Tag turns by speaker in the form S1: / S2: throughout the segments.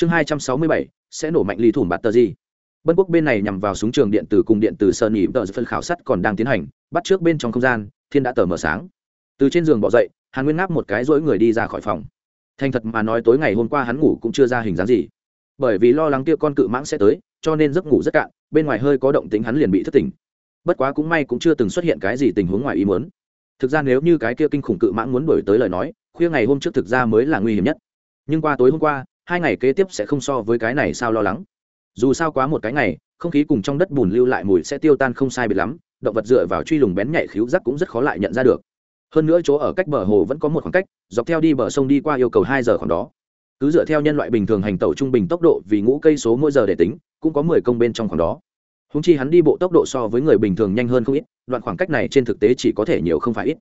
S1: chương hai trăm sáu mươi bảy, sẽ nổ mạnh ly thủng bạt tờ gì. Bân quốc bên này nhằm vào súng trường điện tử cùng điện tử sơn nhị tờ phân khảo sát còn đang tiến hành, bắt trước bên trong không gian, thiên đã tờ mờ sáng. Từ trên giường bỏ dậy, hàn nguyên ngáp một cái rỗi người đi ra khỏi phòng. Thành thật mà nói tối ngày hôm qua hắn ngủ cũng chưa ra hình dáng gì. Bởi vì lo lắng kia con cự mãng sẽ tới, cho nên giấc ngủ rất cạn, bên ngoài hơi có động tính hắn liền bị thất tỉnh. Bất quá cũng may cũng chưa từng xuất hiện cái gì tình huống ngoài ý muốn. Thực ra nếu như cái kia kinh khủng cự mãng muốn đổi tới lời nói, khuya ngày hôm trước thực ra mới là nguy hiểm nhất. Nhưng qua tối hôm qua hai ngày kế tiếp sẽ không so với cái này sao lo lắng. Dù sao quá một cái ngày, không khí cùng trong đất bùn lưu lại mùi sẽ tiêu tan không sai biệt lắm, động vật dựa vào truy lùng bén nhạy khíu rắc cũng rất khó lại nhận ra được. Hơn nữa chỗ ở cách bờ hồ vẫn có một khoảng cách, dọc theo đi bờ sông đi qua yêu cầu hai giờ khoảng đó. Cứ dựa theo nhân loại bình thường hành tẩu trung bình tốc độ vì ngũ cây số mỗi giờ để tính, cũng có mười công bên trong khoảng đó. Húng chi hắn đi bộ tốc độ so với người bình thường nhanh hơn không ít, đoạn khoảng cách này trên thực tế chỉ có thể nhiều không phải ít.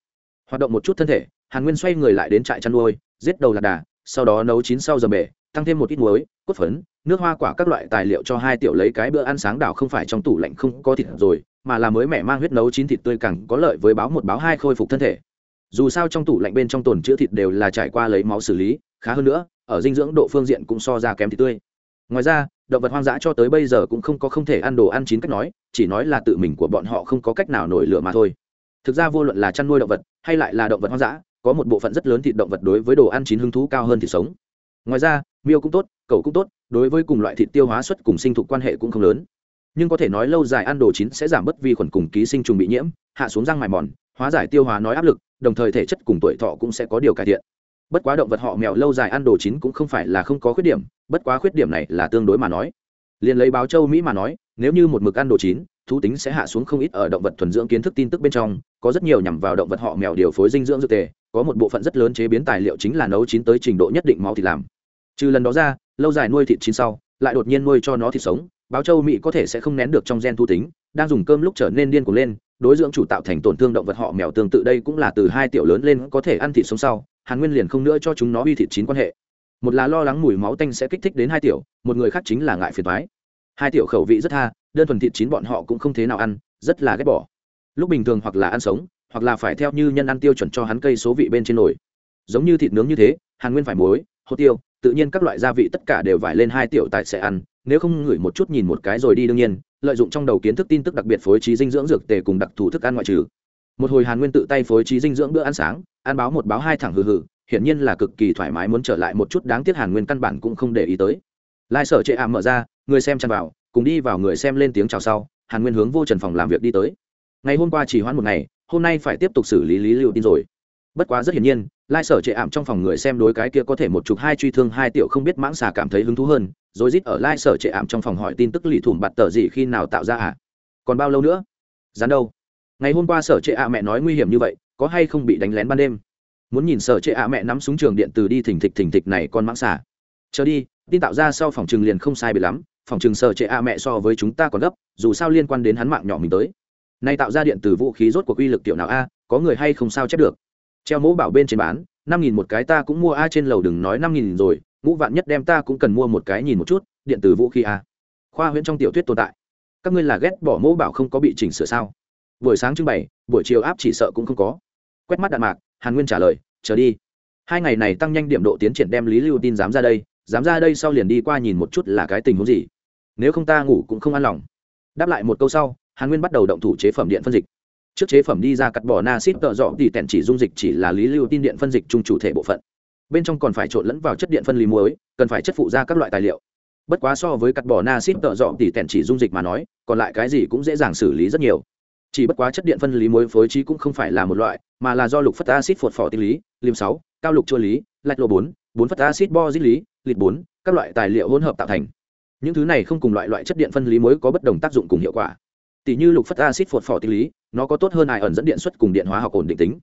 S1: Hoạt động một chút thân thể, hàn nguyên xoay người lại đến trại chăn nuôi, giết đầu lạc đà, sau đó nấu chín sau giờ bể tăng thêm một ít muối, cốt phấn, nước hoa quả các loại tài liệu cho hai tiểu lấy cái bữa ăn sáng đảo không phải trong tủ lạnh không có thịt rồi, mà là mới mẻ mang huyết nấu chín thịt tươi càng có lợi với báo một báo hai khôi phục thân thể. Dù sao trong tủ lạnh bên trong tồn chữa thịt đều là trải qua lấy máu xử lý, khá hơn nữa, ở dinh dưỡng độ phương diện cũng so ra kém thịt tươi. Ngoài ra, động vật hoang dã cho tới bây giờ cũng không có không thể ăn đồ ăn chín cách nói, chỉ nói là tự mình của bọn họ không có cách nào nổi lửa mà thôi. Thực ra vô luận là chăn nuôi động vật, hay lại là động vật hoang dã, có một bộ phận rất lớn thịt động vật đối với đồ ăn chín hứng thú cao hơn thịt sống. Ngoài ra miêu cũng tốt, cậu cũng tốt, đối với cùng loại thịt tiêu hóa xuất cùng sinh thục quan hệ cũng không lớn. Nhưng có thể nói lâu dài ăn đồ chín sẽ giảm bớt vi khuẩn cùng ký sinh trùng bị nhiễm, hạ xuống răng mài mòn, hóa giải tiêu hóa nói áp lực, đồng thời thể chất cùng tuổi thọ cũng sẽ có điều cải thiện. Bất quá động vật họ mèo lâu dài ăn đồ chín cũng không phải là không có khuyết điểm, bất quá khuyết điểm này là tương đối mà nói. Liền lấy báo châu mỹ mà nói, nếu như một mực ăn đồ chín, thú tính sẽ hạ xuống không ít ở động vật thuần dưỡng kiến thức tin tức bên trong, có rất nhiều nhằm vào động vật họ mèo điều phối dinh dưỡng dược tề, có một bộ phận rất lớn chế biến tài liệu chính là nấu chín tới trình độ nhất định máu thì làm trừ lần đó ra, lâu dài nuôi thịt chín sau, lại đột nhiên nuôi cho nó thịt sống. Báo châu mỹ có thể sẽ không nén được trong gen thu tính, đang dùng cơm lúc trở nên điên cuồng lên, đối dưỡng chủ tạo thành tổn thương động vật họ mèo tương tự đây cũng là từ hai tiểu lớn lên có thể ăn thịt sống sau. Hàn nguyên liền không nữa cho chúng nó uy thịt chín quan hệ. Một là lo lắng mùi máu tanh sẽ kích thích đến hai tiểu, một người khác chính là ngại phiền thoái hai tiểu khẩu vị rất tha, đơn thuần thịt chín bọn họ cũng không thế nào ăn, rất là ghét bỏ. Lúc bình thường hoặc là ăn sống, hoặc là phải theo như nhân ăn tiêu chuẩn cho hắn cây số vị bên trên nồi. Giống như thịt nướng như thế, hàn nguyên phải muối hô tiêu, tự nhiên các loại gia vị tất cả đều vải lên hai tiểu tại sẽ ăn, nếu không ngửi một chút nhìn một cái rồi đi đương nhiên, lợi dụng trong đầu kiến thức tin tức đặc biệt phối trí dinh dưỡng dược tề cùng đặc thù thức ăn ngoại trừ. Một hồi hàn nguyên tự tay phối trí dinh dưỡng bữa ăn sáng, ăn báo một báo hai thẳng hừ hừ, hiển nhiên là cực kỳ thoải mái muốn trở lại một chút đáng tiếc hàn nguyên căn bản cũng không để ý tới. Lai sở chệ ảm mở ra, người xem chăn vào, cùng đi vào người xem lên tiếng chào sau, hàn nguyên hướng vô trần phòng làm việc đi tới. Ngày hôm qua chỉ hoãn một ngày, hôm nay phải tiếp tục xử lý lý liệu tin rồi bất quá rất hiển nhiên, lai sở trệ ảm trong phòng người xem đối cái kia có thể một chục hai truy thương hai tiểu không biết mãng xà cảm thấy hứng thú hơn, rồi rít ở lai sở trệ ảm trong phòng hỏi tin tức lì thủng bạt tờ gì khi nào tạo ra à? Còn bao lâu nữa? Dán đâu? Ngày hôm qua sở trệ ạ mẹ nói nguy hiểm như vậy, có hay không bị đánh lén ban đêm? Muốn nhìn sở trệ ạ mẹ nắm súng trường điện từ đi thỉnh thịch thỉnh thịch này con mãng xà. Chờ đi, tin tạo ra sau phòng trường liền không sai bị lắm, phòng trường sở trệ ạ mẹ so với chúng ta còn gấp, dù sao liên quan đến hắn mạng nhỏ mình tới. Nay tạo ra điện từ vũ khí rốt của uy lực tiểu nào a, có người hay không sao chép được? Treo mẫu bảo bên trên bán, năm nghìn một cái ta cũng mua, a, trên lầu đừng nói năm nghìn rồi, ngũ vạn nhất đem ta cũng cần mua một cái nhìn một chút, điện tử vũ khí, a. Khoa huyễn trong tiểu thuyết tồn tại. Các ngươi là ghét bỏ mẫu bảo không có bị chỉnh sửa sao? Buổi sáng trưng bày, buổi chiều áp chỉ sợ cũng không có. Quét mắt đạn mạc, hàn nguyên trả lời, chờ đi. Hai ngày này tăng nhanh điểm độ tiến triển đem lý lưu tin dám ra đây, dám ra đây sau liền đi qua nhìn một chút là cái tình huống gì. Nếu không ta ngủ cũng không an lòng. Đáp lại một câu sau, hàn nguyên bắt đầu động thủ chế phẩm điện phân dịch trước chế phẩm đi ra cắt bỏ na xít tợ dọ thì tèn chỉ dung dịch chỉ là lý lưu tin điện phân dịch chung chủ thể bộ phận. Bên trong còn phải trộn lẫn vào chất điện phân lý muối, cần phải chất phụ ra các loại tài liệu. Bất quá so với cắt bỏ na xít tợ dọ thì tèn chỉ dung dịch mà nói, còn lại cái gì cũng dễ dàng xử lý rất nhiều. Chỉ bất quá chất điện phân lý muối phối trí cũng không phải là một loại, mà là do lục phất acid phột phỏ tinh lý lim sáu, cao lục chua lý, lạch lô bốn bốn phất acid bo dít lý lịt bốn, các loại tài liệu hỗn hợp tạo thành. Những thứ này không cùng loại loại chất điện phân lý muối có bất đồng tác dụng cùng hiệu quả tỷ như lục phất acid phột phỏ tinh lý, nó có tốt hơn ai ẩn dẫn điện xuất cùng điện hóa học ổn định tính.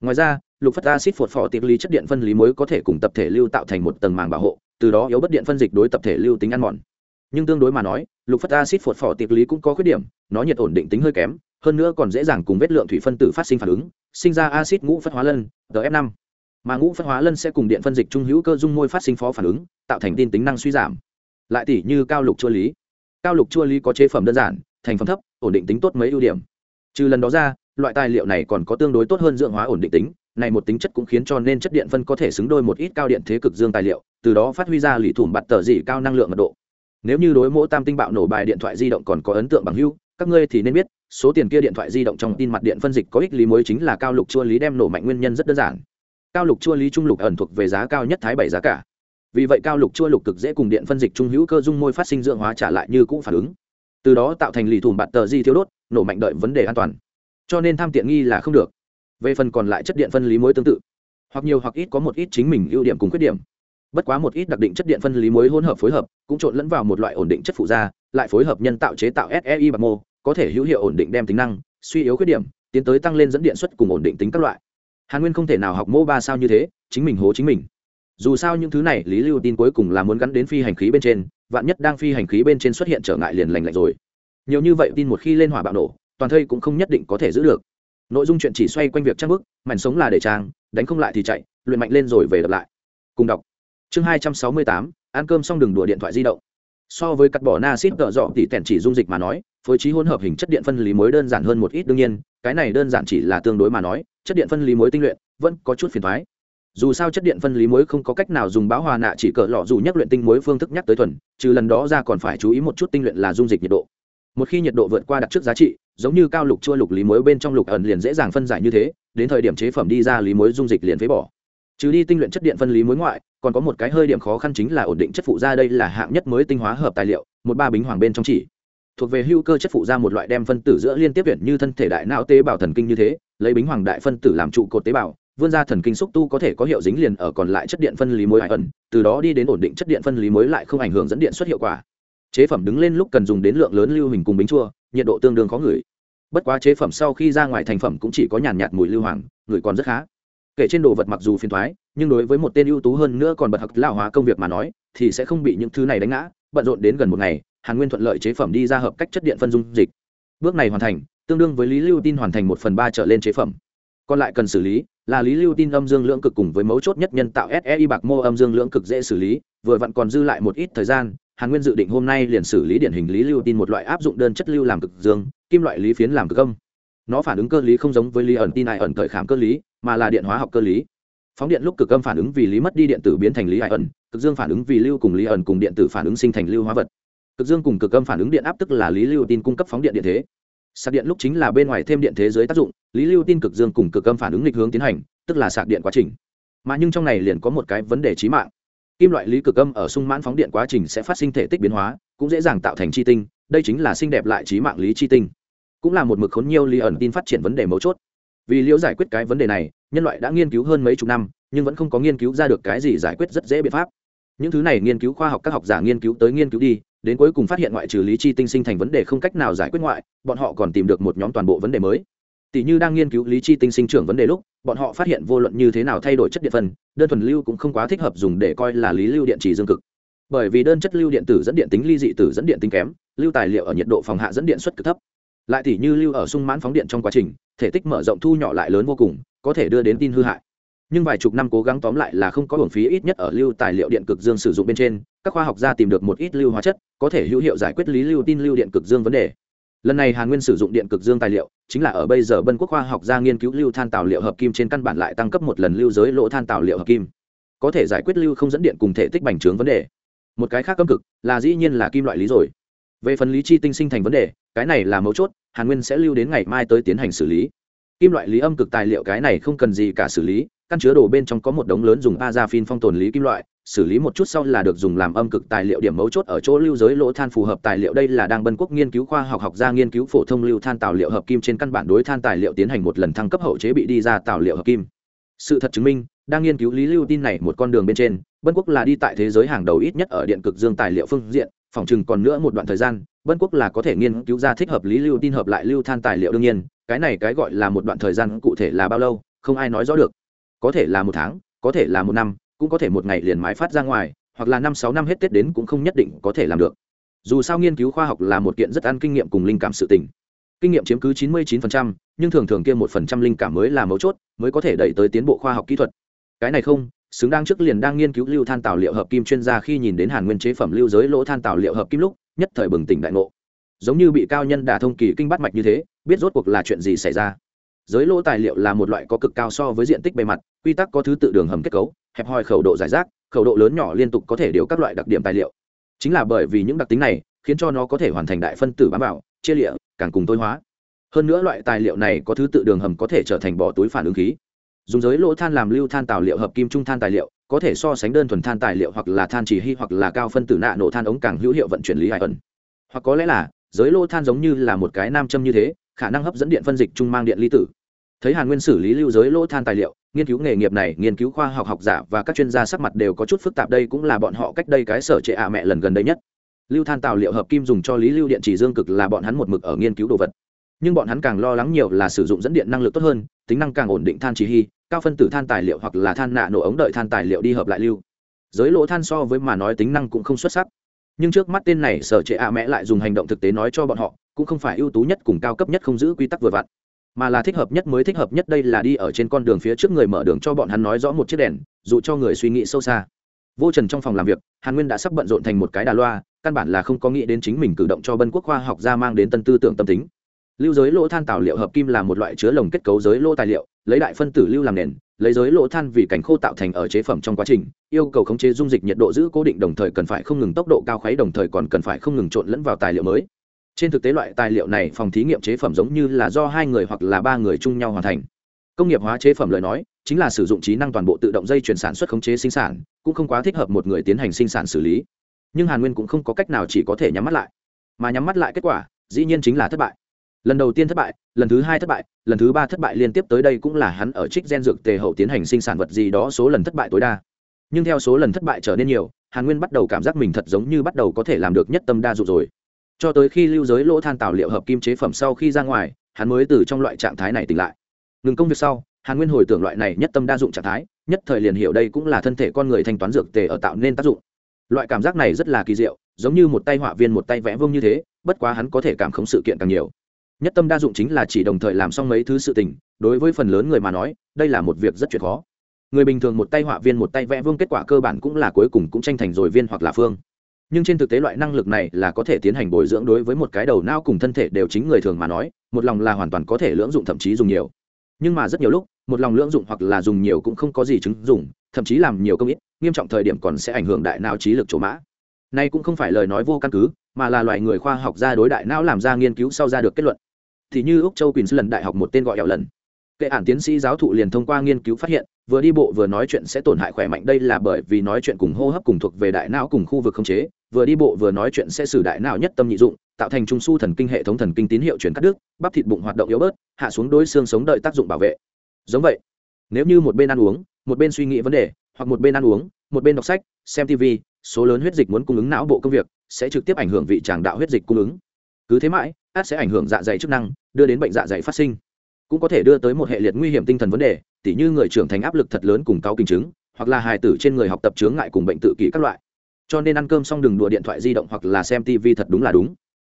S1: Ngoài ra, lục phất acid phột phỏ tinh lý chất điện phân lý mới có thể cùng tập thể lưu tạo thành một tầng màng bảo hộ, từ đó yếu bất điện phân dịch đối tập thể lưu tính ăn mòn. Nhưng tương đối mà nói, lục phất acid phột phỏ tiệc lý cũng có khuyết điểm, nó nhiệt ổn định tính hơi kém, hơn nữa còn dễ dàng cùng vết lượng thủy phân tử phát sinh phản ứng, sinh ra acid ngũ phất hóa lân gf 5 mà ngũ phất hóa lân sẽ cùng điện phân dịch trung hữu cơ dung môi phát sinh phó phản ứng, tạo thành tin tính năng suy giảm. Lại tỷ như cao lục chua lý. Cao lục chua lý có chế phẩm đơn giản, thành phẩm thấp ổn định tính tốt mấy ưu điểm. Trừ lần đó ra, loại tài liệu này còn có tương đối tốt hơn dưỡng hóa ổn định tính, này một tính chất cũng khiến cho nên chất điện phân có thể xứng đôi một ít cao điện thế cực dương tài liệu, từ đó phát huy ra lì thủng bạt tờ dị cao năng lượng mật độ. Nếu như đối mẫu tam tinh bạo nổ bài điện thoại di động còn có ấn tượng bằng hưu các ngươi thì nên biết, số tiền kia điện thoại di động trong tin mặt điện phân dịch có ích lý mối chính là cao lục chua lý đem nổ mạnh nguyên nhân rất đơn giản. Cao lục chua lý trung lục ẩn thuộc về giá cao nhất thái bảy giá cả. Vì vậy cao lục chua lục cực dễ cùng điện phân dịch trung hữu cơ dung môi phát sinh dưỡng hóa trả lại như cũ phản ứng từ đó tạo thành lì thùm bạt tờ di thiếu đốt, nổ mạnh đợi vấn đề an toàn. Cho nên tham tiện nghi là không được. Về phần còn lại chất điện phân lý mối tương tự. Hoặc nhiều hoặc ít có một ít chính mình ưu điểm cùng khuyết điểm. Bất quá một ít đặc định chất điện phân lý mối hỗn hợp phối hợp, cũng trộn lẫn vào một loại ổn định chất phụ da lại phối hợp nhân tạo chế tạo sei bạc mô, có thể hữu hiệu ổn định đem tính năng, suy yếu khuyết điểm, tiến tới tăng lên dẫn điện suất cùng ổn định tính các loại. Hàn nguyên không thể nào học mô ba sao như thế, chính mình hố chính mình dù sao những thứ này lý lưu tin cuối cùng là muốn gắn đến phi hành khí bên trên, vạn nhất đang phi hành khí bên trên xuất hiện trở ngại liền lành lạnh rồi. Nhiều như vậy tin một khi lên hỏa bạo nổ, toàn thây cũng không nhất định có thể giữ được. Nội dung chuyện chỉ xoay quanh việc trang bức, mảnh sống là để trang, đánh không lại thì chạy, luyện mạnh lên rồi về đập lại. Cùng đọc. Chương hai trăm sáu mươi tám, ăn cơm xong đừng đùa điện thoại di động. So với cắt bỏ na xít tợ dọ thì tẻn chỉ dung dịch mà nói, phối trí hỗn hợp hình chất điện phân lý mới đơn giản hơn một ít đương nhiên, cái này đơn giản chỉ là tương đối mà nói, chất điện phân lý mới tinh luyện, vẫn có chút phiền thoái dù sao chất điện phân lý muối không có cách nào dùng báo hòa nạ chỉ cỡ lọ dù nhắc luyện tinh muối phương thức nhắc tới thuần, trừ lần đó ra còn phải chú ý một chút tinh luyện là dung dịch nhiệt độ. Một khi nhiệt độ vượt qua đặc trước giá trị, giống như cao lục chua lục lý muối bên trong lục ẩn liền dễ dàng phân giải như thế, đến thời điểm chế phẩm đi ra lý muối dung dịch liền phế bỏ. Trừ đi tinh luyện chất điện phân lý muối ngoại, còn có một cái hơi điểm khó khăn chính là ổn định chất phụ ra đây là hạng nhất mới tinh hóa hợp tài liệu, một ba bính hoàng bên trong chỉ. Thuộc về hữu cơ chất phụ ra một loại đem phân tử giữa liên tiếp viện như thân thể đại não tế bào thần kinh như thế, lấy bính hoàng đại phân tử làm trụ cột tế bào vươn ra thần kinh xúc tu có thể có hiệu dính liền ở còn lại chất điện phân lý mối ẩn, từ đó đi đến ổn định chất điện phân lý mối lại không ảnh hưởng dẫn điện xuất hiệu quả. Chế phẩm đứng lên lúc cần dùng đến lượng lớn lưu hình cùng bính chua, nhiệt độ tương đương khó ngửi. Bất quá chế phẩm sau khi ra ngoài thành phẩm cũng chỉ có nhàn nhạt mùi lưu hoàng, ngửi còn rất khá. Kể trên đồ vật mặc dù phiền thoái, nhưng đối với một tên ưu tú hơn nữa còn bật hặc lão hóa công việc mà nói, thì sẽ không bị những thứ này đánh ngã, bận rộn đến gần một ngày, hàn nguyên thuận lợi chế phẩm đi ra hợp cách chất điện phân dung dịch. Bước này hoàn thành, tương đương với lý lưu tin hoàn thành một phần ba trở lên chế phẩm. Còn lại cần xử lý là lý lưu tin âm dương lưỡng cực cùng với mấu chốt nhất nhân tạo sei bạc mô âm dương lưỡng cực dễ xử lý, vừa vặn còn dư lại một ít thời gian, hàn nguyên dự định hôm nay liền xử lý điển hình lý lưu tin một loại áp dụng đơn chất lưu làm cực dương, kim loại lý phiến làm cực âm. Nó phản ứng cơ lý không giống với lý ẩn tin ai ẩn thời khảm cơ lý, mà là điện hóa học cơ lý. Phóng điện lúc cực âm phản ứng vì lý mất đi điện tử biến thành lý ai ẩn, cực dương phản ứng vì lưu cùng lý ẩn cùng điện tử phản ứng sinh thành lưu hóa vật. Cực dương cùng cực âm phản ứng điện áp tức là lý lưu tin cung cấp phóng điện điện thế sạc điện lúc chính là bên ngoài thêm điện thế giới tác dụng, lý lưu tin cực dương cùng cực âm phản ứng nghịch hướng tiến hành, tức là sạc điện quá trình. Mà nhưng trong này liền có một cái vấn đề trí mạng. Kim loại lý cực âm ở sung mãn phóng điện quá trình sẽ phát sinh thể tích biến hóa, cũng dễ dàng tạo thành chi tinh, đây chính là xinh đẹp lại trí mạng lý chi tinh. Cũng là một mực khốn nhiều lý ẩn tin phát triển vấn đề mấu chốt. Vì liễu giải quyết cái vấn đề này, nhân loại đã nghiên cứu hơn mấy chục năm, nhưng vẫn không có nghiên cứu ra được cái gì giải quyết rất dễ biện pháp. Những thứ này nghiên cứu khoa học các học giả nghiên cứu tới nghiên cứu đi đến cuối cùng phát hiện ngoại trừ lý chi tinh sinh thành vấn đề không cách nào giải quyết ngoại, bọn họ còn tìm được một nhóm toàn bộ vấn đề mới. Tỷ như đang nghiên cứu lý chi tinh sinh trưởng vấn đề lúc, bọn họ phát hiện vô luận như thế nào thay đổi chất điện phân, đơn thuần lưu cũng không quá thích hợp dùng để coi là lý lưu điện trì dương cực. Bởi vì đơn chất lưu điện tử dẫn điện tính ly dị tử dẫn điện tính kém, lưu tài liệu ở nhiệt độ phòng hạ dẫn điện suất cực thấp. Lại tỷ như lưu ở sung mãn phóng điện trong quá trình, thể tích mở rộng thu nhỏ lại lớn vô cùng, có thể đưa đến tin hư hại nhưng vài chục năm cố gắng tóm lại là không có hưởng phí ít nhất ở lưu tài liệu điện cực dương sử dụng bên trên, các khoa học gia tìm được một ít lưu hóa chất, có thể hữu hiệu giải quyết lý lưu tin lưu điện cực dương vấn đề. Lần này hàn nguyên sử dụng điện cực dương tài liệu, chính là ở bây giờ bân quốc khoa học gia nghiên cứu lưu than tạo liệu hợp kim trên căn bản lại tăng cấp một lần lưu giới lỗ than tạo liệu hợp kim. Có thể giải quyết lưu không dẫn điện cùng thể tích bành trướng vấn đề. Một cái khác cấm cực, là dĩ nhiên là kim loại lý rồi. Về phần lý chi tinh sinh thành vấn đề, cái này là mấu chốt, hàn nguyên sẽ lưu đến ngày mai tới tiến hành xử lý. Kim loại lý âm cực tài liệu cái này không cần gì cả xử lý căn chứa đồ bên trong có một đống lớn dùng a phin phong tồn lý kim loại, xử lý một chút sau là được dùng làm âm cực tài liệu điểm mấu chốt ở chỗ lưu giới lỗ than phù hợp tài liệu. Đây là đang bân quốc nghiên cứu khoa học học gia nghiên cứu phổ thông lưu than tài liệu hợp kim trên căn bản đối than tài liệu tiến hành một lần thăng cấp hậu chế bị đi ra tài liệu hợp kim. Sự thật chứng minh, đang nghiên cứu lý lưu tin này một con đường bên trên, bân quốc là đi tại thế giới hàng đầu ít nhất ở điện cực dương tài liệu phương diện, phòng chừng còn nữa một đoạn thời gian, bân quốc là có thể nghiên cứu ra thích hợp lý lưu tin hợp lại lưu than tài liệu đương nhiên, cái này cái gọi là một đoạn thời gian cụ thể là bao lâu, không ai nói rõ được có thể là một tháng có thể là một năm cũng có thể một ngày liền mái phát ra ngoài hoặc là năm sáu năm hết tết đến cũng không nhất định có thể làm được. Dù sao nghiên cứu khoa học là một kiện rất ăn kinh nghiệm cùng linh cảm sự tình. Kinh nghiệm chiếm cứ chín mươi 99%, nhưng thường thường kia một phần trăm linh cảm mới là mấu chốt mới có thể đẩy tới tiến bộ khoa học kỹ thuật. Cái này không xứng đang trước liền đang nghiên cứu lưu than tạo liệu hợp kim chuyên gia khi nhìn đến hàn nguyên chế phẩm lưu giới lỗ than tạo liệu hợp kim lúc nhất thời bừng tỉnh đại ngộ. Giống như bị cao nhân đả thông kỳ kinh bắt mạch như thế biết rốt cuộc là chuyện gì xảy ra giới lỗ tài liệu là một loại có cực cao so với diện tích bề mặt, quy tắc có thứ tự đường hầm kết cấu, hẹp hòi khẩu độ giải rác, khẩu độ lớn nhỏ liên tục có thể điều các loại đặc điểm tài liệu. Chính là bởi vì những đặc tính này, khiến cho nó có thể hoàn thành đại phân tử bám vào, chia lịa, càng cùng tối hóa. Hơn nữa loại tài liệu này có thứ tự đường hầm có thể trở thành bỏ túi phản ứng khí. Dùng giới lỗ than làm lưu than tài liệu hợp kim trung than tài liệu, có thể so sánh đơn thuần than tài liệu hoặc là than chỉ hy hoặc là cao phân tử nạ nổ than ống càng hữu hiệu vận chuyển lý hải ẩn. Hoặc có lẽ là, giới lỗ than giống như là một cái nam châm như thế khả năng hấp dẫn điện phân dịch trung mang điện ly tử. Thấy hàn nguyên xử lý lưu giới lỗ than tài liệu, nghiên cứu nghề nghiệp này, nghiên cứu khoa học học giả và các chuyên gia sắc mặt đều có chút phức tạp đây cũng là bọn họ cách đây cái sở trệ ạ mẹ lần gần đây nhất. Lưu than tài liệu hợp kim dùng cho lý lưu điện chỉ dương cực là bọn hắn một mực ở nghiên cứu đồ vật. Nhưng bọn hắn càng lo lắng nhiều là sử dụng dẫn điện năng lực tốt hơn, tính năng càng ổn định than chỉ hy cao phân tử than tài liệu hoặc là than nạ nổ ống đợi than tài liệu đi hợp lại lưu. Giới lỗ than so với mà nói tính năng cũng không xuất sắc. Nhưng trước mắt tên này sở trệ ạ mẹ lại dùng hành động thực tế nói cho bọn họ cũng không phải ưu tú nhất cùng cao cấp nhất không giữ quy tắc vừa vặn, mà là thích hợp nhất mới thích hợp nhất đây là đi ở trên con đường phía trước người mở đường cho bọn hắn nói rõ một chiếc đèn dụ cho người suy nghĩ sâu xa. Vô trần trong phòng làm việc, hàn nguyên đã sắp bận rộn thành một cái đà loa, căn bản là không có nghĩ đến chính mình cử động cho bân quốc khoa học gia mang đến tân tư tưởng tâm tính. Lưu giới lỗ than tạo liệu hợp kim là một loại chứa lồng kết cấu giới lỗ tài liệu, lấy đại phân tử lưu làm nền, lấy giới lỗ than vì cảnh khô tạo thành ở chế phẩm trong quá trình, yêu cầu khống chế dung dịch nhiệt độ giữ cố định đồng thời cần phải không ngừng tốc độ cao khuấy đồng thời còn cần phải không ngừng trộn lẫn vào tài liệu mới trên thực tế loại tài liệu này phòng thí nghiệm chế phẩm giống như là do hai người hoặc là ba người chung nhau hoàn thành. Công nghiệp hóa chế phẩm lời nói, chính là sử dụng trí năng toàn bộ tự động dây chuyển sản xuất khống chế sinh sản, cũng không quá thích hợp một người tiến hành sinh sản xử lý. Nhưng hàn nguyên cũng không có cách nào chỉ có thể nhắm mắt lại. Mà nhắm mắt lại kết quả, dĩ nhiên chính là thất bại. Lần đầu tiên thất bại, lần thứ hai thất bại, lần thứ ba thất bại liên tiếp tới đây cũng là hắn ở trích gen dược tề hậu tiến hành sinh sản vật gì đó số lần thất bại tối đa. Nhưng theo số lần thất bại trở nên nhiều, hàn nguyên bắt đầu cảm giác mình thật giống như bắt đầu có thể làm được nhất tâm đa dụng rồi cho tới khi lưu giới lỗ than tạo liệu hợp kim chế phẩm sau khi ra ngoài, hắn mới từ trong loại trạng thái này tỉnh lại. Ngừng công việc sau, hàn nguyên hồi tưởng loại này nhất tâm đa dụng trạng thái, nhất thời liền hiểu đây cũng là thân thể con người thanh toán dược tề ở tạo nên tác dụng. Loại cảm giác này rất là kỳ diệu, giống như một tay họa viên một tay vẽ vông như thế, bất quá hắn có thể cảm khống sự kiện càng nhiều. Nhất tâm đa dụng chính là chỉ đồng thời làm xong mấy thứ sự tình, đối với phần lớn người mà nói, đây là một việc rất chuyện khó. Người bình thường một tay họa viên một tay vẽ vương kết quả cơ bản cũng là cuối cùng cũng tranh thành rồi viên hoặc là phương nhưng trên thực tế loại năng lực này là có thể tiến hành bồi dưỡng đối với một cái đầu não cùng thân thể đều chính người thường mà nói, một lòng là hoàn toàn có thể lưỡng dụng thậm chí dùng nhiều. Nhưng mà rất nhiều lúc, một lòng lưỡng dụng hoặc là dùng nhiều cũng không có gì chứng dùng thậm chí làm nhiều công ít, nghiêm trọng thời điểm còn sẽ ảnh hưởng đại não trí lực chỗ mã. Nay cũng không phải lời nói vô căn cứ, mà là loại người khoa học gia đối đại não làm ra nghiên cứu sau ra được kết luận. Thì như úc châu quỳnh lần đại học một tên gọi ẻo lần. Kệ ản tiến sĩ giáo thụ liền thông qua nghiên cứu phát hiện, vừa đi bộ vừa nói chuyện sẽ tổn hại khỏe mạnh. Đây là bởi vì nói chuyện cùng hô hấp cùng thuộc về đại não cùng khu vực không chế vừa đi bộ vừa nói chuyện sẽ xử đại não nhất tâm nhị dụng, tạo thành trung su thần kinh hệ thống thần kinh tín hiệu chuyển cắt đứt, bắp thịt bụng hoạt động yếu bớt, hạ xuống đối xương sống đợi tác dụng bảo vệ. Giống vậy, nếu như một bên ăn uống, một bên suy nghĩ vấn đề, hoặc một bên ăn uống, một bên đọc sách, xem tv số lớn huyết dịch muốn cung ứng não bộ công việc, sẽ trực tiếp ảnh hưởng vị tràng đạo huyết dịch cung ứng. Cứ thế mãi, át sẽ ảnh hưởng dạ dày chức năng, đưa đến bệnh dạ dày phát sinh. Cũng có thể đưa tới một hệ liệt nguy hiểm tinh thần vấn đề, tỉ như người trưởng thành áp lực thật lớn cùng cao kinh chứng, hoặc là hài tử trên người học tập chướng ngại cùng bệnh tự kỷ các loại cho nên ăn cơm xong đừng đùa điện thoại di động hoặc là xem tv thật đúng là đúng.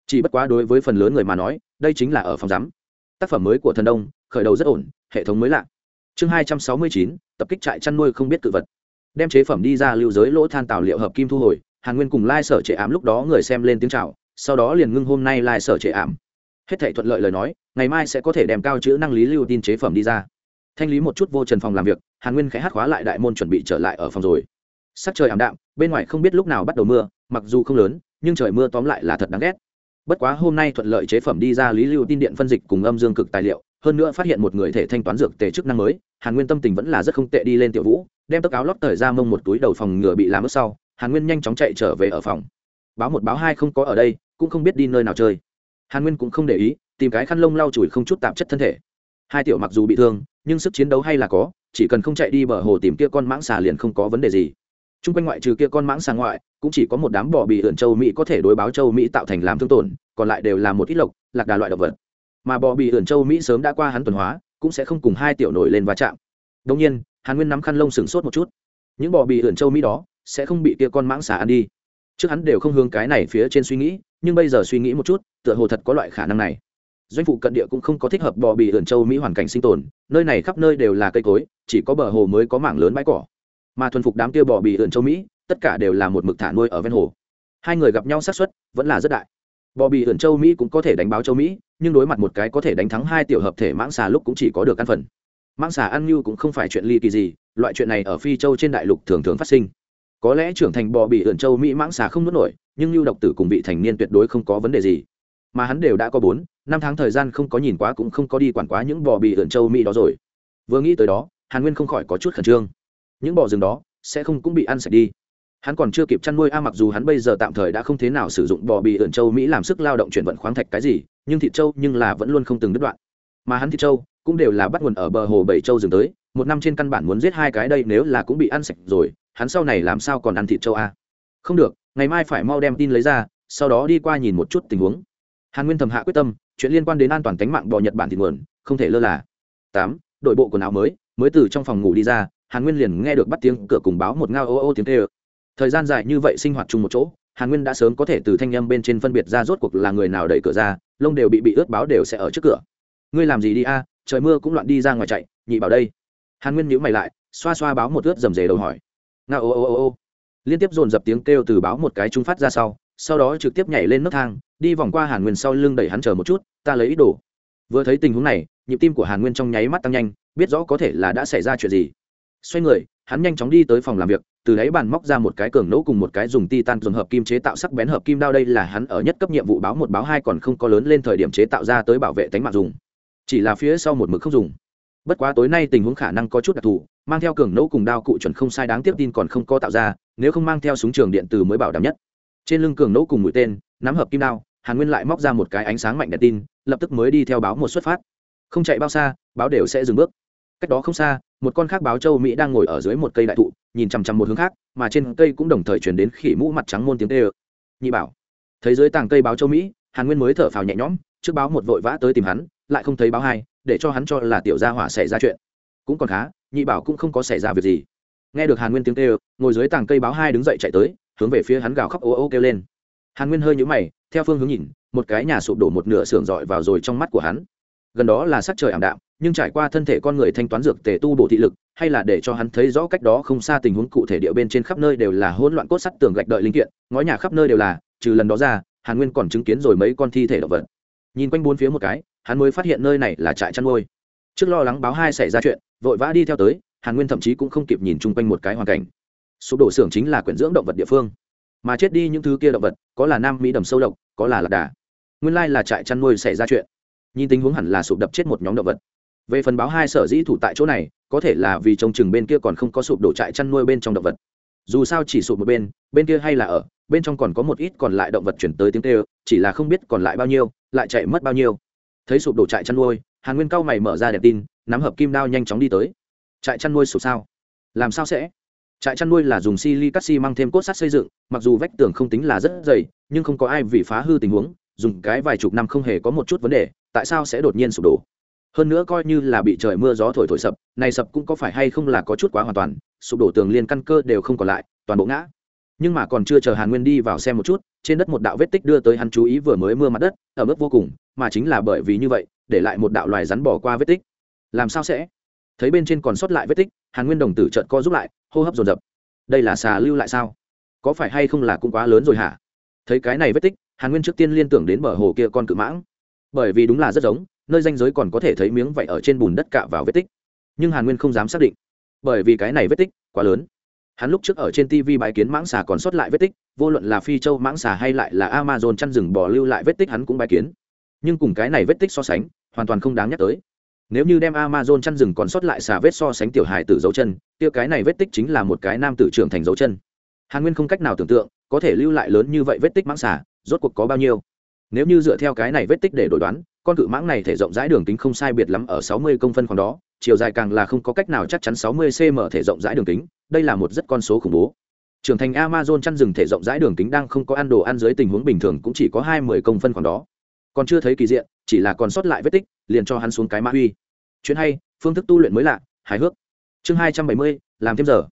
S1: Chỉ bất quá đối với phần lớn người mà nói, đây chính là ở phòng giám. Tác phẩm mới của thần đông, khởi đầu rất ổn, hệ thống mới lạ. Chương hai trăm sáu mươi chín, tập kích trại chăn nuôi không biết cự vật. Đem chế phẩm đi ra lưu giới lỗ than tạo liệu hợp kim thu hồi, hàn nguyên cùng lai sở trệ ám lúc đó người xem lên tiếng c h à o sau đó liền ngưng hôm nay lai sở trệ ảm. Hết thể thuận lợi lời nói, ngày mai sẽ có thể đem cao chữ năng lý lưu tin chế phẩm đi ra. Thanh lý một chút vô trần phòng làm việc, hàn nguyên khẽ hát khóa lại đại môn chuẩn bị trở lại ở phòng rồi sắc trời ảm đạm, bên ngoài không biết lúc nào bắt đầu mưa, mặc dù không lớn, nhưng trời mưa tóm lại là thật đáng ghét. Bất quá hôm nay thuận lợi chế phẩm đi ra lý lưu tin điện phân dịch cùng âm dương cực tài liệu, hơn nữa phát hiện một người thể thanh toán dược tề chức năng mới, hàn nguyên tâm tình vẫn là rất không tệ đi lên tiểu vũ, đem tấc áo lót thời ra mông một túi đầu phòng ngừa bị làm ướt sau, hàn nguyên nhanh chóng chạy trở về ở phòng. Báo một báo hai không có ở đây, cũng không biết đi nơi nào chơi. Hàn nguyên cũng không để ý, tìm cái khăn lông lau chùi không chút tạp chất thân thể. Hai tiểu mặc dù bị thương, nhưng sức chiến đấu hay là có, chỉ cần không chạy đi bờ hồ tìm kia con mãng xà liền không có vấn đề gì t r u n g quanh ngoại trừ kia con mãng xà ngoại, cũng chỉ có một đám bò bị ẩn châu mỹ có thể đối báo châu mỹ tạo thành làm thương tổn, còn lại đều là một ít lộc, lạc đà loại động vật. Mà bò bị ẩn châu mỹ sớm đã qua hắn tuần hóa, cũng sẽ không cùng hai tiểu nổi lên va chạm. Đông nhiên, hàn nguyên nắm khăn lông sừng sốt một chút. Những bò bị ẩn châu mỹ đó sẽ không bị kia con mãng xà ăn đi. Trước hắn đều không hướng cái này phía trên suy nghĩ, nhưng bây giờ suy nghĩ một chút, tựa hồ thật có loại khả năng này. Doanh phụ cận địa cũng không có thích hợp bò bị ẩn châu mỹ hoàn cảnh sinh tồn, nơi này khắp nơi đều là cây cối, chỉ có bờ hồ mới có mảng lớn bãi cỏ mà thuần phục đám kia bò bị Ươn châu mỹ, tất cả đều là một mực thả nuôi ở ven hồ. Hai người gặp nhau xác suất vẫn là rất đại. Bò bị ẩn châu mỹ cũng có thể đánh báo châu mỹ, nhưng đối mặt một cái có thể đánh thắng hai tiểu hợp thể mãng xà lúc cũng chỉ có được ăn phần. Mãng xà ăn như cũng không phải chuyện ly kỳ gì, loại chuyện này ở phi châu trên đại lục thường thường phát sinh. Có lẽ trưởng thành bò bị ẩn châu mỹ mãng xà không nuốt nổi, nhưng lưu độc tử cùng vị thành niên tuyệt đối không có vấn đề gì. Mà hắn đều đã có bốn, năm tháng thời gian không có nhìn quá cũng không có đi quản quá những bò bị ẩn châu mỹ đó rồi. Vừa nghĩ tới đó, hàn nguyên không khỏi có chút khẩn trương những bò rừng đó sẽ không cũng bị ăn sạch đi. Hắn còn chưa kịp chăn nuôi a, mặc dù hắn bây giờ tạm thời đã không thế nào sử dụng bò bị ẩn châu mỹ làm sức lao động chuyển vận khoáng thạch cái gì, nhưng thịt châu nhưng là vẫn luôn không từng đứt đoạn. Mà hắn thịt châu cũng đều là bắt nguồn ở bờ hồ bảy châu rừng tới, một năm trên căn bản muốn giết hai cái đây nếu là cũng bị ăn sạch rồi, hắn sau này làm sao còn ăn thịt châu a? Không được, ngày mai phải mau đem tin lấy ra, sau đó đi qua nhìn một chút tình huống. Hàn nguyên thầm hạ quyết tâm, chuyện liên quan đến an toàn tính mạng bò nhật bản thịt nguồn, không thể lơ là. Tám đội bộ quần áo mới mới từ trong phòng ngủ đi ra hàn nguyên liền nghe được bắt tiếng cửa cùng báo một ngao ô ô tiếng tê ơ thời gian dài như vậy sinh hoạt chung một chỗ, hàn nguyên đã sớm có thể từ thanh â m bên trên phân biệt ra rốt cuộc là người nào đẩy cửa ra, lông đều bị bị ướt báo đều sẽ ở trước cửa. Ngươi làm gì đi a? Trời mưa cũng loạn đi ra ngoài chạy, nhị bảo đây. Hàn nguyên nhữ mày lại, xoa xoa báo một ướt dầm dề đầu hỏi. Ngao ô ô ô ô. Liên tiếp dồn dập tiếng kêu từ báo một cái trung phát ra sau sau đó trực tiếp nhảy lên nấc thang, đi vòng qua hàn nguyên sau lưng đẩy hắn chờ một chút, ta lấy ít đồ. Vừa thấy tình huống này, nhịp tim của hàn nguyên trong nháy mắt tăng nhanh, biết rõ có thể là đã xảy ra chuyện gì xoay người, hắn nhanh chóng đi tới phòng làm việc, từ đáy bàn móc ra một cái cường nỗ cùng một cái dùng titan dùng hợp kim chế tạo sắc bén hợp kim đao đây là hắn ở nhất cấp nhiệm vụ báo một báo hai còn không có lớn lên thời điểm chế tạo ra tới bảo vệ tánh mạng dùng. Chỉ là phía sau một mực không dùng. Bất quá tối nay tình huống khả năng có chút đặc thù, mang theo cường nỗ cùng đao cụ chuẩn không sai đáng tiếp tin còn không có tạo ra, nếu không mang theo súng trường điện từ mới bảo đảm nhất. Trên lưng cường nỗ cùng mũi tên, nắm hợp kim đao, hàn nguyên lại móc ra một cái ánh sáng mạnh đèn tin, lập tức mới đi theo báo một xuất phát. Không chạy bao xa, báo đều sẽ dừng bước. Cách đó không xa một con khác báo châu mỹ đang ngồi ở dưới một cây đại thụ, nhìn chằm chằm một hướng khác, mà trên cây cũng đồng thời chuyển đến khỉ mũ mặt trắng môn tiếng tê ơ. Nhị bảo, thấy dưới tàng cây báo châu mỹ, hàn nguyên mới thở phào nhẹ nhõm, trước báo một vội vã tới tìm hắn, lại không thấy báo hai, để cho hắn cho là tiểu gia hỏa xảy ra chuyện. Cũng còn khá, nhị bảo cũng không có xảy ra việc gì. Nghe được hàn nguyên tiếng tê ơ, ngồi dưới tàng cây báo hai đứng dậy chạy tới, hướng về phía hắn gào khóc ô ô kêu lên. Hàn nguyên hơi nhũ mày, theo phương hướng nhìn, một cái nhà sụp đổ một nửa xưởng dọi vào rồi trong mắt của hắn. Gần đó là sắc trời ảm đạm nhưng trải qua thân thể con người thanh toán dược tề tu bổ thị lực, hay là để cho hắn thấy rõ cách đó không xa tình huống cụ thể địa bên trên khắp nơi đều là hỗn loạn cốt sắt tường gạch đợi linh kiện, ngói nhà khắp nơi đều là, trừ lần đó ra, hàn nguyên còn chứng kiến rồi mấy con thi thể động vật. Nhìn quanh bốn phía một cái, hắn mới phát hiện nơi này là trại chăn nuôi. Trước lo lắng báo hai xảy ra chuyện, vội vã đi theo tới, hàn nguyên thậm chí cũng không kịp nhìn chung quanh một cái hoàn cảnh. Sụp đổ xưởng chính là quyển dưỡng động vật địa phương. Mà chết đi những thứ kia động vật, có là nam mỹ đầm sâu độc, có là lạc đà. Nguyên lai là trại chăn nuôi xảy ra chuyện. Nhìn tình huống hẳn là sụp đập chết một nhóm động vật về phần báo hai sở dĩ thủ tại chỗ này, có thể là vì trông chừng bên kia còn không có sụp đổ trại chăn nuôi bên trong động vật. Dù sao chỉ sụp một bên bên kia hay là ở, bên trong còn có một ít còn lại động vật chuyển tới tiếng tê chỉ là không biết còn lại bao nhiêu, lại chạy mất bao nhiêu. Thấy sụp đổ trại chăn nuôi, hàn nguyên cao mày mở ra đèn tin, nắm hợp kim đao nhanh chóng đi tới. Trại chăn nuôi sụp sao? Làm sao sẽ? Trại chăn nuôi là dùng sili cắt xi măng thêm cốt sắt xây dựng, mặc dù vách tường không tính là rất dày, nhưng không có ai vì phá hư tình huống, dùng cái vài chục năm không hề có một chút vấn đề, tại sao sẽ đột nhiên sụp đổ? Hơn nữa coi như là bị trời mưa gió thổi thổi sập, này sập cũng có phải hay không là có chút quá hoàn toàn, sụp đổ tường liên căn cơ đều không còn lại, toàn bộ ngã. Nhưng mà còn chưa chờ hàn nguyên đi vào xem một chút, trên đất một đạo vết tích đưa tới hắn chú ý vừa mới mưa mặt đất, ở mức vô cùng, mà chính là bởi vì như vậy, để lại một đạo loài rắn bỏ qua vết tích. Làm sao sẽ? Thấy bên trên còn sót lại vết tích, hàn nguyên đồng tử trợn co giúp lại, hô hấp dồn dập. Đây là xà lưu lại sao? Có phải hay không là cũng quá lớn rồi hả? Thấy cái này vết tích, hàn nguyên trước tiên liên tưởng đến bờ hồ kia con cự mãng. Bởi vì đúng là rất giống nơi danh giới còn có thể thấy miếng vảy ở trên bùn đất cạ vào vết tích. Nhưng hàn nguyên không dám xác định, bởi vì cái này vết tích quá lớn. Hắn lúc trước ở trên tv bãi kiến mãng xà còn sót lại vết tích, vô luận là phi châu mãng xà hay lại là amazon chăn rừng bò lưu lại vết tích hắn cũng bãi kiến. Nhưng cùng cái này vết tích so sánh, hoàn toàn không đáng nhắc tới. Nếu như đem amazon chăn rừng còn sót lại xà vết so sánh tiểu hài tử dấu chân tiêu cái này vết tích chính là một cái nam tử trưởng thành dấu chân. Hàn nguyên không cách nào tưởng tượng, có thể lưu lại lớn như vậy vết tích mãng xà, rốt cuộc có bao nhiêu? Nếu như dựa theo cái này vết tích để đổi đoán, con cự mãng này thể rộng rãi đường kính không sai biệt lắm ở sáu mươi công phân khoảng đó, chiều dài càng là không có cách nào chắc chắn sáu mươi cm thể rộng rãi đường kính, đây là một rất con số khủng bố. Trưởng thành amazon chăn rừng thể rộng rãi đường kính đang không có ăn đồ ăn dưới tình huống bình thường cũng chỉ có hai mươi công phân khoảng đó. Còn chưa thấy kỳ diện, chỉ là còn sót lại vết tích, liền cho hắn xuống cái mã uy. Chuyện hay, phương thức tu luyện mới lạ, hài hước. Chương hai trăm bảy mươi, làm thêm giờ.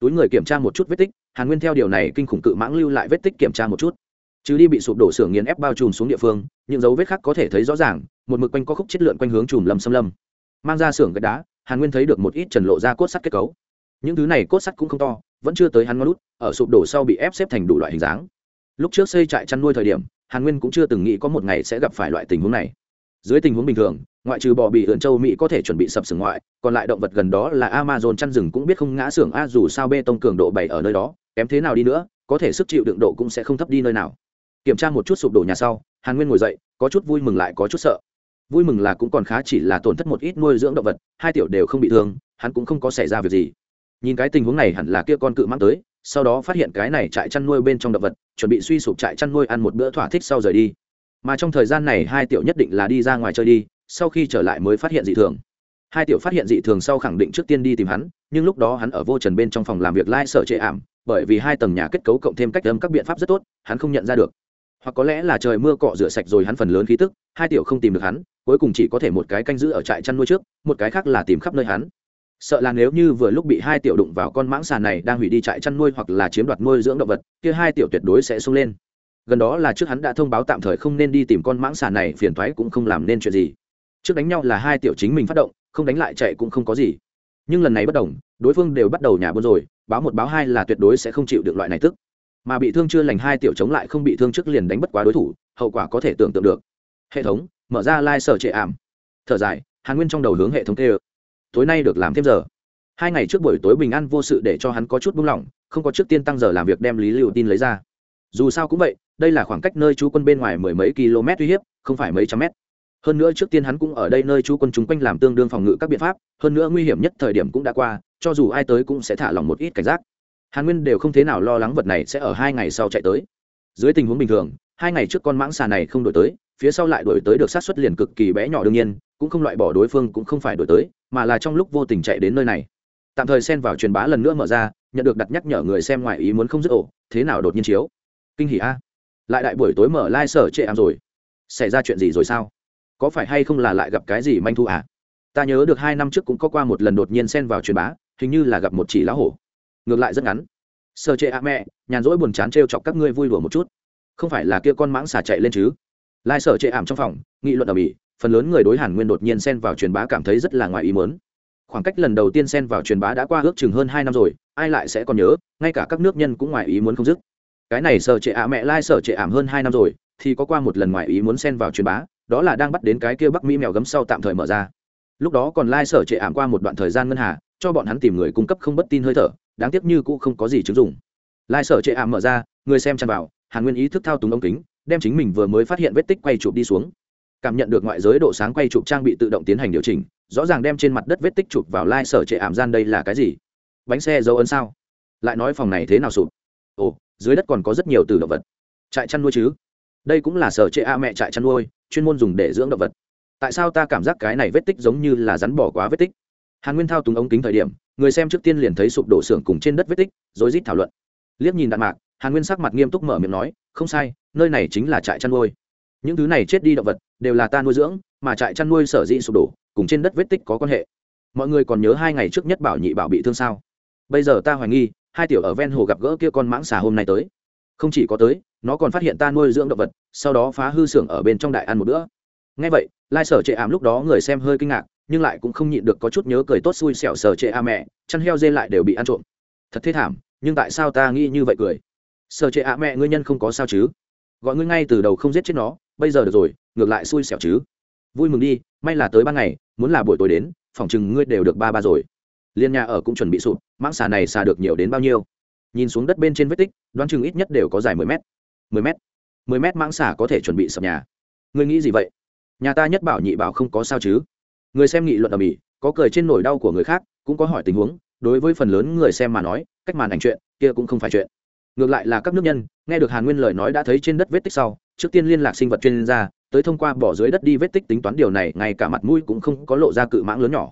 S1: Túi người kiểm tra một chút vết tích, hàn nguyên theo điều này kinh khủng cự mãng lưu lại vết tích kiểm tra một chút chứ đi bị sụp đổ xưởng nghiền ép bao trùm xuống địa phương, những dấu vết khác có thể thấy rõ ràng, một mực quanh có khúc chất lượn quanh hướng trùm lâm xâm lâm. Mang ra xưởng gạch đá, hàn nguyên thấy được một ít trần lộ ra cốt sắt kết cấu. Những thứ này cốt sắt cũng không to, vẫn chưa tới hắn ngon lút ở sụp đổ sau bị ép xếp thành đủ loại hình dáng. Lúc trước xây trại chăn nuôi thời điểm, hàn nguyên cũng chưa từng nghĩ có một ngày sẽ gặp phải loại tình huống này. Dưới tình huống bình thường, ngoại trừ bò bị ượn châu mỹ có thể chuẩn bị sập sừng ngoại, còn lại động vật gần đó là amazon chăn rừng cũng biết không ngã xưởng a dù sao bê tông cường độ bảy ở nơi đó, kém thế nào đi nữa, có thể sức chịu đựng độ cũng sẽ không thấp đi nơi nào kiểm tra một chút sụp đổ nhà sau, hàn nguyên ngồi dậy, có chút vui mừng lại có chút sợ. Vui mừng là cũng còn khá chỉ là tổn thất một ít nuôi dưỡng động vật, hai tiểu đều không bị thương, hắn cũng không có xảy ra việc gì. Nhìn cái tình huống này hẳn là kia con cự mang tới, sau đó phát hiện cái này trại chăn nuôi bên trong động vật, chuẩn bị suy sụp trại chăn nuôi ăn một bữa thỏa thích sau rời đi. Mà trong thời gian này hai tiểu nhất định là đi ra ngoài chơi đi, sau khi trở lại mới phát hiện dị thường. Hai tiểu phát hiện dị thường sau khẳng định trước tiên đi tìm hắn, nhưng lúc đó hắn ở vô trần bên trong phòng làm việc lai sở trệ ảm, bởi vì hai tầng nhà kết cấu cộng thêm cách âm các biện pháp rất tốt, hắn không nhận ra được hoặc có lẽ là trời mưa cọ rửa sạch rồi hắn phần lớn khí tức, hai tiểu không tìm được hắn, cuối cùng chỉ có thể một cái canh giữ ở trại chăn nuôi trước, một cái khác là tìm khắp nơi hắn. Sợ là nếu như vừa lúc bị hai tiểu đụng vào con mãng xà này đang hủy đi trại chăn nuôi hoặc là chiếm đoạt nuôi dưỡng động vật, kia hai tiểu tuyệt đối sẽ sung lên. Gần đó là trước hắn đã thông báo tạm thời không nên đi tìm con mãng xà này, phiền thoái cũng không làm nên chuyện gì. Trước đánh nhau là hai tiểu chính mình phát động, không đánh lại chạy cũng không có gì. Nhưng lần này bất đồng, đối phương đều bắt đầu nhà buôn rồi, báo một báo hai là tuyệt đối sẽ không chịu được loại này tức mà bị thương chưa lành hai tiểu chống lại không bị thương trước liền đánh bất quá đối thủ, hậu quả có thể tưởng tượng được. Hệ thống, mở ra lai、like、sở trệ ảm. Thở dài, hàn nguyên trong đầu hướng hệ thống tê ơ tối nay được làm thêm giờ. Hai ngày trước buổi tối bình an vô sự để cho hắn có chút buông lỏng, không có trước tiên tăng giờ làm việc đem lý liệu tin lấy ra. Dù sao cũng vậy, đây là khoảng cách nơi chú quân bên ngoài mười mấy km uy hiếp, không phải mấy trăm mét. Hơn nữa trước tiên hắn cũng ở đây nơi chú quân chúng quanh làm tương đương phòng ngự các biện pháp, hơn nữa nguy hiểm nhất thời điểm cũng đã qua, cho dù ai tới cũng sẽ thả lỏng một ít cảnh giác hàn nguyên đều không thế nào lo lắng vật này sẽ ở hai ngày sau chạy tới. Dưới tình huống bình thường, hai ngày trước con mãng xà này không đổi tới, phía sau lại đổi tới được sát xuất liền cực kỳ bé nhỏ đương nhiên, cũng không loại bỏ đối phương cũng không phải đổi tới, mà là trong lúc vô tình chạy đến nơi này. Tạm thời xen vào truyền bá lần nữa mở ra, nhận được đặt nhắc nhở người xem ngoài ý muốn không dứt ổ, thế nào đột nhiên chiếu? Kinh hỉ a. Lại đại buổi tối mở lai、like、sở trệ ảm rồi. Xảy ra chuyện gì rồi sao? Có phải hay không là lại gặp cái gì manh thu à? Ta nhớ được hai năm trước cũng có qua một lần đột nhiên xen vào truyền bá, hình như là gặp một chỉ lá hổ ngược lại rất ngắn. Sơ chệ ạ mẹ, nhàn rỗi buồn chán t r e o chọc các ngươi vui đùa một chút. Không phải là kia con mãng xà chạy lên chứ? Lai sở chệ ảm trong phòng, nghị luận ở mỹ, phần lớn người đối hàn nguyên đột nhiên xen vào truyền bá cảm thấy rất là ngoài ý mớn khoảng cách lần đầu tiên xen vào truyền bá đã qua ước chừng hơn hai năm rồi, ai lại sẽ còn nhớ, ngay cả các nước nhân cũng ngoài ý muốn không dứt. Cái này sở trệ ạ mẹ lai sở trệ ảm hơn hai năm rồi, thì có qua một lần ngoài ý muốn xen vào truyền bá, đó là đang bắt đến cái kia bắc mỹ mèo gấm sau tạm thời mở ra. Lúc đó còn lai sở trệ ảm qua một đoạn thời gian ngân hà, cho bọn hắn tìm người cung cấp không bất tin hơi thở đáng tiếc như cũ không có gì chứng dụng. Lai sở chệ ảm mở ra, người xem chăn vào, hàn nguyên ý thức thao túng ống kính, đem chính mình vừa mới phát hiện vết tích quay chụp đi xuống. Cảm nhận được ngoại giới độ sáng quay chụp trang bị tự động tiến hành điều chỉnh, rõ ràng đem trên mặt đất vết tích chụp vào lai sở trệ ảm gian đây là cái gì? Bánh xe dấu ấn sao? Lại nói phòng này thế nào sụp? Ồ, dưới đất còn có rất nhiều từ động vật. Trại chăn nuôi chứ? Đây cũng là sở trệ a mẹ trại chăn nuôi, chuyên môn dùng để dưỡng động vật. Tại sao ta cảm giác cái này vết tích giống như là rắn bỏ quá vết tích? Hàn nguyên thao túng ống kính thời điểm người xem trước tiên liền thấy sụp đổ xưởng cùng trên đất vết tích rồi rít thảo luận. Liếc nhìn đạn mạc, hàn nguyên sắc mặt nghiêm túc mở miệng nói, không sai, nơi này chính là trại chăn nuôi. Những thứ này chết đi động vật đều là ta nuôi dưỡng, mà trại chăn nuôi sở dĩ sụp đổ, cùng trên đất vết tích có quan hệ. Mọi người còn nhớ hai ngày trước nhất bảo nhị bảo bị thương sao? Bây giờ ta hoài nghi, hai tiểu ở ven hồ gặp gỡ kia con mãng xà hôm nay tới. Không chỉ có tới, nó còn phát hiện ta nuôi dưỡng động vật, sau đó phá hư xưởng ở bên trong đại ăn một bữa. Ngay vậy, lai sở chệ ảm lúc đó người xem hơi kinh ngạc nhưng lại cũng không nhịn được có chút nhớ cười tốt xui xẻo sờ trệ a mẹ, chăn heo dê lại đều bị ăn trộm. Thật thế thảm, nhưng tại sao ta nghĩ như vậy cười? Sờ trệ a mẹ, ngươi nhân không có sao chứ? Gọi ngươi ngay từ đầu không giết chết nó, bây giờ được rồi, ngược lại xui xẻo chứ? Vui mừng đi, may là tới ban ngày, muốn là buổi tối đến, phòng chừng ngươi đều được ba ba rồi. Liên nhà ở cũng chuẩn bị sụp, mãng xà này xà được nhiều đến bao nhiêu? Nhìn xuống đất bên trên vết tích, đoán chừng ít nhất đều có dài mười mét. Mười mét? Mười mét mãng xà có thể chuẩn bị sập nhà. Ngươi nghĩ gì vậy? Nhà ta nhất bảo nhị bảo không có sao chứ? Người xem nghị luận ở mỹ, có cười trên nỗi đau của người khác, cũng có hỏi tình huống, đối với phần lớn người xem mà nói, cách màn ảnh chuyện, kia cũng không phải chuyện. Ngược lại là các nước nhân, nghe được hàn nguyên lời nói đã thấy trên đất vết tích sau, trước tiên liên lạc sinh vật chuyên gia, tới thông qua bỏ dưới đất đi vết tích tính toán điều này, ngay cả mặt mũi cũng không có lộ ra cự mãng lớn nhỏ.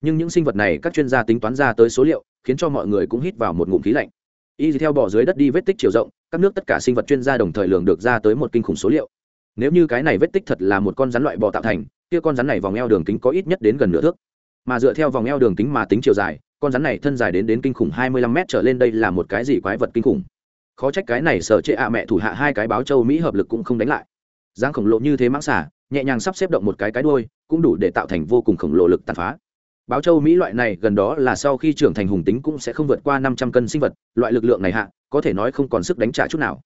S1: Nhưng những sinh vật này, các chuyên gia tính toán ra tới số liệu, khiến cho mọi người cũng hít vào một ngụm khí lạnh. Y theo bỏ dưới đất đi vết tích chiều rộng, các nước tất cả sinh vật chuyên gia đồng thời lường được ra tới một kinh khủng số liệu. Nếu như cái này vết tích thật là một con rắn loại bò tạo thành kia con rắn này vòng eo đường kính có ít nhất đến gần nửa thước. Mà dựa theo vòng eo đường kính mà tính chiều dài, con rắn này thân dài đến đến kinh khủng hai mươi lăm m trở lên đây là một cái gì quái vật kinh khủng. Khó trách cái này sở chế ạ mẹ thủ hạ hai cái báo châu mỹ hợp lực cũng không đánh lại. Giang khổng lồ như thế mãng xả, nhẹ nhàng sắp xếp động một cái cái đuôi, cũng đủ để tạo thành vô cùng khổng lồ lực tàn phá. Báo châu mỹ loại này gần đó là sau khi trưởng thành hùng tính cũng sẽ không vượt qua năm trăm cân sinh vật, loại lực lượng này hạ, có thể nói không còn sức đánh trả chút nào.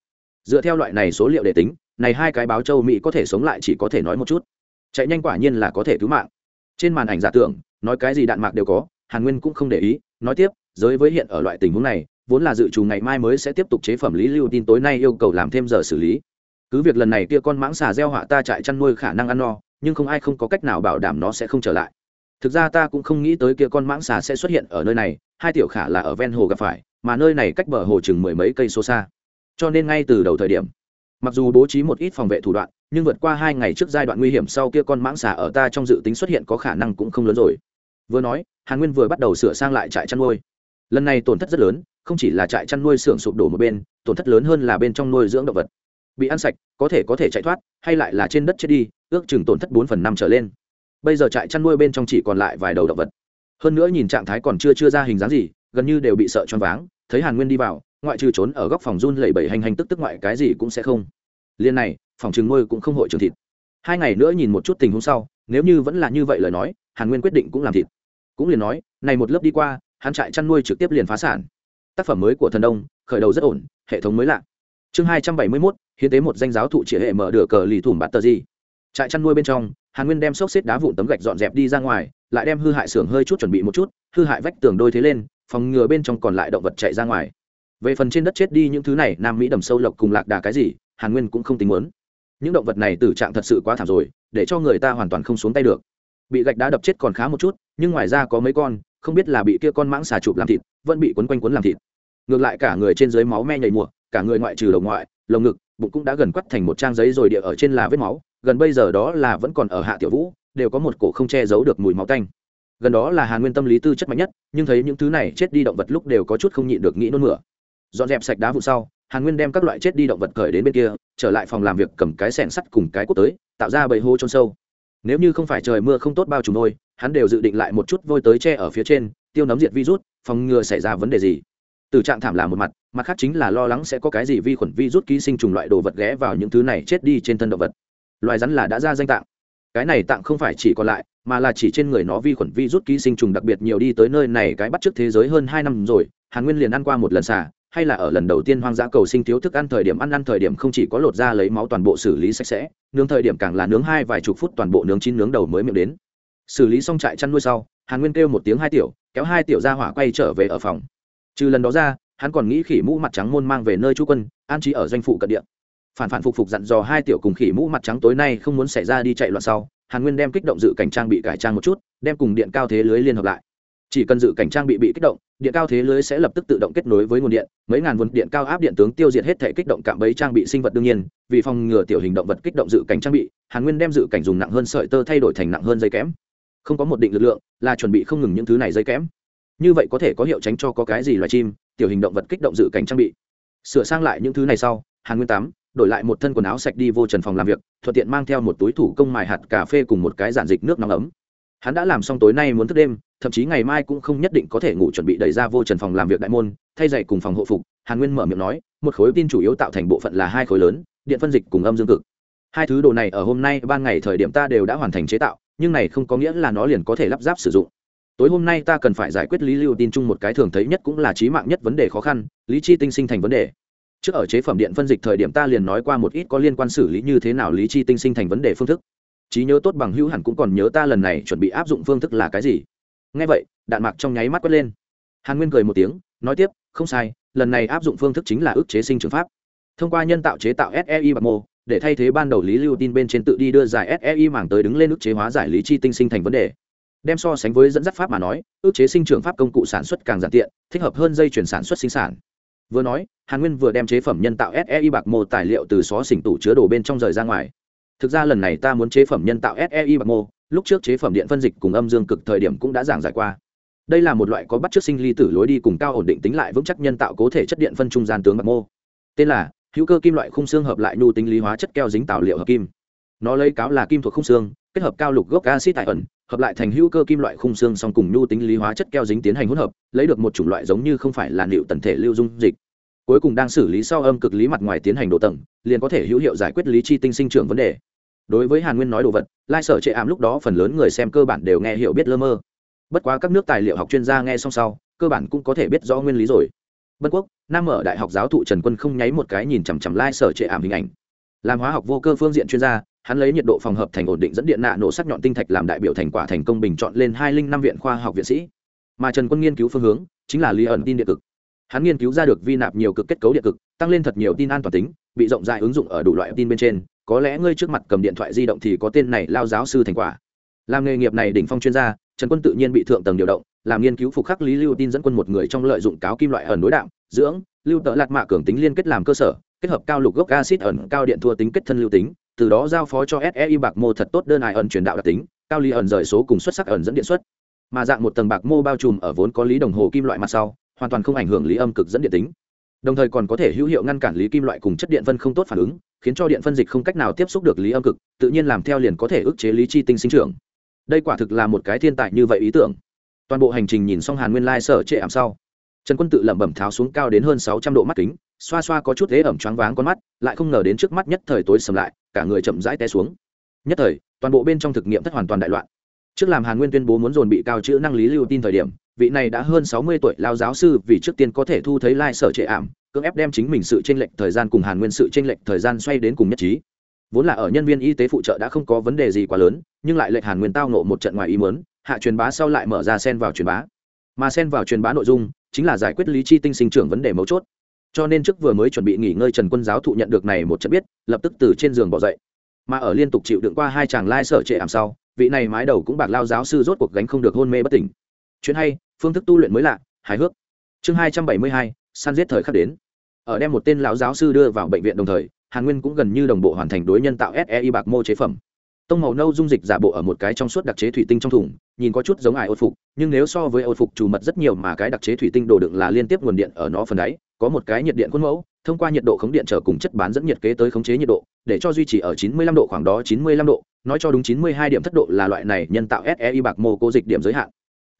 S1: Dựa theo loại này số liệu để tính, này hai cái báo châu mỹ có thể sống lại chỉ có thể nói một chút chạy nhanh quả nhiên là có thể cứu mạng. Trên màn ảnh giả tưởng, nói cái gì đạn mạc đều có, hàn nguyên cũng không để ý, nói tiếp, giới với hiện ở loại tình huống này, vốn là dự trù ngày mai mới sẽ tiếp tục chế phẩm lý lưu tin tối nay yêu cầu làm thêm giờ xử lý. Cứ việc lần này kia con mãng xà gieo họa ta trại chăn nuôi khả năng ăn no, nhưng không ai không có cách nào bảo đảm nó sẽ không trở lại. Thực ra ta cũng không nghĩ tới kia con mãng xà sẽ xuất hiện ở nơi này, hai tiểu khả là ở ven hồ gặp phải, mà nơi này cách bờ hồ chừng mười mấy cây số xa. Cho nên ngay từ đầu thời điểm, mặc dù bố trí một ít phòng vệ thủ đoạn nhưng vượt qua hai ngày trước giai đoạn nguy hiểm sau kia con mãng xà ở ta trong dự tính xuất hiện có khả năng cũng không lớn rồi. Vừa nói, hàn nguyên vừa bắt đầu sửa sang lại trại chăn nuôi. Lần này tổn thất rất lớn, không chỉ là trại chăn nuôi xưởng sụp đổ một bên, tổn thất lớn hơn là bên trong nuôi dưỡng động vật. Bị ăn sạch, có thể có thể chạy thoát, hay lại là trên đất chết đi, ước chừng tổn thất bốn phần năm trở lên. Bây giờ trại chăn nuôi bên trong chỉ còn lại vài đầu động vật. Hơn nữa nhìn trạng thái còn chưa chưa ra hình dáng gì, gần như đều bị sợ choáng váng, thấy hàn nguyên đi vào, ngoại trừ trốn ở góc phòng run lẩy bẩy hành hành tức tức ngoại cái gì cũng sẽ không. Liên này phòng trừng nuôi cũng không hội trường thịt. Hai ngày nữa nhìn một chút tình huống sau, nếu như vẫn là như vậy lời nói, hàn nguyên quyết định cũng làm thịt. Cũng liền nói, này một lớp đi qua, hắn trại chăn nuôi trực tiếp liền phá sản. Tác phẩm mới của thần đông, khởi đầu rất ổn, hệ thống mới lạ. Chương hai trăm bảy mươi mốt, hiến tế một danh giáo thụ chỉ hệ mở được cờ lì thủng bạt tờ gì. Trại chăn nuôi bên trong, hàn nguyên đem xốc xếp đá vụn tấm gạch dọn dẹp đi ra ngoài, lại đem hư hại xưởng hơi chút chuẩn bị một chút, hư hại vách tường đôi thế lên, phòng ngừa bên trong còn lại động vật chạy ra ngoài. Về phần trên đất chết đi những thứ này, nam mỹ đầm sâu lộc cùng lạc đà cái gì, hàn nguyên cũng không tính muốn những động vật này tử trạng thật sự quá thảm rồi, để cho người ta hoàn toàn không xuống tay được. Bị gạch đá đập chết còn khá một chút, nhưng ngoài ra có mấy con, không biết là bị kia con mãng xà chụp làm thịt, vẫn bị quấn quanh quấn làm thịt. Ngược lại cả người trên dưới máu me nhảy mùa, cả người ngoại trừ đầu ngoại, lồng ngực, bụng cũng đã gần quắt thành một trang giấy rồi địa ở trên là vết máu, gần bây giờ đó là vẫn còn ở hạ tiểu vũ, đều có một cổ không che giấu được mùi máu tanh. Gần đó là hàn nguyên tâm lý tư chất mạnh nhất, nhưng thấy những thứ này chết đi động vật lúc đều có chút không nhịn được nghĩ nôn mửa. Dọn dẹp sạch đá vụ sau hàn nguyên đem các loại chết đi động vật cởi đến bên kia, trở lại phòng làm việc cầm cái sẻng sắt cùng cái cốt tới, tạo ra bầy hô trôn sâu. Nếu như không phải trời mưa không tốt bao trùm nôi hắn đều dự định lại một chút vôi tới che ở phía trên, tiêu nấm diệt virus, phòng ngừa xảy ra vấn đề gì. Từ trạng thảm là một mặt mặt khác chính là lo lắng sẽ có cái gì vi khuẩn virus ký sinh trùng loại đồ vật ghé vào những thứ này chết đi trên thân động vật. Loài rắn là đã ra danh tạng. Cái này tạng không phải chỉ còn lại, mà là chỉ trên người nó vi khuẩn virus ký sinh trùng đặc biệt nhiều đi tới nơi này cái bắt trước thế giới hơn hai năm rồi, hàn nguyên liền ăn qua một lần xả hay là ở lần đầu tiên hoang dã cầu sinh thiếu thức ăn thời điểm ăn ăn thời điểm không chỉ có lột ra lấy máu toàn bộ xử lý sạch sẽ, nướng thời điểm càng là nướng hai vài chục phút toàn bộ nướng chín nướng đầu mới miệng đến. Xử lý xong trại chăn nuôi sau, hàn nguyên kêu một tiếng hai tiểu, kéo hai tiểu ra hỏa quay trở về ở phòng. Trừ lần đó ra, hắn còn nghĩ khỉ mũ mặt trắng môn mang về nơi chú quân, an trí ở doanh phụ cận địa. Phản phản phục phục dặn dò hai tiểu cùng khỉ mũ mặt trắng tối nay không muốn xảy ra đi chạy loạn sau, hàn nguyên đem kích động dự cảnh trang bị cải trang một chút, đem cùng điện cao thế lưới liên hợp lại. Chỉ cần dự cảnh trang bị bị kích động điện cao thế lưới sẽ lập tức tự động kết nối với nguồn điện, mấy ngàn vốn điện cao áp điện tướng tiêu diệt hết thể kích động cạm bẫy trang bị sinh vật đương nhiên, vì phòng ngừa tiểu hình động vật kích động dự cảnh trang bị, hàn nguyên đem dự cảnh dùng nặng hơn sợi tơ thay đổi thành nặng hơn dây kém. Không có một định lực lượng là chuẩn bị không ngừng những thứ này dây kém. Như vậy có thể có hiệu tránh cho có cái gì loài chim, tiểu hình động vật kích động dự cảnh trang bị. Sửa sang lại những thứ này sau, hàn nguyên tám đổi lại một thân quần áo sạch đi vô trần phòng làm việc, thuận tiện mang theo một túi thủ công mài hạt cà phê cùng một cái giản dịch nước nóng ấm. Hắn đã làm xong tối nay muốn thức đêm thậm chí ngày mai cũng không nhất định có thể ngủ chuẩn bị đẩy ra vô trần phòng làm việc đại môn, thay dậy cùng phòng hộ phục, hàn nguyên mở miệng nói, một khối tin chủ yếu tạo thành bộ phận là hai khối lớn, điện phân dịch cùng âm dương cực. Hai thứ đồ này ở hôm nay ban ngày thời điểm ta đều đã hoàn thành chế tạo, nhưng này không có nghĩa là nó liền có thể lắp ráp sử dụng. Tối hôm nay ta cần phải giải quyết lý lưu tin chung một cái thường thấy nhất cũng là trí mạng nhất vấn đề khó khăn, lý chi tinh sinh thành vấn đề. Trước ở chế phẩm điện phân dịch thời điểm ta liền nói qua một ít có liên quan xử lý như thế nào lý chi tinh sinh thành vấn đề phương thức. Trí nhớ tốt bằng hữu hẳn cũng còn nhớ ta lần này chuẩn bị áp dụng phương thức là cái gì ngay vậy, đạn mạc trong nháy mắt quét lên. Hàn nguyên cười một tiếng, nói tiếp, không sai, lần này áp dụng phương thức chính là ức chế sinh trường pháp. Thông qua nhân tạo chế tạo sei bạc mô, để thay thế ban đầu lý lưu tin bên trên tự đi đưa giải sei mảng tới đứng lên ức chế hóa giải lý chi tinh sinh thành vấn đề. Đem so sánh với dẫn dắt pháp mà nói, ức chế sinh trưởng pháp công cụ sản xuất càng giản tiện, thích hợp hơn dây chuyển sản xuất sinh sản. Vừa nói, hàn nguyên vừa đem chế phẩm nhân tạo sei bạc mô tài liệu từ xó xỉnh tủ chứa đồ bên trong rời ra ngoài thực ra lần này ta muốn chế phẩm nhân tạo sei bạc mô, lúc trước chế phẩm điện phân dịch cùng âm dương cực thời điểm cũng đã giảng giải qua. Đây là một loại có bắt chước sinh ly tử lối đi cùng cao ổn định tính lại vững chắc nhân tạo cố thể chất điện phân trung gian tướng bạc mô. Tên là hữu cơ kim loại khung xương hợp lại nhu tính lý hóa chất keo dính tạo liệu hợp kim. Nó lấy cáo là kim thuộc khung xương, kết hợp cao lục gốc acid tại ẩn hợp lại thành hữu cơ kim loại khung xương song cùng nhu tính lý hóa chất keo dính tiến hành hỗn hợp, lấy được một chủng loại giống như không phải là liệu tần thể lưu dung dịch cuối cùng đang xử lý sau âm cực lý mặt ngoài tiến hành độ tầng, liền có thể hữu hiệu giải quyết lý chi tinh sinh trưởng vấn đề. Đối với hàn nguyên nói đồ vật, lai sở trệ ảm lúc đó phần lớn người xem cơ bản đều nghe hiểu biết lơ mơ. Bất quá các nước tài liệu học chuyên gia nghe xong sau, cơ bản cũng có thể biết rõ nguyên lý rồi. Bất quốc, nam ở đại học giáo thụ trần quân không nháy một cái nhìn chằm chằm lai sở trệ ảm hình ảnh. Làm hóa học vô cơ phương diện chuyên gia, hắn lấy nhiệt độ phòng hợp thành ổn định dẫn điện nạ nổ sắc nhọn tinh thạch làm đại biểu thành quả thành công bình chọn lên hai linh năm viện khoa học viện sĩ. Mà trần quân nghiên cứu phương hướng chính là lý ẩn tin điện cực hắn nghiên cứu ra được vi nạp nhiều cực kết cấu điện cực, tăng lên thật nhiều tin an toàn tính, bị rộng rãi ứng dụng ở đủ loại tin bên trên. Có lẽ ngươi trước mặt cầm điện thoại di động thì có tên này lao giáo sư thành quả. Làm nghề nghiệp này đỉnh phong chuyên gia, trần quân tự nhiên bị thượng tầng điều động, làm nghiên cứu phục khắc lý lưu tin dẫn quân một người trong lợi dụng cáo kim loại ẩn đối đạm, dưỡng, lưu tợ lạt mạ cường tính liên kết làm cơ sở, kết hợp cao lục gốc acid ẩn, cao điện thua tính kết thân lưu tính, từ đó giao phó cho SEI bạc mô thật tốt đơn ai ẩn truyền đạo đặc tính, cao lý ẩn rời số cùng xuất sắc ẩn dẫn điện xuất. Mà dạng một tầng bạc mô bao trùm ở vốn có lý đồng hồ kim loại mặt sau hoàn toàn không ảnh hưởng lý âm cực dẫn điện tính. Đồng thời còn có thể hữu hiệu ngăn cản lý kim loại cùng chất điện phân không tốt phản ứng, khiến cho điện phân dịch không cách nào tiếp xúc được lý âm cực, tự nhiên làm theo liền có thể ức chế lý chi tinh sinh trưởng. Đây quả thực là một cái thiên tài như vậy ý tưởng. Toàn bộ hành trình nhìn xong hàn nguyên lai sở trệ ảm sau. Trần quân tự lẩm bẩm tháo xuống cao đến hơn sáu trăm độ mắt kính, xoa xoa có chút thế ẩm choáng váng con mắt, lại không ngờ đến trước mắt nhất thời tối sầm lại, cả người chậm rãi té xuống. Nhất thời, toàn bộ bên trong thực nghiệm thất hoàn toàn đại loạn. Trước làm hàn nguyên tuyên bố muốn dồn bị cao chữ năng lý lưu tin thời điểm vị này đã hơn sáu mươi tuổi lao giáo sư vì trước tiên có thể thu thấy lai sở trệ ảm, cưỡng ép đem chính mình sự tranh lệch thời gian cùng hàn nguyên sự tranh lệch thời gian xoay đến cùng nhất trí. Vốn là ở nhân viên y tế phụ trợ đã không có vấn đề gì quá lớn, nhưng lại lệnh hàn nguyên tao nộ một trận ngoài ý muốn, hạ truyền bá sau lại mở ra sen vào truyền bá. Mà sen vào truyền bá nội dung chính là giải quyết lý chi tinh sinh trưởng vấn đề mấu chốt. Cho nên trước vừa mới chuẩn bị nghỉ ngơi trần quân giáo thụ nhận được này một trận biết, lập tức từ trên giường bỏ dậy. Mà ở liên tục chịu đựng qua hai chàng lai sở trệ ảm sau, vị này mái đầu cũng bạc lao giáo sư rốt cuộc gánh không được hôn mê bất tỉnh chuyện hay, phương thức tu luyện mới lạ, hài hước. Chương hai trăm bảy mươi hai, săn giết thời khắc đến. Ở đem một tên lão giáo sư đưa vào bệnh viện đồng thời, hàn nguyên cũng gần như đồng bộ hoàn thành đối nhân tạo sei bạc mô chế phẩm. Tông màu nâu dung dịch giả bộ ở một cái trong suốt đặc chế thủy tinh trong thùng, nhìn có chút giống ải ột phục, nhưng nếu so với ột phục chủ mật rất nhiều mà cái đặc chế thủy tinh đồ đựng là liên tiếp nguồn điện ở nó phần đáy, có một cái nhiệt điện khuôn mẫu, thông qua nhiệt độ khống điện trở cùng chất bán dẫn nhiệt kế tới khống chế nhiệt độ, để cho duy trì ở 95 độ khoảng đó 95 độ, nói cho đúng 92 điểm thất độ là loại này nhân tạo sei bạc mô cố dịch điểm giới hạn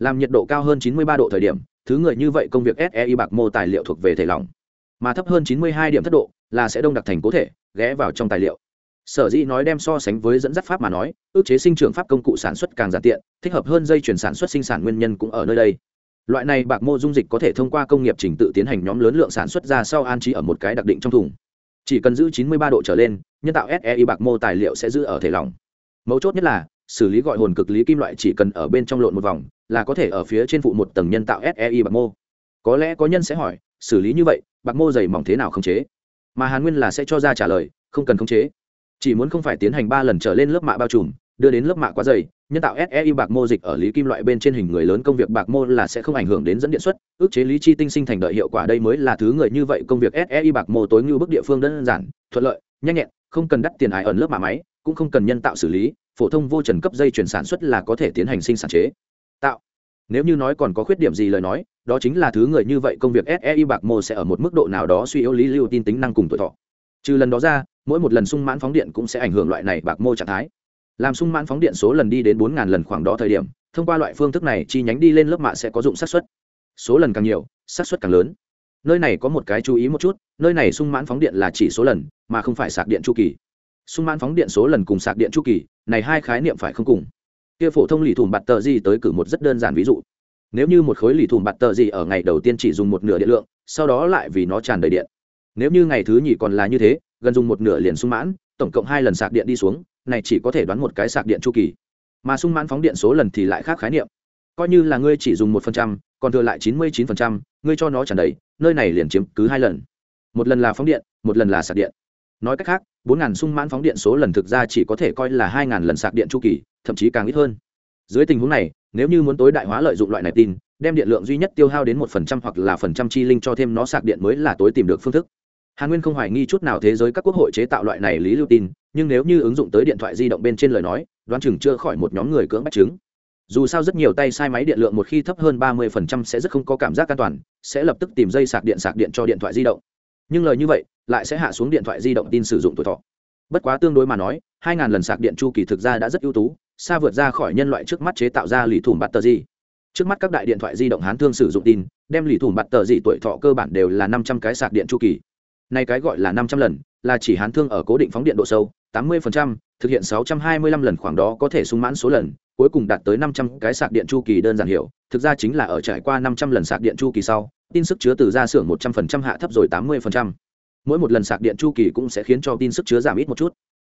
S1: làm nhiệt độ cao hơn 93 độ thời điểm, thứ người như vậy công việc sei bạc mô tài liệu thuộc về thể lỏng. Mà thấp hơn 92 điểm thất độ là sẽ đông đặc thành cố thể, ghé vào trong tài liệu. Sở dĩ nói đem so sánh với dẫn dắt pháp mà nói, ước chế sinh trưởng pháp công cụ sản xuất càng giản tiện, thích hợp hơn dây chuyển sản xuất sinh sản nguyên nhân cũng ở nơi đây. Loại này bạc mô dung dịch có thể thông qua công nghiệp trình tự tiến hành nhóm lớn lượng sản xuất ra sau an trí ở một cái đặc định trong thùng. Chỉ cần giữ 93 độ trở lên, nhân tạo sei bạc mô tài liệu sẽ giữ ở thể lỏng. Mấu chốt nhất là, xử lý gọi hồn cực lý kim loại chỉ cần ở bên trong lộn một vòng là có thể ở phía trên phụ một tầng nhân tạo sei bạc mô. Có lẽ có nhân sẽ hỏi, xử lý như vậy, bạc mô dày mỏng thế nào không chế? Mà hàn nguyên là sẽ cho ra trả lời, không cần khống chế. Chỉ muốn không phải tiến hành ba lần trở lên lớp mạ bao trùm, đưa đến lớp mạ quá dày, nhân tạo sei bạc mô dịch ở lý kim loại bên trên hình người lớn công việc bạc mô là sẽ không ảnh hưởng đến dẫn điện xuất ước chế lý chi tinh sinh thành đợi hiệu quả đây mới là thứ người như vậy công việc sei bạc mô tối ngưu bức địa phương đơn giản, thuận lợi, nhanh nhẹn, không cần đắt tiền ải ẩn lớp mạ máy, cũng không cần nhân tạo xử lý, phổ thông vô trần cấp dây chuyển sản xuất là có thể tiến hành sinh sản chế tạo. Nếu như nói còn có khuyết điểm gì lời nói, đó chính là thứ người như vậy công việc sei bạc mô sẽ ở một mức độ nào đó suy yếu lý lưu tin tính năng cùng tuổi thọ. Trừ lần đó ra, mỗi một lần sung mãn phóng điện cũng sẽ ảnh hưởng loại này bạc mô trạng thái. Làm sung mãn phóng điện số lần đi đến bốn lần khoảng đó thời điểm, thông qua loại phương thức này chi nhánh đi lên lớp mạ sẽ có dụng xác suất. Số lần càng nhiều, xác suất càng lớn. Nơi này có một cái chú ý một chút, nơi này sung mãn phóng điện là chỉ số lần, mà không phải sạc điện chu kỳ. Sung mãn phóng điện số lần cùng sạc điện chu kỳ, này hai khái niệm phải không cùng? Kia phổ thông lì thủng bạt tờ gì tới cử một rất đơn giản ví dụ. Nếu như một khối lì thủng bạt tờ gì ở ngày đầu tiên chỉ dùng một nửa điện lượng, sau đó lại vì nó tràn đầy điện. Nếu như ngày thứ nhì còn là như thế, gần dùng một nửa liền sung mãn, tổng cộng hai lần sạc điện đi xuống, này chỉ có thể đoán một cái sạc điện chu kỳ. Mà sung mãn phóng điện số lần thì lại khác khái niệm. Coi như là ngươi chỉ dùng một phần trăm, còn thừa lại chín mươi chín phần trăm, ngươi cho nó tràn đầy, nơi này liền chiếm cứ hai lần. Một lần là phóng điện, một lần là sạc điện. Nói cách khác, bốn ngàn sung mãn phóng điện số lần thực ra chỉ có thể coi là hai ngàn lần sạc điện chu kỳ thậm chí càng ít hơn. Dưới tình huống này, nếu như muốn tối đại hóa lợi dụng loại này tin, đem điện lượng duy nhất tiêu hao đến một phần trăm hoặc là phần trăm chi linh cho thêm nó sạc điện mới là tối tìm được phương thức. Hàn nguyên không hoài nghi chút nào thế giới các quốc hội chế tạo loại này lý lưu tin, nhưng nếu như ứng dụng tới điện thoại di động bên trên lời nói, đoán chừng chưa khỏi một nhóm người cưỡng bách chứng. Dù sao rất nhiều tay sai máy điện lượng một khi thấp hơn ba mươi phần trăm sẽ rất không có cảm giác an toàn, sẽ lập tức tìm dây sạc điện sạc điện cho điện thoại di động. Nhưng lời như vậy, lại sẽ hạ xuống điện thoại di động tin sử dụng tuổi thọ. Bất quá tương đối mà nói, hai ngàn lần sạc điện chu kỳ thực ra đã rất ưu tú xa vượt ra khỏi nhân loại trước mắt chế tạo ra lì thủng bạt tờ gì. Trước mắt các đại điện thoại di động hán thương sử dụng tin, đem lì thủng bạt tờ gì tuổi thọ cơ bản đều là năm trăm cái sạc điện chu kỳ. Nay cái gọi là năm trăm lần, là chỉ hán thương ở cố định phóng điện độ sâu, tám mươi thực hiện sáu trăm hai mươi lăm lần khoảng đó có thể sung mãn số lần, cuối cùng đạt tới năm trăm cái sạc điện chu kỳ đơn giản hiểu, thực ra chính là ở trải qua năm trăm lần sạc điện chu kỳ sau, tin sức chứa từ ra xưởng một trăm phần trăm hạ thấp rồi tám mươi phần trăm. Mỗi một lần sạc điện chu kỳ cũng sẽ khiến cho tin sức chứa giảm ít một chút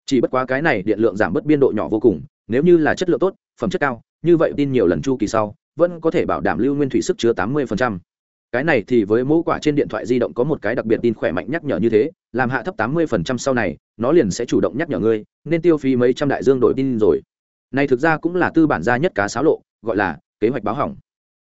S1: chỉ bất quá cái này điện lượng giảm bớt biên độ nhỏ vô cùng, nếu như là chất lượng tốt, phẩm chất cao, như vậy tin nhiều lần chu kỳ sau, vẫn có thể bảo đảm lưu nguyên thủy sức chứa 80%. cái này thì với mẫu quả trên điện thoại di động có một cái đặc biệt tin khỏe mạnh nhắc nhở như thế, làm hạ thấp 80% sau này, nó liền sẽ chủ động nhắc nhở ngươi, nên tiêu phí mấy trăm đại dương đổi tin rồi này thực ra cũng là tư bản gia nhất cá sáo lộ, gọi là kế hoạch báo hỏng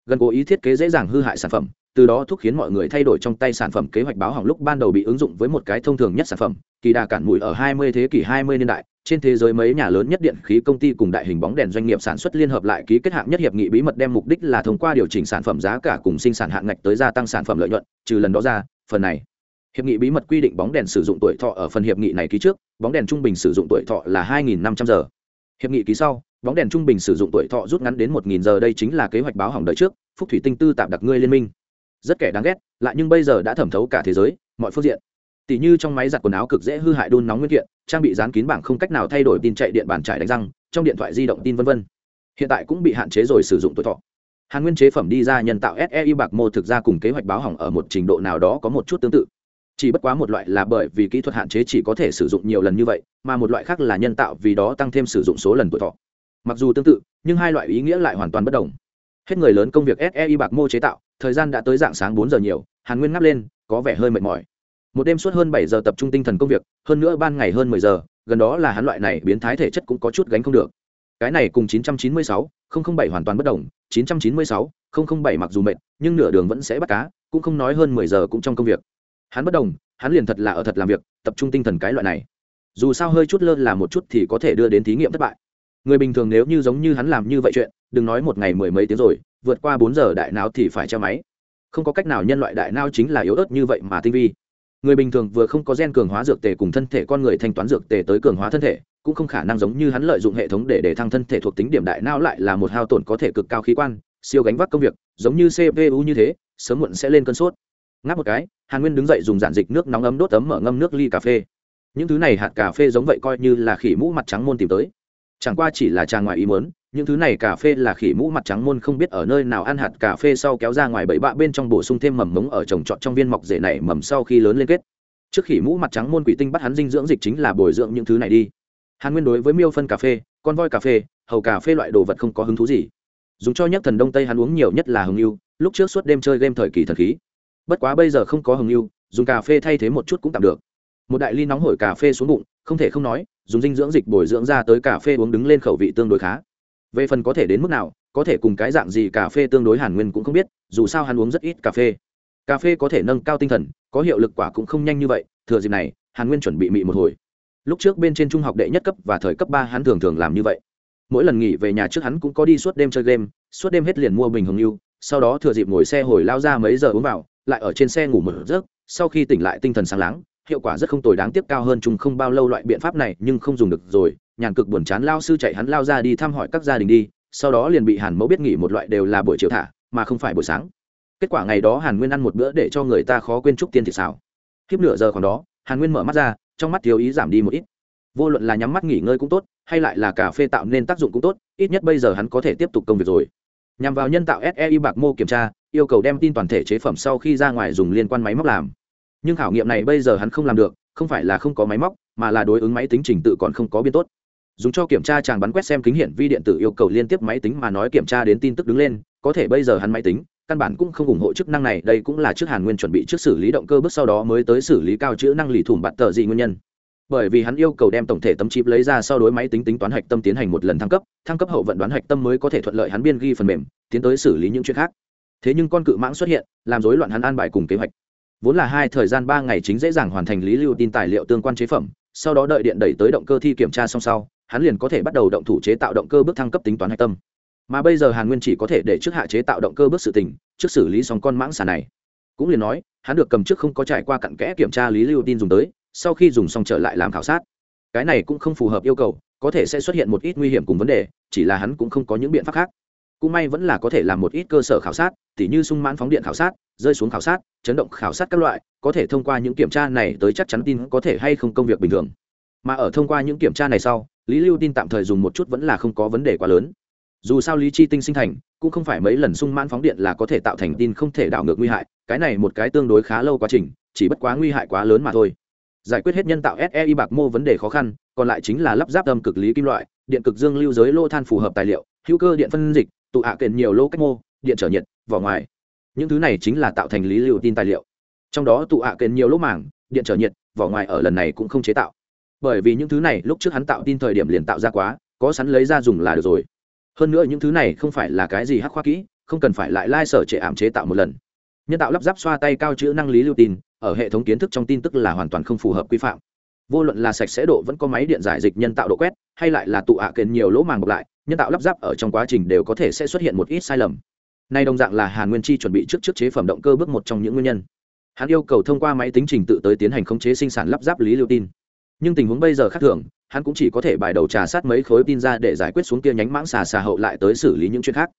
S1: gần cố ý thiết kế dễ dàng hư hại sản phẩm, từ đó thúc khiến mọi người thay đổi trong tay sản phẩm kế hoạch báo hỏng lúc ban đầu bị ứng dụng với một cái thông thường nhất sản phẩm kỳ đà cản mũi ở 20 thế kỷ 20 niên đại, trên thế giới mấy nhà lớn nhất điện khí công ty cùng đại hình bóng đèn doanh nghiệp sản xuất liên hợp lại ký kết hạng nhất hiệp nghị bí mật đem mục đích là thông qua điều chỉnh sản phẩm giá cả cùng sinh sản hạn ngạch tới gia tăng sản phẩm lợi nhuận, trừ lần đó ra, phần này hiệp nghị bí mật quy định bóng đèn sử dụng tuổi thọ ở phần hiệp nghị này ký trước, bóng đèn trung bình sử dụng tuổi thọ là 2.500 giờ. Hiệp nghị ký sau, bóng đèn trung bình sử dụng tuổi thọ rút ngắn đến 1.000 giờ, đây chính là kế hoạch báo hỏng đợi trước, phúc thủy tinh tư tạm đặc ngươi liên minh. Rất kẻ đáng ghét, lại nhưng bây giờ đã thẩm thấu cả thế giới, mọi phương diện tỷ như trong máy giặt quần áo cực dễ hư hại đun nóng nguyên kiện, trang bị dán kín bảng không cách nào thay đổi tin chạy điện bàn trải đánh răng, trong điện thoại di động tin vân vân. Hiện tại cũng bị hạn chế rồi sử dụng tuổi thọ. Hàn nguyên chế phẩm đi ra nhân tạo sei bạc mô thực ra cùng kế hoạch báo hỏng ở một trình độ nào đó có một chút tương tự. Chỉ bất quá một loại là bởi vì kỹ thuật hạn chế chỉ có thể sử dụng nhiều lần như vậy, mà một loại khác là nhân tạo vì đó tăng thêm sử dụng số lần tuổi thọ. Mặc dù tương tự, nhưng hai loại ý nghĩa lại hoàn toàn bất đồng. Hết người lớn công việc sei bạc mô chế tạo, thời gian đã tới dạng sáng bốn giờ nhiều, hàn nguyên ngáp lên, có vẻ hơi mệt mỏi một đêm suốt hơn bảy giờ tập trung tinh thần công việc hơn nữa ban ngày hơn mười giờ gần đó là hắn loại này biến thái thể chất cũng có chút gánh không được. Cái này cùng 996, 007 hoàn toàn bất đồng 996, 007 mặc dù mệt nhưng nửa đường vẫn sẽ bắt cá cũng không nói hơn mười giờ cũng trong công việc. Hắn bất đồng hắn liền thật là ở thật làm việc tập trung tinh thần cái loại này. Dù sao hơi chút lơ là một chút thì có thể đưa đến thí nghiệm thất bại. Người bình thường nếu như giống như hắn làm như vậy chuyện đừng nói một ngày mười mấy tiếng rồi vượt qua bốn giờ đại não thì phải treo máy. Không có cách nào nhân loại đại não chính là yếu ớt như vậy mà tinh vi người bình thường vừa không có gen cường hóa dược tề cùng thân thể con người thanh toán dược tề tới cường hóa thân thể, cũng không khả năng giống như hắn lợi dụng hệ thống để để thăng thân thể thuộc tính điểm đại não lại là một hao tổn có thể cực cao khí quan, siêu gánh vác công việc, giống như cpu như thế, sớm muộn sẽ lên cơn sốt. Ngáp một cái, hàn nguyên đứng dậy dùng giản dịch nước nóng ấm đốt ấm mở ngâm nước ly cà phê. Những thứ này hạt cà phê giống vậy coi như là khỉ mũ mặt trắng môn tìm tới. Chẳng qua chỉ là trà ngoài ý mớn những thứ này cà phê là khỉ mũ mặt trắng môn không biết ở nơi nào ăn hạt cà phê sau kéo ra ngoài bảy bạ bên trong bổ sung thêm mầm mống ở trồng trọt trong viên mọc rễ này mầm sau khi lớn lên kết. Trước khỉ mũ mặt trắng môn quỷ tinh bắt hắn dinh dưỡng dịch chính là bồi dưỡng những thứ này đi. Hàn nguyên đối với miêu phân cà phê, con voi cà phê, hầu cà phê loại đồ vật không có hứng thú gì. Dùng cho nhất thần đông tây hắn uống nhiều nhất là hưng yêu lúc trước suốt đêm chơi game thời kỳ thần khí. Bất quá bây giờ không có hưng yêu dùng cà phê thay thế một chút cũng tạm được. Một đại ly nóng hổi cà phê xuống bụng, không thể không nói, dùng dinh dưỡng dịch bồi dưỡng ra tới cà phê uống đứng lên khẩu vị tương đối khá về phần có thể đến mức nào, có thể cùng cái dạng gì cà phê tương đối hàn nguyên cũng không biết, dù sao hắn uống rất ít cà phê. Cà phê có thể nâng cao tinh thần, có hiệu lực quả cũng không nhanh như vậy, thừa dịp này, hàn nguyên chuẩn bị mị một hồi. Lúc trước bên trên trung học đệ nhất cấp và thời cấp ba hắn thường thường làm như vậy. Mỗi lần nghỉ về nhà trước hắn cũng có đi suốt đêm chơi game, suốt đêm hết liền mua bình hồng yêu, sau đó thừa dịp ngồi xe hồi lao ra mấy giờ uống vào, lại ở trên xe ngủ một giấc, sau khi tỉnh lại tinh thần sáng láng, hiệu quả rất không tồi đáng tiếc cao hơn chúng không bao lâu loại biện pháp này nhưng không dùng được rồi nhàn cực buồn chán lao sư chạy hắn lao ra đi thăm hỏi các gia đình đi, sau đó liền bị hàn mẫu biết nghỉ một loại đều là buổi chiều thả, mà không phải buổi sáng. Kết quả ngày đó hàn nguyên ăn một bữa để cho người ta khó quên trúc tiên thịt xào khiếp nửa giờ khoảng đó, hàn nguyên mở mắt ra, trong mắt thiếu ý giảm đi một ít. Vô luận là nhắm mắt nghỉ ngơi cũng tốt, hay lại là cà phê tạo nên tác dụng cũng tốt, ít nhất bây giờ hắn có thể tiếp tục công việc rồi. Nhằm vào nhân tạo sei bạc mô kiểm tra, yêu cầu đem tin toàn thể chế phẩm sau khi ra ngoài dùng liên quan máy móc làm. Nhưng khảo nghiệm này bây giờ hắn không làm được, không phải là không có máy móc, mà là đối ứng máy tính trình tự còn không có biên tốt dùng cho kiểm tra chàng bắn quét xem kính hiển vi điện tử yêu cầu liên tiếp máy tính mà nói kiểm tra đến tin tức đứng lên, có thể bây giờ hắn máy tính, căn bản cũng không ủng hộ chức năng này, đây cũng là trước hàn nguyên chuẩn bị trước xử lý động cơ, bước sau đó mới tới xử lý cao chữ năng lì thủng bạt tờ gì nguyên nhân. Bởi vì hắn yêu cầu đem tổng thể tấm chip lấy ra sau đối máy tính tính toán hạch tâm tiến hành một lần thăng cấp thăng cấp hậu vận đoán hạch tâm mới có thể thuận lợi hắn biên ghi phần mềm, tiến tới xử lý những chuyện khác. Thế nhưng con cự mãng xuất hiện, làm rối loạn hắn an bài cùng kế hoạch. Vốn là hai thời gian ba ngày chính dễ dàng hoàn thành lý lưu tin tài liệu tương quan chế phẩm, sau đó đợi điện đẩy tới động cơ thi kiểm tra xong sau hắn liền có thể bắt đầu động thủ chế tạo động cơ bước thăng cấp tính toán hạch tâm. Mà bây giờ hàn nguyên chỉ có thể để trước hạ chế tạo động cơ bước sự tình, trước xử lý xong con mãng xà này. Cũng liền nói, hắn được cầm trước không có trải qua cặn kẽ kiểm tra lý lưu tin dùng tới, sau khi dùng xong trở lại làm khảo sát. Cái này cũng không phù hợp yêu cầu, có thể sẽ xuất hiện một ít nguy hiểm cùng vấn đề, chỉ là hắn cũng không có những biện pháp khác. Cũng may vẫn là có thể làm một ít cơ sở khảo sát, tỉ như sung mãn phóng điện khảo sát, rơi xuống khảo sát, chấn động khảo sát các loại, có thể thông qua những kiểm tra này tới chắc chắn tin có thể hay không công việc bình thường. Mà ở thông qua những kiểm tra này sau lý lưu tin tạm thời dùng một chút vẫn là không có vấn đề quá lớn. Dù sao lý chi tinh sinh thành, cũng không phải mấy lần sung mãn phóng điện là có thể tạo thành tin không thể đảo ngược nguy hại, cái này một cái tương đối khá lâu quá trình, chỉ bất quá nguy hại quá lớn mà thôi. Giải quyết hết nhân tạo SEI bạc mô vấn đề khó khăn, còn lại chính là lắp ráp âm cực lý kim loại, điện cực dương lưu giới lô than phù hợp tài liệu, hữu cơ điện phân dịch, tụ hạ kiện nhiều lô cách mô, điện trở nhiệt, vỏ ngoài. Những thứ này chính là tạo thành lý lưu tin tài liệu. Trong đó tụ hạ kiện nhiều lỗ mảng, điện trở nhiệt, vỏ ngoài ở lần này cũng không chế tạo bởi vì những thứ này lúc trước hắn tạo tin thời điểm liền tạo ra quá, có sẵn lấy ra dùng là được rồi. Hơn nữa những thứ này không phải là cái gì hắc khoa kỹ, không cần phải lại lai sở trệ ảm chế tạo một lần. Nhân tạo lắp ráp xoa tay cao chữ năng lý lưu tin, ở hệ thống kiến thức trong tin tức là hoàn toàn không phù hợp quy phạm. Vô luận là sạch sẽ độ vẫn có máy điện giải dịch nhân tạo độ quét, hay lại là tụ ạ à nhiều lỗ màng bọc lại, nhân tạo lắp ráp ở trong quá trình đều có thể sẽ xuất hiện một ít sai lầm. Nay đồng dạng là hàn nguyên chi chuẩn bị trước trước chế phẩm động cơ bước một trong những nguyên nhân. Hắn yêu cầu thông qua máy tính trình tự tới tiến hành khống chế sinh sản lắp ráp lý lưu tin nhưng tình huống bây giờ khác thường hắn cũng chỉ có thể bài đầu trà sát mấy khối tin ra để giải quyết xuống kia nhánh mãng xà xà hậu lại tới xử lý những chuyện khác.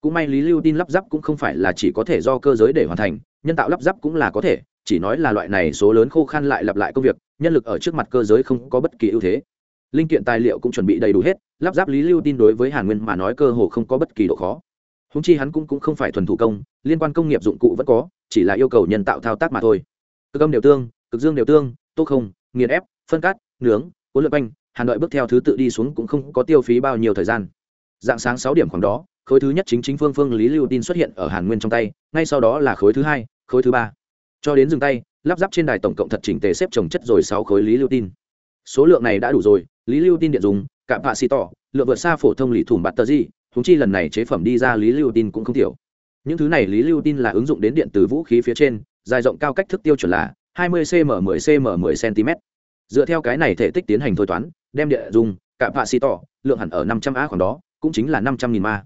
S1: Cũng may lý lưu tin lắp ráp cũng không phải là chỉ có thể do cơ giới để hoàn thành nhân tạo lắp ráp cũng là có thể chỉ nói là loại này số lớn khô khan lại lặp lại công việc nhân lực ở trước mặt cơ giới không có bất kỳ ưu thế. Linh kiện tài liệu cũng chuẩn bị đầy đủ hết lắp ráp lý lưu tin đối với hàn nguyên mà nói cơ hồ không có bất kỳ độ khó. Húng chi hắn cũng, cũng không phải thuần thủ công liên quan công nghiệp dụng cụ vẫn có chỉ là yêu cầu nhân tạo thao tác mà thôi. Cực âm đều tương cực dương đều tương tốt không nghiền ép phân cắt, nướng cuốn lượt quanh hàn đợi bước theo thứ tự đi xuống cũng không có tiêu phí bao nhiêu thời gian. Dạng sáng sáu điểm khoảng đó khối thứ nhất chính chính phương phương lý lưu tin xuất hiện ở hàn nguyên trong tay ngay sau đó là khối thứ hai khối thứ ba. Cho đến dừng tay lắp ráp trên đài tổng cộng thật chỉnh tề xếp trồng chất rồi sáu khối lý lưu tin. Số lượng này đã đủ rồi lý lưu tin điện dùng cạm bạ xì tỏ lượng vượt xa phổ thông lì thủng bạt tờ di húng chi lần này chế phẩm đi ra lý lưu tin cũng không thiểu những thứ này lý lưu tin là ứng dụng đến điện từ vũ khí phía trên dài rộng cao cách thức tiêu chuẩn là 20 cm 10 cm 10 cm dựa theo cái này thể tích tiến hành thôi toán, đem địa dùng cạm vạ xì tỏ, lượng hẳn ở 500 a khoảng đó, cũng chính là 500 nghìn ma.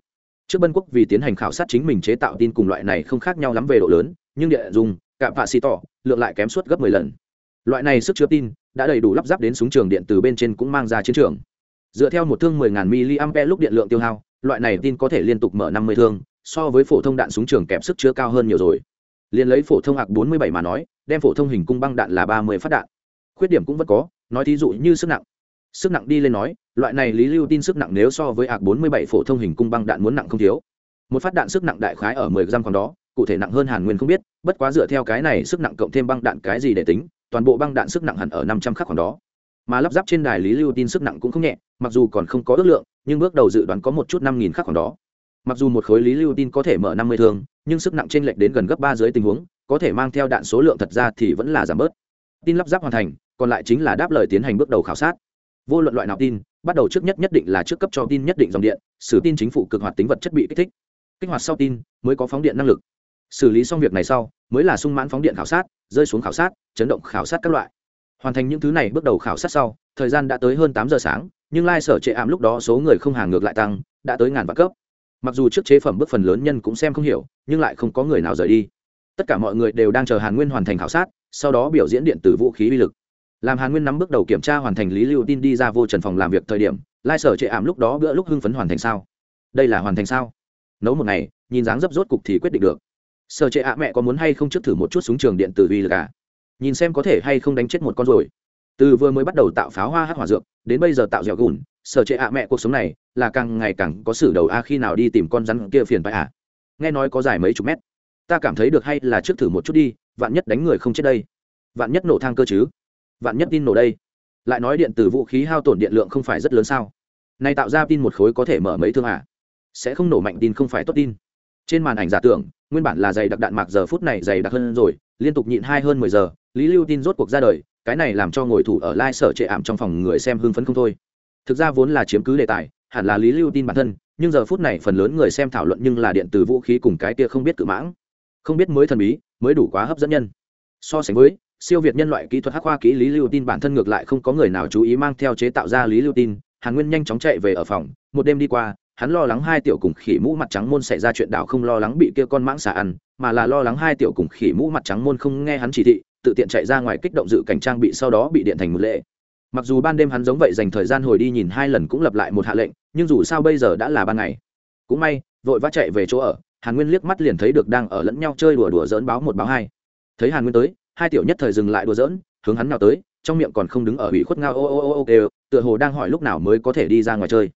S1: Trước bân quốc vì tiến hành khảo sát chính mình chế tạo tin cùng loại này không khác nhau lắm về độ lớn, nhưng địa dùng cạm phạ xì tỏ, lượng lại kém suốt gấp 10 lần. Loại này sức chứa tin đã đầy đủ lắp ráp đến súng trường điện từ bên trên cũng mang ra chiến trường. Dựa theo một thương 10.000 mAh lúc điện lượng tiêu hao, loại này tin có thể liên tục mở 50 thương, so với phổ thông đạn súng trường kẹp sức chứa cao hơn nhiều rồi. Liền lấy phổ thông hạc 47 mà nói, đem phổ thông hình cung băng đạn là 30 phát đạn khuyết điểm cũng vẫn có, nói thí dụ như sức nặng. Sức nặng đi lên nói, loại này lý lưu tin sức nặng nếu so với ạc 47 phổ thông hình cung băng đạn muốn nặng không thiếu. Một phát đạn sức nặng đại khái ở 10 gram còn đó, cụ thể nặng hơn hàn nguyên không biết, bất quá dựa theo cái này sức nặng cộng thêm băng đạn cái gì để tính, toàn bộ băng đạn sức nặng hẳn ở 500 khắc còn đó. Mà lắp ráp trên đài lý lưu tin sức nặng cũng không nhẹ, mặc dù còn không có ước lượng, nhưng bước đầu dự đoán có một chút năm nghìn khắc còn đó. Mặc dù một khối lý lưu tin có thể mở 50 thương, nhưng sức nặng trên lệch đến gần gấp ba dưới tình huống, có thể mang theo đạn số lượng thật ra thì vẫn là giảm bớt. Tin lắp ráp hoàn thành còn lại chính là đáp lời tiến hành bước đầu khảo sát. Vô luận loại nào tin, bắt đầu trước nhất nhất định là trước cấp cho tin nhất định dòng điện, xử tin chính phủ cực hoạt tính vật chất bị kích thích. Kích hoạt sau tin, mới có phóng điện năng lực. Xử lý xong việc này sau, mới là sung mãn phóng điện khảo sát, rơi xuống khảo sát, chấn động khảo sát các loại. Hoàn thành những thứ này bước đầu khảo sát sau, thời gian đã tới hơn tám giờ sáng, nhưng lai sở trệ ảm lúc đó số người không hàng ngược lại tăng, đã tới ngàn vạn cấp. Mặc dù trước chế phẩm bước phần lớn nhân cũng xem không hiểu, nhưng lại không có người nào rời đi. Tất cả mọi người đều đang chờ hàn nguyên hoàn thành khảo sát, sau đó biểu diễn điện tử vũ khí uy lực làm hàn nguyên nắm bước đầu kiểm tra hoàn thành lý lưu tin đi ra vô trần phòng làm việc thời điểm, lai sở trệ ảm lúc đó bữa lúc hưng phấn hoàn thành sao? Đây là hoàn thành sao? Nấu một ngày, nhìn dáng dấp rốt cục thì quyết định được. Sở trệ ạ mẹ có muốn hay không trước thử một chút súng trường điện tử uy lực à? Nhìn xem có thể hay không đánh chết một con rồi. Từ vừa mới bắt đầu tạo pháo hoa hát hỏa dược, đến bây giờ tạo dẻo gùn, sở trệ ạ mẹ cuộc sống này là càng ngày càng có sử đầu a khi nào đi tìm con rắn kia phiền bại à? Nghe nói có dài mấy chục mét. Ta cảm thấy được hay là trước thử một chút đi, vạn nhất đánh người không chết đây. Vạn nhất nổ thang cơ chứ? Vạn nhất tin nổ đây. Lại nói điện tử vũ khí hao tổn điện lượng không phải rất lớn sao? Này tạo ra tin một khối có thể mở mấy thương à? Sẽ không nổ mạnh tin không phải tốt tin. Trên màn ảnh giả tưởng, nguyên bản là dày đặc đạn mạc giờ phút này dày đặc hơn rồi, liên tục nhịn hai hơn mười giờ, lý lưu tin rốt cuộc ra đời, cái này làm cho ngồi thủ ở lai sở trệ ảm trong phòng người xem hưng phấn không thôi. Thực ra vốn là chiếm cứ đề tài, hẳn là lý lưu tin bản thân, nhưng giờ phút này phần lớn người xem thảo luận nhưng là điện tử vũ khí cùng cái kia không biết cự mãng. Không biết mới thần bí, mới đủ quá hấp dẫn nhân. So sánh với siêu việt nhân loại kỹ thuật hắc khoa kỹ lý lưu tin bản thân ngược lại không có người nào chú ý mang theo chế tạo ra lý lưu tin. Hàn nguyên nhanh chóng chạy về ở phòng. Một đêm đi qua, hắn lo lắng hai tiểu cùng khỉ mũ mặt trắng môn xảy ra chuyện đảo không lo lắng bị kia con mãng xả ăn, mà là lo lắng hai tiểu cùng khỉ mũ mặt trắng môn không nghe hắn chỉ thị, tự tiện chạy ra ngoài kích động dự cảnh trang bị sau đó bị điện thành một lệ. Mặc dù ban đêm hắn giống vậy dành thời gian hồi đi nhìn hai lần cũng lập lại một hạ lệnh, nhưng dù sao bây giờ đã là ban ngày. Cũng may, vội vã chạy về chỗ ở, hàn nguyên liếc mắt liền thấy được đang ở lẫn nhau chơi đùa đùa dỡn báo một báo hai. Thấy hàn nguyên tới hai tiểu nhất thời dừng lại đùa dỡn hướng hắn nào tới, trong miệng còn không đứng ở bị khuất ngao ô ô ô ô kêu, tựa hồ đang hỏi lúc nào mới có thể đi ra ngoài chơi.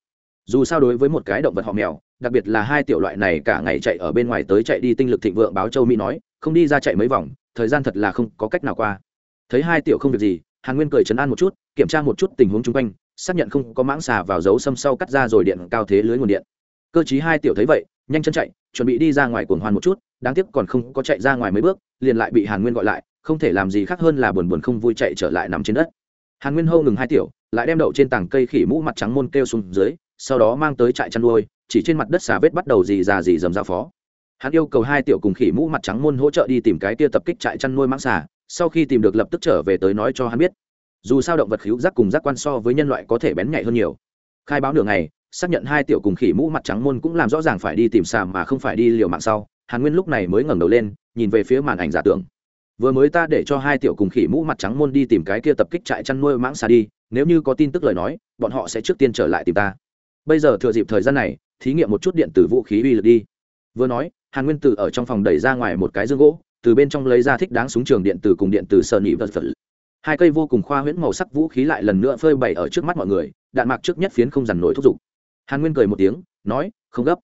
S1: Dù sao đối với một cái động vật họ mèo, đặc biệt là hai tiểu loại này cả ngày chạy ở bên ngoài tới chạy đi tinh lực thịnh vượng báo châu mỹ nói, không đi ra chạy mấy vòng, thời gian thật là không có cách nào qua. Thấy hai tiểu không việc gì, hàn nguyên cười chấn an một chút, kiểm tra một chút tình huống chung quanh, xác nhận không có mãng xà vào dấu xâm sau cắt ra rồi điện cao thế lưới nguồn điện. Cơ chí hai tiểu thấy vậy, nhanh chân chạy, chuẩn bị đi ra ngoài cuồng hoan một chút, đáng tiếc còn không có chạy ra ngoài mấy bước, liền lại bị hàn nguyên gọi lại không thể làm gì khác hơn là buồn buồn không vui chạy trở lại nằm trên đất. Hàn nguyên hâu ngừng hai tiểu, lại đem đậu trên tảng cây khỉ mũ mặt trắng môn kêu xuống dưới, sau đó mang tới trại chăn nuôi, chỉ trên mặt đất xà vết bắt đầu dì già dì dầm ra phó. Hắn yêu cầu hai tiểu cùng khỉ mũ mặt trắng môn hỗ trợ đi tìm cái tia tập kích trại chăn nuôi mãng xà, sau khi tìm được lập tức trở về tới nói cho hắn biết. Dù sao động vật khíu giác cùng giác quan so với nhân loại có thể bén nhạy hơn nhiều. Khai báo nửa ngày, xác nhận hai tiểu cùng khỉ mũ mặt trắng môn cũng làm rõ ràng phải đi tìm xà mà không phải đi liều mạng sau, hàn nguyên lúc này mới ngẩng đầu lên, nhìn về phía màn ảnh giả tưởng vừa mới ta để cho hai tiểu cùng khỉ mũ mặt trắng môn đi tìm cái kia tập kích trại chăn nuôi mãng xà đi, nếu như có tin tức lời nói, bọn họ sẽ trước tiên trở lại tìm ta. Bây giờ thừa dịp thời gian này, thí nghiệm một chút điện tử vũ khí uy lực đi. Vừa nói, hàn nguyên tử ở trong phòng đẩy ra ngoài một cái dương gỗ, từ bên trong lấy ra thích đáng súng trường điện tử cùng điện tử sợ nhị vật vật hai cây vô cùng khoa huyễn màu sắc vũ khí lại lần nữa phơi bày ở trước mắt mọi người, đạn mạc trước nhất phiến không dằn nổi thúc giục. Hàn nguyên cười một tiếng, nói, không gấp.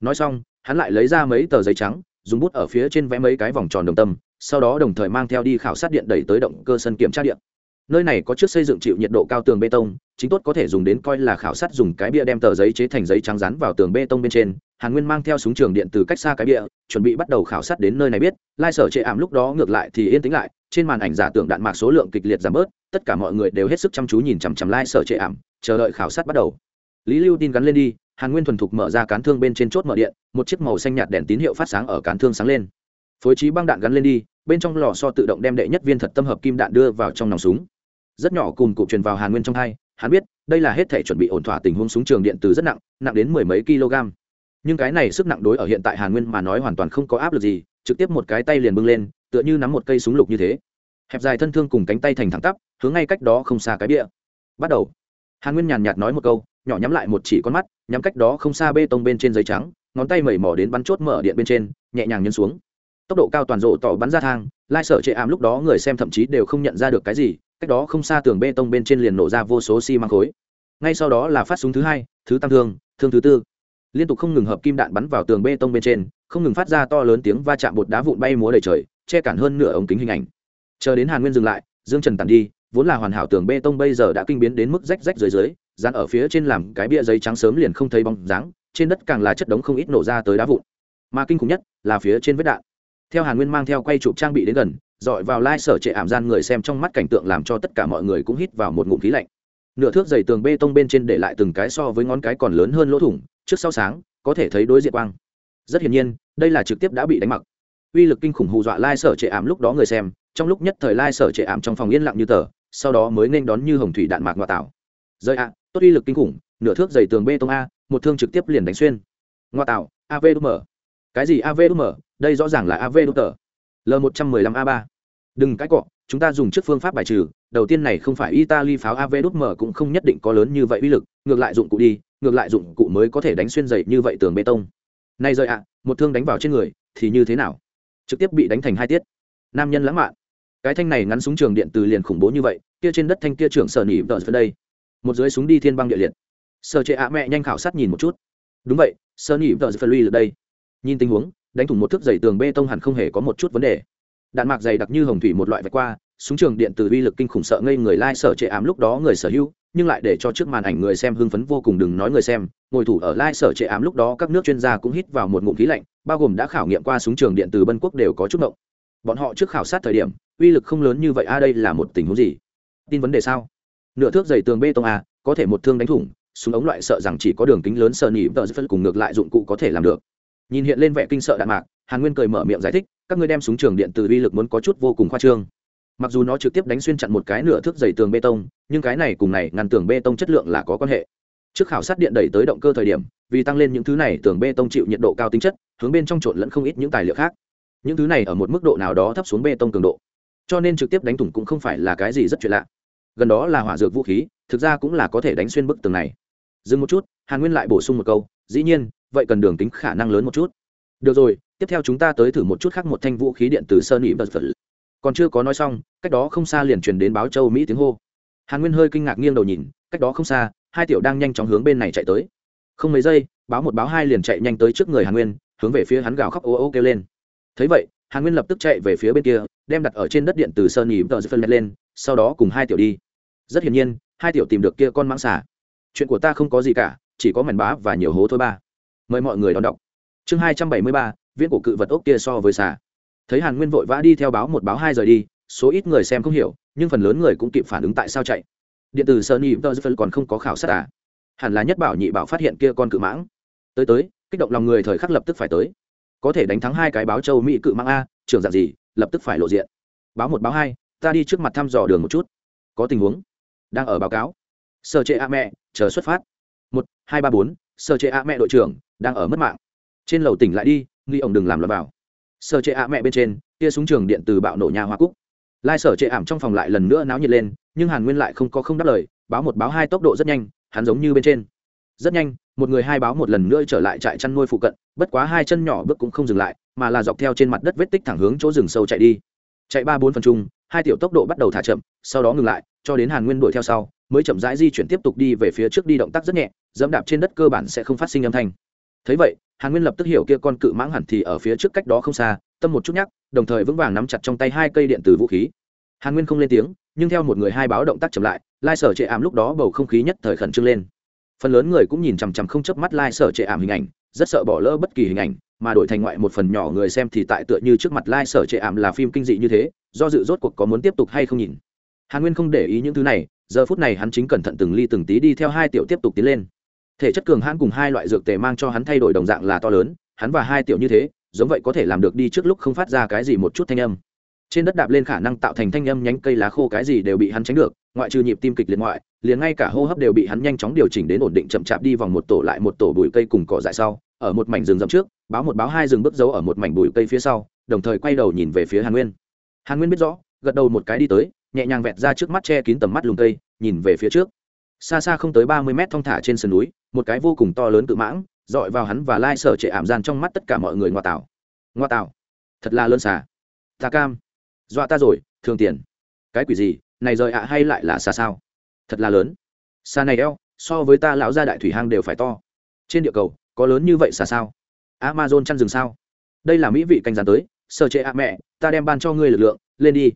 S1: Nói xong, hắn lại lấy ra mấy tờ giấy trắng, dùng bút ở phía trên vẽ mấy cái vòng tròn đồng tâm sau đó đồng thời mang theo đi khảo sát điện đẩy tới động cơ sân kiểm tra điện. Nơi này có trước xây dựng chịu nhiệt độ cao tường bê tông, chính tốt có thể dùng đến coi là khảo sát dùng cái bia đem tờ giấy chế thành giấy trắng rán vào tường bê tông bên trên. Hàn nguyên mang theo súng trường điện từ cách xa cái bia, chuẩn bị bắt đầu khảo sát đến nơi này biết. Lai sở chệ ảm lúc đó ngược lại thì yên tĩnh lại, trên màn ảnh giả tưởng đạn mạc số lượng kịch liệt giảm bớt, tất cả mọi người đều hết sức chăm chú nhìn chằm chằm lai sở chệ ảm, chờ đợi khảo sát bắt đầu. Lý lưu tin gắn lên đi, hàn nguyên thuần thục mở ra cán thương bên trên chốt mở điện, một chiếc màu xanh nhạt đèn tín hiệu phát sáng ở cán thương sáng lên phối trí băng đạn gắn lên đi, bên trong lò so tự động đem đệ nhất viên thật tâm hợp kim đạn đưa vào trong nòng súng. Rất nhỏ cùng cụ truyền vào hàn nguyên trong hai, hắn biết, đây là hết thể chuẩn bị ổn thỏa tình huống súng trường điện từ rất nặng nặng đến mười mấy kg. Nhưng cái này sức nặng đối ở hiện tại hàn nguyên mà nói hoàn toàn không có áp lực gì, trực tiếp một cái tay liền bưng lên, tựa như nắm một cây súng lục như thế. Hẹp dài thân thương cùng cánh tay thành thẳng tắp, hướng ngay cách đó không xa cái bia bắt đầu. Hàn nguyên nhàn nhạt nói một câu, nhỏ nhắm lại một chỉ con mắt, nhắm cách đó không xa bê tông bên trên giấy trắng, ngón tay mẩy mỏ đến bắn chốt mở điện bên trên, nhẹ nhàng nhân xuống tốc độ cao toàn rộ tỏ bắn ra thang, lai sở chệ ảm lúc đó người xem thậm chí đều không nhận ra được cái gì, cách đó không xa tường bê tông bên trên liền nổ ra vô số xi、si、măng khối. Ngay sau đó là phát súng thứ hai, thứ tam thương thương thứ tư. Liên tục không ngừng hợp kim đạn bắn vào tường bê tông bên trên, không ngừng phát ra to lớn tiếng va chạm bột đá vụn bay múa đầy trời, che cản hơn nửa ống kính hình ảnh. Chờ đến hàn nguyên dừng lại, dương trần tàn đi, vốn là hoàn hảo tường bê tông bây giờ đã kinh biến đến mức rách rách dưới dưới, dán ở phía trên làm cái bia giấy trắng sớm liền không thấy bóng dáng, trên đất càng là chất đống không ít nổ ra tới đá vụn. Mà kinh khủng nhất là phía trên vết đạn theo hàn nguyên mang theo quay chụp trang bị đến gần, dọi vào lai sở trệ ảm gian người xem trong mắt cảnh tượng làm cho tất cả mọi người cũng hít vào một ngụm khí lạnh. Nửa thước dày tường bê tông bên trên để lại từng cái so với ngón cái còn lớn hơn lỗ thủng, trước sau sáng, có thể thấy đối diện quang. Rất hiển nhiên, đây là trực tiếp đã bị đánh mặc. Uy lực kinh khủng hù dọa lai sở trệ ảm lúc đó người xem, trong lúc nhất thời lai sở trệ ảm trong phòng yên lặng như tờ, sau đó mới nên đón như hồng thủy đạn mạc ngoại tảo. Rơi ạ, tốt uy lực kinh khủng, nửa thước dày tường bê tông a, một thương trực tiếp liền đánh xuyên. Ngoa tạo avm cái gì avm đây rõ ràng là avm l một trăm mười lăm a ba. Đừng cãi cọ, chúng ta dùng trước phương pháp bài trừ. Đầu tiên này không phải italy pháo av mở cũng không nhất định có lớn như vậy uy lực. Ngược lại dụng cụ đi, ngược lại dụng cụ mới có thể đánh xuyên dày như vậy tường bê tông. Nay rời ạ, một thương đánh vào trên người, thì như thế nào? Trực tiếp bị đánh thành hai tiết. Nam nhân lãng mạn. Cái thanh này ngắn súng trường điện từ liền khủng bố như vậy, kia trên đất thanh kia trưởng sở nỉ tờ đây. Một dưới súng đi thiên băng địa liệt. Sở trệ ạ mẹ nhanh khảo sát nhìn một chút. Đúng vậy, sở nỉ tờ phân lui ở đây nhìn tình huống, đánh thủng một thước dày tường bê tông hẳn không hề có một chút vấn đề. Đạn mạc dày đặc như hồng thủy một loại vạch qua, súng trường điện từ uy lực kinh khủng sợ ngây người lai sở trệ ám lúc đó người sở hữu, nhưng lại để cho trước màn ảnh người xem hưng phấn vô cùng đừng nói người xem, ngồi thủ ở lai sở trệ ám lúc đó các nước chuyên gia cũng hít vào một ngụm khí lạnh, bao gồm đã khảo nghiệm qua súng trường điện từ bân quốc đều có chút động bọn họ trước khảo sát thời điểm, uy lực không lớn như vậy, a, đây là một tình huống gì? Tin vấn đề sao? Nửa thước dày tường bê tông, a, có thể một thương đánh thủng, súng ống loại sợ rằng chỉ có đường kính lớn sợ nỉ vợ phân cùng ngược lại dụng cụ có thể làm được nhìn hiện lên vẻ kinh sợ đạn mạc, hàn nguyên cười mở miệng giải thích, các ngươi đem súng trường điện từ uy lực muốn có chút vô cùng khoa trương. Mặc dù nó trực tiếp đánh xuyên chặn một cái nửa thước dày tường bê tông, nhưng cái này cùng này ngăn tường bê tông chất lượng là có quan hệ. Trước khảo sát điện đẩy tới động cơ thời điểm, vì tăng lên những thứ này, tường bê tông chịu nhiệt độ cao tính chất, hướng bên trong trộn lẫn không ít những tài liệu khác. Những thứ này ở một mức độ nào đó thấp xuống bê tông cường độ. Cho nên trực tiếp đánh thủng cũng không phải là cái gì rất chuyện lạ. Gần đó là hỏa dược vũ khí, thực ra cũng là có thể đánh xuyên bức tường này. Dừng một chút, hàn nguyên lại bổ sung một câu, dĩ nhiên vậy cần đường tính khả năng lớn một chút. Được rồi, tiếp theo chúng ta tới thử một chút khác một thanh vũ khí điện từ sơn ỉ bật phật còn chưa có nói xong, cách đó không xa liền truyền đến báo châu mỹ tiếng hô. Hàn nguyên hơi kinh ngạc nghiêng đầu nhìn, cách đó không xa, hai tiểu đang nhanh chóng hướng bên này chạy tới. Không mấy giây, báo một báo hai liền chạy nhanh tới trước người hàn nguyên, hướng về phía hắn gào khóc ô ô kêu lên. Thấy vậy, hàn nguyên lập tức chạy về phía bên kia, đem đặt ở trên đất điện từ sơn nhì tờ phân lên, sau đó cùng hai tiểu đi. Rất hiển nhiên, hai tiểu tìm được kia con mãng xà. Chuyện của ta không có gì cả, chỉ có mảnh bá và nhiều hố thôi ba mời mọi người đón đọc. Chương hai trăm bảy mươi ba, viễn cổ cự vật ốc kia so với xà. Thấy hàn nguyên vội vã đi theo báo một báo hai rời đi, số ít người xem không hiểu, nhưng phần lớn người cũng kịp phản ứng tại sao chạy. Điện tử sơn nhì tờ phân còn không có khảo sát à? Hẳn là nhất bảo nhị bảo phát hiện kia con cự mãng. Tới tới, kích động lòng người thời khắc lập tức phải tới. Có thể đánh thắng hai cái báo châu mỹ cự mãng a trường dạng gì, lập tức phải lộ diện. Báo một báo hai, ta đi trước mặt thăm dò đường một chút. Có tình huống. Đang ở báo cáo. Sơ chế a mẹ, chờ xuất phát. Một, hai, ba, bốn. Sơ chế a mẹ đội trưởng đang ở mất mạng. Trên lầu tỉnh lại đi, nghi ổng đừng làm loạn vào. Sở chế a mẹ bên trên, tia súng trường điện từ bạo nổ nhà hoa cúc. Lai sở trệ ảm trong phòng lại lần nữa náo nhiệt lên, nhưng hàn nguyên lại không có không đáp lời, báo một báo hai tốc độ rất nhanh, hắn giống như bên trên. Rất nhanh, một người hai báo một lần nữa trở lại trại chăn nuôi phụ cận, bất quá hai chân nhỏ bước cũng không dừng lại, mà là dọc theo trên mặt đất vết tích thẳng hướng chỗ rừng sâu chạy đi. Chạy ba bốn phần chung, hai tiểu tốc độ bắt đầu thả chậm, sau đó ngừng lại, cho đến hàn nguyên đuổi theo sau, mới chậm rãi di chuyển tiếp tục đi về phía trước đi động tác rất nhẹ, dẫm đạp trên đất cơ bản sẽ không phát sinh âm thanh thấy vậy, hàn nguyên lập tức hiểu kia con cự mãng hẳn thì ở phía trước cách đó không xa, tâm một chút nhắc, đồng thời vững vàng nắm chặt trong tay hai cây điện từ vũ khí. Hàn nguyên không lên tiếng, nhưng theo một người hai báo động tác chậm lại, lai sở trệ ảm lúc đó bầu không khí nhất thời khẩn trương lên. Phần lớn người cũng nhìn chằm chằm không chớp mắt lai sở trệ ảm hình ảnh, rất sợ bỏ lỡ bất kỳ hình ảnh, mà đổi thành ngoại một phần nhỏ người xem thì tại tựa như trước mặt lai sở trệ ảm là phim kinh dị như thế, do dự rốt cuộc có muốn tiếp tục hay không nhìn. Hàn nguyên không để ý những thứ này, giờ phút này hắn chính cẩn thận từng ly từng tí đi theo hai tiểu tiếp tục tiến lên thể chất cường hãn cùng hai loại dược tề mang cho hắn thay đổi đồng dạng là to lớn, hắn và hai tiểu như thế, giống vậy có thể làm được đi trước lúc không phát ra cái gì một chút thanh âm. Trên đất đạp lên khả năng tạo thành thanh âm nhánh cây lá khô cái gì đều bị hắn tránh được, ngoại trừ nhịp tim kịch liệt ngoại, liền ngay cả hô hấp đều bị hắn nhanh chóng điều chỉnh đến ổn định chậm chạp đi vòng một tổ lại một tổ bụi cây cùng cỏ dại sau, ở một mảnh rừng rậm trước, báo một báo hai rừng bước dấu ở một mảnh bụi cây phía sau, đồng thời quay đầu nhìn về phía hàn nguyên. Hàn nguyên biết rõ, gật đầu một cái đi tới, nhẹ nhàng vẹt ra trước mắt che kín tầm mắt lùng cây, nhìn về phía trước xa xa không tới ba mươi mét thong thả trên sườn núi, một cái vô cùng to lớn tự mãng, dọi vào hắn và lai sở trệ ảm gian trong mắt tất cả mọi người ngoa tạo. Ngoa tạo? Thật là lớn xà. Ta cam. Dọa ta rồi thương tiền. Cái quỷ gì? Này rời ạ hay lại là xa sao? Thật là lớn. Xa này eo, so với ta lão gia đại thủy hang đều phải to. Trên địa cầu, có lớn như vậy xa sao? Amazon chăn rừng sao? Đây là mỹ vị canh gián tới, sở trệ ạ mẹ, ta đem ban cho ngươi lực lượng, lên đi.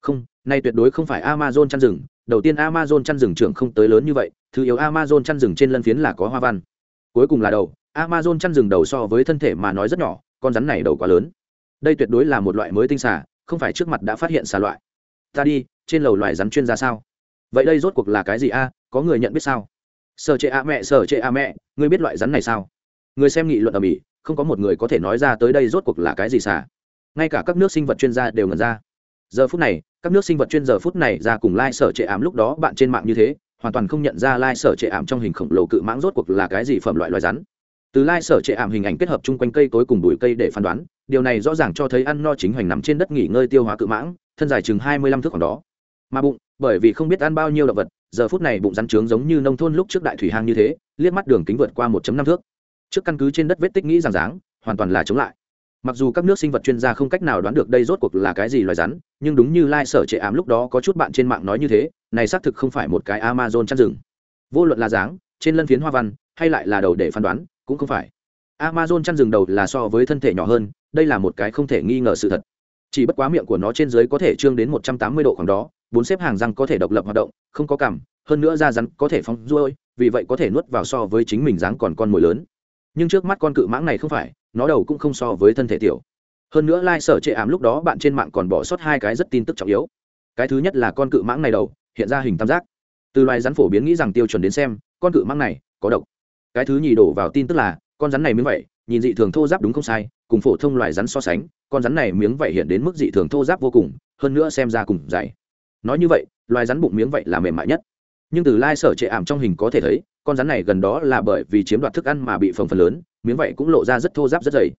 S1: Không, nay tuyệt đối không phải amazon chăn rừng đầu tiên amazon chăn rừng trưởng không tới lớn như vậy, thứ yếu amazon chăn rừng trên lân phiến là có hoa văn. Cuối cùng là đầu, amazon chăn rừng đầu so với thân thể mà nói rất nhỏ, con rắn này đầu quá lớn. Đây tuyệt đối là một loại mới tinh xà, không phải trước mặt đã phát hiện xà loại. Ta đi, trên lầu loài rắn chuyên gia sao? Vậy đây rốt cuộc là cái gì a, có người nhận biết sao? Sở trệ a mẹ sở trệ a mẹ, ngươi biết loại rắn này sao? Người xem nghị luận ở mỹ, không có một người có thể nói ra tới đây rốt cuộc là cái gì xà. Ngay cả các nước sinh vật chuyên gia đều ngần ra giờ phút này, các nước sinh vật chuyên giờ phút này ra cùng lai、like、sở trệ ảm lúc đó bạn trên mạng như thế, hoàn toàn không nhận ra lai、like、sở trệ ảm trong hình khổng lồ cự mãng rốt cuộc là cái gì phẩm loại loài rắn. Từ lai、like、sở trệ ảm hình ảnh kết hợp chung quanh cây tối cùng bụi cây để phán đoán, điều này rõ ràng cho thấy ăn no chính hoành nằm trên đất nghỉ ngơi tiêu hóa cự mãng, thân dài chừng hai mươi lăm thước khoảng đó. Mà bụng, bởi vì không biết ăn bao nhiêu động vật, giờ phút này bụng rắn trướng giống như nông thôn lúc trước đại thủy hang như thế, liếc mắt đường kính vượt qua một năm thước. Trước căn cứ trên đất vết tích nghĩ rằng dáng hoàn toàn là chống lại mặc dù các nước sinh vật chuyên gia không cách nào đoán được đây rốt cuộc là cái gì loài rắn, nhưng đúng như lai sở trệ ám lúc đó có chút bạn trên mạng nói như thế, này xác thực không phải một cái amazon chăn rừng. Vô luận là dáng, trên lân phiến hoa văn, hay lại là đầu để phán đoán, cũng không phải. Amazon chăn rừng đầu là so với thân thể nhỏ hơn, đây là một cái không thể nghi ngờ sự thật. Chỉ bất quá miệng của nó trên dưới có thể trương đến một trăm tám mươi độ khoảng đó, bốn xếp hàng răng có thể độc lập hoạt động, không có cằm, hơn nữa da rắn có thể phóng ruôi, vì vậy có thể nuốt vào so với chính mình dáng còn con mồi lớn. Nhưng trước mắt con cự mãng này không phải nó đầu cũng không so với thân thể tiểu. Hơn nữa lai、like、sở chệ ảm lúc đó bạn trên mạng còn bỏ sót hai cái rất tin tức trọng yếu. Cái thứ nhất là con cự mãng này đầu, hiện ra hình tam giác. Từ loài rắn phổ biến nghĩ rằng tiêu chuẩn đến xem, con cự mãng này có độc. Cái thứ nhì đổ vào tin tức là, con rắn này miếng vậy nhìn dị thường thô giáp đúng không sai, cùng phổ thông loài rắn so sánh, con rắn này miếng vậy hiện đến mức dị thường thô giáp vô cùng, hơn nữa xem ra cùng dày. Nói như vậy, loài rắn bụng miếng vậy là mềm mại nhất. Nhưng từ lai sở trệ ảm trong hình có thể thấy, con rắn này gần đó là bởi vì chiếm đoạt thức ăn mà bị phồng phần lớn miếng vảy cũng lộ ra rất thô giáp rất dày.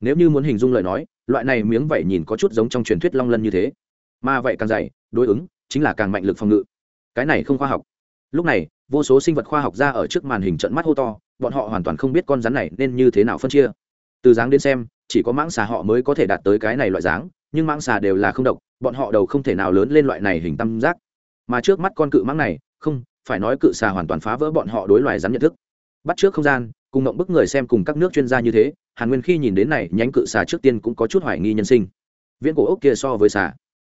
S1: Nếu như muốn hình dung lời nói, loại này miếng vảy nhìn có chút giống trong truyền thuyết long lân như thế. Mà vậy càng dày, đối ứng chính là càng mạnh lực phòng ngự. Cái này không khoa học. Lúc này, vô số sinh vật khoa học ra ở trước màn hình trận mắt hô to, bọn họ hoàn toàn không biết con rắn này nên như thế nào phân chia. Từ dáng đến xem, chỉ có mãng xà họ mới có thể đạt tới cái này loại dáng, nhưng mãng xà đều là không độc, bọn họ đầu không thể nào lớn lên loại này hình tam giác. Mà trước mắt con cự mãng này, không, phải nói cự xà hoàn toàn phá vỡ bọn họ đối loài rắn nhận thức. Bắt trước không gian cùng ngộng bức người xem cùng các nước chuyên gia như thế, hàn nguyên khi nhìn đến này nhánh cự xà trước tiên cũng có chút hoài nghi nhân sinh. Viễn cổ ốc kia so với xà.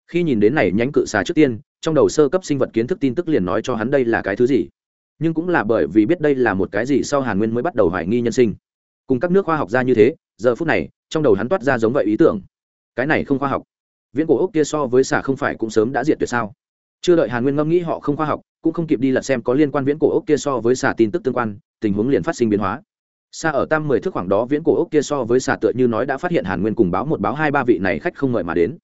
S1: Khi nhìn đến này nhánh cự xà trước tiên, trong đầu sơ cấp sinh vật kiến thức tin tức liền nói cho hắn đây là cái thứ gì. Nhưng cũng là bởi vì biết đây là một cái gì sau hàn nguyên mới bắt đầu hoài nghi nhân sinh. Cùng các nước khoa học gia như thế, giờ phút này, trong đầu hắn toát ra giống vậy ý tưởng. Cái này không khoa học. Viễn cổ ốc kia so với xà không phải cũng sớm đã diệt tuyệt sao? Chưa đợi hàn nguyên ngẫm nghĩ họ không khoa học, cũng không kịp đi lật xem có liên quan viễn cổ ốc kia so với xà tin tức tương quan tình huống liền phát sinh biến hóa. Xa ở tam mười thước khoảng đó viễn cổ ốc kia so với xà tựa như nói đã phát hiện hàn nguyên cùng báo một báo hai ba vị này khách không mời mà đến.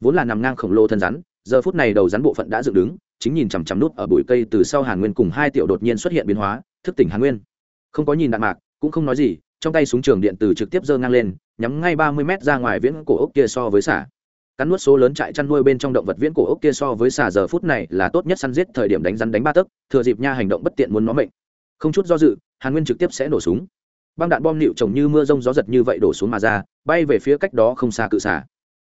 S1: Vốn là nằm ngang khổng lồ thân rắn, giờ phút này đầu rắn bộ phận đã dựng đứng, chính nhìn chằm chằm nút ở bụi cây từ sau hàn nguyên cùng hai tiểu đột nhiên xuất hiện biến hóa, thức tỉnh hàn nguyên. Không có nhìn đạn mạc, cũng không nói gì, trong tay súng trường điện từ trực tiếp giơ ngang lên, nhắm ngay ba mươi mét ra ngoài viễn cổ ốc kia so với xả cắn nuốt số lớn trại chăn nuôi bên trong động vật viễn cổ ốc kia so với xà giờ phút này là tốt nhất săn giết thời điểm đánh rắn đánh ba tấc, thừa dịp nha hành động bất tiện muốn nó mệnh không chút do dự, hàn nguyên trực tiếp sẽ nổ súng. Băng đạn bom nịu trồng như mưa rông gió giật như vậy đổ xuống mà ra, bay về phía cách đó không xa cự xả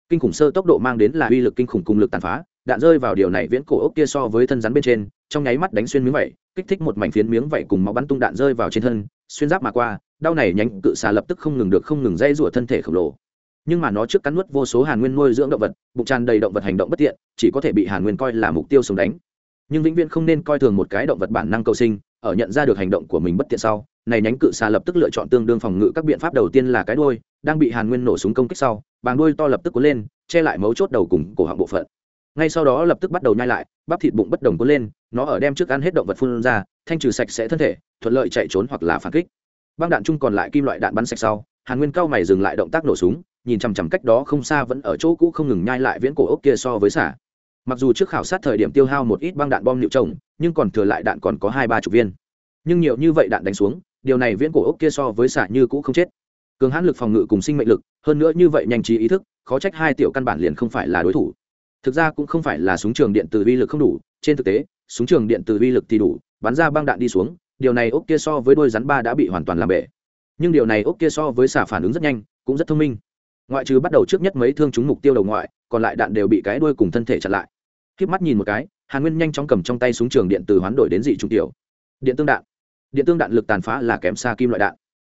S1: kinh khủng sơ tốc độ mang đến là uy lực kinh khủng cùng lực tàn phá, đạn rơi vào điều này viễn cổ ốc kia so với thân rắn bên trên, trong nháy mắt đánh xuyên miếng vẩy kích thích một mảnh phiến miếng vẩy cùng máu bắn tung đạn rơi vào trên thân, xuyên giáp mà qua, đau này nhánh cự xà lập tức không ngừng được không ngừng dây rủa thân thể khổng lồ. Nhưng mà nó trước cắn nuốt vô số hàn nguyên nuôi dưỡng động vật, bụng tràn đầy động vật hành động bất tiện, chỉ có thể bị hàn nguyên coi là mục tiêu sống đánh. Nhưng vĩnh viễn không nên coi thường một cái động vật bản năng cầu sinh ở nhận ra được hành động của mình bất tiện sau, này nhánh cự xà lập tức lựa chọn tương đương phòng ngự các biện pháp đầu tiên là cái đuôi, đang bị hàn nguyên nổ súng công kích sau, bàng đuôi to lập tức cuốn lên, che lại mấu chốt đầu cùng cổ họng bộ phận. Ngay sau đó lập tức bắt đầu nhai lại, bắp thịt bụng bất đồng cuốn lên, nó ở đem trước ăn hết động vật phun ra, thanh trừ sạch sẽ thân thể, thuận lợi chạy trốn hoặc là phản kích. Băng đạn chung còn lại kim loại đạn bắn sạch sau, hàn nguyên cao mày dừng lại động tác nổ súng, nhìn chằm chằm cách đó không xa vẫn ở chỗ cũ không ngừng nhai lại viễn cổ ốc kia so với xả. Mặc dù trước khảo sát thời điểm tiêu hao một ít băng đạn bom liệu trồng nhưng còn thừa lại đạn còn có hai ba chục viên. Nhưng nhiều như vậy đạn đánh xuống, điều này viễn cổ ốc kia so với xả như cũ không chết. Cường hãn lực phòng ngự cùng sinh mệnh lực, hơn nữa như vậy nhanh trí ý thức, khó trách hai tiểu căn bản liền không phải là đối thủ. Thực ra cũng không phải là súng trường điện từ vi lực không đủ, trên thực tế, súng trường điện từ vi lực thì đủ, bắn ra băng đạn đi xuống, điều này ốc kia so với đôi rắn ba đã bị hoàn toàn làm bể. Nhưng điều này ốc kia so với xả phản ứng rất nhanh, cũng rất thông minh. Ngoại trừ bắt đầu trước nhất mấy thương chúng mục tiêu đầu ngoại, còn lại đạn đều bị cái đuôi cùng thân thể chặn lại. K mắt nhìn một cái hàn nguyên nhanh chóng cầm trong tay súng trường điện từ hoán đổi đến dị trùng tiểu. Điện tương đạn. Điện tương đạn lực tàn phá là kém xa kim loại đạn.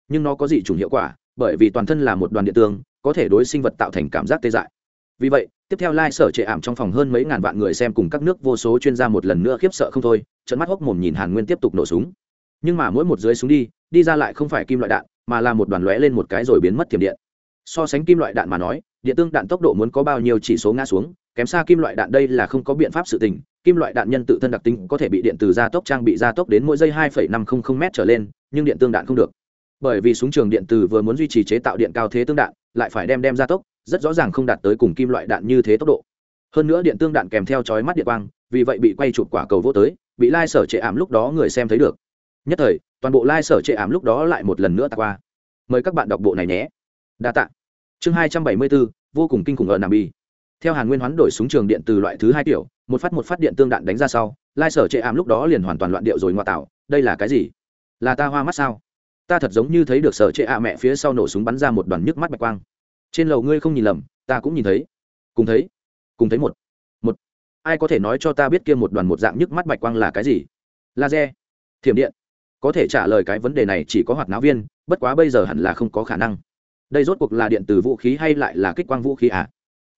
S1: Nhưng nó có dị trùng hiệu quả, bởi vì toàn thân là một đoàn điện tương, có thể đối sinh vật tạo thành cảm giác tê dại. Vì vậy, tiếp theo lai、like、sở trệ ảm trong phòng hơn mấy ngàn vạn người xem cùng các nước vô số chuyên gia một lần nữa khiếp sợ không thôi trận mắt hốc mồm nhìn hàn nguyên tiếp tục nổ súng. Nhưng mà mỗi một dưới súng đi đi ra lại không phải kim loại đạn, mà là một đoàn lóe lên một cái rồi biến mất tiềm điện. So sánh kim loại đạn mà nói, điện tương đạn tốc độ muốn có bao nhiêu chỉ số ngã xuống kém xa kim loại đạn đây là không có biện pháp sự tình kim loại đạn nhân tự thân đặc tính có thể bị điện từ gia tốc trang bị gia tốc đến mỗi giây 2,500 m trở lên nhưng điện tương đạn không được. Bởi vì súng trường điện từ vừa muốn duy trì chế tạo điện cao thế tương đạn lại phải đem đem gia tốc rất rõ ràng không đạt tới cùng kim loại đạn như thế tốc độ. Hơn nữa điện tương đạn kèm theo chói mắt điện quang vì vậy bị quay chụp quả cầu vô tới bị lai sở trệ ảm lúc đó người xem thấy được. Nhất thời toàn bộ lai sở trệ ảm lúc đó lại một lần nữa tạc qua. Mời các bạn đọc bộ này nhé. Đa tạ. Chương hai trăm bảy mươi bốn vô cùng kinh khủng ở nam bi theo hàn nguyên hoán đổi súng trường điện từ loại thứ hai kiểu một phát một phát điện tương đạn đánh ra sau, lai sở trệ ảm lúc đó liền hoàn toàn loạn điệu rồi ngoại tạo, đây là cái gì? Là ta hoa mắt sao? Ta thật giống như thấy được sở trệ ạ mẹ phía sau nổ súng bắn ra một đoàn nhức mắt bạch quang. Trên lầu ngươi không nhìn lầm, ta cũng nhìn thấy. Cùng thấy. Cùng thấy một. Một. Ai có thể nói cho ta biết kia một đoàn một dạng nhức mắt bạch quang là cái gì? Laser. Thiểm điện. Có thể trả lời cái vấn đề này chỉ có hoạt náo viên, bất quá bây giờ hẳn là không có khả năng. Đây rốt cuộc là điện từ vũ khí hay lại là kích quang vũ khí à?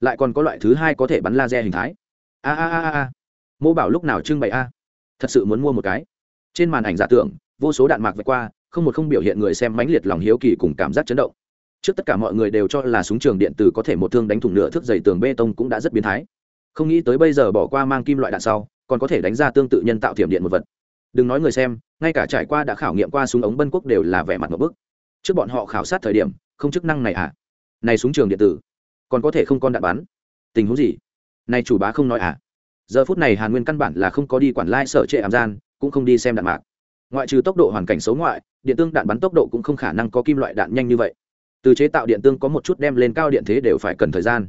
S1: Lại còn có loại thứ hai có thể bắn laser hình thái. A a a a mô bảo lúc nào trưng bày a? Thật sự muốn mua một cái. Trên màn ảnh giả tưởng, vô số đạn mạc vạch qua, không một không biểu hiện người xem mãnh liệt lòng hiếu kỳ cùng cảm giác chấn động. Trước tất cả mọi người đều cho là súng trường điện tử có thể một thương đánh thủng nửa thước dày tường bê tông cũng đã rất biến thái. Không nghĩ tới bây giờ bỏ qua mang kim loại đạn sau, còn có thể đánh ra tương tự nhân tạo thiểm điện một vật. Đừng nói người xem, ngay cả trải qua đã khảo nghiệm qua súng ống bân quốc đều là vẻ mặt một bức. Trước bọn họ khảo sát thời điểm, không chức năng này à? Này súng trường điện tử còn có thể không con đạn bắn. Tình huống gì? Này chủ bá không nói à? Giờ phút này hàn nguyên căn bản là không có đi quản lai sở trệ ảm gian, cũng không đi xem đạn mạc. Ngoại trừ tốc độ hoàn cảnh xấu ngoại, điện tương đạn bắn tốc độ cũng không khả năng có kim loại đạn nhanh như vậy. Từ chế tạo điện tương có một chút đem lên cao điện thế đều phải cần thời gian.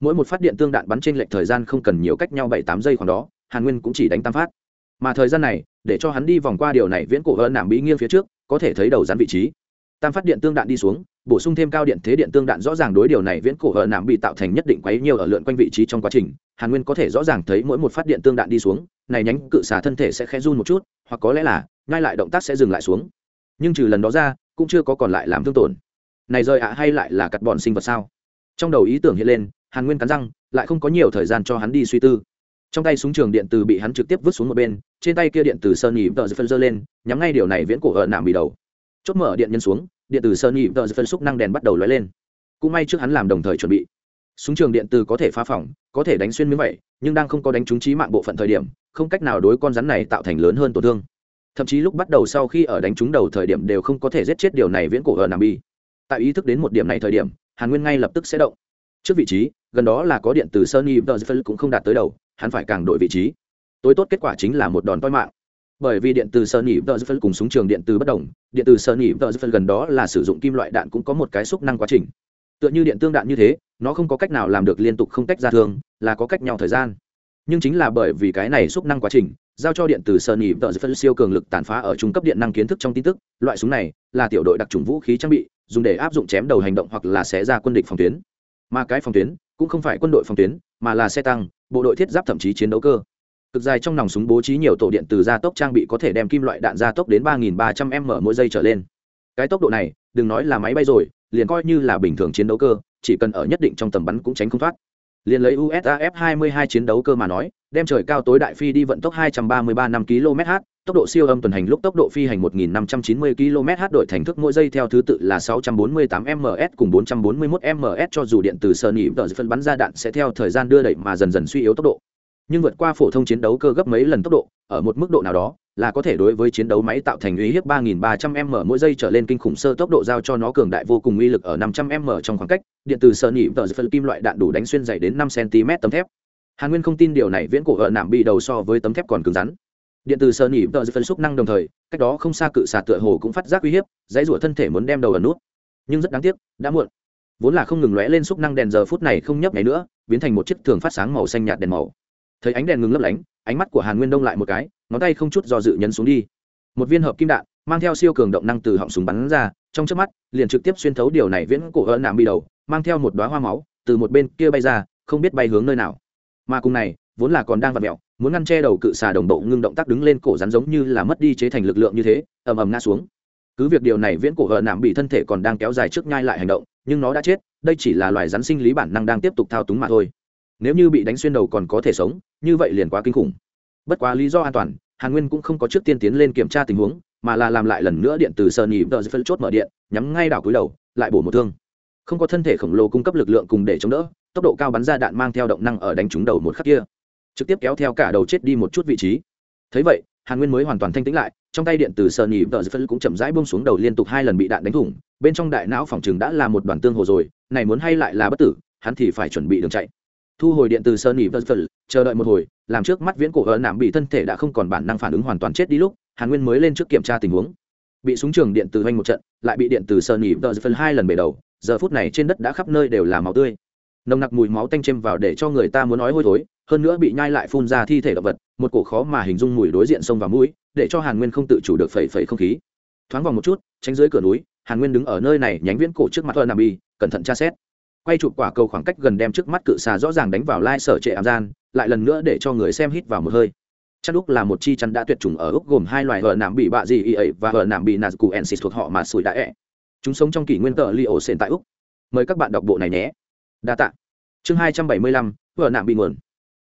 S1: Mỗi một phát điện tương đạn bắn trên lệch thời gian không cần nhiều cách nhau bảy tám giây khoảng đó, hàn nguyên cũng chỉ đánh tam phát. Mà thời gian này, để cho hắn đi vòng qua điều này viễn cổ hơn nảm bí nghiêng phía trước, có thể thấy đầu rắn vị trí. Tam phát điện tương đạn đi xuống bổ sung thêm cao điện thế điện tương đạn rõ ràng đối điều này viễn cổ hở nạm bị tạo thành nhất định quấy nhiều ở lượn quanh vị trí trong quá trình, hàn nguyên có thể rõ ràng thấy mỗi một phát điện tương đạn đi xuống, này nhánh cự xả thân thể sẽ khẽ run một chút, hoặc có lẽ là, ngay lại động tác sẽ dừng lại xuống. Nhưng trừ lần đó ra, cũng chưa có còn lại làm thương tổn. Này rơi ạ hay lại là cắt bọn sinh vật sao? Trong đầu ý tưởng hiện lên, hàn nguyên cắn răng, lại không có nhiều thời gian cho hắn đi suy tư. Trong tay súng trường điện từ bị hắn trực tiếp vứt xuống một bên, trên tay kia điện từ sơn nhị tờ phân dơ lên, nhắm ngay điều này viễn cổ ở nạm bị đầu. Chốt mở điện nhân xuống điện tử sơn nhị tờ phân xúc năng đèn bắt đầu lóe lên. Cũng may trước hắn làm đồng thời chuẩn bị. Súng trường điện từ có thể phá phỏng có thể đánh xuyên miếng vậy nhưng đang không có đánh trúng trí mạng bộ phận thời điểm không cách nào đối con rắn này tạo thành lớn hơn tổn thương. Thậm chí lúc bắt đầu sau khi ở đánh trúng đầu thời điểm đều không có thể giết chết điều này viễn cổ ở nằm bi. Tại ý thức đến một điểm này thời điểm hàn nguyên ngay lập tức sẽ động. Trước vị trí gần đó là có điện từ Sunny Brazil cũng không đạt tới đầu, hắn phải càng đổi vị trí. Tối tốt kết quả chính là một đòn toi mạng. Bởi vì điện từ Sunny phân cùng súng trường điện từ bất động, điện từ Sunny phân gần đó là sử dụng kim loại đạn cũng có một cái xúc năng quá trình. Tựa như điện tương đạn như thế, nó không có cách nào làm được liên tục không tách ra thường, là có cách nhau thời gian. Nhưng chính là bởi vì cái này xúc năng quá trình, giao cho điện từ Sunny phân siêu cường lực tàn phá ở trung cấp điện năng kiến thức trong tin tức, loại súng này là tiểu đội đặc trùng vũ khí trang bị, dùng để áp dụng chém đầu hành động hoặc là xé ra quân địch phòng tuyến mà cái phòng tuyến cũng không phải quân đội phòng tuyến mà là xe tăng bộ đội thiết giáp thậm chí chiến đấu cơ cực dài trong nòng súng bố trí nhiều tổ điện từ gia tốc trang bị có thể đem kim loại đạn gia tốc đến ba nghìn ba trăm m mỗi giây trở lên. Cái tốc độ này, đừng nói là máy bay rồi, liền coi như là bình thường chiến đấu cơ, chỉ cần ở nhất định trong tầm bắn cũng tránh không thoát. Liền lấy usaf 22 chiến đấu cơ mà nói, đem trời cao tối đại phi đi vận tốc 233 năm km/h tốc độ siêu âm tuần hành lúc tốc độ phi hành 1590 km/h đổi thành thức mỗi giây theo thứ tự là 648 ms cùng 441 ms cho dù điện từ sơn nhị tờ phân bắn ra đạn sẽ theo thời gian đưa đẩy mà dần dần suy yếu tốc độ nhưng vượt qua phổ thông chiến đấu cơ gấp mấy lần tốc độ, ở một mức độ nào đó, là có thể đối với chiến đấu máy tạo thành uy hiếp 3.300 m mỗi giây trở lên kinh khủng sơ tốc độ giao cho nó cường đại vô cùng uy lực ở 500 m trong khoảng cách, điện từ sơ nhị tờ phân kim loại đạn đủ đánh xuyên dày đến 5 cm tấm thép. Hàn nguyên không tin điều này, viễn cổ ở nạm bị đầu so với tấm thép còn cứng rắn. Điện từ sơ nhị tờ phân xúc năng đồng thời, cách đó không xa cự xà tựa hồ cũng phát giác uy hiếp, dãy rủa thân thể muốn đem đầu ở nút. Nhưng rất đáng tiếc, đã muộn. Vốn là không ngừng lóe lên xúc năng đèn giờ phút này không nhấp nháy nữa, biến thành một chiếc thường phát sáng màu xanh nhạt đèn màu thấy ánh đèn ngừng lấp lánh, ánh mắt của hàn nguyên đông lại một cái, ngón tay không chút do dự nhấn xuống đi. Một viên hợp kim đạn, mang theo siêu cường động năng từ họng súng bắn ra, trong chớp mắt, liền trực tiếp xuyên thấu điều này viễn cổ ơ nạm bị đầu, mang theo một đoá hoa máu, từ một bên kia bay ra, không biết bay hướng nơi nào. Mà cùng này, vốn là còn đang vặt mẹo muốn ngăn che đầu cự xà đồng bộ ngưng động tác đứng lên cổ rắn giống như là mất đi chế thành lực lượng như thế, ầm ầm ngã xuống. Cứ việc điều này viễn cổ hờ nạm bị thân thể còn đang kéo dài trước nhai lại hành động, nhưng nó đã chết, đây chỉ là loài rắn sinh lý bản năng đang tiếp tục thao túng mà thôi nếu như bị đánh xuyên đầu còn có thể sống, như vậy liền quá kinh khủng. Bất quá lý do an toàn, hàn nguyên cũng không có trước tiên tiến lên kiểm tra tình huống, mà là làm lại lần nữa điện từ sơn nhị tờ phân chốt mở điện, nhắm ngay đảo cúi đầu, lại bổ một thương. Không có thân thể khổng lồ cung cấp lực lượng cùng để chống đỡ, tốc độ cao bắn ra đạn mang theo động năng ở đánh trúng đầu một khắc kia. Trực tiếp kéo theo cả đầu chết đi một chút vị trí. Thấy vậy, hàn nguyên mới hoàn toàn thanh tĩnh lại, trong tay điện từ sơn nhị tờ phân cũng chậm rãi buông xuống đầu liên tục hai lần bị đạn đánh thủng, bên trong đại não phòng chừng đã là một đoàn tương hồ rồi, này muốn hay lại là bất tử, hắn thì phải chuẩn bị đường chạy thu hồi điện từ sơn nhị vân phật chờ đợi một hồi, làm trước mắt viễn cổ ở nạm bị thân thể đã không còn bản năng phản ứng hoàn toàn chết đi lúc, hàn nguyên mới lên trước kiểm tra tình huống. Bị súng trường điện từ hoành một trận, lại bị điện từ sơn nhị vân phật hai lần bể đầu, giờ phút này trên đất đã khắp nơi đều là máu tươi. Nồng nặc mùi máu tanh chêm vào để cho người ta muốn nói hôi thối, hơn nữa bị nhai lại phun ra thi thể động vật, một cổ khó mà hình dung mùi đối diện sông vào mũi, để cho hàn nguyên không tự chủ được phẩy phẩy không khí. Thoáng vòng một chút, tránh dưới cửa núi, hàn nguyên đứng ở nơi này nhánh viễn cổ trước mặt hơn nằm bi cẩn thận tra xét quay chụp quả cầu khoảng cách gần đem trước mắt cự xà rõ ràng đánh vào lai sở trệ ảm gian, lại lần nữa để cho người xem hít vào một hơi. Chắc úc là một chi chắn đã tuyệt chủng ở úc gồm hai loài hờ nạm bị bạ gì y ấy và hờ nạm bị nạt cụ ensis thuộc họ mà sủi đã ẹ chúng sống trong kỷ nguyên tờ li ổ sền tại úc. Mời các bạn đọc bộ này nhé. Đa tạ. Chương hai trăm bảy mươi lăm hờ nạm bị nguồn.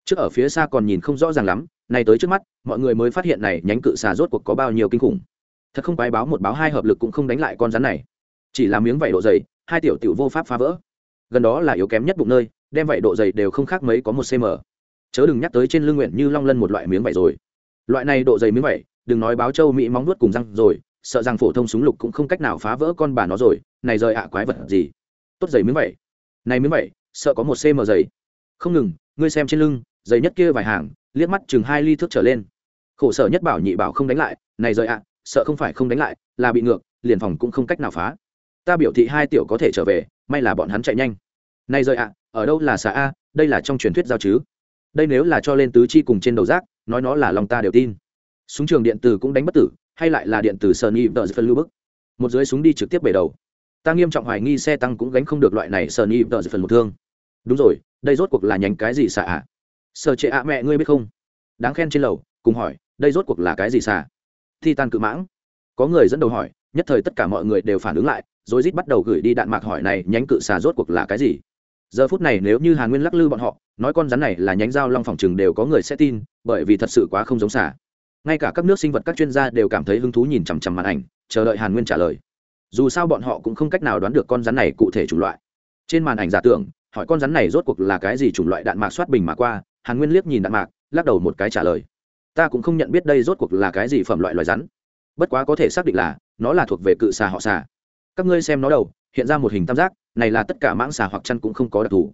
S1: Trước ở phía xa còn nhìn không rõ ràng lắm, nay tới trước mắt, mọi người mới phát hiện này nhánh cự xà rốt cuộc có bao nhiêu kinh khủng. Thật không quái báo một báo hai hợp lực cũng không đánh lại con rắn này. Chỉ là miếng vảy độ dày, hai tiểu tiểu vô pháp phá vỡ gần đó là yếu kém nhất bụng nơi đem vậy độ dày đều không khác mấy có một cm chớ đừng nhắc tới trên lưng nguyện như long lân một loại miếng vậy rồi. Loại này độ dày miếng vậy, đừng nói báo châu mỹ móng nuốt cùng răng rồi sợ rằng phổ thông súng lục cũng không cách nào phá vỡ con bà nó rồi. Này rời ạ quái vật gì? Tốt dày miếng vậy, này miếng vậy, sợ có một cm dày. Không ngừng ngươi xem trên lưng dày nhất kia vài hàng liếc mắt chừng hai ly thước trở lên. Khổ sở nhất bảo nhị bảo không đánh lại này rời ạ sợ không phải không đánh lại là bị ngược liền phòng cũng không cách nào phá. Ta biểu thị hai tiểu có thể trở về may là bọn hắn chạy nhanh. Này rời ạ, ở đâu là xà a, đây là trong truyền thuyết giao chứ? Đây nếu là cho lên tứ chi cùng trên đầu rác, nói nó là lòng ta đều tin. Súng trường điện tử cũng đánh bất tử, hay lại là điện tử sơn y tờ phân lưu bức một dưới súng đi trực tiếp bể đầu. Ta nghiêm trọng hoài nghi xe tăng cũng gánh không được loại này sơn y tờ phần một thương. Đúng rồi, đây rốt cuộc là nhánh cái gì xạ ạ sợ trệ ạ, mẹ ngươi biết không? Đáng khen trên lầu, cùng hỏi, đây rốt cuộc là cái gì xà? Thi tan cự mãng. Có người dẫn đầu hỏi, nhất thời tất cả mọi người đều phản ứng lại rồi rít bắt đầu gửi đi đạn mạc hỏi này, nhánh cự xà rốt cuộc là cái gì? Giờ phút này nếu như hàn nguyên lắc lư bọn họ, nói con rắn này là nhánh dao long phòng chừng đều có người sẽ tin, bởi vì thật sự quá không giống xà. Ngay cả các nước sinh vật các chuyên gia đều cảm thấy hứng thú nhìn chằm chằm màn ảnh, chờ đợi hàn nguyên trả lời. Dù sao bọn họ cũng không cách nào đoán được con rắn này cụ thể chủng loại. Trên màn ảnh giả tưởng, hỏi con rắn này rốt cuộc là cái gì chủng loại đạn mạc soát bình mà qua, hàn nguyên liếc nhìn đạn mạc, lắc đầu một cái trả lời. Ta cũng không nhận biết đây rốt cuộc là cái gì phẩm loại loài rắn. Bất quá có thể xác định là, nó là thuộc về cự xà họ xà các ngươi xem nó đầu, hiện ra một hình tam giác, này là tất cả mãng xà hoặc chăn cũng không có đặc thù.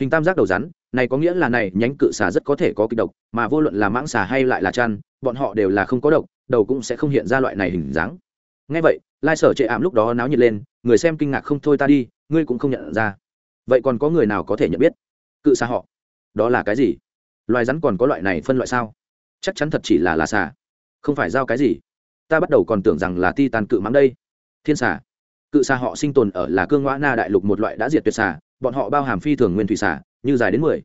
S1: Hình tam giác đầu rắn, này có nghĩa là này nhánh cự xà rất có thể có kịch độc, mà vô luận là mãng xà hay lại là chăn, bọn họ đều là không có độc, đầu cũng sẽ không hiện ra loại này hình dáng. Ngay vậy, lai sở chệ ảm lúc đó náo nhiệt lên, người xem kinh ngạc không thôi ta đi, ngươi cũng không nhận ra. Vậy còn có người nào có thể nhận biết cự xà họ? Đó là cái gì? Loài rắn còn có loại này phân loại sao? Chắc chắn thật chỉ là là xà, không phải giao cái gì. Ta bắt đầu còn tưởng rằng là ti tàn cự mắng đây. Thiên xà cự xà họ sinh tồn ở là cương ngoã na đại lục một loại đã diệt tuyệt xà, bọn họ bao hàm phi thường nguyên thủy xà, như dài đến mười.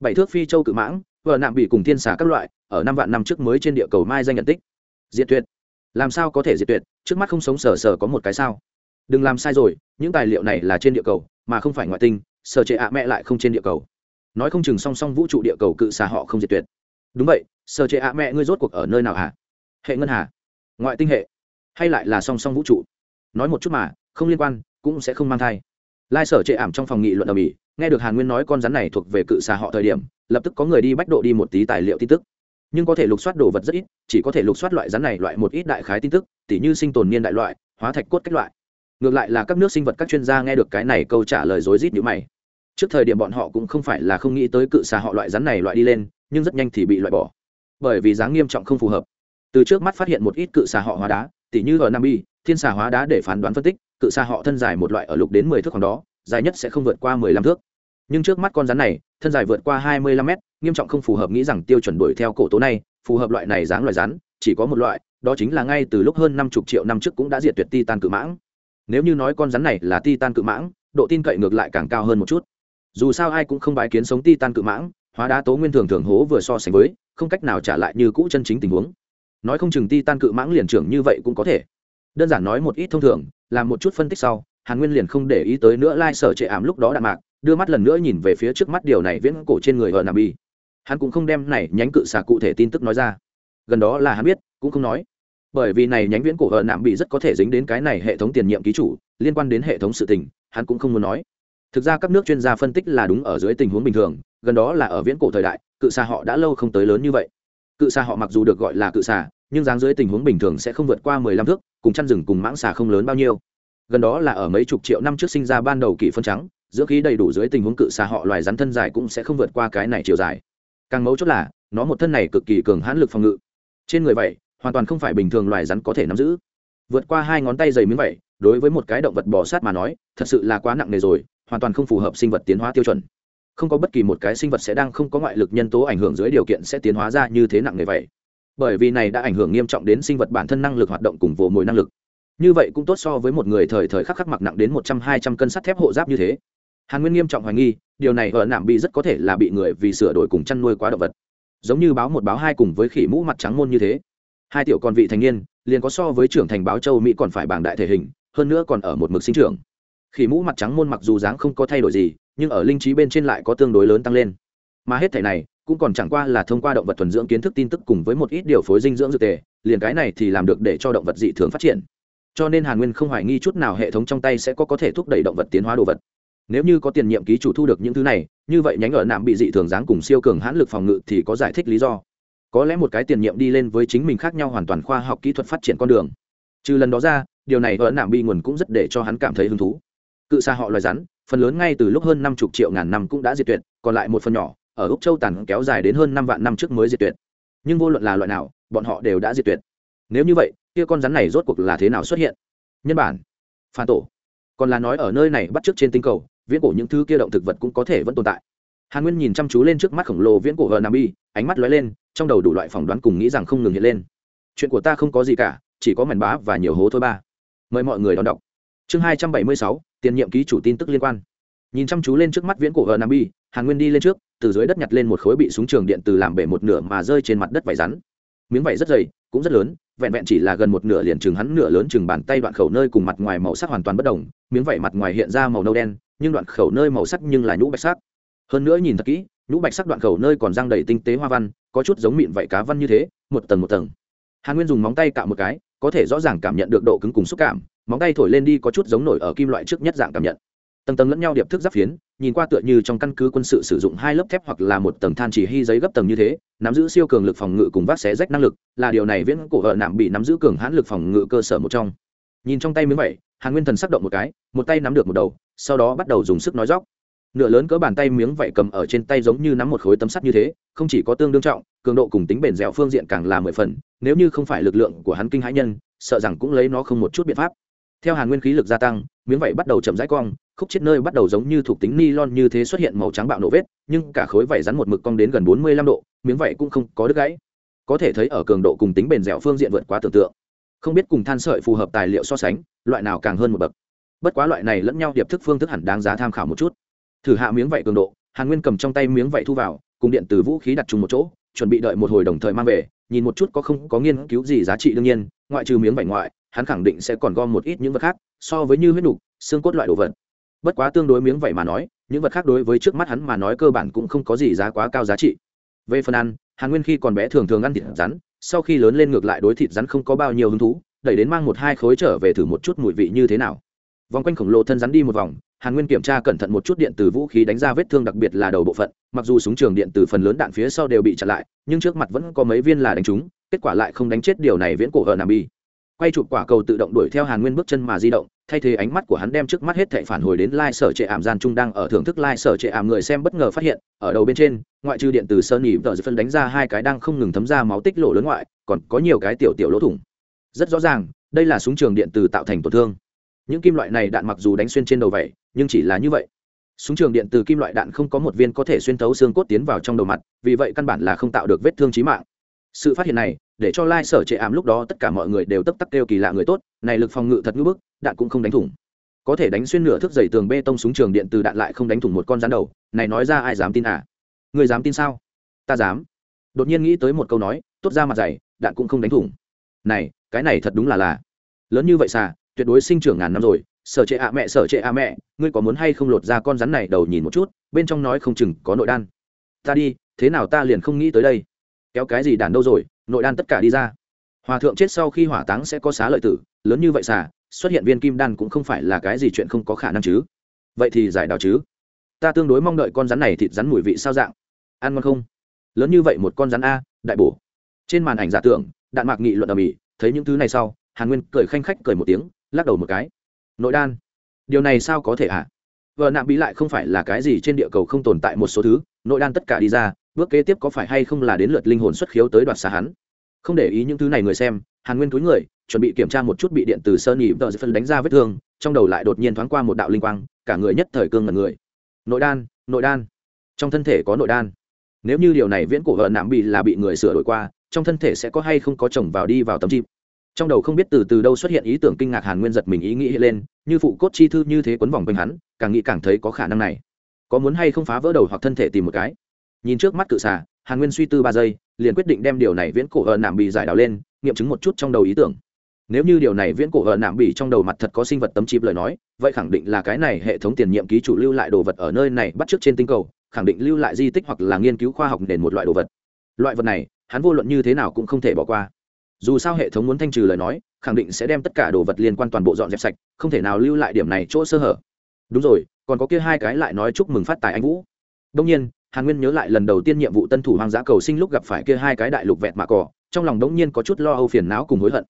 S1: Bảy thước phi châu cự mãng, vợ nạm bị cùng thiên xà các loại, ở năm vạn năm trước mới trên địa cầu mai danh nhận tích. Diệt tuyệt. Làm sao có thể diệt tuyệt? Trước mắt không sống sờ sờ có một cái sao? Đừng làm sai rồi, những tài liệu này là trên địa cầu, mà không phải ngoại tinh sở trệ ạ mẹ lại không trên địa cầu. Nói không chừng song song vũ trụ địa cầu cự xà họ không diệt tuyệt. Đúng vậy sở trệ ạ mẹ ngươi rốt cuộc ở nơi nào hả? Hệ ngân hà. Ngoại tinh hệ. Hay lại là song song vũ trụ? Nói một chút mà không liên quan, cũng sẽ không mang thai. Lai sở trệ ảm trong phòng nghị luận ở mỹ nghe được hàn nguyên nói con rắn này thuộc về cự xà họ thời điểm, lập tức có người đi bách độ đi một tí tài liệu tin tức. Nhưng có thể lục soát đồ vật rất ít, chỉ có thể lục soát loại rắn này loại một ít đại khái tin tức, tỉ như sinh tồn niên đại loại, hóa thạch cốt cách loại. Ngược lại là các nước sinh vật các chuyên gia nghe được cái này câu trả lời rối rít như mày. Trước thời điểm bọn họ cũng không phải là không nghĩ tới cự xà họ loại rắn này loại đi lên, nhưng rất nhanh thì bị loại bỏ. Bởi vì dáng nghiêm trọng không phù hợp. Từ trước mắt phát hiện một ít cự xà họ hóa đá, tỉ như ở nam bi, thiên xà hóa đá để phán đoán phân tích cự xa họ thân dài một loại ở lục đến mười thước khoảng đó, dài nhất sẽ không vượt qua mười lăm thước. Nhưng trước mắt con rắn này, thân dài vượt qua hai mươi lăm mét, nghiêm trọng không phù hợp nghĩ rằng tiêu chuẩn đuổi theo cổ tố này, phù hợp loại này dáng loài rắn, chỉ có một loại, đó chính là ngay từ lúc hơn năm chục triệu năm trước cũng đã diệt tuyệt ti tan cự mãng. Nếu như nói con rắn này là ti tan cự mãng, độ tin cậy ngược lại càng cao hơn một chút. Dù sao ai cũng không bái kiến sống ti tan cự mãng, hóa đá tố nguyên thường thường hố vừa so sánh với, không cách nào trả lại như cũ chân chính tình huống. Nói không chừng ti tan cự mãng liền trưởng như vậy cũng có thể. Đơn giản nói một ít thông thường làm một chút phân tích sau, hàn nguyên liền không để ý tới nữa lai、like、sở trệ ảm lúc đó đạn mạc, đưa mắt lần nữa nhìn về phía trước mắt điều này viễn cổ trên người ở nam bi. Hắn cũng không đem này nhánh cự xà cụ thể tin tức nói ra. Gần đó là hắn biết, cũng không nói. Bởi vì này nhánh viễn cổ ở nạm bị rất có thể dính đến cái này hệ thống tiền nhiệm ký chủ, liên quan đến hệ thống sự tình, hắn cũng không muốn nói. Thực ra các nước chuyên gia phân tích là đúng ở dưới tình huống bình thường, gần đó là ở viễn cổ thời đại, cự xà họ đã lâu không tới lớn như vậy. Cự xà họ mặc dù được gọi là cự xà, nhưng dáng dưới tình huống bình thường sẽ không vượt qua mười lăm thước cùng chăn rừng cùng mãng xà không lớn bao nhiêu. Gần đó là ở mấy chục triệu năm trước sinh ra ban đầu kỳ phân trắng, giữa khí đầy đủ dưới tình huống cự xà họ loài rắn thân dài cũng sẽ không vượt qua cái này chiều dài. Càng mấu chốt là, nó một thân này cực kỳ cường hãn lực phòng ngự. Trên người vậy, hoàn toàn không phải bình thường loài rắn có thể nắm giữ. Vượt qua hai ngón tay dày miếng vậy, đối với một cái động vật bò sát mà nói, thật sự là quá nặng nề rồi, hoàn toàn không phù hợp sinh vật tiến hóa tiêu chuẩn. Không có bất kỳ một cái sinh vật sẽ đang không có ngoại lực nhân tố ảnh hưởng dưới điều kiện sẽ tiến hóa ra như thế nặng nề vậy bởi vì này đã ảnh hưởng nghiêm trọng đến sinh vật bản thân năng lực hoạt động cùng vồ mồi năng lực. Như vậy cũng tốt so với một người thời thời khắc khắc mặc nặng đến một trăm hai trăm cân sắt thép hộ giáp như thế. Hàn nguyên nghiêm trọng hoài nghi, điều này ở nạm bị rất có thể là bị người vì sửa đổi cùng chăn nuôi quá động vật. Giống như báo một báo hai cùng với khỉ mũ mặt trắng môn như thế. Hai tiểu con vị thành niên, liền có so với trưởng thành báo châu mỹ còn phải bảng đại thể hình, hơn nữa còn ở một mực sinh trưởng. Khỉ mũ mặt trắng môn mặc dù dáng không có thay đổi gì, nhưng ở linh trí bên trên lại có tương đối lớn tăng lên. Mà hết thể này cũng còn chẳng qua là thông qua động vật thuần dưỡng kiến thức tin tức cùng với một ít điều phối dinh dưỡng dược tề, liền cái này thì làm được để cho động vật dị thường phát triển. Cho nên hàn nguyên không hoài nghi chút nào hệ thống trong tay sẽ có có thể thúc đẩy động vật tiến hóa đồ vật. Nếu như có tiền nhiệm ký chủ thu được những thứ này, như vậy nhánh ở nạm bị dị thường dáng cùng siêu cường hãn lực phòng ngự thì có giải thích lý do. Có lẽ một cái tiền nhiệm đi lên với chính mình khác nhau hoàn toàn khoa học kỹ thuật phát triển con đường. Trừ lần đó ra, điều này ở nạm bị nguồn cũng rất để cho hắn cảm thấy hứng thú. Cự xa họ loài rắn, phần lớn ngay từ lúc hơn năm chục triệu ngàn năm cũng đã diệt tuyệt, còn lại một phần nhỏ ở úc châu tàn kéo dài đến hơn năm vạn năm trước mới diệt tuyệt. Nhưng vô luận là loại nào, bọn họ đều đã diệt tuyệt. Nếu như vậy, kia con rắn này rốt cuộc là thế nào xuất hiện? Nhân bản, phản tổ. Còn là nói ở nơi này bắt trước trên tinh cầu, viễn cổ những thứ kia động thực vật cũng có thể vẫn tồn tại. Hàn nguyên nhìn chăm chú lên trước mắt khổng lồ viễn cổ hờ nam bi, ánh mắt lóe lên, trong đầu đủ loại phỏng đoán cùng nghĩ rằng không ngừng hiện lên. Chuyện của ta không có gì cả, chỉ có mảnh bá và nhiều hố thôi ba. Mời mọi người đón đọc. Chương hai trăm bảy mươi sáu, tiền nhiệm ký chủ tin tức liên quan. Nhìn chăm chú lên trước mắt viễn cổ hờ nam bi hàn nguyên đi lên trước, từ dưới đất nhặt lên một khối bị súng trường điện từ làm bể một nửa mà rơi trên mặt đất vải rắn. Miếng vải rất dày, cũng rất lớn, vẹn vẹn chỉ là gần một nửa liền chừng hắn nửa lớn chừng bàn tay đoạn khẩu nơi cùng mặt ngoài màu sắc hoàn toàn bất đồng, miếng vải mặt ngoài hiện ra màu nâu đen, nhưng đoạn khẩu nơi màu sắc nhưng là nhũ bạch sắc. Hơn nữa nhìn thật kỹ, nhũ bạch sắc đoạn khẩu nơi còn răng đầy tinh tế hoa văn, có chút giống mịn vảy cá văn như thế, một tầng một tầng. Hàn nguyên dùng móng tay cạo một cái, có thể rõ ràng cảm nhận được độ cứng cùng xúc cảm, móng tay thổi lên đi có chút giống nổi ở kim loại trước nhất dạng cảm nhận. Tầng tầng lẫn nhau điệp thức giáp phiến nhìn qua tựa như trong căn cứ quân sự sử dụng hai lớp thép hoặc là một tầng than chỉ hy giấy gấp tầng như thế, nắm giữ siêu cường lực phòng ngự cùng vác xé rách năng lực, là điều này viễn cổ ở nạm bị nắm giữ cường hãn lực phòng ngự cơ sở một trong. Nhìn trong tay miếng vậy, hàn nguyên thần sắc động một cái, một tay nắm được một đầu, sau đó bắt đầu dùng sức nói róc nửa lớn cỡ bàn tay miếng vậy cầm ở trên tay giống như nắm một khối tấm sắt như thế, không chỉ có tương đương trọng, cường độ cùng tính bền dẻo phương diện càng là mười phần, nếu như không phải lực lượng của hắn kinh hãi nhân, sợ rằng cũng lấy nó không một chút biện pháp. Theo hàn nguyên khí lực gia tăng, miếng vảy bắt đầu chậm rãi cong khúc chết nơi bắt đầu giống như thuộc tính nylon như thế xuất hiện màu trắng bạo nổ vết, nhưng cả khối vảy rắn một mực cong đến gần bốn mươi lăm độ, miếng vảy cũng không có đứt gãy. Có thể thấy ở cường độ cùng tính bền dẻo phương diện vượt quá tưởng tượng. Không biết cùng than sợi phù hợp tài liệu so sánh, loại nào càng hơn một bậc. Bất quá loại này lẫn nhau điệp thức phương thức hẳn đáng giá tham khảo một chút. Thử hạ miếng vảy cường độ, hàn nguyên cầm trong tay miếng vảy thu vào, cùng điện từ vũ khí đặt chung một chỗ, chuẩn bị đợi một hồi đồng thời mang về, nhìn một chút có không có nghiên cứu gì giá trị đương nhiên, ngoại trừ miếng vảy ngoại, hắn khẳng định sẽ còn gom một ít những vật khác, so với như huyết nục, xương cốt loại đồ vật bất quá tương đối miếng vậy mà nói, những vật khác đối với trước mắt hắn mà nói cơ bản cũng không có gì giá quá cao giá trị. Về phần ăn, hàn nguyên khi còn bé thường thường ăn thịt rắn, sau khi lớn lên ngược lại đối thịt rắn không có bao nhiêu hứng thú, đẩy đến mang một hai khối trở về thử một chút mùi vị như thế nào. Vòng quanh khổng lồ thân rắn đi một vòng, hàn nguyên kiểm tra cẩn thận một chút điện từ vũ khí đánh ra vết thương đặc biệt là đầu bộ phận, mặc dù súng trường điện từ phần lớn đạn phía sau đều bị chặn lại, nhưng trước mặt vẫn có mấy viên là đánh trúng, kết quả lại không đánh chết điều này viễn cổ hờ nằm bi. Quay chụp quả cầu tự động đuổi theo hàn nguyên bước chân mà di động thay thế ánh mắt của hắn đem trước mắt hết thệ phản hồi đến lai sở trệ ảm gian trung đang ở thưởng thức lai sở trệ ảm người xem bất ngờ phát hiện, ở đầu bên trên, ngoại trừ điện từ sơn nhỉ tờ phân đánh ra hai cái đang không ngừng thấm ra máu tích lỗ lớn ngoại, còn có nhiều cái tiểu tiểu lỗ thủng. Rất rõ ràng, đây là súng trường điện từ tạo thành tổn thương. Những kim loại này đạn mặc dù đánh xuyên trên đầu vậy, nhưng chỉ là như vậy. Súng trường điện từ kim loại đạn không có một viên có thể xuyên thấu xương cốt tiến vào trong đầu mặt, vì vậy căn bản là không tạo được vết thương trí mạng. Sự phát hiện này để cho lai sở trệ ảm lúc đó tất cả mọi người đều tấp tắc kêu kỳ lạ người tốt, này lực phòng ngự thật ngưỡng bức, đạn cũng không đánh thủng. Có thể đánh xuyên nửa thước dày tường bê tông súng trường điện từ đạn lại không đánh thủng một con rắn đầu, này nói ra ai dám tin à? Người dám tin sao? Ta dám. Đột nhiên nghĩ tới một câu nói tốt ra mặt dày, đạn cũng không đánh thủng. Này, cái này thật đúng là là. Lớn như vậy xà, tuyệt đối sinh trưởng ngàn năm rồi, sở trệ ạ mẹ, sở trệ ạ mẹ, ngươi có muốn hay không lột ra con rắn này đầu nhìn một chút, bên trong nói không chừng có nội đan. Ta đi, thế nào ta liền không nghĩ tới đây. Kéo cái gì đàn đâu rồi nội đan tất cả đi ra. Hòa thượng chết sau khi hỏa táng sẽ có xá lợi tử, lớn như vậy xà, xuất hiện viên kim đan cũng không phải là cái gì chuyện không có khả năng chứ. Vậy thì giải đào chứ. Ta tương đối mong đợi con rắn này thịt rắn mùi vị sao dạng. Ăn ngon không? Lớn như vậy một con rắn a, đại bổ. Trên màn ảnh giả tưởng, đạn mạc nghị luận ở mỹ thấy những thứ này sau, hàn nguyên cười khanh khách cười một tiếng, lắc đầu một cái. Nội đan? Điều này sao có thể ạ? À? vợ nạm bí lại không phải là cái gì trên địa cầu không tồn tại một số thứ, nội đan tất cả đi ra, bước kế tiếp có phải hay không là đến lượt linh hồn xuất khiếu tới đoạt xa hắn? Không để ý những thứ này người xem, hàn nguyên túi người, chuẩn bị kiểm tra một chút bị điện từ sơn nhị vợ phân đánh ra vết thương, trong đầu lại đột nhiên thoáng qua một đạo linh quang, cả người nhất thời cương ngần người. Nội đan nội đan. Trong thân thể có nội đan. Nếu như điều này viễn cổ vợ nạm bị là bị người sửa đổi qua, trong thân thể sẽ có hay không có chồng vào đi vào tấm chim? Trong đầu không biết từ từ đâu xuất hiện ý tưởng kinh ngạc hàn nguyên giật mình ý nghĩ lên, như phụ cốt chi thư như thế quấn vòng quanh hắn, càng nghĩ càng thấy có khả năng này. Có muốn hay không phá vỡ đầu hoặc thân thể tìm một cái? Nhìn trước mắt cự xà, hàn nguyên suy tư ba giây liền quyết định đem điều này viễn cổ ở nạm bị giải đào lên, nghiệm chứng một chút trong đầu ý tưởng. Nếu như điều này viễn cổ ở nạm bị trong đầu mặt thật có sinh vật tấm chip lời nói, vậy khẳng định là cái này hệ thống tiền nhiệm ký chủ lưu lại đồ vật ở nơi này bắt t r ư ớ c trên tinh cầu, khẳng định lưu lại di tích hoặc là nghiên cứu khoa học nền một loại đồ vật. Loại vật này, hắn vô luận như thế nào cũng không thể bỏ qua. Dù sao hệ thống muốn thanh trừ lời nói, khẳng định sẽ đem tất cả đồ vật liên quan toàn bộ dọn dẹp sạch, không thể nào lưu lại điểm này chỗ sơ hở. Đúng rồi, còn có kia hai cái lại nói chúc mừng phát tài anh vũ. Đông nhiên hàn nguyên nhớ lại lần đầu tiên nhiệm vụ tân thủ hoang dã cầu sinh lúc gặp phải kia hai cái đại lục vẹt mạ cỏ trong lòng đống nhiên có chút lo âu phiền não cùng hối hận.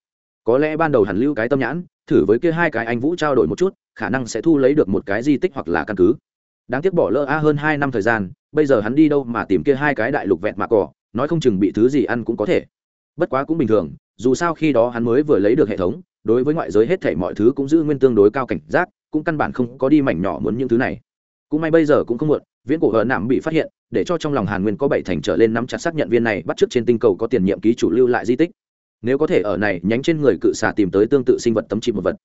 S1: Có lẽ ban đầu hàn lưu cái tâm nhãn, thử với kia hai cái anh vũ trao đổi một chút, khả năng sẽ thu lấy được một cái di tích hoặc là căn cứ. Đáng tiếc bỏ lỡ a hơn hai năm thời gian, bây giờ hắn đi đâu mà tìm kia hai cái đại lục vẹt mạ cỏ nói không chừng bị thứ gì ăn cũng có thể. Bất quá cũng bình thường, dù sao khi đó hắn mới vừa lấy được hệ thống, đối với ngoại giới hết thể mọi thứ cũng giữ nguyên tương đối cao cảnh giác, cũng căn bản không có đi mảnh nhỏ muốn những thứ này cũng may bây giờ cũng không muộn, viễn cổ hờ nạm bị phát hiện, để cho trong lòng hàn nguyên có bảy thành trở lên nắm chặt xác nhận viên này, bắt trước trên tinh cầu có tiền nhiệm ký chủ lưu lại di tích. Nếu có thể ở này nhánh trên người cự xà tìm tới tương tự sinh vật tấm trị một vật,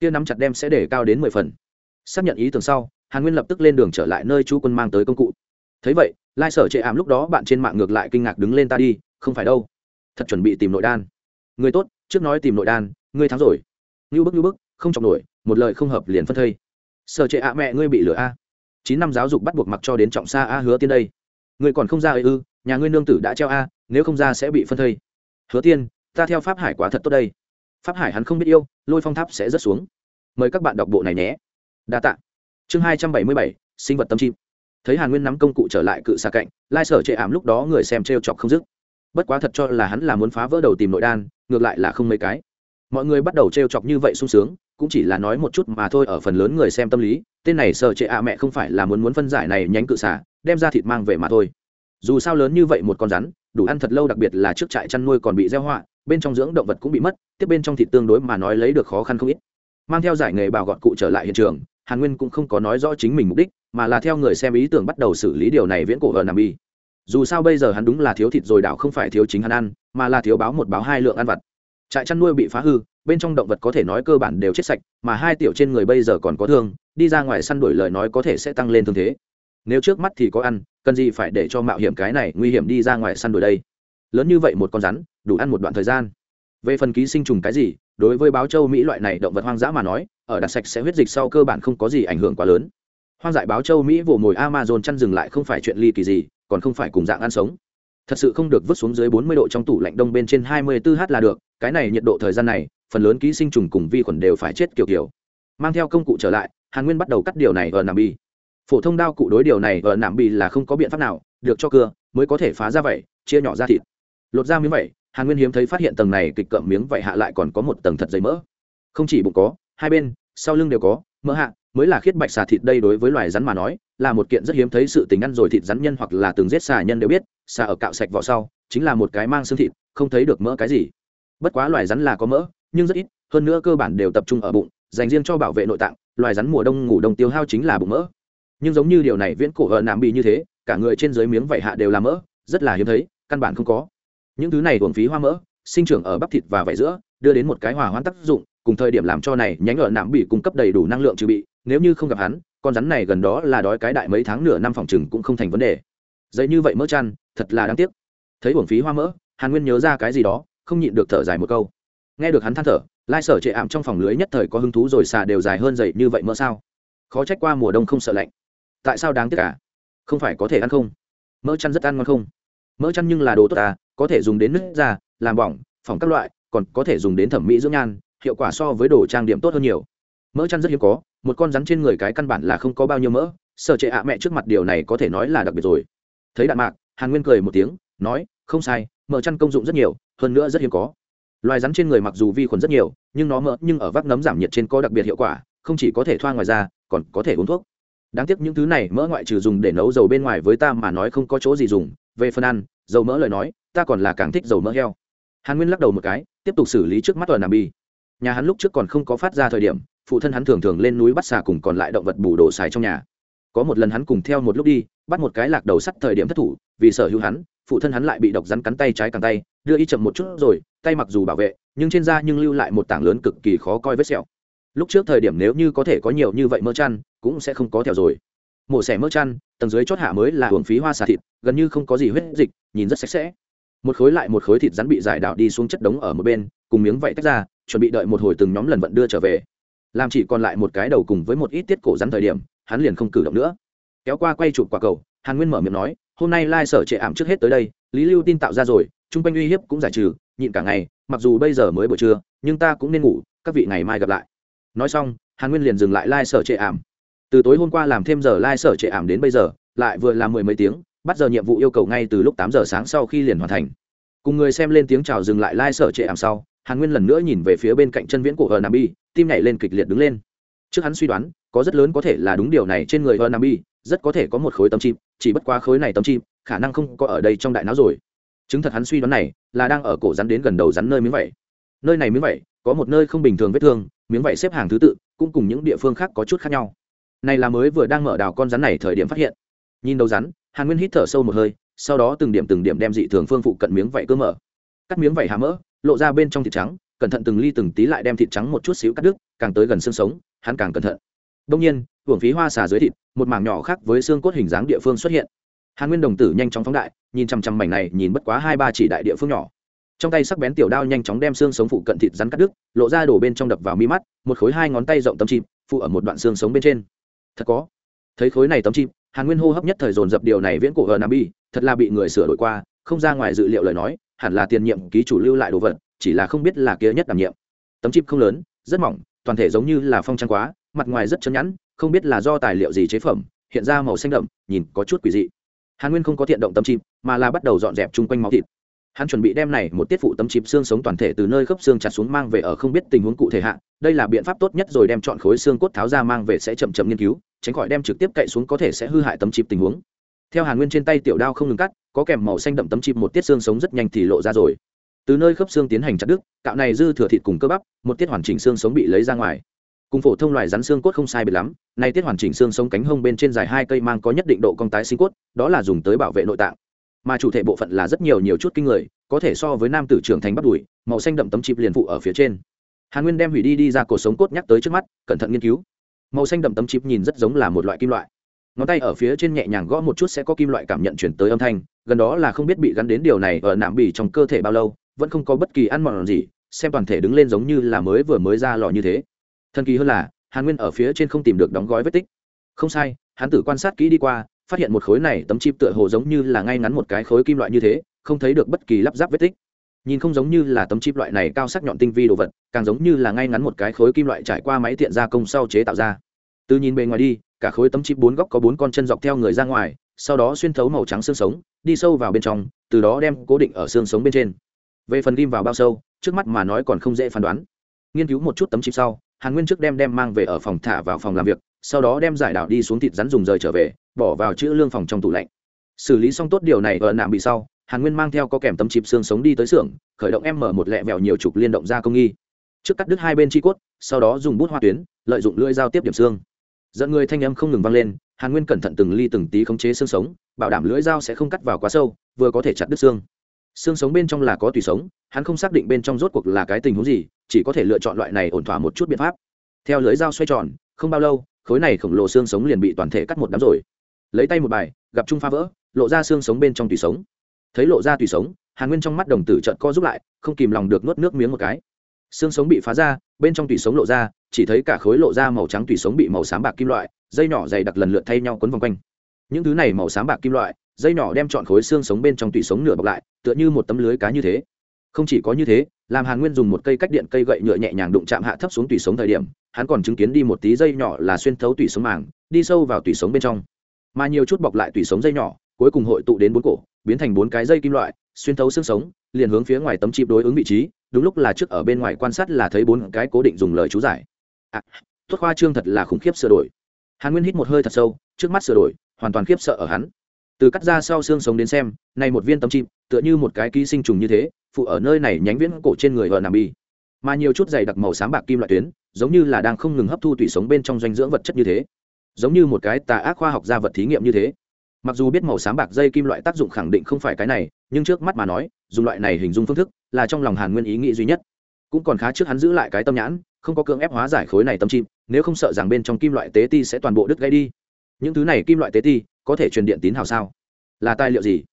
S1: kia nắm chặt đem sẽ để cao đến mười phần. Xác nhận ý tưởng sau, hàn nguyên lập tức lên đường trở lại nơi chú quân mang tới công cụ. Thấy vậy, lai sở chệ ảm lúc đó bạn trên mạng ngược lại kinh ngạc đứng lên ta đi, không phải đâu. Thật chuẩn bị tìm nội đan. Người tốt, trước nói tìm nội đan, ngươi thắng rồi. Ngưu bức ngưu bức, không chọc nổi, một lời không hợp liền phân thây. Sở chệ ạ mẹ ngươi bị lửa a chín năm giáo dục bắt buộc mặc cho đến trọng xa a hứa tiên đây. Người còn không ra ấy ư, nhà ngươi nương tử đã treo a, nếu không ra sẽ bị phân thây. Hứa tiên, ta theo pháp hải quá thật tốt đây. Pháp hải hắn không biết yêu, lôi phong tháp sẽ rớt xuống. Mời các bạn đọc bộ này nhé. Đa tạ. Chương hai trăm bảy mươi bảy, sinh vật tâm chim. Thấy hàn nguyên nắm công cụ trở lại cự xa cạnh, lai sở chệ ảm lúc đó người xem t r e o chọc không dứt. Bất quá thật cho là hắn là muốn phá vỡ đầu tìm nội đan, ngược lại là không mấy cái. Mọi người bắt đầu t r e o chọc như vậy sung sướng cũng chỉ là nói một chút mà thôi ở phần lớn người xem tâm lý, tên này sợ trệ ạ mẹ không phải là muốn muốn phân giải này nhánh cự xả đem ra thịt mang về mà thôi. Dù sao lớn như vậy một con rắn, đủ ăn thật lâu đặc biệt là trước trại chăn nuôi còn bị gieo họa, bên trong dưỡng động vật cũng bị mất, tiếp bên trong thịt tương đối mà nói lấy được khó khăn không ít. Mang theo giải nghề bảo gọn cụ trở lại hiện trường, hàn nguyên cũng không có nói rõ chính mình mục đích, mà là theo người xem ý tưởng bắt đầu xử lý điều này viễn cổ ở nằm bi. Dù sao bây giờ hắn đúng là thiếu thịt rồi đảo không phải thiếu chính hắn ăn, mà là thiếu báo một báo hai lượng ăn vặt. Trại chăn nuôi bị phá hư bên trong động vật có thể nói cơ bản đều chết sạch, mà hai tiểu trên người bây giờ còn có thương, đi ra ngoài săn đuổi lời nói có thể sẽ tăng lên thương thế. Nếu trước mắt thì có ăn, cần gì phải để cho mạo hiểm cái này nguy hiểm đi ra ngoài săn đuổi đây? Lớn như vậy một con rắn, đủ ăn một đoạn thời gian. Về phần ký sinh trùng cái gì, đối với báo châu mỹ loại này động vật hoang dã mà nói, ở đặt sạch sẽ huyết dịch sau cơ bản không có gì ảnh hưởng quá lớn. Hoang dại báo châu mỹ vồ mồi amazon chăn dừng lại không phải chuyện ly kỳ gì, còn không phải cùng dạng ăn sống. Thật sự không được vứt xuống dưới 40 độ trong tủ lạnh đông bên trên 24 h là được, cái này nhiệt độ thời gian này phần lớn ký sinh trùng cùng vi khuẩn đều phải chết kiểu kiểu. Mang theo công cụ trở lại, hàn nguyên bắt đầu cắt điều này ở nạm bi. Phổ thông đao cụ đối điều này ở nạm bi là không có biện pháp nào, được cho cưa, mới có thể phá ra vậy chia nhỏ ra thịt. Lột ra miếng vậy hàn nguyên hiếm thấy phát hiện tầng này kịch cậm miếng vậy hạ lại còn có một tầng thật dày mỡ. Không chỉ bụng có, hai bên, sau lưng đều có, mỡ hạ, mới là khiết bạch xà thịt đây đối với loài rắn mà nói, là một kiện rất hiếm thấy sự tình ăn rồi thịt rắn nhân hoặc là từng giết xà nhân đều biết, xà ở cạo sạch vỏ sau, chính là một cái mang xương thịt, không thấy được mỡ cái gì. Bất quá loài rắn là có mỡ nhưng rất ít, hơn nữa cơ bản đều tập trung ở bụng, dành riêng cho bảo vệ nội tạng, loài rắn mùa đông ngủ đông tiêu hao chính là bụng mỡ. Nhưng giống như điều này viễn cổ hờ nạm bị như thế, cả người trên dưới miếng vảy hạ đều là mỡ, rất là hiếm thấy, căn bản không có. Những thứ này uổng phí hoa mỡ, sinh trưởng ở bắp thịt và vảy giữa, đưa đến một cái hòa hoãn tác dụng, cùng thời điểm làm cho này nhánh ở nạm bị cung cấp đầy đủ năng lượng trừ bị, nếu như không gặp hắn, con rắn này gần đó là đói cái đại mấy tháng nửa năm phòng chừng cũng không thành vấn đề. Dậy như vậy mỡ chăn, thật là đáng tiếc. Thấy uổng phí hoa mỡ, hàn nguyên nhớ ra cái gì đó, không nhịn được thở dài một câu nghe được hắn than thở, lai sở trệ ảm trong phòng lưới nhất thời có hứng thú rồi, xà đều dài hơn dậy như vậy mỡ sao? Khó trách qua mùa đông không sợ lạnh. Tại sao đáng tiếc cả không phải có thể ăn không? Mỡ chăn rất ăn ngon không? Mỡ chăn nhưng là đồ tốt à có thể dùng đến nước da, làm bỏng phòng các loại, còn có thể dùng đến thẩm mỹ dưỡng nhan, hiệu quả so với đồ trang điểm tốt hơn nhiều. Mỡ chăn rất hiếm có, một con rắn trên người cái căn bản là không có bao nhiêu mỡ. Sợ trệ ạ mẹ trước mặt điều này có thể nói là đặc biệt rồi. Thấy đạn mạc, hàn nguyên cười một tiếng, nói, không sai, mỡ chăn công dụng rất nhiều, hơn nữa rất hiếm có loài rắn trên người mặc dù vi khuẩn rất nhiều, nhưng nó mỡ nhưng ở vác nấm giảm nhiệt trên có đặc biệt hiệu quả, không chỉ có thể thoa ngoài da, còn có thể uống thuốc. Đáng tiếc những thứ này mỡ ngoại trừ dùng để nấu dầu bên ngoài với ta mà nói không có chỗ gì dùng. Về phần ăn, dầu mỡ lời nói, ta còn là càng thích dầu mỡ heo. Hàn nguyên lắc đầu một cái, tiếp tục xử lý trước mắt ở nam bi. Nhà hắn lúc trước còn không có phát ra thời điểm, phụ thân hắn thường thường lên núi bắt xà cùng còn lại động vật bù đồ xài trong nhà. Có một lần hắn cùng theo một lúc đi, bắt một cái lạc đầu sắt thời điểm thất thủ, vì sở hữu hắn, phụ thân hắn lại bị độc rắn cắn tay trái càng tay, đưa y chậm một chút rồi tay mặc dù bảo vệ, nhưng trên da nhưng lưu lại một tảng lớn cực kỳ khó coi vết sẹo. Lúc trước thời điểm nếu như có thể có nhiều như vậy mỡ chăn, cũng sẽ không có theo rồi. Mổ xẻ mỡ chăn, tầng dưới chót hạ mới là hưởng phí hoa xà thịt, gần như không có gì huyết dịch, nhìn rất sạch sẽ. Một khối lại một khối thịt rắn bị giải đạo đi xuống chất đống ở một bên, cùng miếng vậy tách ra, chuẩn bị đợi một hồi từng nhóm lần vận đưa trở về. Làm chỉ còn lại một cái đầu cùng với một ít tiết cổ rắn thời điểm, hắn liền không cử động nữa. Kéo qua quay chụp quả cầu, hàn nguyên mở miệng nói, hôm nay lai sở trệ ảm trước hết tới đây, lý lưu tin tạo ra rồi chung quanh uy hiếp cũng giải trừ, nhịn cả ngày, mặc dù bây giờ mới buổi trưa, nhưng ta cũng nên ngủ, các vị ngày mai gặp lại. Nói xong, hàn nguyên liền dừng lại lai sở trệ ảm. Từ tối hôm qua làm thêm giờ lai sở trệ ảm đến bây giờ, lại vừa làm mười mấy tiếng, bắt giờ nhiệm vụ yêu cầu ngay từ lúc tám giờ sáng sau khi liền hoàn thành. Cùng người xem lên tiếng chào dừng lại lai sở trệ ảm sau, hàn nguyên lần nữa nhìn về phía bên cạnh chân viễn của hờ nam bi tim nhảy lên kịch liệt đứng lên. Trước hắn suy đoán, có rất lớn có thể là đúng điều này trên người hờ nam bi rất có thể có một khối tấm chim, chỉ bất quá khối này tấm chim, khả năng không có ở đây trong đại não rồi chứng thật hắn suy đoán này, là đang ở cổ rắn đến gần đầu rắn nơi miếng vẩy nơi này miếng vẩy có một nơi không bình thường vết thương, miếng vẩy xếp hàng thứ tự, cũng cùng những địa phương khác có chút khác nhau. Này là mới vừa đang mở đào con rắn này thời điểm phát hiện. Nhìn đầu rắn, hàn nguyên hít thở sâu một hơi, sau đó từng điểm từng điểm đem dị thường phương phụ cận miếng vẩy cơ mở. Cắt miếng vẩy hà mỡ, lộ ra bên trong thịt trắng, cẩn thận từng ly từng tí lại đem thịt trắng một chút xíu cắt đứt, càng tới gần xương sống, hắn càng cẩn thận. Đông nhiên, hưởng phí hoa xà dưới thịt, một mảng nhỏ khác với xương cốt hình dáng địa phương xuất hiện. Hàn nguyên đồng tử nhanh chóng phóng đại nhìn chằm chằm mảnh này, nhìn bất quá hai ba chỉ đại địa phương nhỏ. Trong tay sắc bén tiểu đao nhanh chóng đem xương sống phụ cận thịt rắn cắt đứt, lộ ra đổ bên trong đập vào mi mắt, một khối hai ngón tay rộng tấm chìm, phụ ở một đoạn xương sống bên trên. Thật có. Thấy khối này tấm chim hàn nguyên hô hấp nhất thời dồn dập điều này viễn cổ ở nam bi, thật là bị người sửa đổi qua, không ra ngoài dự liệu lời nói, hẳn là tiền nhiệm ký chủ lưu lại đồ vật, chỉ là không biết là kia nhất đảm nhiệm. Tấm chip không lớn, rất mỏng, toàn thể giống như là phong trang quá, mặt ngoài rất chấn nhẵn, không biết là do tài liệu gì chế phẩm, hiện ra màu xanh đậm, nhìn có chút quỷ dị hàn nguyên không có thiện động tấm chip mà là bắt đầu dọn dẹp chung quanh máu thịt. Hắn chuẩn bị đem này một tiết phụ tấm chip xương sống toàn thể từ nơi khớp xương chặt xuống mang về ở không biết tình huống cụ thể hạ. Đây là biện pháp tốt nhất rồi đem chọn khối xương cốt tháo ra mang về sẽ chậm chậm nghiên cứu, tránh khỏi đem trực tiếp cậy xuống có thể sẽ hư hại tấm chip tình huống. Theo hàn nguyên trên tay tiểu đao không ngừng cắt, có kèm màu xanh đậm tấm chip một tiết xương sống rất nhanh thì lộ ra rồi. Từ nơi khớp xương tiến hành chặt đứt, cạo này dư thừa thịt cùng cơ bắp, một tiết hoàn chỉnh xương sống bị lấy ra ngoài cùng phổ thông loài rắn xương cốt không sai biệt lắm, nay tiết hoàn chỉnh xương sống cánh hông bên trên dài hai cây mang có nhất định độ cong tái sinh cốt, đó là dùng tới bảo vệ nội tạng. Mà chủ thể bộ phận là rất nhiều nhiều chút kinh người, có thể so với nam tử trưởng thành bắt đùi, màu xanh đậm tấm chip liền phụ ở phía trên. Hàn nguyên đem hủy đi đi ra cổ sống cốt nhắc tới trước mắt, cẩn thận nghiên cứu. Màu xanh đậm tấm chip nhìn rất giống là một loại kim loại. Ngón tay ở phía trên nhẹ nhàng gõ một chút sẽ có kim loại cảm nhận chuyển tới âm thanh, gần đó là không biết bị gắn đến điều này ở nạm bì trong cơ thể bao lâu, vẫn không có bất kỳ ăn mòn gì, xem toàn thể đứng lên giống như là mới vừa mới ra lò như thế thần kỳ hơn là, hàn nguyên ở phía trên không tìm được đóng gói vết tích. Không sai, hắn tử quan sát kỹ đi qua, phát hiện một khối này tấm chip tựa hồ giống như là ngay ngắn một cái khối kim loại như thế, không thấy được bất kỳ lắp ráp vết tích. Nhìn không giống như là tấm chip loại này cao sắc nhọn tinh vi đồ vật, càng giống như là ngay ngắn một cái khối kim loại trải qua máy tiện gia công sau chế tạo ra. Từ nhìn bề ngoài đi, cả khối tấm chip bốn góc có bốn con chân dọc theo người ra ngoài, sau đó xuyên thấu màu trắng xương sống, đi sâu vào bên trong, từ đó đem cố định ở xương sống bên trên. Về phần ghim vào bao sâu, trước mắt mà nói còn không dễ phán đoán. Nghiên cứu một chút tấm chip sau hàn nguyên trước đem đem mang về ở phòng thả vào phòng làm việc, sau đó đem giải đảo đi xuống thịt rắn dùng rời trở về, bỏ vào chữ lương phòng trong tủ lạnh. Xử lý xong tốt điều này ở nạm bị sau, hàn nguyên mang theo có kèm tấm chip xương sống đi tới xưởng, khởi động em mở một lẹ vẹo nhiều trục liên động ra công nghi. Trước cắt đứt hai bên chi cốt, sau đó dùng bút hoa tuyến, lợi dụng lưỡi dao tiếp điểm xương. Dẫn người thanh âm không ngừng vang lên, hàn nguyên cẩn thận từng ly từng tí khống chế xương sống, bảo đảm lưỡi dao sẽ không cắt vào quá sâu, vừa có thể chặt đứt xương xương sống bên trong là có tùy sống, hắn không xác định bên trong rốt cuộc là cái tình huống gì, chỉ có thể lựa chọn loại này ổn thỏa một chút biện pháp. Theo lưỡi dao xoay tròn, không bao lâu, khối này khổng lồ xương sống liền bị toàn thể cắt một đám rồi. Lấy tay một bài, gặp trung phá vỡ, lộ ra xương sống bên trong tùy sống. Thấy lộ ra tùy sống, hàn nguyên trong mắt đồng tử trợn co giúp lại, không kìm lòng được nuốt nước miếng một cái. Xương sống bị phá ra, bên trong tùy sống lộ ra, chỉ thấy cả khối lộ ra màu trắng tùy sống bị màu xám bạc kim loại, dây nhỏ dày đặc lần lượt thay nhau quấn vòng quanh. Những thứ này màu xám bạc kim loại dây nhỏ đem chọn khối xương sống bên trong tùy sống nửa bọc lại tựa như một tấm lưới cá như thế. Không chỉ có như thế làm hàn nguyên dùng một cây cách điện cây gậy nhựa nhẹ nhàng đụng chạm hạ thấp xuống tùy sống thời điểm hắn còn chứng kiến đi một tí dây nhỏ là xuyên thấu tùy sống màng đi sâu vào tùy sống bên trong. Mà nhiều chút bọc lại tùy sống dây nhỏ cuối cùng hội tụ đến bốn cổ biến thành bốn cái dây kim loại xuyên thấu xương sống liền hướng phía ngoài tấm chip đối ứng vị trí đúng lúc là trước ở bên ngoài quan sát là thấy bốn cái cố định dùng lời chú giải. À, thuốc khoa trương thật là khủng khiếp sửa đổi. Hàn nguyên hít một hơi thật sâu trước mắt sửa đổi hoàn toàn khiếp sợ ở hắn từ cắt ra sau xương sống đến xem này một viên tấm chim, tựa như một cái ký sinh trùng như thế, phụ ở nơi này nhánh viễn cổ trên người vợ nằm bi. Mà nhiều chút dày đặc màu sáng bạc kim loại tuyến, giống như là đang không ngừng hấp thu tủy sống bên trong doanh dưỡng vật chất như thế. Giống như một cái tà ác khoa học gia vật thí nghiệm như thế. Mặc dù biết màu sáng bạc dây kim loại tác dụng khẳng định không phải cái này, nhưng trước mắt mà nói, dùng loại này hình dung phương thức là trong lòng hàn nguyên ý nghĩ duy nhất. Cũng còn khá trước hắn giữ lại cái tâm nhãn, không có cưỡng ép hóa giải khối này tâm chim, nếu không sợ rằng bên trong kim loại tế ti sẽ toàn bộ đứt gãy đi những thứ này kim loại tế ti, có thể truyền điện tín hào sao? Là tài liệu gì?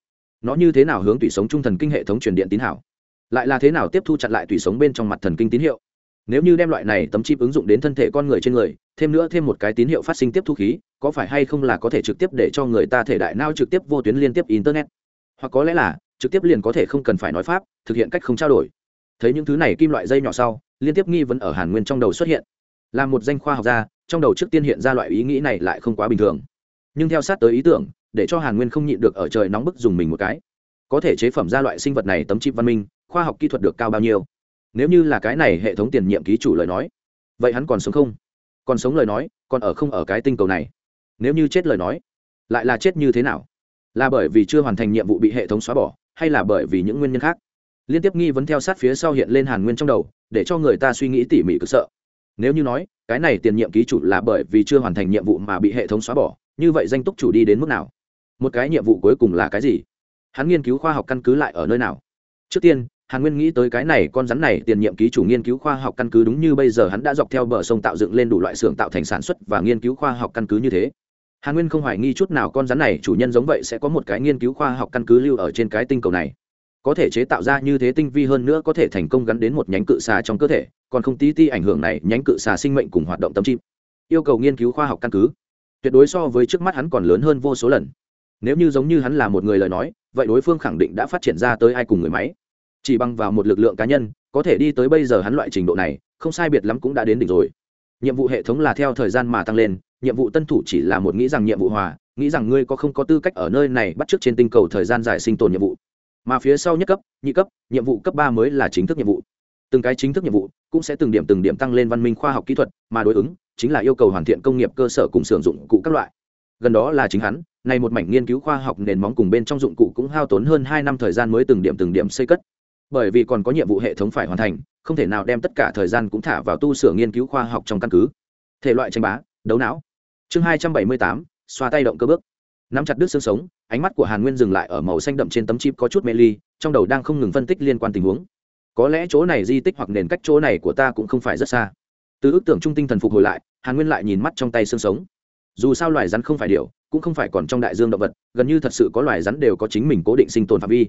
S1: Nó như thế nào hướng tủy sống trung thần kinh hệ thống truyền điện tín hào? Lại là thế nào tiếp thu chặn lại tủy sống bên trong mặt thần kinh tín hiệu? Nếu như đem loại này tấm chip ứng dụng đến thân thể con người trên người, thêm nữa thêm một cái tín hiệu phát sinh tiếp thu khí, có phải hay không là có thể trực tiếp để cho người ta thể đại nao trực tiếp vô tuyến liên tiếp internet? Hoặc có lẽ là, trực tiếp liền có thể không cần phải nói pháp, thực hiện cách không trao đổi. Thấy những thứ này kim loại dây nhỏ sau, liên tiếp nghi vấn ở hàn nguyên trong đầu xuất hiện. Là một danh khoa học gia trong đầu trước tiên hiện ra loại ý nghĩ này lại không quá bình thường. Nhưng theo sát tới ý tưởng, để cho hàn nguyên không nhịn được ở trời nóng bức dùng mình một cái. Có thể chế phẩm ra loại sinh vật này tấm chip văn minh, khoa học kỹ thuật được cao bao nhiêu? Nếu như là cái này hệ thống tiền nhiệm ký chủ lời nói, vậy hắn còn sống không? Còn sống lời nói, còn ở không ở cái tinh cầu này? Nếu như chết lời nói, lại là chết như thế nào? Là bởi vì chưa hoàn thành nhiệm vụ bị hệ thống xóa bỏ, hay là bởi vì những nguyên nhân khác? Liên tiếp nghi vấn theo sát phía sau hiện lên hàn nguyên trong đầu, để cho người ta suy nghĩ tỉ mỉ cực sợ nếu như nói, cái này tiền nhiệm ký chủ là bởi vì chưa hoàn thành nhiệm vụ mà bị hệ thống xóa bỏ, như vậy danh túc chủ đi đến mức nào? Một cái nhiệm vụ cuối cùng là cái gì? Hắn nghiên cứu khoa học căn cứ lại ở nơi nào? Trước tiên, hàn nguyên nghĩ tới cái này con rắn này tiền nhiệm ký chủ nghiên cứu khoa học căn cứ đúng như bây giờ hắn đã dọc theo bờ sông tạo dựng lên đủ loại xưởng tạo thành sản xuất và nghiên cứu khoa học căn cứ như thế. Hàn nguyên không hoài nghi chút nào con rắn này chủ nhân giống vậy sẽ có một cái nghiên cứu khoa học căn cứ lưu ở trên cái tinh cầu này có thể chế tạo ra như thế tinh vi hơn nữa có thể thành công gắn đến một nhánh cự xà trong cơ thể, còn không tí ti ảnh hưởng này, nhánh cự xà sinh mệnh cùng hoạt động tâm chim yêu cầu nghiên cứu khoa học căn cứ. Tuyệt đối so với trước mắt hắn còn lớn hơn vô số lần. Nếu như giống như hắn là một người lời nói, vậy đối phương khẳng định đã phát triển ra tới ai cùng người máy. Chỉ bằng vào một lực lượng cá nhân, có thể đi tới bây giờ hắn loại trình độ này, không sai biệt lắm cũng đã đến đỉnh rồi. Nhiệm vụ hệ thống là theo thời gian mà tăng lên, nhiệm vụ tân thủ chỉ là một nghĩ rằng nhiệm vụ hòa, nghĩ rằng ngươi có không có tư cách ở nơi này bắt t r ư ớ c trên tinh cầu thời gian dài sinh tồn nhiệm vụ mà phía sau nhất cấp, nhị cấp, nhiệm vụ cấp ba mới là chính thức nhiệm vụ. Từng cái chính thức nhiệm vụ cũng sẽ từng điểm từng điểm tăng lên văn minh khoa học kỹ thuật, mà đối ứng chính là yêu cầu hoàn thiện công nghiệp cơ sở cùng sử dụng cụ các loại. Gần đó là chính hắn, này một mảnh nghiên cứu khoa học nền móng cùng bên trong dụng cụ cũng hao tốn hơn hai năm thời gian mới từng điểm từng điểm xây cất. Bởi vì còn có nhiệm vụ hệ thống phải hoàn thành, không thể nào đem tất cả thời gian cũng thả vào tu sửa nghiên cứu khoa học trong căn cứ. Thể loại tranh bá, đấu não. Chương hai trăm bảy mươi tám, xoa tay động cơ bước. Nắm chặt đứt xương sống ánh mắt của hàn nguyên dừng lại ở màu xanh đậm trên tấm chip có chút mê ly, trong đầu đang không ngừng phân tích liên quan tình huống. Có lẽ chỗ này di tích hoặc nền cách chỗ này của ta cũng không phải rất xa. Từ ước tưởng trung tinh thần phục hồi lại, hàn nguyên lại nhìn mắt trong tay xương sống. Dù sao loài rắn không phải điều cũng không phải còn trong đại dương động vật, gần như thật sự có loài rắn đều có chính mình cố định sinh tồn phạm vi.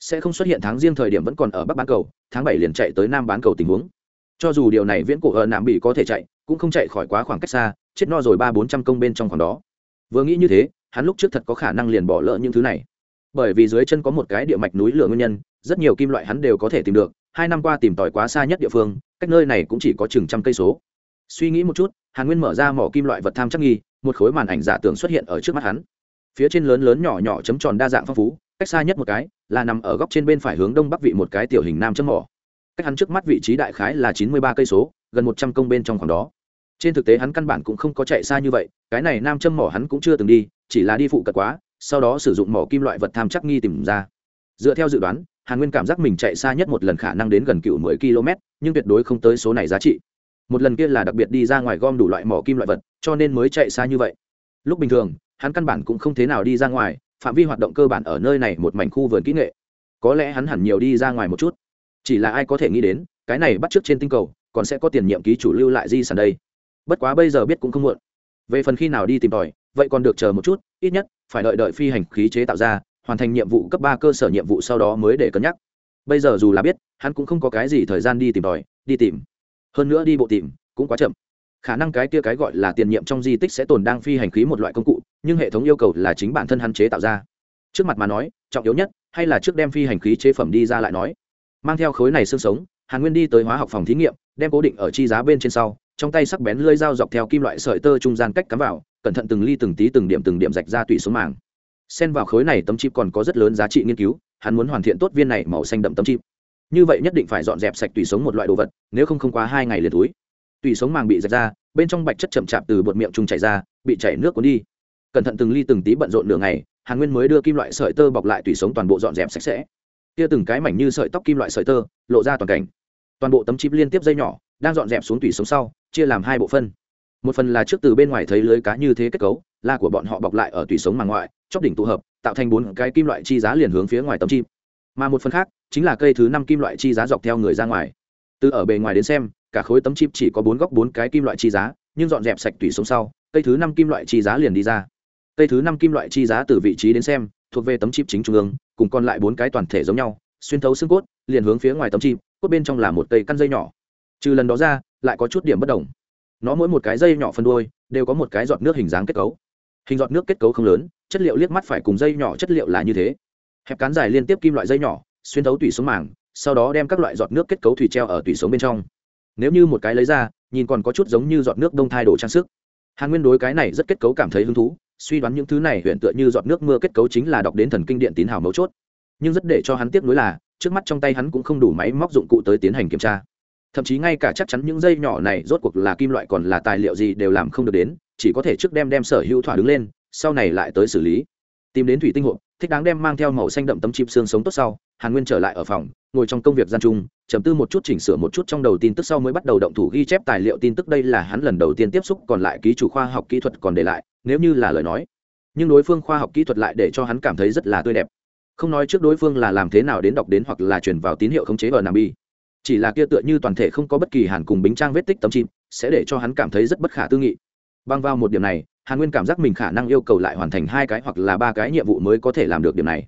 S1: Sẽ không xuất hiện tháng riêng thời điểm vẫn còn ở bắc bán cầu, tháng bảy liền chạy tới nam bán cầu tình huống. Cho dù điều này viễn cổ ở nam bị có thể chạy, cũng không chạy khỏi quá khoảng cách xa, chết no rồi ba bốn trăm công bên trong khoảng đó. Vừa nghĩ như thế hắn lúc trước thật có khả năng liền bỏ lỡ những thứ này. Bởi vì dưới chân có một cái địa mạch núi lửa nguyên nhân, rất nhiều kim loại hắn đều có thể tìm được, hai năm qua tìm tòi quá xa nhất địa phương, cách nơi này cũng chỉ có chừng trăm cây số. Suy nghĩ một chút, hàn nguyên mở ra mỏ kim loại vật tham chắc nghi, một khối màn ảnh giả tưởng xuất hiện ở trước mắt hắn. Phía trên lớn lớn nhỏ nhỏ chấm tròn đa dạng phong phú, cách xa nhất một cái, là nằm ở góc trên bên phải hướng đông bắc vị một cái tiểu hình nam châm mỏ. Cách hắn trước mắt vị trí đại khái là chín mươi ba cây số, gần một trăm công bên trong khoảng đó. Trên thực tế hắn căn bản cũng không có chạy xa như vậy, cái này nam châm mỏ hắn cũng chưa từng đi chỉ là đi phụ cận quá, sau đó sử dụng mỏ kim loại vật tham chắc nghi tìm ra. Dựa theo dự đoán, hàn nguyên cảm giác mình chạy xa nhất một lần khả năng đến gần cựu mười km, nhưng tuyệt đối không tới số này giá trị. Một lần kia là đặc biệt đi ra ngoài gom đủ loại mỏ kim loại vật, cho nên mới chạy xa như vậy. Lúc bình thường, hắn căn bản cũng không thế nào đi ra ngoài, phạm vi hoạt động cơ bản ở nơi này một mảnh khu vườn kỹ nghệ. Có lẽ hắn hẳn nhiều đi ra ngoài một chút. Chỉ là ai có thể nghĩ đến, cái này bắt trước trên tinh cầu, còn sẽ có tiền nhiệm ký chủ lưu lại di sản đây. Bất quá bây giờ biết cũng không muộn. Về phần khi nào đi tìm tòi vậy còn được chờ một chút, ít nhất, phải đợi đợi phi hành khí chế tạo ra, hoàn thành nhiệm vụ cấp ba cơ sở nhiệm vụ sau đó mới để cân nhắc. Bây giờ dù là biết, hắn cũng không có cái gì thời gian đi tìm tòi đi tìm. Hơn nữa đi bộ tìm cũng quá chậm. Khả năng cái kia cái gọi là tiền nhiệm trong di tích sẽ tồn đang phi hành khí một loại công cụ, nhưng hệ thống yêu cầu là chính bản thân hắn chế tạo ra. Trước mặt mà nói, trọng yếu nhất, hay là trước đem phi hành khí chế phẩm đi ra lại nói. Mang theo khối này xương sống, hàn nguyên đi tới hóa học phòng thí nghiệm, đem cố định ở chi giá bên trên sau, trong tay sắc bén lưỡi dao dọc theo kim loại sợi tơ trung gian cách cắm vào cẩn thận từng ly từng tí từng điểm từng điểm rạch ra tùy xuống màng. Xen vào khối này tấm chip còn có rất lớn giá trị nghiên cứu, hắn muốn hoàn thiện tốt viên này màu xanh đậm tấm chip. Như vậy nhất định phải dọn dẹp sạch tùy sống một loại đồ vật, nếu không không quá hai ngày liền túi tùy sống màng bị rạch ra, bên trong bạch chất chậm chạp từ bột miệng trung chảy ra, bị chảy nước cuốn đi. Cẩn thận từng ly từng tí bận rộn nửa ngày, hàn nguyên mới đưa kim loại sợi tơ bọc lại tùy sống toàn bộ dọn dẹp sạch sẽ. Kia từng cái mảnh như sợi tóc kim loại sợi tơ, lộ ra toàn cảnh. Toàn bộ tấm chip liên tiếp dây nhỏ, đang dọn dẹp xuống tùy sống sau, chia làm hai bộ phân một phần là trước từ bên ngoài thấy lưới cá như thế kết cấu là của bọn họ bọc lại ở tùy sống mà ngoại, chóp đỉnh tụ hợp, tạo thành bốn cái kim loại chi giá liền hướng phía ngoài tấm chim. Mà một phần khác, chính là cây thứ năm kim loại chi giá dọc theo người ra ngoài. Từ ở bề ngoài đến xem, cả khối tấm chip chỉ có bốn góc bốn cái kim loại chi giá, nhưng dọn dẹp sạch tủy sống sau, cây thứ năm kim loại chi giá liền đi ra. Cây thứ năm kim loại chi giá từ vị trí đến xem, thuộc về tấm chip chính trung ương, cùng còn lại bốn cái toàn thể giống nhau, xuyên thấu xương cốt, liền hướng phía ngoài tấm chip cốt bên trong là một cây căn dây nhỏ. Trừ lần đó ra, lại có chút điểm bất đồng nó mỗi một cái dây nhỏ phân đôi đều có một cái giọt nước hình dáng kết cấu. Hình giọt nước kết cấu không lớn, chất liệu liếc mắt phải cùng dây nhỏ chất liệu là như thế. Hẹp cán dài liên tiếp kim loại dây nhỏ, xuyên thấu tủy sống màng, sau đó đem các loại giọt nước kết cấu thủy treo ở tủy sống bên trong. Nếu như một cái lấy ra, nhìn còn có chút giống như giọt nước đông thai đồ trang sức. Hàn nguyên đối cái này rất kết cấu cảm thấy hứng thú, suy đoán những thứ này huyện tựa như giọt nước mưa kết cấu chính là đọc đến thần kinh điện tín hào mấu chốt. Nhưng rất để cho hắn tiếc nuối là, trước mắt trong tay hắn cũng không đủ máy móc dụng cụ tới tiến hành kiểm tra thậm chí ngay cả chắc chắn những dây nhỏ này rốt cuộc là kim loại còn là tài liệu gì đều làm không được đến, chỉ có thể trước đem đem sở hữu thỏa đứng lên, sau này lại tới xử lý. Tìm đến thủy tinh hộp, thích đáng đem mang theo màu xanh đậm tấm chip xương sống tốt sau, hàn nguyên trở lại ở phòng, ngồi trong công việc gian trung chấm tư một chút chỉnh sửa một chút trong đầu tin tức sau mới bắt đầu động thủ ghi chép tài liệu tin tức. Đây là hắn lần đầu tiên tiếp xúc, còn lại ký chủ khoa học kỹ thuật còn để lại, nếu như là lời nói. Nhưng đối phương khoa học kỹ thuật lại để cho hắn cảm thấy rất là tươi đẹp. Không nói trước đối phương là làm thế nào đến đọc đến hoặc là chuyển vào tín hiệu khống chế ở nam bi chỉ là kia tựa như toàn thể không có bất kỳ hàn cùng bính trang vết tích tấm chim, sẽ để cho hắn cảm thấy rất bất khả tư nghị. Băng vào một điểm này, hàn nguyên cảm giác mình khả năng yêu cầu lại hoàn thành hai cái hoặc là ba cái nhiệm vụ mới có thể làm được điểm này.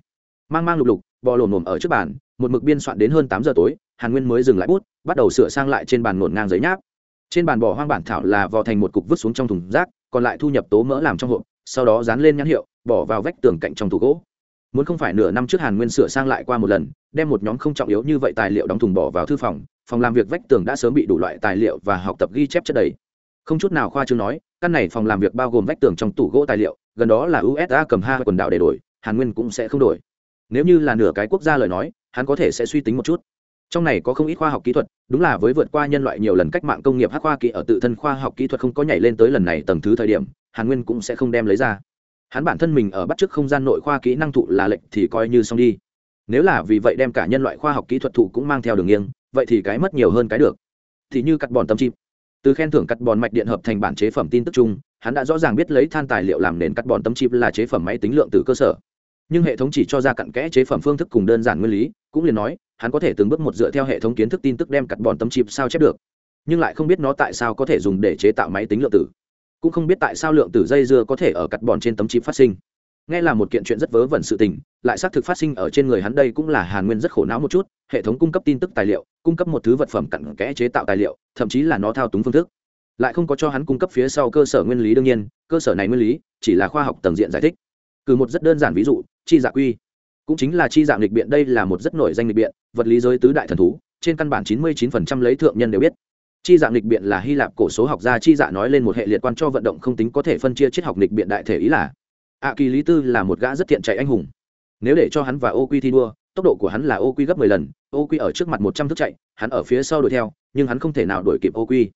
S1: Mang mang lục lục, bò lồm lồm ở trước bàn, một mực biên soạn đến hơn tám giờ tối, hàn nguyên mới dừng lại bút, bắt đầu sửa sang lại trên bàn ngổn ngang giấy nháp. Trên bàn bỏ hoang bản thảo là vò thành một cục vứt xuống trong thùng rác, còn lại thu nhập tố mỡ làm trong hộp, sau đó dán lên nhãn hiệu, bỏ vào vách tường cạnh trong tủ gỗ muốn không phải nửa năm trước hàn nguyên sửa sang lại qua một lần, đem một nhóm không trọng yếu như vậy tài liệu đóng thùng bỏ vào thư phòng phòng làm việc vách tường đã sớm bị đủ loại tài liệu và học tập ghi chép chất đầy. Không chút nào khoa chương nói, căn này phòng làm việc bao gồm vách tường trong tủ gỗ tài liệu, gần đó là usa cầm hai quần đảo để đổi, hàn nguyên cũng sẽ không đổi. Nếu như là nửa cái quốc gia lời nói, hắn có thể sẽ suy tính một chút. Trong này có không ít khoa học kỹ thuật, đúng là với vượt qua nhân loại nhiều lần cách mạng công nghiệp hắc khoa kỹ ở tự thân khoa học kỹ thuật không có nhảy lên tới lần này tầng thứ thời điểm, hàn nguyên cũng sẽ không đem lấy ra hắn bản thân mình ở bắt chước không gian nội khoa kỹ năng thụ là lệnh thì coi như xong đi. Nếu là vì vậy đem cả nhân loại khoa học kỹ thuật thụ cũng mang theo đường nghiêng, vậy thì cái mất nhiều hơn cái được. Thì như cắt bòn tâm chim từ khen thưởng cắt bòn mạch điện hợp thành bản chế phẩm tin tức chung, hắn đã rõ ràng biết lấy than tài liệu làm nền cắt bòn tấm chip là chế phẩm máy tính lượng từ cơ sở. Nhưng hệ thống chỉ cho ra cặn kẽ chế phẩm phương thức cùng đơn giản nguyên lý, cũng liền nói, hắn có thể từng bước một dựa theo hệ thống kiến thức tin tức đem cắt bòn tấm chip sao chép được. Nhưng lại không biết nó tại sao có thể dùng để chế tạo máy tính lượng tử cũng không biết tại sao lượng tử dây dưa có thể ở cắt bòn trên tấm chip phát sinh. Nghe là một kiện chuyện rất vớ vẩn sự tình, lại xác thực phát sinh ở trên người hắn đây cũng là hàn nguyên rất khổ não một chút, hệ thống cung cấp tin tức tài liệu, cung cấp một thứ vật phẩm cặn kẽ chế tạo tài liệu, thậm chí là nó thao túng phương thức. Lại không có cho hắn cung cấp phía sau cơ sở nguyên lý đương nhiên, cơ sở này nguyên lý chỉ là khoa học tầng diện giải thích. Cử một rất đơn giản ví dụ, chi dạ quy. Cũng chính là chi dạng lịch biện đây là một rất nổi danh lịch biện, vật lý giới tứ đại thần thú, trên căn bản chín mươi 99% lấy thượng nhân đều biết chi dạng lịch biện là hy lạp cổ số học gia chi dạ nói lên một hệ liệt quan cho vận động không tính có thể phân chia triết học lịch biện đại thể ý là ạ kỳ lý tư là một gã rất thiện chạy anh hùng. Nếu để cho hắn và ô quy thi đua, tốc độ của hắn là ô quy gấp mười lần, ô quy ở trước mặt một trăm thước chạy, hắn ở phía sau đuổi theo, nhưng hắn không thể nào đuổi kịp ô quy.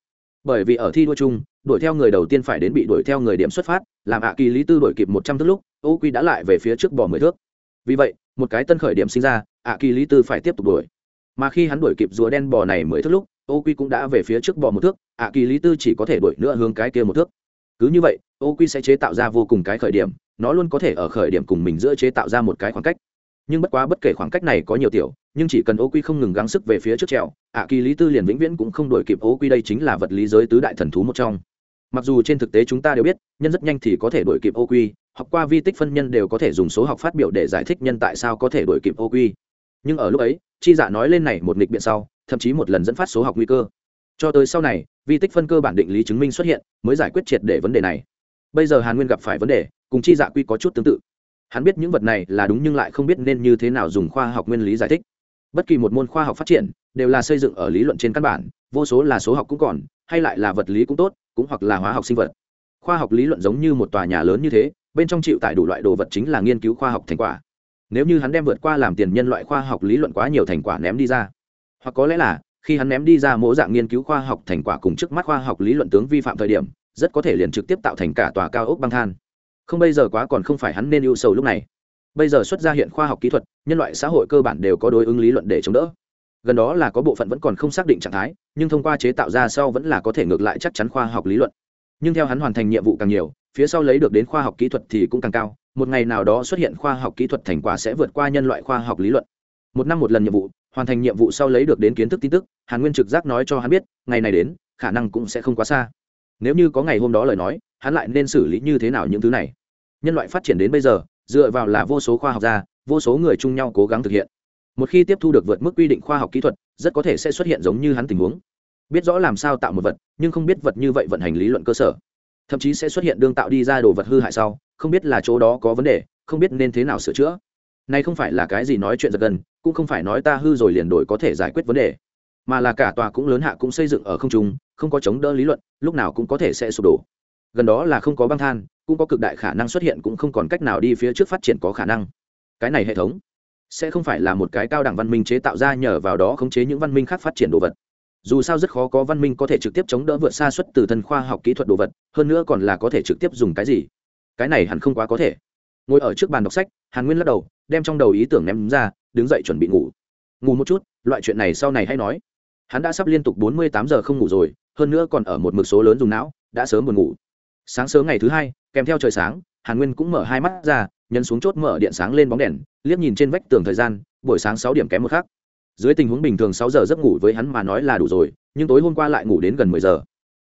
S1: Bởi vì ở thi đua chung, đuổi theo người đầu tiên phải đến bị đuổi theo người điểm xuất phát, làm ạ kỳ lý tư đuổi kịp một trăm thước lúc, ô quy đã lại về phía trước bỏ mười thước. Vì vậy, một cái tân khởi điểm sinh ra ạ kỳ lý tư phải tiếp tục đuổi. Mà khi hắn đuổi kịp rùa đen bò này mười thước lúc ô quy cũng đã về phía trước bò một thước, ạ kỳ lý tư chỉ có thể đuổi nữa hướng cái kia một thước. Cứ như vậy, ô quy sẽ chế tạo ra vô cùng cái khởi điểm, nó luôn có thể ở khởi điểm cùng mình giữa chế tạo ra một cái khoảng cách. Nhưng bất quá bất kể khoảng cách này có nhiều tiểu, nhưng chỉ cần ô quy không ngừng gắng sức về phía trước trèo, ạ kỳ lý tư liền vĩnh viễn cũng không đổi kịp ô quy đây chính là vật lý giới tứ đại thần thú một trong. Mặc dù trên thực tế chúng ta đều biết, nhân rất nhanh thì có thể đổi kịp ô quy, học qua vi tích phân nhân đều có thể dùng số học phát biểu để giải thích nhân tại sao có thể đổi kịp ô quy. Nhưng ở lúc ấy, chi dạ nói lên này một nghịch biện sau thậm chí một lần dẫn phát số học nguy cơ. Cho tới sau này, vi tích phân cơ bản định lý chứng minh xuất hiện, mới giải quyết triệt để vấn đề này. Bây giờ hàn nguyên gặp phải vấn đề, cùng chi dạ quy có chút tương tự. Hắn biết những vật này là đúng nhưng lại không biết nên như thế nào dùng khoa học nguyên lý giải thích. Bất kỳ một môn khoa học phát triển, đều là xây dựng ở lý luận trên căn bản, vô số là số học cũng còn, hay lại là vật lý cũng tốt, cũng hoặc là hóa học sinh vật. Khoa học lý luận giống như một tòa nhà lớn như thế, bên trong chịu tải đủ loại đồ vật chính là nghiên cứu khoa học thành quả. Nếu như hắn đem vượt qua làm tiền nhân loại khoa học lý luận quá nhiều thành quả ném đi ra hoặc có lẽ là, khi hắn ném đi ra mỗi dạng nghiên cứu khoa học thành quả cùng trước mắt khoa học lý luận tướng vi phạm thời điểm, rất có thể liền trực tiếp tạo thành cả tòa cao ốc băng than. Không bây giờ quá còn không phải hắn nên ưu sầu lúc này. Bây giờ xuất ra hiện khoa học kỹ thuật, nhân loại xã hội cơ bản đều có đối ứng lý luận để chống đỡ. Gần đó là có bộ phận vẫn còn không xác định trạng thái, nhưng thông qua chế tạo ra sau vẫn là có thể ngược lại chắc chắn khoa học lý luận. Nhưng theo hắn hoàn thành nhiệm vụ càng nhiều, phía sau lấy được đến khoa học kỹ thuật thì cũng càng cao, một ngày nào đó xuất hiện khoa học kỹ thuật thành quả sẽ vượt qua nhân loại khoa học lý luận. Một năm một lần nhiệm vụ hoàn thành nhiệm vụ sau lấy được đến kiến thức tin tức, hàn nguyên trực giác nói cho hắn biết, ngày này đến, khả năng cũng sẽ không quá xa. Nếu như có ngày hôm đó lời nói, hắn lại nên xử lý như thế nào những thứ này? Nhân loại phát triển đến bây giờ, dựa vào là vô số khoa học gia, vô số người chung nhau cố gắng thực hiện. Một khi tiếp thu được vượt mức quy định khoa học kỹ thuật, rất có thể sẽ xuất hiện giống như hắn tình huống. Biết rõ làm sao tạo một vật, nhưng không biết vật như vậy vận hành lý luận cơ sở. Thậm chí sẽ xuất hiện đương tạo đi ra đồ vật hư hại sau, không biết là chỗ đó có vấn đề, không biết nên thế nào sửa chữa nay không phải là cái gì nói chuyện giật gần cũng không phải nói ta hư rồi liền đổi có thể giải quyết vấn đề, mà là cả tòa cũng lớn hạ cũng xây dựng ở không trung, không có chống đỡ lý luận, lúc nào cũng có thể sẽ sụp đổ. Gần đó là không có băng than, cũng có cực đại khả năng xuất hiện cũng không còn cách nào đi phía trước phát triển có khả năng. Cái này hệ thống sẽ không phải là một cái cao đẳng văn minh chế tạo ra nhờ vào đó khống chế những văn minh khác phát triển đồ vật. Dù sao rất khó có văn minh có thể trực tiếp chống đỡ vượt xa xuất từ thân khoa học kỹ thuật đồ vật, hơn nữa còn là có thể trực tiếp dùng cái gì? Cái này hẳn không quá có thể. Ngồi ở trước bàn đọc sách hàn nguyên lắc đầu, đem trong đầu ý tưởng ném ra, đứng dậy chuẩn bị ngủ. Ngủ một chút, loại chuyện này sau này hay nói. Hắn đã sắp liên tục bốn mươi tám giờ không ngủ rồi, hơn nữa còn ở một mực số lớn dùng não, đã sớm buồn ngủ. Sáng sớm ngày thứ hai, kèm theo trời sáng, hàn nguyên cũng mở hai mắt ra, nhấn xuống chốt mở điện sáng lên bóng đèn, liếc nhìn trên vách tường thời gian, buổi sáng sáu điểm kém một khắc. Dưới tình huống bình thường sáu giờ giấc ngủ với hắn mà nói là đủ rồi, nhưng tối hôm qua lại ngủ đến gần mười giờ.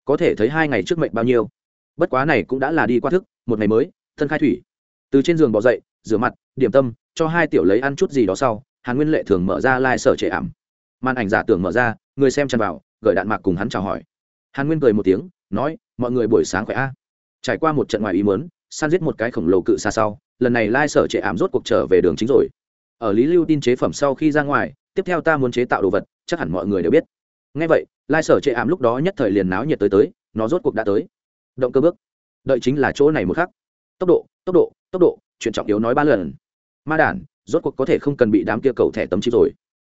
S1: Có thể thấy hai ngày trước mệnh bao nhiêu. Bất quá này cũng đã là đi qua thức, một ngày mới, thân khai thủy. Từ trên giường bỏ dậy rửa mặt, điểm tâm, cho hai tiểu lấy ăn chút gì đó sau, hàn nguyên lệ thường mở ra lai、like、sở trệ ảm. Màn ảnh giả tưởng mở ra, người xem tràn vào, gửi đạn mạc cùng hắn chào hỏi. Hàn nguyên cười một tiếng, nói, mọi người buổi sáng khỏe a. Trải qua một trận ngoài ý muốn, san giết một cái khổng lồ cự xa sau, lần này lai sở trệ ảm rốt cuộc trở về đường chính rồi. Ở lý lưu tin chế phẩm sau khi ra ngoài, tiếp theo ta muốn chế tạo đồ vật, chắc hẳn mọi người đều biết. Ngay vậy, lai sở trệ ảm lúc đó nhất thời liền náo nhiệt tới tới, nó rốt cuộc đã tới. Động cơ bước. Đợi chính là chỗ này một khắc. Tốc độ tốc độ tốc độ chuyện trọng yếu nói ba lần. Ma đản, rốt cuộc có thể không cần bị đám kia cầu thẻ tấm chip rồi.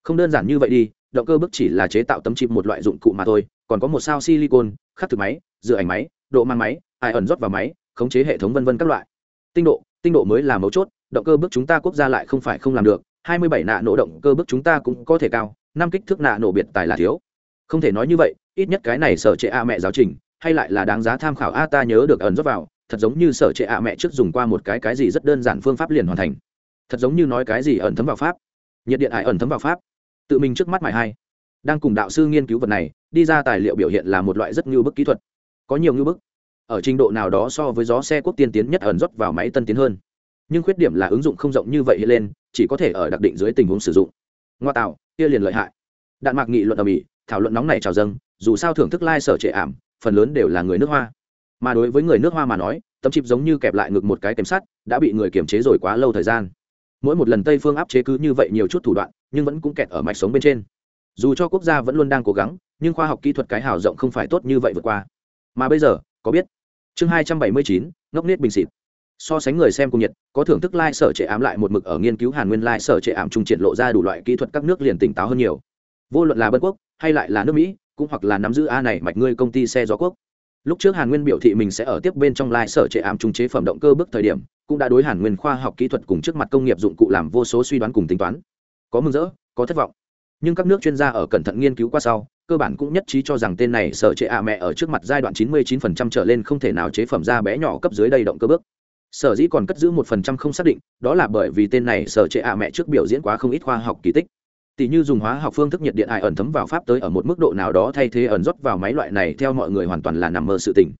S1: Không đơn giản như vậy đi, động cơ bức chỉ là chế tạo tấm chip một loại dụng cụ mà thôi, còn có một sao silicon, khắc thực máy dựa ảnh máy, độ mang máy ai ẩn rót vào máy, khống chế hệ thống vân vân các loại. Tinh độ tinh độ mới là mấu chốt, động cơ bức chúng ta quốc gia lại không phải không làm được, hai mươi bảy nạ nổ động cơ bức chúng ta cũng có thể cao, năm kích thước nạ nổ biệt tài là thiếu. Không thể nói như vậy, ít nhất cái này sở trệ a mẹ giáo trình, hay lại là đáng giá tham khảo a ta nhớ được ẩn rót vào thật giống như sở trệ ạ mẹ trước dùng qua một cái cái gì rất đơn giản phương pháp liền hoàn thành. Thật giống như nói cái gì ẩn thấm vào pháp. Nhiệt điện hải ẩn thấm vào pháp. Tự mình trước mắt mải hai. Đang cùng đạo sư nghiên cứu vật này, đi ra tài liệu biểu hiện là một loại rất ngưu bức kỹ thuật. Có nhiều ngưu bức. Ở trình độ nào đó so với gió xe quốc tiên tiến nhất ẩn rót vào máy tân tiến hơn. Nhưng khuyết điểm là ứng dụng không rộng như vậy hiện lên, chỉ có thể ở đặc định dưới tình huống sử dụng. Ngoa tạo, kia liền lợi hại. Đạn mạc nghị luận ở mỹ thảo luận nóng này trào dâng, dù sao thưởng thức lai、like、sở trệ ảm, phần lớn đều là người nước hoa mà đối với người nước hoa mà nói, tấm chip giống như kẹp lại ngực một cái kèm sắt, đã bị người kiềm chế rồi quá lâu thời gian. Mỗi một lần tây phương áp chế cứ như vậy nhiều chút thủ đoạn, nhưng vẫn cũng kẹt ở mạch sống bên trên. Dù cho quốc gia vẫn luôn đang cố gắng, nhưng khoa học kỹ thuật cái hào rộng không phải tốt như vậy vượt qua. Mà bây giờ, có biết? Chương hai trăm bảy mươi chín, ngốc nết bình xịt. So sánh người xem cùng nhiệt, có thưởng thức lai、like、sở trệ ám lại một mực ở nghiên cứu hàn nguyên lai、like、sở trệ ảm trung triển lộ ra đủ loại kỹ thuật các nước liền tỉnh táo hơn nhiều. Vô luận là bất quốc, hay lại là nước mỹ, cũng hoặc là nắm giữ a này mạch ngươi công ty xe gió quốc lúc trước hàn nguyên biểu thị mình sẽ ở tiếp bên trong lai sở trệ ảm trung chế phẩm động cơ bước thời điểm, cũng đã đối hàn nguyên khoa học kỹ thuật cùng trước mặt công nghiệp dụng cụ làm vô số suy đoán cùng tính toán. Có mừng rỡ, có thất vọng. Nhưng các nước chuyên gia ở cẩn thận nghiên cứu qua sau, cơ bản cũng nhất trí cho rằng tên này sở trệ ạ mẹ ở trước mặt giai đoạn 99% trở lên không thể nào chế phẩm ra bé nhỏ cấp dưới đây động cơ bước. Sở dĩ còn cất giữ một phần trăm không xác định, đó là bởi vì tên này sở trệ ạ mẹ trước biểu diễn quá không ít khoa học kỳ tích tỷ như dùng hóa học phương thức nhiệt điện ải ẩn thấm vào pháp tới ở một mức độ nào đó thay thế ẩn rót vào máy loại này theo mọi người hoàn toàn là nằm mơ sự tình.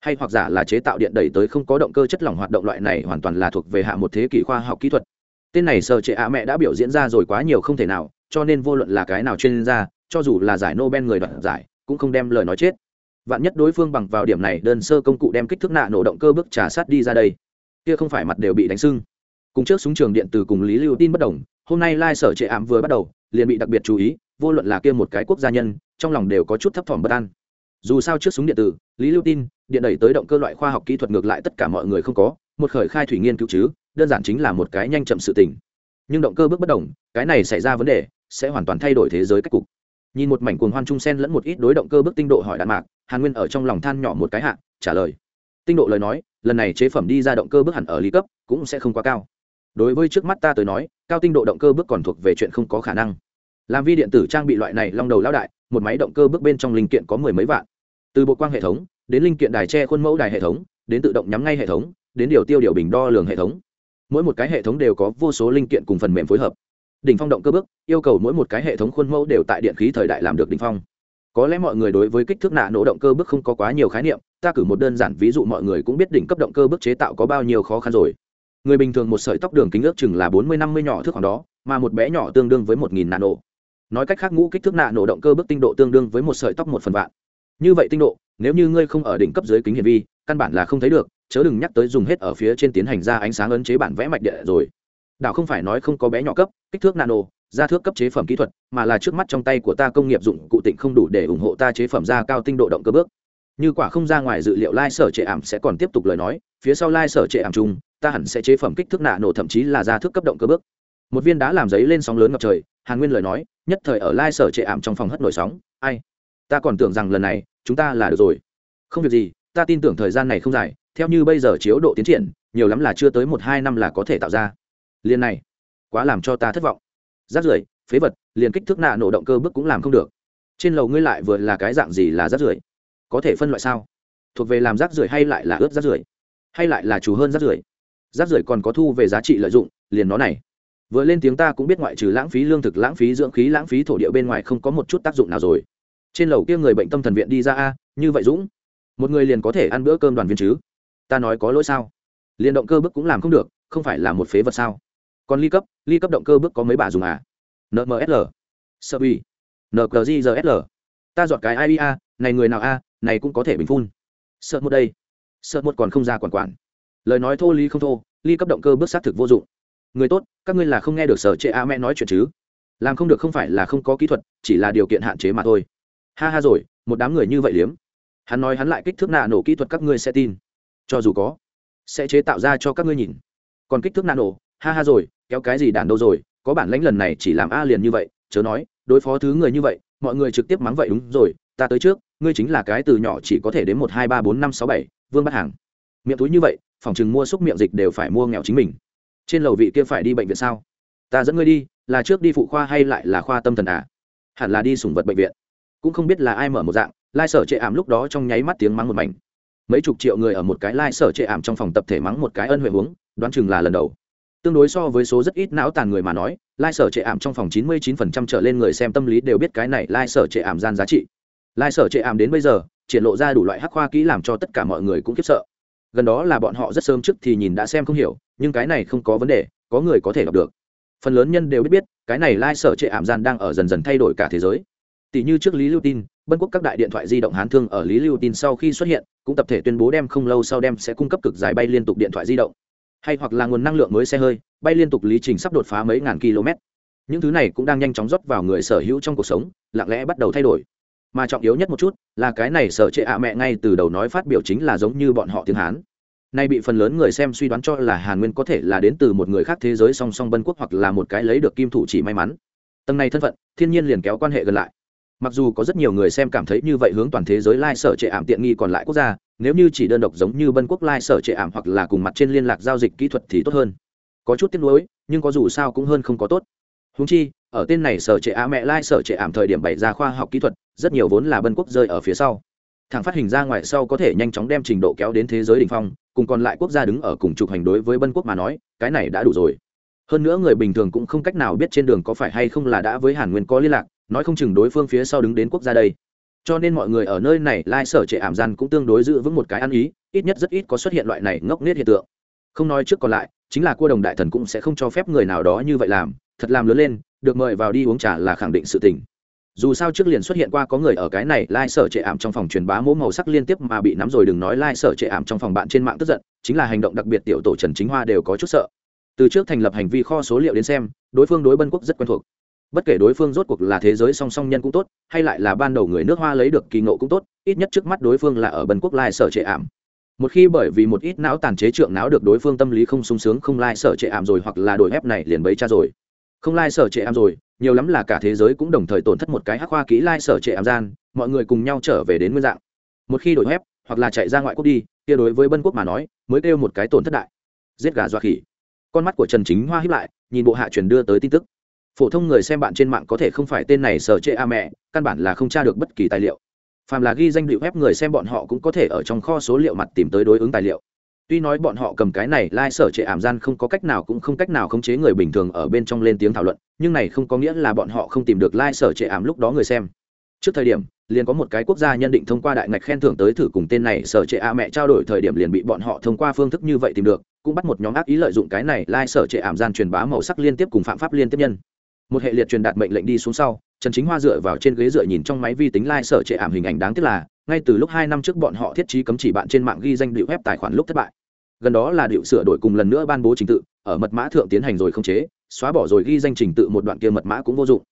S1: Hay hoặc giả là chế tạo điện đẩy tới không có động cơ chất lỏng hoạt động loại này hoàn toàn là thuộc về hạ một thế kỷ khoa học kỹ thuật. Tên này sở trệ ạ mẹ đã biểu diễn ra rồi quá nhiều không thể nào, cho nên vô luận là cái nào chuyên gia, cho dù là giải nobel người đoạt giải, cũng không đem lời nói chết. Vạn nhất đối phương bằng vào điểm này đơn sơ công cụ đem kích thước nạ nổ động cơ bước trả sát đi ra đây, kia không phải mặt đều bị đánh sưng. Cùng trước súng trường điện từ cùng lý lưu tin bất đồng hôm nay lai sở trệ ảm vừa bắt đầu, liền bị đặc biệt chú ý, vô luận là kia một cái quốc gia nhân, trong lòng đều có chút thấp thỏm bất an. Dù sao trước súng điện tử, lý lưu tin, điện đẩy tới động cơ loại khoa học kỹ thuật ngược lại tất cả mọi người không có, một khởi khai thủy nghiên cứu chứ, đơn giản chính là một cái nhanh chậm sự tình. Nhưng động cơ bước bất đồng, cái này xảy ra vấn đề, sẽ hoàn toàn thay đổi thế giới cách cục. Nhìn một mảnh cuồng hoan trung sen lẫn một ít đối động cơ bước tinh độ hỏi đạn mạc, hàn nguyên ở trong lòng than nhỏ một cái hạ, trả lời. Tinh độ lời nói, lần này chế phẩm đi ra động cơ bước hẳn ở lý cấp, cũng sẽ không quá cao đối với trước mắt ta tới nói, cao tinh độ động cơ bước còn thuộc về chuyện không có khả năng. Làm vi điện tử trang bị loại này long đầu lão đại, một máy động cơ bước bên trong linh kiện có mười mấy vạn. Từ bộ quang hệ thống, đến linh kiện đài tre khuôn mẫu đài hệ thống, đến tự động nhắm ngay hệ thống, đến điều tiêu điều bình đo lường hệ thống. Mỗi một cái hệ thống đều có vô số linh kiện cùng phần mềm phối hợp. Đỉnh phong động cơ bước, yêu cầu mỗi một cái hệ thống khuôn mẫu đều tại điện khí thời đại làm được đỉnh phong. Có lẽ mọi người đối với kích thước nạ nổ động cơ bước không có quá nhiều khái niệm, ta cử một đơn giản ví dụ mọi người cũng biết đỉnh cấp động cơ bước chế tạo có bao nhiêu khó khăn rồi người bình thường một sợi tóc đường kính ước chừng là bốn mươi, năm mươi nhỏ thước khoảng đó, mà một bé nhỏ tương đương với một nghìn nano. Nói cách khác, ngũ kích thước nạ nổ động cơ bước tinh độ tương đương với một sợi tóc một phần vạn. Như vậy tinh độ, nếu như ngươi không ở đỉnh cấp dưới kính hiển vi, căn bản là không thấy được, chớ đừng nhắc tới dùng hết ở phía trên tiến hành ra ánh sáng ấn chế bản vẽ mạch địa rồi. Đảo không phải nói không có bé nhỏ cấp, kích thước nano, ra thước cấp chế phẩm kỹ thuật, mà là trước mắt trong tay của ta công nghiệp dụng cụ tịnh không đủ để ủng hộ ta chế phẩm ra cao tinh độ động cơ bước. Như quả không ra ngoài dự liệu lai sở trệ ảm sẽ còn tiếp tục lời nói, phía sau lai sở trệ ảm chung ta hẳn sẽ chế phẩm kích thước nạ nổ, thậm chí là ra thước cấp động cơ bước. Một viên đá làm giấy lên sóng lớn ngập trời, hàn nguyên lời nói, nhất thời ở lai sở trệ ảm trong phòng hất nổi sóng. Ai? Ta còn tưởng rằng lần này, chúng ta là được rồi. Không việc gì, ta tin tưởng thời gian này không dài, theo như bây giờ chiếu độ tiến triển, nhiều lắm là chưa tới một hai năm là có thể tạo ra. Liên này, quá làm cho ta thất vọng. Rác rưởi, phế vật, liền kích thước nạ nổ động cơ bước cũng làm không được. Trên lầu ngươi lại vừa là cái dạng gì là rác rưởi? Có thể phân loại sao? Thuộc về làm rác rưởi hay lại là ướt rác rưởi? Hay lại là chủ hơn rác rưởi? Rác rưởi còn có thu về giá trị lợi dụng, liền nó này. Vừa lên tiếng ta cũng biết ngoại trừ lãng phí lương thực, lãng phí dưỡng khí, lãng phí thổ địa bên ngoài không có một chút tác dụng nào rồi. Trên lầu kia người bệnh tâm thần viện đi ra a, như vậy dũng, một người liền có thể ăn bữa cơm đoàn viên chứ? Ta nói có lỗi sao? Liền động cơ bức cũng làm không được, không phải là một phế vật sao? Còn ly cấp ly cấp động cơ bức có mấy bà dùng à? Nmsl sơ bi nqgsl ta dọn cái ia này người nào a, này cũng có thể bình phun. Sợ một đây. Sợ một còn không ra quản quản lời nói thô ly không thô, ly cấp động cơ bước xác thực vô dụng. Người tốt, các ngươi là không nghe được sở chệ a mẹ nói chuyện chứ? Làm không được không phải là không có kỹ thuật, chỉ là điều kiện hạn chế mà thôi. Ha ha rồi, một đám người như vậy liếm. Hắn nói hắn lại kích thước nạ nổ kỹ thuật các ngươi sẽ tin. Cho dù có, sẽ chế tạo ra cho các ngươi nhìn. Còn kích thước nạ nổ, ha ha rồi, kéo cái gì đàn đâu rồi, có bản lãnh lần này chỉ làm a liền như vậy, chớ nói, đối phó thứ người như vậy, mọi người trực tiếp mắng vậy đúng rồi, ta tới trước, ngươi chính là cái từ nhỏ chỉ có thể đến một hai ba bốn năm sáu bảy, vương bắt hàng. Miệng túi như vậy phòng chừng mua xúc miệng dịch đều phải mua nghèo chính mình. Trên lầu vị kia phải đi bệnh viện sao? Ta dẫn ngươi đi, là trước đi phụ khoa hay lại là khoa tâm thần à? Hẳn là đi sủng vật bệnh viện. Cũng không biết là ai mở một dạng, lai sở chệ ảm lúc đó trong nháy mắt tiếng mắng một mảnh. Mấy chục triệu người ở một cái lai sở chệ ảm trong phòng tập thể mắng một cái ân huệ huống đoán chừng là lần đầu. Tương đối so với số rất ít não tàn người mà nói, lai sở chệ ảm trong phòng chín mươi 99% trở lên người xem tâm lý đều biết cái này lai sở chệ ảm gian giá trị. Lai sở chệ ảm đến bây giờ, triển lộ ra đủ loại hắc khoa kỹ làm cho tất cả mọi người cũng khiếp sợ gần đó là bọn họ rất sớm trước thì nhìn đã xem không hiểu, nhưng cái này không có vấn đề, có người có thể đọc được. Phần lớn nhân đều biết biết, cái này lai sở trệ ảm gian đang ở dần dần thay đổi cả thế giới. Tỷ như trước lý lưu tin, bân quốc các đại điện thoại di động hán thương ở lý lưu tin sau khi xuất hiện, cũng tập thể tuyên bố đem không lâu sau đem sẽ cung cấp cực dài bay liên tục điện thoại di động. Hay hoặc là nguồn năng lượng mới xe hơi, bay liên tục lý trình sắp đột phá mấy ngàn km. Những thứ này cũng đang nhanh chóng rót vào người sở hữu trong cuộc sống, lặng lẽ bắt đầu thay đổi mà trọng yếu nhất một chút là cái này sở trệ ạ mẹ ngay từ đầu nói phát biểu chính là giống như bọn họ tiếng hán. Nay bị phần lớn người xem suy đoán cho là hàn nguyên có thể là đến từ một người khác thế giới song song bân quốc hoặc là một cái lấy được kim thủ chỉ may mắn. Tầng này thân phận, thiên nhiên liền kéo quan hệ gần lại. Mặc dù có rất nhiều người xem cảm thấy như vậy hướng toàn thế giới lai sở trệ ảm tiện nghi còn lại quốc gia, nếu như chỉ đơn độc giống như bân quốc lai sở trệ ảm hoặc là cùng mặt trên liên lạc giao dịch kỹ thuật thì tốt hơn. Có chút tiếc nuối, nhưng có dù sao cũng hơn không có tốt. Húng chi, ở tên này sở trệ ả mẹ lai sở trệ ảm thời điểm bày ra khoa học kỹ thuật rất nhiều vốn là bân quốc rơi ở phía sau. Thằng phát hình ra ngoài sau có thể nhanh chóng đem trình độ kéo đến thế giới đ ỉ n h phong, cùng còn lại quốc gia đứng ở cùng trục hành đối với bân quốc mà nói, cái này đã đủ rồi. Hơn nữa người bình thường cũng không cách nào biết trên đường có phải hay không là đã với hàn nguyên có liên lạc, nói không chừng đối phương phía sau đứng đến quốc gia đây. Cho nên mọi người ở nơi này lai sở trệ ảm gian cũng tương đối giữ vững một cái ăn ý, ít nhất rất ít có xuất hiện loại này ngốc nghếch hiện tượng. Không nói trước còn lại, chính là cua đồng đại thần cũng sẽ không cho phép người nào đó như vậy làm, thật làm lớn lên, được mời vào đi uống trà là khẳng định sự tình dù sao trước liền xuất hiện qua có người ở cái này lai、like、sở trệ ảm trong phòng truyền bá mẫu màu sắc liên tiếp mà bị nắm rồi đừng nói lai、like、sở trệ ảm trong phòng bạn trên mạng tức giận, chính là hành động đặc biệt tiểu tổ trần chính hoa đều có chút sợ. Từ trước thành lập hành vi kho số liệu đến xem, đối phương đối bân quốc rất quen thuộc. Bất kể đối phương rốt cuộc là thế giới song song nhân cũng tốt, hay lại là ban đầu người nước hoa lấy được kỳ ngộ cũng tốt, ít nhất trước mắt đối phương là ở bân quốc lai sở trệ ảm. Một khi bởi vì một ít não tàn chế trượng não được đối phương tâm lý không sung sướng không lai sở trệ ảm rồi hoặc là đổi ép này liền bấy cha rồi không lai sở trệ am rồi, nhiều lắm là cả thế giới cũng đồng thời tổn thất một cái hắc hoa kỹ lai sở trệ am gian, mọi người cùng nhau trở về đến nguyên dạng. Một khi đổi ép hoặc là chạy ra ngoại quốc đi, kia đối với bân quốc mà nói, mới kêu một cái tổn thất đại. Giết gà doa khỉ. Con mắt của trần chính hoa hiếp lại, nhìn bộ hạ truyền đưa tới tin tức. Phổ thông người xem bạn trên mạng có thể không phải tên này sở trệ a mẹ, căn bản là không tra được bất kỳ tài liệu. Phàm là ghi danh điệu web người xem bọn họ cũng có thể ở trong kho số liệu mặt tìm tới đối ứng tài liệu tuy nói bọn họ cầm cái này lai、like、sở trệ ảm gian không có cách nào cũng không cách nào khống chế người bình thường ở bên trong lên tiếng thảo luận, nhưng này không có nghĩa là bọn họ không tìm được lai、like、sở trệ ảm lúc đó người xem. Trước thời điểm, liền có một cái quốc gia nhân định thông qua đại ngạch khen thưởng tới thử cùng tên này sở trệ a mẹ trao đổi thời điểm liền bị bọn họ thông qua phương thức như vậy tìm được, cũng bắt một nhóm ác ý lợi dụng cái này lai、like、sở trệ ảm gian truyền bá màu sắc liên tiếp cùng phạm pháp liên tiếp nhân. Một hệ liệt truyền đạt mệnh lệnh đi xuống sau, trần chính hoa dựa vào trên ghế dựa nhìn trong máy vi tính lai、like、sở trệ ảm hình ảnh đáng tiếc là, ngay từ lúc hai năm trước bọn họ thiết trí cấm chỉ bạn trên mạng ghi danh điệu web tài khoản lúc thất bại gần đó là điệu sửa đổi cùng lần nữa ban bố trình tự, ở mật mã thượng tiến hành rồi không chế, xóa bỏ rồi ghi danh trình tự một đoạn kia mật mã cũng vô dụng.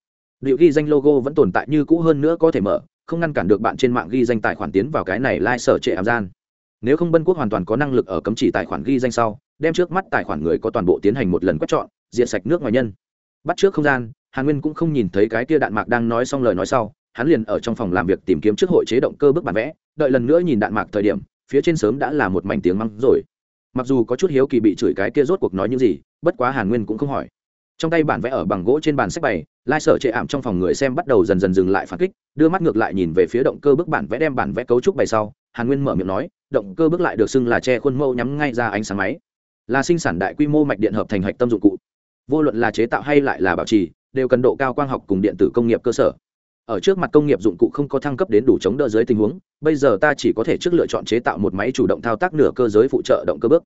S1: Điệu ghi danh logo vẫn tồn tại như cũ hơn nữa có thể mở, không ngăn cản được bạn trên mạng ghi danh tài khoản tiến vào cái này lai、like、sở trệ ảm gian. Nếu không bân quốc hoàn toàn có năng lực ở cấm chỉ tài khoản ghi danh sau, đem trước mắt tài khoản người có toàn bộ tiến hành một lần quét chọn diện sạch nước ngoài nhân. Bắt trước không gian, hàn nguyên cũng không nhìn thấy cái kia đạn mạc đang nói xong lời nói sau, hắn liền ở trong phòng làm việc tìm kiếm trước hội chế động cơ bức bản vẽ, đợi lần nữa nhìn đạn mạc thời điểm, phía trên sớm đã là một mảnh tiếng mắng rồi mặc dù có chút hiếu kỳ bị chửi cái kia rốt cuộc nói những gì, bất quá hàn nguyên cũng không hỏi. Trong tay bản vẽ ở bằng gỗ trên bàn sách bày, lai sở chệ ảm trong phòng người xem bắt đầu dần dần dừng lại phản kích, đưa mắt ngược lại nhìn về phía động cơ bức bản vẽ đem bản vẽ cấu trúc bày sau, hàn nguyên mở miệng nói, động cơ bức lại được xưng là che khuôn mẫu nhắm ngay ra ánh sáng máy. Là sinh sản đại quy mô mạch điện hợp thành hạch tâm dụng cụ. Vô luận là chế tạo hay lại là bảo trì, đều cần độ cao quang học cùng điện tử công nghiệp cơ sở ở trước mặt công nghiệp dụng cụ không có thăng cấp đến đủ chống đỡ dưới tình huống, bây giờ ta chỉ có thể trước lựa chọn chế tạo một máy chủ động thao tác nửa cơ giới phụ trợ động cơ bước.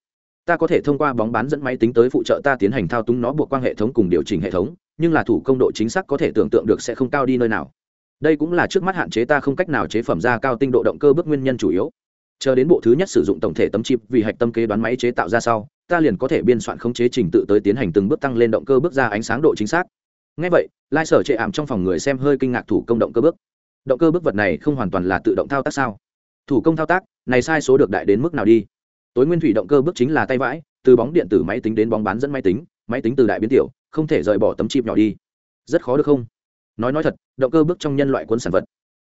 S1: Ta có thể thông qua bóng bán dẫn máy tính tới phụ trợ ta tiến hành thao túng nó buộc quang hệ thống cùng điều chỉnh hệ thống, nhưng là thủ công độ chính xác có thể tưởng tượng được sẽ không cao đi nơi nào. Đây cũng là trước mắt hạn chế ta không cách nào chế phẩm ra cao tinh độ động cơ bước nguyên nhân chủ yếu. Chờ đến bộ thứ nhất sử dụng tổng thể tấm chip vì hạch tâm kế đoán máy chế tạo ra sau, ta liền có thể biên soạn khống chế trình tự tới tiến hành từng bước tăng lên động cơ bước ra ánh sáng độ chính xác ngay vậy, lai sở chệ ảm trong phòng người xem hơi kinh ngạc thủ công động cơ bước. Động cơ bước vật này không hoàn toàn là tự động thao tác sao? Thủ công thao tác, này sai số được đại đến mức nào đi? Tối nguyên thủy động cơ bước chính là tay vãi, từ bóng điện tử máy tính đến bóng bán dẫn máy tính máy tính từ đại biến tiểu, không thể rời bỏ tấm chip nhỏ đi. Rất khó được không? Nói nói thật, động cơ bước trong nhân loại cuốn sản vật.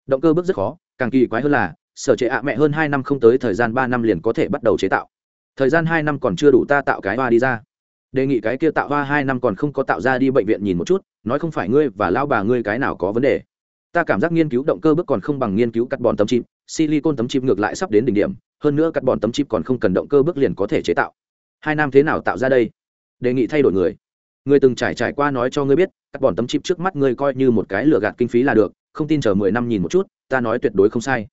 S1: Động cơ bước rất khó, càng kỳ quái hơn là, sở chế ạ mẹ hơn hai năm không tới thời gian ba năm liền có thể bắt đầu chế tạo. Thời gian hai năm còn chưa đủ ta tạo cái hoa đi ra đề nghị cái kia tạo hoa hai năm còn không có tạo ra đi bệnh viện nhìn một chút, nói không phải ngươi và lao bà ngươi cái nào có vấn đề. Ta cảm giác nghiên cứu động cơ bước còn không bằng nghiên cứu cắt bòn tấm chip, silicon tấm chip ngược lại sắp đến đỉnh điểm, hơn nữa cắt bòn tấm chip còn không cần động cơ bước liền có thể chế tạo. Hai năm thế nào tạo ra đây? Đề nghị thay đổi người. Người từng trải trải qua nói cho ngươi biết, cắt bòn tấm chip trước mắt ngươi coi như một cái lừa gạt kinh phí là được, không tin chờ mười năm nhìn một chút, ta nói tuyệt đối không sai.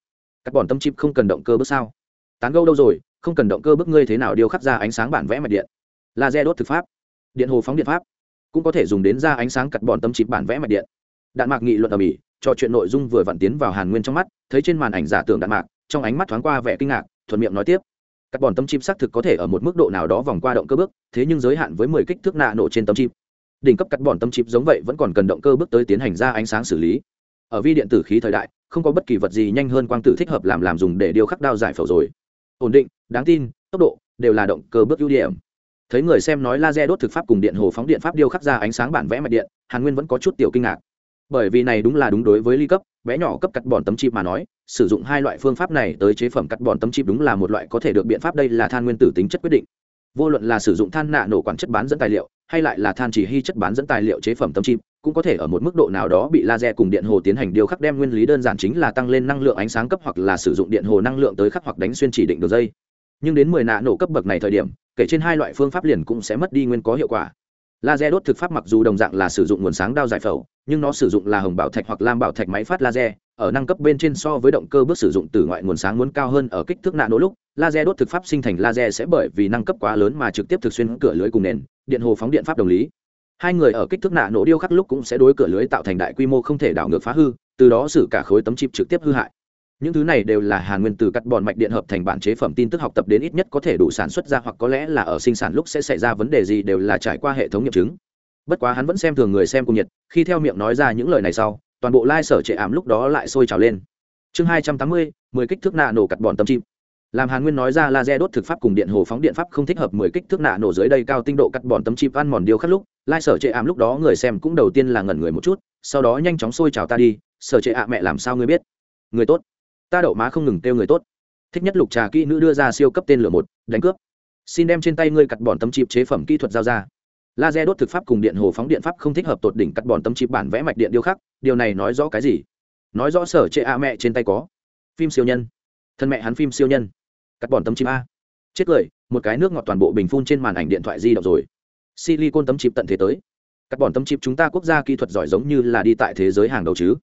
S1: Cắt bòn tấm chip không cần động cơ bước sao? Tán gâu đâu rồi, không cần động cơ bước ngươi thế nào điêu khắc ra ánh sáng bản vẽ mạch điện? Laser đốt thực pháp, điện hồ phóng điện pháp, cũng có thể dùng đến ra ánh sáng cắt bọn tấm chip bản vẽ mạch điện. Đạn mạc nghị luận ở mỹ, trò chuyện nội dung vừa vặn tiến vào hàn nguyên trong mắt, thấy trên màn ảnh giả tưởng đạn mạc, trong ánh mắt thoáng qua vẻ kinh ngạc, thuận miệng nói tiếp. Các bòn tấm chip xác thực có thể ở một mức độ nào đó vòng qua động cơ bước, thế nhưng giới hạn với mười kích thước nạ nổ trên tấm chip. Đỉnh cấp cắt bòn tấm chip giống vậy vẫn còn cần động cơ bước tới tiến hành ra ánh sáng xử lý. Ở vi điện tử khí thời đại, không có bất kỳ vật gì nhanh hơn quang tử thích hợp làm làm dùng để điều khắc đao giải phẫu rồi. Ổn định, đáng tin, tốc độ đều là động cơ bước ưu điểm thấy người xem nói laser đốt thực pháp cùng điện hồ phóng điện pháp điêu khắc ra ánh sáng bản vẽ mạch điện, hàn nguyên vẫn có chút tiểu kinh ngạc. Bởi vì này đúng là đúng đối với ly cấp vẽ nhỏ cấp cắt bòn tấm chip mà nói, sử dụng hai loại phương pháp này tới chế phẩm cắt bòn tấm chip đúng là một loại có thể được biện pháp, đây là than nguyên tử tính chất quyết định. Vô luận là sử dụng than nạ nổ quản chất bán dẫn tài liệu, hay lại là than chỉ hy chất bán dẫn tài liệu chế phẩm tấm chip, cũng có thể ở một mức độ nào đó bị laser cùng điện hồ tiến hành điều khắc đem nguyên lý đơn giản chính là tăng lên năng lượng ánh sáng cấp hoặc là sử dụng điện hồ năng lượng tới khắc hoặc đánh xuyên chỉ định đường dây nhưng đến 10 nạ nổ cấp bậc này thời điểm, kể trên hai loại phương pháp liền cũng sẽ mất đi nguyên có hiệu quả. Laser đốt thực pháp mặc dù đồng dạng là sử dụng nguồn sáng đao giải phẫu, nhưng nó sử dụng là hồng bảo thạch hoặc lam bảo thạch máy phát laser, ở năng cấp bên trên so với động cơ bước sử dụng từ ngoại nguồn sáng muốn cao hơn ở kích thước nạ nổ lúc, laser đốt thực pháp sinh thành laser sẽ bởi vì năng cấp quá lớn mà trực tiếp thực xuyên cửa lưới cùng nền, điện hồ phóng điện pháp đồng lý. Hai người ở kích thước nạ nổ điêu khắc lúc cũng sẽ đối cửa lưới tạo thành đại quy mô không thể đảo ngược phá hư, từ đó xử cả khối tấm chip trực tiếp hư hại những thứ này đều là hàn nguyên từ cắt bòn mạch điện hợp thành bản chế phẩm tin tức học tập đến ít nhất có thể đủ sản xuất ra hoặc có lẽ là ở sinh sản lúc sẽ xảy ra vấn đề gì đều là trải qua hệ thống nghiệm chứng. Bất quá hắn vẫn xem thường người xem cùng nhiệt, khi theo miệng nói ra những lời này sau, toàn bộ lai、like、sở trệ ảm lúc đó lại sôi trào lên. Chương hai trăm tám mươi, mười kích thước nạ nổ cắt bòn tâm chim. Làm hàn nguyên nói ra laser đốt thực pháp cùng điện hồ phóng điện pháp không thích hợp mười kích thước nạ nổ dưới đây cao tinh độ cắt bòn tấm chip ăn mòn điêu khắc lúc, lai sở trệ ảm lúc đó người xem cũng đầu tiên là ngẩn người một chút, sau đó nhanh chóng sôi trào ta đi, sở trệ ạ mẹ làm sao ngươi biết? Người tốt ta đậu má không ngừng têu người tốt. Thích nhất lục trà kỹ nữ đưa ra siêu cấp tên lửa một, đánh cướp. Xin đem trên tay ngươi cắt bỏn tấm chip chế phẩm kỹ thuật giao ra. Laser đốt thực pháp cùng điện hồ phóng điện pháp không thích hợp tột đỉnh cắt bỏn tấm chip bản vẽ mạch điện điêu khắc, điều này nói rõ cái gì? Nói rõ sở chệ a mẹ trên tay có. Phim siêu nhân. Thân mẹ hắn phim siêu nhân. Cắt bỏn tấm chip a. Chết cười, một cái nước ngọt toàn bộ bình phun trên màn ảnh điện thoại di động rồi. Silicon tấm chip tận thế tới. Cắt bỏn tấm chip chúng ta quốc gia kỹ thuật giỏi giống như là đi tại thế giới hàng đầu chứ.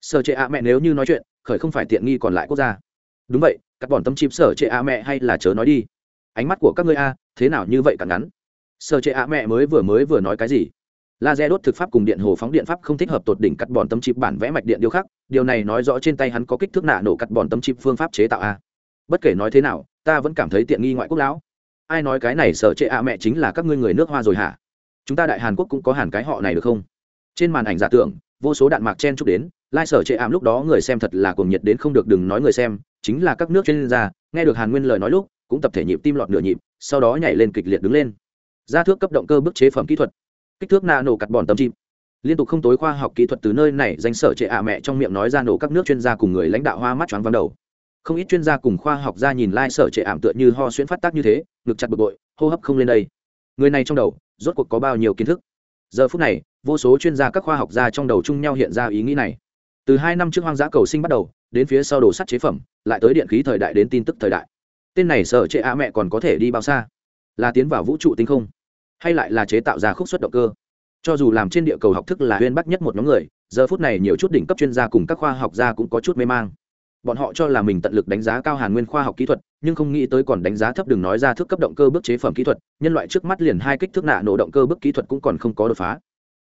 S1: Sở chệ a mẹ nếu như nói chuyện khởi không phải tiện nghi còn lại quốc gia. Đúng vậy, cắt bòn tấm chìm sở trệ a mẹ hay là chớ nói đi. Ánh mắt của các ngươi a, thế nào như vậy cả ngắn? Sở trệ a mẹ mới vừa mới vừa nói cái gì? Laser đốt thực pháp cùng điện hồ phóng điện pháp không thích hợp tột đỉnh cắt bòn tấm chip bản vẽ mạch điện điêu khắc, điều này nói rõ trên tay hắn có kích thước nạ nổ cắt bòn tấm chip phương pháp chế tạo a. Bất kể nói thế nào, ta vẫn cảm thấy tiện nghi ngoại quốc lão. Ai nói cái này sở trệ a mẹ chính là các ngươi người nước hoa rồi hả? Chúng ta đại hàn quốc cũng có hàn cái họ này được không? Trên màn ảnh giả tưởng, vô số đạn mạc chen chúc đến lai sở chệ ảm lúc đó người xem thật là cuồng nhiệt đến không được đừng nói người xem, chính là các nước chuyên gia, nghe được hàn nguyên lời nói lúc, cũng tập thể nhịp tim lọt nửa nhịp, sau đó nhảy lên kịch liệt đứng lên. Ra thước cấp động cơ bức chế phẩm kỹ thuật. Kích thước na nổ cắt bòn tấm chim liên tục không tối khoa học kỹ thuật từ nơi này danh sở trệ ạ mẹ trong miệng nói ra nổ các nước chuyên gia cùng người lãnh đạo hoa mắt choáng vắng đầu. Không ít chuyên gia cùng khoa học gia nhìn lai sở trệ ảm tựa như ho xuyễn phát tác như thế, ngực chặt bực bội, hô hấp không lên đây. Người này trong đầu, rốt cuộc có bao nhiêu kiến thức? Giờ phút này, vô số chuyên gia các khoa học gia trong đầu chung nhau hiện ra ý nghĩ này từ hai năm trước hoang dã cầu sinh bắt đầu, đến phía sau đồ sắt chế phẩm, lại tới điện khí thời đại đến tin tức thời đại. Tên này sở chế á mẹ còn có thể đi bao xa? Là tiến vào vũ trụ tinh không? Hay lại là chế tạo ra khúc xuất động cơ? Cho dù làm trên địa cầu học thức là huyên bắc nhất một nhóm người, giờ phút này nhiều chút đỉnh cấp chuyên gia cùng các khoa học gia cũng có chút mê mang. Bọn họ cho là mình tận lực đánh giá cao hàn nguyên khoa học kỹ thuật, nhưng không nghĩ tới còn đánh giá thấp đừng nói ra thước cấp động cơ bước chế phẩm kỹ thuật, nhân loại trước mắt liền hai kích thước nạ nổ động cơ bước kỹ thuật cũng còn không có đột phá.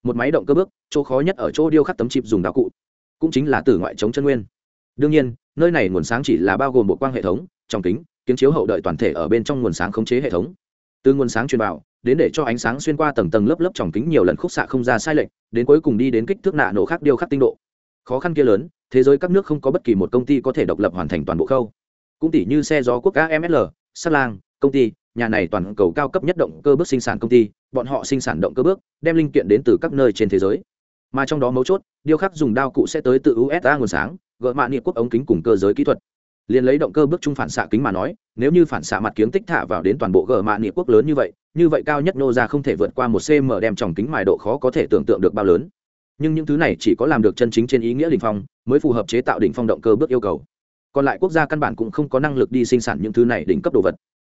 S1: Một máy động cơ bước, chỗ khó nhất ở chỗ điêu khắc tấm chip dùng đạo cụ cũng chính là từ ngoại chống chân nguyên. Đương nhiên, nơi này nguồn sáng chỉ là bao gồm bộ quang hệ thống, trong kính kiến chiếu hậu đợi toàn thể ở bên trong nguồn sáng khống chế hệ thống. Từ nguồn sáng truyền vào, đến để cho ánh sáng xuyên qua tầng tầng lớp lớp tròng kính nhiều lần khúc xạ không ra sai lệch, đến cuối cùng đi đến kích thước nạ nổ khác điêu khắc tinh độ. Khó khăn kia lớn, thế giới các nước không có bất kỳ một công ty có thể độc lập hoàn thành toàn bộ khâu. Cũng tỷ như xe gió quốc amsl sắt lang, công ty, nhà này toàn cầu cao cấp nhất động cơ bước sinh sản công ty, bọn họ sinh sản động cơ bước, đem linh kiện đến từ các nơi trên thế giới mà trong đó mấu chốt, điêu khắc dùng đao cụ sẽ tới từ usa nguồn sáng gợi mạ nghị quốc ống kính cùng cơ giới kỹ thuật. Liền lấy động cơ bước trung phản xạ kính mà nói, nếu như phản xạ mặt kiếng tích thả vào đến toàn bộ gờ mạ nghị quốc lớn như vậy như vậy cao nhất nô ra không thể vượt qua một cm đem tròng kính mài độ khó có thể tưởng tượng được bao lớn. Nhưng những thứ này chỉ có làm được chân chính trên ý nghĩa đình phong, mới phù hợp chế tạo đỉnh phong động cơ bước yêu cầu. Còn lại quốc gia căn bản cũng không có năng lực đi sinh sản những thứ này đỉnh cấp đồ vật.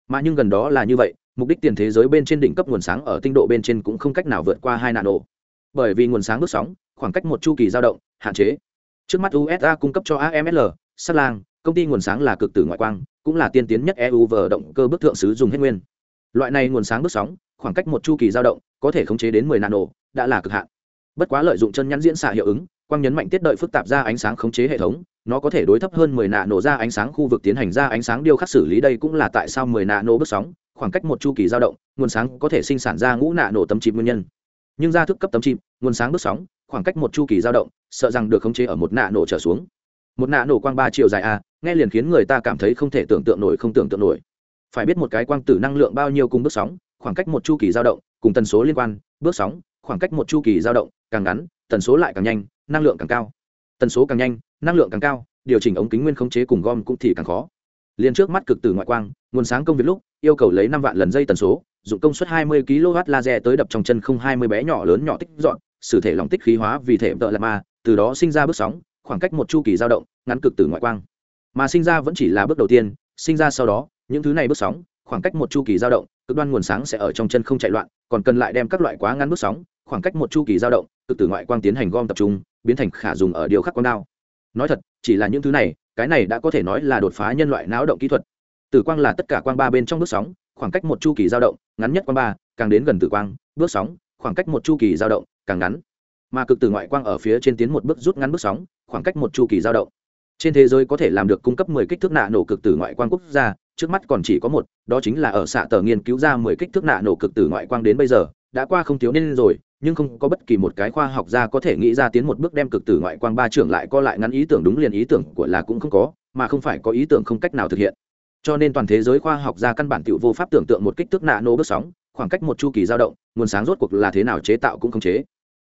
S1: Mà nhưng gần đó là như vậy, mục đích tiền thế giới bên trên đỉnh cấp nguồn sáng ở tinh độ bên trên cũng không cách nào vượt qua hai nano bởi vì nguồn sáng bước sóng, khoảng cách một chu kỳ dao động, hạn chế. Trước mắt usa cung cấp cho amsl sắt lang, công ty nguồn sáng là cực tử ngoại quang, cũng là tiên tiến nhất eu động cơ bước thượng sứ dùng hết nguyên. Loại này nguồn sáng bước sóng, khoảng cách một chu kỳ dao động, có thể khống chế đến 10 nano, đã là cực hạn. Bất quá lợi dụng chân nhắn diễn xạ hiệu ứng, quang nhấn mạnh tiết đợi phức tạp ra ánh sáng khống chế hệ thống, nó có thể đối thấp hơn 10 nano nổ ra ánh sáng khu vực tiến hành ra ánh sáng điêu khắc xử lý đây cũng là tại sao 10 nano nổ bước sóng, khoảng cách một chu kỳ dao động, nguồn sáng có thể sinh sản ra ngũ nano nổ tấm chip nguyên nhân nhưng ra thức cấp tấm chim, nguồn sáng bước sóng, khoảng cách một chu kỳ dao động, sợ rằng được khống chế ở một nạ nổ trở xuống. Một nạ nổ quang ba triệu dài a, nghe liền khiến người ta cảm thấy không thể tưởng tượng nổi, không tưởng tượng nổi. Phải biết một cái quang tử năng lượng bao nhiêu cùng bước sóng, khoảng cách một chu kỳ dao động, cùng tần số liên quan, bước sóng, khoảng cách một chu kỳ dao động, càng ngắn, tần số lại càng nhanh, năng lượng càng cao. Tần số càng nhanh, năng lượng càng cao, điều chỉnh ống kính nguyên khống chế cùng gom cũng thì càng khó. Liền trước mắt cực tử ngoại quang, nguồn sáng công việc lúc, yêu cầu lấy năm vạn lần dây tần số dụng công suất 20 kW laser tới đập trong chân không 20 bé nhỏ lớn nhỏ tích dọn, sử thể lòng tích khí hóa vì thể tợ là ma, từ đó sinh ra bước sóng, khoảng cách một chu kỳ dao động, ngắn cực từ ngoại quang. Mà sinh ra vẫn chỉ là bước đầu tiên, sinh ra sau đó, những thứ này bước sóng, khoảng cách một chu kỳ dao động, cực đoan nguồn sáng sẽ ở trong chân không chạy loạn, còn cần lại đem các loại quá ngắn bước sóng, khoảng cách một chu kỳ dao động, cực từ ngoại quang tiến hành gom tập trung, biến thành khả dùng ở điều khắc quang đao. Nói thật, chỉ là những thứ này, cái này đã có thể nói là đột phá nhân loại não động kỹ thuật. Tử quang là tất cả quang ba bên trong bước sóng khoảng cách một chu kỳ dao động, ngắn nhất quang ba, càng đến gần tử quang, bước sóng, khoảng cách một chu kỳ dao động, càng ngắn. Mà cực từ ngoại quang ở phía trên tiến một bước rút ngắn bước sóng, khoảng cách một chu kỳ dao động. Trên thế giới có thể làm được cung cấp 10 kích thước nạ nổ cực tử ngoại quang quốc gia, trước mắt còn chỉ có một, đó chính là ở xạ tờ nghiên cứu ra 10 kích thước nạ nổ cực tử ngoại quang đến bây giờ, đã qua không thiếu nên rồi, nhưng không có bất kỳ một cái khoa học gia có thể nghĩ ra tiến một bước đem cực tử ngoại quang ba trưởng lại co lại ngắn ý tưởng đúng liền ý tưởng của là cũng không có, mà không phải có ý tưởng không cách nào thực hiện cho nên toàn thế giới khoa học gia căn bản tiểu vô pháp tưởng tượng một kích thước nạ nô bước sóng, khoảng cách một chu kỳ dao động, nguồn sáng rốt cuộc là thế nào chế tạo cũng không chế.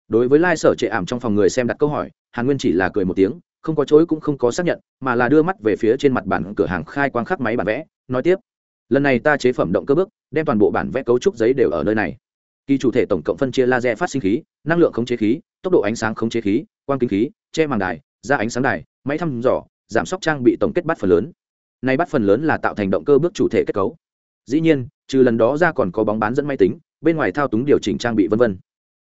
S1: Đối với lai sở trệ ảm trong phòng người xem đặt câu hỏi, hàn nguyên chỉ là cười một tiếng, không có chối cũng không có xác nhận, mà là đưa mắt về phía trên mặt bản cửa hàng khai quang khắc máy bản vẽ, nói tiếp. Lần này ta chế phẩm động cơ bước, đem toàn bộ bản vẽ cấu trúc giấy đều ở nơi này. Kỳ chủ thể tổng cộng phân chia laser phát sinh khí, năng lượng khống chế khí, tốc độ ánh sáng khống chế khí, quang kinh khí, che màng đài ra ánh sáng đài, máy thăm dò, giảm sóc trang bị tổng kết bắt phần lớn nay bắt phần lớn là tạo thành động cơ bước chủ thể kết cấu. Dĩ nhiên, trừ lần đó ra còn có bóng bán dẫn máy tính, bên ngoài thao túng điều chỉnh trang bị v v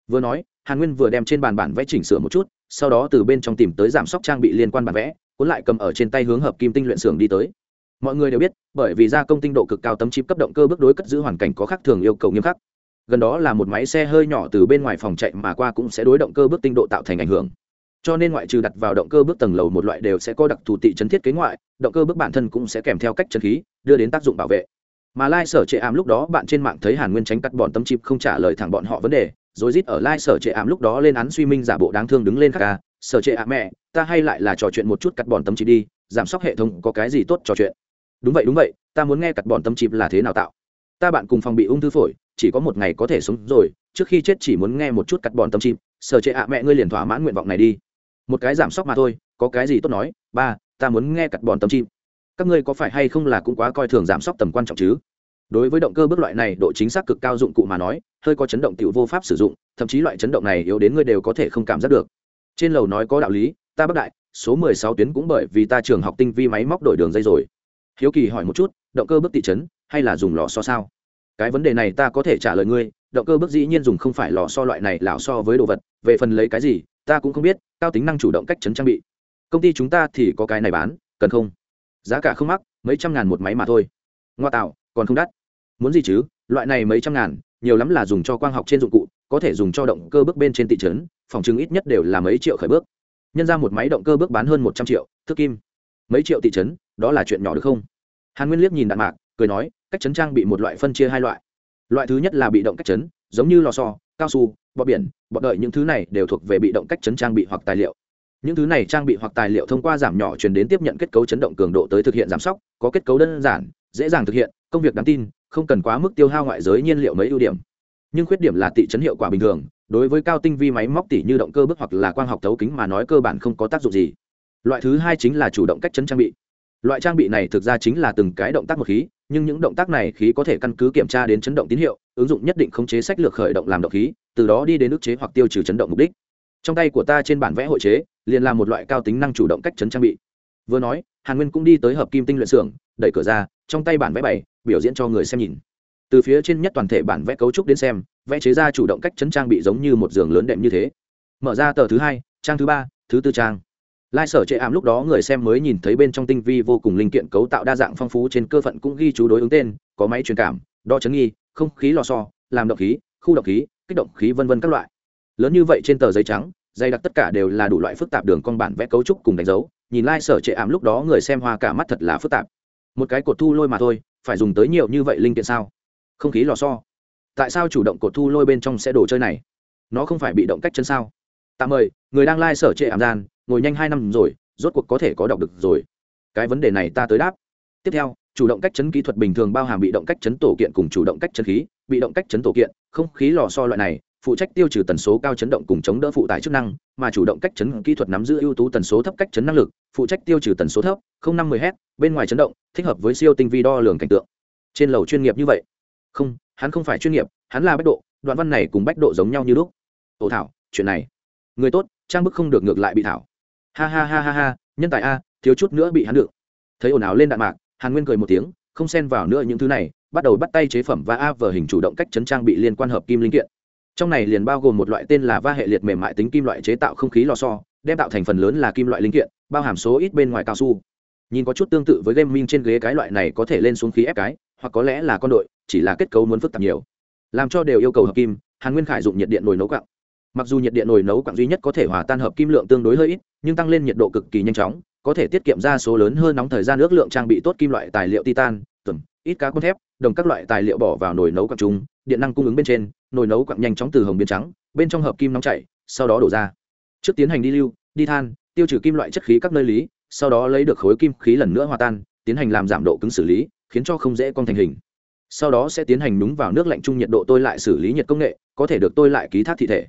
S1: vừa nói, hàn nguyên vừa đem trên bàn bản vẽ chỉnh sửa một chút, sau đó từ bên trong tìm tới giảm sóc trang bị liên quan bản vẽ, cuốn lại cầm ở trên tay hướng hợp kim tinh luyện xưởng đi tới. Mọi người đều biết, bởi vì gia công tinh độ cực cao tấm chip cấp động cơ bước đối cất giữ hoàn cảnh có khác thường yêu cầu nghiêm khắc. Gần đó là một máy xe hơi nhỏ từ bên ngoài phòng chạy mà qua cũng sẽ đối động cơ bước tinh độ tạo thành ảnh hưởng cho nên ngoại trừ đặt vào động cơ bước tầng lầu một loại đều sẽ có đặc thù tị chấn thiết kế ngoại, động cơ bước bản thân cũng sẽ kèm theo cách chân khí, đưa đến tác dụng bảo vệ. Mà lai sở trệ ảm lúc đó bạn trên mạng thấy hàn nguyên tránh cắt bọn tấm chip không trả lời thẳng bọn họ vấn đề, rồi rít ở lai sở trệ ảm lúc đó lên án suy minh giả bộ đáng thương đứng lên khắc ca, sở trệ ảm mẹ, ta hay lại là trò chuyện một chút cắt bọn tấm chip đi, giảm sốc hệ thống có cái gì tốt trò chuyện. Đúng vậy đúng vậy, ta muốn nghe cắt bọn tấm chip là thế nào tạo. Ta bạn cùng phòng bị ung thư phổi, chỉ có một ngày có thể sống rồi, trước khi chết chỉ muốn nghe một chút cắt bọn tấm chip. Sở trệ ạ mẹ, ngươi liền thỏa mãn nguyện vọng này đi một cái giảm sốc mà thôi, có cái gì tốt nói, ba, ta muốn nghe cặt bọn tấm chim. các ngươi có phải hay không là cũng quá coi thường giảm sốc tầm quan trọng chứ? Đối với động cơ bước loại này, độ chính xác cực cao dụng cụ mà nói, hơi có chấn động tiểu vô pháp sử dụng, thậm chí loại chấn động này yếu đến ngươi đều có thể không cảm giác được. Trên lầu nói có đạo lý, ta bất đại, số mười sáu tuyến cũng bởi vì ta trường học tinh vi máy móc đổi đường dây rồi. Hiếu kỳ hỏi một chút, động cơ bước thị chấn, hay là dùng lò so sao? Cái vấn đề này ta có thể trả lời ngươi, động cơ bước dĩ nhiên dùng không phải lò so loại này lão so với đồ vật, về phần lấy cái gì ta cũng không biết, cao tính năng chủ động cách chấn trang bị. Công ty chúng ta thì có cái này bán, cần không? Giá cả không mắc, mấy trăm ngàn một máy mà thôi. Ngoa tạo, còn không đắt. Muốn gì chứ? Loại này mấy trăm ngàn, nhiều lắm là dùng cho quang học trên dụng cụ, có thể dùng cho động cơ bước bên trên thị trấn, phòng chứng ít nhất đều là mấy triệu khởi bước. Nhân ra một máy động cơ bước bán hơn một trăm triệu Thức kim. Mấy triệu thị trấn, đó là chuyện nhỏ được không? Hàn nguyên liếc nhìn đạn mạc, cười nói, cách chấn trang bị một loại phân chia hai loại. Loại thứ nhất là bị động cách chấn, giống như lò xo, cao su, bọ biển Bọn đợi những thứ này đều thuộc về bị động cách chấn trang bị hoặc tài liệu. Những thứ này trang bị hoặc tài liệu thông qua giảm nhỏ truyền đến tiếp nhận kết cấu chấn động cường độ tới thực hiện giảm sóc, có kết cấu đơn giản, dễ dàng thực hiện, công việc đáng tin, không cần quá mức tiêu hao ngoại giới nhiên liệu mấy ưu điểm. Nhưng khuyết điểm là tị chấn hiệu quả bình thường, đối với cao tinh vi máy móc tỉ như động cơ bức hoặc là quang học thấu kính mà nói cơ bản không có tác dụng gì. Loại thứ hai chính là chủ động cách chấn trang bị loại trang bị này thực ra chính là từng cái động tác một khí nhưng những động tác này khí có thể căn cứ kiểm tra đến chấn động tín hiệu ứng dụng nhất định khống chế sách lược khởi động làm động khí từ đó đi đến ức chế hoặc tiêu trừ chấn động mục đích. Trong tay của ta trên bản vẽ hội chế liền là một loại cao tính năng chủ động cách chấn trang bị. Vừa nói hàn nguyên cũng đi tới hợp kim tinh luyện xưởng đẩy cửa ra trong tay bản vẽ bảy, biểu diễn cho người xem nhìn. Từ phía trên nhất toàn thể bản vẽ cấu trúc đến xem vẽ chế ra chủ động cách chấn trang bị giống như một giường lớn đệm như thế. Mở ra tờ thứ hai trang thứ ba thứ tư trang lai sở trệ ảm lúc đó người xem mới nhìn thấy bên trong tinh vi vô cùng linh kiện cấu tạo đa dạng phong phú trên cơ phận cũng ghi chú đối ứng tên, có máy truyền cảm, đo chấn nghi, không khí lò xo, làm động khí, khu động khí, kích động khí vân vân các loại. Lớn như vậy trên tờ giấy trắng, dày đặc tất cả đều là đủ loại phức tạp đường con bản vẽ cấu trúc cùng đánh dấu. Nhìn lai sở trệ ảm lúc đó người xem hoa cả mắt thật là phức tạp. Một cái cột thu lôi mà thôi, phải dùng tới nhiều như vậy linh kiện sao? Không khí lò xo. Tại sao chủ động cột thu lôi bên trong sẽ đồ chơi này? Nó không phải bị động cách chân sao? Tạm mời, người đang lai sở trệ ảm gian ngồi nhanh hai năm rồi, rốt cuộc có thể có đọc được rồi. Cái vấn đề này ta tới đáp. Tiếp theo, chủ động cách chấn kỹ thuật bình thường bao hàm bị động cách chấn tổ kiện cùng chủ động cách chấn khí. Bị động cách chấn tổ kiện, không khí lò so loại này, phụ trách tiêu trừ tần số cao chấn động cùng chống đỡ phụ tải chức năng, mà chủ động cách chấn kỹ thuật nắm giữ ưu tú tần số thấp cách chấn năng lực, phụ trách tiêu trừ tần số thấp, không năm mươi h bên ngoài chấn động, thích hợp với siêu tinh vi đo lường cảnh tượng. Trên lầu chuyên nghiệp như vậy. Không, hắn không phải chuyên nghiệp, hắn là bách độ, đoạn văn này cùng bách độ giống nhau như lúc. Ồ thảo, chuyện này. Người tốt, trang bức không được ngược lại bị thảo ha ha ha ha ha, nhân tài a, thiếu chút nữa bị hắn được. Thấy ồn ào lên đạn mạc, hàn nguyên cười một tiếng, không xen vào nữa những thứ này, bắt đầu bắt tay chế phẩm và a vờ hình chủ động cách chấn trang bị liên quan hợp kim linh kiện. Trong này liền bao gồm một loại tên là va hệ liệt mềm mại tính kim loại chế tạo không khí lò xo, đem tạo thành phần lớn là kim loại linh kiện, bao hàm số ít bên ngoài cao su. Nhìn có chút tương tự với gaming trên ghế, cái loại này có thể lên xuống khí ép cái, hoặc có lẽ là con đội, chỉ là kết cấu muốn phức tạp nhiều. Làm cho đều yêu cầu hợp kim, hàn nguyên khải dụng nhiệt điện nồi nấu quặng. Mặc dù nhiệt điện nồi nấu quặng duy nhất có thể hòa tan hợp kim lượng tương đối hơi ít nhưng tăng lên nhiệt độ cực kỳ nhanh chóng, có thể tiết kiệm ra số lớn hơn nóng thời gian ước lượng trang bị tốt kim loại tài liệu titan tầm ít cá cốt thép, đồng các loại tài liệu bỏ vào nồi nấu quặng chúng điện năng cung ứng bên trên, nồi nấu quặng nhanh chóng từ hồng biến trắng, bên trong hợp kim nóng chảy, sau đó đổ ra. Trước tiến hành đi lưu, đi than, tiêu trừ kim loại chất khí các nơi lý, sau đó lấy được khối kim khí lần nữa hòa tan, tiến hành làm giảm độ cứng xử lý, khiến cho không dễ con thành hình. Sau đó sẽ tiến hành núng vào nước lạnh trung nhiệt độ tôi lại xử lý nhiệt công nghệ, có thể được tôi lại ký thác thị thể.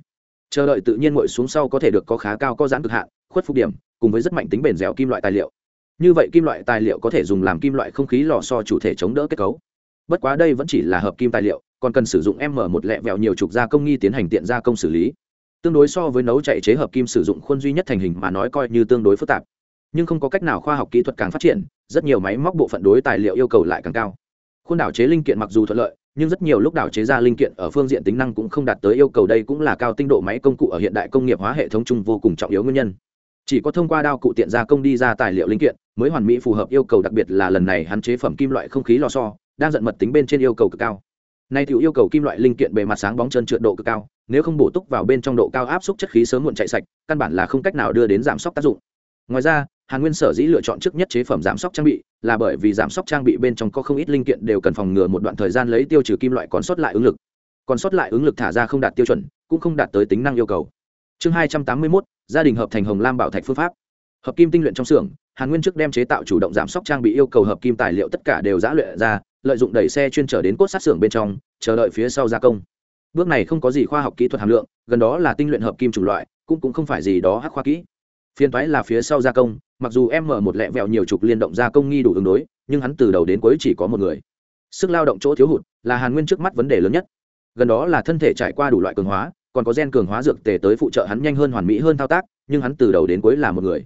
S1: Chờ đợi tự nhiên nguội xuống sau có thể được có khá cao có giãn cực hạn khuất phục điểm, cùng với rất mạnh tính bền dẻo kim loại tài liệu. Như vậy kim loại tài liệu có thể dùng làm kim loại không khí lò so chủ thể chống đỡ kết cấu. Bất quá đây vẫn chỉ là hợp kim tài liệu, còn cần sử dụng m một lẹ vẹo nhiều trục gia công nghi tiến hành tiện gia công xử lý. Tương đối so với nấu chạy chế hợp kim sử dụng khuôn duy nhất thành hình mà nói coi như tương đối phức tạp. Nhưng không có cách nào khoa học kỹ thuật càng phát triển, rất nhiều máy móc bộ phận đối tài liệu yêu cầu lại càng cao. Khuôn đảo chế linh kiện mặc dù thuận lợi, nhưng rất nhiều lúc đảo chế ra linh kiện ở phương diện tính năng cũng không đạt tới yêu cầu đây cũng là cao tinh độ máy công cụ ở hiện đại công nghiệp hóa hệ thống chung vô cùng trọng yếu nguyên nhân chỉ có thông qua đao cụ tiện gia công đi ra tài liệu linh kiện, mới hoàn mỹ phù hợp yêu cầu, đặc biệt là lần này hắn chế phẩm kim loại không khí lò so đang giận mật tính bên trên yêu cầu cực cao. Nay tiểu yêu cầu kim loại linh kiện bề mặt sáng bóng chân trượt độ cực cao, nếu không bổ túc vào bên trong độ cao áp suất chất khí sớm muộn chạy sạch, căn bản là không cách nào đưa đến giảm sốc tác dụng. Ngoài ra, hàn nguyên sở dĩ lựa chọn trước nhất chế phẩm giảm sốc trang bị, là bởi vì giảm sốc trang bị bên trong có không ít linh kiện đều cần phòng ngừa một đoạn thời gian lấy tiêu trừ kim loại còn sót lại ứng lực. Còn sót lại ứng lực thả ra không đạt tiêu chuẩn, cũng không đạt tới tính năng yêu cầu. Chương hai trăm tám mươi mốt gia đình hợp thành hồng lam bảo thạch phương pháp. Hợp kim tinh luyện trong xưởng, hàn nguyên trước đem chế tạo chủ động giảm sốc trang bị yêu cầu hợp kim tài liệu tất cả đều giã luyện ra, lợi dụng đẩy xe chuyên trở đến cốt sát xưởng bên trong, chờ đợi phía sau gia công. Bước này không có gì khoa học kỹ thuật hàm lượng, gần đó là tinh luyện hợp kim chủng loại, cũng cũng không phải gì đó hắc khoa kỹ. Phiên toái là phía sau gia công, mặc dù em mở một lẹ vẹo nhiều chục liên động gia công nghi đủ ứng đối, nhưng hắn từ đầu đến cuối chỉ có một người. Sức lao động chỗ thiếu hụt là hàn nguyên trước mắt vấn đề lớn nhất. Gần đó là thân thể trải qua đủ loại cường hóa còn có gen cường hóa dược tề tới phụ trợ hắn nhanh hơn hoàn mỹ hơn thao tác, nhưng hắn từ đầu đến cuối là một người.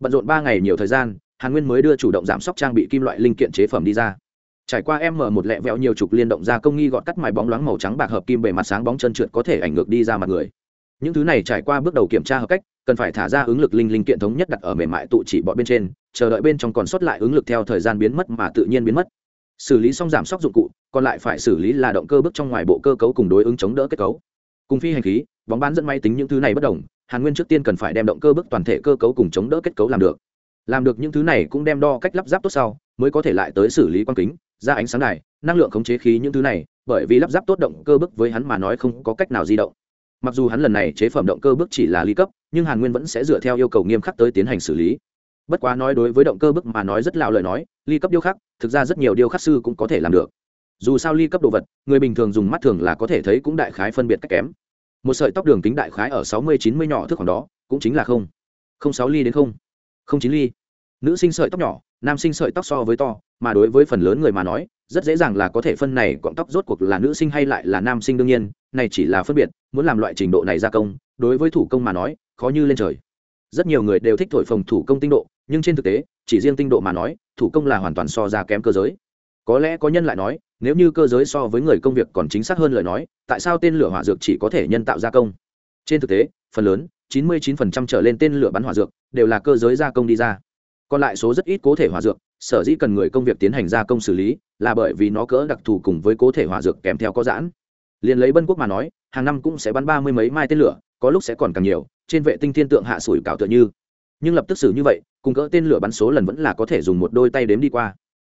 S1: Bận rộn ba ngày nhiều thời gian, hàn nguyên mới đưa chủ động giảm sốc trang bị kim loại linh kiện chế phẩm đi ra. Trải qua em mở một lẹ vẹo nhiều chục liên động ra công nghi gọt cắt mài bóng loáng màu trắng bạc hợp kim bề mặt sáng bóng chân trượt có thể ảnh ngược đi ra mặt người. Những thứ này trải qua bước đầu kiểm tra hợp cách, cần phải thả ra ứng lực linh linh kiện thống nhất đặt ở mềm mại tụ chỉ bọ bên trên, chờ đợi bên trong còn sót lại ứng lực theo thời gian biến mất mà tự nhiên biến mất. Xử lý xong giảm sốc dụng cụ, còn lại phải xử lý là động cơ bước trong ngoài bộ cơ cấu cùng đối ứng chống đỡ kết cấu cùng phi hành khí, bóng bán dẫn máy tính những thứ này bất đồng, hàn nguyên trước tiên cần phải đem động cơ bước toàn thể cơ cấu cùng chống đỡ kết cấu làm được. Làm được những thứ này cũng đem đo cách lắp ráp tốt sau, mới có thể lại tới xử lý quang kính, ra ánh sáng này năng lượng khống chế khí những thứ này, bởi vì lắp ráp tốt động cơ bức với hắn mà nói không có cách nào di động. Mặc dù hắn lần này chế phẩm động cơ bức chỉ là ly cấp, nhưng hàn nguyên vẫn sẽ dựa theo yêu cầu nghiêm khắc tới tiến hành xử lý. Bất quá nói đối với động cơ bức mà nói rất lạo lời nói, ly cấp điêu khắc, thực ra rất nhiều điêu khắc sư cũng có thể làm được dù sao ly cấp đồ vật, người bình thường dùng mắt thường là có thể thấy cũng đại khái phân biệt cách kém. Một sợi tóc đường kính đại khái ở sáu mươi, chín mươi nhỏ thước khoảng đó, cũng chính là không. Không sáu ly đến không. Không chín ly. Nữ sinh sợi tóc nhỏ, nam sinh sợi tóc so với to, mà đối với phần lớn người mà nói, rất dễ dàng là có thể phân này cọng tóc rốt cuộc là nữ sinh hay lại là nam sinh đương nhiên, này chỉ là phân biệt, muốn làm loại trình độ này gia công, đối với thủ công mà nói, khó như lên trời. Rất nhiều người đều thích thổi phồng thủ công tinh độ, nhưng trên thực tế, chỉ riêng tinh độ mà nói, thủ công là hoàn toàn so ra kém cơ giới. Có lẽ có nhân lại nói nếu như cơ giới so với người công việc còn chính xác hơn lời nói, tại sao tên lửa hỏa dược chỉ có thể nhân tạo gia công? Trên thực tế, phần lớn 99% trở lên tên lửa bắn hỏa dược đều là cơ giới gia công đi ra. Còn lại số rất ít cố thể hỏa dược, sở dĩ cần người công việc tiến hành gia công xử lý là bởi vì nó cỡ đặc thù cùng với cố thể hỏa dược kèm theo có giãn. Liền lấy bân quốc mà nói, hàng năm cũng sẽ bắn ba mươi mấy mai tên lửa, có lúc sẽ còn càng nhiều, trên vệ tinh thiên tượng hạ sủi cảo tựa như. Nhưng lập tức xử như vậy, cùng cỡ tên lửa bắn số lần vẫn là có thể dùng một đôi tay đếm đi qua.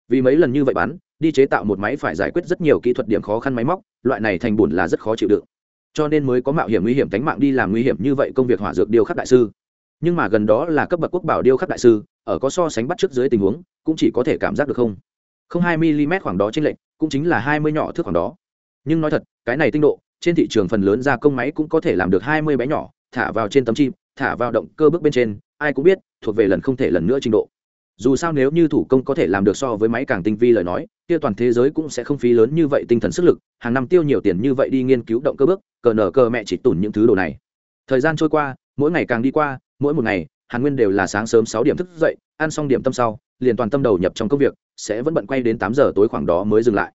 S1: Vì mấy lần như vậy bắn đi chế tạo một máy phải giải quyết rất nhiều kỹ thuật điểm khó khăn máy móc, loại này thành bùn là rất khó chịu đựng. Cho nên mới có mạo hiểm nguy hiểm tánh mạng đi làm nguy hiểm như vậy công việc hỏa dược điêu khắc đại sư. Nhưng mà gần đó là cấp bậc quốc bảo điêu khắc đại sư, ở có so sánh bắt trước dưới tình huống, cũng chỉ có thể cảm giác được không? Không hai mm khoảng đó trên lệnh cũng chính là hai mươi nhỏ thước khoảng đó. Nhưng nói thật, cái này tinh độ, trên thị trường phần lớn gia công máy cũng có thể làm được hai mươi bé nhỏ, thả vào trên tấm chim, thả vào động cơ bước bên trên, ai cũng biết, thuộc về lần không thể lần nữa trình độ. Dù sao nếu như thủ công có thể làm được so với máy càng tinh vi lời nói kia toàn thế giới cũng sẽ không phí lớn như vậy tinh thần sức lực, hàng năm tiêu nhiều tiền như vậy đi nghiên cứu động cơ bước, cờ nở cờ mẹ chỉ tủn những thứ đồ này. Thời gian trôi qua, mỗi ngày càng đi qua, mỗi một ngày, hàn nguyên đều là sáng sớm sáu điểm thức dậy, ăn xong điểm tâm sau, liền toàn tâm đầu nhập trong công việc, sẽ vẫn bận quay đến tám giờ tối khoảng đó mới dừng lại.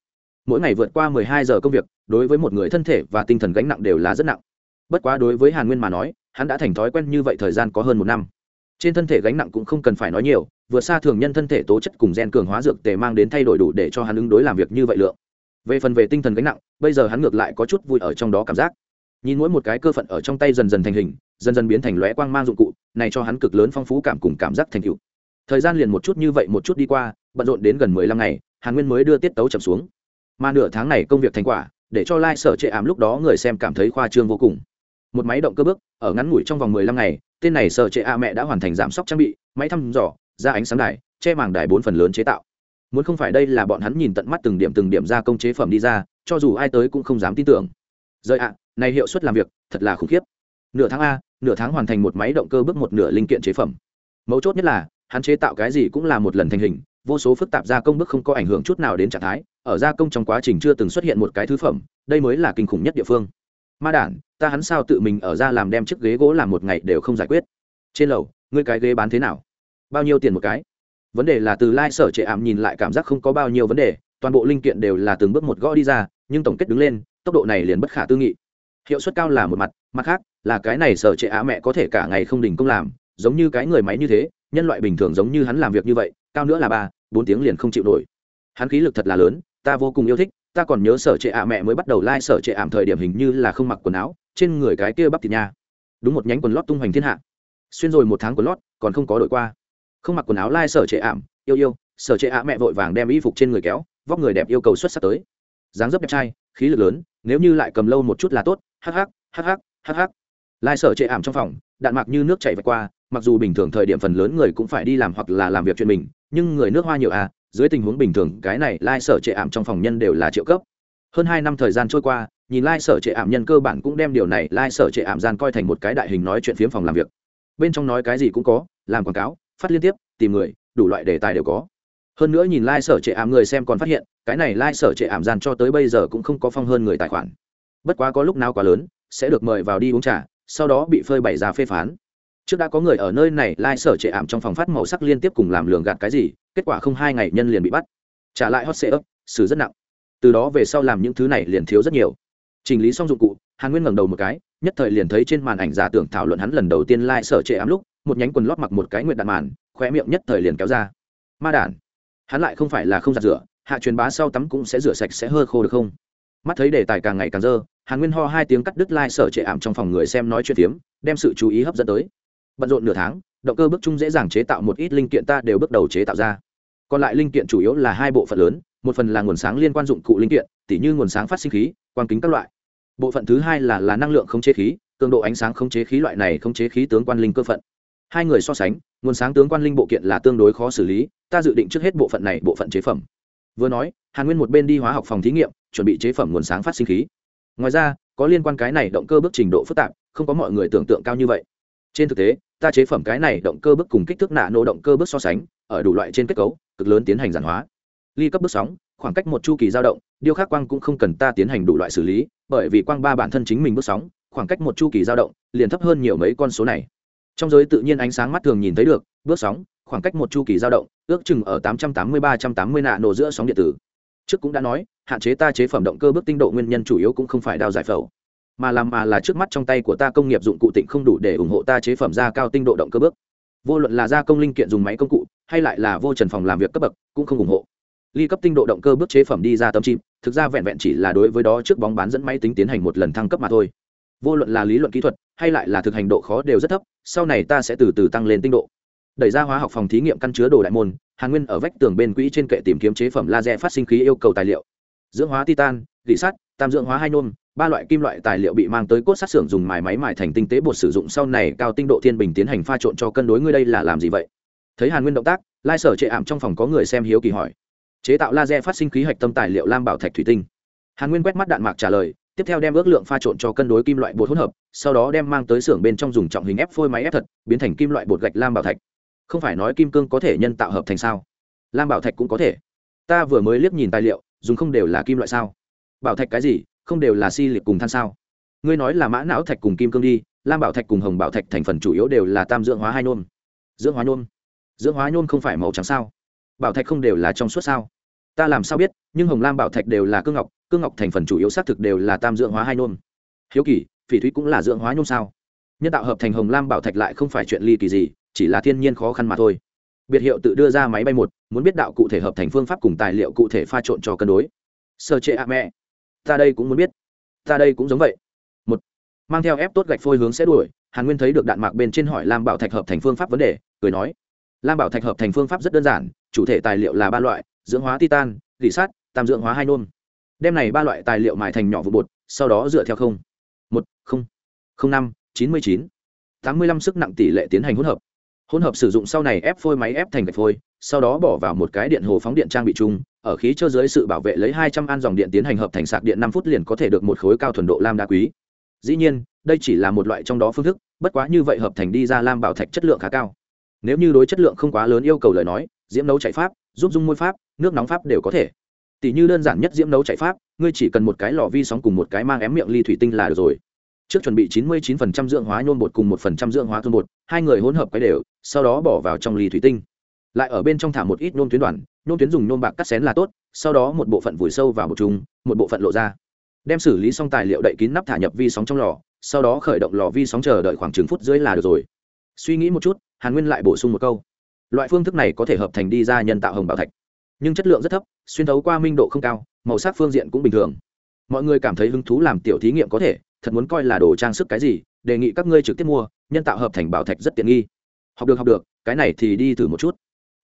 S1: Mỗi ngày vượt qua mười hai giờ công việc, đối với một người thân thể và tinh thần gánh nặng đều là rất nặng. Bất quá đối với hàn nguyên mà nói, hắn đã thành thói quen như vậy thời gian có hơn một năm. Trên thân thể gánh nặng cũng không cần phải nói nhiều vượt xa thường nhân thân thể tố chất cùng gen cường hóa dược tề mang đến thay đổi đủ để cho hắn ứng đối làm việc như vậy lượng. Về phần về tinh thần gánh nặng, bây giờ hắn ngược lại có chút vui ở trong đó cảm giác. Nhìn mỗi một cái cơ phận ở trong tay dần dần thành hình, dần dần biến thành lóe quang mang dụng cụ, này cho hắn cực lớn phong phú cảm cùng cảm giác thành cựu thời gian liền một chút như vậy một chút đi qua, bận rộn đến gần mười lăm ngày, hàn nguyên mới đưa tiết tấu chậm xuống. Mà nửa tháng này công việc thành quả, để cho lai、like、sở trệ ảm lúc đó người xem cảm thấy khoa trương vô cùng. Một máy động cơ bước, ở ngắn ngủi trong vòng mười lăm ngày, tên này sở trệ a mẹ đã hoàn thành giảm sóc trang bị, máy thăm dò ra ánh sáng đài, che màng đài bốn phần lớn chế tạo. Muốn không phải đây là bọn hắn nhìn tận mắt từng điểm từng điểm ra công chế phẩm đi ra, cho dù ai tới cũng không dám tin tưởng. Rời ạ à, này hiệu suất làm việc, thật là khủng khiếp. Nửa tháng a, nửa tháng hoàn thành một máy động cơ bước một nửa linh kiện chế phẩm. Mấu chốt nhất là, hắn chế tạo cái gì cũng là một lần thành hình, vô số phức tạp gia công bước không có ảnh hưởng chút nào đến trạng thái, ở gia công trong quá trình chưa từng xuất hiện một cái thứ phẩm, đây mới là kinh khủng nhất địa phương. Ma đản, ta hắn sao tự mình ở ra làm đem chiếc ghế gỗ làm một ngày đều không giải quyết. Trên lầu, ngươi cái ghế bán thế nào? Bao nhiêu tiền một cái. Vấn đề là từ lai、like、sở trệ ảm nhìn lại cảm giác không có bao nhiêu vấn đề, toàn bộ linh kiện đều là từng bước một gõ đi ra, nhưng tổng kết đứng lên, tốc độ này liền bất khả tư nghị. Hiệu suất cao là một mặt mặt khác, là cái này sở trệ á mẹ có thể cả ngày không đình công làm, giống như cái người máy như thế, nhân loại bình thường giống như hắn làm việc như vậy, cao nữa là ba, bốn tiếng liền không chịu nổi. Hắn khí lực thật là lớn, ta vô cùng yêu thích, ta còn nhớ sở trệ ạ mẹ mới bắt đầu lai、like、sở trệ ảm thời điểm hình như là không mặc quần áo, trên người cái kia bắp thịt nha. Đúng một nhánh quần lót tung hoành thiên hạ. Xuyên rồi một tháng quần lót, còn không có đổi qua không mặc quần áo lai sở trệ ảm, yêu yêu, sở trệ ạ mẹ vội vàng đem y phục trên người kéo, vóc người đẹp yêu cầu xuất sắc tới. Dáng dấp đẹp trai, khí lực lớn, nếu như lại cầm lâu một chút là tốt, hắc hắc hắc hắc hắc hắc. Lai sở trệ ảm trong phòng, đạn mặc như nước chảy vạch qua, mặc dù bình thường thời điểm phần lớn người cũng phải đi làm hoặc là làm việc chuyện mình, nhưng người nước hoa nhiều à dưới tình huống bình thường, cái này lai sở trệ ảm trong phòng nhân đều là triệu cấp. Hơn hai năm thời gian trôi qua, nhìn lai sở trệ ảm nhân cơ bản cũng đem điều này lai sở trệ ảm gian coi thành một cái đại hình nói chuyện phiếm phòng làm việc. Bên trong nói cái gì cũng có, làm quảng cáo phát liên tiếp, tìm người, đủ loại đề tài đều có. Hơn nữa nhìn lai、like、sở trệ ảm người xem còn phát hiện, cái này lai、like、sở trệ ảm gian cho tới bây giờ cũng không có phong hơn người tài khoản. Bất quá có lúc nào quá lớn, sẽ được mời vào đi uống trà, sau đó bị phơi bày ra phê phán. Trước đã có người ở nơi này, lai、like、sở trệ ảm trong phòng phát màu sắc liên tiếp cùng làm lường gạt cái gì, kết quả không hai ngày nhân liền bị bắt. Trả lại hot sệ ấp, xử rất nặng. Từ đó về sau làm những thứ này liền thiếu rất nhiều. Chỉnh lý xong dụng cụ, hàn nguyên ngẩng đầu một cái, nhất thời liền thấy trên màn ảnh giả tưởng thảo luận hắn lần đầu tiên lai、like、sở trệ ám lúc một nhánh quần lót mặc một cái nguyện đạn màn khoe miệng nhất thời liền kéo ra. Ma đản hắn lại không phải là không giặt rửa hạ truyền bá sau tắm cũng sẽ rửa sạch sẽ hơ khô được không? Mắt thấy đề tài càng ngày càng dơ hàn nguyên ho hai tiếng cắt đứt lai、like、sở trệ ảm trong phòng người xem nói chuyện tiếm, đem sự chú ý hấp dẫn tới. Bận rộn nửa tháng động cơ bước chung dễ dàng chế tạo một ít linh kiện ta đều bước đầu chế tạo ra. Còn lại linh kiện chủ yếu là hai bộ phận lớn một phần là nguồn sáng liên quan dụng cụ linh kiện tỉ như nguồn sáng phát sinh khí quang kính các loại. Bộ phận thứ hai là là năng lượng không chế khí cường độ ánh sáng không chế khí loại này không chế khí tướng quan linh cơ phận hai người so sánh, nguồn sáng tướng quan linh bộ kiện là tương đối khó xử lý, ta dự định trước hết bộ phận này bộ phận chế phẩm. Vừa nói, hàn nguyên một bên đi hóa học phòng thí nghiệm, chuẩn bị chế phẩm nguồn sáng phát sinh khí. Ngoài ra, có liên quan cái này động cơ bước trình độ phức tạp, không có mọi người tưởng tượng cao như vậy. Trên thực tế, ta chế phẩm cái này động cơ bước cùng kích thước nạ nổ động cơ bước so sánh, ở đủ loại trên kết cấu, cực lớn tiến hành giản hóa. Ly cấp bước sóng, khoảng cách một chu kỳ dao động điêu khắc quang cũng không cần ta tiến hành đủ loại xử lý, bởi vì quang ba bản thân chính mình bước sóng, khoảng cách một chu kỳ dao động, liền thấp hơn nhiều mấy con số này trong giới tự nhiên ánh sáng mắt thường nhìn thấy được, bước sóng, khoảng cách một chu kỳ dao động, ước chừng ở tám trăm tám mươi ba trăm tám mươi nạ nổ giữa sóng điện tử. Trước cũng đã nói, hạn chế ta chế phẩm động cơ bước tinh độ nguyên nhân chủ yếu cũng không phải đào giải phẫu, mà làm mà là trước mắt trong tay của ta công nghiệp dụng cụ tịnh không đủ để ủng hộ ta chế phẩm ra cao tinh độ động cơ bước. Vô luận là gia công linh kiện dùng máy công cụ, hay lại là vô trần phòng làm việc cấp bậc, cũng không ủng hộ. Ly cấp tinh độ động cơ bước chế phẩm đi ra tấm chim, thực ra vẹn vẹn chỉ là đối với đó trước bóng bán dẫn máy tính tiến hành một lần thăng cấp mà thôi. Vô luận là lý luận kỹ thuật hay lại là thực hành độ khó đều rất thấp, sau này ta sẽ từ từ tăng lên tinh độ. Đẩy ra hóa học phòng thí nghiệm căn chứa đồ đại môn, hàn nguyên ở vách tường bên quỹ trên kệ tìm kiếm chế phẩm laser phát sinh khí yêu cầu tài liệu. Dưỡng hóa titan gỉ sắt, tam dưỡng hóa hai nôm, ba loại kim loại tài liệu bị mang tới cốt sát xưởng dùng mài máy mài thành tinh tế bột sử dụng sau này cao tinh độ thiên bình tiến hành pha trộn cho cân đối ngươi đây là làm gì vậy? Thấy hàn nguyên động tác, lai sở chệ ảm trong phòng có người xem hiếu kỳ hỏi. Chế tạo laser phát sinh khí hạch tâm tài liệu lam bảo thạch thủy tinh. Hàn nguyên quét mắt đạn mạc trả lời tiếp theo đem ước lượng pha trộn cho cân đối kim loại bột hỗn hợp, sau đó đem mang tới xưởng bên trong dùng trọng hình ép phôi máy ép thật, biến thành kim loại bột gạch lam bảo thạch. Không phải nói kim cương có thể nhân tạo hợp thành sao? Lam bảo thạch cũng có thể. Ta vừa mới liếc nhìn tài liệu, dùng không đều là kim loại sao? Bảo thạch cái gì, không đều là si liệt cùng than sao? Ngươi nói là mã não thạch cùng kim cương đi, lam bảo thạch cùng hồng bảo thạch thành phần chủ yếu đều là tam dưỡng hóa hai nôm. Dưỡng hóa nôm? Dưỡng hóa nôm không phải màu trắng sao? Bảo thạch không đều là trong suốt sao? Ta làm sao biết, nhưng hồng lam bảo thạch đều là cương ngọc cương ngọc thành phần chủ yếu xác thực đều là tam dưỡng hóa hai nôm. Hiếu kỳ, phỉ thúy cũng là dưỡng hóa nhôm sao? Nhân tạo hợp thành hồng lam bảo thạch lại không phải chuyện ly kỳ gì, chỉ là thiên nhiên khó khăn mà thôi. Biệt hiệu tự đưa ra máy bay một, muốn biết đạo cụ thể hợp thành phương pháp cùng tài liệu cụ thể pha trộn cho cân đối. Sơ chế a mẹ. Ta đây cũng muốn biết. Ta đây cũng giống vậy. Một, mang theo ép tốt gạch phôi hướng sẽ đuổi, hàn nguyên thấy được đạn mạc bên trên hỏi lam bảo thạch hợp thành phương pháp vấn đề, cười nói. Lam bảo thạch hợp thành phương pháp rất đơn giản, chủ thể tài liệu là ba loại, dưỡng hóa titan lì sát, tam dưỡng hóa hai nôm đem này ba loại tài liệu mài thành nhỏ vụ bột, sau đó dựa theo không. Một, không. Không năm, chín mươi chín. Tám mươi lăm sức nặng tỷ lệ tiến hành hỗn hợp. Hỗn hợp sử dụng sau này ép phôi máy ép thành gạch phôi, sau đó bỏ vào một cái điện hồ phóng điện trang bị chung, ở khí cho dưới sự bảo vệ lấy hai trăm an dòng điện tiến hành hợp thành sạc điện năm phút liền có thể được một khối cao thuần độ lam đá quý. Dĩ nhiên, đây chỉ là một loại trong đó phương thức, bất quá như vậy hợp thành đi ra lam bảo thạch chất lượng khá cao. Nếu như đối chất lượng không quá lớn yêu cầu lời nói, diễm nấu chạy pháp, giúp dung môi pháp, nước nóng pháp đều có thể tỷ như đơn giản nhất diễm nấu chạy pháp, ngươi chỉ cần một cái lò vi sóng cùng một cái mang ém miệng ly thủy tinh là được rồi. Trước chuẩn bị 99% dưỡng hóa nhôm bột cùng 1% dưỡng hóa thôn bột, hai người hỗn hợp cái đều, sau đó bỏ vào trong ly thủy tinh. Lại ở bên trong thả một ít nhôm tuyến đoàn, nhôm tuyến dùng nhôm bạc cắt xén là tốt, sau đó một bộ phận vùi sâu vào một chung một bộ phận lộ ra. Đem xử lý xong tài liệu đậy kín nắp thả nhập vi sóng trong lò, sau đó khởi động lò vi sóng chờ đợi khoảng chừng phút dưới là được rồi. Suy nghĩ một chút, hàn nguyên lại bổ sung một câu. Loại phương thức này có thể hợp thành đi ra nhân tạo hồng bảo thạch nhưng chất lượng rất thấp, xuyên thấu qua minh độ không cao, màu sắc phương diện cũng bình thường. Mọi người cảm thấy hứng thú làm tiểu thí nghiệm có thể, thật muốn coi là đồ trang sức cái gì, đề nghị các ngươi trực tiếp mua, nhân tạo hợp thành bảo thạch rất tiện nghi. Học được học được, cái này thì đi thử một chút.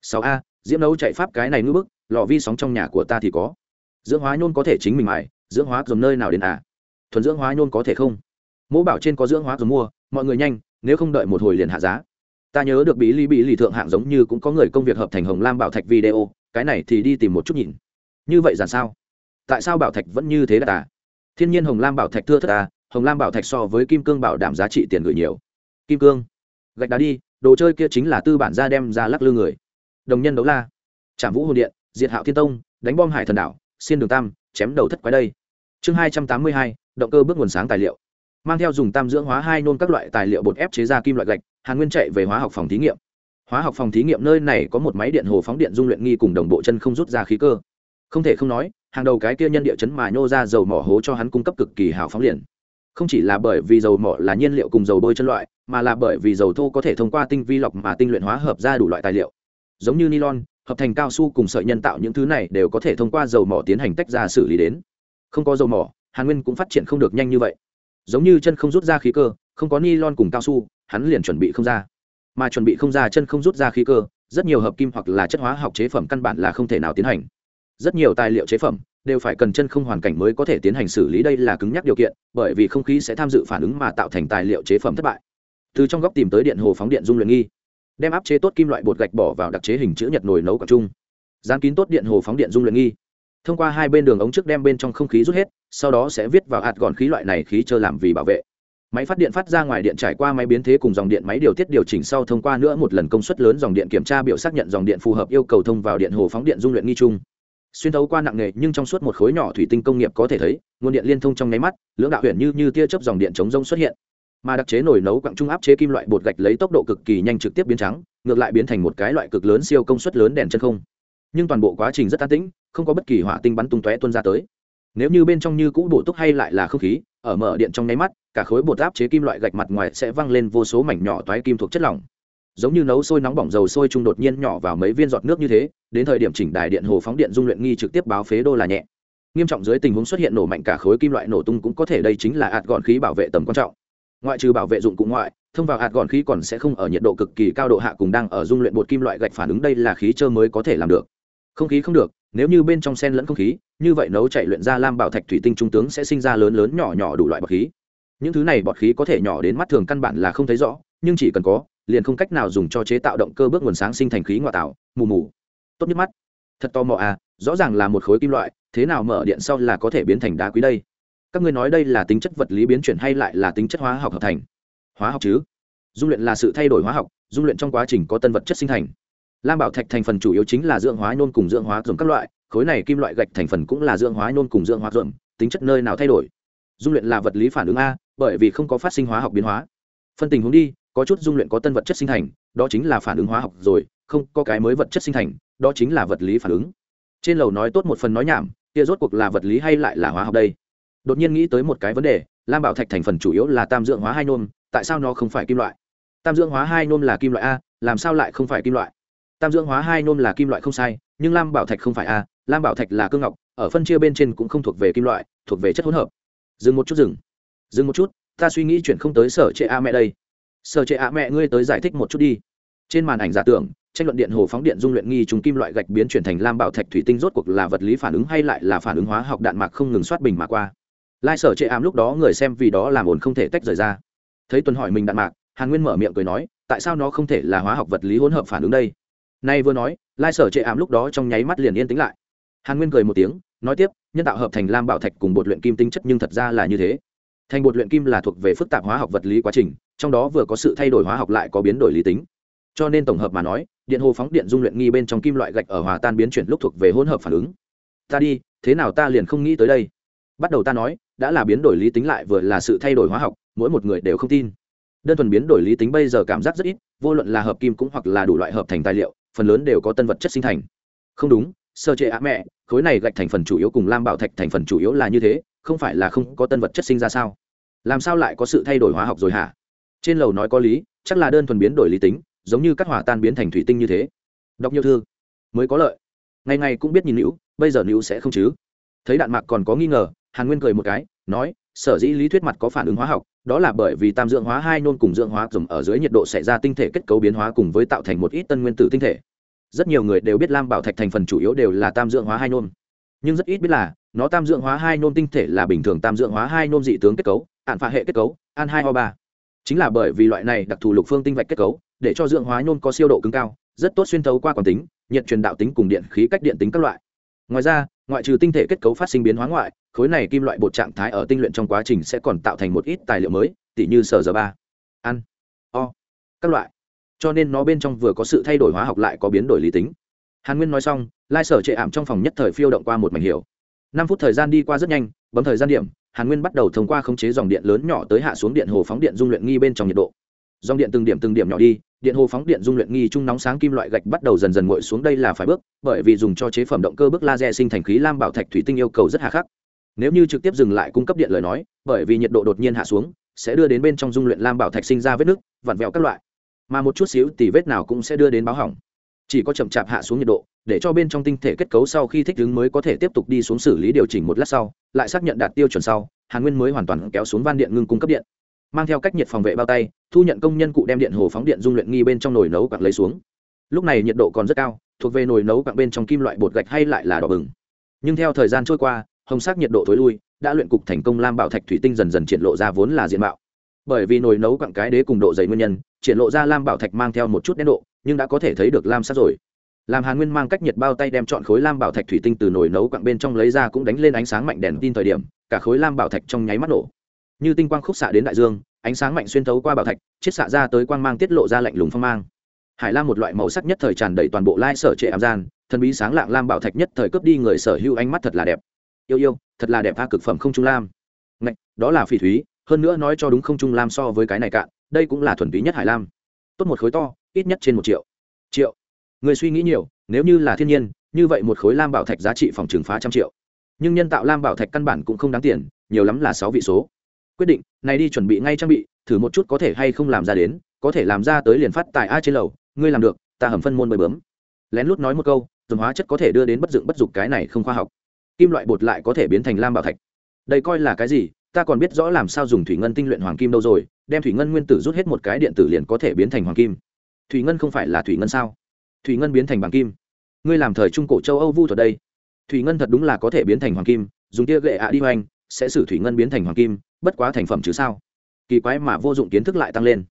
S1: Sáu a, diễm nấu chạy pháp cái này ngưỡng bức, lò vi sóng trong nhà của ta thì có. Dưỡng hóa nhôn có thể chính mình mài, dưỡng hóa dùng nơi nào đến à? Thuần dưỡng hóa nhôn có thể không? Mỗ bảo trên có dưỡng hóa dùng mua, mọi người nhanh, nếu không đợi một hồi liền hạ giá. Ta nhớ được bí lý bí lì thượng hạng giống như cũng có người công việc hợp thành hồng lam bảo thạch video cái này thì đi tìm một chút nhìn. Như vậy giản sao? Tại sao bảo thạch vẫn như thế đà à? thiên nhiên hồng lam bảo thạch thưa thất à hồng lam bảo thạch so với kim cương bảo đảm giá trị tiền gửi nhiều. Kim cương, gạch đá đi, đồ chơi kia chính là tư bản ra đem ra lắc lư người. Đồng nhân đấu la. Trảm vũ hồn điện, diệt hạo thiên tông, đánh bom hải thần đảo xin đường tam, chém đầu thất quái đây. Chương hai trăm tám mươi hai, động cơ bước nguồn sáng tài liệu. Mang theo dùng tam dưỡng hóa hai nôn các loại tài liệu bột ép chế ra kim loại gạch, hàn nguyên chạy về hóa học phòng thí nghiệm hóa học phòng thí nghiệm nơi này có một máy điện hồ phóng điện dung luyện nghi cùng đồng bộ chân không rút ra khí cơ. Không thể không nói, hàng đầu cái kia nhân địa chấn mà nhô ra dầu mỏ hố cho hắn cung cấp cực kỳ hào phóng liền. Không chỉ là bởi vì dầu mỏ là nhiên liệu cùng dầu bôi chân loại, mà là bởi vì dầu thô có thể thông qua tinh vi lọc mà tinh luyện hóa hợp ra đủ loại tài liệu. Giống như nylon, hợp thành cao su cùng sợi nhân tạo những thứ này đều có thể thông qua dầu mỏ tiến hành tách ra xử lý đến. Không có dầu mỏ, hàn nguyên cũng phát triển không được nhanh như vậy. Giống như chân không rút ra khí cơ, không có nylon cùng cao su, hắn liền chuẩn bị không ra mà chuẩn bị không ra chân không rút ra khí cơ, rất nhiều hợp kim hoặc là chất hóa học chế phẩm căn bản là không thể nào tiến hành. Rất nhiều tài liệu chế phẩm đều phải cần chân không hoàn cảnh mới có thể tiến hành xử lý, đây là cứng nhắc điều kiện, bởi vì không khí sẽ tham dự phản ứng mà tạo thành tài liệu chế phẩm thất bại. Từ trong góc tìm tới điện hồ phóng điện dung luyện nghi, đem áp chế tốt kim loại bột gạch bỏ vào đặc chế hình chữ nhật nồi nấu quảng trung. Dán kín tốt điện hồ phóng điện dung luyện nghi. Thông qua hai bên đường ống trước đem bên trong không khí rút hết, sau đó sẽ viết vào hạt gọn khí loại này khí trơ làm vì bảo vệ máy phát điện phát ra ngoài điện trải qua máy biến thế cùng dòng điện máy điều tiết điều chỉnh sau thông qua nữa một lần công suất lớn dòng điện kiểm tra biểu xác nhận dòng điện phù hợp yêu cầu thông vào điện hồ phóng điện dung luyện nghi trung xuyên thấu qua nặng nghề nhưng trong suốt một khối nhỏ thủy tinh công nghiệp có thể thấy, nguồn điện liên thông trong nháy mắt, lưỡng đạo huyện như như tia chớp dòng điện chống rông xuất hiện. Mà đặc chế nồi nấu quặng trung áp chế kim loại bột gạch lấy tốc độ cực kỳ nhanh trực tiếp biến trắng, ngược lại biến thành một cái loại cực lớn siêu công suất lớn đèn chân không. Nhưng toàn bộ quá trình rất an tĩnh, không có bất kỳ hỏa tinh bắn tung tóe tuôn ra tới nếu như bên trong như cũ bổ túc hay lại là không khí, ở mở điện trong nháy mắt, cả khối bột áp chế kim loại gạch mặt ngoài sẽ văng lên vô số mảnh nhỏ toái kim thuộc chất lỏng. Giống như nấu sôi nóng bỏng dầu sôi chung đột nhiên nhỏ vào mấy viên giọt nước như thế, đến thời điểm chỉnh đài điện hồ phóng điện dung luyện nghi trực tiếp báo phế đô là nhẹ. Nghiêm trọng dưới tình huống xuất hiện nổ mạnh cả khối kim loại nổ tung cũng có thể đây chính là hạt gọn khí bảo vệ tầm quan trọng. Ngoại trừ bảo vệ dụng cụ ngoại, thông vào hạt gọn khí còn sẽ không ở nhiệt độ cực kỳ cao độ hạ cùng đang ở dung luyện bột kim loại gạch phản ứng đây là khí chơ mới có thể làm được. Không khí không được nếu như bên trong sen lẫn không khí, như vậy nấu chạy luyện ra lam bảo thạch thủy tinh trung tướng sẽ sinh ra lớn lớn nhỏ nhỏ đủ loại bọt khí. Những thứ này bọt khí có thể nhỏ đến mắt thường căn bản là không thấy rõ, nhưng chỉ cần có, liền không cách nào dùng cho chế tạo động cơ bước nguồn sáng sinh thành khí ngoại tạo, mù mù. Tốt nhất mắt. Thật to mò à rõ ràng là một khối kim loại, thế nào mở điện sau là có thể biến thành đá quý đây? Các ngươi nói đây là tính chất vật lý biến chuyển hay lại là tính chất hóa học hợp thành? Hóa học chứ? Dung luyện là sự thay đổi hóa học, dung luyện trong quá trình có tân vật chất sinh thành lam bảo thạch thành phần chủ yếu chính là dưỡng hóa nôn cùng dưỡng hóa dồn các loại, khối này kim loại gạch thành phần cũng là dưỡng hóa nôn cùng dưỡng hóa dồn tính chất nơi nào thay đổi? Dung luyện là vật lý phản ứng a, bởi vì không có phát sinh hóa học biến hóa. Phân tình huống đi, có chút dung luyện có tân vật chất sinh thành, đó chính là phản ứng hóa học rồi, không có cái mới vật chất sinh thành, đó chính là vật lý phản ứng. Trên lầu nói tốt một phần nói nhảm, kia rốt cuộc là vật lý hay lại là hóa học đây? Đột nhiên nghĩ tới một cái vấn đề, lam bảo thạch thành phần chủ yếu là tam dưỡng hóa hai nôm tại sao nó không phải kim loại? Tam dưỡng hóa hai nôm là kim loại a, làm sao lại không phải kim loại? Tam dưỡng hóa hai nôm là kim loại không sai, nhưng lam bảo thạch không phải a, lam bảo thạch là cương ngọc, ở phân chia bên trên cũng không thuộc về kim loại, thuộc về chất hỗn hợp. Dừng một chút dừng. Dừng một chút, ta suy nghĩ chuyển không tới sở trệ a mẹ đây. Sở trệ a mẹ ngươi tới giải thích một chút đi. Trên màn ảnh giả tưởng, tranh luận điện hồ phóng điện dung luyện nghi trùng kim loại gạch biến chuyển thành lam bảo thạch thủy tinh rốt cuộc là vật lý phản ứng hay lại là phản ứng hóa học đạn mạc không ngừng soát bình mà qua. Lai sở trệ ám lúc đó người xem vì đó làm ồn không thể tách rời ra. Thấy tuần hỏi mình đạn mạc, hàn nguyên mở miệng cười nói, tại sao nó không thể là hóa học vật lý hỗn hợp phản ứng đây? Nay vừa nói, lai sở chệ ám lúc đó trong nháy mắt liền yên tĩnh lại. Hàn nguyên cười một tiếng, nói tiếp, nhân tạo hợp thành lam bảo thạch cùng bột luyện kim tinh chất nhưng thật ra là như thế. Thành bột luyện kim là thuộc về phức tạp hóa học vật lý quá trình, trong đó vừa có sự thay đổi hóa học lại có biến đổi lý tính. Cho nên tổng hợp mà nói, điện hồ phóng điện dung luyện nghi bên trong kim loại gạch ở hòa tan biến chuyển lúc thuộc về hỗn hợp phản ứng. Ta đi, thế nào ta liền không nghĩ tới đây. Bắt đầu ta nói, đã là biến đổi lý tính lại vừa là sự thay đổi hóa học, mỗi một người đều không tin. Đơn thuần biến đổi lý tính bây giờ cảm giác rất ít, vô luận là hợp kim cũng hoặc là đủ loại hợp thành tài liệu phần lớn đều có tân vật chất sinh thành. Không đúng, sơ chế á mẹ, khối này gạch thành phần chủ yếu cùng lam bảo thạch thành phần chủ yếu là như thế, không phải là không có tân vật chất sinh ra sao? Làm sao lại có sự thay đổi hóa học rồi hả? Trên lầu nói có lý, chắc là đơn thuần biến đổi lý tính, giống như các hỏa tan biến thành thủy tinh như thế. Đọc nhiều thư, mới có lợi. Ngày ngày cũng biết nhìn nữ bây giờ nữ sẽ không chứ. Thấy đạn mạc còn có nghi ngờ, hàn nguyên cười một cái, nói, sở dĩ lý thuyết mặt có phản ứng hóa học đó là bởi vì tam dưỡng hóa hai nôn cùng dưỡng hóa dùng ở dưới nhiệt độ xảy ra tinh thể kết cấu biến hóa cùng với tạo thành một ít tân nguyên tử tinh thể. Rất nhiều người đều biết lam bảo thạch thành phần chủ yếu đều là tam dưỡng hóa hai nôn. Nhưng rất ít biết là, nó tam dưỡng hóa hai nôn tinh thể là bình thường tam dưỡng hóa hai nôn dị tướng kết cấu ạn phạ hệ kết cấu, an hai o ba. Chính là bởi vì loại này đặc thù lục phương tinh vạch kết cấu, để cho dưỡng hóa nôn có siêu độ cứng cao, rất tốt xuyên thấu qua quản tính, nhiệt truyền đạo tính cùng điện khí cách điện tính các loại ngoài ra, ngoại trừ tinh thể kết cấu phát sinh biến hóa ngoại, khối này kim loại bột trạng thái ở tinh luyện trong quá trình sẽ còn tạo thành một ít tài liệu mới, tỉ như sở giờ ba ăn o, các loại. Cho nên nó bên trong vừa có sự thay đổi hóa học lại có biến đổi lý tính. Hàn nguyên nói xong, lai sở trệ ảm trong phòng nhất thời phiêu động qua một mảnh hiểu. Năm phút thời gian đi qua rất nhanh, bấm thời gian điểm, hàn nguyên bắt đầu thông qua khống chế dòng điện lớn nhỏ tới hạ xuống điện hồ phóng điện dung luyện nghi bên trong nhiệt độ dòng điện từng điểm từng điểm nhỏ đi, điện hồ phóng điện dung luyện nghi trung nóng sáng kim loại gạch bắt đầu dần dần nguội xuống đây là phải bước, bởi vì dùng cho chế phẩm động cơ bước laser sinh thành khí lam bảo thạch thủy tinh yêu cầu rất hà khắc. Nếu như trực tiếp dừng lại cung cấp điện lời nói, bởi vì nhiệt độ đột nhiên hạ xuống, sẽ đưa đến bên trong dung luyện lam bảo thạch sinh ra vết nứt, vặn vẹo các loại. Mà một chút xíu tỉ vết nào cũng sẽ đưa đến báo hỏng. Chỉ có chậm chạp hạ xuống nhiệt độ, để cho bên trong tinh thể kết cấu sau khi thích ứng mới có thể tiếp tục đi xuống xử lý điều chỉnh một lát sau, lại xác nhận đạt tiêu chuẩn sau, hàn nguyên mới hoàn toàn kéo xuống van điện ngưng cung cấp điện mang theo cách nhiệt phòng vệ bao tay, thu nhận công nhân cụ đem điện hồ phóng điện dung luyện nghi bên trong nồi nấu quặng lấy xuống. Lúc này nhiệt độ còn rất cao, thuộc về nồi nấu quặng bên trong kim loại bột gạch hay lại là đỏ bừng. Nhưng theo thời gian trôi qua, hồng sắc nhiệt độ thối lui, đã luyện cục thành công lam bảo thạch thủy tinh dần dần triển lộ ra vốn là diện mạo. Bởi vì nồi nấu quặng cái đế cùng độ dày nguyên nhân, triển lộ ra lam bảo thạch mang theo một chút đen độ, nhưng đã có thể thấy được lam sắc rồi. Làm hàn nguyên mang cách nhiệt bao tay đem chọn khối lam bảo thạch thủy tinh từ nồi nấu quặng bên trong lấy ra cũng đánh lên ánh sáng mạnh đèn tin thời điểm, cả khối lam bảo thạch trong nháy mắt nổ như tinh quang khúc xạ đến đại dương, ánh sáng mạnh xuyên thấu qua bảo thạch, chiết xạ ra tới quang mang tiết lộ ra lạnh lùng phong mang. Hải lam một loại màu sắc nhất thời tràn đầy toàn bộ lai sở trệ ảm gian, thần bí sáng lạng lam bảo thạch nhất thời cướp đi người sở hữu ánh mắt thật là đẹp. Yêu yêu, thật là đẹp tha cực phẩm không trung lam. Ngạch, đó là phỉ thúy, hơn nữa nói cho đúng không trung lam so với cái này cạn đây cũng là thuần túy nhất hải lam. Tốt một khối to, ít nhất trên một triệu. Triệu. Người suy nghĩ nhiều, nếu như là thiên nhiên, như vậy một khối lam bảo thạch giá trị phòng trừng phá trăm triệu. Nhưng nhân tạo lam bảo thạch căn bản cũng không đáng tiền, nhiều lắm là sáu vị số quyết định, này đi chuẩn bị ngay trang bị, thử một chút có thể hay không làm ra đến, có thể làm ra tới liền phát tại a trên lầu, ngươi làm được, ta hầm phân môn bơi bướm. Lén lút nói một câu, dùng hóa chất có thể đưa đến bất dựng bất dục cái này không khoa học. Kim loại bột lại có thể biến thành lam bảo thạch. Đây coi là cái gì? Ta còn biết rõ làm sao dùng thủy ngân tinh luyện hoàng kim đâu rồi, đem thủy ngân nguyên tử rút hết một cái điện tử liền có thể biến thành hoàng kim. Thủy ngân không phải là thủy ngân sao? Thủy ngân biến thành bằng kim. Ngươi làm thời trung cổ châu âu vu thuật đây. Thủy ngân thật đúng là có thể biến thành hoàng kim, dùng tia gậy ạ đi hoành, sẽ xử thủy ngân biến thành hoàng kim bất quá thành phẩm chứ sao? Kỳ quái mà vô dụng kiến thức lại tăng lên.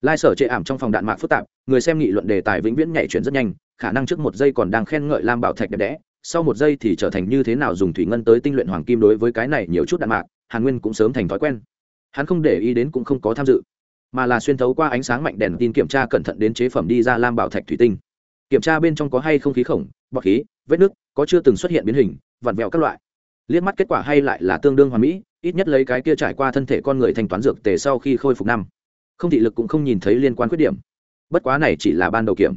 S1: Lai sở chệ ảm trong phòng đạn mạc phức tạp, người xem nghị luận đề tài vĩnh viễn nhảy chuyển rất nhanh, khả năng trước một giây còn đang khen ngợi lam bảo thạch đẹp đẽ, sau một giây thì trở thành như thế nào dùng thủy ngân tới tinh luyện hoàng kim đối với cái này nhiều chút đạn mạc, hàn nguyên cũng sớm thành thói quen. Hắn không để ý đến cũng không có tham dự, mà là xuyên thấu qua ánh sáng mạnh đèn tin kiểm tra cẩn thận đến chế phẩm đi ra lam bảo thạch thủy tinh. Kiểm tra bên trong có hay không khí khổng, bọt khí, vết nước, có chưa từng xuất hiện biến hình, vặn vẹo các loại. Liếc mắt kết quả hay lại là tương đương hoàn mỹ ít nhất lấy cái kia trải qua thân thể con người thanh toán dược tề sau khi khôi phục năm. Không thị lực cũng không nhìn thấy liên quan khuyết điểm. Bất quá này chỉ là ban đầu kiểm.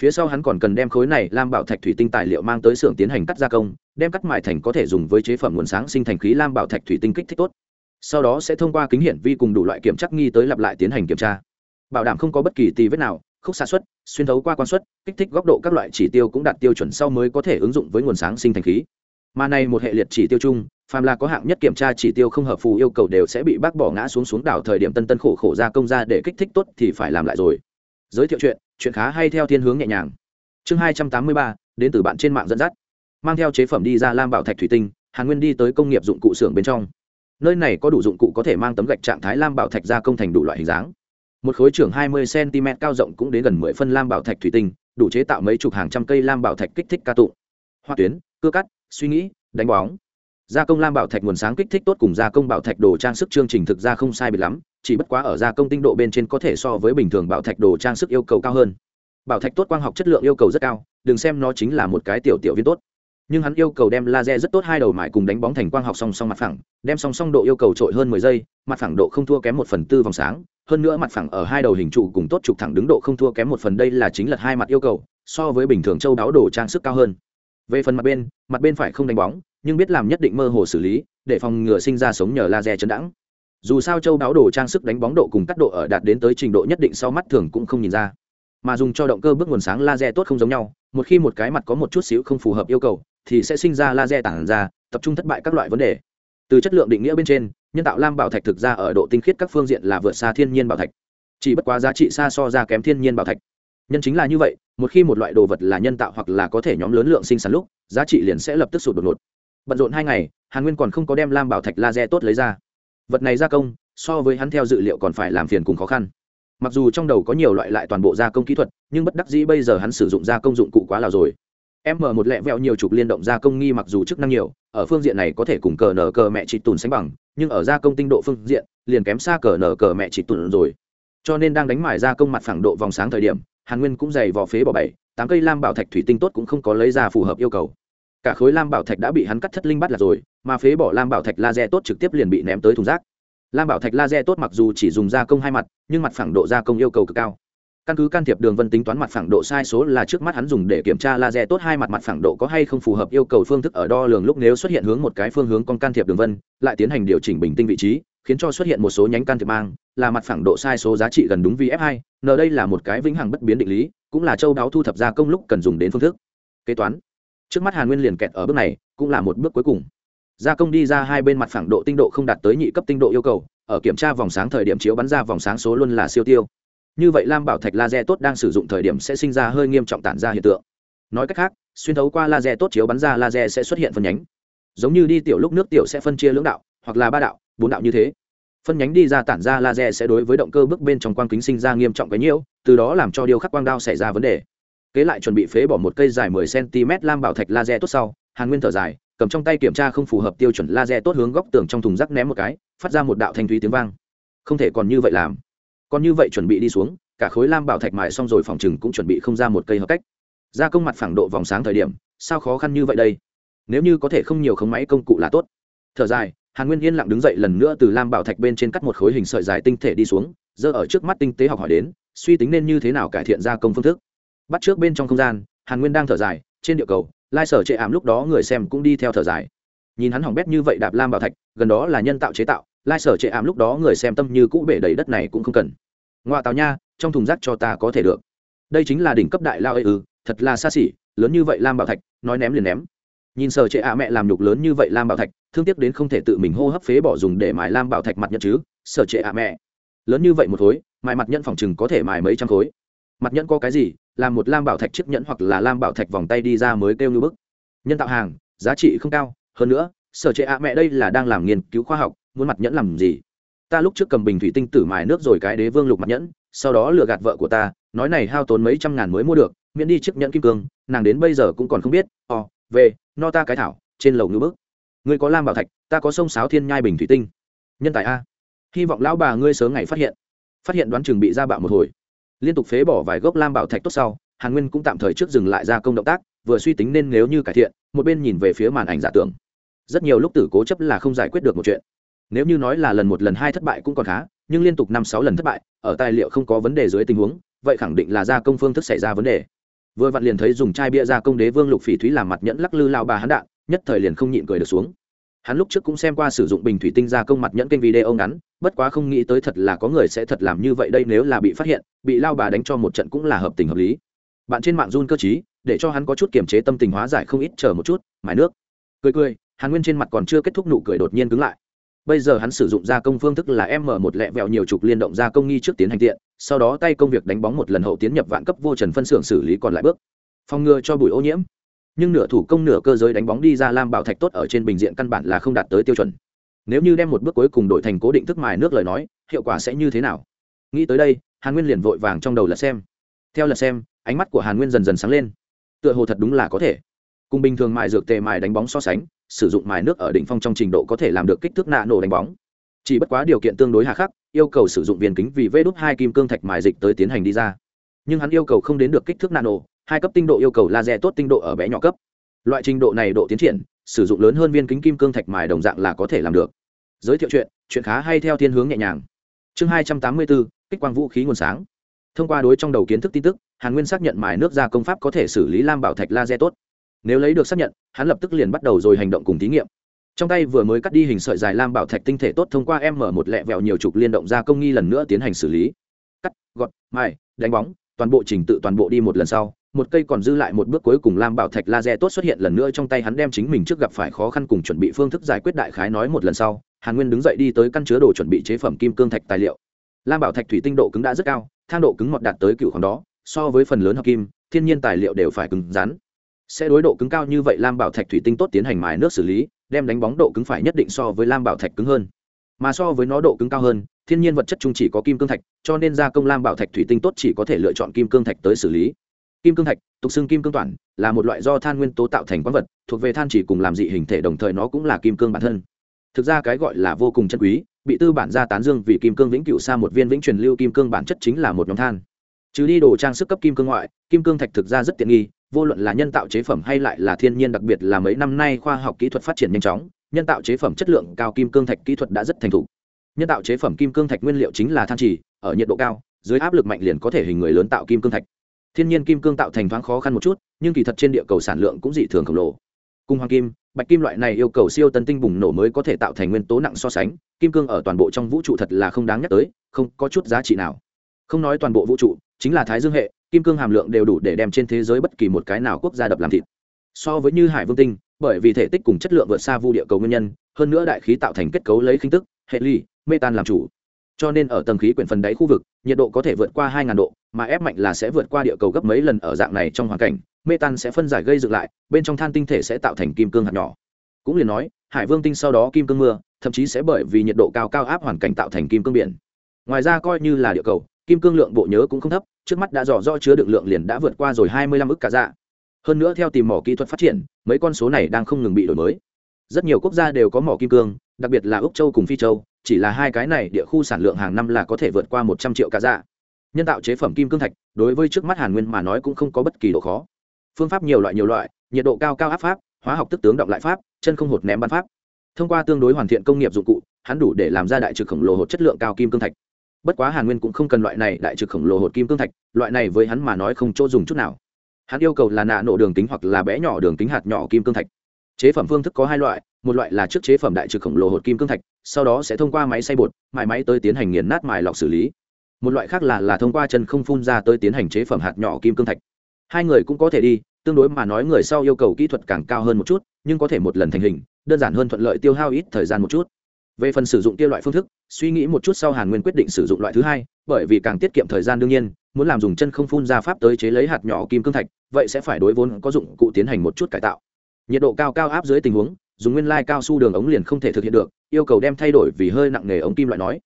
S1: Phía sau hắn còn cần đem khối này lam bảo thạch thủy tinh tài liệu mang tới xưởng tiến hành cắt gia công, đem cắt mại thành có thể dùng với chế phẩm nguồn sáng sinh thành khí lam bảo thạch thủy tinh kích thích tốt. Sau đó sẽ thông qua kính hiển vi cùng đủ loại kiểm chắc nghi tới lặp lại tiến hành kiểm tra. Bảo đảm không có bất kỳ tì vết nào, khúc xạ xuất xuyên thấu qua quan suất, kích thích góc độ các loại chỉ tiêu cũng đạt tiêu chuẩn sau mới có thể ứng dụng với nguồn sáng sinh thành khí. Mà này một hệ liệt chỉ tiêu chung phàm là có hạng nhất kiểm tra chỉ tiêu không hợp phù yêu cầu đều sẽ bị bác bỏ ngã xuống xuống đảo thời điểm tân tân khổ khổ ra công ra để kích thích tốt thì phải làm lại rồi. Giới thiệu chuyện chuyện khá hay theo thiên hướng nhẹ nhàng. Chương hai trăm tám mươi ba, đến từ bạn trên mạng dẫn dắt. Mang theo chế phẩm đi ra lam bảo thạch thủy tinh, hàn nguyên đi tới công nghiệp dụng cụ xưởng bên trong. Nơi này có đủ dụng cụ có thể mang tấm gạch trạng thái lam bảo thạch ra công thành đủ loại hình dáng. Một khối trưởng hai mươi cm cao rộng cũng đến gần mười phân lam bảo thạch thủy tinh, đủ chế tạo mấy chục hàng trăm cây lam bảo thạch kích thích ca tụ hoa tuyến, cưa cắt, suy nghĩ, đánh bóng gia công lam bảo thạch nguồn sáng kích thích tốt cùng gia công bảo thạch đồ trang sức chương trình thực ra không sai biệt lắm, chỉ bất quá ở gia công tinh độ bên trên có thể so với bình thường bảo thạch đồ trang sức yêu cầu cao hơn. Bảo thạch tốt quang học chất lượng yêu cầu rất cao, đừng xem nó chính là một cái tiểu tiểu viên tốt. Nhưng hắn yêu cầu đem laser rất tốt hai đầu mải cùng đánh bóng thành quang học song song mặt phẳng, đem song song độ yêu cầu trội hơn mười giây, mặt phẳng độ không thua kém một phần tư vòng sáng, hơn nữa mặt phẳng ở hai đầu hình trụ cùng tốt trục thẳng đứng độ không thua kém một phần đây là chính lật hai mặt yêu cầu, so với bình thường châu đáo đồ trang sức cao hơn. Về phần mặt bên mặt bên phải không đánh bóng nhưng biết làm nhất định mơ hồ xử lý, để phòng ngừa sinh ra sống nhờ laser chấn đẳng dù sao châu đáo đồ trang sức đánh bóng độ cùng cắt độ ở đạt đến tới trình độ nhất định sau mắt thường cũng không nhìn ra. Mà dùng cho động cơ bước nguồn sáng laser tốt không giống nhau, một khi một cái mặt có một chút xíu không phù hợp yêu cầu, thì sẽ sinh ra laser tản ra, tập trung thất bại các loại vấn đề. Từ chất lượng định nghĩa bên trên, nhân tạo lam bảo thạch thực ra ở độ tinh khiết các phương diện là vượt xa thiên nhiên bảo thạch. Chỉ bất quá giá trị xa so ra kém thiên nhiên bảo thạch. Nhân chính là như vậy, một khi một loại đồ vật là nhân tạo hoặc là có thể nhóm lớn lượng sinh sản lúc, giá trị liền sẽ lập tức sụt đột ngột bận rộn hai ngày, hàn nguyên còn không có đem lam bảo thạch laser tốt lấy ra. Vật này gia công, so với hắn theo dự liệu còn phải làm phiền cùng khó khăn. Mặc dù trong đầu có nhiều loại lại toàn bộ gia công kỹ thuật, nhưng bất đắc dĩ bây giờ hắn sử dụng gia công dụng cụ quá là rồi. M một lẹ vẹo nhiều chục liên động gia công nghi mặc dù chức năng nhiều, ở phương diện này có thể cùng cờ nở cờ mẹ chị tùn sánh bằng, nhưng ở gia công tinh độ phương diện, liền kém xa cờ nở cờ mẹ chị tùn rồi. Cho nên đang đánh mải gia công mặt phẳng độ vòng sáng thời điểm, hàn nguyên cũng dày vò phế bỏ bảy tám cây lam bảo thạch thủy tinh tốt cũng không có lấy ra phù hợp yêu cầu cả khối lam bảo thạch đã bị hắn cắt thất linh bắt là rồi, mà phế bỏ lam bảo thạch laser tốt trực tiếp liền bị ném tới thùng rác. Lam bảo thạch laser tốt mặc dù chỉ dùng gia công hai mặt, nhưng mặt phẳng độ gia công yêu cầu cực cao. Căn cứ can thiệp đường vân tính toán mặt phẳng độ sai số là trước mắt hắn dùng để kiểm tra laser tốt hai mặt mặt phẳng độ có hay không phù hợp yêu cầu phương thức ở đo lường lúc nếu xuất hiện hướng một cái phương hướng con can thiệp đường vân, lại tiến hành điều chỉnh bình tinh vị trí, khiến cho xuất hiện một số nhánh can thiệp mang, là mặt phẳng độ sai số giá trị gần đúng vf 2 n đây là một cái vĩnh hằng bất biến định lý, cũng là châu đáo thu thập gia công lúc cần dùng đến phương thức. Kế toán trước mắt hàn nguyên liền kẹt ở bước này, cũng là một bước cuối cùng. Gia công đi ra hai bên mặt phẳng độ tinh độ không đạt tới nhị cấp tinh độ yêu cầu, ở kiểm tra vòng sáng thời điểm chiếu bắn ra vòng sáng số luôn là siêu tiêu. Như vậy lam bảo thạch laser tốt đang sử dụng thời điểm sẽ sinh ra hơi nghiêm trọng tản ra hiện tượng. Nói cách khác, xuyên thấu qua laser tốt chiếu bắn ra laser sẽ xuất hiện phân nhánh. Giống như đi tiểu lúc nước tiểu sẽ phân chia lưỡng đạo, hoặc là ba đạo, bốn đạo như thế. Phân nhánh đi ra tản ra laser sẽ đối với động cơ bước bên trong quang kính sinh ra nghiêm trọng cái nhiễu, từ đó làm cho điều khắc quang đao xảy ra vấn đề kế lại chuẩn bị phế bỏ một cây dài 10 cm lam bảo thạch laser tốt sau, hàn nguyên thở dài, cầm trong tay kiểm tra không phù hợp tiêu chuẩn laser tốt hướng góc tường trong thùng rác ném một cái, phát ra một đạo thanh thúy tiếng vang. Không thể còn như vậy làm. Còn như vậy chuẩn bị đi xuống, cả khối lam bảo thạch mài xong rồi phòng chừng cũng chuẩn bị không ra một cây hợp cách. Gia công mặt phẳng độ vòng sáng thời điểm, sao khó khăn như vậy đây? Nếu như có thể không nhiều khống máy công cụ là tốt. Thở dài, hàn nguyên yên lặng đứng dậy lần nữa từ lam bảo thạch bên trên cắt một khối hình sợi dài tinh thể đi xuống, giơ ở trước mắt tinh tế học hỏi đến, suy tính nên như thế nào cải thiện gia công phương thức bắt trước bên trong không gian hàn nguyên đang thở dài trên địa cầu lai sở chệ ảm lúc đó người xem cũng đi theo thở dài. Nhìn hắn hỏng bét như vậy đạp lam bảo thạch gần đó là nhân tạo chế tạo lai sở chệ ảm lúc đó người xem tâm như cũ bể đầy đất này cũng không cần. Ngoại tào nha trong thùng rác cho ta có thể được. Đây chính là đỉnh cấp đại lao ư ừ, thật là xa xỉ lớn như vậy lam bảo thạch nói ném liền ném. Nhìn sở trệ ạ mẹ làm nhục lớn như vậy lam bảo thạch thương tiếc đến không thể tự mình hô hấp phế bỏ dùng để mài lam bảo thạch mặt nhận chứ sở trệ ạ mẹ. Lớn như vậy một khối mài mặt nhận phòng chừng có thể mài mấy trăm khối. Mặt nhẫn có cái gì làm một lam bảo thạch chiếc nhẫn hoặc là lam bảo thạch vòng tay đi ra mới kêu như bức. Nhân tạo hàng, giá trị không cao, hơn nữa, sở trệ ạ mẹ đây là đang làm nghiên cứu khoa học, muốn mặt nhẫn làm gì? Ta lúc trước cầm bình thủy tinh tử mài nước rồi cái đế vương lục mặt nhẫn, sau đó lừa gạt vợ của ta, nói này hao tốn mấy trăm ngàn mới mua được, miễn đi chiếc nhẫn kim cương, nàng đến bây giờ cũng còn không biết. O về no ta cái thảo, trên lầu ngư bức. Ngươi có lam bảo thạch, ta có sông sáo thiên nhai bình thủy tinh. Nhân tài a. Hy vọng lão bà ngươi sớm ngày phát hiện. Phát hiện đoán chừng bị ra bạo một hồi liên tục phế bỏ vài gốc lam bảo thạch tốt sau, hàn nguyên cũng tạm thời trước dừng lại gia công động tác, vừa suy tính nên nếu như cải thiện, một bên nhìn về phía màn ảnh giả tưởng. Rất nhiều lúc tử cố chấp là không giải quyết được một chuyện. Nếu như nói là lần một lần hai thất bại cũng còn khá, nhưng liên tục năm sáu lần thất bại, ở tài liệu không có vấn đề dưới tình huống, vậy khẳng định là gia công phương thức xảy ra vấn đề. Vừa vặn liền thấy dùng chai bia gia công đế vương lục phỉ thúy làm mặt nhẫn lắc lư lao bà hắn đạn, nhất thời liền không nhịn cười được xuống hắn lúc trước cũng xem qua sử dụng bình thủy tinh gia công mặt nhẫn kênh video ngắn, bất quá không nghĩ tới thật là có người sẽ thật làm như vậy đây nếu là bị phát hiện, bị lao bà đánh cho một trận cũng là hợp tình hợp lý. Bạn trên mạng run cơ chí để cho hắn có chút kiềm chế tâm tình hóa giải không ít, chờ một chút mài nước. Cười cười, hàn nguyên trên mặt còn chưa kết thúc nụ cười đột nhiên cứng lại. Bây giờ hắn sử dụng gia công phương thức là m một lẹ vẹo nhiều trục liên động gia công nghi trước tiến hành tiện, sau đó tay công việc đánh bóng một lần hậu tiến nhập vạn cấp vô trần phân xưởng xử lý còn lại bước. Phòng ngừa cho bụi ô nhiễm nhưng nửa thủ công nửa cơ giới đánh bóng đi ra lam bảo thạch tốt ở trên bình diện căn bản là không đạt tới tiêu chuẩn. Nếu như đem một bước cuối cùng đổi thành cố định thức mài nước lời nói, hiệu quả sẽ như thế nào? Nghĩ tới đây, hàn nguyên liền vội vàng trong đầu là xem. Theo là xem, ánh mắt của hàn nguyên dần dần sáng lên. Tựa hồ thật đúng là có thể. Cùng bình thường mài dược tề mài đánh bóng so sánh, sử dụng mài nước ở đỉnh phong trong trình độ có thể làm được kích thước nạ nổ đánh bóng. Chỉ bất quá điều kiện tương đối hà khắc, yêu cầu sử dụng viên kính vì vê đốt hai kim cương thạch mài dịch tới tiến hành đi ra. Nhưng hắn yêu cầu không đến được kích thước nano hai cấp tinh độ yêu cầu laser tốt tinh độ ở bé nhỏ cấp. Loại trình độ này độ tiến triển, sử dụng lớn hơn viên kính kim cương thạch mài đồng dạng là có thể làm được. Giới thiệu chuyện chuyện khá hay theo thiên hướng nhẹ nhàng. Chương hai trăm tám mươi bốn, kích quang vũ khí nguồn sáng. Thông qua đối trong đầu kiến thức tin tức, hàn nguyên xác nhận mài nước ra công pháp có thể xử lý lam bảo thạch laser tốt. Nếu lấy được xác nhận, hắn lập tức liền bắt đầu rồi hành động cùng thí nghiệm. Trong tay vừa mới cắt đi hình sợi dài lam bảo thạch tinh thể tốt thông qua m một lẹ vẹo nhiều trục liên động ra công nghi lần nữa tiến hành xử lý. Cắt, gọt, mài, đánh bóng toàn bộ trình tự toàn bộ đi một lần sau, một cây còn dư lại một bước cuối cùng lam bảo thạch laser tốt xuất hiện lần nữa trong tay hắn đem chính mình trước gặp phải khó khăn cùng chuẩn bị phương thức giải quyết đại khái nói một lần sau, hàn nguyên đứng dậy đi tới căn chứa đồ chuẩn bị chế phẩm kim cương thạch tài liệu. Lam bảo thạch thủy tinh độ cứng đã rất cao, thang độ cứng mọt đạt tới cựu khoảng đó, so với phần lớn hợp kim, thiên nhiên tài liệu đều phải cứng rắn. Sẽ đối độ cứng cao như vậy lam bảo thạch thủy tinh tốt tiến hành mài nước xử lý, đem đánh bóng độ cứng phải nhất định so với lam bảo thạch cứng hơn. Mà so với nó độ cứng cao hơn thiên nhiên vật chất chung chỉ có kim cương thạch, cho nên gia công lam bảo thạch thủy tinh tốt chỉ có thể lựa chọn kim cương thạch tới xử lý. Kim cương thạch, tục xưng kim cương toàn, là một loại do than nguyên tố tạo thành quán vật, thuộc về than chỉ cùng làm dị hình thể đồng thời nó cũng là kim cương bản thân. Thực ra cái gọi là vô cùng chân quý, bị tư bản gia tán dương vì kim cương vĩnh cửu xa một viên vĩnh truyền lưu kim cương bản chất chính là một nhóm than. Trừ đi đồ trang sức cấp kim cương ngoại, kim cương thạch thực ra rất tiện nghi, vô luận là nhân tạo chế phẩm hay lại là thiên nhiên đặc biệt là mấy năm nay khoa học kỹ thuật phát triển nhanh chóng, nhân tạo chế phẩm chất lượng cao kim cương thạch kỹ thuật đã rất thành thục nhân tạo chế phẩm kim cương thạch nguyên liệu chính là than trì, ở nhiệt độ cao, dưới áp lực mạnh liền có thể hình người lớn tạo kim cương thạch. Thiên nhiên kim cương tạo thành thoáng khó khăn một chút, nhưng kỳ thật trên địa cầu sản lượng cũng dị thường khổng lồ. Cùng hoàng kim, bạch kim loại này yêu cầu siêu tân tinh bùng nổ mới có thể tạo thành nguyên tố nặng so sánh, kim cương ở toàn bộ trong vũ trụ thật là không đáng nhắc tới, không có chút giá trị nào. Không nói toàn bộ vũ trụ, chính là thái dương hệ, kim cương hàm lượng đều đủ để đem trên thế giới bất kỳ một cái nào quốc gia đập làm thịt. So với như hải vương tinh, bởi vì thể tích cùng chất lượng vượt xa vu địa cầu nguyên nhân, hơn nữa đại khí tạo thành kết cấu lấy khinh tức, hệ ly mê tan làm chủ. Cho nên ở tầng khí quyển phần đáy khu vực, nhiệt độ có thể vượt qua 2.000 độ, mà ép mạnh là sẽ vượt qua địa cầu gấp mấy lần ở dạng này trong hoàn cảnh. Metan sẽ phân giải gây dựng lại, bên trong than tinh thể sẽ tạo thành kim cương hạt nhỏ. Cũng liền nói, hải vương tinh sau đó kim cương mưa, thậm chí sẽ bởi vì nhiệt độ cao cao áp hoàn cảnh tạo thành kim cương biển. Ngoài ra coi như là địa cầu, kim cương lượng bộ nhớ cũng không thấp, trước mắt đã dò do chứa đựng lượng liền đã vượt qua rồi 25 ức cả dạ. Hơn nữa theo tìm mỏ kỹ thuật phát triển, mấy con số này đang không ngừng bị đổi mới. Rất nhiều quốc gia đều có mỏ kim cương, đặc biệt là úc châu cùng phi châu chỉ là hai cái này địa khu sản lượng hàng năm là có thể vượt qua một trăm triệu cả dạ. Nhân tạo chế phẩm kim cương thạch, đối với trước mắt hàn nguyên mà nói cũng không có bất kỳ độ khó. Phương pháp nhiều loại nhiều loại, nhiệt độ cao cao áp pháp, hóa học tức tướng động lại pháp, chân không hột ném bắn pháp. Thông qua tương đối hoàn thiện công nghiệp dụng cụ, hắn đủ để làm ra đại trực khổng lồ hột chất lượng cao kim cương thạch. Bất quá hàn nguyên cũng không cần loại này đại trực khổng lồ hột kim cương thạch, loại này với hắn mà nói không chỗ dùng chút nào. Hắn yêu cầu là nạ nổ đường kính hoặc là bé nhỏ đường kính hạt nhỏ kim cương thạch. Chế phẩm phương thức có hai loại một loại là trước chế phẩm đại trực khổng lồ hột kim cương thạch, sau đó sẽ thông qua máy xay bột mài máy tới tiến hành nghiền nát mài lọc xử lý. Một loại khác là là thông qua chân không phun ra tới tiến hành chế phẩm hạt nhỏ kim cương thạch. Hai người cũng có thể đi, tương đối mà nói người sau yêu cầu kỹ thuật càng cao hơn một chút, nhưng có thể một lần thành hình, đơn giản hơn thuận lợi tiêu hao ít thời gian một chút. Về phần sử dụng kia loại phương thức, suy nghĩ một chút sau hàn nguyên quyết định sử dụng loại thứ hai, bởi vì càng tiết kiệm thời gian đương nhiên, muốn làm dùng chân không phun ra pháp tới chế lấy hạt nhỏ kim cương thạch, vậy sẽ phải đối vốn có dụng cụ tiến hành một chút cải tạo. Nhiệt độ cao cao áp dưới tình huống dùng nguyên lai cao su đường ống liền không thể thực hiện được, yêu cầu đem thay đổi vì hơi nặng nghề ống kim loại nói.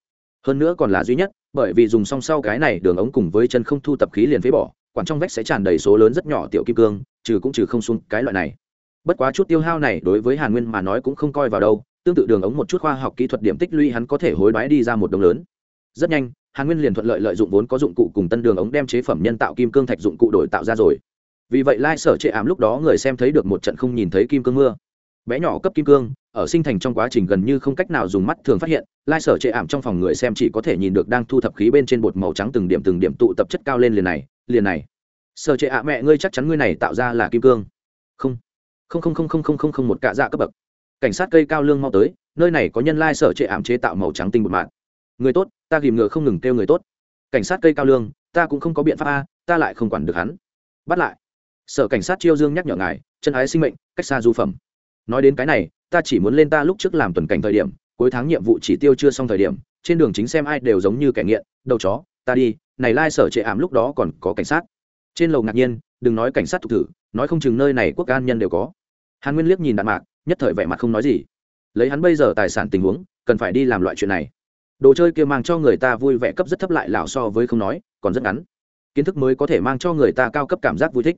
S1: Hơn nữa còn là duy nhất, bởi vì dùng song sau cái này đường ống cùng với chân không thu tập khí liền phế bỏ, quản trong vách sẽ tràn đầy số lớn rất nhỏ tiểu kim cương, trừ cũng trừ không xuống cái loại này. Bất quá chút tiêu hao này đối với hàn nguyên mà nói cũng không coi vào đâu, tương tự đường ống một chút khoa học kỹ thuật điểm tích lũy hắn có thể hối đoái đi ra một đồng lớn. Rất nhanh, hàn nguyên liền thuận lợi lợi dụng vốn có dụng cụ cùng tân đường ống đem chế phẩm nhân tạo kim cương thạch dụng cụ đổi tạo ra rồi. Vì vậy lai sở chệ ảm lúc đó người xem thấy được một trận không nhìn thấy kim cương mưa bé nhỏ cấp kim cương, ở sinh thành trong quá trình gần như không cách nào dùng mắt thường phát hiện, lai sở chệ ảm trong phòng người xem chỉ có thể nhìn được đang thu thập khí bên trên bột màu trắng từng điểm từng điểm tụ tập chất cao lên liền này liền này. Sở chệ ạ, mẹ ngươi chắc chắn ngươi này tạo ra là kim cương. Không. Không không không không không không không, một cạ dạ cấp bậc. Cảnh sát cây cao lương mau tới, nơi này có nhân lai sở chệ ảm chế tạo màu trắng tinh bột mạng người tốt, ta ghìm ngựa không ngừng kêu người tốt. Cảnh sát cây cao lương, ta cũng không có biện pháp a, ta lại không quản được hắn. Bắt lại. Sở cảnh sát chiêu dương nhắc nhở ngài, chân ái sinh mệnh, cách xa du phẩm nói đến cái này, ta chỉ muốn lên ta lúc trước làm tuần cảnh thời điểm, cuối tháng nhiệm vụ chỉ tiêu chưa xong thời điểm, trên đường chính xem ai đều giống như kẻ nghiện, đầu chó, ta đi, này lai sở trệ ảm lúc đó còn có cảnh sát. Trên lầu ngạc nhiên, đừng nói cảnh sát thực thử, nói không chừng nơi này quốc an nhân đều có. Hàn nguyên liếc nhìn đạn mạc, nhất thời vẻ mặt không nói gì. Lấy hắn bây giờ tài sản tình huống, cần phải đi làm loại chuyện này. Đồ chơi kia mang cho người ta vui vẻ cấp rất thấp lại lão so với không nói, còn rất ngắn. Kiến thức mới có thể mang cho người ta cao cấp cảm giác vui thích.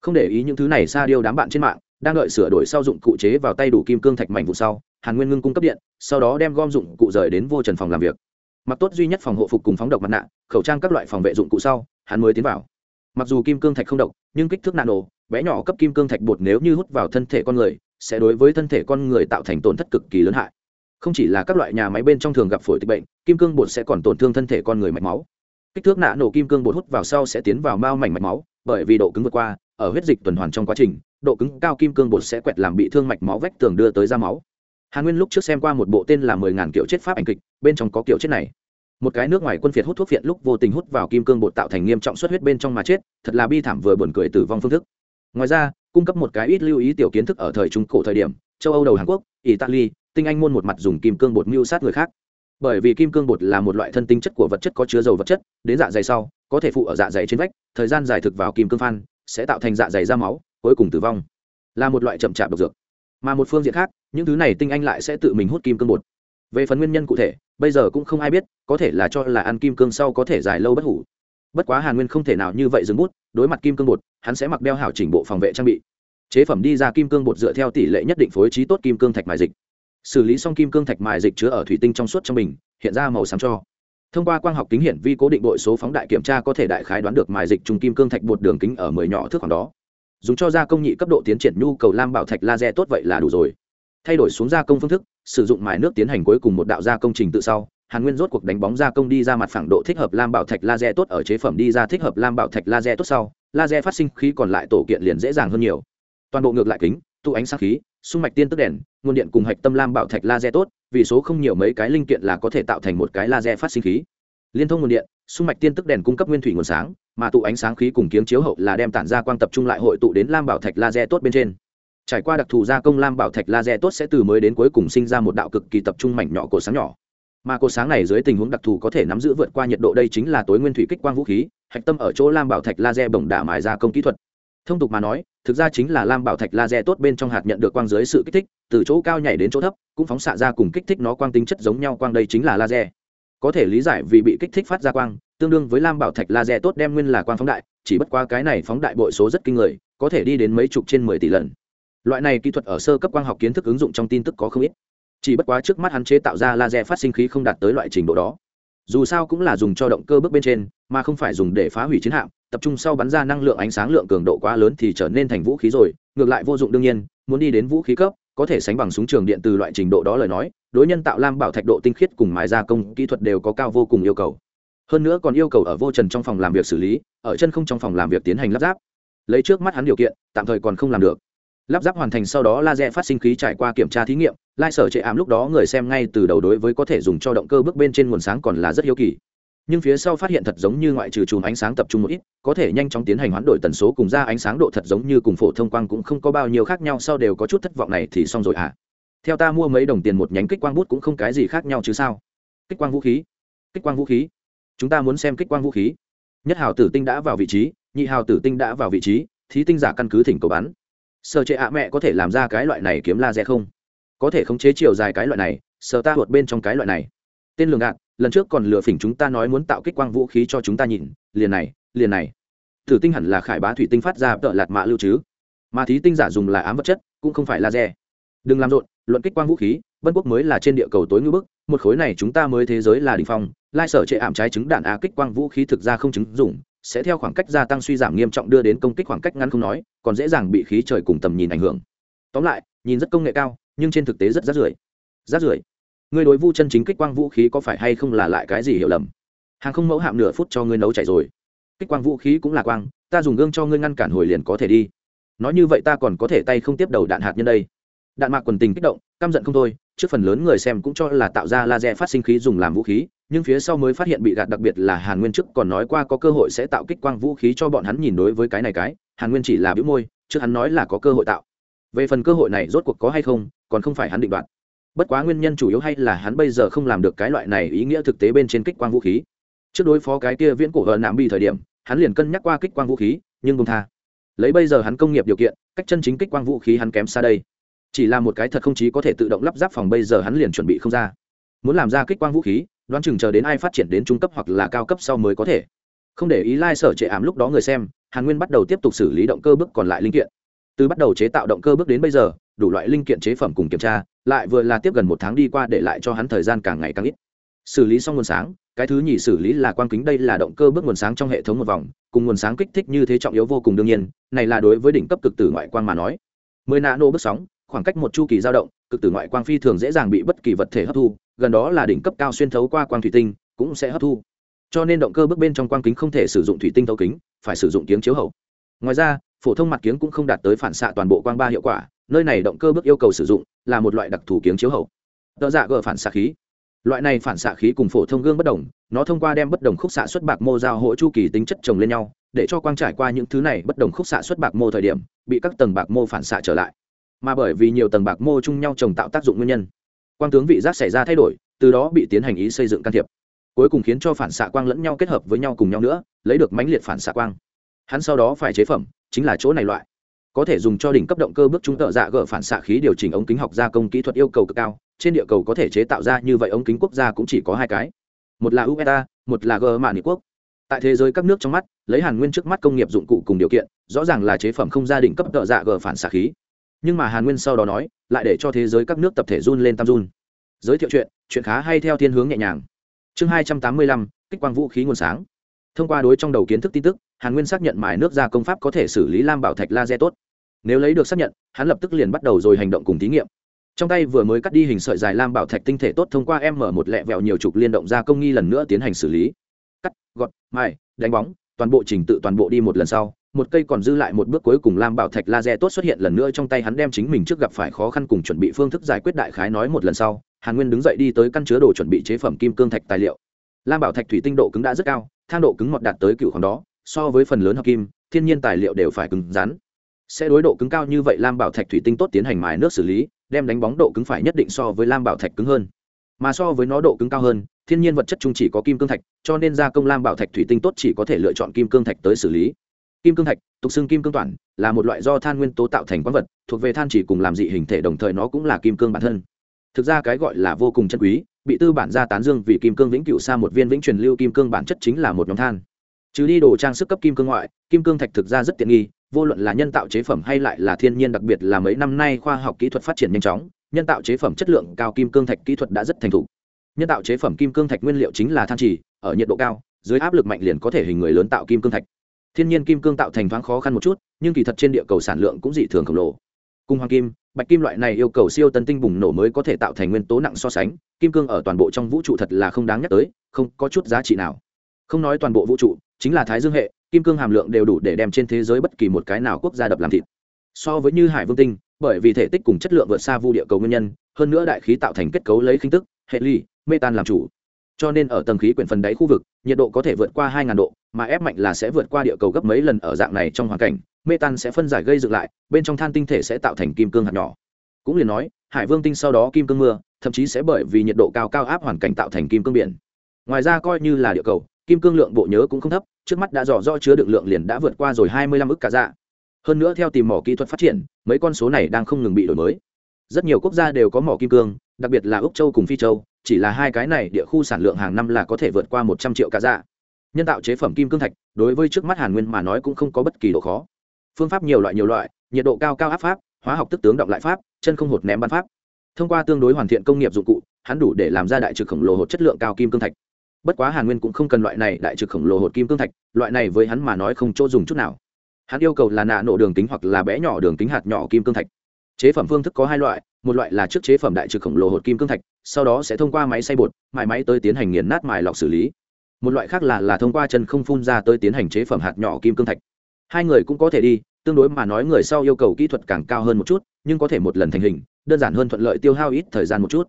S1: Không để ý những thứ này xa điêu đám bạn trên mạng đang đợi sửa đổi sau dụng cụ chế vào tay đủ kim cương thạch mảnh vụ sau, hàn nguyên ngưng cung cấp điện, sau đó đem gom dụng cụ rời đến vô trần phòng làm việc. Mặc tốt duy nhất phòng hộ phục cùng phóng độc mặt nạ, khẩu trang các loại phòng vệ dụng cụ sau, hắn mới tiến vào. Mặc dù kim cương thạch không độc, nhưng kích thước nano bé nhỏ cấp kim cương thạch bột nếu như hút vào thân thể con người, sẽ đối với thân thể con người tạo thành tổn thất cực kỳ lớn hại. Không chỉ là các loại nhà máy bên trong thường gặp phổi tịch bệnh, kim cương bột sẽ còn tổn thương thân thể con người mạch máu. Kích thước nạ nổ kim cương bột hút vào sau sẽ tiến vào mao mảnh mạch máu, bởi vì độ cứng vượt qua, ở huyết dịch tuần hoàn trong quá trình độ cứng cao kim cương bột sẽ quẹt làm bị thương mạch máu vách tường đưa tới ra máu. Hàn nguyên lúc trước xem qua một bộ tên là mười ngàn kiểu chết pháp ảnh kịch, bên trong có kiểu chết này. Một cái nước ngoài quân phiệt hút thuốc phiện lúc vô tình hút vào kim cương bột tạo thành nghiêm trọng xuất huyết bên trong mà chết, thật là bi thảm vừa buồn cười tử vong phương thức. Ngoài ra, cung cấp một cái ít lưu ý tiểu kiến thức ở thời trung cổ thời điểm, châu âu đầu hàn quốc, italy, tinh anh môn một mặt dùng kim cương bột mưu sát người khác. Bởi vì kim cương bột là một loại thân tinh chất của vật chất có chứa dầu vật chất, đến dạ dày sau, có thể phụ ở dạ dày trên vách, thời gian dài thực vào kim cương phan, sẽ tạo thành dạ dày ra máu cuối cùng tử vong. Là một loại chậm chạp độc dược, mà một phương diện khác, những thứ này tinh anh lại sẽ tự mình hút kim cương bột. Về phần nguyên nhân cụ thể, bây giờ cũng không ai biết, có thể là cho là ăn kim cương sau có thể dài lâu bất hủ. Bất quá hàn nguyên không thể nào như vậy dừng bút, đối mặt kim cương bột, hắn sẽ mặc đeo hảo chỉnh bộ phòng vệ trang bị. Chế phẩm đi ra kim cương bột dựa theo tỷ lệ nhất định phối trí tốt kim cương thạch mài dịch. Xử lý xong kim cương thạch mài dịch chứa ở thủy tinh trong suốt trong bình, hiện ra màu xám cho. Thông qua quang học kính hiển vi cố định bội số phóng đại kiểm tra có thể đại khái đoán được mài dịch trùng kim cương thạch bột đường kính ở mười nhỏ thước khoảng đó dùng cho gia công nhị cấp độ tiến triển nhu cầu lam bảo thạch laser tốt vậy là đủ rồi. Thay đổi xuống gia công phương thức, sử dụng mài nước tiến hành cuối cùng một đạo gia công trình tự sau, hàn nguyên rốt cuộc đánh bóng gia công đi ra mặt phẳng độ thích hợp lam bảo thạch laser tốt ở chế phẩm đi ra thích hợp lam bảo thạch laser tốt sau, laser phát sinh khí còn lại tổ kiện liền dễ dàng hơn nhiều. Toàn bộ ngược lại kính tụ ánh sáng khí, xung mạch tiên tức đèn, nguồn điện cùng hạch tâm lam bảo thạch laser tốt, vì số không nhiều mấy cái linh kiện là có thể tạo thành một cái laser phát sinh khí. Liên thông nguồn điện xung mạch tiên tức đèn cung cấp nguyên thủy nguồn sáng, mà tụ ánh sáng khí cùng kiếng chiếu hậu là đem tản ra quang tập trung lại hội tụ đến lam bảo thạch laser tốt bên trên. Trải qua đặc thù gia công, lam bảo thạch laser tốt sẽ từ mới đến cuối cùng sinh ra một đạo cực kỳ tập trung mảnh nhỏ cổ sáng nhỏ. Mà cột sáng này dưới tình huống đặc thù có thể nắm giữ vượt qua nhiệt độ, đây chính là tối nguyên thủy kích quang vũ khí, hạch tâm ở chỗ lam bảo thạch laser bổng đả mài gia công kỹ thuật. Thông tục mà nói, thực ra chính là lam bảo thạch laser tốt bên trong hạt nhận được quang dưới sự kích thích, từ chỗ cao nhảy đến chỗ thấp, cũng phóng xạ ra cùng kích thích nó quang tính chất giống nhau, quang đây chính là laser có thể lý giải vì bị kích thích phát ra quang, tương đương với lam bảo thạch laser tốt đem nguyên là quang phóng đại, chỉ bất qua cái này phóng đại bội số rất kinh người, có thể đi đến mấy chục trên mười tỷ lần. Loại này kỹ thuật ở sơ cấp quang học kiến thức ứng dụng trong tin tức có không ít. Chỉ bất quá trước mắt hắn chế tạo ra laser phát sinh khí không đạt tới loại trình độ đó. Dù sao cũng là dùng cho động cơ bước bên trên, mà không phải dùng để phá hủy chiến hạm, tập trung sau bắn ra năng lượng ánh sáng lượng cường độ quá lớn thì trở nên thành vũ khí rồi, ngược lại vô dụng đương nhiên, muốn đi đến vũ khí cấp có thể sánh bằng súng trường điện từ loại trình độ đó lời nói, đối nhân tạo lam bảo thạch độ tinh khiết cùng mài gia công kỹ thuật đều có cao vô cùng yêu cầu. Hơn nữa còn yêu cầu ở vô trần trong phòng làm việc xử lý, ở chân không trong phòng làm việc tiến hành lắp ráp. Lấy trước mắt hắn điều kiện, tạm thời còn không làm được. Lắp ráp hoàn thành sau đó laser phát sinh khí trải qua kiểm tra thí nghiệm, lai sở trệ ảm lúc đó người xem ngay từ đầu đối với có thể dùng cho động cơ bước bên trên nguồn sáng còn là rất hiếu kỳ nhưng phía sau phát hiện thật giống như ngoại trừ chùm ánh sáng tập trung một ít, có thể nhanh chóng tiến hành hoán đổi tần số cùng ra ánh sáng độ thật giống như cùng phổ thông quang cũng không có bao nhiêu khác nhau, sau đều có chút thất vọng này thì xong rồi à theo ta mua mấy đồng tiền một nhánh kích quang bút cũng không cái gì khác nhau chứ sao? Kích quang vũ khí. Kích quang vũ khí. Chúng ta muốn xem kích quang vũ khí. Nhất hào tử tinh đã vào vị trí, nhị hào tử tinh đã vào vị trí, thí tinh giả căn cứ thỉnh cầu bắn. Sợ chế ạ mẹ có thể làm ra cái loại này kiếm laser không? Có thể khống chế chiều dài cái loại này, sở ta huột bên trong cái loại này tên lường gạt, lần trước còn lừa phỉnh chúng ta nói muốn tạo kích quang vũ khí cho chúng ta nhìn, liền này liền này. Thử tinh hẳn là khải bá thủy tinh phát ra tợ lạt mạ lưu chứ mà thí tinh giả dùng là ám vật chất, cũng không phải laser. Đừng làm rộn, luận kích quang vũ khí, vân quốc mới là trên địa cầu tối ngưỡng bức, một khối này chúng ta mới thế giới là đỉnh phong, lai sở trệ ảm trái chứng đạn á kích quang vũ khí thực ra không chứng dùng sẽ theo khoảng cách gia tăng suy giảm nghiêm trọng đưa đến công kích khoảng cách ngắn không nói, còn dễ dàng bị khí trời cùng tầm nhìn ảnh hưởng. Tóm lại, nhìn rất công nghệ cao, nhưng trên thực tế rất rát rưởi. Rát rưởi ngươi đối vu chân chính kích quang vũ khí có phải hay không là lại cái gì hiểu lầm? Hàng không mẫu hạm nửa phút cho ngươi nấu chảy rồi. Kích quang vũ khí cũng là quang, ta dùng gương cho ngươi ngăn cản hồi liền có thể đi. Nói như vậy ta còn có thể tay không tiếp đầu đạn hạt nhân đây. Đạn mạc quần tình kích động, căm giận không thôi, trước phần lớn người xem cũng cho là tạo ra laser phát sinh khí dùng làm vũ khí, nhưng phía sau mới phát hiện bị gạt đặc biệt là hàn nguyên trước còn nói qua có cơ hội sẽ tạo kích quang vũ khí cho bọn hắn nhìn đối với cái này cái, hàn nguyên chỉ là bĩu môi, trước hắn nói là có cơ hội tạo. Về phần cơ hội này rốt cuộc có hay không, còn không phải hắn định đoạt bất quá nguyên nhân chủ yếu hay là hắn bây giờ không làm được cái loại này ý nghĩa thực tế bên trên kích quang vũ khí. Trước đối phó cái kia viễn cổ hờ nạm bi thời điểm, hắn liền cân nhắc qua kích quang vũ khí, nhưng không tha. Lấy bây giờ hắn công nghiệp điều kiện, cách chân chính kích quang vũ khí hắn kém xa đây. Chỉ là một cái thật không chí có thể tự động lắp ráp phòng bây giờ hắn liền chuẩn bị không ra. Muốn làm ra kích quang vũ khí, đoán chừng chờ đến ai phát triển đến trung cấp hoặc là cao cấp sau mới có thể. Không để ý lai、like、sở trệ ảm lúc đó người xem, hàn nguyên bắt đầu tiếp tục xử lý động cơ bước còn lại linh kiện. Từ bắt đầu chế tạo động cơ bước đến bây giờ, đủ loại linh kiện chế phẩm cùng kiểm tra lại vừa là tiếp gần một tháng đi qua để lại cho hắn thời gian càng ngày càng ít. Xử lý xong nguồn sáng, cái thứ nhì xử lý là quang kính, đây là động cơ bước nguồn sáng trong hệ thống một vòng, cùng nguồn sáng kích thích như thế trọng yếu vô cùng đương nhiên, này là đối với đỉnh cấp cực tử ngoại quang mà nói. Mười nano bước sóng, khoảng cách một chu kỳ dao động, cực tử ngoại quang phi thường dễ dàng bị bất kỳ vật thể hấp thu, gần đó là đỉnh cấp cao xuyên thấu qua quang thủy tinh, cũng sẽ hấp thu. Cho nên động cơ bước bên trong quang kính không thể sử dụng thủy tinh thấu kính, phải sử dụng tiếng chiếu hậu. Ngoài ra, phổ thông mặt kiếng cũng không đạt tới phản xạ toàn bộ quang ba hiệu quả, nơi này động cơ bước yêu cầu sử dụng là một loại đặc thù kiếng chiếu hậu. Tợ dạ gờ phản xạ khí. Loại này phản xạ khí cùng phổ thông gương bất đồng, nó thông qua đem bất đồng khúc xạ xuất bạc mô giao hộ chu kỳ tính chất chồng lên nhau, để cho quang trải qua những thứ này bất đồng khúc xạ xuất bạc mô thời điểm, bị các tầng bạc mô phản xạ trở lại. Mà bởi vì nhiều tầng bạc mô chung nhau trồng tạo tác dụng nguyên nhân, quang tướng vị giác xảy ra thay đổi, từ đó bị tiến hành ý xây dựng can thiệp. Cuối cùng khiến cho phản xạ quang lẫn nhau kết hợp với nhau cùng nhau nữa, lấy được mãnh liệt phản xạ quang. Hắn sau đó phải chế phẩm, chính là chỗ này loại có thể dùng cho đỉnh cấp động cơ bước trung tợ dạ gỡ phản xạ khí điều chỉnh ống kính học gia công kỹ thuật yêu cầu cực cao, trên địa cầu có thể chế tạo ra như vậy ống kính quốc gia cũng chỉ có hai cái. Một là ueta một là g mạn quốc. Tại thế giới các nước trong mắt, lấy hàn nguyên trước mắt công nghiệp dụng cụ cùng điều kiện, rõ ràng là chế phẩm không gia đình cấp tợ dạ gờ phản xạ khí. Nhưng mà hàn nguyên sau đó nói, lại để cho thế giới các nước tập thể run lên tam run. Giới thiệu chuyện chuyện khá hay theo thiên hướng nhẹ nhàng. Chương hai trăm tám mươi lăm, kích quang vũ khí nguồn sáng thông qua đối trong đầu kiến thức tin tức, hàn nguyên xác nhận mài nước ra công pháp có thể xử lý lam bảo thạch laser tốt. Nếu lấy được xác nhận, hắn lập tức liền bắt đầu rồi hành động cùng thí nghiệm. Trong tay vừa mới cắt đi hình sợi dài lam bảo thạch tinh thể tốt thông qua m một lẹ vẹo nhiều trục liên động ra công nghi lần nữa tiến hành xử lý. Cắt, gọt, mài, đánh bóng, toàn bộ trình tự toàn bộ đi một lần sau, một cây còn dư lại một bước cuối cùng lam bảo thạch laser tốt xuất hiện lần nữa trong tay hắn đem chính mình trước gặp phải khó khăn cùng chuẩn bị phương thức giải quyết đại khái nói một lần sau, hàn nguyên đứng dậy đi tới căn chứa đồ chuẩn bị chế phẩm kim cương thạch tài liệu. Lam bảo thạch thủy tinh độ cứng đã rất cao thang độ cứng mọt đạt tới cựu khoảng đó, so với phần lớn hợp kim, thiên nhiên tài liệu đều phải cứng rắn. Sẽ đối độ cứng cao như vậy lam bảo thạch thủy tinh tốt tiến hành mài nước xử lý, đem đánh bóng độ cứng phải nhất định so với lam bảo thạch cứng hơn. Mà so với nó độ cứng cao hơn, thiên nhiên vật chất chung chỉ có kim cương thạch, cho nên gia công lam bảo thạch thủy tinh tốt chỉ có thể lựa chọn kim cương thạch tới xử lý. Kim cương thạch, tục xưng kim cương toàn là một loại do than nguyên tố tạo thành quán vật, thuộc về than chỉ cùng làm dị hình thể đồng thời nó cũng là kim cương bản thân. Thực ra cái gọi là vô cùng chân quý bị tư bản gia tán dương vì kim cương vĩnh cửu xa một viên vĩnh truyền lưu kim cương bản chất chính là một nhóm than. Trừ đi đồ trang sức cấp kim cương ngoại, kim cương thạch thực ra rất tiện nghi, vô luận là nhân tạo chế phẩm hay lại là thiên nhiên đặc biệt là mấy năm nay khoa học kỹ thuật phát triển nhanh chóng, nhân tạo chế phẩm chất lượng cao kim cương thạch kỹ thuật đã rất thành thục. Nhân tạo chế phẩm kim cương thạch nguyên liệu chính là than trì, ở nhiệt độ cao, dưới áp lực mạnh liền có thể hình người lớn tạo kim cương thạch. Thiên nhiên kim cương tạo thành thoáng khó khăn một chút, nhưng kỳ thật trên địa cầu sản lượng cũng dị thường khổng lồ. Cùng hoàng kim bạch kim loại này yêu cầu siêu tân tinh bùng nổ mới có thể tạo thành nguyên tố nặng so sánh, kim cương ở toàn bộ trong vũ trụ thật là không đáng nhắc tới, không có chút giá trị nào. Không nói toàn bộ vũ trụ, chính là thái dương hệ, kim cương hàm lượng đều đủ để đem trên thế giới bất kỳ một cái nào quốc gia đập làm thịt. So với như hải vương tinh, bởi vì thể tích cùng chất lượng vượt xa vu địa cầu nguyên nhân, hơn nữa đại khí tạo thành kết cấu lấy khinh tức, hệ ly mê tan làm chủ cho nên ở tầng khí quyển phần đáy khu vực, nhiệt độ có thể vượt qua 2.000 độ, mà ép mạnh là sẽ vượt qua địa cầu gấp mấy lần ở dạng này trong hoàn cảnh mê tan sẽ phân giải gây dựng lại, bên trong than tinh thể sẽ tạo thành kim cương hạt nhỏ. Cũng liền nói, hải vương tinh sau đó kim cương mưa, thậm chí sẽ bởi vì nhiệt độ cao cao áp hoàn cảnh tạo thành kim cương biển. Ngoài ra coi như là địa cầu, kim cương lượng bộ nhớ cũng không thấp, trước mắt đã dò do chứa được lượng liền đã vượt qua rồi 25 ức cả dạ. Hơn nữa theo tìm mỏ kỹ thuật phát triển, mấy con số này đang không ngừng bị đổi mới. Rất nhiều quốc gia đều có mỏ kim cương, đặc biệt là úc châu cùng phi châu chỉ là hai cái này địa khu sản lượng hàng năm là có thể vượt qua một trăm triệu cả dạ. Nhân tạo chế phẩm kim cương thạch, đối với trước mắt hàn nguyên mà nói cũng không có bất kỳ độ khó. Phương pháp nhiều loại nhiều loại, nhiệt độ cao cao áp pháp, hóa học tức tướng động lại pháp, chân không hột ném bắn pháp. Thông qua tương đối hoàn thiện công nghiệp dụng cụ, hắn đủ để làm ra đại trực khổng lồ hột chất lượng cao kim cương thạch. Bất quá hàn nguyên cũng không cần loại này đại trực khổng lồ hột kim cương thạch, loại này với hắn mà nói không chỗ dùng chút nào. Hắn yêu cầu là nạ nổ đường kính hoặc là bé nhỏ đường kính hạt nhỏ kim cương thạch. Chế phẩm phương thức có hai loại một loại là trước chế phẩm đại trực khổng lồ hột kim cương thạch, sau đó sẽ thông qua máy xay bột, mài máy tới tiến hành nghiền nát mài lọc xử lý. Một loại khác là là thông qua chân không phun ra tới tiến hành chế phẩm hạt nhỏ kim cương thạch. Hai người cũng có thể đi, tương đối mà nói người sau yêu cầu kỹ thuật càng cao hơn một chút, nhưng có thể một lần thành hình, đơn giản hơn thuận lợi tiêu hao ít thời gian một chút.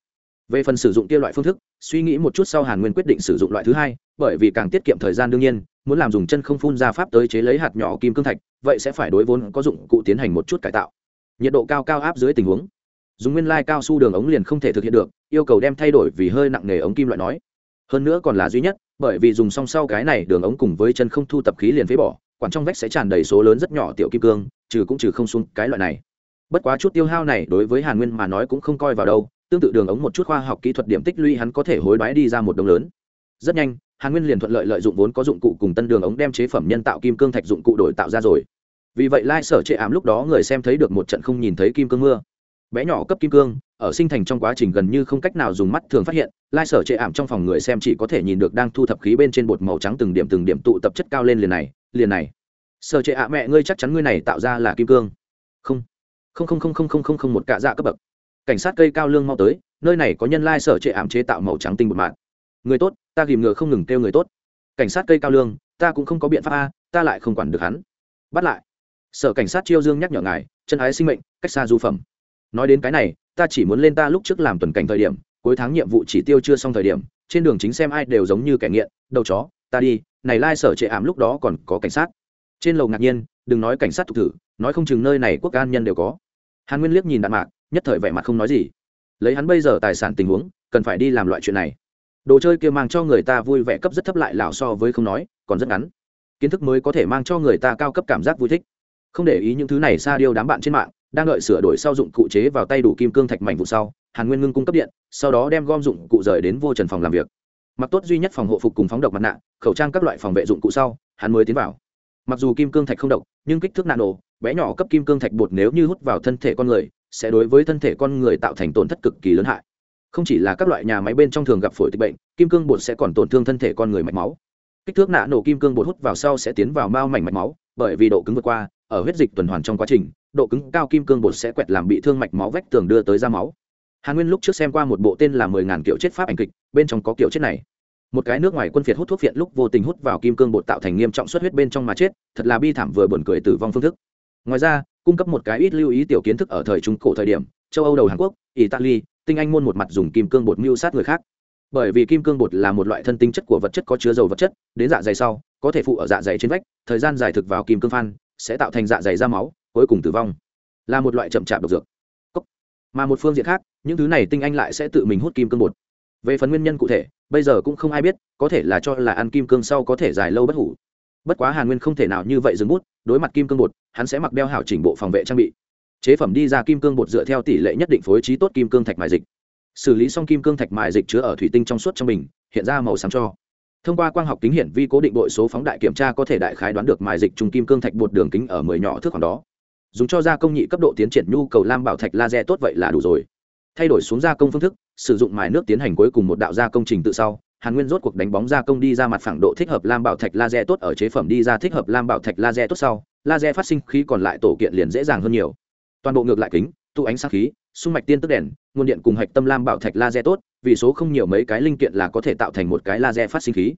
S1: Về phần sử dụng kia loại phương thức, suy nghĩ một chút sau hàn nguyên quyết định sử dụng loại thứ hai, bởi vì càng tiết kiệm thời gian đương nhiên, muốn làm dùng chân không phun ra pháp tới chế lấy hạt nhỏ kim cương thạch, vậy sẽ phải đối vốn có dụng cụ tiến hành một chút cải tạo. Nhiệt độ cao cao áp dưới tình huống dùng nguyên lai cao su đường ống liền không thể thực hiện được, yêu cầu đem thay đổi vì hơi nặng nghề ống kim loại nói. Hơn nữa còn là duy nhất, bởi vì dùng song sau cái này đường ống cùng với chân không thu tập khí liền phế bỏ, quản trong vách sẽ tràn đầy số lớn rất nhỏ tiểu kim cương, trừ cũng trừ không xuống cái loại này. Bất quá chút tiêu hao này đối với hàn nguyên mà nói cũng không coi vào đâu, tương tự đường ống một chút khoa học kỹ thuật điểm tích lũy hắn có thể hối đoái đi ra một đồng lớn. Rất nhanh, hàn nguyên liền thuận lợi lợi dụng vốn có dụng cụ cùng tân đường ống đem chế phẩm nhân tạo kim cương thạch dụng cụ đổi tạo ra rồi. Vì vậy lai sở chệ ám lúc đó người xem thấy được một trận không nhìn thấy kim cương mưa bé nhỏ cấp kim cương, ở sinh thành trong quá trình gần như không cách nào dùng mắt thường phát hiện, lai sở chệ ảm trong phòng người xem chỉ có thể nhìn được đang thu thập khí bên trên bột màu trắng từng điểm từng điểm tụ tập chất cao lên liền này liền này. Sở chệ ạ, mẹ ngươi chắc chắn ngươi này tạo ra là kim cương. Không. Không không không không không không không, một cạ dạ cấp bậc. Cảnh sát cây cao lương mau tới, nơi này có nhân lai sở chệ ảm chế tạo màu trắng tinh bột mạng người tốt, ta ghìm ngựa không ngừng kêu người tốt. Cảnh sát cây cao lương, ta cũng không có biện pháp a, ta lại không quản được hắn. Bắt lại. Sở cảnh sát chiêu dương nhắc nhở ngài, chân ái sinh mệnh, cách xa du phẩm nói đến cái này, ta chỉ muốn lên ta lúc trước làm tuần cảnh thời điểm, cuối tháng nhiệm vụ chỉ tiêu chưa xong thời điểm, trên đường chính xem ai đều giống như kẻ nghiện, đầu chó, ta đi, này lai sở trệ ảm lúc đó còn có cảnh sát. Trên lầu ngạc nhiên, đừng nói cảnh sát thực thử, nói không chừng nơi này quốc an nhân đều có. Hàn nguyên liếc nhìn đạn mạc, nhất thời vẻ mặt không nói gì. Lấy hắn bây giờ tài sản tình huống, cần phải đi làm loại chuyện này. Đồ chơi kia mang cho người ta vui vẻ cấp rất thấp lại lào so với không nói, còn rất ngắn. Kiến thức mới có thể mang cho người ta cao cấp cảm giác vui thích. Không để ý những thứ này xa điêu đám bạn trên mạng đang đợi sửa đổi sau dụng cụ chế vào tay đủ kim cương thạch mảnh vụ sau, hàn nguyên ngưng cung cấp điện, sau đó đem gom dụng cụ rời đến vô trần phòng làm việc. Mặc tốt duy nhất phòng hộ phục cùng phóng độc mặt nạ, khẩu trang các loại phòng vệ dụng cụ sau, hắn mới tiến vào. Mặc dù kim cương thạch không độc, nhưng kích thước nano bé nhỏ cấp kim cương thạch bột nếu như hút vào thân thể con người, sẽ đối với thân thể con người tạo thành tổn thất cực kỳ lớn hại. Không chỉ là các loại nhà máy bên trong thường gặp phổi tịch bệnh, kim cương bột sẽ còn tổn thương thân thể con người mạch máu. Kích thước nạ nổ kim cương bột hút vào sau sẽ tiến vào mao mảnh mạch máu, bởi vì độ cứng vượt qua, ở huyết dịch tuần hoàn trong quá trình độ cứng cao kim cương bột sẽ quẹt làm bị thương mạch máu vách tường đưa tới ra máu. Hàn nguyên lúc trước xem qua một bộ tên là mười ngàn kiểu chết pháp ảnh kịch, bên trong có kiểu chết này. Một cái nước ngoài quân phiệt hút thuốc phiện lúc vô tình hút vào kim cương bột tạo thành nghiêm trọng xuất huyết bên trong mà chết, thật là bi thảm vừa buồn cười tử vong phương thức. Ngoài ra, cung cấp một cái ít lưu ý tiểu kiến thức ở thời trung cổ thời điểm, châu âu đầu hàn quốc, italy, tinh anh môn một mặt dùng kim cương bột mưu sát người khác. Bởi vì kim cương bột là một loại thân tinh chất của vật chất có chứa dầu vật chất, đến dạ dày sau, có thể phụ ở dạ dày trên vách, thời gian dài thực vào kim cương phan, sẽ tạo thành dạ dày ra máu cuối cùng tử vong. Là một loại chậm chạp độc dược. Mà một phương diện khác, những thứ này tinh anh lại sẽ tự mình hút kim cương bột. Về phần nguyên nhân cụ thể, bây giờ cũng không ai biết, có thể là cho là ăn kim cương sau có thể dài lâu bất hủ. Bất quá hàn nguyên không thể nào như vậy dừng bút, đối mặt kim cương bột, hắn sẽ mặc đeo hảo chỉnh bộ phòng vệ trang bị. Chế phẩm đi ra kim cương bột dựa theo tỷ lệ nhất định phối trí tốt kim cương thạch mài dịch. Xử lý xong kim cương thạch mài dịch chứa ở thủy tinh trong suốt trong bình, hiện ra màu sáng cho. Thông qua quang học kính hiển vi cố định bội số phóng đại kiểm tra có thể đại khái đoán được mài dịch trùng kim cương thạch bột đường kính ở mười nhỏ thước khoảng đó dùng cho gia công nhị cấp độ tiến triển nhu cầu lam bảo thạch laser tốt vậy là đủ rồi. Thay đổi xuống gia công phương thức, sử dụng mài nước tiến hành cuối cùng một đạo gia công trình tự sau, hàn nguyên rốt cuộc đánh bóng gia công đi ra mặt phẳng độ thích hợp lam bảo thạch laser tốt ở chế phẩm đi ra thích hợp lam bảo thạch laser tốt sau, laser phát sinh khí còn lại tổ kiện liền dễ dàng hơn nhiều. Toàn bộ ngược lại kính tụ ánh sáng khí, xung mạch tiên tức đèn, nguồn điện cùng hạch tâm lam bảo thạch laser tốt, vì số không nhiều mấy cái linh kiện là có thể tạo thành một cái laser phát sinh khí.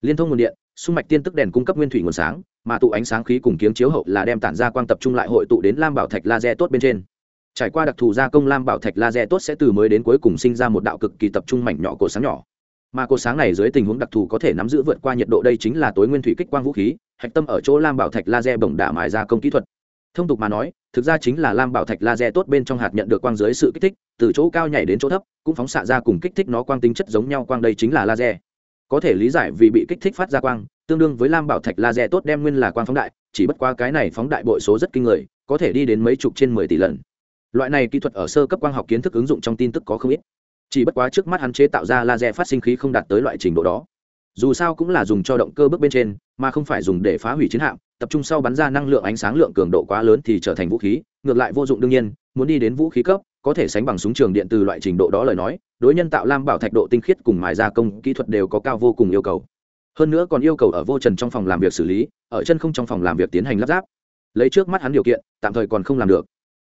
S1: Liên thông nguồn điện, xung mạch tiên tức đèn cung cấp nguyên thủy nguồn sáng mà tụ ánh sáng khí cùng kiếng chiếu hậu là đem tản ra quang tập trung lại hội tụ đến lam bảo thạch laser tốt bên trên. Trải qua đặc thù gia công, lam bảo thạch laser tốt sẽ từ mới đến cuối cùng sinh ra một đạo cực kỳ tập trung mảnh nhỏ cổ sáng nhỏ. Mà cổ sáng này dưới tình huống đặc thù có thể nắm giữ vượt qua nhiệt độ, đây chính là tối nguyên thủy kích quang vũ khí, hạch tâm ở chỗ lam bảo thạch laser bổng đả mài gia công kỹ thuật. Thông tục mà nói, thực ra chính là lam bảo thạch laser tốt bên trong hạt nhận được quang dưới sự kích thích, từ chỗ cao nhảy đến chỗ thấp, cũng phóng xạ ra cùng kích thích nó quang tính chất giống nhau, quang đây chính là laser có thể lý giải vì bị kích thích phát ra quang, tương đương với lam bảo thạch laser tốt đem nguyên là quang phóng đại, chỉ bất qua cái này phóng đại bội số rất kinh người, có thể đi đến mấy chục trên mười tỷ lần. Loại này kỹ thuật ở sơ cấp quang học kiến thức ứng dụng trong tin tức có không ít. Chỉ bất quá trước mắt hắn chế tạo ra laser phát sinh khí không đạt tới loại trình độ đó dù sao cũng là dùng cho động cơ bước bên trên, mà không phải dùng để phá hủy chiến hạm, tập trung sau bắn ra năng lượng ánh sáng lượng cường độ quá lớn thì trở thành vũ khí, ngược lại vô dụng đương nhiên, muốn đi đến vũ khí cấp, có thể sánh bằng súng trường điện từ loại trình độ đó lời nói, đối nhân tạo lam bảo thạch độ tinh khiết cùng mài gia công kỹ thuật đều có cao vô cùng yêu cầu. Hơn nữa còn yêu cầu ở vô trần trong phòng làm việc xử lý, ở chân không trong phòng làm việc tiến hành lắp ráp. Lấy trước mắt hắn điều kiện, tạm thời còn không làm được.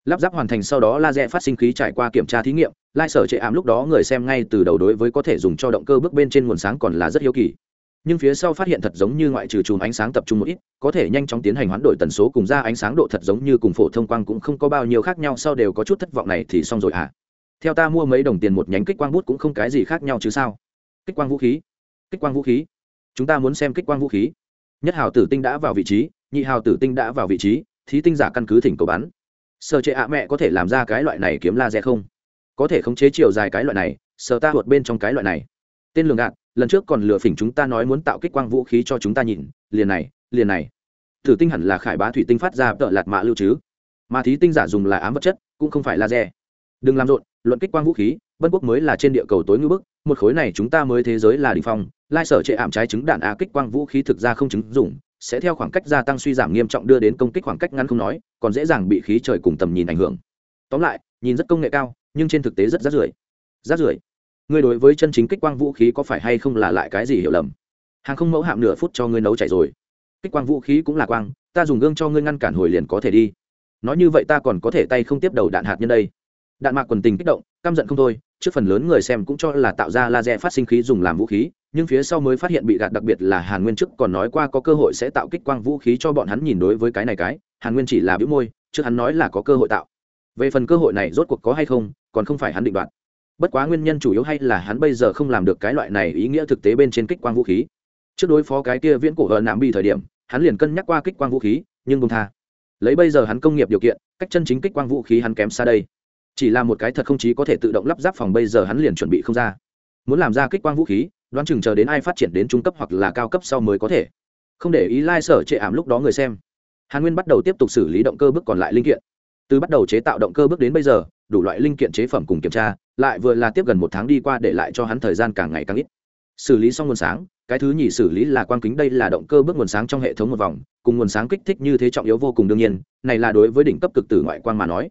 S1: Lắp ráp hoàn thành sau đó laser phát sinh khí trải qua kiểm tra thí nghiệm lai sở chệ ảm lúc đó người xem ngay từ đầu đối với có thể dùng cho động cơ bước bên trên nguồn sáng còn là rất hiếu kỳ. Nhưng phía sau phát hiện thật giống như ngoại trừ chùm ánh sáng tập trung một ít, có thể nhanh chóng tiến hành hoán đổi tần số cùng ra ánh sáng độ thật giống như cùng phổ thông quang cũng không có bao nhiêu khác nhau, sau đều có chút thất vọng này thì xong rồi à theo ta mua mấy đồng tiền một nhánh kích quang bút cũng không cái gì khác nhau chứ sao? Kích quang vũ khí. Kích quang vũ khí. Chúng ta muốn xem kích quang vũ khí. Nhất hào tử tinh đã vào vị trí, nhị hào tử tinh đã vào vị trí, thí tinh giả căn cứ thỉnh cầu bắn. Sợ trệ ạ mẹ có thể làm ra cái loại này kiếm laser không? Có thể khống chế chiều dài cái loại này, sờ ta hụt bên trong cái loại này. Tên lường đạn lần trước còn lừa phỉnh chúng ta nói muốn tạo kích quang vũ khí cho chúng ta nhìn, liền này liền này. Thử tinh hẳn là khải bá thủy tinh phát ra tợ lạt mạ lưu chứ mà thí tinh giả dùng là ám vật chất, cũng không phải laser. Đừng làm rộn, luận kích quang vũ khí bân quốc mới là trên địa cầu tối ngưỡng bức, một khối này chúng ta mới thế giới là đình phong, lai sở chệ ảm trái chứng đạn a kích quang vũ khí thực ra không chứng dùng sẽ theo khoảng cách gia tăng suy giảm nghiêm trọng đưa đến công kích khoảng cách ngắn không nói, còn dễ dàng bị khí trời cùng tầm nhìn ảnh hưởng. Tóm lại, nhìn rất công nghệ cao nhưng trên thực tế rất rát rưởi. Rát rưởi? Ngươi đối với chân chính kích quang vũ khí có phải hay không là lại cái gì hiểu lầm? Hàng không mẫu hạm nửa phút cho ngươi nấu chảy rồi. Kích quang vũ khí cũng là quang, ta dùng gương cho ngươi ngăn cản hồi liền có thể đi. Nói như vậy ta còn có thể tay không tiếp đầu đạn hạt nhân đây. Đạn mạc quần tình kích động, căm giận không thôi, trước phần lớn người xem cũng cho là tạo ra laser phát sinh khí dùng làm vũ khí, nhưng phía sau mới phát hiện bị gạt đặc biệt là hàn nguyên trước còn nói qua có cơ hội sẽ tạo kích quang vũ khí cho bọn hắn nhìn đối với cái này cái, hàn nguyên chỉ là bĩu môi, trước hắn nói là có cơ hội tạo về phần cơ hội này rốt cuộc có hay không, còn không phải hắn định đoạt. Bất quá nguyên nhân chủ yếu hay là hắn bây giờ không làm được cái loại này ý nghĩa thực tế bên trên kích quang vũ khí. Trước đối phó cái kia viễn cổ ở nạm bị thời điểm, hắn liền cân nhắc qua kích quang vũ khí, nhưng bông tha. Lấy bây giờ hắn công nghiệp điều kiện, cách chân chính kích quang vũ khí hắn kém xa đây. Chỉ là một cái thật không chí có thể tự động lắp ráp phòng bây giờ hắn liền chuẩn bị không ra. Muốn làm ra kích quang vũ khí, đoán chừng chờ đến ai phát triển đến trung cấp hoặc là cao cấp sau mới có thể. Không để ý lai、like、sở trệ ảm lúc đó người xem. Hàn nguyên bắt đầu tiếp tục xử lý động cơ bước còn lại linh kiện từ bắt đầu chế tạo động cơ bước đến bây giờ, đủ loại linh kiện chế phẩm cùng kiểm tra, lại vừa là tiếp gần một tháng đi qua để lại cho hắn thời gian càng ngày càng ít. Xử lý xong nguồn sáng, cái thứ nhì xử lý là quang kính, đây là động cơ bước nguồn sáng trong hệ thống một vòng, cùng nguồn sáng kích thích như thế trọng yếu vô cùng đương nhiên, này là đối với đỉnh cấp cực tử ngoại quang mà nói.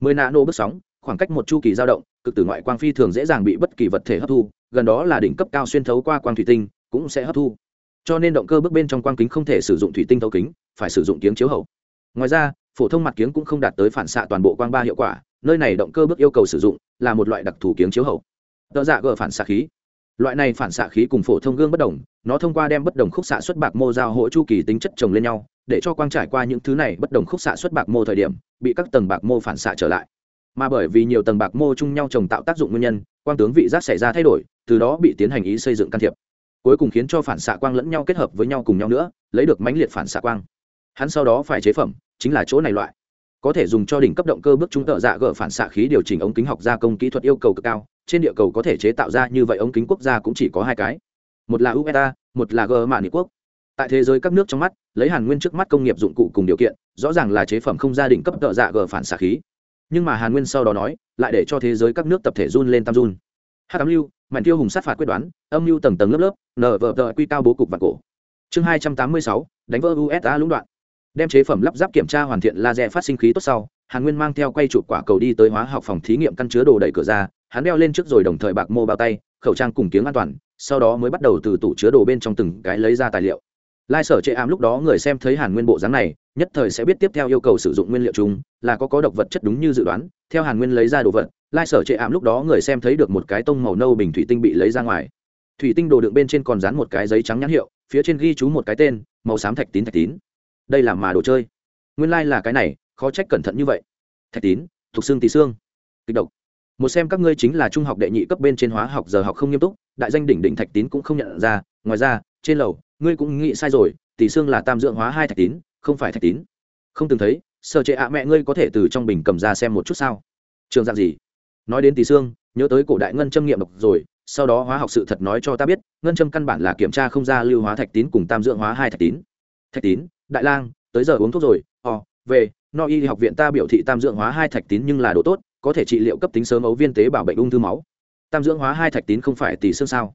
S1: Mười nano bước sóng, khoảng cách một chu kỳ dao động, cực tử ngoại quang phi thường dễ dàng bị bất kỳ vật thể hấp thu, gần đó là đỉnh cấp cao xuyên thấu qua quang thủy tinh, cũng sẽ hấp thu. Cho nên động cơ bước bên trong quang kính không thể sử dụng thủy tinh thấu kính, phải sử dụng kiếng chiếu hậu. Ngoài ra phổ thông mặt kiếng cũng không đạt tới phản xạ toàn bộ quang ba hiệu quả, nơi này động cơ bước yêu cầu sử dụng là một loại đặc thù kiếng chiếu hậu. Tợ dạ gờ phản xạ khí. Loại này phản xạ khí cùng phổ thông gương bất đồng, nó thông qua đem bất đồng khúc xạ xuất bạc mô giao hỗ chu kỳ tính chất chồng lên nhau, để cho quang trải qua những thứ này bất đồng khúc xạ xuất bạc mô thời điểm, bị các tầng bạc mô phản xạ trở lại. Mà bởi vì nhiều tầng bạc mô chung nhau trồng tạo tác dụng nguyên nhân, quang tướng vị giác xảy ra thay đổi, từ đó bị tiến hành ý xây dựng can thiệp. Cuối cùng khiến cho phản xạ quang lẫn nhau kết hợp với nhau cùng nhau nữa, lấy được mãnh liệt phản xạ quang. Hắn sau đó phải chế phẩm chính là chỗ này loại. Có thể dùng cho đỉnh cấp động cơ bước trung tợ dạ gỡ phản xạ khí điều chỉnh ống kính học gia công kỹ thuật yêu cầu cực cao, trên địa cầu có thể chế tạo ra như vậy ống kính quốc gia cũng chỉ có hai cái. Một là usa một là g mạn quốc. Tại thế giới các nước trong mắt, lấy hàn nguyên trước mắt công nghiệp dụng cụ cùng điều kiện, rõ ràng là chế phẩm không gia đình cấp tợ dạ gờ phản xạ khí. Nhưng mà hàn nguyên sau đó nói, lại để cho thế giới các nước tập thể run lên tam run. Hai tám lưu mạnh tiêu hùng sát phạt quyết đoán, âm mưu tầng tầng lớp lớp nở vờ tờ quy cao bố cục và cổ. Chương hai trăm tám mươi sáu, đánh vỡ usa lũng đoạn đem chế phẩm lắp ráp kiểm tra hoàn thiện laser phát sinh khí tốt sau, hàn nguyên mang theo quay chụp quả cầu đi tới hóa học phòng thí nghiệm căn chứa đồ đẩy cửa ra, hắn đeo lên trước rồi đồng thời bạc mô bao tay, khẩu trang cùng kiếng an toàn, sau đó mới bắt đầu từ tủ chứa đồ bên trong từng cái lấy ra tài liệu. Lai sở chệ ám lúc đó người xem thấy hàn nguyên bộ dáng này, nhất thời sẽ biết tiếp theo yêu cầu sử dụng nguyên liệu chung, là có có độc vật chất đúng như dự đoán, theo hàn nguyên lấy ra đồ vật, lai sở chệ ám lúc đó người xem thấy được một cái tông màu nâu bình thủy tinh bị lấy ra ngoài. Thủy tinh đồ đựng bên trên còn dán một cái giấy trắng nhãn hiệu, phía trên ghi chú một cái tên, màu xám thạch tín thạch tín đây là mà đồ chơi. Nguyên lai、like、là cái này, khó trách cẩn thận như vậy. Thạch tín, thuộc xương tỳ xương. Kịch độc. Một xem các ngươi chính là trung học đệ nhị cấp bên trên hóa học giờ học không nghiêm túc, đại danh đỉnh đỉnh thạch tín cũng không nhận ra. Ngoài ra, trên lầu, ngươi cũng nghĩ sai rồi tỷ xương là tam dưỡng hóa hai thạch tín, không phải thạch tín. Không từng thấy sợ trệ ạ mẹ ngươi có thể từ trong bình cầm ra xem một chút sao? Trường dạng gì? Nói đến tỷ xương, nhớ tới cổ đại ngân châm nghiệm độc rồi, sau đó hóa học sự thật nói cho ta biết, ngân châm căn bản là kiểm tra không ra lưu hóa thạch tín cùng tam dưỡng hóa hai thạch tín. Thạch tín đại lang, tới giờ uống thuốc rồi ò về, no y học viện ta biểu thị tam dưỡng hóa hai thạch tín nhưng là đồ tốt, có thể trị liệu cấp tính sớm ấu viên tế bảo bệnh ung thư máu. Tam dưỡng hóa hai thạch tín không phải tỷ xương sao?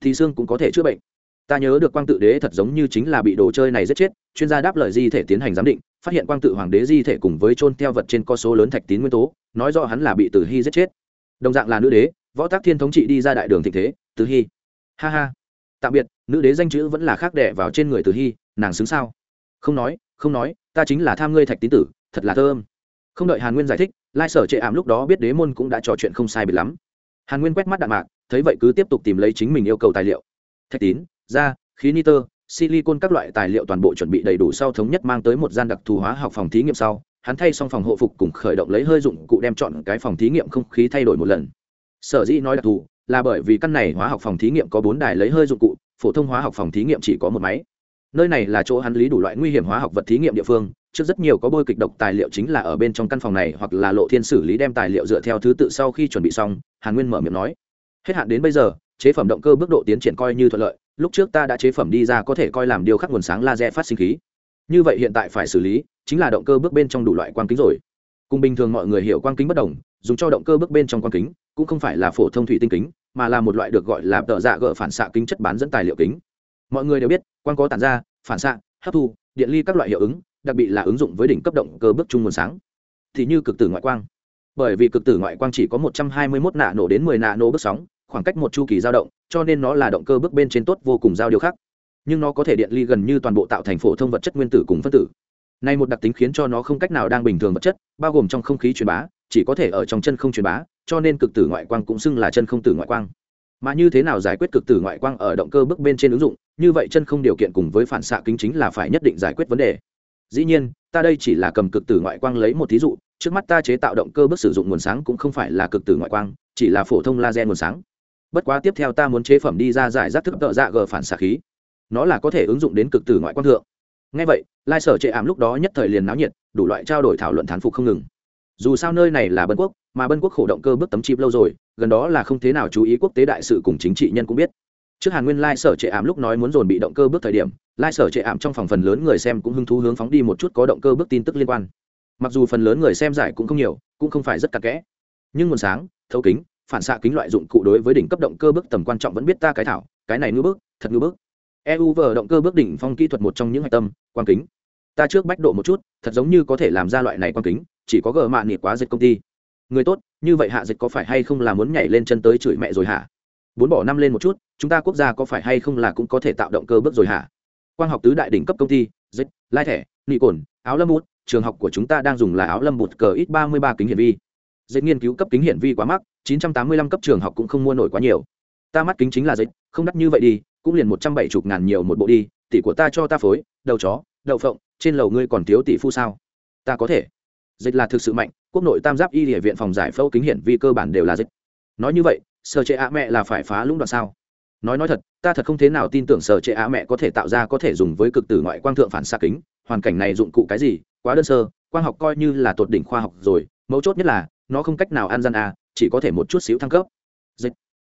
S1: Thì xương cũng có thể chữa bệnh. Ta nhớ được quang tự đế thật giống như chính là bị đồ chơi này giết chết, chuyên gia đáp lời di thể tiến hành giám định, phát hiện quang tự hoàng đế di thể cùng với trôn theo vật trên có số lớn thạch tín nguyên tố, nói rõ hắn là bị tử hy giết chết. Đồng dạng là nữ đế, võ tác thiên thống trị đi ra đại đường thịnh thế, tử hy. Ha ha. Tạm biệt, nữ đế danh chữ vẫn là khác đẻ vào trên người tử hy, nàng xứng sao? Không nói không nói, ta chính là tham ngươi thạch tín tử, thật là thơm không đợi hàn nguyên giải thích, lai sở trệ ảm lúc đó biết đế môn cũng đã trò chuyện không sai bị lắm. Hàn nguyên quét mắt đạn mạc, thấy vậy cứ tiếp tục tìm lấy chính mình yêu cầu tài liệu. Thạch tín, da, khí nitơ silicon các loại tài liệu toàn bộ chuẩn bị đầy đủ sau thống nhất mang tới một gian đặc thù hóa học phòng thí nghiệm sau, hắn thay xong phòng hộ phục cùng khởi động lấy hơi dụng cụ đem chọn cái phòng thí nghiệm không khí thay đổi một lần. Sở dĩ nói đặc thù là bởi vì căn này hóa học phòng thí nghiệm có bốn đài lấy hơi dụng cụ, phổ thông hóa học phòng thí nghiệm chỉ có một máy nơi này là chỗ hắn lý đủ loại nguy hiểm hóa học vật thí nghiệm địa phương, trước rất nhiều có bôi kịch độc tài liệu chính là ở bên trong căn phòng này hoặc là lộ thiên xử lý đem tài liệu dựa theo thứ tự sau khi chuẩn bị xong, hàn nguyên mở miệng nói. Hết hạn đến bây giờ, chế phẩm động cơ bước độ tiến triển coi như thuận lợi, lúc trước ta đã chế phẩm đi ra có thể coi làm điều khắc nguồn sáng laser phát sinh khí. Như vậy hiện tại phải xử lý, chính là động cơ bước bên trong đủ loại quang kính rồi. Cùng bình thường mọi người hiểu quang kính bất đồng, dùng cho động cơ bước bên trong quang kính, cũng không phải là phổ thông thủy tinh kính, mà là một loại được gọi là tợ dạ gỡ phản xạ kính chất bán dẫn tài liệu kính mọi người đều biết, quang có tản ra, phản xạ, hấp thu, điện ly các loại hiệu ứng, đặc biệt là ứng dụng với đỉnh cấp động cơ bước chung nguồn sáng. Thì như cực tử ngoại quang. Bởi vì cực tử ngoại quang chỉ có một trăm hai mươi 121 nạ nổ đến 10 nạ nổ bước sóng, khoảng cách một chu kỳ dao động, cho nên nó là động cơ bước bên trên tốt vô cùng giao điều khác. Nhưng nó có thể điện ly gần như toàn bộ tạo thành phổ thông vật chất nguyên tử cùng phân tử. Nay một đặc tính khiến cho nó không cách nào đang bình thường vật chất, bao gồm trong không khí truyền bá, chỉ có thể ở trong chân không truyền bá, cho nên cực tử ngoại quang cũng xưng là chân không tử ngoại quang mà như thế nào giải quyết cực tử ngoại quang ở động cơ bước bên trên ứng dụng, như vậy chân không điều kiện cùng với phản xạ kính chính là phải nhất định giải quyết vấn đề. Dĩ nhiên, ta đây chỉ là cầm cực tử ngoại quang lấy một thí dụ, trước mắt ta chế tạo động cơ bước sử dụng nguồn sáng cũng không phải là cực tử ngoại quang, chỉ là phổ thông laser nguồn sáng. Bất quá tiếp theo ta muốn chế phẩm đi ra giải rác thức tợ dạ g phản xạ khí. Nó là có thể ứng dụng đến cực tử ngoại quang thượng. Ngay vậy, lai sở chệ ảm lúc đó nhất thời liền náo nhiệt, đủ loại trao đổi thảo luận thán phục không ngừng. Dù sao nơi này là bân quốc, mà bân quốc khổ động cơ bước tấm chip lâu rồi gần đó là không thế nào chú ý quốc tế đại sự cùng chính trị nhân cũng biết. Trước hàn nguyên lai sở trệ ảm lúc nói muốn dồn bị động cơ bước thời điểm, lai sở trệ ảm trong phòng phần lớn người xem cũng hứng thú hướng phóng đi một chút có động cơ bước tin tức liên quan. Mặc dù phần lớn người xem giải cũng không nhiều, cũng không phải rất cặp kẽ. Nhưng nguồn sáng, thấu kính, phản xạ kính loại dụng cụ đối với đỉnh cấp động cơ bước tầm quan trọng vẫn biết ta cái thảo, cái này ngư bước, thật ngư bước. Eu vờ động cơ bước đỉnh phong kỹ thuật một trong những hạch tâm quan kính. Ta trước bách độ một chút, thật giống như có thể làm ra loại này quan kính, chỉ có gờ mạ nịt quá dịch công ty người tốt, như vậy hạ dịch có phải hay không là muốn nhảy lên chân tới chửi mẹ rồi hả? Bốn bỏ năm lên một chút, chúng ta quốc gia có phải hay không là cũng có thể tạo động cơ bước rồi hả? Quang học tứ đại đỉnh cấp công ty, dịch, lai thẻ, nị cồn, áo lâm bút trường học của chúng ta đang dùng là áo lâm bụt cờ ít ba mươi ba kính hiển vi. Dịch nghiên cứu cấp kính hiển vi quá mắc, chín trăm tám mươi lăm cấp trường học cũng không mua nổi quá nhiều. Ta mắt kính chính là dịch, không đắt như vậy đi, cũng liền một trăm bảy chục ngàn nhiều một bộ đi, tỷ của ta cho ta phối, đầu chó, đậu phộng, trên lầu ngươi còn thiếu tỷ phu sao? Ta có thể. Dịch là thực sự mạnh quốc nội tam giáp y địa viện phòng giải phẫu kính hiển vi cơ bản đều là dịch. Nói như vậy, sở trệ ạ mẹ là phải phá lũng đoạn sao? Nói nói thật, ta thật không thế nào tin tưởng sở trệ ạ mẹ có thể tạo ra có thể dùng với cực tử ngoại quang thượng phản xạ kính, hoàn cảnh này dụng cụ cái gì, quá đơn sơ, quang học coi như là tột đỉnh khoa học rồi, mấu chốt nhất là, nó không cách nào ăn gian à chỉ có thể một chút xíu thăng cấp. Dịch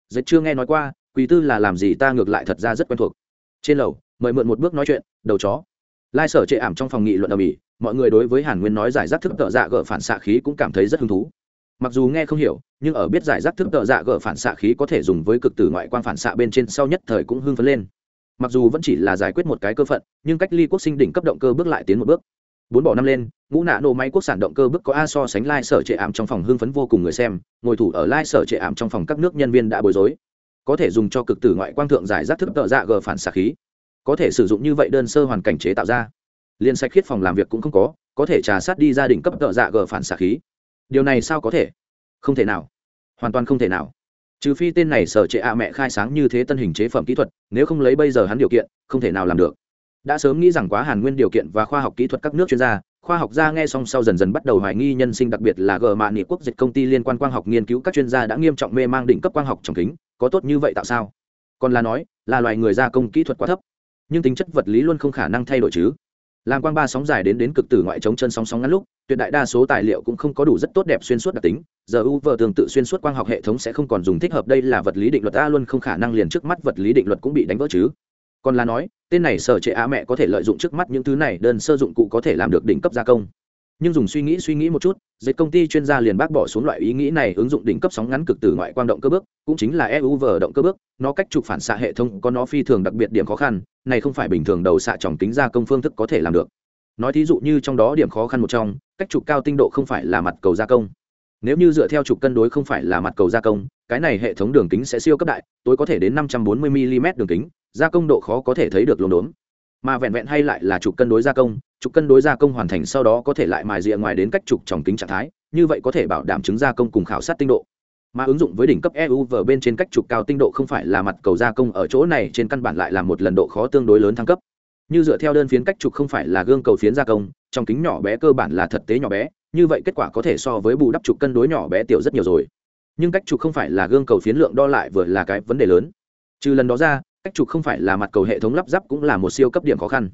S1: dịch chưa nghe nói qua quỳ tư là làm gì ta ngược lại thật ra rất quen thuộc. Trên lầu, mời mượn một bước nói chuyện, đầu chó lai sở chệ ảm trong phòng nghị luận ở mỹ, mọi người đối với hàn nguyên nói giải rác thức tợ dạ gỡ phản xạ khí cũng cảm thấy rất hứng thú. Mặc dù nghe không hiểu, nhưng ở biết giải rác thức tợ dạ gỡ phản xạ khí có thể dùng với cực tử ngoại quan phản xạ bên trên sau nhất thời cũng hưng phấn lên. Mặc dù vẫn chỉ là giải quyết một cái cơ phận, nhưng cách ly quốc sinh đỉnh cấp động cơ bước lại tiến một bước. Bốn bỏ năm lên, ngũ nạ nổ máy quốc sản động cơ bước có a so sánh lai sở trệ ảm trong phòng hưng phấn vô cùng người xem, ngồi thủ ở lai sở trệ ảm trong phòng các nước nhân viên đã bối rối. Có thể dùng cho cực tử ngoại quang thượng giải rác thức tợ dạ gờ phản xạ khí có thể sử dụng như vậy đơn sơ hoàn cảnh chế tạo ra. Liên sạch khiết phòng làm việc cũng không có có thể trà sát đi gia đình cấp tợ dạ gờ phản xạ khí. Điều này sao có thể? Không thể nào. Hoàn toàn không thể nào. Trừ phi tên này sở trệ ạ mẹ khai sáng như thế tân hình chế phẩm kỹ thuật, nếu không lấy bây giờ hắn điều kiện, không thể nào làm được. Đã sớm nghĩ rằng quá hàn nguyên điều kiện và khoa học kỹ thuật các nước chuyên gia, khoa học gia nghe xong sau dần dần bắt đầu hoài nghi nhân sinh đặc biệt là gờ mạ nghị quốc dịch công ty liên quan quang học nghiên cứu các chuyên gia đã nghiêm trọng mê mang đỉnh cấp quang học trồng kính, có tốt như vậy tạo sao? Còn là nói, là loài người gia công kỹ thuật quá thấp nhưng tính chất vật lý luôn không khả năng thay đổi chứ. Làm quang ba sóng dài đến đến cực tử ngoại chống chân sóng sóng ngắn lúc, tuyệt đại đa số tài liệu cũng không có đủ rất tốt đẹp xuyên suốt đặc tính. Giờ u vờ tương tự xuyên suốt quang học hệ thống sẽ không còn dùng thích hợp, đây là vật lý định luật a luôn không khả năng liền trước mắt vật lý định luật cũng bị đánh vỡ chứ. Còn là nói, tên này sở trệ á mẹ có thể lợi dụng trước mắt những thứ này, đơn sơ dụng cụ có thể làm được đỉnh cấp gia công nhưng dùng suy nghĩ suy nghĩ một chút dệt công ty chuyên gia liền bác bỏ xuống loại ý nghĩ này, ứng dụng đỉnh cấp sóng ngắn cực từ ngoại quang động cơ bước, cũng chính là euv động cơ bước, nó cách trục phản xạ hệ thống có nó phi thường đặc biệt điểm khó khăn, này không phải bình thường đầu xạ tròng tính gia công phương thức có thể làm được. Nói thí dụ như trong đó điểm khó khăn một trong, cách trục cao tinh độ không phải là mặt cầu gia công. Nếu như dựa theo trục cân đối không phải là mặt cầu gia công, cái này hệ thống đường kính sẽ siêu cấp đại, tối có thể đến 540 mm đường kính, gia công độ khó có thể thấy được lồn đốn mà vẹn vẹn hay lại là trục cân đối gia công trục cân đối gia công hoàn thành sau đó có thể lại mài rìa ngoài đến cách trục tròng kính trạng thái, như vậy có thể bảo đảm chứng gia công cùng khảo sát tinh độ. Mà ứng dụng với đỉnh cấp EU vở bên trên cách trục cao tinh độ không phải là mặt cầu gia công ở chỗ này, trên căn bản lại là một lần độ khó tương đối lớn thăng cấp. Như dựa theo đơn phiến cách trục không phải là gương cầu phiến gia công, trong kính nhỏ bé cơ bản là thật tế nhỏ bé, như vậy kết quả có thể so với bù đắp trục cân đối nhỏ bé tiểu rất nhiều rồi. Nhưng cách trục không phải là gương cầu phiến lượng đo lại vừa là cái vấn đề lớn. Trừ lần đó ra, cách trục không phải là mặt cầu hệ thống lắp ráp cũng là một siêu cấp điểm khó khăn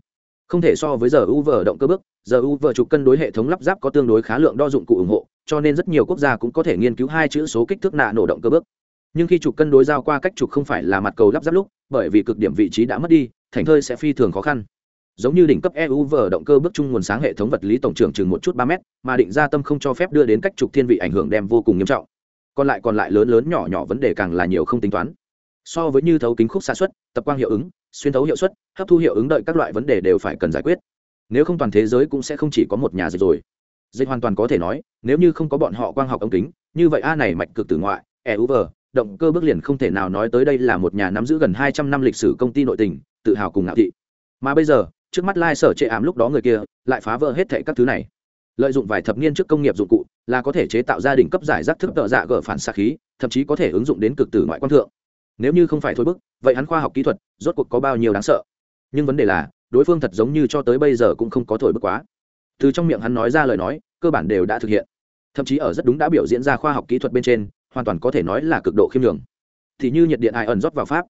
S1: không thể so với giờ u động cơ bước, giờ u trục cân đối hệ thống lắp ráp có tương đối khá lượng đo dụng cụ ủng hộ cho nên rất nhiều quốc gia cũng có thể nghiên cứu hai chữ số kích thước nạ nổ động cơ bước. nhưng khi trục cân đối giao qua cách trục không phải là mặt cầu lắp ráp lúc bởi vì cực điểm vị trí đã mất đi thành thơi sẽ phi thường khó khăn giống như đỉnh cấp EU động cơ bước chung nguồn sáng hệ thống vật lý tổng trưởng chừng một chút ba mét, mà định ra tâm không cho phép đưa đến cách trục thiên vị ảnh hưởng đem vô cùng nghiêm trọng. Còn lại còn lại lớn lớn nhỏ nhỏ vấn đề càng là nhiều không tính toán. So với như thấu kính khúc xa suất, tập quang hiệu ứng, xuyên thấu hiệu suất, hấp thu hiệu ứng đợi các loại vấn đề đều phải cần giải quyết. Nếu không toàn thế giới cũng sẽ không chỉ có một nhà dịch rồi. Dịch hoàn toàn có thể nói, nếu như không có bọn họ quang học ống kính, như vậy a này mạch cực tử ngoại, EUV, động cơ bước liền không thể nào nói tới đây là một nhà nắm giữ gần hai trăm năm lịch sử công ty nội tình, tự hào cùng ngạo thị. Mà bây giờ, trước mắt lai sở chệ ảm lúc đó người kia lại phá vỡ hết thệ các thứ này lợi dụng vài thập niên trước công nghiệp dụng cụ là có thể chế tạo gia đình cấp giải rác thức tợ dạ gỡ phản xạ khí thậm chí có thể ứng dụng đến cực tử ngoại quan thượng nếu như không phải thôi bức, vậy hắn khoa học kỹ thuật rốt cuộc có bao nhiêu đáng sợ? Nhưng vấn đề là, đối phương thật giống như cho tới bây giờ cũng không có thổi bức quá. Từ trong miệng hắn nói ra lời nói, cơ bản đều đã thực hiện. Thậm chí ở rất đúng đã biểu diễn ra khoa học kỹ thuật bên trên, hoàn toàn có thể nói là cực độ khiêm đường thì như nhiệt điện ai ẩn rót vào pháp.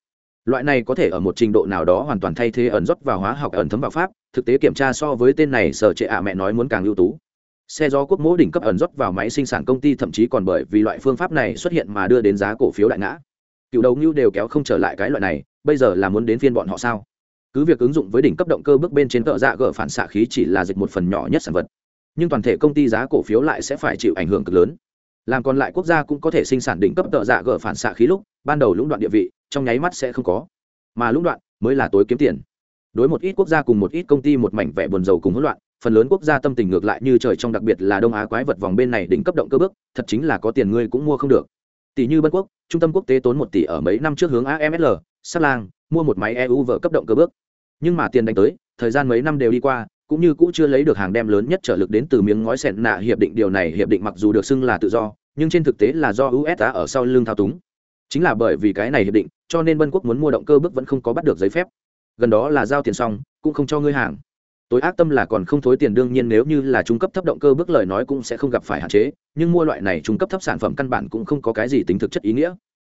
S1: Loại này có thể ở một trình độ nào đó hoàn toàn thay thế ẩn rót vào hóa học ẩn thấm vào pháp, thực tế kiểm tra so với tên này sở trệ ạ mẹ nói muốn càng ưu tú. Xe do quốc mỗ đỉnh cấp ẩn rót vào máy sinh sản công ty thậm chí còn bởi vì loại phương pháp này xuất hiện mà đưa đến giá cổ phiếu đại ngã cựu đầu ngưu đều kéo không trở lại cái loại này, bây giờ là muốn đến phiên bọn họ sao? Cứ việc ứng dụng với đỉnh cấp động cơ bước bên trên tợ dạ gỡ phản xạ khí chỉ là dịch một phần nhỏ nhất sản vật, nhưng toàn thể công ty giá cổ phiếu lại sẽ phải chịu ảnh hưởng cực lớn. Làm còn lại quốc gia cũng có thể sinh sản đỉnh cấp tợ dạ gỡ phản xạ khí lúc, ban đầu lũng đoạn địa vị, trong nháy mắt sẽ không có. Mà lũng đoạn mới là tối kiếm tiền. Đối một ít quốc gia cùng một ít công ty một mảnh vẻ buồn dầu cùng hỗn loạn, phần lớn quốc gia tâm tình ngược lại như trời trong đặc biệt là đông á quái vật vòng bên này đỉnh cấp động cơ bước, thật chính là có tiền ngươi cũng mua không được tỷ như bân quốc, trung tâm quốc tế tốn một tỷ ở mấy năm trước hướng amsl sắt lang, mua một máy eu vợ cấp động cơ bước. Nhưng mà tiền đánh tới, thời gian mấy năm đều đi qua, cũng như cũ chưa lấy được hàng đem lớn nhất trở lực đến từ miếng ngói sẹn nạ hiệp định. Điều này hiệp định mặc dù được xưng là tự do, nhưng trên thực tế là do usa ở sau lưng thao túng. Chính là bởi vì cái này hiệp định, cho nên bân quốc muốn mua động cơ bước vẫn không có bắt được giấy phép. Gần đó là giao tiền xong, cũng không cho ngươi hàng tối ác tâm là còn không thối tiền, đương nhiên nếu như là trung cấp thấp động cơ bước lời nói cũng sẽ không gặp phải hạn chế, nhưng mua loại này trung cấp thấp sản phẩm căn bản cũng không có cái gì tính thực chất ý nghĩa.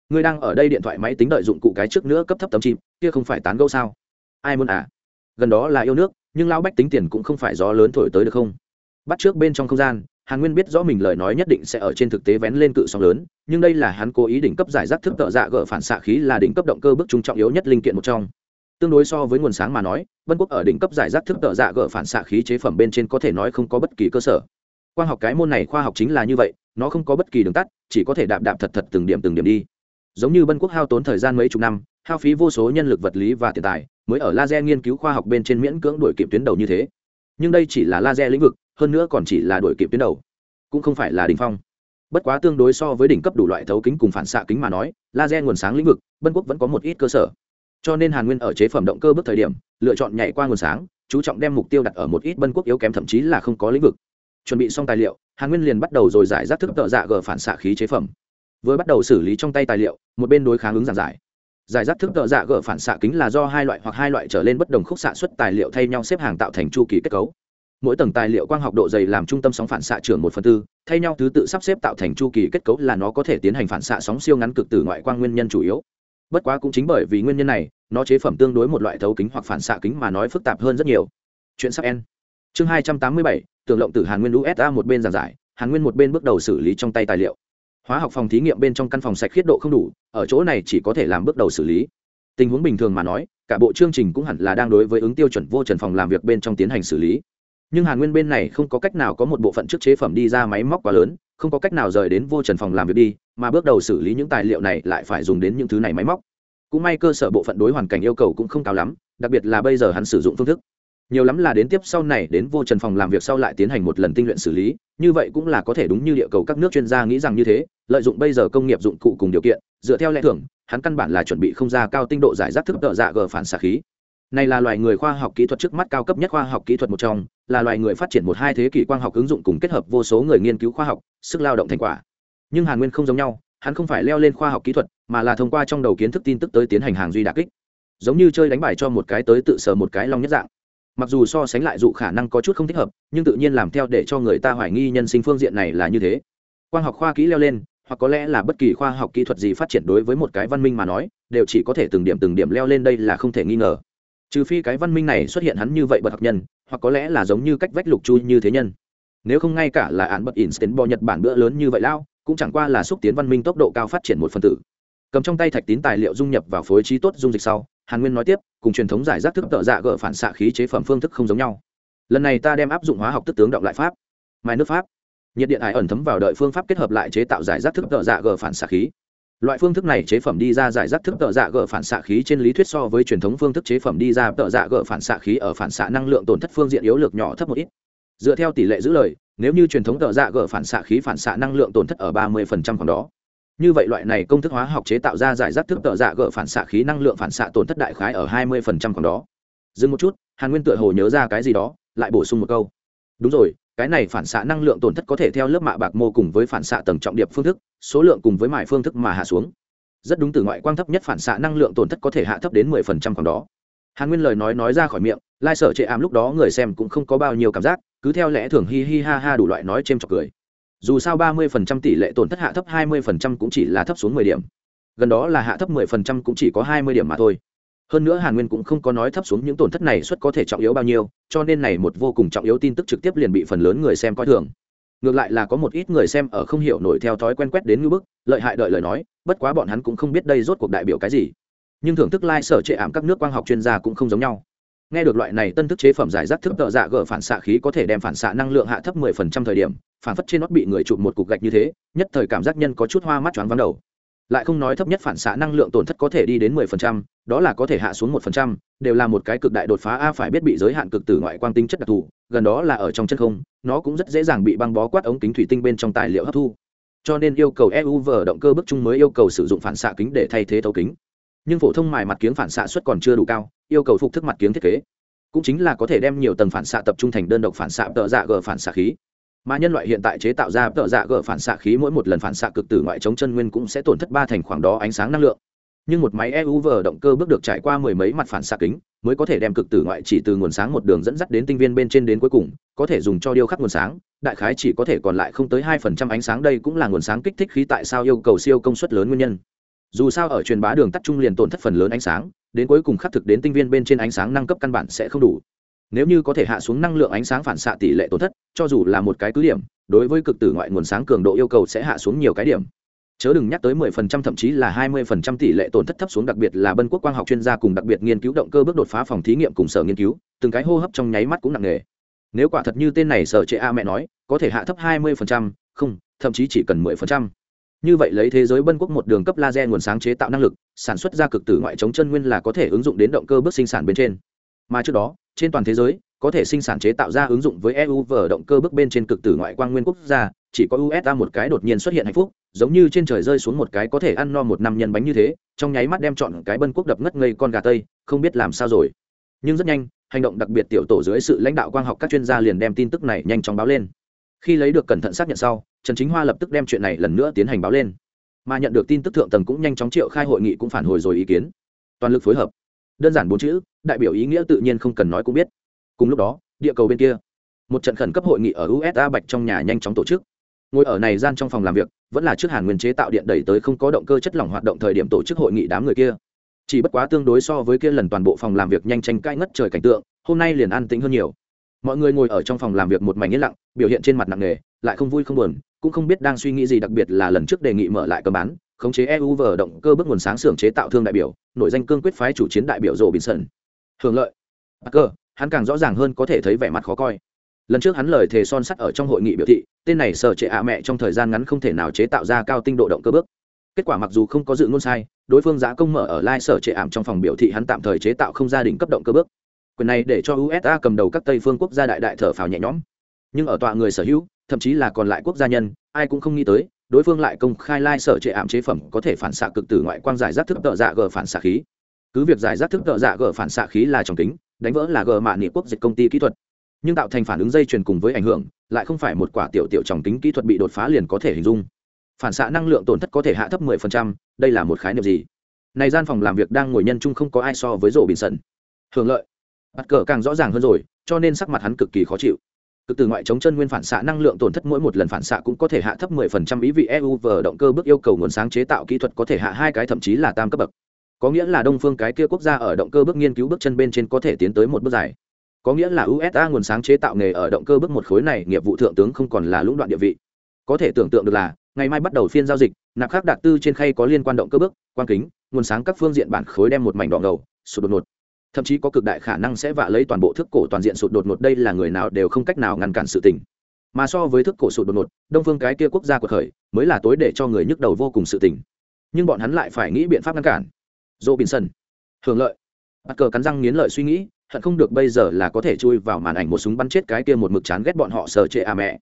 S1: Ngươi đang ở đây điện thoại máy tính đợi dụng cụ cái trước nữa cấp thấp tấm chìm kia không phải tán gẫu sao? Ai muốn à? Gần đó là yêu nước, nhưng lão bách tính tiền cũng không phải gió lớn thổi tới được không? Bắt trước bên trong không gian, hàn nguyên biết rõ mình lời nói nhất định sẽ ở trên thực tế vén lên cự sóng lớn, nhưng đây là hắn cố ý đỉnh cấp giải rác thức tợ dạ gỡ phản xạ khí là đỉnh cấp động cơ bước trung trọng yếu nhất linh kiện một trong tương đối so với nguồn sáng mà nói, vân quốc ở đỉnh cấp giải rác thức tợ dạ gỡ phản xạ khí chế phẩm bên trên có thể nói không có bất kỳ cơ sở. Quan học cái môn này khoa học chính là như vậy, nó không có bất kỳ đường tắt, chỉ có thể đạp đạp thật thật từng điểm từng điểm đi. Giống như vân quốc hao tốn thời gian mấy chục năm, hao phí vô số nhân lực vật lý và tiền tài, mới ở laser nghiên cứu khoa học bên trên miễn cưỡng đổi kịp tuyến đầu như thế. Nhưng đây chỉ là laser lĩnh vực, hơn nữa còn chỉ là đổi kịp tuyến đầu, cũng không phải là đỉnh phong. Bất quá tương đối so với đỉnh cấp đủ loại thấu kính cùng phản xạ kính mà nói, laser nguồn sáng lĩnh vực bân quốc vẫn có một ít cơ sở cho nên hàn nguyên ở chế phẩm động cơ bước thời điểm, lựa chọn nhảy qua nguồn sáng, chú trọng đem mục tiêu đặt ở một ít bân quốc yếu kém thậm chí là không có lĩnh vực. Chuẩn bị xong tài liệu, hàn nguyên liền bắt đầu rồi giải rác thức tợ dạ gờ phản xạ khí chế phẩm. Vừa bắt đầu xử lý trong tay tài liệu, một bên đối kháng ứng giảng giải. Giải rác thức tợ dạ gờ phản xạ kính là do hai loại hoặc hai loại trở lên bất đồng khúc xạ xuất tài liệu thay nhau xếp hàng tạo thành chu kỳ kết cấu. Mỗi tầng tài liệu quang học độ dày làm trung tâm sóng phản xạ trưởng một phần tư, thay nhau thứ tự sắp xếp tạo thành chu kỳ kết cấu là nó có thể tiến hành phản xạ sóng siêu ngắn cực từ ngoại quang nguyên nhân chủ yếu bất quá cũng chính bởi vì nguyên nhân này, nó chế phẩm tương đối một loại thấu kính hoặc phản xạ kính mà nói phức tạp hơn rất nhiều. Chuyện sắp en chương hai trăm tám mươi bảy, tưởng lộng từ hàn nguyên usa một bên giảng giải, hàn nguyên một bên bước đầu xử lý trong tay tài liệu. Hóa học phòng thí nghiệm bên trong căn phòng sạch khiết độ không đủ, ở chỗ này chỉ có thể làm bước đầu xử lý. Tình huống bình thường mà nói, cả bộ chương trình cũng hẳn là đang đối với ứng tiêu chuẩn vô trần phòng làm việc bên trong tiến hành xử lý nhưng hàn nguyên bên này không có cách nào có một bộ phận trước chế phẩm đi ra máy móc quá lớn, không có cách nào rời đến vô trần phòng làm việc đi, mà bước đầu xử lý những tài liệu này lại phải dùng đến những thứ này máy móc. Cũng may cơ sở bộ phận đối hoàn cảnh yêu cầu cũng không cao lắm, đặc biệt là bây giờ hắn sử dụng phương thức. Nhiều lắm là đến tiếp sau này đến vô trần phòng làm việc sau lại tiến hành một lần tinh luyện xử lý, như vậy cũng là có thể đúng như địa cầu các nước chuyên gia nghĩ rằng như thế, lợi dụng bây giờ công nghiệp dụng cụ cùng điều kiện, dựa theo lẽ thưởng hắn căn bản là chuẩn bị không ra cao tinh độ giải rác thức tợ dạ g phản xạ khí. Này là loài người khoa học kỹ thuật trước mắt cao cấp nhất khoa học kỹ thuật một trong là loài người phát triển một hai thế kỷ quang học ứng dụng cùng kết hợp vô số người nghiên cứu khoa học, sức lao động thành quả. Nhưng hàn nguyên không giống nhau, hắn không phải leo lên khoa học kỹ thuật, mà là thông qua trong đầu kiến thức tin tức tới tiến hành hàng duy đà kích. Giống như chơi đánh bài cho một cái tới tự sở một cái long nhất dạng. Mặc dù so sánh lại dụ khả năng có chút không thích hợp, nhưng tự nhiên làm theo để cho người ta hoài nghi nhân sinh phương diện này là như thế. Quang học khoa kỹ leo lên, hoặc có lẽ là bất kỳ khoa học kỹ thuật gì phát triển đối với một cái văn minh mà nói, đều chỉ có thể từng điểm từng điểm leo lên đây là không thể nghi ngờ trừ phi cái văn minh này xuất hiện hắn như vậy bậc học nhân, hoặc có lẽ là giống như cách vách lục chu như thế nhân. Nếu không ngay cả là án bậc instant bò nhật bản bữa lớn như vậy lao, cũng chẳng qua là xúc tiến văn minh tốc độ cao phát triển một phần tử. Cầm trong tay thạch tín tài liệu dung nhập vào phối trí tốt dung dịch sau, hàn nguyên nói tiếp, cùng truyền thống giải rác thức tợ dạ gỡ phản xạ khí chế phẩm phương thức không giống nhau. Lần này ta đem áp dụng hóa học tức tướng động lại pháp. Mai nước pháp. Nhiệt điện ải ẩn thấm vào đợi phương pháp kết hợp lại chế tạo giải rác thức tợ dạ gỡ phản xạ khí loại phương thức này chế phẩm đi ra giải rác thức tợ dạ gỡ phản xạ khí trên lý thuyết so với truyền thống phương thức chế phẩm đi ra tợ dạ gỡ phản xạ khí ở phản xạ năng lượng tổn thất phương diện yếu lược nhỏ thấp một ít. Dựa theo tỷ lệ giữ lời, nếu như truyền thống tợ dạ gỡ phản xạ khí phản xạ năng lượng tổn thất ở ba mươi khoảng đó, như vậy loại này công thức hóa học chế tạo ra giải rác thức tợ dạ gỡ phản xạ khí năng lượng phản xạ tổn thất đại khái ở hai mươi khoảng đó. Dừng một chút, hàn nguyên tựa hồ nhớ ra cái gì đó, lại bổ sung một câu. Đúng rồi cái này phản xạ năng lượng tổn thất có thể theo lớp mạ bạc mô cùng với phản xạ tầng trọng điệp phương thức, số lượng cùng với mải phương thức mà hạ xuống. Rất đúng từ ngoại quang thấp nhất phản xạ năng lượng tổn thất có thể hạ thấp đến mười phần trăm còn đó. Hàn nguyên lời nói nói ra khỏi miệng, lai sở chệ ám lúc đó người xem cũng không có bao nhiêu cảm giác, cứ theo lẽ thường hi hi ha ha đủ loại nói c h chọc cười. Dù sao ba mươi phần trăm tỷ lệ tổn thất hạ thấp hai mươi phần trăm cũng chỉ là thấp xuống mười điểm. Gần đó là hạ thấp mười phần trăm cũng chỉ có hai mươi điểm mà thôi hơn nữa hàn nguyên cũng không có nói thấp xuống những tổn thất này suất có thể trọng yếu bao nhiêu, cho nên này một vô cùng trọng yếu tin tức trực tiếp liền bị phần lớn người xem coi thường. Ngược lại là có một ít người xem ở không hiểu nổi theo thói quen quét đến ngưỡng bức, lợi hại đợi lời nói, bất quá bọn hắn cũng không biết đây rốt cuộc đại biểu cái gì. Nhưng thưởng thức lai、like、sở trệ ảm các nước quang học chuyên gia cũng không giống nhau. Nghe được loại này tân thức chế phẩm giải rác thức tợ dạ gỡ phản xạ khí có thể đem phản xạ năng lượng hạ thấp mười phần trăm thời điểm, phản phất trên nót bị người chụp một cục gạch như thế, nhất thời cảm giác nhân có chút hoa mắt choáng vắng đầu lại không nói thấp nhất phản xạ năng lượng tổn thất có thể đi đến mười phần trăm đó là có thể hạ xuống 1%, đều là một cái cực đại đột phá a phải biết bị giới hạn cực tử ngoại quang tinh chất đặc thù gần đó là ở trong chân không nó cũng rất dễ dàng bị băng bó quát ống kính thủy tinh bên trong tài liệu hấp thu. Cho nên yêu cầu EUV động cơ bức chung mới yêu cầu sử dụng phản xạ kính để thay thế thấu kính. Nhưng phổ thông mài mặt kiếng phản xạ suất còn chưa đủ cao yêu cầu phục thức mặt kiếng thiết kế. Cũng chính là có thể đem nhiều tầng phản xạ tập trung thành đơn độc phản xạ tợ dạ g phản xạ khí mà nhân loại hiện tại chế tạo ra tợ dạ gỡ phản xạ khí mỗi một lần phản xạ cực tử ngoại chống chân nguyên cũng sẽ tổn thất ba thành khoảng đó ánh sáng năng lượng. Nhưng một máy EUV động cơ bước được trải qua mười mấy mặt phản xạ kính, mới có thể đem cực tử ngoại chỉ từ nguồn sáng một đường dẫn dắt đến tinh viên bên trên đến cuối cùng, có thể dùng cho điêu khắc nguồn sáng, đại khái chỉ có thể còn lại không tới hai phần trăm ánh sáng đây cũng là nguồn sáng kích thích khí tại sao yêu cầu siêu công suất lớn nguyên nhân. Dù sao ở truyền bá đường tắt trung liền tổn thất phần lớn ánh sáng, đến cuối cùng khắc thực đến tinh viên bên trên ánh sáng năng cấp căn bản sẽ không đủ nếu như có thể hạ xuống năng lượng ánh sáng phản xạ tỷ lệ tổn thất cho dù là một cái cứ điểm đối với cực tử ngoại nguồn sáng cường độ yêu cầu sẽ hạ xuống nhiều cái điểm. Chớ đừng nhắc tới 10% thậm chí là 20% tỷ lệ tổn thất thấp xuống đặc biệt là bân quốc quang học chuyên gia cùng đặc biệt nghiên cứu động cơ bước đột phá phòng thí nghiệm cùng sở nghiên cứu từng cái hô hấp trong nháy mắt cũng nặng nề. Nếu quả thật như tên này sở trệ a mẹ nói có thể hạ thấp 20%, không thậm chí chỉ cần 10%. như vậy lấy thế giới bân quốc một đường cấp laser nguồn sáng chế tạo năng lực sản xuất ra cực tử ngoại chống chân nguyên là có thể ứng dụng đến động cơ bước sinh sản bên trên. Mà trước đó trên toàn thế giới có thể sinh sản chế tạo ra ứng dụng với EU và động cơ bước bên trên cực tử ngoại quang nguyên quốc gia, chỉ có USA một cái đột nhiên xuất hiện hạnh phúc, giống như trên trời rơi xuống một cái có thể ăn no một năm nhân bánh như thế, trong nháy mắt đem chọn cái bân quốc đập ngất ngây con gà tây, không biết làm sao rồi. Nhưng rất nhanh, hành động đặc biệt tiểu tổ dưới sự lãnh đạo quang học các chuyên gia liền đem tin tức này nhanh chóng báo lên. Khi lấy được cẩn thận xác nhận sau, Trần Chính Hoa lập tức đem chuyện này lần nữa tiến hành báo lên. Mà nhận được tin tức thượng tầng cũng nhanh chóng triệu khai hội nghị cũng phản hồi rồi ý kiến. Toàn lực phối hợp. Đơn giản bốn chữ, đại biểu ý nghĩa tự nhiên không cần nói cũng biết. Cùng lúc đó địa cầu bên kia một trận khẩn cấp hội nghị ở usa bạch trong nhà nhanh chóng tổ chức. Ngồi ở này gian trong phòng làm việc vẫn là trước hàn nguyên chế tạo điện đẩy tới không có động cơ chất lỏng hoạt động thời điểm tổ chức hội nghị đám người kia. Chỉ bất quá tương đối so với kia lần toàn bộ phòng làm việc nhanh tranh cãi ngất trời cảnh tượng hôm nay liền an tĩnh hơn nhiều. Mọi người ngồi ở trong phòng làm việc một mảnh yên lặng biểu hiện trên mặt nặng nề lại không vui không buồn cũng không biết đang suy nghĩ gì đặc biệt là lần trước đề nghị mở lại cơ bán khống chế eu vờ động cơ bước nguồn sáng xưởng chế tạo thương đại biểu nội danh cương quyết phái chủ chiến đại biểu rộ bình sơn hưởng lợi. Parker, hắn càng rõ ràng hơn có thể thấy vẻ mặt khó coi. Lần trước hắn lời thề son sắt ở trong hội nghị biểu thị tên này sở trệ ạ mẹ trong thời gian ngắn không thể nào chế tạo ra cao tinh độ động cơ bước. Kết quả mặc dù không có dự ngôn sai đối phương giá công mở ở lai sở trệ ảm trong phòng biểu thị hắn tạm thời chế tạo không gia đình cấp động cơ bước. Quyền này để cho usa cầm đầu các tây phương quốc gia đại đại thở phào nhẹ nhõm. Nhưng ở tọa người sở hữu thậm chí là còn lại quốc gia nhân ai cũng không nghĩ tới đối phương lại công khai lai sở trệ ảm chế phẩm có thể phản xạ cực tử ngoại quang giải rác thức tợ dạ g phản xạ khí. Cứ việc giải rác thức tợ dạ g phản xạ khí là tròng kính đánh vỡ là gờ mạ nghị quốc dịch công ty kỹ thuật. Nhưng tạo thành phản ứng dây chuyền cùng với ảnh hưởng lại không phải một quả tiểu tiểu tròng tính kỹ thuật bị đột phá liền có thể hình dung. Phản xạ năng lượng tổn thất có thể hạ thấp 10%, đây là một khái niệm gì? Này gian phòng làm việc đang ngồi nhân chung không có ai so với rổ bình sần hưởng lợi. Bắt cờ càng rõ ràng hơn rồi cho nên sắc mặt hắn cực kỳ khó chịu cực từ ngoại chống chân nguyên phản xạ năng lượng tổn thất mỗi một lần phản xạ cũng có thể hạ thấp 10% ý vị EU động cơ bước yêu cầu nguồn sáng chế tạo kỹ thuật có thể hạ hai cái, thậm chí là tam cấp bậc. Có nghĩa là đông phương cái kia quốc gia ở động cơ bước nghiên cứu bước chân bên trên có thể tiến tới một bước dài. Có nghĩa là usa nguồn sáng chế tạo nghề ở động cơ bước một khối này, nghiệp vụ thượng tướng không còn là lũng đoạn địa vị. Có thể tưởng tượng được là, ngày mai bắt đầu phiên giao dịch, nạp khắc đạt tư trên khay có liên quan động cơ bước quan kính, nguồn sáng các phương diện bản khối đem một mảnh đỏ ngầu, sụt đột ngột thậm chí có cực đại khả năng sẽ vạ lấy toàn bộ thức cổ toàn diện sụt đột ngột, đây là người nào đều không cách nào ngăn cản sự tình. Mà so với thức cổ sụt đột ngột, đông phương cái kia quốc gia của khởi, mới là tối để cho người nhức đầu vô cùng sự tình. Nhưng bọn hắn lại phải nghĩ biện pháp ngăn cản. Dỗ bình sân hưởng lợi. Bắt cờ cắn răng nghiến lợi suy nghĩ, hận không được bây giờ là có thể chui vào màn ảnh một súng bắn chết cái kia một mực chán ghét bọn họ sờ trệ à mẹ.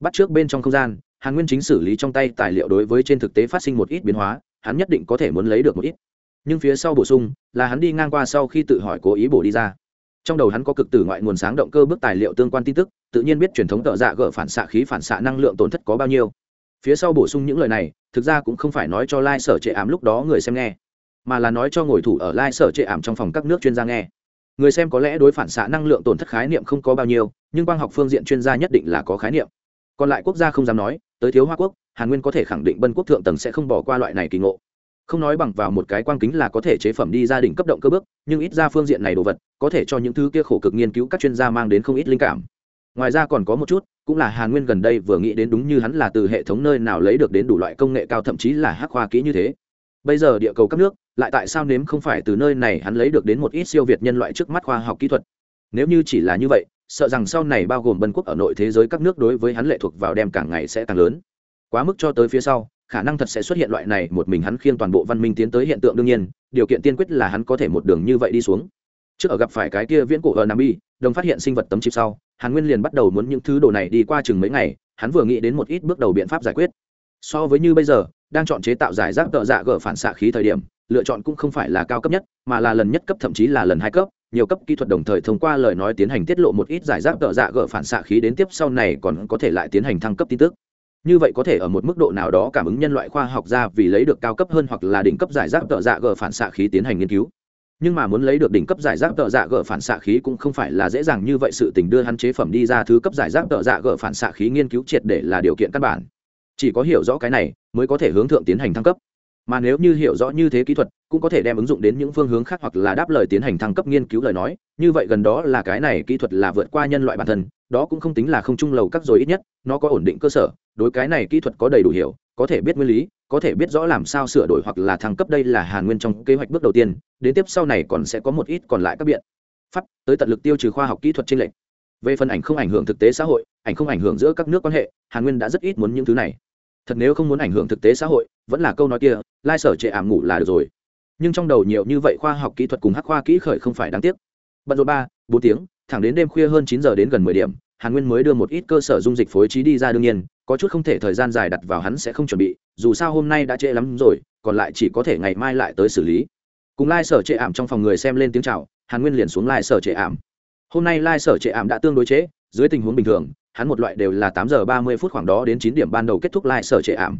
S1: Bắt trước bên trong không gian, hàn nguyên chính xử lý trong tay tài liệu đối với trên thực tế phát sinh một ít biến hóa, hắn nhất định có thể muốn lấy được một ít nhưng phía sau bổ sung là hắn đi ngang qua sau khi tự hỏi cố ý bổ đi ra. Trong đầu hắn có cực tử ngoại nguồn sáng động cơ bước tài liệu tương quan tin tức, tự nhiên biết truyền thống tợ dạ gỡ phản xạ khí phản xạ năng lượng tổn thất có bao nhiêu. Phía sau bổ sung những lời này, thực ra cũng không phải nói cho lai、like、sở trệ ảm lúc đó người xem nghe, mà là nói cho ngồi thủ ở lai sở trệ ảm trong phòng các nước chuyên gia nghe. Người xem có lẽ đối phản xạ năng lượng tổn thất khái niệm không có bao nhiêu, nhưng quang học phương diện chuyên gia nhất định là có khái niệm. Còn lại quốc gia không dám nói, tới thiếu hoa quốc, hàn nguyên có thể khẳng định bân quốc thượng tầng sẽ không bỏ qua loại này kỳ ngộ không nói bằng vào một cái quang kính là có thể chế phẩm đi gia đình cấp động cơ bước, nhưng ít ra phương diện này đồ vật, có thể cho những thứ kia khổ cực nghiên cứu các chuyên gia mang đến không ít linh cảm. Ngoài ra còn có một chút, cũng là hàn nguyên gần đây vừa nghĩ đến đúng như hắn là từ hệ thống nơi nào lấy được đến đủ loại công nghệ cao thậm chí là hắc khoa kỹ như thế. Bây giờ địa cầu các nước, lại tại sao nếm không phải từ nơi này hắn lấy được đến một ít siêu việt nhân loại trước mắt khoa học kỹ thuật? Nếu như chỉ là như vậy, sợ rằng sau này bao gồm bân quốc ở nội thế giới các nước đối với hắn lệ thuộc vào đem càng ngày sẽ càng lớn. Quá mức cho tới phía sau khả năng thật sẽ xuất hiện loại này, một mình hắn khiêng toàn bộ văn minh tiến tới hiện tượng đương nhiên, điều kiện tiên quyết là hắn có thể một đường như vậy đi xuống. Trước ở gặp phải cái kia viễn cổ ở nam bi, đồng phát hiện sinh vật tấm chip sau, hàn nguyên liền bắt đầu muốn những thứ đồ này đi qua chừng mấy ngày, hắn vừa nghĩ đến một ít bước đầu biện pháp giải quyết. So với như bây giờ, đang chọn chế tạo giải rác tợ dạ gỡ phản xạ khí thời điểm, lựa chọn cũng không phải là cao cấp nhất, mà là lần nhất cấp, thậm chí là lần hai cấp, nhiều cấp kỹ thuật đồng thời thông qua lời nói tiến hành tiết lộ một ít giải rác tợ dạ gỡ phản xạ khí đến tiếp sau này còn có thể lại tiến hành thăng cấp tin tức như vậy có thể ở một mức độ nào đó cảm ứng nhân loại khoa học ra vì lấy được cao cấp hơn hoặc là đỉnh cấp giải rác tợ dạ g phản xạ khí tiến hành nghiên cứu. Nhưng mà muốn lấy được đỉnh cấp giải rác tợ dạ g phản xạ khí cũng không phải là dễ dàng như vậy sự tình đưa hắn chế phẩm đi ra thứ cấp giải rác tợ dạ g phản xạ khí nghiên cứu triệt để là điều kiện căn bản. Chỉ có hiểu rõ cái này mới có thể hướng thượng tiến hành thăng cấp mà nếu như hiểu rõ như thế kỹ thuật, cũng có thể đem ứng dụng đến những phương hướng khác hoặc là đáp lời tiến hành thăng cấp nghiên cứu lời nói. Như vậy gần đó là cái này kỹ thuật là vượt qua nhân loại bản thân, đó cũng không tính là không trung lầu các rồi ít nhất, nó có ổn định cơ sở. Đối cái này kỹ thuật có đầy đủ hiểu, có thể biết nguyên lý, có thể biết rõ làm sao sửa đổi hoặc là thăng cấp đây là hàn nguyên trong kế hoạch bước đầu tiên, đến tiếp sau này còn sẽ có một ít còn lại các biện pháp tới tận lực tiêu trừ khoa học kỹ thuật trên lệnh về phần ảnh không ảnh hưởng thực tế xã hội, ảnh không ảnh hưởng giữa các nước quan hệ, hàn nguyên đã rất ít muốn những thứ này thật nếu không muốn ảnh hưởng thực tế xã hội vẫn là câu nói kia lai sở trệ ảm ngủ là được rồi. Nhưng trong đầu nhiều như vậy khoa học kỹ thuật cùng hắc khoa kỹ khởi không phải đáng tiếc. Bận rộn ba bốn tiếng thẳng đến đêm khuya hơn chín giờ đến gần mười điểm hàn nguyên mới đưa một ít cơ sở dung dịch phối trí đi ra đương nhiên có chút không thể thời gian dài đặt vào hắn sẽ không chuẩn bị dù sao hôm nay đã trễ lắm rồi còn lại chỉ có thể ngày mai lại tới xử lý. Cùng lai sở trệ ảm trong phòng người xem lên tiếng chào hàn nguyên liền xuống lai sở trệ ảm. Hôm nay lai sở trệ ảm đã tương đối chế, dưới tình huống bình thường hắn một loại đều là tám giờ ba mươi phút khoảng đó đến chín điểm ban đầu kết thúc lại sở trệ ảm.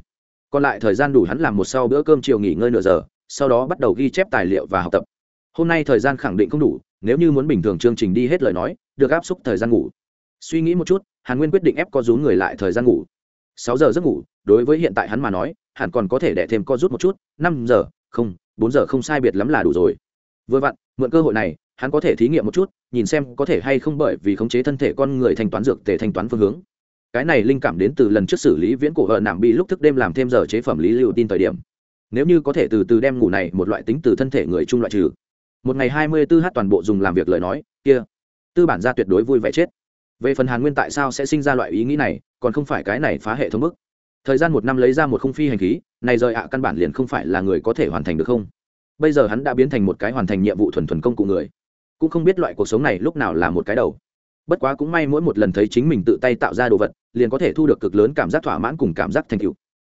S1: Còn lại thời gian đủ hắn làm một sau bữa cơm chiều nghỉ ngơi nửa giờ, sau đó bắt đầu ghi chép tài liệu và học tập. Hôm nay thời gian khẳng định không đủ, nếu như muốn bình thường chương trình đi hết lời nói, được áp suất thời gian ngủ. Suy nghĩ một chút, hàn nguyên quyết định ép co rú người lại thời gian ngủ. Sáu giờ giấc ngủ, đối với hiện tại hắn mà nói, hẳn còn có thể đẻ thêm co rút một chút, năm giờ, không, bốn giờ không sai biệt lắm là đủ rồi. Vừa vặn, mượn cơ hội này hắn có thể thí nghiệm một chút, nhìn xem có thể hay không bởi vì khống chế thân thể con người thanh toán dược tề thanh toán phương hướng. Cái này linh cảm đến từ lần trước xử lý viễn cổ hờ nạm bị lúc thức đêm làm thêm giờ chế phẩm lý lưu tin thời điểm. Nếu như có thể từ từ đem ngủ này một loại tính từ thân thể người chung loại trừ. Một ngày hai mươi 24 h toàn bộ dùng làm việc lời nói, kia. Tư bản ra tuyệt đối vui vẻ chết. Về phần hàn nguyên tại sao sẽ sinh ra loại ý nghĩ này, còn không phải cái này phá hệ thống bức. Thời gian một năm lấy ra một không phi hành khí, này rời ạ, căn bản liền không phải là người có thể hoàn thành được không? Bây giờ hắn đã biến thành một cái hoàn thành nhiệm vụ thuần thuần công cụ người cũng không biết loại cuộc sống này lúc nào là một cái đầu. Bất quá cũng may mỗi một lần thấy chính mình tự tay tạo ra đồ vật, liền có thể thu được cực lớn cảm giác thỏa mãn cùng cảm giác thành tựu.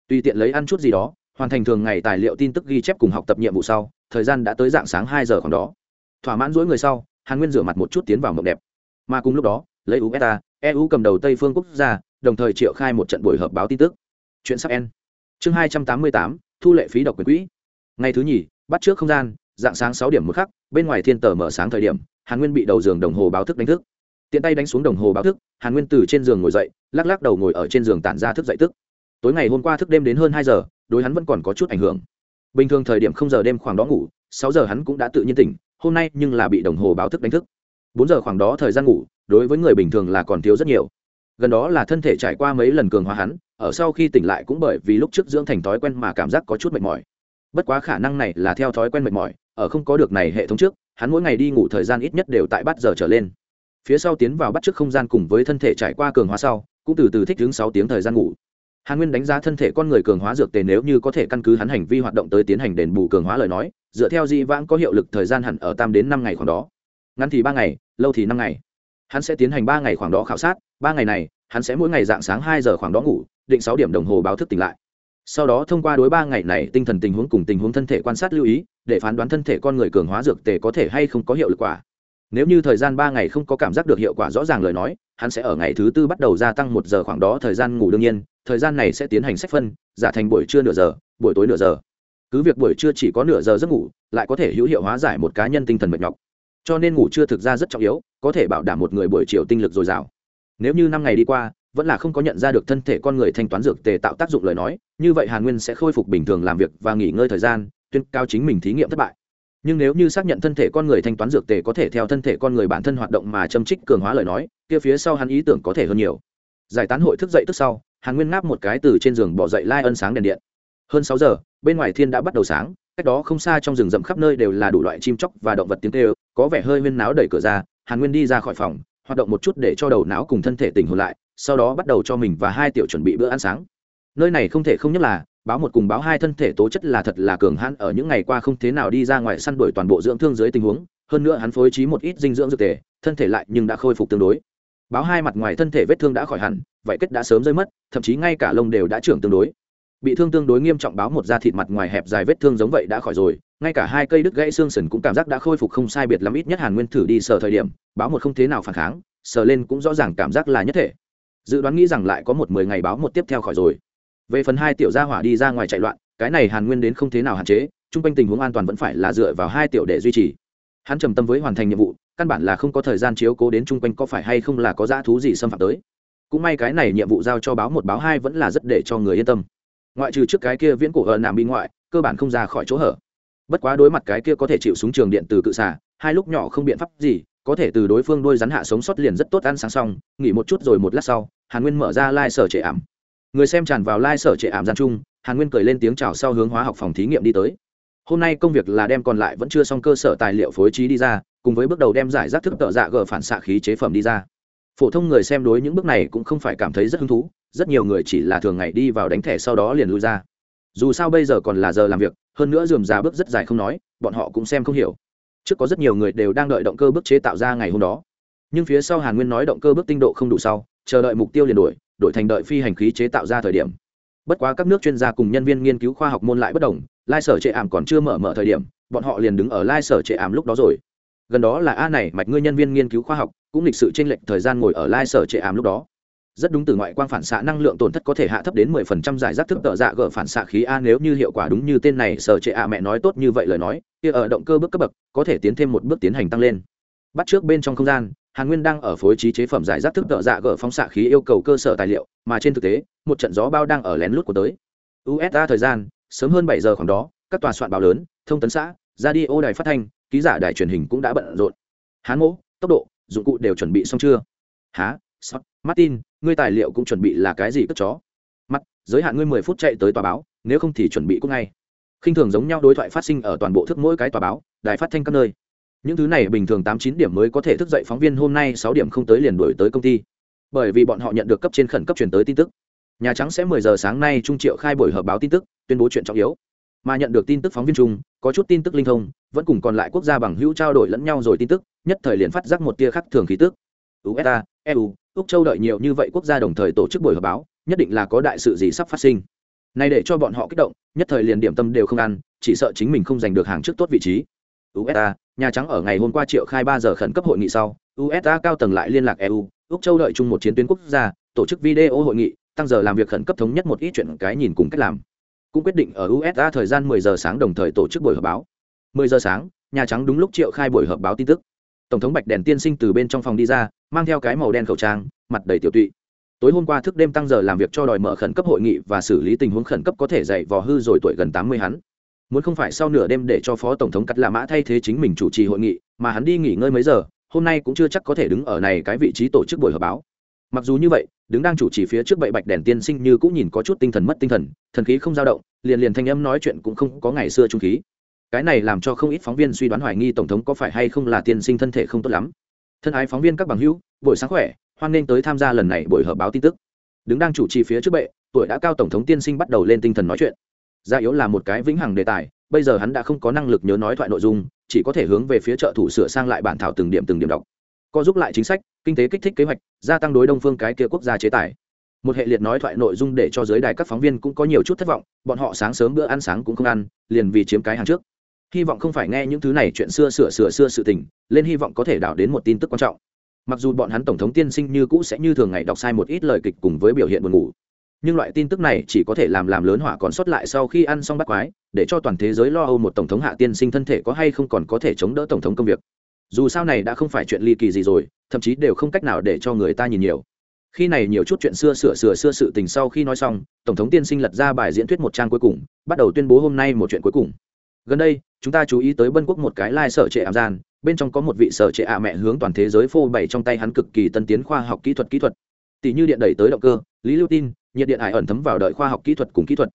S1: Tùy tiện lấy ăn chút gì đó, hoàn thành thường ngày tài liệu tin tức ghi chép cùng học tập nhiệm vụ sau, thời gian đã tới dạng sáng hai giờ còn đó. Thỏa mãn dỗi người sau, hàn nguyên rửa mặt một chút tiến vào mộng đẹp. Mà cùng lúc đó, lấy ueta eu cầm đầu tây phương quốc gia, đồng thời triệu khai một trận buổi họp báo tin tức. Chuyện sắp en chương hai trăm tám mươi tám, thu lệ phí độc quyền quỹ. Ngày thứ nhì, bắt trước không gian dạng sáng sáu điểm một khắc, bên ngoài thiên tờ mở sáng thời điểm, hàn nguyên bị đầu giường đồng hồ báo thức đánh thức. Tiện tay đánh xuống đồng hồ báo thức, hàn nguyên từ trên giường ngồi dậy, lắc lắc đầu ngồi ở trên giường tản ra thức dậy tức. Tối ngày hôm qua thức đêm đến hơn hai giờ, đối hắn vẫn còn có chút ảnh hưởng. Bình thường thời điểm không giờ đêm khoảng đó ngủ, sáu giờ hắn cũng đã tự nhiên tỉnh, hôm nay nhưng là bị đồng hồ báo thức đánh thức. Bốn giờ khoảng đó thời gian ngủ, đối với người bình thường là còn thiếu rất nhiều. Gần đó là thân thể trải qua mấy lần cường hóa hắn, ở sau khi tỉnh lại cũng bởi vì lúc trước dưỡng thành thói quen mà cảm giác có chút mệt mỏi. Bất quá khả năng này là theo thói quen mệt mỏi ở không có được này hệ thống trước, hắn mỗi ngày đi ngủ thời gian ít nhất đều tại bắt giờ trở lên. Phía sau tiến vào bắt trước không gian cùng với thân thể trải qua cường hóa sau, cũng từ từ thích đứng sáu tiếng thời gian ngủ. Hàn nguyên đánh giá thân thể con người cường hóa dược tề nếu như có thể căn cứ hắn hành vi hoạt động tới tiến hành đền bù cường hóa lời nói, dựa theo dị vãng có hiệu lực thời gian hẳn ở tam đến năm ngày khoảng đó. Ngắn thì ba ngày, lâu thì năm ngày. Hắn sẽ tiến hành ba ngày khoảng đó khảo sát, ba ngày này, hắn sẽ mỗi ngày dạng sáng hai giờ khoảng đó ngủ, định sáu điểm đồng hồ báo thức tỉnh lại sau đó thông qua đối ba ngày này tinh thần tình huống cùng tình huống thân thể quan sát lưu ý, để phán đoán thân thể con người cường hóa dược tề có thể hay không có hiệu lực quả. Nếu như thời gian ba ngày không có cảm giác được hiệu quả rõ ràng lời nói, hắn sẽ ở ngày thứ tư bắt đầu gia tăng một giờ khoảng đó thời gian ngủ đương nhiên, thời gian này sẽ tiến hành sách phân, giả thành buổi trưa nửa giờ, buổi tối nửa giờ. Cứ việc buổi trưa chỉ có nửa giờ giấc ngủ, lại có thể hữu hiệu hóa giải một cá nhân tinh thần mệt nhọc. Cho nên ngủ trưa thực ra rất trọng yếu, có thể bảo đảm một người buổi chiều tinh lực dồi dào. Nếu như năm ngày đi qua vẫn là không có nhận ra được thân thể con người thanh toán dược tề tạo tác dụng lời nói, như vậy hàn nguyên sẽ khôi phục bình thường làm việc và nghỉ ngơi thời gian, tuyên cao chính mình thí nghiệm thất bại. Nhưng nếu như xác nhận thân thể con người thanh toán dược tề có thể theo thân thể con người bản thân hoạt động mà châm trích cường hóa lời nói, kia phía sau hắn ý tưởng có thể hơn nhiều. Giải tán hội thức dậy tức sau, hàn nguyên ngáp một cái từ trên giường bỏ dậy lai ân sáng đèn điện. Hơn sáu giờ, bên ngoài thiên đã bắt đầu sáng, cách đó không xa trong rừng rậm khắp nơi đều là đủ loại chim chóc và động vật tiếng kêu, có vẻ hơi huyên náo đẩy cửa ra, hàn nguyên đi ra khỏi phòng, hoạt động một chút để cho đầu não cùng thân thể tỉnh hồn lại sau đó bắt đầu cho mình và hai tiểu chuẩn bị bữa ăn sáng. Nơi này không thể không nhất là, báo một cùng báo hai thân thể tố chất là thật là cường hãn, ở những ngày qua không thế nào đi ra ngoài săn đuổi toàn bộ dưỡng thương dưới tình huống, hơn nữa hắn phối trí một ít dinh dưỡng dược tề thân thể lại nhưng đã khôi phục tương đối. Báo hai mặt ngoài thân thể vết thương đã khỏi hẳn vậy kết đã sớm rơi mất, thậm chí ngay cả lông đều đã trưởng tương đối. Bị thương tương đối nghiêm trọng báo một da thịt mặt ngoài hẹp dài vết thương giống vậy đã khỏi rồi, ngay cả hai cây đứt gãy xương sần cũng cảm giác đã khôi phục không sai biệt lắm, ít nhất hàn nguyên thử đi sờ thời điểm, báo một không thế nào phản kháng, sờ lên cũng rõ ràng cảm giác là nhất thể dự đoán nghĩ rằng lại có một mười ngày báo một tiếp theo khỏi rồi. Về phần hai tiểu gia hỏa đi ra ngoài chạy loạn, cái này hàn nguyên đến không thế nào hạn chế, chung quanh tình huống an toàn vẫn phải là dựa vào hai tiểu để duy trì. Hắn trầm tâm với hoàn thành nhiệm vụ, căn bản là không có thời gian chiếu cố đến chung quanh có phải hay không là có dã thú gì xâm phạm tới. Cũng may cái này nhiệm vụ giao cho báo một báo hai vẫn là rất để cho người yên tâm. Ngoại trừ trước cái kia viễn cổ ở nam bên ngoại, cơ bản không ra khỏi chỗ hở. Bất quá đối mặt cái kia có thể chịu súng trường điện từ cự xả hai lúc nhỏ không biện pháp gì có thể từ đối phương đôi rắn hạ sống sót liền rất tốt ăn sáng xong, nghỉ một chút rồi một lát sau, hàn nguyên mở ra lai、like、sở trệ ảm. Người xem tràn vào lai、like、sở trệ ảm gian chung, hàn nguyên cười lên tiếng chào sau hướng hóa học phòng thí nghiệm đi tới. Hôm nay công việc là đem còn lại vẫn chưa xong cơ sở tài liệu phối trí đi ra, cùng với bước đầu đem giải rác thức tợ dạ gờ phản xạ khí chế phẩm đi ra. Phổ thông người xem đối những bước này cũng không phải cảm thấy rất hứng thú, rất nhiều người chỉ là thường ngày đi vào đánh thẻ sau đó liền lui ra. Dù sao bây giờ còn là giờ làm việc, hơn nữa dườm ra bước rất dài không nói, bọn họ cũng xem không hiểu trước có rất nhiều người đều đang đợi động cơ bước chế tạo ra ngày hôm đó. Nhưng phía sau hàn nguyên nói động cơ bước tinh độ không đủ sau, chờ đợi mục tiêu liền đổi đổi thành đợi phi hành khí chế tạo ra thời điểm. Bất quá các nước chuyên gia cùng nhân viên nghiên cứu khoa học môn lại bất đồng, lai sở trệ ảm còn chưa mở mở thời điểm, bọn họ liền đứng ở lai sở trệ ảm lúc đó rồi. Gần đó là a này mạch ngươi nhân viên nghiên cứu khoa học, cũng lịch sự tranh lệch thời gian ngồi ở lai sở trệ ảm lúc đó rất đúng từ ngoại quang phản xạ năng lượng tổn thất có thể hạ thấp đến mười phần trăm giải rác thức tợ dạ gở phản xạ khí a nếu như hiệu quả đúng như tên này sở trệ ạ mẹ nói tốt như vậy lời nói, kia ở động cơ bước cấp bậc, có thể tiến thêm một bước tiến hành tăng lên. Bắt trước bên trong không gian, hàn nguyên đang ở phối trí chế phẩm giải rác thức tợ dạ gở phóng xạ khí yêu cầu cơ sở tài liệu, mà trên thực tế, một trận gió bao đang ở lén lút của tới. Usa thời gian, sớm hơn bảy giờ khoảng đó, các tòa soạn báo lớn, thông tấn xã, radio đài phát thanh, ký giả đài truyền hình cũng đã bận rộn. Hán mỗ tốc độ, dụng cụ đều chuẩn bị xong chưa? Há sót martin, ngươi tài liệu cũng chuẩn bị là cái gì cất chó? Mắt giới hạn ngươi mười phút chạy tới tòa báo, nếu không thì chuẩn bị cũng ngay. Khinh thường giống nhau đối thoại phát sinh ở toàn bộ thức mỗi cái tòa báo, đài phát thanh các nơi. Những thứ này bình thường tám chín điểm mới có thể thức dậy phóng viên hôm nay sáu điểm không tới liền đổi tới công ty. Bởi vì bọn họ nhận được cấp trên khẩn cấp truyền tới tin tức. Nhà trắng sẽ mười giờ sáng nay trung triệu khai buổi họp báo tin tức, tuyên bố chuyện trọng yếu. Mà nhận được tin tức phóng viên chung, có chút tin tức linh thông, vẫn cùng còn lại quốc gia bằng hữu trao đổi lẫn nhau rồi tin tức, nhất thời liền phát giác một tia khác thường khí tức. Usa eu úc châu đợi nhiều như vậy quốc gia đồng thời tổ chức buổi họp báo, nhất định là có đại sự gì sắp phát sinh. Này để cho bọn họ kích động, nhất thời liền điểm tâm đều không ăn, chỉ sợ chính mình không giành được hàng trước tốt vị trí. Usa nhà trắng ở ngày hôm qua triệu khai ba giờ khẩn cấp hội nghị sau usa cao tầng lại liên lạc eu úc châu đợi chung một chiến tuyến quốc gia, tổ chức video hội nghị, tăng giờ làm việc khẩn cấp thống nhất một ít chuyện cái nhìn cùng cách làm. Cũng quyết định ở usa thời gian 10 giờ sáng đồng thời tổ chức buổi họp báo. 10 giờ sáng, nhà trắng đúng lúc triệu khai buổi họp báo tin tức tổng thống bạch đèn tiên sinh từ bên trong phòng đi ra, mang theo cái màu đen khẩu trang, mặt đầy tiểu tụy. Tối hôm qua thức đêm tăng giờ làm việc cho đòi mở khẩn cấp hội nghị và xử lý tình huống khẩn cấp có thể dạy vò hư rồi tuổi gần tám mươi hắn. Muốn không phải sau nửa đêm để cho phó tổng thống cắt lạ mã thay thế chính mình chủ trì hội nghị, mà hắn đi nghỉ ngơi mấy giờ, hôm nay cũng chưa chắc có thể đứng ở này cái vị trí tổ chức buổi họp báo. Mặc dù như vậy, đứng đang chủ trì phía trước bậy bạch đèn tiên sinh như cũng nhìn có chút tinh thần mất tinh thần thần khí không dao động, liền liền thanh âm nói chuyện cũng không có ngày xưa trung khí cái này làm cho không ít phóng viên suy đoán hoài nghi tổng thống có phải hay không là tiên sinh thân thể không tốt lắm. Thân ái phóng viên các bằng hữu, buổi sáng khỏe, hoan nghênh tới tham gia lần này buổi họp báo tin tức. Đứng đang chủ trì phía trước bệ, tuổi đã cao tổng thống tiên sinh bắt đầu lên tinh thần nói chuyện. Gia yếu là một cái vĩnh hằng đề tài, bây giờ hắn đã không có năng lực nhớ nói thoại nội dung, chỉ có thể hướng về phía trợ thủ sửa sang lại bản thảo từng điểm từng điểm đọc. Co giúp lại chính sách, kinh tế kích thích kế hoạch, gia tăng đối đông phương cái kia quốc gia chế tài. Một hệ liệt nói thoại nội dung để cho giới đài các phóng viên cũng có nhiều chút thất vọng, bọn họ sáng sớm bữa ăn sáng cũng không ăn, liền vì chiếm cái hàng trước hy vọng không phải nghe những thứ này chuyện xưa sửa sửa xưa sự tình, lên hy vọng có thể đảo đến một tin tức quan trọng. Mặc dù bọn hắn tổng thống tiên sinh như cũ sẽ như thường ngày đọc sai một ít lời kịch cùng với biểu hiện buồn ngủ, nhưng loại tin tức này chỉ có thể làm làm lớn hỏa còn sót lại sau khi ăn xong bắt quái, để cho toàn thế giới lo âu một tổng thống hạ tiên sinh thân thể có hay không còn có thể chống đỡ tổng thống công việc. Dù sao này đã không phải chuyện ly kỳ gì rồi, thậm chí đều không cách nào để cho người ta nhìn nhiều. Khi này nhiều chút chuyện xưa sửa sửa xưa sự tình sau khi nói xong, tổng thống tiên sinh lật ra bài diễn thuyết một trang cuối cùng, bắt đầu tuyên bố hôm nay một chuyện cuối cùng gần đây, chúng ta chú ý tới bân quốc một cái lai、like、sở trệ ảm gian, bên trong có một vị sở trệ ạ mẹ hướng toàn thế giới phô bày trong tay hắn cực kỳ tân tiến khoa học kỹ thuật kỹ thuật. Tỷ như điện đẩy tới động cơ, lý lưu tin, nhiệt điện hải ẩn thấm vào đợi khoa học kỹ thuật cùng kỹ thuật.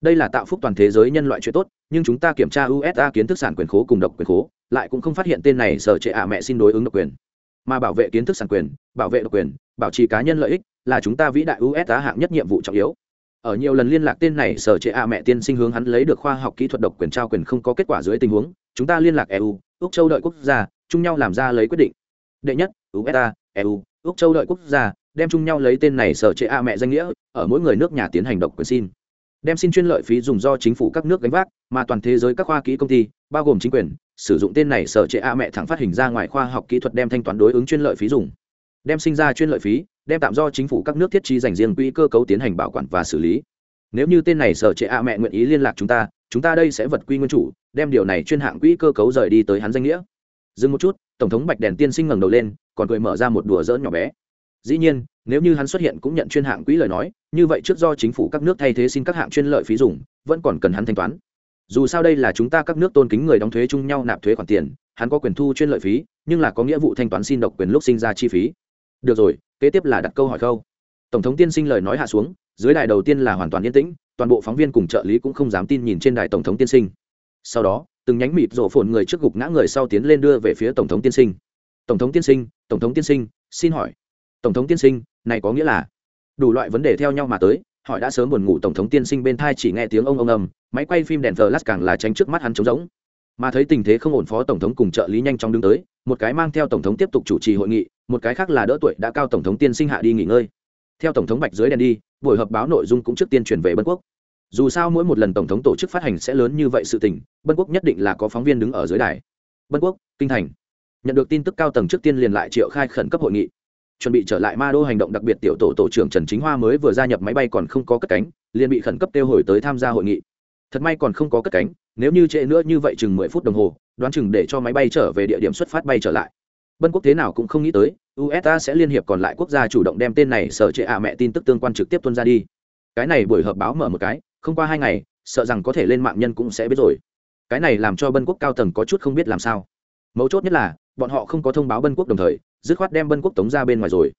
S1: Đây là tạo phúc toàn thế giới nhân loại chuyện tốt, nhưng chúng ta kiểm tra usa kiến thức sản quyền khố cùng độc quyền khố, lại cũng không phát hiện tên này sở trệ ạ mẹ xin đối ứng độc quyền. Mà bảo vệ kiến thức sản quyền, bảo vệ độc quyền, bảo trì cá nhân lợi ích là chúng ta vĩ đại usa hạng nhất nhiệm vụ trọng yếu ở nhiều lần liên lạc tên này, sở chế a mẹ tiên sinh hướng hắn lấy được khoa học kỹ thuật độc quyền trao quyền không có kết quả dưới tình huống, chúng ta liên lạc eu úc châu đợi quốc gia, chung nhau làm ra lấy quyết định. Đệ nhất usa eu úc châu đợi quốc gia, đem chung nhau lấy tên này sở chế a mẹ danh nghĩa, ở mỗi người nước nhà tiến hành độc quyền xin. Đem xin chuyên lợi phí dùng do chính phủ các nước gánh vác, mà toàn thế giới các khoa kỹ công ty, bao gồm chính quyền, sử dụng tên này sở chế a mẹ thẳng phát hình ra ngoài khoa học kỹ thuật đem thanh toán đối ứng chuyên lợi phí dùng. Đem sinh ra chuyên lợi phí đem tạm do chính phủ các nước thiết trí dành riêng quỹ cơ cấu tiến hành bảo quản và xử lý. Nếu như tên này sở trệ a mẹ nguyện ý liên lạc chúng ta chúng ta đây sẽ vật quy nguyên chủ, đem điều này chuyên hạng quỹ cơ cấu rời đi tới hắn danh nghĩa. Dừng một chút, tổng thống bạch đèn tiên sinh ngẩng đầu lên, còn cười mở ra một đùa dỡ nhỏ bé. Dĩ nhiên, nếu như hắn xuất hiện cũng nhận chuyên hạng quỹ lời nói, như vậy trước do chính phủ các nước thay thế xin các hạng chuyên lợi phí dùng, vẫn còn cần hắn thanh toán. Dù sao đây là chúng ta các nước tôn kính người đóng thuế chung nhau nạp thuế khoản tiền, hắn có quyền thu chuyên lợi phí, nhưng là có nghĩa vụ thanh toán xin độc quyền lúc sinh ra chi phí. Được rồi kế tiếp là đặt câu hỏi khâu. Tổng thống tiên sinh lời nói hạ xuống, dưới đài đầu tiên là hoàn toàn yên tĩnh, toàn bộ phóng viên cùng trợ lý cũng không dám tin nhìn trên đài tổng thống tiên sinh. Sau đó, từng nhánh mịt rổ phồn người trước gục ngã người sau tiến lên đưa về phía tổng thống tiên sinh. Tổng thống tiên sinh, tổng thống tiên sinh, xin hỏi. Tổng thống tiên sinh, này có nghĩa là? Đủ loại vấn đề theo nhau mà tới họ đã sớm buồn ngủ tổng thống tiên sinh bên thai chỉ nghe tiếng ông ông ầm, máy quay phim đèn flash càng là tránh trước mắt hắn trống rỗng. Mà thấy tình thế không ổn phó tổng thống cùng trợ lý nhanh chóng đứng tới, một cái mang theo tổng thống tiếp tục chủ trì hội nghị một cái khác là đỡ tuổi đã cao tổng thống tiên sinh hạ đi nghỉ ngơi. Theo tổng thống bạch dưới đèn đi, buổi họp báo nội dung cũng trước tiên chuyển về bân quốc. Dù sao mỗi một lần tổng thống tổ chức phát hành sẽ lớn như vậy sự tình, bân quốc nhất định là có phóng viên đứng ở dưới đài. Bân quốc, kinh thành. Nhận được tin tức cao tầng trước tiên liền lại triệu khai khẩn cấp hội nghị. Chuẩn bị trở lại ma đô hành động đặc biệt tiểu tổ tổ trưởng trần chính hoa mới vừa gia nhập máy bay còn không có cất cánh, liền bị khẩn cấp kêu hồi tới tham gia hội nghị. Thật may còn không có cất cánh, nếu như trễ nữa như vậy chừng mười phút đồng hồ, đoán chừng để cho máy bay trở về địa điểm xuất phát bay trở lại bân quốc thế nào cũng không nghĩ tới usa sẽ liên hiệp còn lại quốc gia chủ động đem tên này sở trệ ạ mẹ tin tức tương quan trực tiếp tuân ra đi. Cái này buổi họp báo mở một cái, không qua hai ngày, sợ rằng có thể lên mạng nhân cũng sẽ biết rồi. Cái này làm cho bân quốc cao tầng có chút không biết làm sao. Mấu chốt nhất là, bọn họ không có thông báo bân quốc đồng thời, dứt khoát đem bân quốc tống ra bên ngoài rồi.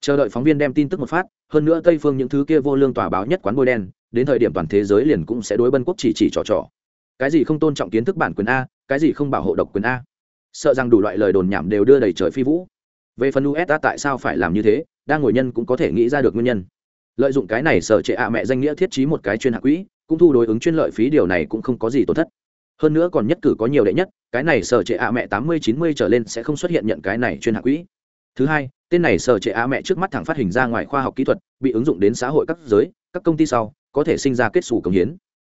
S1: Chờ đợi phóng viên đem tin tức một phát, hơn nữa tây phương những thứ kia vô lương tòa báo nhất quán bôi đen, đến thời điểm toàn thế giới liền cũng sẽ đối bân quốc chỉ chỉ trò trò. Cái gì không tôn trọng kiến thức bản quyền a, cái gì không bảo hộ độc quyền a sợ rằng đủ loại lời đồn nhảm đều đưa đầy trời phi vũ. Về phần usa tại sao phải làm như thế đang ngồi nhân cũng có thể nghĩ ra được nguyên nhân. Lợi dụng cái này sở trệ ạ mẹ danh nghĩa thiết trí một cái chuyên hạ quỹ, cũng thu đối ứng chuyên lợi phí điều này cũng không có gì tổn thất. Hơn nữa còn nhất cử có nhiều đệ nhất, cái này sở trệ ạ mẹ tám mươi chín mươi trở lên sẽ không xuất hiện nhận cái này chuyên hạ quỹ. Thứ hai, tên này sở trệ ạ mẹ trước mắt thẳng phát hình ra ngoài khoa học kỹ thuật, bị ứng dụng đến xã hội các giới, các công ty sau, có thể sinh ra kết xù công hiến.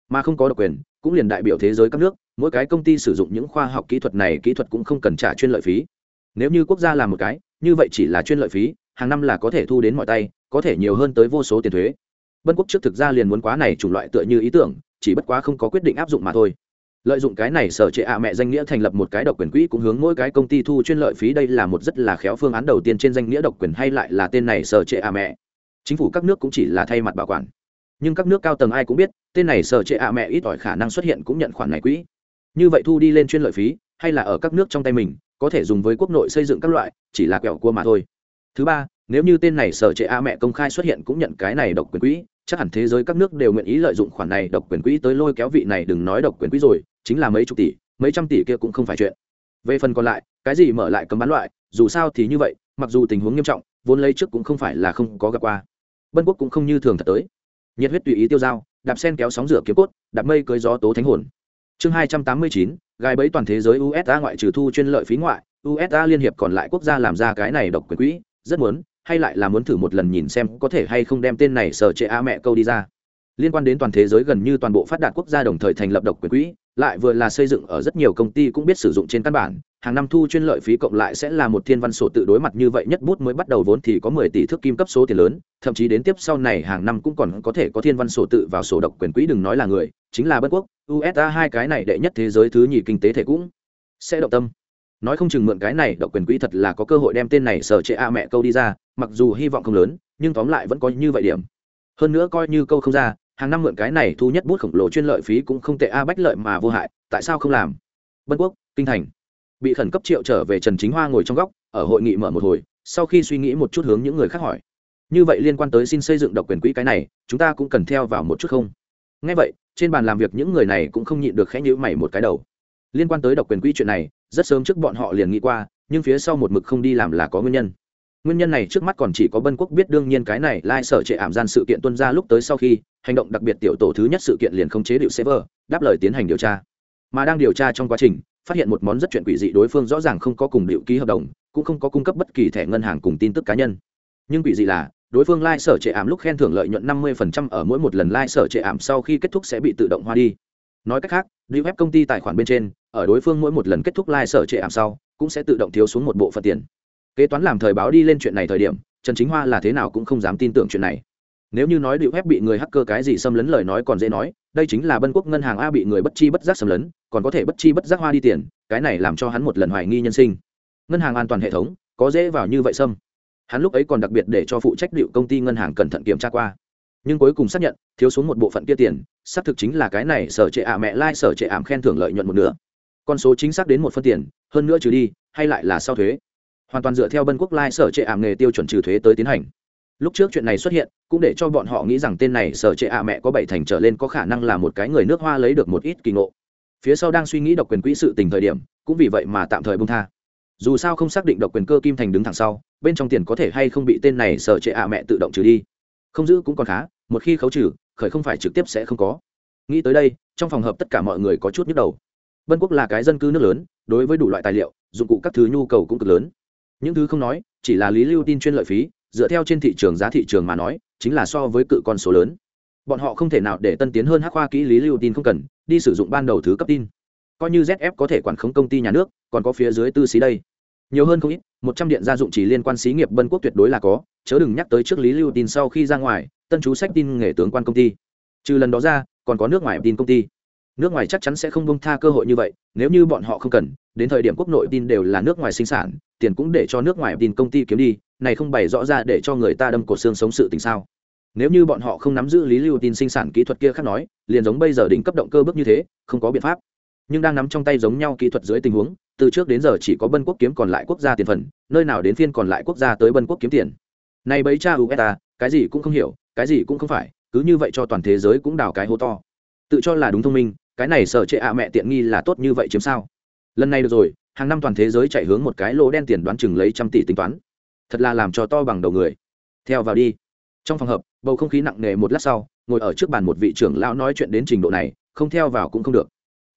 S1: Mà không có độc quyền, cũng liền đại biểu thế giới các nước mỗi cái công ty sử dụng những khoa học kỹ thuật này kỹ thuật cũng không cần trả chuyên lợi phí. Nếu như quốc gia làm một cái, như vậy chỉ là chuyên lợi phí, hàng năm là có thể thu đến mọi tay, có thể nhiều hơn tới vô số tiền thuế. Bân quốc trước thực ra liền muốn quá này chủng loại tựa như ý tưởng, chỉ bất quá không có quyết định áp dụng mà thôi. Lợi dụng cái này sở trệ ạ mẹ danh nghĩa thành lập một cái độc quyền quỹ cũng hướng mỗi cái công ty thu chuyên lợi phí đây là một rất là khéo phương án đầu tiên trên danh nghĩa độc quyền hay lại là tên này sở trệ ạ mẹ. Chính phủ các nước cũng chỉ là thay mặt bảo quản. Nhưng các nước cao tầng ai cũng biết, tên này sở trệ ạ mẹ ít ỏi khả năng xuất hiện cũng nhận khoản này quỹ như vậy thu đi lên chuyên lợi phí, hay là ở các nước trong tay mình, có thể dùng với quốc nội xây dựng các loại, chỉ là quẹo cua mà thôi. Thứ ba, nếu như tên này sở trệ a mẹ công khai xuất hiện cũng nhận cái này độc quyền quỹ, chắc hẳn thế giới các nước đều nguyện ý lợi dụng khoản này độc quyền quỹ tới lôi kéo vị này đừng nói độc quyền quỹ rồi, chính là mấy chục tỷ, mấy trăm tỷ kia cũng không phải chuyện. Về phần còn lại, cái gì mở lại cấm bán loại, dù sao thì như vậy, mặc dù tình huống nghiêm trọng, vốn lấy trước cũng không phải là không có gặp qua. Bân quốc cũng không như thường thật tới. Nhiệt huyết tùy ý tiêu dao, đạp sen kéo sóng rửa kiếm cốt, đạp mây cưới gió tố thánh hồn chương hai trăm tám mươi chín, gai bẫy toàn thế giới usa ngoại trừ thu chuyên lợi phí ngoại usa liên hiệp còn lại quốc gia làm ra cái này độc quyền quỹ, rất muốn, hay lại là muốn thử một lần nhìn xem có thể hay không đem tên này sở trệ a mẹ câu đi ra. Liên quan đến toàn thế giới gần như toàn bộ phát đạt quốc gia đồng thời thành lập độc quyền quỹ, lại vừa là xây dựng ở rất nhiều công ty cũng biết sử dụng trên căn bản hàng năm thu chuyên lợi phí cộng lại sẽ là một thiên văn sổ tự đối mặt như vậy nhất bút mới bắt đầu vốn thì có mười tỷ thước kim cấp số tiền lớn, thậm chí đến tiếp sau này hàng năm cũng còn có thể có thiên văn sổ tự vào sổ độc quyền quỹ đừng nói là người, chính là bất quốc usa hai cái này đệ nhất thế giới thứ nhì kinh tế thể cũng sẽ động tâm. Nói không chừng mượn cái này độc quyền quỹ thật là có cơ hội đem tên này sở chế a mẹ câu đi ra, mặc dù hy vọng không lớn, nhưng tóm lại vẫn có như vậy điểm. Hơn nữa coi như câu không ra, hàng năm mượn cái này thu nhất bút khổng lồ chuyên lợi phí cũng không tệ a bách lợi mà vô hại, tại sao không làm? Bân quốc, kinh thành bị khẩn cấp triệu trở về trần chính hoa ngồi trong góc, ở hội nghị mở một hồi, sau khi suy nghĩ một chút hướng những người khác hỏi. Như vậy liên quan tới xin xây dựng độc quyền quỹ cái này, chúng ta cũng cần theo vào một chút không? Ngay vậy, trên bàn làm việc những người này cũng không nhịn được khẽ nhữ mày một cái đầu. Liên quan tới độc quyền quỹ chuyện này, rất sớm trước bọn họ liền nghĩ qua, nhưng phía sau một mực không đi làm là có nguyên nhân. Nguyên nhân này trước mắt còn chỉ có bân quốc biết đương nhiên cái này lai sở trệ ảm gian sự kiện tuân ra lúc tới sau khi, hành động đặc biệt tiểu tổ thứ nhất sự kiện liền không chế điệu server, đáp lời tiến hành điều tra. Mà đang điều tra trong quá trình phát hiện một món rất chuyện quỷ dị, đối phương rõ ràng không có cùng điệu ký hợp đồng, cũng không có cung cấp bất kỳ thẻ ngân hàng cùng tin tức cá nhân. Nhưng quỷ dị là, đối phương lai、like、sở sở trệ ảm lúc khen thưởng lợi nhuận 50% ở mỗi một lần lai、like、sở sở trệ ảm sau khi kết thúc sẽ bị tự động hoa đi. Nói cách khác đi web công ty tài khoản bên trên, ở đối phương mỗi một lần kết thúc lai、like、sở sở trệ ảm sau, cũng sẽ tự động thiếu xuống một bộ phận tiền. Kế toán làm thời báo đi lên chuyện này thời điểm, trần chính hoa là thế nào cũng không dám tin tưởng chuyện này nếu như nói điệu phép bị người hacker cái gì xâm lấn lời nói còn dễ nói, đây chính là bân quốc ngân hàng a bị người bất chi bất giác xâm lấn, còn có thể bất chi bất giác hoa đi tiền, cái này làm cho hắn một lần hoài nghi nhân sinh. Ngân hàng an toàn hệ thống, có dễ vào như vậy xâm. Hắn lúc ấy còn đặc biệt để cho phụ trách điệu công ty ngân hàng cẩn thận kiểm tra qua. Nhưng cuối cùng xác nhận, thiếu xuống một bộ phận kia tiền, xác thực chính là cái này sở trệ ạ mẹ lai、like、sở trệ ảm khen thưởng lợi nhuận một nửa. Con số chính xác đến một phân tiền, hơn nữa trừ đi, hay lại là sau thuế. Hoàn toàn dựa theo bân quốc lai、like、sở trệ ảm nghề tiêu chuẩn trừ thuế tới tiến hành lúc trước chuyện này xuất hiện, cũng để cho bọn họ nghĩ rằng tên này sở trệ ạ mẹ có bảy thành trở lên có khả năng là một cái người nước hoa lấy được một ít kỳ ngộ. Phía sau đang suy nghĩ độc quyền quỹ sự tình thời điểm, cũng vì vậy mà tạm thời bông tha. Dù sao không xác định độc quyền cơ kim thành đứng thẳng sau, bên trong tiền có thể hay không bị tên này sở trệ ạ mẹ tự động trừ đi. Không giữ cũng còn khá, một khi khấu trừ, khởi không phải trực tiếp sẽ không có. Nghĩ tới đây, trong phòng hợp tất cả mọi người có chút nhức đầu. Vân quốc là cái dân cư nước lớn, đối với đủ loại tài liệu, dụng cụ các thứ nhu cầu cũng cực lớn. Những thứ không nói, chỉ là lý lưu tin chuyên lợi phí dựa theo trên thị trường giá thị trường mà nói, chính là so với cự con số lớn. Bọn họ không thể nào để tân tiến hơn hắc khoa kỹ lý lưu tin không cần, đi sử dụng ban đầu thứ cấp tin. Coi như zf có thể quản khống công ty nhà nước, còn có phía dưới tư xí đây. Nhiều hơn không ít, một trăm điện gia dụng chỉ liên quan xí nghiệp bân quốc tuyệt đối là có, chớ đừng nhắc tới trước lý lưu tin sau khi ra ngoài, tân chú sách tin nghề tướng quan công ty. Trừ lần đó ra, còn có nước ngoài tin công ty. Nước ngoài chắc chắn sẽ không bông tha cơ hội như vậy, nếu như bọn họ không cần, đến thời điểm quốc nội tin đều là nước ngoài sinh sản, tiền cũng để cho nước ngoài tin công ty kiếm đi này không bày rõ ra để cho người ta đâm cột xương sống sự tình sao? Nếu như bọn họ không nắm giữ lý lưu tin sinh sản kỹ thuật kia khác nói, liền giống bây giờ đỉnh cấp động cơ bước như thế, không có biện pháp. Nhưng đang nắm trong tay giống nhau kỹ thuật dưới tình huống, từ trước đến giờ chỉ có bân quốc kiếm còn lại quốc gia tiền phần, nơi nào đến phiên còn lại quốc gia tới bân quốc kiếm tiền. Này bấy cha ueta, cái gì cũng không hiểu, cái gì cũng không phải, cứ như vậy cho toàn thế giới cũng đào cái hố to. Tự cho là đúng thông minh, cái này sợ trệ ạ mẹ tiện nghi là tốt như vậy chiếm sao? Lần này được rồi, hàng năm toàn thế giới chạy hướng một cái lỗ đen tiền đoán chừng lấy trăm tỷ tính toán thật là làm cho to bằng đầu người. Theo vào đi. Trong phòng hợp, bầu không khí nặng nề một lát sau, ngồi ở trước bàn một vị trưởng lão nói chuyện đến trình độ này, không theo vào cũng không được.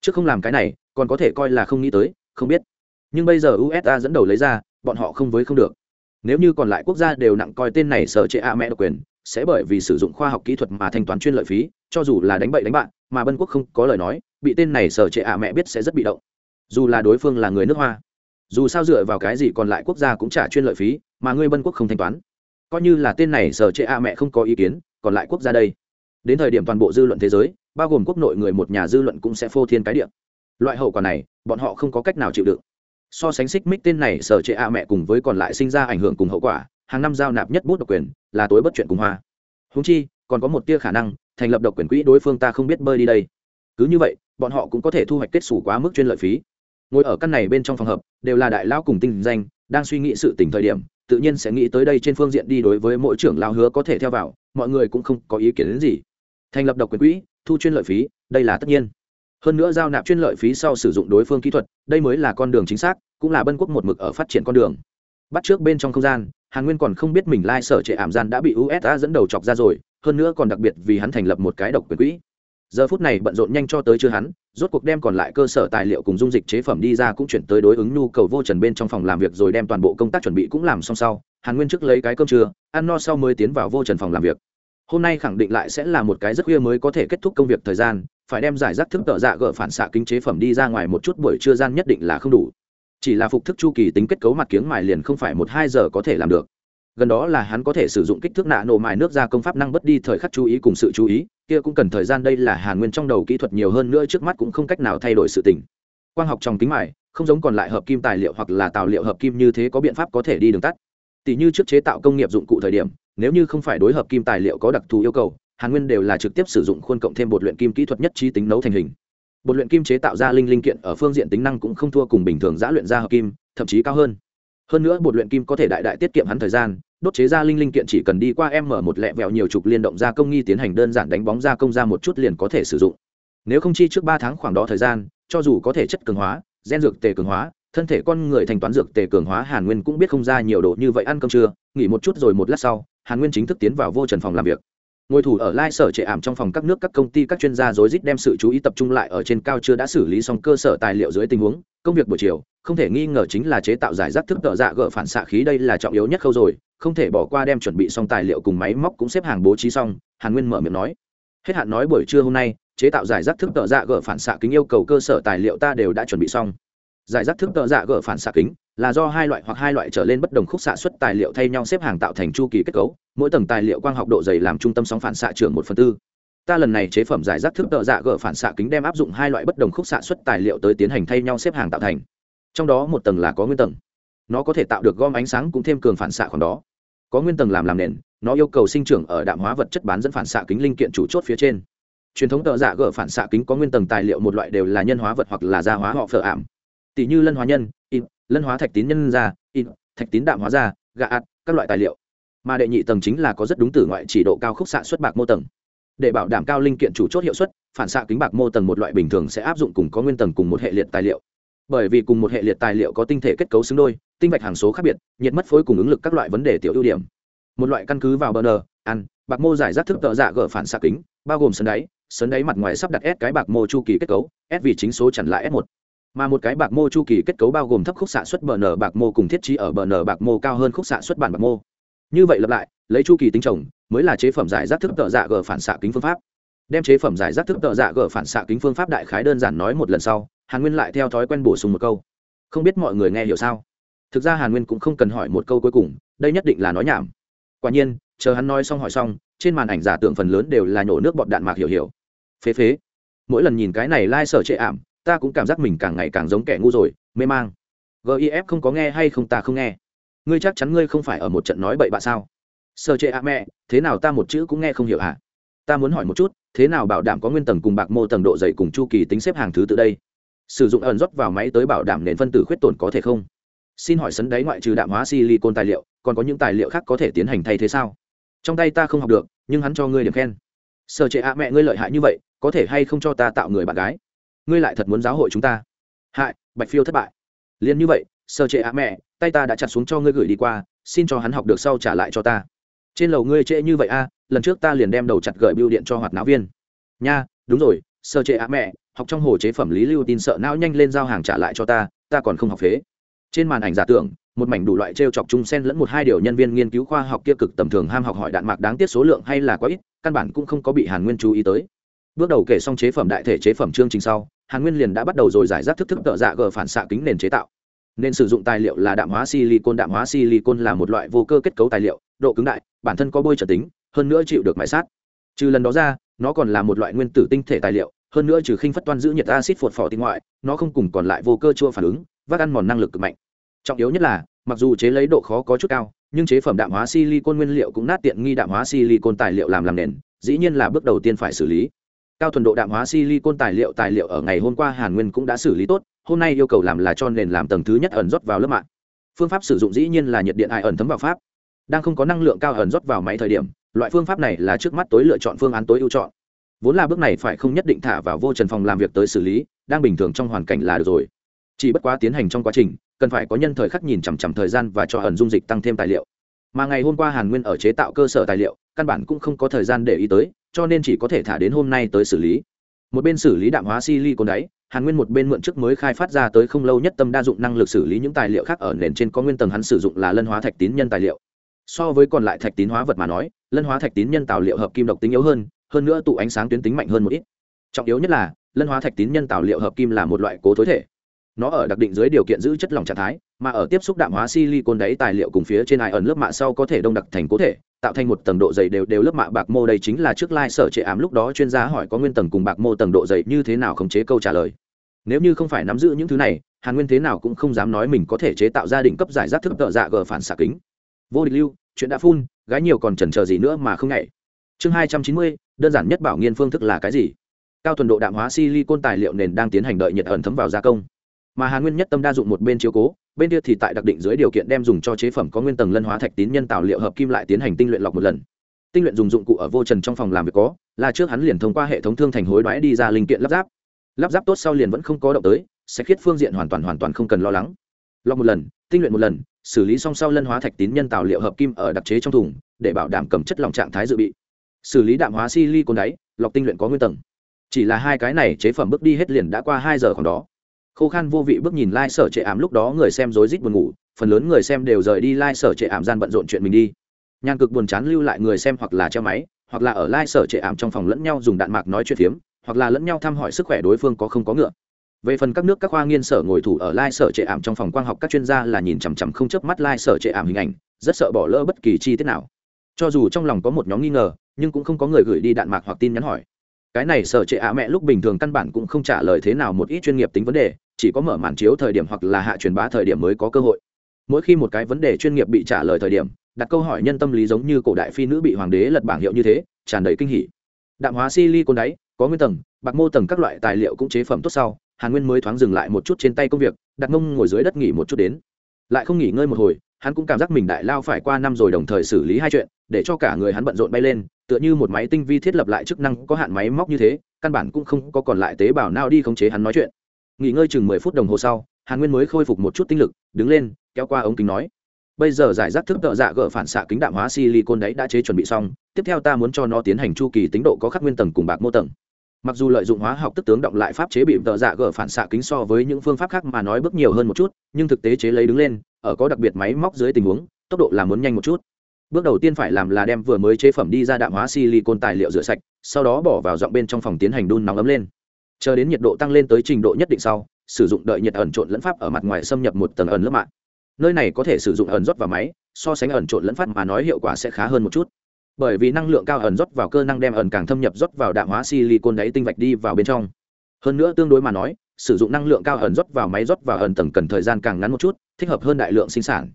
S1: Chứ không làm cái này, còn có thể coi là không nghĩ tới, không biết. Nhưng bây giờ usa dẫn đầu lấy ra, bọn họ không với không được. Nếu như còn lại quốc gia đều nặng coi tên này sở trệ a mẹ độc quyền, sẽ bởi vì sử dụng khoa học kỹ thuật mà thanh toán chuyên lợi phí, cho dù là đánh bậy đánh bạn, mà bân quốc không có lời nói, bị tên này sở trệ a mẹ biết sẽ rất bị động. Dù là đối phương là người nước hoa dù sao dựa vào cái gì còn lại quốc gia cũng trả chuyên lợi phí, mà ngươi bân quốc không thanh toán. Coi như là tên này sở chế a mẹ không có ý kiến, còn lại quốc gia đây. Đến thời điểm toàn bộ dư luận thế giới, bao gồm quốc nội người một nhà dư luận cũng sẽ phô thiên cái địa. Loại hậu quả này, bọn họ không có cách nào chịu đựng. So sánh xích mích tên này sở trệ a mẹ cùng với còn lại sinh ra ảnh hưởng cùng hậu quả, hàng năm giao nạp nhất bút độc quyền, là tối bất chuyện cùng hoa. Húng chi, còn có một tia khả năng, thành lập độc quyền quỹ đối phương ta không biết bơi đi đây. Cứ như vậy, bọn họ cũng có thể thu hoạch kết xù quá mức chuyên lợi phí ngồi ở căn này bên trong phòng hợp, đều là đại lão cùng tinh danh, đang suy nghĩ sự tỉnh thời điểm, tự nhiên sẽ nghĩ tới đây trên phương diện đi đối với mỗi trưởng lao hứa có thể theo vào, mọi người cũng không có ý kiến đến gì. Thành lập độc quyền quỹ, thu chuyên lợi phí, đây là tất nhiên. Hơn nữa giao nạp chuyên lợi phí sau sử dụng đối phương kỹ thuật, đây mới là con đường chính xác, cũng là bân quốc một mực ở phát triển con đường. Bắt trước bên trong không gian, hàn nguyên còn không biết mình lai sở trệ ảm gian đã bị usa dẫn đầu chọc ra rồi, hơn nữa còn đặc biệt vì hắn thành lập một cái độc quyền quỹ giờ phút này bận rộn nhanh cho tới chưa hắn, rốt cuộc đem còn lại cơ sở tài liệu cùng dung dịch chế phẩm đi ra cũng chuyển tới đối ứng nhu cầu vô trần bên trong phòng làm việc rồi đem toàn bộ công tác chuẩn bị cũng làm xong sau, hàn nguyên trước lấy cái cơm trưa, ăn no sau mới tiến vào vô trần phòng làm việc. Hôm nay khẳng định lại sẽ là một cái rất khuya mới có thể kết thúc công việc thời gian, phải đem giải rác thức tợ dạ gỡ phản xạ kinh chế phẩm đi ra ngoài một chút buổi trưa gian nhất định là không đủ. Chỉ là phục thức chu kỳ tính kết cấu mặt kiếng mài liền không phải một hai giờ có thể làm được. Gần đó là hắn có thể sử dụng kích thước nạ nổ mài nước ra công pháp năng bất đi thời khắc chú ý cùng sự chú ý kia cũng cần thời gian, đây là hàn nguyên trong đầu kỹ thuật nhiều hơn nữa, trước mắt cũng không cách nào thay đổi sự tình. Quang học trong kính mài, không giống còn lại hợp kim tài liệu hoặc là tài liệu hợp kim như thế có biện pháp có thể đi đường tắt. Tỷ như trước chế tạo công nghiệp dụng cụ thời điểm, nếu như không phải đối hợp kim tài liệu có đặc thù yêu cầu, hàn nguyên đều là trực tiếp sử dụng khuôn cộng thêm bột luyện kim kỹ thuật nhất trí tính nấu thành hình. Bột luyện kim chế tạo ra linh linh kiện ở phương diện tính năng cũng không thua cùng bình thường giã luyện ra hợp kim, thậm chí cao hơn. Hơn nữa bột luyện kim có thể đại đại tiết kiệm hắn thời gian đốt chế ra linh linh kiện chỉ cần đi qua em mở một lẹ vẹo nhiều chục liên động gia công nghi tiến hành đơn giản đánh bóng gia công ra một chút liền có thể sử dụng. Nếu không chi trước ba tháng khoảng đó thời gian, cho dù có thể chất cường hóa, gen dược tề cường hóa, thân thể con người thành toán dược tề cường hóa, hàn nguyên cũng biết không ra nhiều đồ như vậy ăn cơm trưa, nghỉ một chút rồi một lát sau, hàn nguyên chính thức tiến vào vô trần phòng làm việc. Ngồi thủ ở lai sở trệ ảm trong phòng các nước các công ty các chuyên gia rối rít đem sự chú ý tập trung lại ở trên cao chưa đã xử lý xong cơ sở tài liệu dưới tình huống, công việc buổi chiều, không thể nghi ngờ chính là chế tạo giải rác thức tợ dạ gỡ phản xạ khí đây là trọng yếu nhất khâu rồi không thể bỏ qua đem chuẩn bị xong tài liệu cùng máy móc cũng xếp hàng bố trí xong, hàn nguyên mở miệng nói. Hết hạn nói buổi trưa hôm nay, chế tạo giải rác thức tợ dạ gỡ phản xạ kính yêu cầu cơ sở tài liệu ta đều đã chuẩn bị xong. Giải rác thức tợ dạ gỡ phản xạ kính là do hai loại hoặc hai loại trở lên bất đồng khúc xạ xuất tài liệu thay nhau xếp hàng tạo thành chu kỳ kết cấu, mỗi tầng tài liệu quang học độ dày làm trung tâm sóng phản xạ trưởng một phần tư. Ta lần này chế phẩm giải rác thức tợ dạ gỡ phản xạ kính đem áp dụng hai loại bất đồng khúc xạ xuất tài liệu tới tiến hành thay nhau xếp hàng tạo thành. Trong đó một tầng là có nguyên tầng. Nó có thể tạo được gom ánh sáng cũng thêm cường phản xạ còn đó có nguyên tầng làm làm nền, nó yêu cầu sinh trưởng ở đạm hóa vật chất bán dẫn phản xạ kính linh kiện chủ chốt phía trên. Truyền thống tợ dạ giả gỡ phản xạ kính có nguyên tầng tài liệu một loại đều là nhân hóa vật hoặc là gia hóa họ phở ảm. Tỷ như lân hóa nhân in lân hóa thạch tín nhân ra in thạch tín đạm hóa ra, gạ ạt, các loại tài liệu. Mà đệ nhị tầng chính là có rất đúng tử ngoại chỉ độ cao khúc xạ xuất bạc mô tầng. Để bảo đảm cao linh kiện chủ chốt hiệu suất, phản xạ kính bạc mô tầng một loại bình thường sẽ áp dụng cùng có nguyên tầng cùng một hệ liệt tài liệu bởi vì cùng một hệ liệt tài liệu có tinh thể kết cấu xứng đôi, tinh vạch hàng số khác biệt, nhiệt mất phối cùng ứng lực các loại vấn đề tiểu ưu điểm. Một loại căn cứ vào bờ nờ, ăn, bạc mô giải rác thức tợ dạ gỡ phản xạ kính, bao gồm sân đáy sân đáy mặt ngoài sắp đặt s cái bạc mô chu kỳ kết cấu, s vì chính số chặn lại s một. Mà một cái bạc mô chu kỳ kết cấu bao gồm thấp khúc xạ xuất bờ nở bạc mô cùng thiết trí ở bờ nở bạc mô cao hơn khúc xạ xuất bản bạc mô. Như vậy lặp lại, lấy chu kỳ tính trồng, mới là chế phẩm giải rác thức tợ dạ gỡ phản xạ kính phương pháp. Đem chế phẩm giải rác thức tợ dạ gỡ phản xạ kính phương pháp đại khái đơn giản nói một lần sau hàn nguyên lại theo thói quen bổ sung một câu. Không biết mọi người nghe hiểu sao? Thực ra hàn nguyên cũng không cần hỏi một câu cuối cùng, đây nhất định là nói nhảm. Quả nhiên, chờ hắn nói xong hỏi xong, trên màn ảnh giả tưởng phần lớn đều là nhổ nước bọt đạn mạc hiểu hiểu. Phế phế. Mỗi lần nhìn cái này lai、like、sở trệ ảm, ta cũng cảm giác mình càng ngày càng giống kẻ ngu rồi, mê mang. Gif không có nghe hay không ta không nghe. Ngươi chắc chắn ngươi không phải ở một trận nói bậy bạ sao? Sở trệ ạ mẹ, thế nào ta một chữ cũng nghe không hiểu à? ta muốn hỏi một chút, thế nào bảo đảm có nguyên tầng cùng bạc mô tầng độ dày cùng chu kỳ tính xếp hàng thứ tự đây? Sử dụng ẩn rót vào máy tới bảo đảm nền phân tử khuyết tổn có thể không? Xin hỏi sấn đáy ngoại trừ đạm hóa silicon tài liệu, còn có những tài liệu khác có thể tiến hành thay thế sao? Trong tay ta không học được, nhưng hắn cho ngươi điểm khen. Sở trệ ạ, mẹ ngươi lợi hại như vậy, có thể hay không cho ta tạo người bạn gái? Ngươi lại thật muốn giáo hội chúng ta. Hại, bạch phiêu thất bại. Liền như vậy, sở trệ ạ, mẹ, tay ta đã chặt xuống cho ngươi gửi đi qua, xin cho hắn học được sau trả lại cho ta. Trên lầu ngươi trễ như vậy a, lần trước ta liền đem đầu chặt gửi bưu điện cho hoạt náo viên. Nha, đúng rồi sơ trệ ạ, mẹ học trong hồ chế phẩm lý lưu tin sợ não nhanh lên giao hàng trả lại cho ta ta còn không học phế. Trên màn ảnh giả tưởng, một mảnh đủ loại t r e o chọc chung sen lẫn một hai điều nhân viên nghiên cứu khoa học kia cực tầm thường ham học hỏi đạn mạc đáng tiếc số lượng hay là quá ít, căn bản cũng không có bị hàn nguyên chú ý tới. Bước đầu kể xong chế phẩm đại thể chế phẩm chương trình sau, hàn nguyên liền đã bắt đầu rồi giải rác thức thức tợ dạ gờ phản xạ kính nền chế tạo. Nên sử dụng tài liệu là đạm hóa silicon, đạm hóa silicon là một loại vô cơ kết cấu tài liệu, độ cứng đại, bản thân có bôi trở tính, hơn nữa chịu được mãi sát. Trừ lần đó ra, nó còn là một loại nguyên tử tinh thể tài liệu hơn nữa trừ khinh phất toan giữ nhiệt acid phột phỏ tinh ngoại, nó không cùng còn lại vô cơ chua phản ứng, vác ăn mòn năng lực cực mạnh. Trọng yếu nhất là, mặc dù chế lấy độ khó có chút cao, nhưng chế phẩm đạm hóa silicon nguyên liệu cũng nát tiện nghi đạm hóa silicon tài liệu làm làm nền, dĩ nhiên là bước đầu tiên phải xử lý. Cao thuần độ đạm hóa silicon tài liệu tài liệu ở ngày hôm qua hàn nguyên cũng đã xử lý tốt, hôm nay yêu cầu làm là cho nền làm tầng thứ nhất ẩn rót vào lớp mạng. Phương pháp sử dụng dĩ nhiên là nhiệt điện ai ẩn thấm vào pháp. Đang không có năng lượng cao ẩn rót vào máy thời điểm, loại phương pháp này là trước mắt tối lựa chọn phương án tối ưu chọn vốn là bước này phải không nhất định thả vào vô trần phòng làm việc tới xử lý, đang bình thường trong hoàn cảnh là được rồi. Chỉ bất quá tiến hành trong quá trình, cần phải có nhân thời khắc nhìn chằm chằm thời gian và cho ẩn dung dịch tăng thêm tài liệu. Mà ngày hôm qua hàn nguyên ở chế tạo cơ sở tài liệu, căn bản cũng không có thời gian để ý tới, cho nên chỉ có thể thả đến hôm nay tới xử lý. Một bên xử lý đạm hóa silicon đáy, hàn nguyên một bên mượn trước mới khai phát ra tới không lâu nhất tâm đa dụng năng lực xử lý những tài liệu khác ở nền trên có nguyên tầng hắn sử dụng là lân hóa thạch tín nhân tài liệu. So với còn lại thạch tín hóa vật mà nói, lân hóa thạch tín nhân tạo liệu hợp kim độc tính yếu hơn hơn nữa tụ ánh sáng tuyến tính mạnh hơn một ít. Trọng yếu nhất là, lân hóa thạch tín nhân tạo liệu hợp kim là một loại cố thối thể. Nó ở đặc định dưới điều kiện giữ chất lỏng trạng thái, mà ở tiếp xúc đạm hóa silicon đáy tài liệu cùng phía trên ai ẩn lớp mạ sau có thể đông đặc thành cố thể, tạo thành một tầng độ dày đều đều lớp mạ bạc mô đây chính là trước lai sở trệ ám lúc đó chuyên gia hỏi có nguyên tầng cùng bạc mô tầng độ dày như thế nào khống chế câu trả lời. Nếu như không phải nắm giữ những thứ này, hàn nguyên thế nào cũng không dám nói mình có thể chế tạo gia đình cấp giải rác thức tợ dạ gờ phản xạ kính. Vô địch lưu, chuyện đã phun, gái nhiều còn chần chờ gì nữa mà không nhảy chương hai trăm chín mươi, đơn giản nhất bảo nghiên phương thức là cái gì? Cao thuần độ đạm hóa silicon tài liệu nền đang tiến hành đợi nhiệt ẩn thấm vào gia công. Mà hàn nguyên nhất tâm đa dụng một bên chiếu cố, bên kia thì tại đặc định dưới điều kiện đem dùng cho chế phẩm có nguyên tầng lân hóa thạch tín nhân tạo liệu hợp kim lại tiến hành tinh luyện lọc một lần. Tinh luyện dùng dụng cụ ở vô trần trong phòng làm việc có, là trước hắn liền thông qua hệ thống thương thành hối đoái đi ra linh kiện lắp ráp. Lắp ráp tốt sau liền vẫn không có động tới, sẽ khiết phương diện hoàn toàn hoàn toàn không cần lo lắng. Lọc một lần, tinh luyện một lần, xử lý xong sau lân hóa thạch tín nhân tạo liệu hợp kim ở đặc chế trong thùng, để bảo đảm cầm chất lòng trạng thái dự bị xử lý đạm hóa silicon đáy, lọc tinh luyện có nguyên tầng. Chỉ là hai cái này chế phẩm bước đi hết liền đã qua hai giờ khoảng đó. Khô khan vô vị bước nhìn lai、like、sở trệ ảm lúc đó người xem rối rít buồn ngủ, phần lớn người xem đều rời đi lai、like、sở trệ ảm gian bận rộn chuyện mình đi. Nhàn cực buồn chán lưu lại người xem hoặc là treo máy, hoặc là ở lai、like、sở trệ ảm trong phòng lẫn nhau dùng đạn mạc nói chuyện phiếm, hoặc là lẫn nhau thăm hỏi sức khỏe đối phương có không có ngựa. Về phần các nước các khoa nghiên sở ngồi thủ ở lai sở trệ ảm trong phòng quang học, các chuyên gia là nhìn chằm chằm không chớp mắt lai sở trệ ảm hình ảnh, rất sợ bỏ lỡ bất kỳ chi tiết nào. Cho dù trong lòng có một nhóm nghi ngờ nhưng cũng không có người gửi đi đạn mạc hoặc tin nhắn hỏi. Cái này sở trệ ả mẹ lúc bình thường căn bản cũng không trả lời thế nào một ít chuyên nghiệp tính vấn đề, chỉ có mở màn chiếu thời điểm hoặc là hạ truyền bá thời điểm mới có cơ hội. Mỗi khi một cái vấn đề chuyên nghiệp bị trả lời thời điểm, đặt câu hỏi nhân tâm lý giống như cổ đại phi nữ bị hoàng đế lật bảng hiệu như thế, tràn đầy kinh hỉ. Đạm hóa silicon đáy, có nguyên tầng, bạc mô tầng các loại tài liệu cũng chế phẩm tốt sau, hàn nguyên mới thoáng dừng lại một chút trên tay công việc, đặt mông ngồi dưới đất nghỉ một chút đến. Lại không nghỉ ngơi một hồi hắn cũng cảm giác mình đại lao phải qua năm rồi đồng thời xử lý hai chuyện, để cho cả người hắn bận rộn bay lên, tựa như một máy tinh vi thiết lập lại chức năng có hạn máy móc như thế, căn bản cũng không có còn lại tế bào nào đi khống chế hắn nói chuyện. Nghỉ ngơi chừng mười phút đồng hồ sau, hàn nguyên mới khôi phục một chút tinh lực, đứng lên, kéo qua ống kính nói, bây giờ giải rác thức tợ dạ gỡ phản xạ kính đạm hóa silicon đấy đã chế chuẩn bị xong, tiếp theo ta muốn cho nó tiến hành chu kỳ tính độ có khắc nguyên tầng cùng bạc mô tầng. Mặc dù lợi dụng hóa học tức tướng động lại pháp chế bị tợ dạ gỡ phản xạ kính so với những phương pháp khác mà nói bước nhiều hơn một chút, nhưng thực tế chế lấy đứng lên ở có đặc biệt máy móc dưới tình huống, tốc độ là muốn nhanh một chút. Bước đầu tiên phải làm là đem vừa mới chế phẩm đi ra đạm hóa silicon tài liệu rửa sạch, sau đó bỏ vào dọn bên trong phòng tiến hành đun nóng ấm lên. Chờ đến nhiệt độ tăng lên tới trình độ nhất định sau, sử dụng đợi nhiệt ẩn trộn lẫn pháp ở mặt ngoài xâm nhập một tầng ẩn lớp mạng. Nơi này có thể sử dụng ẩn rót vào máy, so sánh ẩn trộn lẫn phát mà nói hiệu quả sẽ khá hơn một chút. Bởi vì năng lượng cao ẩn rót vào cơ năng đem ẩn càng thâm nhập rót vào đạm hóa silicon đáy tinh vạch đi vào bên trong. Hơn nữa tương đối mà nói, sử dụng năng lượng cao ẩn rót vào máy rót vào ẩn tầng cần thời gian càng ngắn một chút thích hợp hơn đại lượng sinh sản.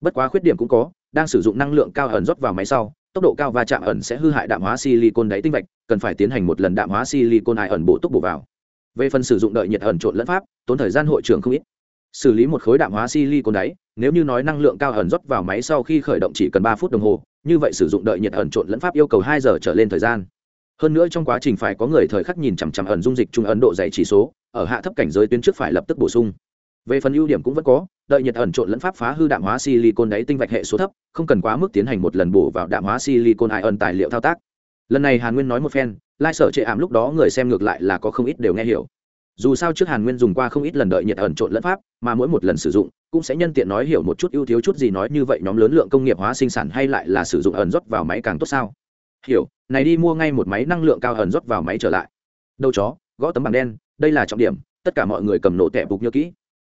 S1: Bất quá khuyết điểm cũng có, đang sử dụng năng lượng cao ẩn rót vào máy sau, tốc độ cao va chạm ẩn sẽ hư hại đạm hóa silicon đáy tinh vạch cần phải tiến hành một lần đạm hóa silicon ai ẩn bổ túc bổ vào. Về phần sử dụng đợi nhiệt ẩn trộn lẫn pháp, tốn thời gian hội trưởng không ít. Xử lý một khối đạm hóa silicon đáy, nếu như nói năng lượng cao ẩn rót vào máy sau khi khởi động chỉ cần ba phút đồng hồ, như vậy sử dụng đợi nhiệt ẩn trộn lẫn pháp yêu cầu hai giờ trở lên thời gian. Hơn nữa trong quá trình phải có người thời khắc nhìn chằm chằm ẩn dung dịch trung ấn độ dày chỉ số, ở hạ thấp cảnh giới tuyến trước phải lập tức bổ sung về phần ưu điểm cũng vẫn có, đợi nhiệt ẩn trộn lẫn pháp phá hư đạm hóa silicon đáy tinh vạch hệ số thấp, không cần quá mức tiến hành một lần bổ vào đạm hóa silicon ai ẩn tài liệu thao tác. Lần này hàn nguyên nói một phen, lai sở chệ ảm lúc đó người xem ngược lại là có không ít đều nghe hiểu. Dù sao trước hàn nguyên dùng qua không ít lần đợi nhiệt ẩn trộn lẫn pháp, mà mỗi một lần sử dụng, cũng sẽ nhân tiện nói hiểu một chút ưu thiếu chút gì nói như vậy nhóm lớn lượng công nghiệp hóa sinh sản hay lại là sử dụng ẩn rót vào máy càng tốt sao? Hiểu, này đi mua ngay một máy năng lượng cao ẩn rót vào máy trở lại. Đâu chó, gõ tấm bảng đen, đây là trọng điểm, tất cả mọi người cầm nổ tẻ bục nhớ kỹ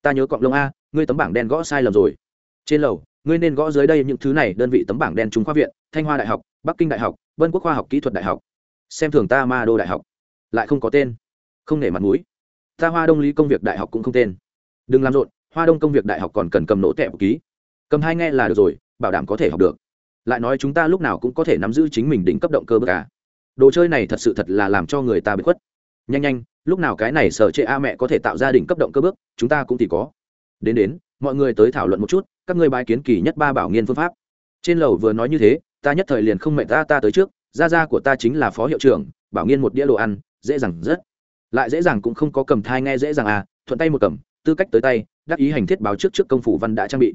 S1: ta nhớ cọng lông a, ngươi tấm bảng đen gõ sai lầm rồi. Trên lầu, ngươi nên gõ dưới đây những thứ này, đơn vị tấm bảng đen trung khoa viện, thanh hoa đại học, bắc kinh đại học, vân quốc khoa học kỹ thuật đại học. Xem thường ta ma đô đại học. Lại không có tên. Không nể mặt mũi. Ta hoa đông lý công việc đại học cũng không tên. Đừng làm rộn, hoa đông công việc đại học còn cần cầm nỗ tẹp ký. Cầm hai nghe là được rồi, bảo đảm có thể học được. Lại nói chúng ta lúc nào cũng có thể nắm giữ chính mình đỉnh cấp động cơ bất cả đồ chơi này thật sự thật là làm cho người ta bị khuất nhanh nhanh, lúc nào cái này sở chệ a mẹ có thể tạo ra đỉnh cấp động cơ bước, chúng ta cũng thì có. Đến đến, mọi người tới thảo luận một chút, các ngươi bài kiến kỳ nhất ba bảo nghiên phương pháp. Trên lầu vừa nói như thế, ta nhất thời liền không mẹ ta ta tới trước, gia gia của ta chính là phó hiệu trưởng, bảo nghiên một đĩa đồ ăn, dễ dàng rất. Lại dễ dàng cũng không có cầm thai nghe dễ dàng à thuận tay một cầm, tư cách tới tay, đắc ý hành thiết báo trước trước công phủ văn đã trang bị.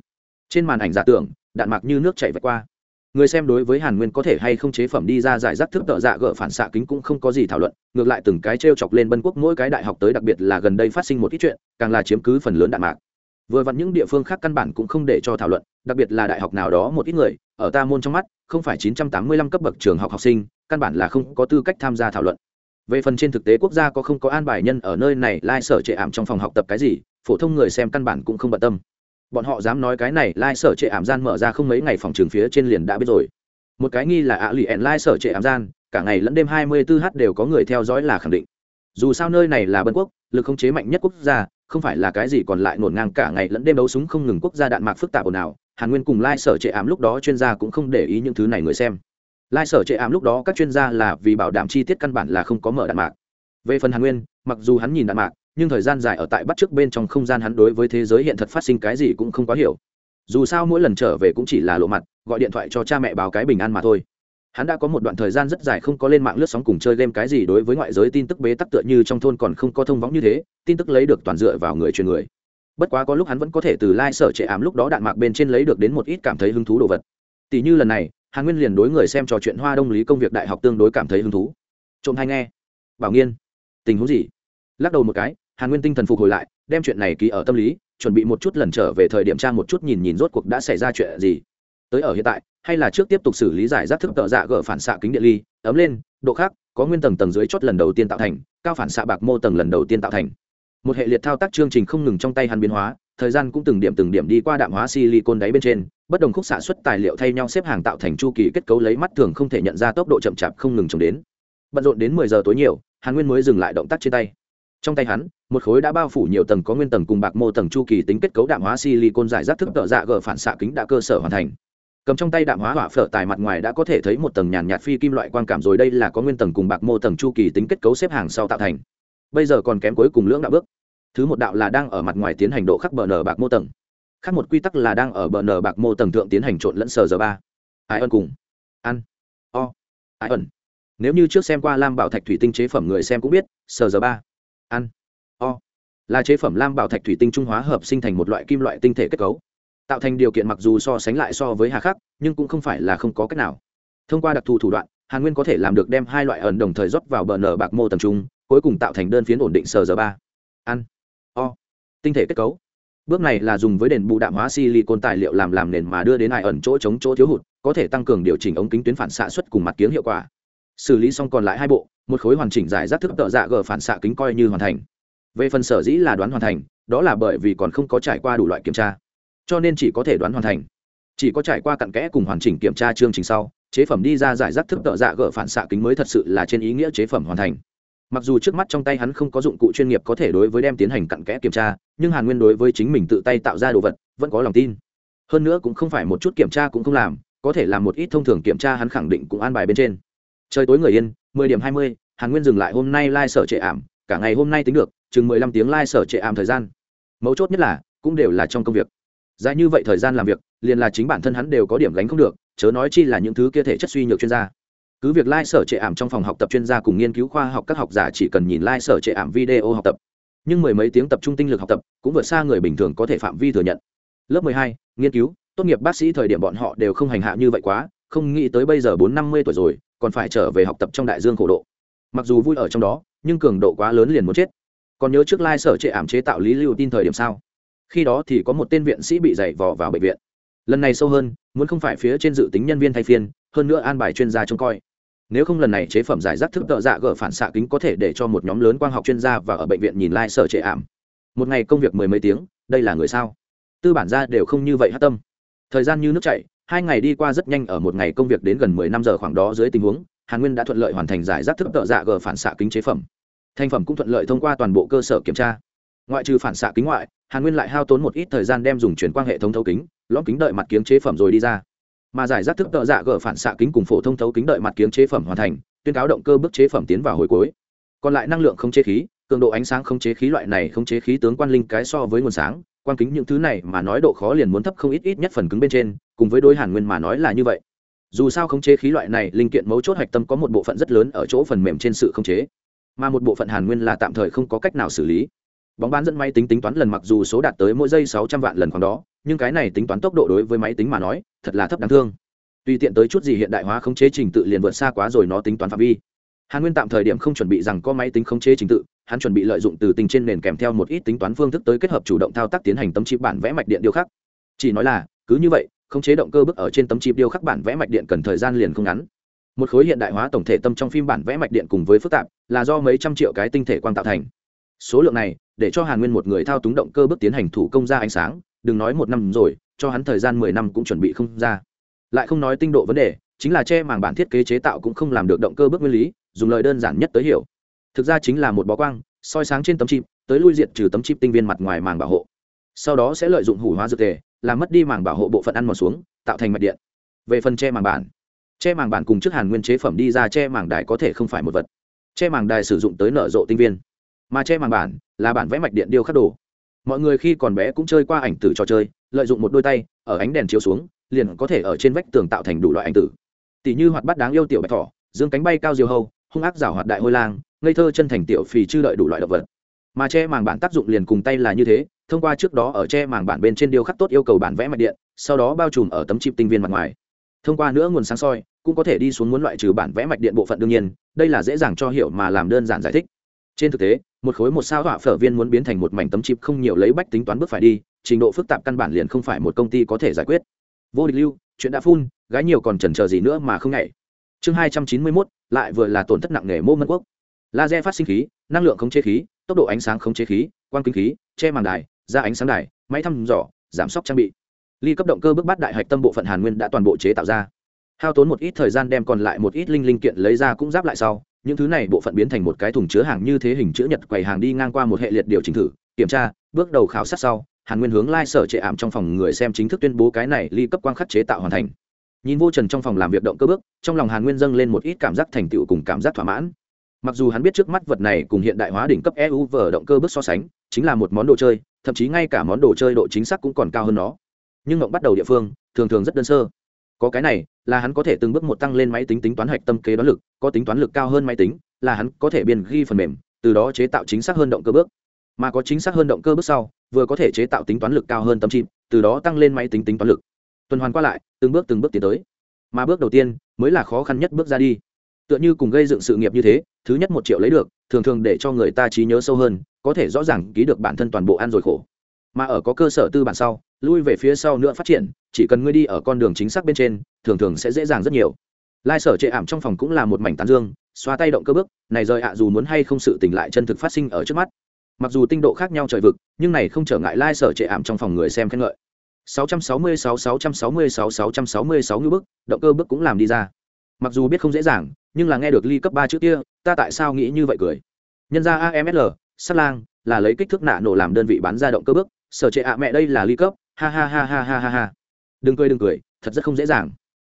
S1: Trên màn ảnh giả tưởng, đạn mạc như nước chảy vạch qua người xem đối với hàn nguyên có thể hay không chế phẩm đi ra giải rác thức tợ dạ gỡ phản xạ kính cũng không có gì thảo luận, ngược lại từng cái t r e o chọc lên bân quốc mỗi cái đại học tới đặc biệt là gần đây phát sinh một ít chuyện, càng là chiếm cứ phần lớn đạn mạc. Vừa vặn những địa phương khác căn bản cũng không để cho thảo luận, đặc biệt là đại học nào đó một ít người, ở ta môn trong mắt, không phải 985 cấp bậc trường học học sinh, căn bản là không có tư cách tham gia thảo luận. Về phần trên thực tế quốc gia có không có an bài nhân ở nơi này, lai sở trệ ảm trong phòng học tập cái gì, phổ thông người xem căn bản cũng không bận tâm bọn họ dám nói cái này, lai sở trệ ảm gian mở ra không mấy ngày phòng trường phía trên liền đã biết rồi. Một cái nghi là ạ lì ẻn lai sở trệ ảm gian, cả ngày lẫn đêm 24 h đều có người theo dõi là khẳng định. Dù sao nơi này là bân quốc, lực không chế mạnh nhất quốc gia, không phải là cái gì còn lại nổn ngang cả ngày lẫn đêm đấu súng không ngừng quốc gia đạn mạc phức tạp ồn ào, hàn nguyên cùng lai sở trệ ảm lúc đó chuyên gia cũng không để ý những thứ này người xem. Lai sở trệ ảm lúc đó các chuyên gia là vì bảo đảm chi tiết căn bản là không có mở đạn mạc. Về phần hàn nguyên, mặc dù hắn nhìn đạn mạc nhưng thời gian dài ở tại bắt trước bên trong không gian hắn đối với thế giới hiện thật phát sinh cái gì cũng không quá hiểu. Dù sao mỗi lần trở về cũng chỉ là lộ mặt, gọi điện thoại cho cha mẹ báo cái bình an mà thôi. Hắn đã có một đoạn thời gian rất dài không có lên mạng lướt sóng cùng chơi game cái gì đối với ngoại giới tin tức bế tắc tựa như trong thôn còn không có thông võng như thế, tin tức lấy được toàn dựa vào người truyền người. Bất quá có lúc hắn vẫn có thể từ lai、like、sở trệ ám lúc đó đạn mạc bên trên lấy được đến một ít cảm thấy hứng thú đồ vật. Tỷ như lần này, hàn nguyên liền đối người xem trò chuyện hoa đông lý công việc đại học tương đối cảm thấy hứng thú. Trộm hay nghe? Bảo nghiên. Tình huống gì? Lắc đầu một cái hàn nguyên tinh thần phục hồi lại, đem chuyện này ký ở tâm lý, chuẩn bị một chút lần trở về thời điểm tra một chút nhìn nhìn rốt cuộc đã xảy ra chuyện gì. Tới ở hiện tại, hay là trước tiếp tục xử lý giải rác thức tợ dạ gỡ phản xạ kính điện ly, ấm lên, độ khác, có nguyên tầng tầng dưới chót lần đầu tiên tạo thành, cao phản xạ bạc mô tầng lần đầu tiên tạo thành. Một hệ liệt thao tác chương trình không ngừng trong tay hắn biến hóa, thời gian cũng từng điểm từng điểm đi qua đạm hóa silicon đáy bên trên, bất đồng khúc xạ xuất tài liệu thay nhau xếp hàng tạo thành chu kỳ kết cấu lấy mắt thường không thể nhận ra tốc độ chậm chạp không ngừng chồng đến. Bận rộn đến mười giờ tối nhiều, hàn nguyên mới dừng lại động tác trên tay trong tay hắn, một khối đã bao phủ nhiều tầng có nguyên tầng cùng bạc mô tầng chu kỳ tính kết cấu đạm hóa silicon giải rác thức tợ dạ gờ phản xạ kính đã cơ sở hoàn thành. Cầm trong tay đạm hóa hỏa phở tài mặt ngoài đã có thể thấy một tầng nhàn nhạt phi kim loại quang cảm rồi đây là có nguyên tầng cùng bạc mô tầng chu kỳ tính kết cấu xếp hàng sau tạo thành. Bây giờ còn kém cuối cùng lưỡng đạo bước. Thứ một đạo là đang ở mặt ngoài tiến hành độ khắc bờ nở bạc mô tầng. Khác một quy tắc là đang ở bờ nở bạc mô tầng thượng tiến hành trộn lẫn sờ giờ ba. Ai ân cùng. Ăn o. Ai ẩn nếu như trước xem qua lam bảo thạch thủy tinh chế phẩm người xem cũng biết, sờ giờ ba ăn. O. Là chế phẩm lam bảo thạch thủy tinh trung hóa hợp sinh thành một loại kim loại tinh thể kết cấu. Tạo thành điều kiện mặc dù so sánh lại so với hà khắc, nhưng cũng không phải là không có cách nào. Thông qua đặc thù thủ đoạn hàn nguyên có thể làm được đem hai loại ẩn đồng thời rót vào bờ nở bạc mô tầm trung, cuối cùng tạo thành đơn phiến ổn định sờ giờ ba. Ăn. O. Tinh thể kết cấu. Bước này là dùng với đền bù đạm hóa silicon tài liệu làm làm nền mà đưa đến ai ẩn chỗ chống chỗ thiếu hụt, có thể tăng cường điều chỉnh ống kính tuyến phản xạ xuất cùng mặt kiếng hiệu quả. Xử lý xong còn lại hai bộ một khối hoàn chỉnh giải rác thức tợ dạ g phản xạ kính coi như hoàn thành. Về phần sở dĩ là đoán hoàn thành, đó là bởi vì còn không có trải qua đủ loại kiểm tra. Cho nên chỉ có thể đoán hoàn thành. Chỉ có trải qua cặn kẽ cùng hoàn chỉnh kiểm tra chương trình sau, chế phẩm đi ra giải rác thức tợ dạ g phản xạ kính mới thật sự là trên ý nghĩa chế phẩm hoàn thành. Mặc dù trước mắt trong tay hắn không có dụng cụ chuyên nghiệp có thể đối với đem tiến hành cặn kẽ kiểm tra, nhưng hàn nguyên đối với chính mình tự tay tạo ra đồ vật, vẫn có lòng tin. Hơn nữa cũng không phải một chút kiểm tra cũng không làm, có thể làm một ít thông thường kiểm tra hắn khẳng định cũng an bài bên trên. Trời tối người yên mười điểm hai mươi, hàn nguyên dừng lại hôm nay lai、like、sở trệ ảm, cả ngày hôm nay tính được, chừng mười lăm tiếng lai、like、sở trệ ảm thời gian. Mấu chốt nhất là, cũng đều là trong công việc. Dài như vậy thời gian làm việc, liền là chính bản thân hắn đều có điểm gánh không được, chớ nói chi là những thứ kia thể chất suy nhược chuyên gia. Cứ việc lai、like、sở trệ ảm trong phòng học tập chuyên gia cùng nghiên cứu khoa học các học giả chỉ cần nhìn lai、like、sở trệ ảm video học tập. Nhưng mười mấy tiếng tập trung tinh lực học tập, cũng vượt xa người bình thường có thể phạm vi thừa nhận. Lớp mười hai, nghiên cứu, tốt nghiệp bác sĩ thời điểm bọn họ đều không hành hạ như vậy quá, không nghĩ tới bây giờ bốn năm mươi tuổi rồi còn phải trở về học tập trong đại dương khổ độ. Mặc dù vui ở trong đó, nhưng cường độ quá lớn liền muốn chết. Còn nhớ trước lai、like、sở trệ ảm chế tạo lý lưu tin thời điểm sao? Khi đó thì có một tên viện sĩ bị dày vò vào bệnh viện. Lần này sâu hơn, muốn không phải phía trên dự tính nhân viên thay phiên, hơn nữa an bài chuyên gia trông coi. Nếu không lần này chế phẩm giải rác thức tợ dạ gỡ phản xạ kính có thể để cho một nhóm lớn quang học chuyên gia và ở bệnh viện nhìn lai、like、sở trệ ảm. Một ngày công việc mười mấy tiếng, đây là người sao? Tư bản ra đều không như vậy hát tâm. Thời gian như nước chảy hai ngày đi qua rất nhanh ở một ngày công việc đến gần mười năm giờ khoảng đó dưới tình huống, hàn nguyên đã thuận lợi hoàn thành giải rác thức tợ dạ g phản xạ kính chế phẩm. Thành phẩm cũng thuận lợi thông qua toàn bộ cơ sở kiểm tra. Ngoại trừ phản xạ kính ngoại, hàn nguyên lại hao tốn một ít thời gian đem dùng chuyển quang hệ thống thấu kính, lõm kính đợi mặt kiếng chế phẩm rồi đi ra. Mà giải rác thức tợ dạ g phản xạ kính cùng phổ thông thấu kính đợi mặt kiếng chế phẩm hoàn thành, tuyên cáo động cơ bức chế phẩm tiến vào hồi cuối. Còn lại năng lượng không chế khí, cường độ ánh sáng không chế khí loại này không chế khí tướng quan linh cái so với nguồn sáng quan kính những thứ này mà nói độ khó liền muốn thấp không ít ít nhất phần cứng bên trên, cùng với đối hàn nguyên mà nói là như vậy. Dù sao khống chế khí loại này, linh kiện mấu chốt hạch tâm có một bộ phận rất lớn ở chỗ phần mềm trên sự khống chế. Mà một bộ phận hàn nguyên là tạm thời không có cách nào xử lý. Bóng bán dẫn máy tính tính toán lần mặc dù số đạt tới mỗi giây sáu trăm vạn lần khoảng đó, nhưng cái này tính toán tốc độ đối với máy tính mà nói, thật là thấp đáng thương. Tùy tiện tới chút gì hiện đại hóa khống chế trình tự liền vượt xa quá rồi nó tính toán phạm vi hàn nguyên tạm thời điểm không chuẩn bị rằng có máy tính khống chế trình tự, hắn chuẩn bị lợi dụng từ tình trên nền kèm theo một ít tính toán phương thức tới kết hợp chủ động thao tác tiến hành tấm chip bản vẽ mạch điện điêu khắc. Chỉ nói là, cứ như vậy, khống chế động cơ bước ở trên tấm chip điêu khắc bản vẽ mạch điện cần thời gian liền không ngắn. Một khối hiện đại hóa tổng thể tâm trong phim bản vẽ mạch điện cùng với phức tạp, là do mấy trăm triệu cái tinh thể quang tạo thành. Số lượng này, để cho hàn nguyên một người thao túng động cơ bước tiến hành thủ công ra ánh sáng, đừng nói một năm rồi, cho hắn thời gian mười năm cũng chuẩn bị không ra. Lại không nói tinh độ vấn đề, chính là che màng bản thiết kế chế tạo cũng không làm được động cơ bước nguyên lý dùng lời đơn giản nhất tới hiểu. Thực ra chính là một bó quang soi sáng trên tấm chip tới lui diệt trừ tấm chip tinh viên mặt ngoài màng bảo hộ. Sau đó sẽ lợi dụng hủ hóa dược thể, làm mất đi màng bảo hộ bộ phận ăn mòn xuống tạo thành mạch điện. Về phần che màng bản che màng bản cùng trước hàn nguyên chế phẩm đi ra che màng đài có thể không phải một vật. Che màng đài sử dụng tới nở rộ tinh viên. Mà che màng bản là bản vẽ mạch điện điêu khắc đồ. Mọi người khi còn bé cũng chơi qua ảnh tử trò chơi lợi dụng một đôi tay ở ánh đèn chiếu xuống liền có thể ở trên vách tường tạo thành đủ loại ảnh tử. Tỷ như hoạt bát đáng yêu tiểu bạch thỏ dương cánh bay cao diều hâu hung ác giảo hoạt đại hôi lang, ngây thơ chân thành tiểu phì chư đợi đủ loại động vật. Mà che màng bản tác dụng liền cùng tay là như thế, thông qua trước đó ở che màng bản bên trên điêu khắc tốt yêu cầu bản vẽ mạch điện, sau đó bao trùm ở tấm chip tinh viên mặt ngoài. Thông qua nữa nguồn sáng soi, cũng có thể đi xuống muốn loại trừ bản vẽ mạch điện bộ phận đương nhiên, đây là dễ dàng cho hiểu mà làm đơn giản giải thích. Trên thực tế, một khối một sao họa phở viên muốn biến thành một mảnh tấm chip không nhiều lấy bách tính toán bước phải đi, trình độ phức tạp căn bản liền không phải một công ty có thể giải quyết. Vô địch lưu, chuyện đã phun, gái nhiều còn chần chờ gì nữa mà không nhảy chương hai trăm chín mươi mốt, lại vừa là tổn thất nặng nề mô mân quốc. Laser phát sinh khí, năng lượng khống chế khí, tốc độ ánh sáng khống chế khí, quang kinh khí, che màng đài ra ánh sáng đài, máy thăm dò, giảm sốc trang bị. Ly cấp động cơ bước bắt đại hạch tâm bộ phận hàn nguyên đã toàn bộ chế tạo ra. Hao tốn một ít thời gian đem còn lại một ít linh linh kiện lấy ra cũng giáp lại sau, những thứ này bộ phận biến thành một cái thùng chứa hàng như thế hình chữ nhật quầy hàng đi ngang qua một hệ liệt điều chỉnh thử, kiểm tra, bước đầu khảo sát sau, hàn nguyên hướng lai、like、sở trệ ảm trong phòng người xem chính thức tuyên bố cái này ly cấp quang khắc chế tạo hoàn thành nhìn vô trần trong phòng làm việc động cơ bước, trong lòng hàn nguyên dâng lên một ít cảm giác thành tựu cùng cảm giác thỏa mãn. Mặc dù hắn biết trước mắt vật này cùng hiện đại hóa đỉnh cấp eu vờ động cơ bước so sánh, chính là một món đồ chơi, thậm chí ngay cả món đồ chơi độ chính xác cũng còn cao hơn nó. Nhưng mộng bắt đầu địa phương, thường thường rất đơn sơ. Có cái này, là hắn có thể từng bước một tăng lên máy tính tính toán hạch tâm kế đoán lực, có tính toán lực cao hơn máy tính, là hắn có thể biên ghi phần mềm, từ đó chế tạo chính xác hơn động cơ bước. Mà có chính xác hơn động cơ bước sau, vừa có thể chế tạo tính toán lực cao hơn tâm chìm từ đó tăng lên máy tính tính toán lực tuần hoàn qua lại, từng bước từng bước tiến tới. Mà bước đầu tiên mới là khó khăn nhất bước ra đi. Tựa như cùng gây dựng sự nghiệp như thế, thứ nhất một triệu lấy được, thường thường để cho người ta trí nhớ sâu hơn, có thể rõ ràng ký được bản thân toàn bộ ăn rồi khổ. Mà ở có cơ sở tư bản sau, lui về phía sau nữa phát triển, chỉ cần ngươi đi ở con đường chính xác bên trên, thường thường sẽ dễ dàng rất nhiều. Lai sở chệ ảm trong phòng cũng là một mảnh tán dương, xoa tay động cơ bước, này rời ạ dù muốn hay không sự tỉnh lại chân thực phát sinh ở trước mắt. Mặc dù tinh độ khác nhau trời vực, nhưng này không trở ngại lai sở chệ ảm trong phòng người xem khen ngợi. 666 666 666 như bức, động cơ bước cũng làm đi ra. Mặc dù biết không dễ dàng, nhưng là nghe được ly cấp ba trước kia, ta tại sao nghĩ như vậy cười? Nhân ra amsl sắt lang, là lấy kích thước nạ nổ làm đơn vị bán ra động cơ bước sở trệ ạ, mẹ đây là ly cấp. Ha ha ha ha ha ha ha. Đừng cười đừng cười, thật rất không dễ dàng.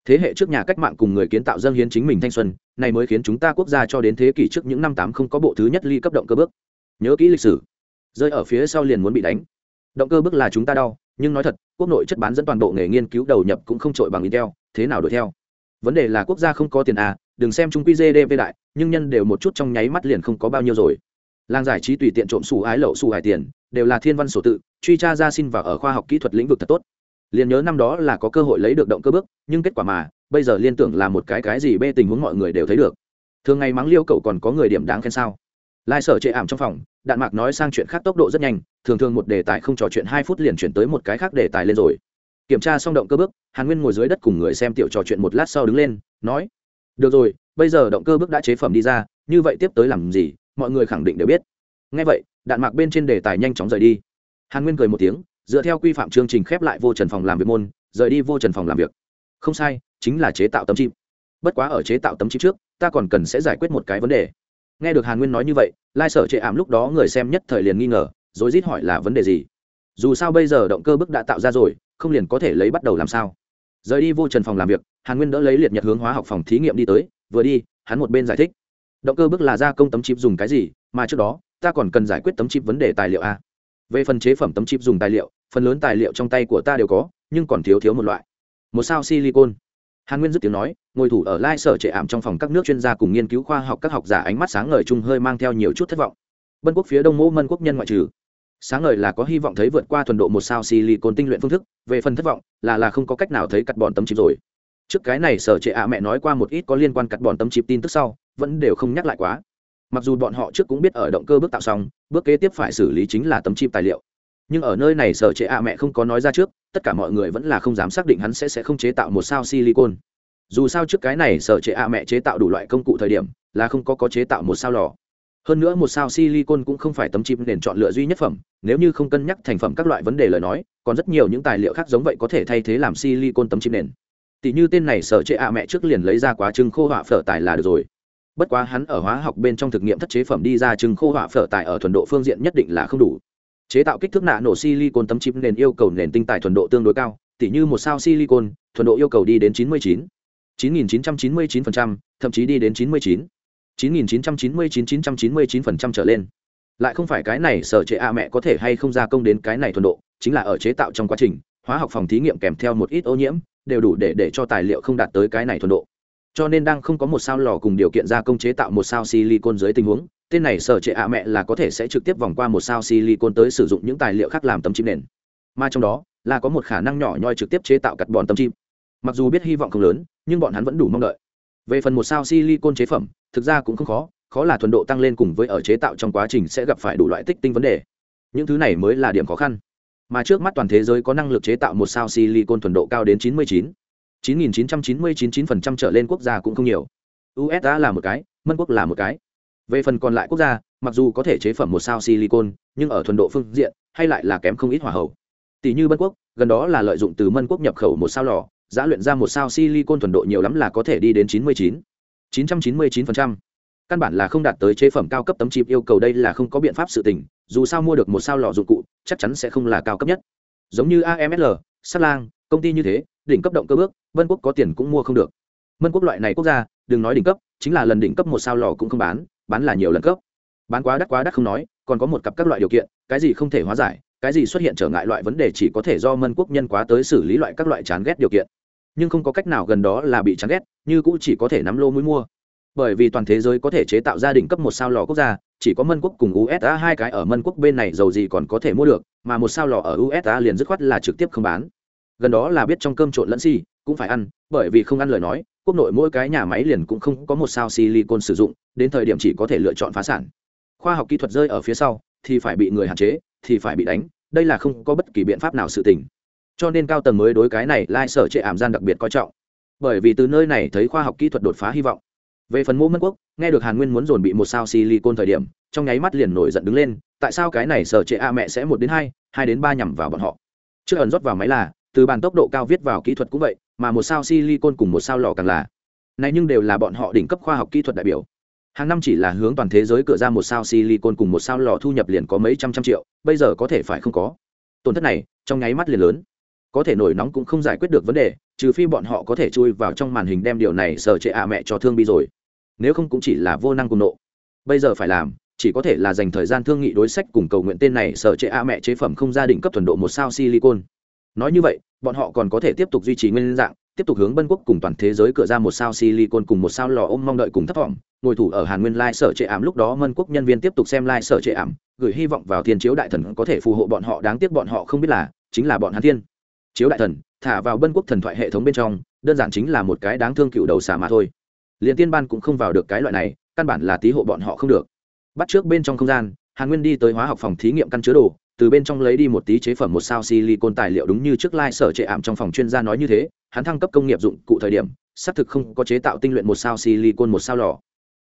S1: Thế hệ trước nhà cách mạng cùng người kiến tạo dân hiến chính mình thanh xuân, này mới khiến chúng ta quốc gia cho đến thế kỷ trước những năm tám không có bộ thứ nhất ly cấp động cơ bước nhớ kỹ lịch sử. Rơi ở phía sau liền muốn bị đánh. Động cơ bước là chúng ta đau nhưng nói thật, quốc nội chất bán dẫn toàn bộ nghề nghiên cứu đầu nhập cũng không trội bằng intel, thế nào đuổi theo? Vấn đề là quốc gia không có tiền à đừng xem trung quy gdp đại, nhưng nhân đều một chút trong nháy mắt liền không có bao nhiêu rồi. Làng giải trí tùy tiện trộm xù ái lậu xù hải tiền, đều là thiên văn sổ tự, truy tra ra xin vào ở khoa học kỹ thuật lĩnh vực thật tốt. Liền nhớ năm đó là có cơ hội lấy được động cơ bước, nhưng kết quả mà, bây giờ liên tưởng là một cái cái gì bê tình huống mọi người đều thấy được. Thường ngày mắng liêu cậu còn có người điểm đáng khen sao? Lai sở chệ ảm trong phòng, đạn mạc nói sang chuyện khác tốc độ rất nhanh, thường thường một đề tài không trò chuyện hai phút liền chuyển tới một cái khác đề tài lên rồi. Kiểm tra xong động cơ bước, hàn nguyên ngồi dưới đất cùng người xem tiểu trò chuyện một lát sau đứng lên, nói, được rồi, bây giờ động cơ bước đã chế phẩm đi ra, như vậy tiếp tới làm gì, mọi người khẳng định đều biết. Ngay vậy, đạn mạc bên trên đề tài nhanh chóng rời đi. Hàn nguyên cười một tiếng, dựa theo quy phạm chương trình khép lại vô trần phòng làm việc môn, rời đi vô trần phòng làm việc. Không sai, chính là chế tạo tấm chip bất quá ở chế tạo tấm chip trước, ta còn cần sẽ giải quyết một cái vấn đề nghe được hàn nguyên nói như vậy, lai sở chệ ảm lúc đó người xem nhất thời liền nghi ngờ, rồi rít hỏi là vấn đề gì? Dù sao bây giờ động cơ bức đã tạo ra rồi, không liền có thể lấy bắt đầu làm sao? Rời đi vô trần phòng làm việc, hàn nguyên đỡ lấy liệt nhật hướng hóa học phòng thí nghiệm đi tới, vừa đi, hắn một bên giải thích. Động cơ bức là gia công tấm chip dùng cái gì, mà trước đó, ta còn cần giải quyết tấm chip vấn đề tài liệu a. Về phần chế phẩm tấm chip dùng tài liệu, phần lớn tài liệu trong tay của ta đều có, nhưng còn thiếu thiếu một loại. Một sao silicon. Hàn nguyên dứt tiếng nói ngồi thủ ở lai sở trệ ảm trong phòng các nước chuyên gia cùng nghiên cứu khoa học các học giả ánh mắt sáng ngời chung hơi mang theo nhiều chút thất vọng. Bân quốc phía đông mẫu mân quốc nhân ngoại trừ. Sáng ngời là có hy vọng thấy vượt qua thuần độ một sao silicon tinh luyện phương thức, về phần thất vọng là là không có cách nào thấy cắt bọn tấm chip rồi. Trước cái này sở trệ ạ mẹ nói qua một ít có liên quan cắt bọn tấm chip tin tức sau, vẫn đều không nhắc lại quá. Mặc dù bọn họ trước cũng biết ở động cơ bước tạo xong, bước kế tiếp phải xử lý chính là tấm chip tài liệu. Nhưng ở nơi này sở trệ ạ mẹ không có nói ra trước, tất cả mọi người vẫn là không dám xác định hắn sẽ sẽ không chế tạo một sao silicon dù sao trước cái này sở chế ạ mẹ chế tạo đủ loại công cụ thời điểm, là không có có chế tạo một sao lò. Hơn nữa một sao silicon cũng không phải tấm chip nền chọn lựa duy nhất phẩm, nếu như không cân nhắc thành phẩm các loại vấn đề lời nói, còn rất nhiều những tài liệu khác giống vậy có thể thay thế làm silicon tấm chip nền. Tỷ như tên này sở chế ạ mẹ trước liền lấy ra quá trưng khô họa phở tài là được rồi. Bất quá hắn ở hóa học bên trong thực nghiệm thất chế phẩm đi ra trưng khô họa phở tài ở thuần độ phương diện nhất định là không đủ. Chế tạo kích thước nạ nổ silicon tấm chip nền yêu cầu nền tinh tài thuần độ tương đối cao, Tỷ như một sao silicon, thuần độ yêu cầu đi đến 99 9999%, thậm chí đi đến 99 9999 999% trở lên. Lại không phải cái này sở chế a mẹ có thể hay không gia công đến cái này thuần độ chính là ở chế tạo trong quá trình hóa học phòng thí nghiệm kèm theo một ít ô nhiễm đều đủ để để cho tài liệu không đạt tới cái này thuần độ. Cho nên đang không có một sao lò cùng điều kiện gia công chế tạo một sao silicon dưới tình huống tên này sở chế a mẹ là có thể sẽ trực tiếp vòng qua một sao silicon tới sử dụng những tài liệu khác làm tấm chip nền. Mà trong đó là có một khả năng nhỏ nhoi trực tiếp chế tạo cắt bòn tấm chip. Mặc dù biết hy vọng không lớn nhưng bọn hắn vẫn đủ mong đợi. Về phần một sao silicon chế phẩm, thực ra cũng không khó khó là thuần độ tăng lên cùng với ở chế tạo trong quá trình sẽ gặp phải đủ loại tích tinh vấn đề. Những thứ này mới là điểm khó khăn. Mà trước mắt toàn thế giới có năng lực chế tạo một sao silicon thuần độ cao đến 99.99999% trở lên quốc gia cũng không nhiều. Usa là một cái, mân quốc là một cái. Về phần còn lại quốc gia, mặc dù có thể chế phẩm một sao silicon, nhưng ở thuần độ phương diện, hay lại là kém không ít hỏa hậu tỷ như mân quốc, gần đó là lợi dụng từ mân quốc nhập khẩu một sao lò giá luyện ra một sao silicon thuần độ nhiều lắm là có thể đi đến 99 999%. căn bản là không đạt tới chế phẩm cao cấp tấm chip yêu cầu đây là không có biện pháp sự tình, dù sao mua được một sao lò dụng cụ, chắc chắn sẽ không là cao cấp nhất. Giống như amsl sắt lang, công ty như thế, đỉnh cấp động cơ bước, vân quốc có tiền cũng mua không được. Vân quốc loại này quốc gia, đừng nói đỉnh cấp, chính là lần đỉnh cấp một sao lò cũng không bán bán là nhiều lần cấp. Bán quá đắt quá đắt không nói, còn có một cặp các loại điều kiện, cái gì không thể hóa giải, cái gì xuất hiện trở ngại loại vấn đề chỉ có thể do mân quốc nhân quá tới xử lý loại các loại chán ghét điều kiện nhưng không có cách nào gần đó là bị chán ghét, như cũ chỉ có thể nắm lô mũi mua. Bởi vì toàn thế giới có thể chế tạo gia đình cấp một sao lò quốc gia, chỉ có mân quốc cùng usa hai cái ở mân quốc bên này dầu gì còn có thể mua được, mà một sao lò ở usa liền dứt khoát là trực tiếp không bán. Gần đó là biết trong cơm trộn lẫn xi cũng phải ăn, bởi vì không ăn lời nói, quốc nội mỗi cái nhà máy liền cũng không có một sao silicon sử dụng, đến thời điểm chỉ có thể lựa chọn phá sản. Khoa học kỹ thuật rơi ở phía sau, thì phải bị người hạn chế, thì phải bị đánh, đây là không có bất kỳ biện pháp nào sự tình cho nên cao tầng mới đối cái này lai sở trệ ảm gian đặc biệt coi trọng. Bởi vì từ nơi này thấy khoa học kỹ thuật đột phá hy vọng. Về phần mô mân quốc, nghe được hàn nguyên muốn dồn bị một sao silicon thời điểm, trong nháy mắt liền nổi giận đứng lên, tại sao cái này sở trệ a mẹ sẽ một đến hai hai đến ba nhằm vào bọn họ? Trước ẩn rót vào máy là, từ bàn tốc độ cao viết vào kỹ thuật cũng vậy, mà một sao silicon cùng một sao lò càng là. Này nhưng đều là bọn họ đỉnh cấp khoa học kỹ thuật đại biểu. Hàng năm chỉ là hướng toàn thế giới cửa ra một sao silicon cùng một sao lò thu nhập liền có mấy trăm trăm triệu, bây giờ có thể phải không có. Tổn thất này, trong nháy mắt liền lớn có thể nổi nóng cũng không giải quyết được vấn đề, trừ phi bọn họ có thể chui vào trong màn hình đem điều này sở trệ ạ mẹ cho thương bi rồi. Nếu không cũng chỉ là vô năng cùng nộ. Bây giờ phải làm, chỉ có thể là dành thời gian thương nghị đối sách cùng cầu nguyện tên này sở trệ a mẹ chế phẩm không gia đình cấp thuần độ một sao silicon. Nói như vậy, bọn họ còn có thể tiếp tục duy trì nguyên dạng, tiếp tục hướng bân quốc cùng toàn thế giới cửa ra một sao silicon cùng một sao lò ôm mong đợi cùng thất vọng. ngồi thủ ở hàn nguyên lai sở trệ ảm lúc đó mân quốc nhân viên tiếp tục xem lai sở trệ ảm, gửi hy vọng vào thiên chiếu đại thần có thể phù hộ bọn họ, đáng tiếc bọn họ không biết là chính là bọn hàn thiên chiếu đại thần, thả vào bân quốc thần thoại hệ thống bên trong, đơn giản chính là một cái đáng thương cựu đầu xà mà thôi. Liền tiên ban cũng không vào được cái loại này, căn bản là tí hộ bọn họ không được. Bắt trước bên trong không gian, hàn nguyên đi tới hóa học phòng thí nghiệm căn chứa đồ, từ bên trong lấy đi một tí chế phẩm một sao silicon tài liệu đúng như trước lai、like、sở trệ ảm trong phòng chuyên gia nói như thế, hắn thăng cấp công nghiệp dụng cụ thời điểm, xác thực không có chế tạo tinh luyện một sao silicon một sao lò.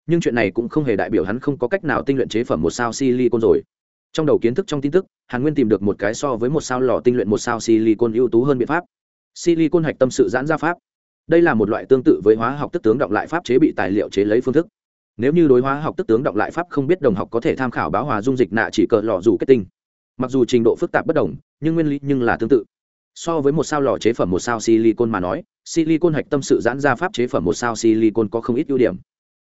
S1: Nhưng chuyện này cũng không hề đại biểu hắn không có cách nào tinh luyện chế phẩm một sao silicon rồi trong đầu kiến thức trong tin tức, hàn nguyên tìm được một cái so với một sao lò tinh luyện một sao silicon ưu tú hơn biện pháp. Silicon hạch tâm sự giãn ra pháp. Đây là một loại tương tự với hóa học tức tướng động lại pháp chế bị tài liệu chế lấy phương thức. Nếu như đối hóa học tức tướng động lại pháp không biết đồng học có thể tham khảo báo hòa dung dịch nạ chỉ cờ lò dù kết tinh. Mặc dù trình độ phức tạp bất đồng, nhưng nguyên lý nhưng là tương tự. So với một sao lò chế phẩm một sao silicon mà nói, silicon hạch tâm sự giãn ra pháp chế phẩm một sao silicon có không ít ưu điểm.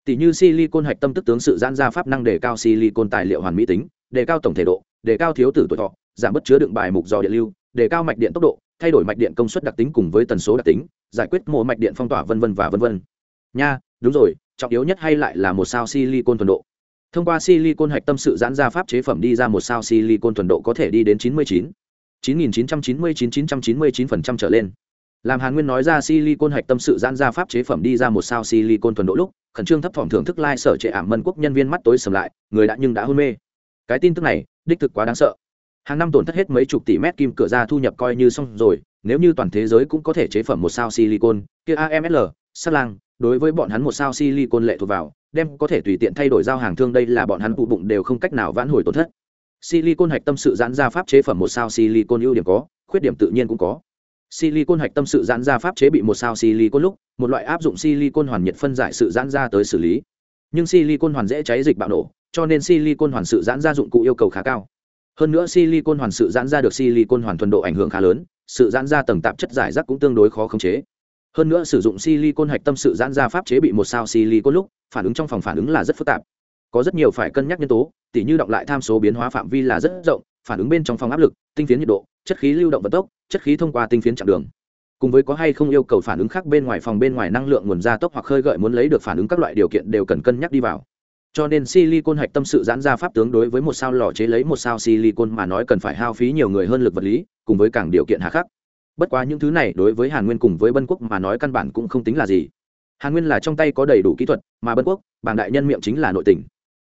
S1: Tỷ như silicon hạch tâm tức tướng sự giãn ra pháp năng đề cao silicon tài liệu hoàn mỹ tính đề cao tổng thể độ, đề cao thiếu tử tuổi thọ, giảm bất chứa đựng bài mục dò điện lưu, đề cao mạch điện tốc độ, thay đổi mạch điện công suất đặc tính cùng với tần số đặc tính, giải quyết mô mạch điện phong tỏa vân vân và vân vân. Nha, đúng rồi, trọng yếu nhất hay lại là một sao silicon thuần độ. Thông qua silicon hạch tâm sự giãn ra pháp chế phẩm đi ra một sao silicon thuần độ có thể đi đến 99 9999-999% trở lên. Làm hàn nguyên nói ra silicon hạch tâm sự giãn ra pháp chế phẩm đi ra một sao silicon thuần độ lúc, khẩn trương thấp thỏm thưởng thức lai、like、sở trệ ảm mân quốc nhân viên mắt tối sầm lại, người đã nhưng đã hôn mê cái tin tức này, đích thực quá đáng sợ. Hàng năm tổn thất hết mấy chục tỷ mét kim cửa ra thu nhập coi như xong rồi, nếu như toàn thế giới cũng có thể chế phẩm một sao silicon, kia amsl sắt lang, đối với bọn hắn một sao silicon lệ thuộc vào, đem có thể tùy tiện thay đổi giao hàng thương đây là bọn hắn phụ bụng đều không cách nào vãn hồi tổn thất. Silicon hạch tâm sự giãn ra pháp chế phẩm một sao silicon ưu điểm có, khuyết điểm tự nhiên cũng có. Silicon hạch tâm sự giãn ra pháp chế bị một sao silicon lúc, một loại áp dụng silicon hoàn nhiệt phân giải sự giãn ra tới xử lý. Nhưng silicon hoàn dễ cháy dịch bạo nổ cho nên silicon hoàn sự giãn ra dụng cụ yêu cầu khá cao. Hơn nữa silicon hoàn sự giãn ra được silicon hoàn thuần độ ảnh hưởng khá lớn, sự giãn ra tầng tạp chất giải rác cũng tương đối khó khống chế. Hơn nữa sử dụng silicon hạch tâm sự giãn ra pháp chế bị một sao silicon lúc, phản ứng trong phòng phản ứng là rất phức tạp. Có rất nhiều phải cân nhắc nhân tố, tỉ như động lại tham số biến hóa phạm vi là rất rộng, phản ứng bên trong phòng áp lực, tinh phiến nhiệt độ, chất khí lưu động vận tốc, chất khí thông qua tinh phiến chặng đường. Cùng với có hay không yêu cầu phản ứng khác bên ngoài phòng bên ngoài năng lượng nguồn gia tốc hoặc khơi gợi muốn lấy được phản ứng các loại điều kiện đều cần cân nhắc đi vào cho nên silicon hạch tâm sự giãn ra pháp tướng đối với một sao lò chế lấy một sao silicon mà nói cần phải hao phí nhiều người hơn lực vật lý, cùng với càng điều kiện hạ khắc. Bất quá những thứ này đối với hàn nguyên cùng với bân quốc mà nói căn bản cũng không tính là gì. Hàn nguyên là trong tay có đầy đủ kỹ thuật, mà bân quốc, bảng đại nhân miệng chính là nội tình.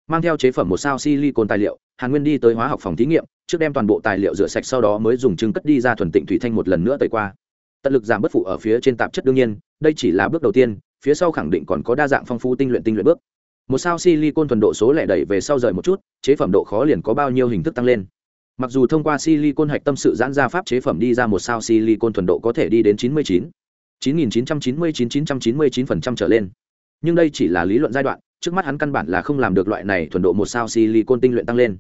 S1: Mang theo chế phẩm một sao silicon tài liệu, hàn nguyên đi tới hóa học phòng thí nghiệm, trước đem toàn bộ tài liệu rửa sạch sau đó mới dùng trứng cất đi ra thuần tịnh thủy thanh một lần nữa tẩy qua. Tận lực giảm bất phụ ở phía trên tạp chất đương nhiên, đây chỉ là bước đầu tiên, phía sau khẳng định còn có đa dạng phong phú tinh luyện tinh luyện bước một sao silicon thuần độ số lẻ đẩy về sau rời một chút chế phẩm độ khó liền có bao nhiêu hình thức tăng lên. Mặc dù thông qua silicon hạch tâm sự giãn ra pháp chế phẩm đi ra một sao silicon thuần độ có thể đi đến 99 9999% trở lên. Nhưng đây chỉ là lý luận giai đoạn trước mắt hắn căn bản là không làm được loại này thuần độ một sao silicon tinh luyện tăng lên.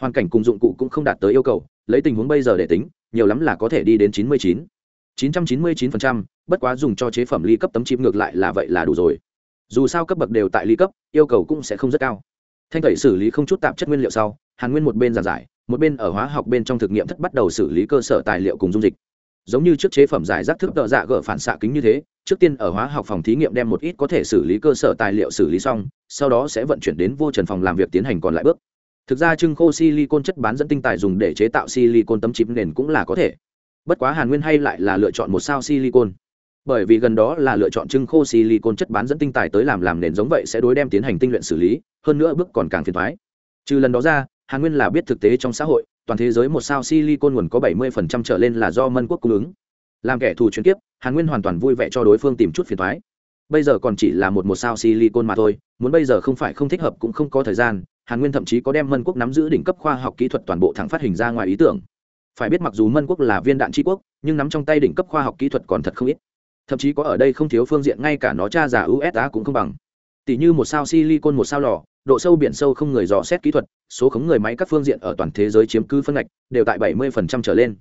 S1: Hoàn cảnh cùng dụng cụ cũng không đạt tới yêu cầu lấy tình huống bây giờ để tính nhiều lắm là có thể đi đến 99. 999%, bất quá dùng cho chế phẩm ly cấp tấm chip ngược lại là vậy là đủ rồi dù sao cấp bậc đều tại ly cấp, yêu cầu cũng sẽ không rất cao. Thanh tẩy xử lý không chút tạp chất nguyên liệu sau, hàn nguyên một bên giàn giải, một bên ở hóa học bên trong thực nghiệm thất bắt đầu xử lý cơ sở tài liệu cùng dung dịch. Giống như trước chế phẩm giải rác thức tợ dạ gỡ phản xạ kính như thế, trước tiên ở hóa học phòng thí nghiệm đem một ít có thể xử lý cơ sở tài liệu xử lý xong, sau đó sẽ vận chuyển đến vô trần phòng làm việc tiến hành còn lại bước. Thực ra trưng khô silicon chất bán dẫn tinh tài dùng để chế tạo silicon tấm chip nền cũng là có thể. Bất quá hàn nguyên hay lại là lựa chọn một sao silicon bởi vì gần đó là lựa chọn trưng khô silicon chất bán dẫn tinh tài tới làm làm nền giống vậy sẽ đối đem tiến hành tinh luyện xử lý, hơn nữa bước còn càng phiền thoái. Trừ lần đó ra, hàn nguyên là biết thực tế trong xã hội, toàn thế giới một sao silicon nguồn có 70% trở lên là do mân quốc cung ứng. Làm kẻ thù chuyển kiếp, hàn nguyên hoàn toàn vui vẻ cho đối phương tìm chút phiền thoái. Bây giờ còn chỉ là một một sao silicon mà thôi, muốn bây giờ không phải không thích hợp cũng không có thời gian, hàn nguyên thậm chí có đem mân quốc nắm giữ đỉnh cấp khoa học kỹ thuật toàn bộ thẳng phát hình ra ngoài ý tưởng. Phải biết mặc dù mân quốc là viên đạn tri quốc, nhưng nắm trong tay đỉnh cấp khoa học kỹ thuật còn thật không ít thậm chí có ở đây không thiếu phương diện ngay cả nó cha giả usa cũng không bằng. Tỷ như một sao silicon một sao lò độ sâu biển sâu không người dò xét kỹ thuật số khống người máy các phương diện ở toàn thế giới chiếm cứ phân ngạch đều tại 70% trở lên.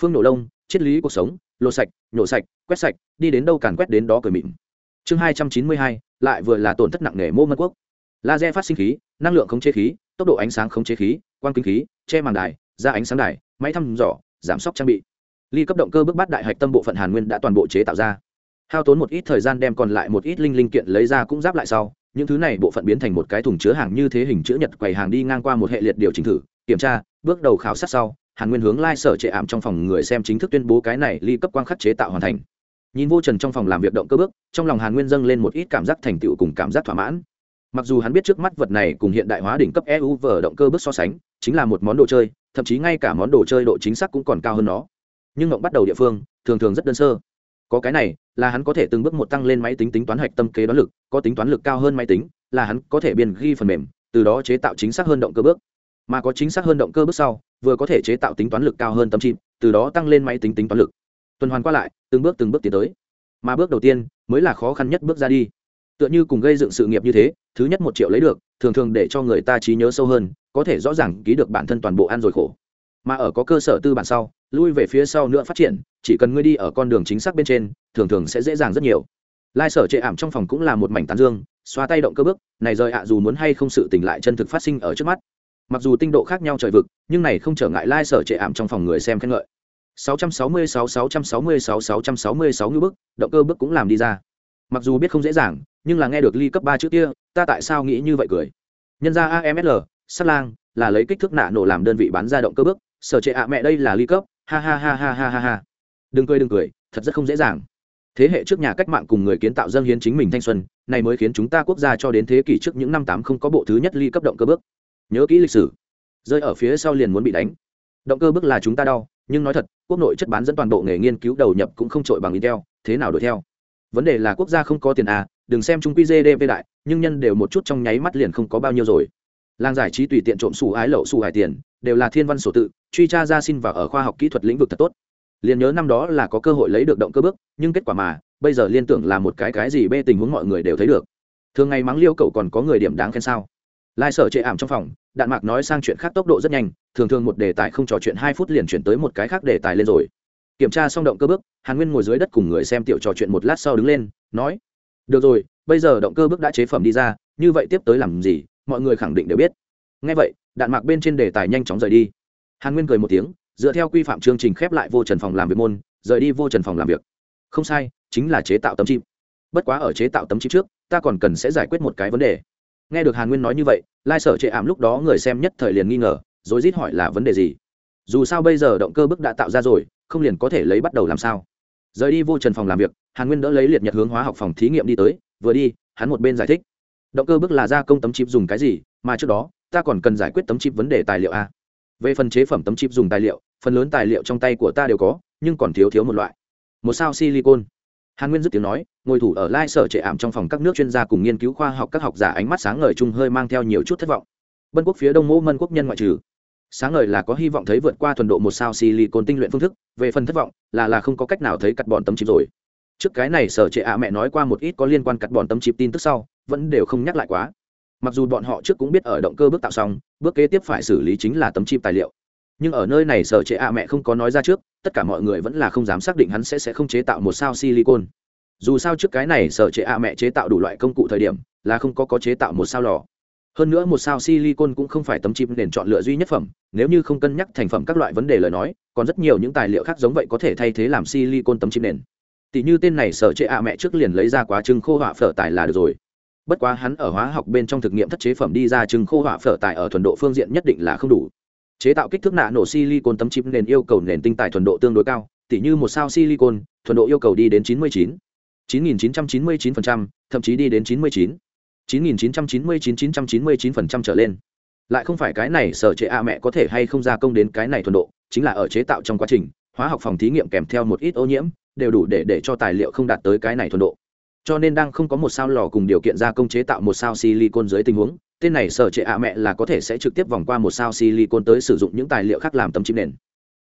S1: Phương nổ lông triết lý cuộc sống lột sạch nhổ sạch quét sạch đi đến đâu càn quét đến đó cười mịn. Chương 292, lại vừa là tổn thất nặng nề mô mân quốc. Laser phát sinh khí năng lượng khống chế khí tốc độ ánh sáng khống chế khí quang kinh khí che màng đài ra ánh sáng đài máy thăm dò giảm sóc trang bị. Ly cấp động cơ bước bắt đại hạch tâm bộ phận hàn nguyên đã toàn bộ chế tạo ra hao tốn một ít thời gian đem còn lại một ít linh linh kiện lấy ra cũng giáp lại sau, những thứ này bộ phận biến thành một cái thùng chứa hàng như thế hình chữ nhật quầy hàng đi ngang qua một hệ liệt điều chỉnh thử, kiểm tra, bước đầu khảo sát sau, hàn nguyên hướng lai、like、sở trệ ảm trong phòng người xem chính thức tuyên bố cái này ly cấp quang khắc chế tạo hoàn thành. Nhìn vô trần trong phòng làm việc động cơ bước, trong lòng hàn nguyên dâng lên một ít cảm giác thành tựu cùng cảm giác thỏa mãn. Mặc dù hắn biết trước mắt vật này cùng hiện đại hóa đỉnh cấp eu vở động cơ bước so sánh, chính là một món đồ chơi, thậm chí ngay cả món đồ chơi độ chính xác cũng còn cao hơn nó. Nhưng ngộng bắt đầu địa phương, thường thường rất đơn sơ có cái này, là hắn có thể từng bước một tăng lên máy tính tính toán hạch tâm kế đoán lực, có tính toán lực cao hơn máy tính, là hắn có thể biên ghi phần mềm, từ đó chế tạo chính xác hơn động cơ bước. Mà có chính xác hơn động cơ bước sau, vừa có thể chế tạo tính toán lực cao hơn tâm chim từ đó tăng lên máy tính tính toán lực. Tuần hoàn qua lại, từng bước từng bước tiến tới. Mà bước đầu tiên, mới là khó khăn nhất bước ra đi. Tựa như cùng gây dựng sự nghiệp như thế, thứ nhất một triệu lấy được, thường thường để cho người ta trí nhớ sâu hơn, có thể rõ ràng ký được bản thân toàn bộ ăn rồi khổ. Mà ở có cơ sở tư bản sau lui về phía sau nữa phát triển, chỉ cần ngươi đi ở con đường chính xác bên trên, thường thường sẽ dễ dàng rất nhiều. Lai sở trệ ảm trong phòng cũng là một mảnh tán dương, xoa tay động cơ bước, này rời ạ, dù muốn hay không sự tỉnh lại chân thực phát sinh ở trước mắt. Mặc dù tinh độ khác nhau trời vực, nhưng này không trở ngại lai sở trệ ảm trong phòng người xem khen ngợi. 666 666 666 như bước, động cơ bước cũng làm đi ra. Mặc dù biết không dễ dàng, nhưng là nghe được ly cấp ba chữ kia, ta tại sao nghĩ như vậy cười? Nhân ra amsl sắt lang, là lấy kích thước nạ nổ làm đơn vị bán ra động cơ bước, sở trệ ạ mẹ đây là ly cấp ha ha ha ha ha ha ha. Đừng cười đừng cười, thật rất không dễ dàng. Thế hệ trước nhà cách mạng cùng người kiến tạo dân hiến chính mình thanh xuân, này mới khiến chúng ta quốc gia cho đến thế kỷ trước những năm tám không có bộ thứ nhất ly cấp động cơ bước. Nhớ kỹ lịch sử. Rơi ở phía sau liền muốn bị đánh. Động cơ bước là chúng ta đau, nhưng nói thật, quốc nội chất bán dẫn toàn bộ nghề nghiên cứu đầu nhập cũng không trội bằng intel, thế nào đuổi theo? Vấn đề là quốc gia không có tiền à đừng xem chúng quy gdp đại, nhưng nhân đều một chút trong nháy mắt liền không có bao nhiêu rồi. Làng giải trí tùy tiện trộm xù ái lậu xù hải tiền đều là thiên văn sổ tự, truy tra ra xin vào ở khoa học kỹ thuật lĩnh vực thật tốt. Liền nhớ năm đó là có cơ hội lấy được động cơ bước, nhưng kết quả mà, bây giờ liên tưởng là một cái cái gì bê tình huống mọi người đều thấy được. Thường ngày mắng liêu cậu còn có người điểm đáng khen sao? Lai sở chệ ảm trong phòng, đạn mạc nói sang chuyện khác tốc độ rất nhanh, thường thường một đề tài không trò chuyện hai phút liền chuyển tới một cái khác đề tài lên rồi. Kiểm tra xong động cơ bước, hàn nguyên ngồi dưới đất cùng người xem tiểu trò chuyện một lát sau đứng lên, nói, được rồi, bây giờ động cơ bước đã chế phẩm đi ra, như vậy tiếp tới làm gì, mọi người khẳng định đều biết. Ngay vậy đạn mạc bên trên đề tài nhanh chóng rời đi. Hàn nguyên cười một tiếng, dựa theo quy phạm chương trình khép lại vô trần phòng làm việc môn, rời đi vô trần phòng làm việc. Không sai, chính là chế tạo tấm chip bất quá ở chế tạo tấm chip trước, ta còn cần sẽ giải quyết một cái vấn đề. Nghe được hàn nguyên nói như vậy, lai sở trệ ảm lúc đó người xem nhất thời liền nghi ngờ rồi rít hỏi là vấn đề gì? Dù sao bây giờ động cơ bức đã tạo ra rồi, không liền có thể lấy bắt đầu làm sao? Rời đi vô trần phòng làm việc, hàn nguyên đỡ lấy liệt nhật hướng hóa học phòng thí nghiệm đi tới, vừa đi, hắn một bên giải thích. Động cơ bức là gia công tấm chip dùng cái gì, mà trước đó ta còn cần giải quyết tấm chip vấn đề tài liệu a. Về phần chế phẩm tấm chip dùng tài liệu, phần lớn tài liệu trong tay của ta đều có, nhưng còn thiếu thiếu một loại. Một sao silicon. Hàn nguyên dứt tiếng nói, ngồi thủ ở lai sở trệ ảm trong phòng các nước chuyên gia cùng nghiên cứu khoa học các học giả ánh mắt sáng ngời chung hơi mang theo nhiều chút thất vọng. Bân quốc phía đông mô mân quốc nhân ngoại trừ. Sáng ngời là có hy vọng thấy vượt qua thuần độ một sao silicon tinh luyện phương thức, về phần thất vọng là là không có cách nào thấy cắt bọn tấm chip rồi. Trước cái này sở trệ ạ mẹ nói qua một ít có liên quan cắt bọn tấm chip tin tức sau, vẫn đều không nhắc lại quá mặc dù bọn họ trước cũng biết ở động cơ bước tạo xong, bước kế tiếp phải xử lý chính là tấm chip tài liệu. Nhưng ở nơi này sở chế a mẹ không có nói ra trước, tất cả mọi người vẫn là không dám xác định hắn sẽ sẽ không chế tạo một sao silicon. Dù sao trước cái này sở chế a mẹ chế tạo đủ loại công cụ thời điểm, là không có có chế tạo một sao lò. Hơn nữa một sao silicon cũng không phải tấm chip nền chọn lựa duy nhất phẩm, nếu như không cân nhắc thành phẩm các loại vấn đề lời nói, còn rất nhiều những tài liệu khác giống vậy có thể thay thế làm silicon tấm chip nền. Tỷ như tên này sở chế a mẹ trước liền lấy ra quá trưng khô họa phở tài là được rồi bất quá hắn ở hóa học bên trong thực nghiệm thất chế phẩm đi ra trưng khô hỏa phở tài ở thuần độ phương diện nhất định là không đủ. Chế tạo kích thước nạ nổ silicon tấm chip nền yêu cầu nền tinh tài thuần độ tương đối cao Tỉ như một sao silicon thuần độ yêu cầu đi đến 99 9999%, thậm chí đi đến 99 9999-999% trở lên. Lại không phải cái này sở chế a mẹ có thể hay không gia công đến cái này thuần độ chính là ở chế tạo trong quá trình hóa học phòng thí nghiệm kèm theo một ít ô nhiễm đều đủ để để cho tài liệu không đạt tới cái này thuần độ cho nên đang không có một sao lò cùng điều kiện gia công chế tạo một sao silicon dưới tình huống, tên này sở trệ ạ mẹ là có thể sẽ trực tiếp vòng qua một sao silicon tới sử dụng những tài liệu khác làm tấm chip nền.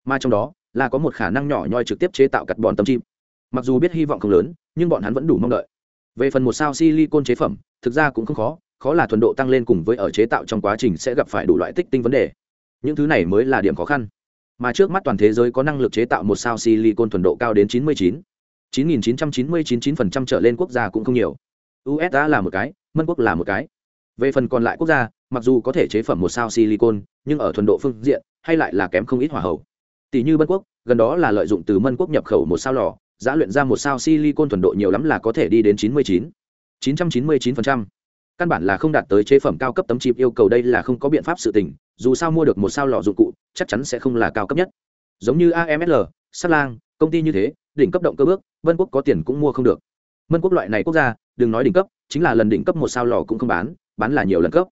S1: Mà trong đó, là có một khả năng nhỏ nhoi trực tiếp chế tạo cắt bòn tấm chip mặc dù biết hy vọng không lớn, nhưng bọn hắn vẫn đủ mong đợi. Về phần một sao silicon chế phẩm, thực ra cũng không khó khó là thuần độ tăng lên cùng với ở chế tạo trong quá trình sẽ gặp phải đủ loại tích tinh vấn đề. Những thứ này mới là điểm khó khăn. Mà trước mắt toàn thế giới có năng lực chế tạo một sao silicon thuần độ cao đến 99 9999% trở lên quốc gia cũng không nhiều. Usa là một cái, mân quốc là một cái. Về phần còn lại quốc gia, mặc dù có thể chế phẩm một sao silicon, nhưng ở thuần độ phương diện, hay lại là kém không ít hỏa hậu tỷ như mân quốc, gần đó là lợi dụng từ mân quốc nhập khẩu một sao lò, giá luyện ra một sao silicon thuần độ nhiều lắm là có thể đi đến 99 999%. căn bản là không đạt tới chế phẩm cao cấp tấm chip yêu cầu đây là không có biện pháp sự tình, dù sao mua được một sao lò dụng cụ, chắc chắn sẽ không là cao cấp nhất. Giống như amsl sắt lang, công ty như thế đỉnh cấp động cơ bước, vân quốc có tiền cũng mua không được. Mân quốc loại này quốc gia, đừng nói đỉnh cấp, chính là lần đỉnh cấp một sao lò cũng không bán bán là nhiều lần cấp.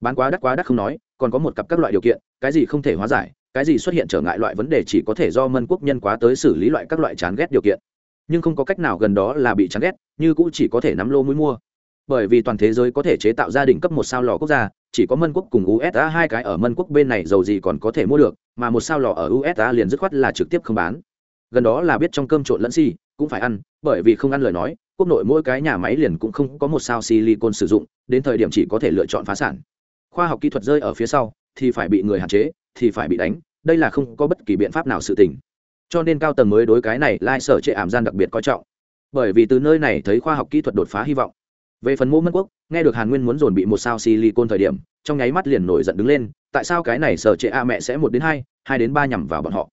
S1: Bán quá đắt quá đắt không nói, còn có một cặp các loại điều kiện, cái gì không thể hóa giải, cái gì xuất hiện trở ngại loại vấn đề chỉ có thể do mân quốc nhân quá tới xử lý loại các loại chán ghét điều kiện. Nhưng không có cách nào gần đó là bị chán ghét, như cũng chỉ có thể nắm lô mũi mua. Bởi vì toàn thế giới có thể chế tạo gia đình cấp một sao lò quốc gia, chỉ có mân quốc cùng usa hai cái ở mân quốc bên này giàu gì còn có thể mua được, mà một sao lò ở usa liền dứt khoát là trực tiếp không bán gần đó là biết trong cơm trộn lẫn xi cũng phải ăn, bởi vì không ăn lời nói, quốc nội mỗi cái nhà máy liền cũng không có một sao silicon sử dụng, đến thời điểm chỉ có thể lựa chọn phá sản. Khoa học kỹ thuật rơi ở phía sau, thì phải bị người hạn chế, thì phải bị đánh, đây là không có bất kỳ biện pháp nào sự tình. Cho nên cao tầng mới đối cái này lai sở trệ ảm gian đặc biệt coi trọng. Bởi vì từ nơi này thấy khoa học kỹ thuật đột phá hy vọng. Về phần mô mất quốc, nghe được hàn nguyên muốn dồn bị một sao silicon thời điểm, trong nháy mắt liền nổi giận đứng lên, tại sao cái này sở trệ a mẹ sẽ một đến hai hai đến ba nhằm vào bọn họ?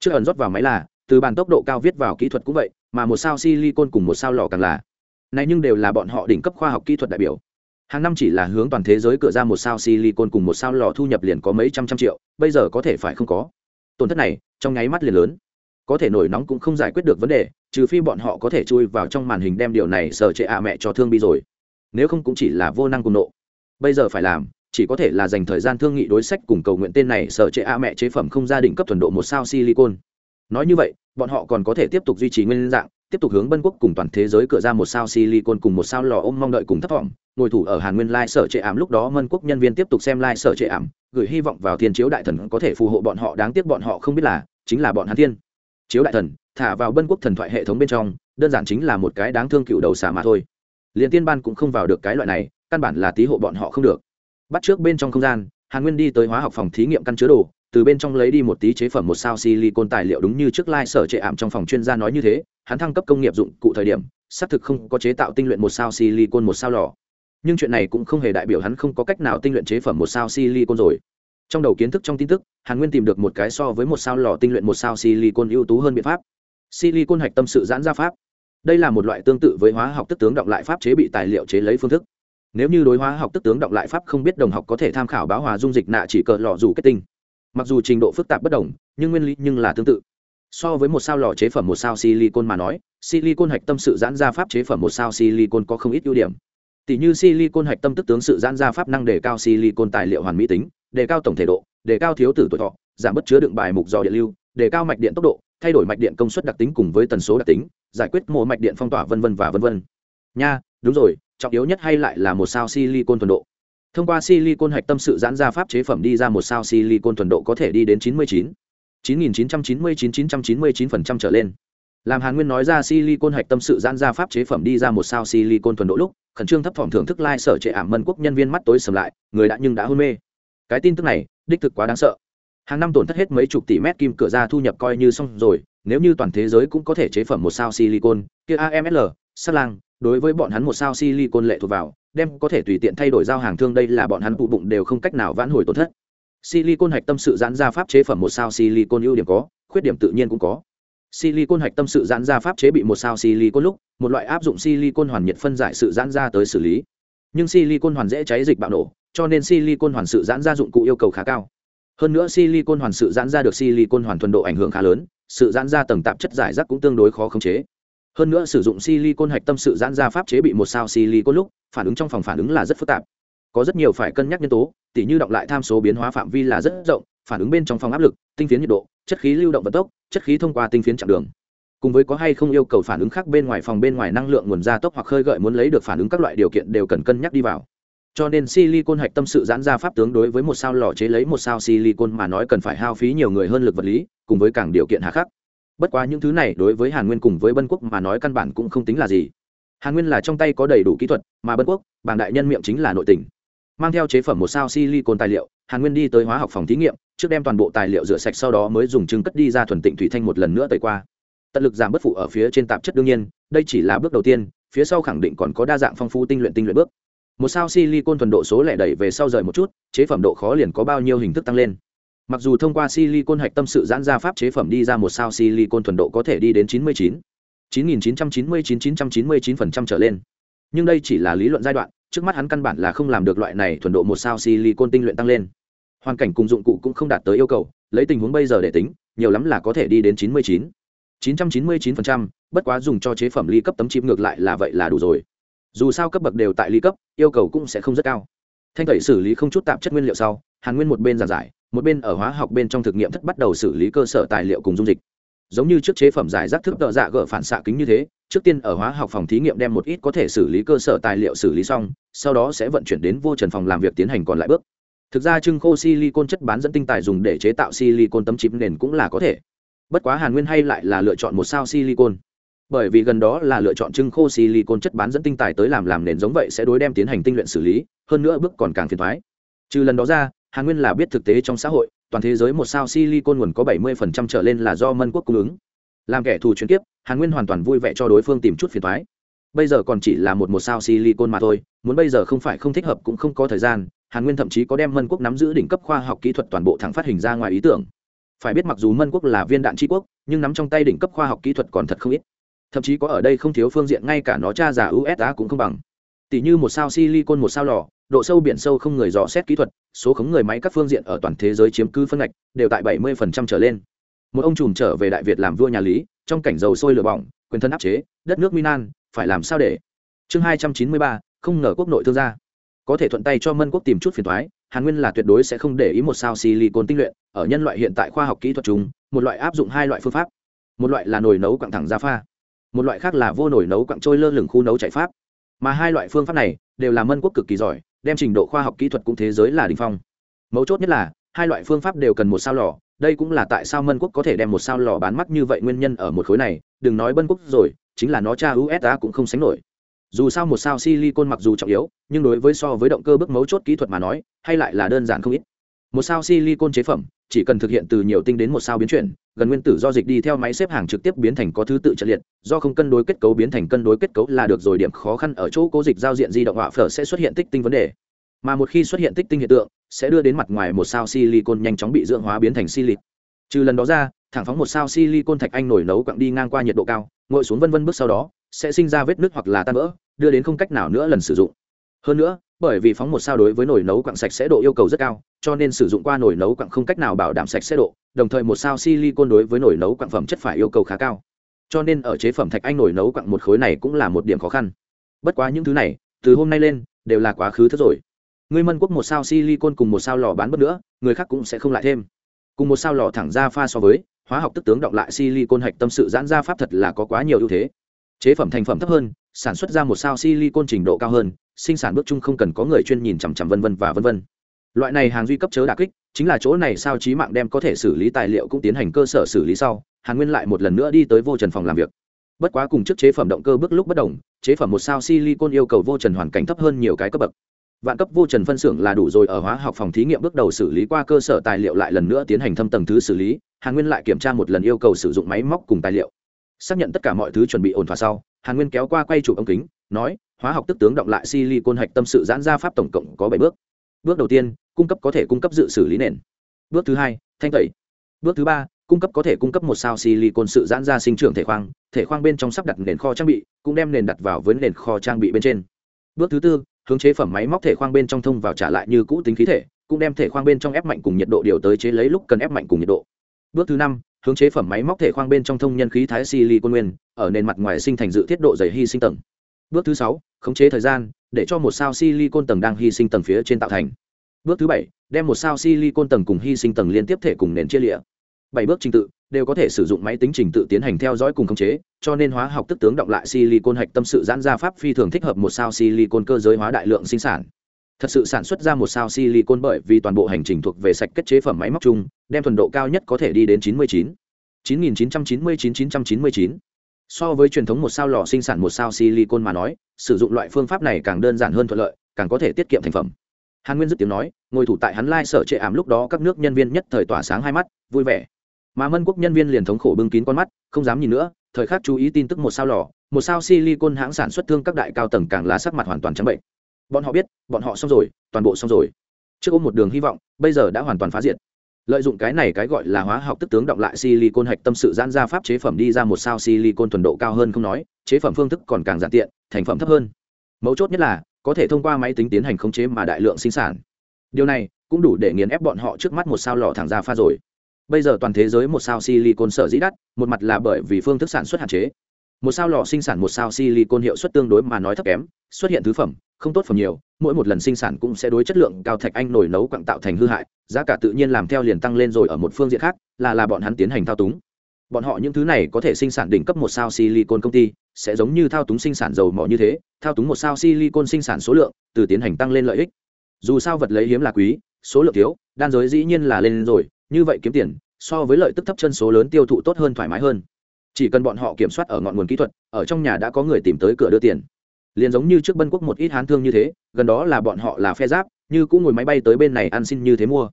S1: Trước ẩn rót vào máy là từ bàn tốc độ cao viết vào kỹ thuật cũng vậy, mà một sao silicon cùng một sao lò càng là. Này nhưng đều là bọn họ đỉnh cấp khoa học kỹ thuật đại biểu. Hàng năm chỉ là hướng toàn thế giới cửa ra một sao silicon cùng một sao lò thu nhập liền có mấy trăm trăm triệu, bây giờ có thể phải không có. Tổn thất này, trong nháy mắt liền lớn. Có thể nổi nóng cũng không giải quyết được vấn đề, trừ phi bọn họ có thể chui vào trong màn hình đem điều này sờ trệ ạ mẹ cho thương bi rồi. Nếu không cũng chỉ là vô năng cùng nộ. Bây giờ phải làm, chỉ có thể là dành thời gian thương nghị đối sách cùng cầu nguyện tên này sở chế a mẹ chế phẩm không gia đình cấp thuần độ một sao silicon. Nói như vậy bọn họ còn có thể tiếp tục duy trì nguyên dạng, tiếp tục hướng bân quốc cùng toàn thế giới cửa ra một sao silicon cùng một sao lò ôm mong đợi cùng thất vọng. Ngồi thủ ở hàn nguyên lai sở trệ ảm lúc đó mân quốc nhân viên tiếp tục xem lai sở trệ ảm, gửi hy vọng vào thiên chiếu đại thần có thể phù hộ bọn họ, đáng tiếc bọn họ không biết là, chính là bọn hàn thiên. Chiếu đại thần, thả vào bân quốc thần thoại hệ thống bên trong, đơn giản chính là một cái đáng thương cựu đầu xà mà thôi. Liền tiên ban cũng không vào được cái loại này, căn bản là tí hộ bọn họ không được. Bắt trước bên trong không gian, hàn nguyên đi tới hóa học phòng thí nghiệm căn chứa đồ từ bên trong lấy đi một tí chế phẩm một sao silicon tài liệu đúng như trước lai、like、sở trệ ảm trong phòng chuyên gia nói như thế, hắn thăng cấp công nghiệp dụng cụ thời điểm, xác thực không có chế tạo tinh luyện một sao silicon một sao lò. Nhưng chuyện này cũng không hề đại biểu hắn không có cách nào tinh luyện chế phẩm một sao silicon rồi. Trong đầu kiến thức trong tin tức, hàn nguyên tìm được một cái so với một sao lò tinh luyện một sao silicon ưu tú hơn biện pháp. Silicon hạch tâm sự giãn ra pháp. Đây là một loại tương tự với hóa học tức tướng động lại pháp chế bị tài liệu chế lấy phương thức. Nếu như đối hóa học tức tướng động lại pháp không biết đồng học có thể tham khảo báo hòa dung dịch nạ chỉ cờ lò dù kết tinh mặc dù trình độ phức tạp bất đồng, nhưng nguyên lý nhưng là tương tự. So với một sao lò chế phẩm, một sao silicon mà nói, silicon hạch tâm sự giãn ra pháp chế phẩm, một sao silicon có không ít ưu điểm. Tỷ như silicon hạch tâm tức tướng sự giãn ra pháp năng đề cao silicon tài liệu hoàn mỹ tính, đề cao tổng thể độ, đề cao thiếu tử tuổi thọ, giảm bất chứa đựng bài mục dò điện lưu, đề cao mạch điện tốc độ, thay đổi mạch điện công suất đặc tính cùng với tần số đặc tính, giải quyết mổ mạch điện phong tỏa vân vân và vân vân. Nha, đúng rồi, trọng yếu nhất hay lại là một sao silicon thuần độ thông qua silicon hạch tâm sự giãn ra pháp chế phẩm đi ra một sao silicon thuần độ có thể đi đến 99 9999-999% trở lên. Làm hàn nguyên nói ra silicon hạch tâm sự giãn ra pháp chế phẩm đi ra một sao silicon thuần độ lúc khẩn trương thấp thỏm thưởng thức lai、like、sở trệ ảm mân quốc nhân viên mắt tối sầm lại người đã nhưng đã hôn mê. Cái tin tức này đích thực quá đáng sợ. Hàng năm tổn thất hết mấy chục tỷ mét kim cửa ra thu nhập coi như xong rồi nếu như toàn thế giới cũng có thể chế phẩm một sao silicon kia AML, sắt lang đối với bọn hắn một sao silicon lệ thuộc vào đem có thể tùy tiện thay đổi giao hàng thương đây là bọn hắn tụ bụng đều không cách nào vãn hồi tổn thất. Silicon hạch tâm sự giãn ra pháp chế phẩm một sao silicon ưu điểm có, khuyết điểm tự nhiên cũng có. Silicon hạch tâm sự giãn ra pháp chế bị một sao silicon lúc, một loại áp dụng silicon hoàn nhiệt phân giải sự giãn ra tới xử lý. Nhưng silicon hoàn dễ cháy dịch bạo nổ, cho nên silicon hoàn sự giãn ra dụng cụ yêu cầu khá cao. Hơn nữa silicon hoàn sự giãn ra được silicon hoàn thuần độ ảnh hưởng khá lớn, sự giãn ra tầng tạp chất giải rác cũng tương đối khó khống chế hơn nữa sử dụng silicon hạch tâm sự giãn ra pháp chế bị một sao silicon lúc, phản ứng trong phòng phản ứng là rất phức tạp. Có rất nhiều phải cân nhắc nhân tố, tỉ như động lại tham số biến hóa phạm vi là rất rộng, phản ứng bên trong phòng áp lực, tinh phiến nhiệt độ, chất khí lưu động vận tốc, chất khí thông qua tinh phiến chặng đường. Cùng với có hay không yêu cầu phản ứng khác bên ngoài phòng bên ngoài năng lượng nguồn gia tốc hoặc khơi gợi muốn lấy được phản ứng các loại điều kiện đều cần cân nhắc đi vào. Cho nên silicon hạch tâm sự giãn ra pháp tướng đối với một sao lò chế lấy một sao silicon mà nói cần phải hao phí nhiều người hơn lực vật lý, cùng với càng điều kiện hạ khắc bất quá những thứ này đối với hàn nguyên cùng với bân quốc mà nói căn bản cũng không tính là gì. Hàn nguyên là trong tay có đầy đủ kỹ thuật, mà bân quốc, bảng đại nhân miệng chính là nội tình. Mang theo chế phẩm một sao silicon tài liệu, hàn nguyên đi tới hóa học phòng thí nghiệm, trước đem toàn bộ tài liệu rửa sạch sau đó mới dùng trứng cất đi ra thuần tịnh thủy thanh một lần nữa tới qua. Tận lực giảm bất phụ ở phía trên tạp chất đương nhiên, đây chỉ là bước đầu tiên, phía sau khẳng định còn có đa dạng phong phú tinh luyện tinh luyện bước. Một sao silicon thuần độ số lẻ đẩy về sau rời một chút, chế phẩm độ khó liền có bao nhiêu hình thức tăng lên mặc dù thông qua silicon hạch tâm sự giãn ra pháp chế phẩm đi ra một sao silicon thuần độ có thể đi đến 99 9999-999% trở lên. Nhưng đây chỉ là lý luận giai đoạn trước mắt hắn căn bản là không làm được loại này thuần độ một sao silicon tinh luyện tăng lên. Hoàn cảnh cùng dụng cụ cũng không đạt tới yêu cầu lấy tình huống bây giờ để tính nhiều lắm là có thể đi đến 99 999%, bất quá dùng cho chế phẩm ly cấp tấm chip ngược lại là vậy là đủ rồi. Dù sao cấp bậc đều tại ly cấp yêu cầu cũng sẽ không rất cao. Thanh tẩy xử lý không chút tạp chất nguyên liệu sau hàn nguyên một bên giảng giải một bên ở hóa học bên trong thực nghiệm thất bắt đầu xử lý cơ sở tài liệu cùng dung dịch. Giống như trước chế phẩm giải rác thức tợ dạ gỡ phản xạ kính như thế, trước tiên ở hóa học phòng thí nghiệm đem một ít có thể xử lý cơ sở tài liệu xử lý xong, sau đó sẽ vận chuyển đến vô trần phòng làm việc tiến hành còn lại bước. Thực ra trưng khô silicon chất bán dẫn tinh tài dùng để chế tạo silicon tấm chip nền cũng là có thể. Bất quá hàn nguyên hay lại là lựa chọn một sao silicon. Bởi vì gần đó là lựa chọn trưng khô silicon chất bán dẫn tinh tài tới làm làm nền giống vậy sẽ đối đem tiến hành tinh luyện xử lý, hơn nữa bước còn càng phiền thoái. Trừ lần đó ra hàn nguyên là biết thực tế trong xã hội, toàn thế giới một sao silicon nguồn có 70% trở lên là do mân quốc cung ứng. Làm kẻ thù chuyển tiếp hàn nguyên hoàn toàn vui vẻ cho đối phương tìm chút phiền thoái bây giờ còn chỉ là một một sao silicon mà thôi, muốn bây giờ không phải không thích hợp cũng không có thời gian, hàn nguyên thậm chí có đem mân quốc nắm giữ đỉnh cấp khoa học kỹ thuật toàn bộ thẳng phát hình ra ngoài ý tưởng. Phải biết mặc dù mân quốc là viên đạn tri quốc, nhưng nắm trong tay đỉnh cấp khoa học kỹ thuật còn thật không ít. Thậm chí có ở đây không thiếu phương diện, ngay cả nó cha giả usa cũng không bằng. Tỷ như một sao silicon, một sao lò độ sâu biển sâu không người dò xét kỹ thuật số khống người máy các phương diện ở toàn thế giới chiếm cứ phân ngạch đều tại 70% trở lên. Một ông trùm trở về đại việt làm vua nhà lý trong cảnh dầu sôi lửa bỏng quyền thân áp chế đất nước minan phải làm sao để? Chương 293, không ngờ quốc nội thương gia. Có thể thuận tay cho mân quốc tìm chút phiền thoái hàn nguyên là tuyệt đối sẽ không để ý một sao silicon tinh luyện ở nhân loại hiện tại khoa học kỹ thuật chúng một loại áp dụng hai loại phương pháp. Một loại là nồi nấu quặng thẳng ra pha một loại khác là vô nồi nấu quặng trôi lơ lửng khu nấu chạy pháp. Mà hai loại phương pháp này đều là mân quốc cực kỳ giỏi đem trình độ khoa học kỹ thuật cũng thế giới là đ ỉ n h phong. Mấu chốt nhất là, hai loại phương pháp đều cần một sao lò. Đây cũng là tại sao mân quốc có thể đem một sao lò bán mắt như vậy nguyên nhân ở một khối này. Đừng nói bân quốc rồi, chính là nó cha usa cũng không sánh nổi. Dù sao một sao silicon mặc dù trọng yếu, nhưng đối với so với động cơ bước mấu chốt kỹ thuật mà nói, hay lại là đơn giản không ít. Một sao silicon chế phẩm, chỉ cần thực hiện từ nhiều tinh đến một sao biến chuyển gần nguyên tử do dịch đi theo máy xếp hàng trực tiếp biến thành có thứ tự trận liệt, do không cân đối kết cấu biến thành cân đối kết cấu là được rồi, điểm khó khăn ở chỗ cố dịch giao diện di động họa phở sẽ xuất hiện tích tinh vấn đề. Mà một khi xuất hiện tích tinh hiện tượng, sẽ đưa đến mặt ngoài một sao silicon nhanh chóng bị dưỡng hóa biến thành silic. Trừ lần đó ra, thẳng phóng một sao silicon thạch anh nổi nấu quặng đi ngang qua nhiệt độ cao, ngồi xuống vân vân bước sau đó, sẽ sinh ra vết nứt hoặc là tan vỡ, đưa đến không cách nào nữa lần sử dụng. Hơn nữa, bởi vì phóng một sao đối với nồi nấu quặng sạch sẽ độ yêu cầu rất cao, cho nên sử dụng qua nồi nấu quặng không cách nào bảo đảm sạch sẽ độ đồng thời một sao silicon đối với nồi nấu quặng phẩm chất phải yêu cầu khá cao. Cho nên ở chế phẩm thạch anh nồi nấu quặng một khối này cũng là một điểm khó khăn. Bất quá những thứ này, từ hôm nay lên, đều là quá khứ thất rồi. Người mân quốc một sao silicon cùng một sao lò bán bất nữa, người khác cũng sẽ không lại thêm. Cùng một sao lò thẳng ra pha so với, hóa học tức tướng động lại silicon hạch tâm sự giãn ra pháp thật là có quá nhiều ưu thế. Chế phẩm thành phẩm thấp hơn, sản xuất ra một sao silicon trình độ cao hơn, sinh sản bước chung không cần có người chuyên nhìn chằm chằm vân vân và vân vân loại này hàng duy cấp chớ đà kích, chính là chỗ này sao trí mạng đem có thể xử lý tài liệu cũng tiến hành cơ sở xử lý sau, hàn nguyên lại một lần nữa đi tới vô trần phòng làm việc. Bất quá cùng trước chế phẩm động cơ bước lúc bất đồng, chế phẩm một sao silicon yêu cầu vô trần hoàn cảnh thấp hơn nhiều cái cấp bậc. Vạn cấp vô trần phân xưởng là đủ rồi, ở hóa học phòng thí nghiệm bước đầu xử lý qua cơ sở tài liệu lại lần nữa tiến hành thâm tầng thứ xử lý, hàn nguyên lại kiểm tra một lần yêu cầu sử dụng máy móc cùng tài liệu. Xác nhận tất cả mọi thứ chuẩn bị ổn thỏa sau, hàn nguyên kéo qua quay chụp ống kính, nói, hóa học tức tướng động lại silicon hạch tâm sự giãn ra pháp tổng cộng có bảy bước. Bước đầu tiên cung cấp có thể cung cấp dự xử lý nền. Bước thứ hai, thanh tẩy. Bước thứ ba, cung cấp có thể cung cấp một sao silicon sự giãn ra sinh trưởng thể khoang thể khoang bên trong sắp đặt nền kho trang bị, cũng đem nền đặt vào với nền kho trang bị bên trên. Bước thứ tư, hướng chế phẩm máy móc thể khoang bên trong thông vào trả lại như cũ tính khí thể, cũng đem thể khoang bên trong ép mạnh cùng nhiệt độ điều tới chế lấy lúc cần ép mạnh cùng nhiệt độ. Bước thứ năm, hướng chế phẩm máy móc thể khoang bên trong thông nhân khí thái silicon nguyên, ở nền mặt ngoài sinh thành dự thiết độ dày hy sinh tầng. Bước thứ sáu, khống chế thời gian, để cho một sao silicon tầng đang hy sinh tầng phía trên tạo thành bước thứ bảy, đem một sao silicon tầng cùng hy sinh tầng liên tiếp thể cùng nền chia lịa bảy bước trình tự đều có thể sử dụng máy tính trình tự tiến hành theo dõi cùng khống chế, cho nên hóa học tức tướng động lại silicon hạch tâm sự giãn ra pháp phi thường thích hợp một sao silicon cơ giới hóa đại lượng sinh sản. Thật sự sản xuất ra một sao silicon bởi vì toàn bộ hành trình thuộc về sạch kết chế phẩm máy móc chung, đem thuần độ cao nhất có thể đi đến 99 9999999 so với truyền thống một sao lò sinh sản một sao silicon mà nói, sử dụng loại phương pháp này càng đơn giản hơn thuận lợi, càng có thể tiết kiệm thành phẩm hàn nguyên dứt tiếng nói, ngồi thủ tại hắn lai sở trệ ảm lúc đó các nước nhân viên nhất thời tỏa sáng hai mắt, vui vẻ. Mà mân quốc nhân viên liền thống khổ bưng kín con mắt, không dám nhìn nữa, thời khắc chú ý tin tức một sao lò, một sao silicon hãng sản xuất thương các đại cao tầng càng lá sắc mặt hoàn toàn trắng bệnh. Bọn họ biết, bọn họ xong rồi, toàn bộ xong rồi. Trước ôm một đường hy vọng, bây giờ đã hoàn toàn phá diệt. Lợi dụng cái này cái gọi là hóa học tức tướng động lại silicon hạch tâm sự giãn ra pháp chế phẩm đi ra một sao silicon thuần độ cao hơn không nói, chế phẩm phương thức còn càng giản tiện, thành phẩm thấp hơn. Mấu chốt nhất là có thể thông qua máy tính tiến hành khống chế mà đại lượng sinh sản. Điều này cũng đủ để nghiền ép bọn họ trước mắt một sao lò thẳng ra pha rồi. Bây giờ toàn thế giới một sao silicon sở dĩ đắt, một mặt là bởi vì phương thức sản xuất hạn chế. Một sao lò sinh sản một sao silicon hiệu suất tương đối mà nói thấp kém, xuất hiện thứ phẩm, không tốt phẩm nhiều, mỗi một lần sinh sản cũng sẽ đối chất lượng cao thạch anh nổi nấu quặng tạo thành hư hại, giá cả tự nhiên làm theo liền tăng lên rồi ở một phương diện khác, là là bọn hắn tiến hành thao túng bọn họ những thứ này có thể sinh sản đỉnh cấp một sao silicon công ty, sẽ giống như thao túng sinh sản dầu mỏ như thế, thao túng một sao silicon sinh sản số lượng từ tiến hành tăng lên lợi ích. Dù sao vật lấy hiếm là quý, số lượng thiếu, đan giới dĩ nhiên là lên rồi, như vậy kiếm tiền, so với lợi tức thấp chân số lớn tiêu thụ tốt hơn thoải mái hơn. Chỉ cần bọn họ kiểm soát ở ngọn nguồn kỹ thuật, ở trong nhà đã có người tìm tới cửa đưa tiền. Liền giống như trước bân quốc một ít hán thương như thế, gần đó là bọn họ là phe giáp, như cũng ngồi máy bay tới bên này ăn xin như thế mua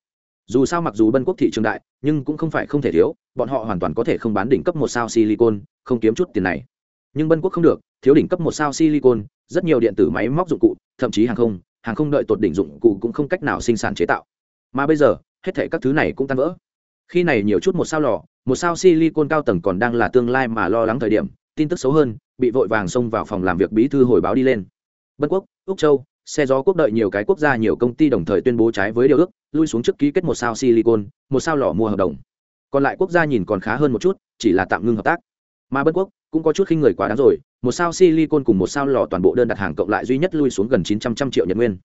S1: dù sao mặc dù bân quốc thị trường đại, nhưng cũng không phải không thể thiếu, bọn họ hoàn toàn có thể không bán đỉnh cấp một sao silicon, không kiếm chút tiền này. Nhưng bân quốc không được, thiếu đỉnh cấp một sao silicon, rất nhiều điện tử máy móc dụng cụ, thậm chí hàng không hàng không đợi tột đỉnh dụng cụ cũng không cách nào sinh sản chế tạo. Mà bây giờ, hết thể các thứ này cũng tan vỡ. Khi này nhiều chút một sao lò, một sao silicon cao tầng còn đang là tương lai mà lo lắng thời điểm, tin tức xấu hơn, bị vội vàng xông vào phòng làm việc bí thư hồi báo đi lên. Bân quốc, úc châu xe gió quốc đợi nhiều cái quốc gia nhiều công ty đồng thời tuyên bố trái với điều ước, lui xuống trước ký kết một sao silicon, một sao lò mua hợp đồng. Còn lại quốc gia nhìn còn khá hơn một chút, chỉ là tạm ngưng hợp tác. Mà bất quốc cũng có chút khinh người quá đáng rồi, một sao silicon cùng một sao lò toàn bộ đơn đặt hàng cộng lại duy nhất lui xuống gần chín trăm trăm triệu nhân nguyên.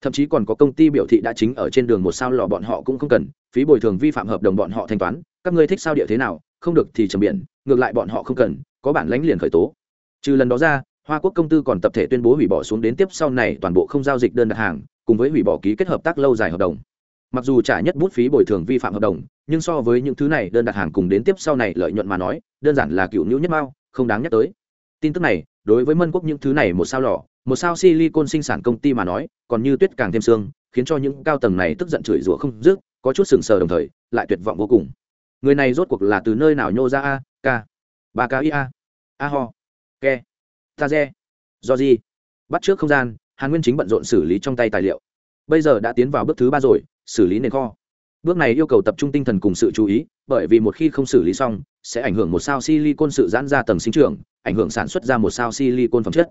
S1: Thậm chí còn có công ty biểu thị đã chính ở trên đường một sao lò bọn họ cũng không cần, phí bồi thường vi phạm hợp đồng bọn họ thanh toán, các ngươi thích sao địa thế nào, không được thì trầm biển ngược lại bọn họ không cần, có bản lãnh liền khởi tố. Trừ lần đó ra hoa quốc công tư còn tập thể tuyên bố hủy bỏ xuống đến tiếp sau này toàn bộ không giao dịch đơn đặt hàng, cùng với hủy bỏ ký kết hợp tác lâu dài hợp đồng. Mặc dù trả nhất bút phí bồi thường vi phạm hợp đồng, nhưng so với những thứ này, đơn đặt hàng cùng đến tiếp sau này lợi nhuận mà nói, đơn giản là cựu nhũ nhất mao, không đáng nhắc tới. Tin tức này, đối với mân quốc những thứ này một sao lò, một sao silicon sinh sản công ty mà nói, còn như tuyết càng thêm xương khiến cho những cao tầng này tức giận chửi rủa không dứt, có chút sừng sờ đồng thời, lại tuyệt vọng vô cùng. Người này rốt cuộc là từ nơi nào nhô ra a? K ba k ia a. A ho. Ke ta re do gì bắt trước không gian, hàn nguyên chính bận rộn xử lý trong tay tài liệu. Bây giờ đã tiến vào bước thứ ba rồi, xử lý nền kho. Bước này yêu cầu tập trung tinh thần cùng sự chú ý, bởi vì một khi không xử lý xong, sẽ ảnh hưởng một sao silicon sự giãn ra tầng sinh trưởng, ảnh hưởng sản xuất ra một sao silicon phẩm chất.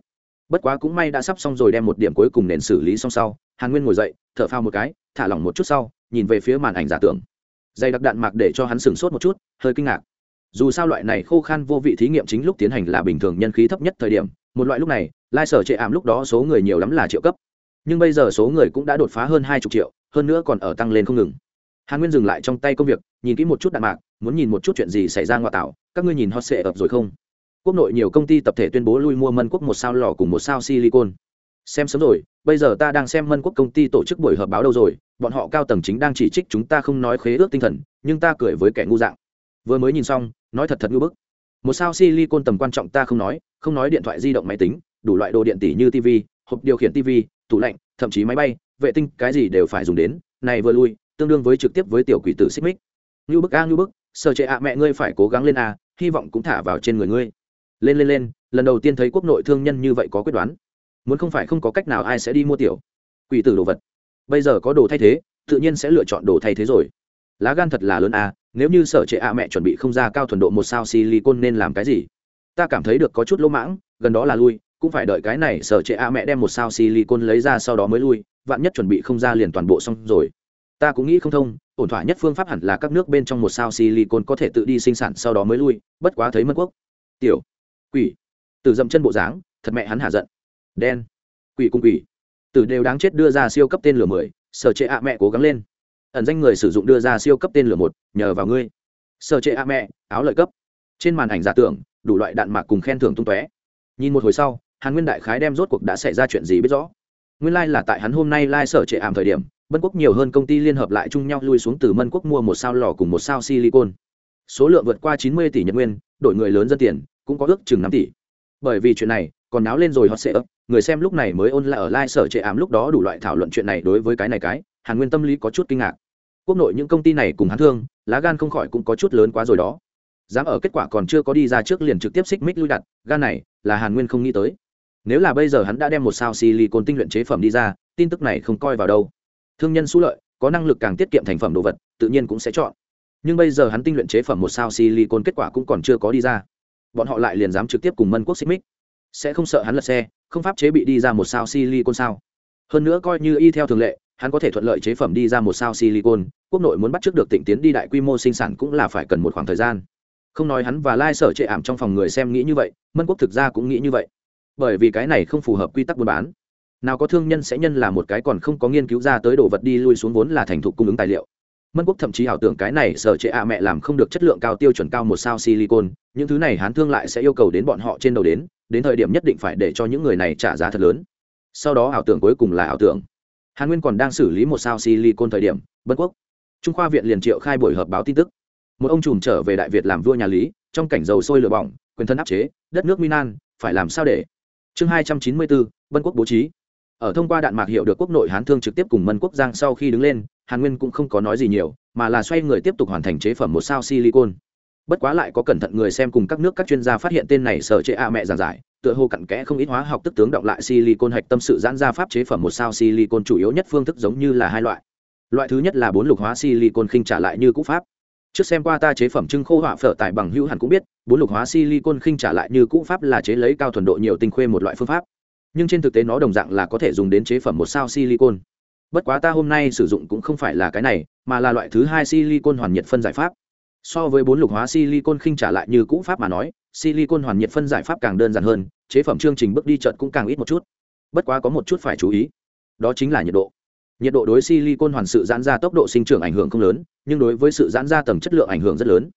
S1: Bất quá cũng may đã sắp xong rồi đem một điểm cuối cùng nền xử lý xong sau, hàn nguyên ngồi dậy, thở phao một cái, thả lỏng một chút sau, nhìn về phía màn ảnh giả tưởng. Dày đặc đạn mạc để cho hắn sửng sốt một chút, hơi kinh ngạc dù sao loại này khô khan vô vị thí nghiệm chính lúc tiến hành là bình thường nhân khí thấp nhất thời điểm, một loại lúc này, lai sở chệ ảm lúc đó số người nhiều lắm là triệu cấp. Nhưng bây giờ số người cũng đã đột phá hơn hai chục triệu, hơn nữa còn ở tăng lên không ngừng. Hàn nguyên dừng lại trong tay công việc, nhìn kỹ một chút đạn mạc, muốn nhìn một chút chuyện gì xảy ra ngoại tạo, các ngươi nhìn hot sệ ập rồi không? Quốc nội nhiều công ty tập thể tuyên bố lui mua mân quốc một sao lò cùng một sao silicon. Xem sớm rồi, bây giờ ta đang xem mân quốc công ty tổ chức buổi họp báo đâu rồi, bọn họ cao tầng chính đang chỉ trích chúng ta không nói khế ước tinh thần, nhưng ta cười với kẻ ngu dạng vừa mới nhìn xong, nói thật thật ngưỡng bức. Một sao silicon tầm quan trọng ta không nói không nói điện thoại di động máy tính, đủ loại đồ điện tử như tv hộp điều khiển tv tủ lạnh, thậm chí máy bay, vệ tinh, cái gì đều phải dùng đến, này vừa lui, tương đương với trực tiếp với tiểu quỷ tử xích mích. Như bức a như bức sợ trệ ạ, mẹ ngươi phải cố gắng lên a, hy vọng cũng thả vào trên người ngươi. Lên lên lên, lần đầu tiên thấy quốc nội thương nhân như vậy có quyết đoán. Muốn không phải không có cách nào ai sẽ đi mua tiểu quỷ tử đồ vật. Bây giờ có đồ thay thế, tự nhiên sẽ lựa chọn đồ thay thế rồi. Lá gan thật là lớn a nếu như sở trệ ạ mẹ chuẩn bị không ra cao thuần độ một sao silicon nên làm cái gì? Ta cảm thấy được có chút lỗ mãng, gần đó là lui, cũng phải đợi cái này sở trệ ạ mẹ đem một sao silicon lấy ra sau đó mới lui, vạn nhất chuẩn bị không ra liền toàn bộ xong rồi. Ta cũng nghĩ không thông, ổn thỏa nhất phương pháp hẳn là các nước bên trong một sao silicon có thể tự đi sinh sản sau đó mới lui, bất quá thấy mân quốc. Tiểu, quỷ. Từ dậm chân bộ dáng, thật mẹ hắn hạ giận. Đen. Quỷ cung quỷ. Từ đều đáng chết đưa ra siêu cấp tên lửa mười, sở trệ ạ mẹ cố gắng lên ẩn danh người sử dụng đưa ra siêu cấp tên lửa một, nhờ vào ngươi. Sở chế ạ mẹ, áo lợi cấp. Trên màn ảnh giả tưởng, đủ loại đạn mạc cùng khen thưởng tung tóe. Nhìn một hồi sau, hàn nguyên đại khái đem rốt cuộc đã xảy ra chuyện gì biết rõ. Nguyên lai、like、là tại hắn hôm nay lai、like、sở trệ ảm thời điểm, bân quốc nhiều hơn công ty liên hợp lại chung nhau lui xuống từ mân quốc mua một sao lò cùng một sao silicon. Số lượng vượt qua chín mươi tỷ nhật nguyên, đổi người lớn dân tiền, cũng có ước chừng năm tỷ. Bởi vì chuyện này, còn náo lên rồi họ sẽ ấp. Người xem lúc này mới ôn lại ở lai、like、sở trệ ảm lúc đó đủ loại thảo luận chuyện này đối với cái này cái hàn nguyên tâm lý có chút kinh ngạc. Quốc nội những công ty này cùng hắn thương, lá gan không khỏi cũng có chút lớn quá rồi đó. Dám ở kết quả còn chưa có đi ra trước liền trực tiếp xích mích lui đặt, gan này, là hàn nguyên không nghĩ tới. Nếu là bây giờ hắn đã đem một sao silicon tinh luyện chế phẩm đi ra, tin tức này không coi vào đâu. Thương nhân xú lợi, có năng lực càng tiết kiệm thành phẩm đồ vật, tự nhiên cũng sẽ chọn. Nhưng bây giờ hắn tinh luyện chế phẩm một sao silicon kết quả cũng còn chưa có đi ra. Bọn họ lại liền dám trực tiếp cùng mân quốc xích mích. Sẽ không sợ hắn lật xe, không pháp chế bị đi ra một sao silicon sao? Hơn nữa coi như y theo thường lệ hắn có thể thuận lợi chế phẩm đi ra một sao silicon, quốc nội muốn bắt trước được tịnh tiến đi đại quy mô sinh sản cũng là phải cần một khoảng thời gian. Không nói hắn và lai sở chệ ảm trong phòng người xem nghĩ như vậy, mân quốc thực ra cũng nghĩ như vậy. Bởi vì cái này không phù hợp quy tắc buôn bán. Nào có thương nhân sẽ nhân là một cái còn không có nghiên cứu ra tới đồ vật đi lui xuống vốn là thành thục cung ứng tài liệu. Mân quốc thậm chí ảo tưởng cái này sở trệ ạ mẹ làm không được chất lượng cao tiêu chuẩn cao một sao silicon, những thứ này hán thương lại sẽ yêu cầu đến bọn họ trên đầu đến đến thời điểm nhất định phải để cho những người này trả giá thật lớn. Sau đó ảo tưởng cuối cùng là ảo tưởng hàn nguyên còn đang xử lý một sao silicon thời điểm bất quốc, trung khoa viện liền triệu khai buổi họp báo tin tức. Một ông trùm trở về đại việt làm vua nhà lý, trong cảnh dầu sôi lửa bỏng, quyền thân áp chế, đất nước minan phải làm sao để? Chương hai trăm chín mươi bốn vân quốc bố trí. Ở thông qua đạn mạc hiệu được quốc nội hán thương trực tiếp cùng mân quốc giang sau khi đứng lên, hàn nguyên cũng không có nói gì nhiều, mà là xoay người tiếp tục hoàn thành chế phẩm một sao silicon. Bất quá lại có cẩn thận người xem cùng các nước các chuyên gia phát hiện tên này sở chế a mẹ giảng giải tựa hồ cặn kẽ không ít hóa học tức tướng động lại silicon hạch tâm sự giãn ra pháp chế phẩm một sao silicon chủ yếu nhất phương thức giống như là hai loại. Loại thứ nhất là bốn lục hóa silicon khinh trả lại như cũ pháp. Trước xem qua ta chế phẩm trưng khô họa phở tại bằng hữu hẳn cũng biết, bốn lục hóa silicon khinh trả lại như cũ pháp là chế lấy cao thuần độ nhiều tinh khuê một loại phương pháp. Nhưng trên thực tế nó đồng dạng là có thể dùng đến chế phẩm một sao silicon. Bất quá ta hôm nay sử dụng cũng không phải là cái này, mà là loại thứ hai silicon hoàn nhiệt phân giải pháp. So với bốn lục hóa silicon khinh trả lại như cũ pháp mà nói silicon hoàn nhiệt phân giải pháp càng đơn giản hơn, chế phẩm chương trình bước đi chợt cũng càng ít một chút. Bất quá có một chút phải chú ý. Đó chính là nhiệt độ. Nhiệt độ đối silicon hoàn sự giãn ra tốc độ sinh trưởng ảnh hưởng không lớn, nhưng đối với sự giãn ra tầng chất lượng ảnh hưởng rất lớn.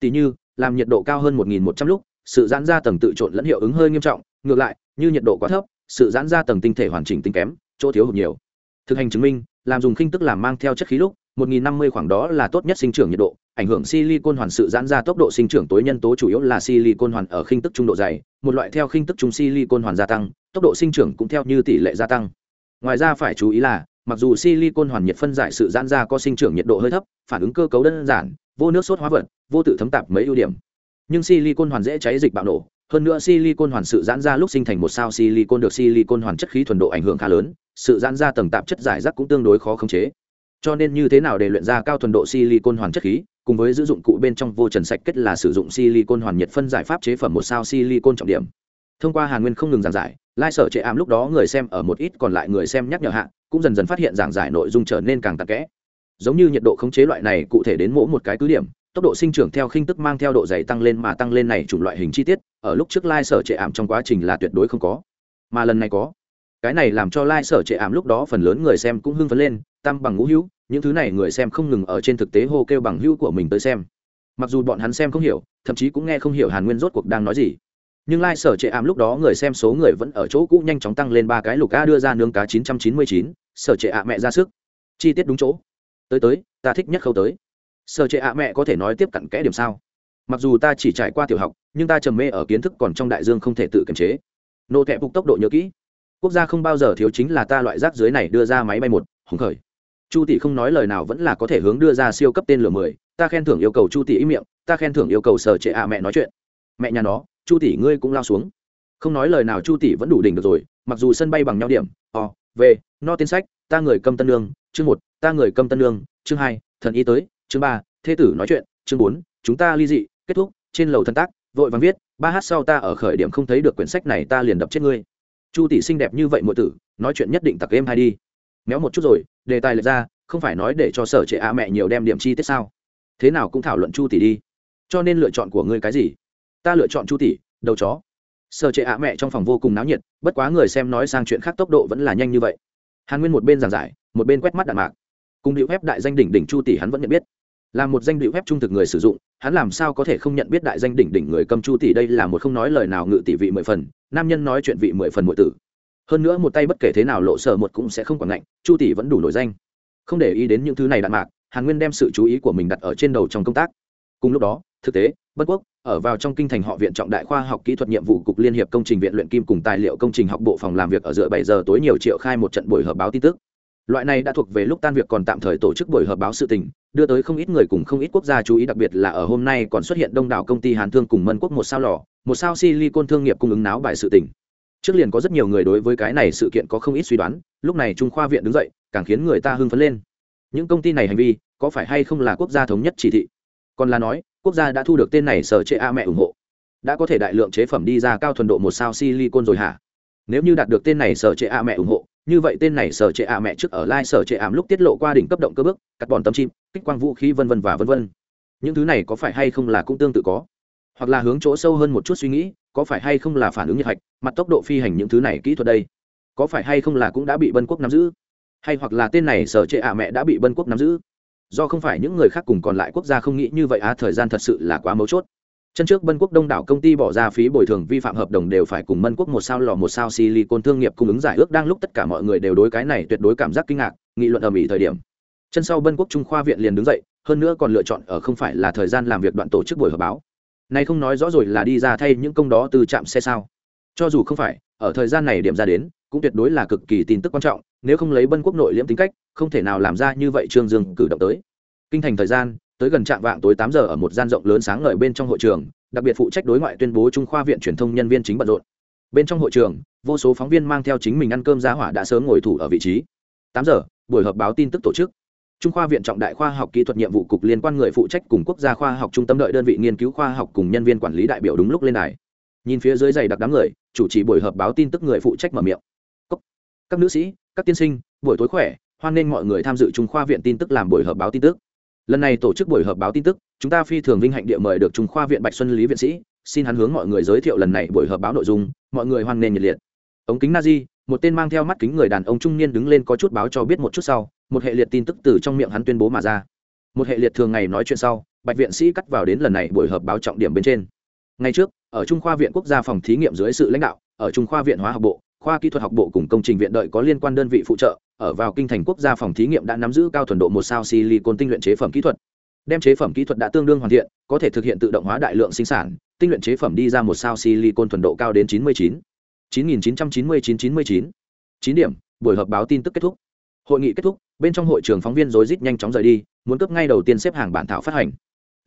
S1: Tỷ như, làm nhiệt độ cao hơn 1.100 lúc, sự giãn ra tầng tự trộn lẫn hiệu ứng hơi nghiêm trọng, ngược lại, như nhiệt độ quá thấp, sự giãn ra tầng tinh thể hoàn chỉnh tinh kém, chỗ thiếu hụt nhiều. Thực hành chứng minh, làm dùng khinh tức làm mang theo chất khí lúc 1050 khoảng đó là tốt nhất sinh trưởng nhiệt độ, ảnh hưởng silicon hoàn sự giãn ra tốc độ sinh trưởng tối nhân tố chủ yếu là silicon hoàn ở khinh tức trung độ dày, một loại theo khinh tức trung silicon hoàn gia tăng, tốc độ sinh trưởng cũng theo như tỷ lệ gia tăng. Ngoài ra phải chú ý là, mặc dù silicon hoàn nhiệt phân giải sự giãn ra có sinh trưởng nhiệt độ hơi thấp, phản ứng cơ cấu đơn giản, vô nước sốt hóa vật, vô tự thấm tạp mấy ưu điểm. Nhưng silicon hoàn dễ cháy dịch bạo nổ, hơn nữa silicon hoàn sự giãn ra lúc sinh thành một sao silicon được silicon hoàn chất khí thuần độ ảnh hưởng khá lớn, sự giãn ra tầng tạp chất giải rác cũng tương đối khó khống chế cho nên như thế nào để luyện ra cao thuần độ silicon hoàn chất khí, cùng với sử dụng cụ bên trong vô trần sạch kết là sử dụng silicon hoàn nhiệt phân giải pháp chế phẩm một sao silicon trọng điểm. Thông qua hàn nguyên không ngừng giảng giải, lai sở trệ ảm lúc đó người xem ở một ít còn lại người xem nhắc nhở hạ, cũng dần dần phát hiện giảng giải nội dung trở nên càng tắc kẽ. Giống như nhiệt độ khống chế loại này cụ thể đến mỗi một cái cứ điểm, tốc độ sinh trưởng theo khinh tức mang theo độ dày tăng lên mà tăng lên này chủng loại hình chi tiết, ở lúc trước lai sở trệ ảm trong quá trình là tuyệt đối không có. Mà lần này có. Cái này làm cho lai sở trệ ảm lúc đó phần lớn người xem cũng hưng phấn lên tam bằng ngũ hữu, những thứ này người xem không ngừng ở trên thực tế hô kêu bằng hữu của mình tới xem. Mặc dù bọn hắn xem không hiểu, thậm chí cũng nghe không hiểu hàn nguyên rốt cuộc đang nói gì. Nhưng lai sở trệ ảm lúc đó người xem số người vẫn ở chỗ cũ nhanh chóng tăng lên ba cái lục a đưa ra nướng cá chín trăm chín mươi chín, sở trệ ạ mẹ ra sức. Chi tiết đúng chỗ. Tới tới, ta thích nhất khâu tới. Sở trệ ạ mẹ có thể nói tiếp cận kẽ điểm sao? Mặc dù ta chỉ trải qua tiểu học, nhưng ta trầm mê ở kiến thức còn trong đại dương không thể tự kiềm chế. Nô thẹp phục tốc độ nhớ kỹ. Quốc gia không bao giờ thiếu chính là ta loại rác dưới này đưa ra máy bay một, hùng khởi chu tỷ không nói lời nào vẫn là có thể hướng đưa ra siêu cấp tên lửa mười, ta khen thưởng yêu cầu chu tỷ ý miệng, ta khen thưởng yêu cầu sở trệ ạ mẹ nói chuyện. Mẹ nhà nó, chu tỷ ngươi cũng lao xuống. Không nói lời nào chu tỷ vẫn đủ đỉnh được rồi, mặc dù sân bay bằng nhau điểm, o, v, no tên sách, ta người cầm tân lương, chương một, ta người cầm tân lương, chương hai, thần y tới, chương ba thế tử nói chuyện, chương bốn, chúng ta ly dị, kết thúc, trên lầu thân tác, vội vàng viết, ba h sau ta ở khởi điểm không thấy được quyển sách này ta liền đập chết ngươi. Chu tỷ xinh đẹp như vậy mọi tử, nói chuyện nhất định tặc game hay đi méo một chút rồi, đề tài lệch ra, không phải nói để cho sở trệ ạ mẹ nhiều đem điểm chi tiết sao? Thế nào cũng thảo luận chu tỷ đi. Cho nên lựa chọn của ngươi cái gì? Ta lựa chọn chu tỷ, đầu chó. Sở trệ ạ mẹ trong phòng vô cùng náo nhiệt, bất quá người xem nói sang chuyện khác tốc độ vẫn là nhanh như vậy. Hàn nguyên một bên giảng giải, một bên quét mắt đạn mạc. Cùng điệu phép đại danh đỉnh đỉnh chu tỷ hắn vẫn nhận biết. Là một danh điệu phép trung thực người sử dụng, hắn làm sao có thể không nhận biết đại danh đỉnh đỉnh người cầm chu tỷ đây là một không nói lời nào ngự tỷ vị mười phần, nam nhân nói chuyện vị mười phần mọi tử hơn nữa một tay bất kể thế nào lộ sở một cũng sẽ không quản ngạnh, chu tỷ vẫn đủ nổi danh. Không để ý đến những thứ này đạn mạc, hàn nguyên đem sự chú ý của mình đặt ở trên đầu trong công tác. Cùng lúc đó, thực tế, bất quốc ở vào trong kinh thành họ viện trọng đại khoa học kỹ thuật nhiệm vụ cục liên hiệp công trình viện luyện kim cùng tài liệu công trình học bộ phòng làm việc ở giữa bảy giờ tối nhiều triệu khai một trận buổi họp báo tin tức. Loại này đã thuộc về lúc tan việc còn tạm thời tổ chức buổi họp báo sự tình, đưa tới không ít người cùng không ít quốc gia chú ý, đặc biệt là ở hôm nay còn xuất hiện đông đảo công ty hàn thương cùng mân quốc một sao lò, một sao silicon thương nghiệp cung ứng náo bài sự tình trước liền có rất nhiều người đối với cái này sự kiện có không ít suy đoán, lúc này trung khoa viện đứng dậy, càng khiến người ta hưng phấn lên. Những công ty này hành vi, có phải hay không là quốc gia thống nhất chỉ thị? Còn là nói, quốc gia đã thu được tên này sở chế a mẹ ủng hộ. Đã có thể đại lượng chế phẩm đi ra cao thuần độ một sao silicon rồi hả? Nếu như đạt được tên này sở chế a mẹ ủng hộ, như vậy tên này sở chế a mẹ trước ở lai sở chế ảm lúc tiết lộ qua đỉnh cấp động cơ bước, cắt bòn tâm chim, kích quang vũ khí vân vân và vân vân. Những thứ này có phải hay không là cũng tương tự có? Hoặc là hướng chỗ sâu hơn một chút suy nghĩ có phải hay không là phản ứng nhiệt hạch, mặt tốc độ phi hành những thứ này kỹ thuật đây? Có phải hay không là cũng đã bị bân quốc nắm giữ? Hay hoặc là tên này sở trệ ạ mẹ đã bị bân quốc nắm giữ? Do không phải những người khác cùng còn lại quốc gia không nghĩ như vậy à thời gian thật sự là quá mấu chốt. Chân trước bân quốc đông đảo công ty bỏ ra phí bồi thường vi phạm hợp đồng đều phải cùng bân quốc một sao lò, một sao silicon thương nghiệp cung ứng giải ước, đang lúc tất cả mọi người đều đối cái này tuyệt đối cảm giác kinh ngạc, nghị luận ở mỹ thời điểm. Chân sau bân quốc trung khoa viện liền đứng dậy, hơn nữa còn lựa chọn ở không phải là thời gian làm việc đoạn tổ chức buổi họp báo này không nói rõ rồi là đi ra thay những công đó từ trạm xe sao? Cho dù không phải, ở thời gian này điểm ra đến, cũng tuyệt đối là cực kỳ tin tức quan trọng, nếu không lấy bân quốc nội liễm tính cách, không thể nào làm ra như vậy trương dương cử động tới. Kinh thành thời gian, tới gần trạm vạng tối tám giờ ở một gian rộng lớn sáng ngời bên trong hội trường, đặc biệt phụ trách đối ngoại tuyên bố trung khoa viện truyền thông nhân viên chính bận rộn. Bên trong hội trường, vô số phóng viên mang theo chính mình ăn cơm giá hỏa đã sớm ngồi thủ ở vị trí. Tám giờ, buổi họp báo tin tức tổ chức trung khoa viện trọng đại khoa học kỹ thuật nhiệm vụ cục liên quan người phụ trách cùng quốc gia khoa học trung tâm đợi đơn vị nghiên cứu khoa học cùng nhân viên quản lý đại biểu đúng lúc lên đài. Nhìn phía dưới dày đặc đám người chủ trì buổi họp báo tin tức người phụ trách mở miệng. Các nữ sĩ các tiên sinh buổi tối khỏe hoan nghênh mọi người tham dự trung khoa viện tin tức làm buổi họp báo tin tức. Lần này tổ chức buổi họp báo tin tức chúng ta phi thường vinh hạnh địa mời được trung khoa viện bạch xuân lý viện sĩ xin hắn hướng mọi người giới thiệu lần này buổi họp báo nội dung mọi người hoan nghênh nhiệt liệt. Ống kính Nazi, một tên mang theo mắt kính người đàn ông trung niên đứng lên có chút báo cho biết một chút sau một hệ liệt tin tức từ trong miệng hắn tuyên bố mà ra. Một hệ liệt thường ngày nói chuyện sau, bạch viện sĩ cắt vào đến lần này buổi họp báo trọng điểm bên trên. Ngày trước, ở trung khoa viện quốc gia phòng thí nghiệm dưới sự lãnh đạo, ở trung khoa viện hóa học bộ, khoa kỹ thuật học bộ cùng công trình viện đợi có liên quan đơn vị phụ trợ, ở vào kinh thành quốc gia phòng thí nghiệm đã nắm giữ cao thuần độ một sao silicon tinh luyện chế phẩm kỹ thuật. Đem chế phẩm kỹ thuật đã tương đương hoàn thiện, có thể thực hiện tự động hóa đại lượng sinh sản, tinh luyện chế phẩm đi ra một sao silicon thuần độ cao đến 99 9999 99 9 điểm, buổi họp báo tin tức kết thúc. Hội nghị kết thúc bên trong hội trường phóng viên rối rít nhanh chóng rời đi, muốn cấp ngay đầu tiên xếp hàng bản thảo phát hành.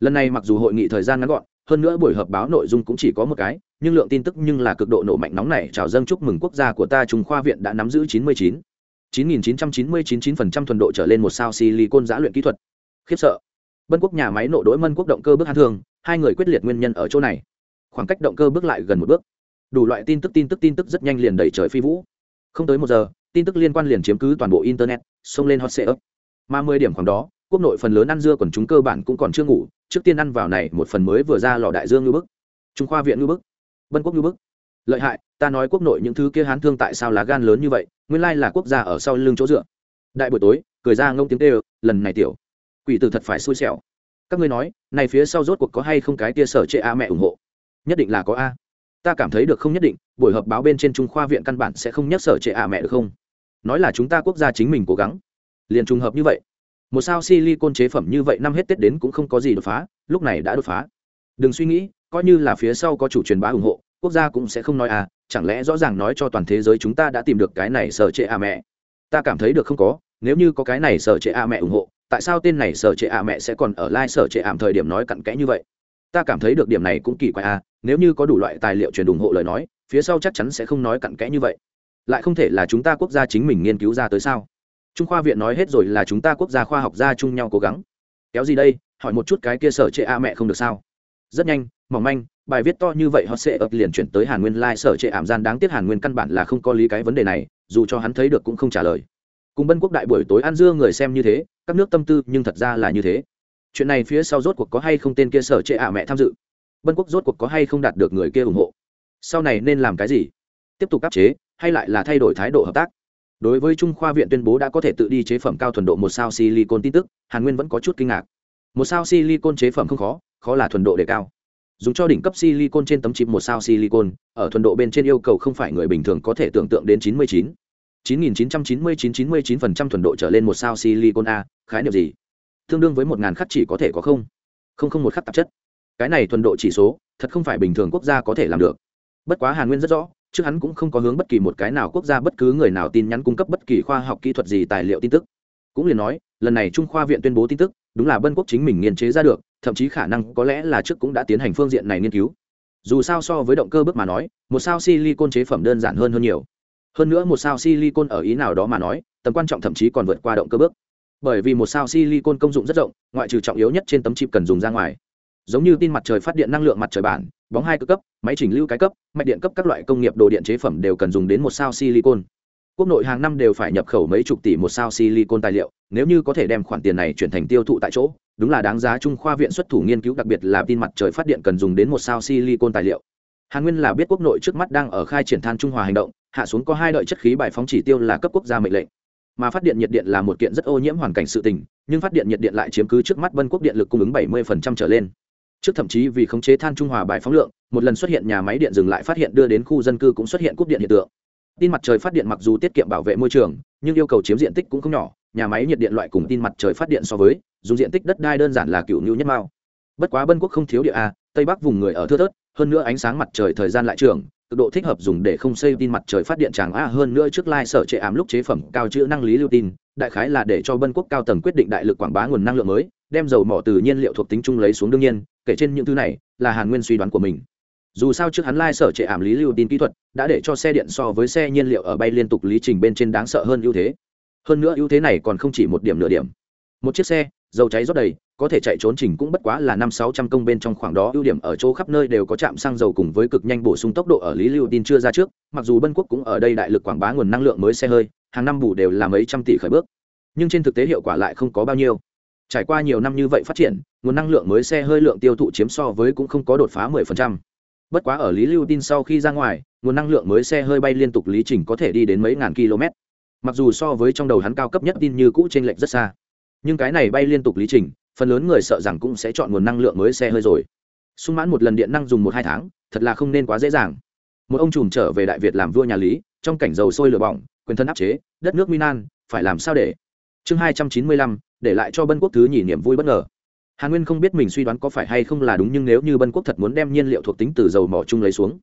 S1: Lần này mặc dù hội nghị thời gian ngắn gọn, hơn nữa buổi họp báo nội dung cũng chỉ có một cái, nhưng lượng tin tức nhưng là cực độ nổ mạnh nóng này. Chào dâng chúc mừng quốc gia của ta, trung khoa viện đã nắm giữ 99 9999% thuần độ trở lên một sao silicon giã luyện kỹ thuật. Khiếp sợ. Bân quốc nhà máy nổ đối mân quốc động cơ bước hàn thường, hai người quyết liệt nguyên nhân ở chỗ này. Khoảng cách động cơ bước lại gần một bước. Đủ loại tin tức tin tức tin tức rất nhanh liền đẩy trời phi vũ không tới một giờ, tin tức liên quan liền chiếm cứ toàn bộ internet, xông lên hot sale mà mười điểm khoảng đó, quốc nội phần lớn ăn dưa còn chúng cơ bản cũng còn chưa ngủ, trước tiên ăn vào này một phần mới vừa ra lò đại dương ngư bức. Trung khoa viện ngư bức, vân quốc ngư bức. Lợi hại, ta nói quốc nội những thứ kia hán thương tại sao lá gan lớn như vậy, nguyên lai là quốc gia ở sau lưng chỗ dựa. Đại buổi tối, cười ra ngông tiếng tê lần này tiểu, quỷ tử thật phải xui xẻo. Các ngươi nói, này phía sau rốt cuộc có hay không cái tia sở trệ a mẹ ủng hộ? Nhất định là có a ta cảm thấy được không nhất định, buổi họp báo bên trên trung khoa viện căn bản sẽ không nhắc sở trệ a mẹ được không? Nói là chúng ta quốc gia chính mình cố gắng. Liền trùng hợp như vậy. Một sao silicon chế phẩm như vậy năm hết tết đến cũng không có gì đột phá, lúc này đã đột phá. Đừng suy nghĩ, coi như là phía sau có chủ truyền bá ủng hộ, quốc gia cũng sẽ không nói à chẳng lẽ rõ ràng nói cho toàn thế giới chúng ta đã tìm được cái này sở trệ à mẹ? Ta cảm thấy được không có, nếu như có cái này sở trệ à mẹ ủng hộ, tại sao tên này sở trệ ạ mẹ sẽ còn ở lai、like、sở sở trệ ảm thời điểm nói cặn kẽ như vậy? Ta cảm thấy được điểm này cũng kỳ quái à nếu như có đủ loại tài liệu truyền ủng hộ lời nói, phía sau chắc chắn sẽ không nói cặn kẽ như vậy. Lại không thể là chúng ta quốc gia chính mình nghiên cứu ra tới sao? Trung khoa viện nói hết rồi là chúng ta quốc gia khoa học gia chung nhau cố gắng. Kéo gì đây? Hỏi một chút cái kia sở trệ a mẹ không được sao? Rất nhanh, mỏng manh, bài viết to như vậy họ sẽ ập liền chuyển tới hàn nguyên lai、like、sở trệ ảm gian đáng tiếc hàn nguyên căn bản là không có lý cái vấn đề này, dù cho hắn thấy được cũng không trả lời. Cùng bân quốc đại buổi tối ăn dưa người xem như thế, các nước tâm tư nhưng thật ra là như thế chuyện này phía sau rốt cuộc có hay không tên kia sở trệ ả mẹ tham dự? Bân quốc rốt cuộc có hay không đạt được người kia ủng hộ? Sau này nên làm cái gì? Tiếp tục áp chế, hay lại là thay đổi thái độ hợp tác? Đối với trung khoa viện tuyên bố đã có thể tự đi chế phẩm cao thuần độ một sao silicon tin tức, hàn nguyên vẫn có chút kinh ngạc. Một sao silicon chế phẩm không khó khó là thuần độ đề cao. Dùng cho đỉnh cấp silicon trên tấm chip một sao silicon, ở thuần độ bên trên yêu cầu không phải người bình thường có thể tưởng tượng đến 99 9999-99% thuần độ trở lên một sao silicon a, khái niệm gì? Tương đương với một ngàn khắc chỉ có thể có không. Không không một khắc tạp chất. Cái này thuần độ chỉ số, thật không phải bình thường quốc gia có thể làm được. Bất quá hàn nguyên rất rõ, trước hắn cũng không có hướng bất kỳ một cái nào quốc gia bất cứ người nào tin nhắn cung cấp bất kỳ khoa học kỹ thuật gì tài liệu tin tức. Cũng liền nói, lần này trung khoa viện tuyên bố tin tức, đúng là bân quốc chính mình nghiên chế ra được, thậm chí khả năng có lẽ là trước cũng đã tiến hành phương diện này nghiên cứu. Dù sao so với động cơ bước mà nói, một sao silicon chế phẩm đơn giản hơn hơn nhiều. Hơn nữa một sao silicon ở ý nào đó mà nói, tầm quan trọng thậm chí còn vượt qua động cơ bước bởi vì một sao silicon công dụng rất rộng, ngoại trừ trọng yếu nhất trên tấm chip cần dùng ra ngoài. Giống như tin mặt trời phát điện năng lượng mặt trời bản, bóng hai cơ cấp, máy chỉnh lưu cái cấp, mạch điện cấp các loại công nghiệp đồ điện chế phẩm đều cần dùng đến một sao silicon. Quốc nội hàng năm đều phải nhập khẩu mấy chục tỷ một sao silicon tài liệu, nếu như có thể đem khoản tiền này chuyển thành tiêu thụ tại chỗ, đúng là đáng giá trung khoa viện xuất thủ nghiên cứu, đặc biệt là tin mặt trời phát điện cần dùng đến một sao silicon tài liệu. Hàn nguyên là biết quốc nội trước mắt đang ở khai triển than trung hòa hành động, hạ xuống có hai đợi chất khí bài phóng chỉ tiêu là cấp quốc gia mệnh lệnh mà phát điện nhiệt điện là một kiện rất ô nhiễm hoàn cảnh sự tình, nhưng phát điện nhiệt điện lại chiếm cứ trước mắt vân quốc điện lực cung ứng 70% trở lên. Trước thậm chí vì khống chế than trung hòa bài phóng lượng, một lần xuất hiện nhà máy điện dừng lại phát hiện đưa đến khu dân cư cũng xuất hiện cúp điện hiện tượng. Tin mặt trời phát điện mặc dù tiết kiệm bảo vệ môi trường, nhưng yêu cầu chiếm diện tích cũng không nhỏ, nhà máy nhiệt điện loại cùng tin mặt trời phát điện so với, dùng diện tích đất đai đơn giản là cựu nhu nhất mao. Bất quá bân quốc không thiếu địa a, tây bắc vùng người ở thưa thớt, hơn nữa ánh sáng mặt trời thời gian lại trường cực độ thích hợp dùng để không xây tin mặt trời phát điện tràng a hơn nữa trước lai sở trệ ám lúc chế phẩm cao chữ năng lý lưu tin, đại khái là để cho vân quốc cao tầng quyết định đại lực quảng bá nguồn năng lượng mới, đem dầu mỏ từ nhiên liệu thuộc tính chung lấy xuống đương nhiên, kể trên những thứ này là hàn nguyên suy đoán của mình. Dù sao trước hắn lai sở trệ ảm lý lưu tin kỹ thuật, đã để cho xe điện so với xe nhiên liệu ở bay liên tục lý trình bên trên đáng sợ hơn ưu thế. Hơn nữa ưu thế này còn không chỉ một điểm nửa điểm. Một chiếc xe, dầu cháy rót đầy có thể chạy trốn trình cũng bất quá là năm sáu trăm công bên trong khoảng đó, ưu điểm ở chỗ khắp nơi đều có trạm xăng dầu cùng với cực nhanh bổ sung tốc độ ở lý lưu tin chưa ra trước, mặc dù bân quốc cũng ở đây đại lực quảng bá nguồn năng lượng mới xe hơi, hàng năm bù đều là mấy trăm tỷ khởi bước. Nhưng trên thực tế hiệu quả lại không có bao nhiêu. Trải qua nhiều năm như vậy phát triển, nguồn năng lượng mới xe hơi lượng tiêu thụ chiếm so với cũng không có đột phá 10%. bất quá ở lý lưu tin sau khi ra ngoài, nguồn năng lượng mới xe hơi bay liên tục lý trình có thể đi đến mấy ngàn km. Mặc dù so với trong đầu hắn cao cấp nhất tin như cũ trên lệch rất xa. Nhưng cái này bay liên tục lý trình phần lớn người sợ rằng cũng sẽ chọn nguồn năng lượng mới xe hơi rồi. Sung mãn một lần điện năng dùng một hai tháng, thật là không nên quá dễ dàng. Một ông trùm trở về đại việt làm vua nhà lý, trong cảnh dầu sôi lửa bỏng, quyền thân áp chế, đất nước minan, phải làm sao để? Chương hai trăm chín mươi lăm, để lại cho bân quốc thứ nhỉ niềm vui bất ngờ. Hàn nguyên không biết mình suy đoán có phải hay không là đúng nhưng nếu như bân quốc thật muốn đem nhiên liệu thuộc tính từ dầu mỏ chung lấy xuống,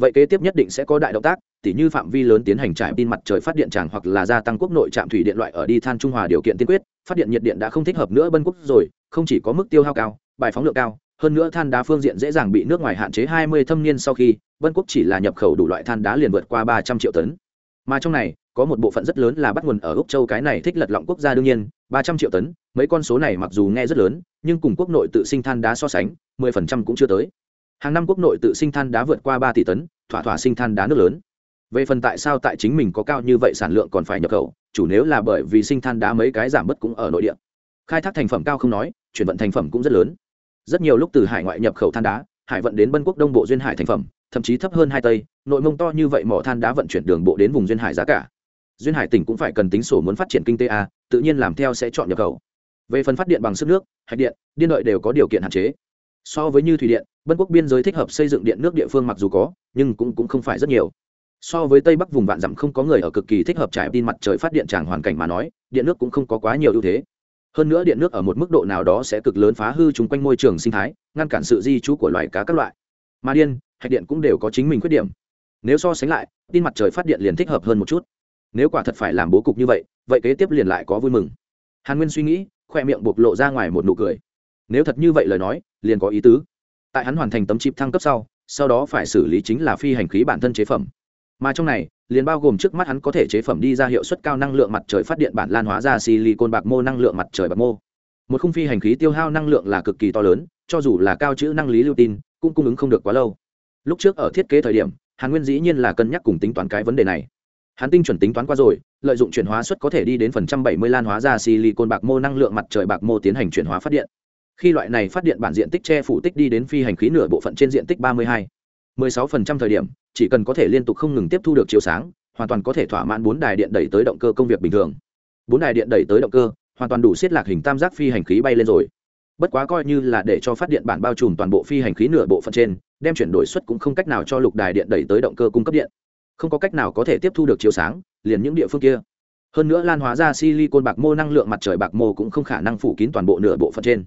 S1: vậy kế tiếp nhất định sẽ có đại động tác tỉ như phạm vi lớn tiến hành trải pin mặt trời phát điện tràng hoặc là gia tăng quốc nội trạm thủy điện loại ở đi than trung hòa điều kiện tiên quyết, phát điện nhiệt điện đã không thích hợp nữa bân quốc rồi, không chỉ có mức tiêu hao cao, bài phóng lượng cao, hơn nữa than đá phương diện dễ dàng bị nước ngoài hạn chế 20 thâm niên sau khi, bân quốc chỉ là nhập khẩu đủ loại than đá liền vượt qua 300 triệu tấn. Mà trong này, có một bộ phận rất lớn là bắt nguồn ở úc châu, cái này thích lật lọng quốc gia đương nhiên 300 triệu tấn, mấy con số này mặc dù nghe rất lớn, nhưng cùng quốc nội tự sinh than đá so sánh 10% cũng chưa tới. Hàng năm quốc nội tự sinh than đá vượt qua 3 tỷ tấn, thỏa thỏa sinh than đá nước lớn về phần tại sao tại chính mình có cao như vậy sản lượng còn phải nhập khẩu chủ nếu là bởi vì sinh than đá mấy cái giảm bớt cũng ở nội địa. Khai thác thành phẩm cao không nói chuyển vận thành phẩm cũng rất lớn. Rất nhiều lúc từ hải ngoại nhập khẩu than đá hải vận đến bân quốc đông bộ duyên hải thành phẩm thậm chí thấp hơn hai tây nội mông to như vậy mỏ than đá vận chuyển đường bộ đến vùng duyên hải giá cả. Duyên hải tỉnh cũng phải cần tính sổ muốn phát triển kinh tế a tự nhiên làm theo sẽ chọn nhập khẩu. Về phần phát điện bằng sức nước hạch điện điện lợi đều có điều kiện hạn chế. So với như thủy điện bân quốc biên giới thích hợp xây dựng điện nước địa phương mặc dù có nhưng cũng, cũng không phải rất nhiều so với tây bắc vùng vạn dặm không có người ở cực kỳ thích hợp trải tin mặt trời phát điện tràng hoàn cảnh mà nói, điện nước cũng không có quá nhiều ưu thế. Hơn nữa điện nước ở một mức độ nào đó sẽ cực lớn phá hư chung quanh môi trường sinh thái, ngăn cản sự di trú của loài cá các loại. Mà điên, hạch điện cũng đều có chính mình khuyết điểm. Nếu so sánh lại, tin mặt trời phát điện liền thích hợp hơn một chút. Nếu quả thật phải làm bố cục như vậy vậy kế tiếp liền lại có vui mừng. Hàn nguyên suy nghĩ, khoe miệng bộc lộ ra ngoài một nụ cười. Nếu thật như vậy lời nói, liền có ý tứ. Tại hắn hoàn thành tấm chip thăng cấp sau sau đó phải xử lý chính là phi hành khí bản thân chế phẩm mà trong này, liền bao gồm trước mắt hắn có thể chế phẩm đi ra hiệu suất cao năng lượng mặt trời phát điện bản lan hóa ra silicon bạc mô năng lượng mặt trời bạc mô. Một khung phi hành khí tiêu hao năng lượng là cực kỳ to lớn, cho dù là cao chữ năng lý lưu tin, cũng cung ứng không được quá lâu. Lúc trước ở thiết kế thời điểm, hàn nguyên dĩ nhiên là cân nhắc cùng tính toán cái vấn đề này. Hắn tinh chuẩn tính toán qua rồi, lợi dụng chuyển hóa suất có thể đi đến phần trăm bảy mươi lan hóa ra silicon bạc mô năng lượng mặt trời bạc mô tiến hành chuyển hóa phát điện. Khi loại này phát điện bản diện tích che phủ tích đi đến phi hành khí nửa bộ phận trên diện tích ba mươi hai 16% thời điểm chỉ cần có thể liên tục không ngừng tiếp thu được chiếu sáng, hoàn toàn có thể thỏa mãn bốn đài điện đẩy tới động cơ công việc bình thường. Bốn đài điện đẩy tới động cơ, hoàn toàn đủ xiết lạc hình tam giác phi hành khí bay lên rồi. Bất quá coi như là để cho phát điện bản bao trùm toàn bộ phi hành khí nửa bộ phận trên, đem chuyển đổi suất cũng không cách nào cho lục đài điện đẩy tới động cơ cung cấp điện. Không có cách nào có thể tiếp thu được chiếu sáng, liền những địa phương kia. Hơn nữa lan hóa ra silicon bạc mô năng lượng mặt trời bạc mô cũng không khả năng phủ kín toàn bộ nửa bộ phận trên.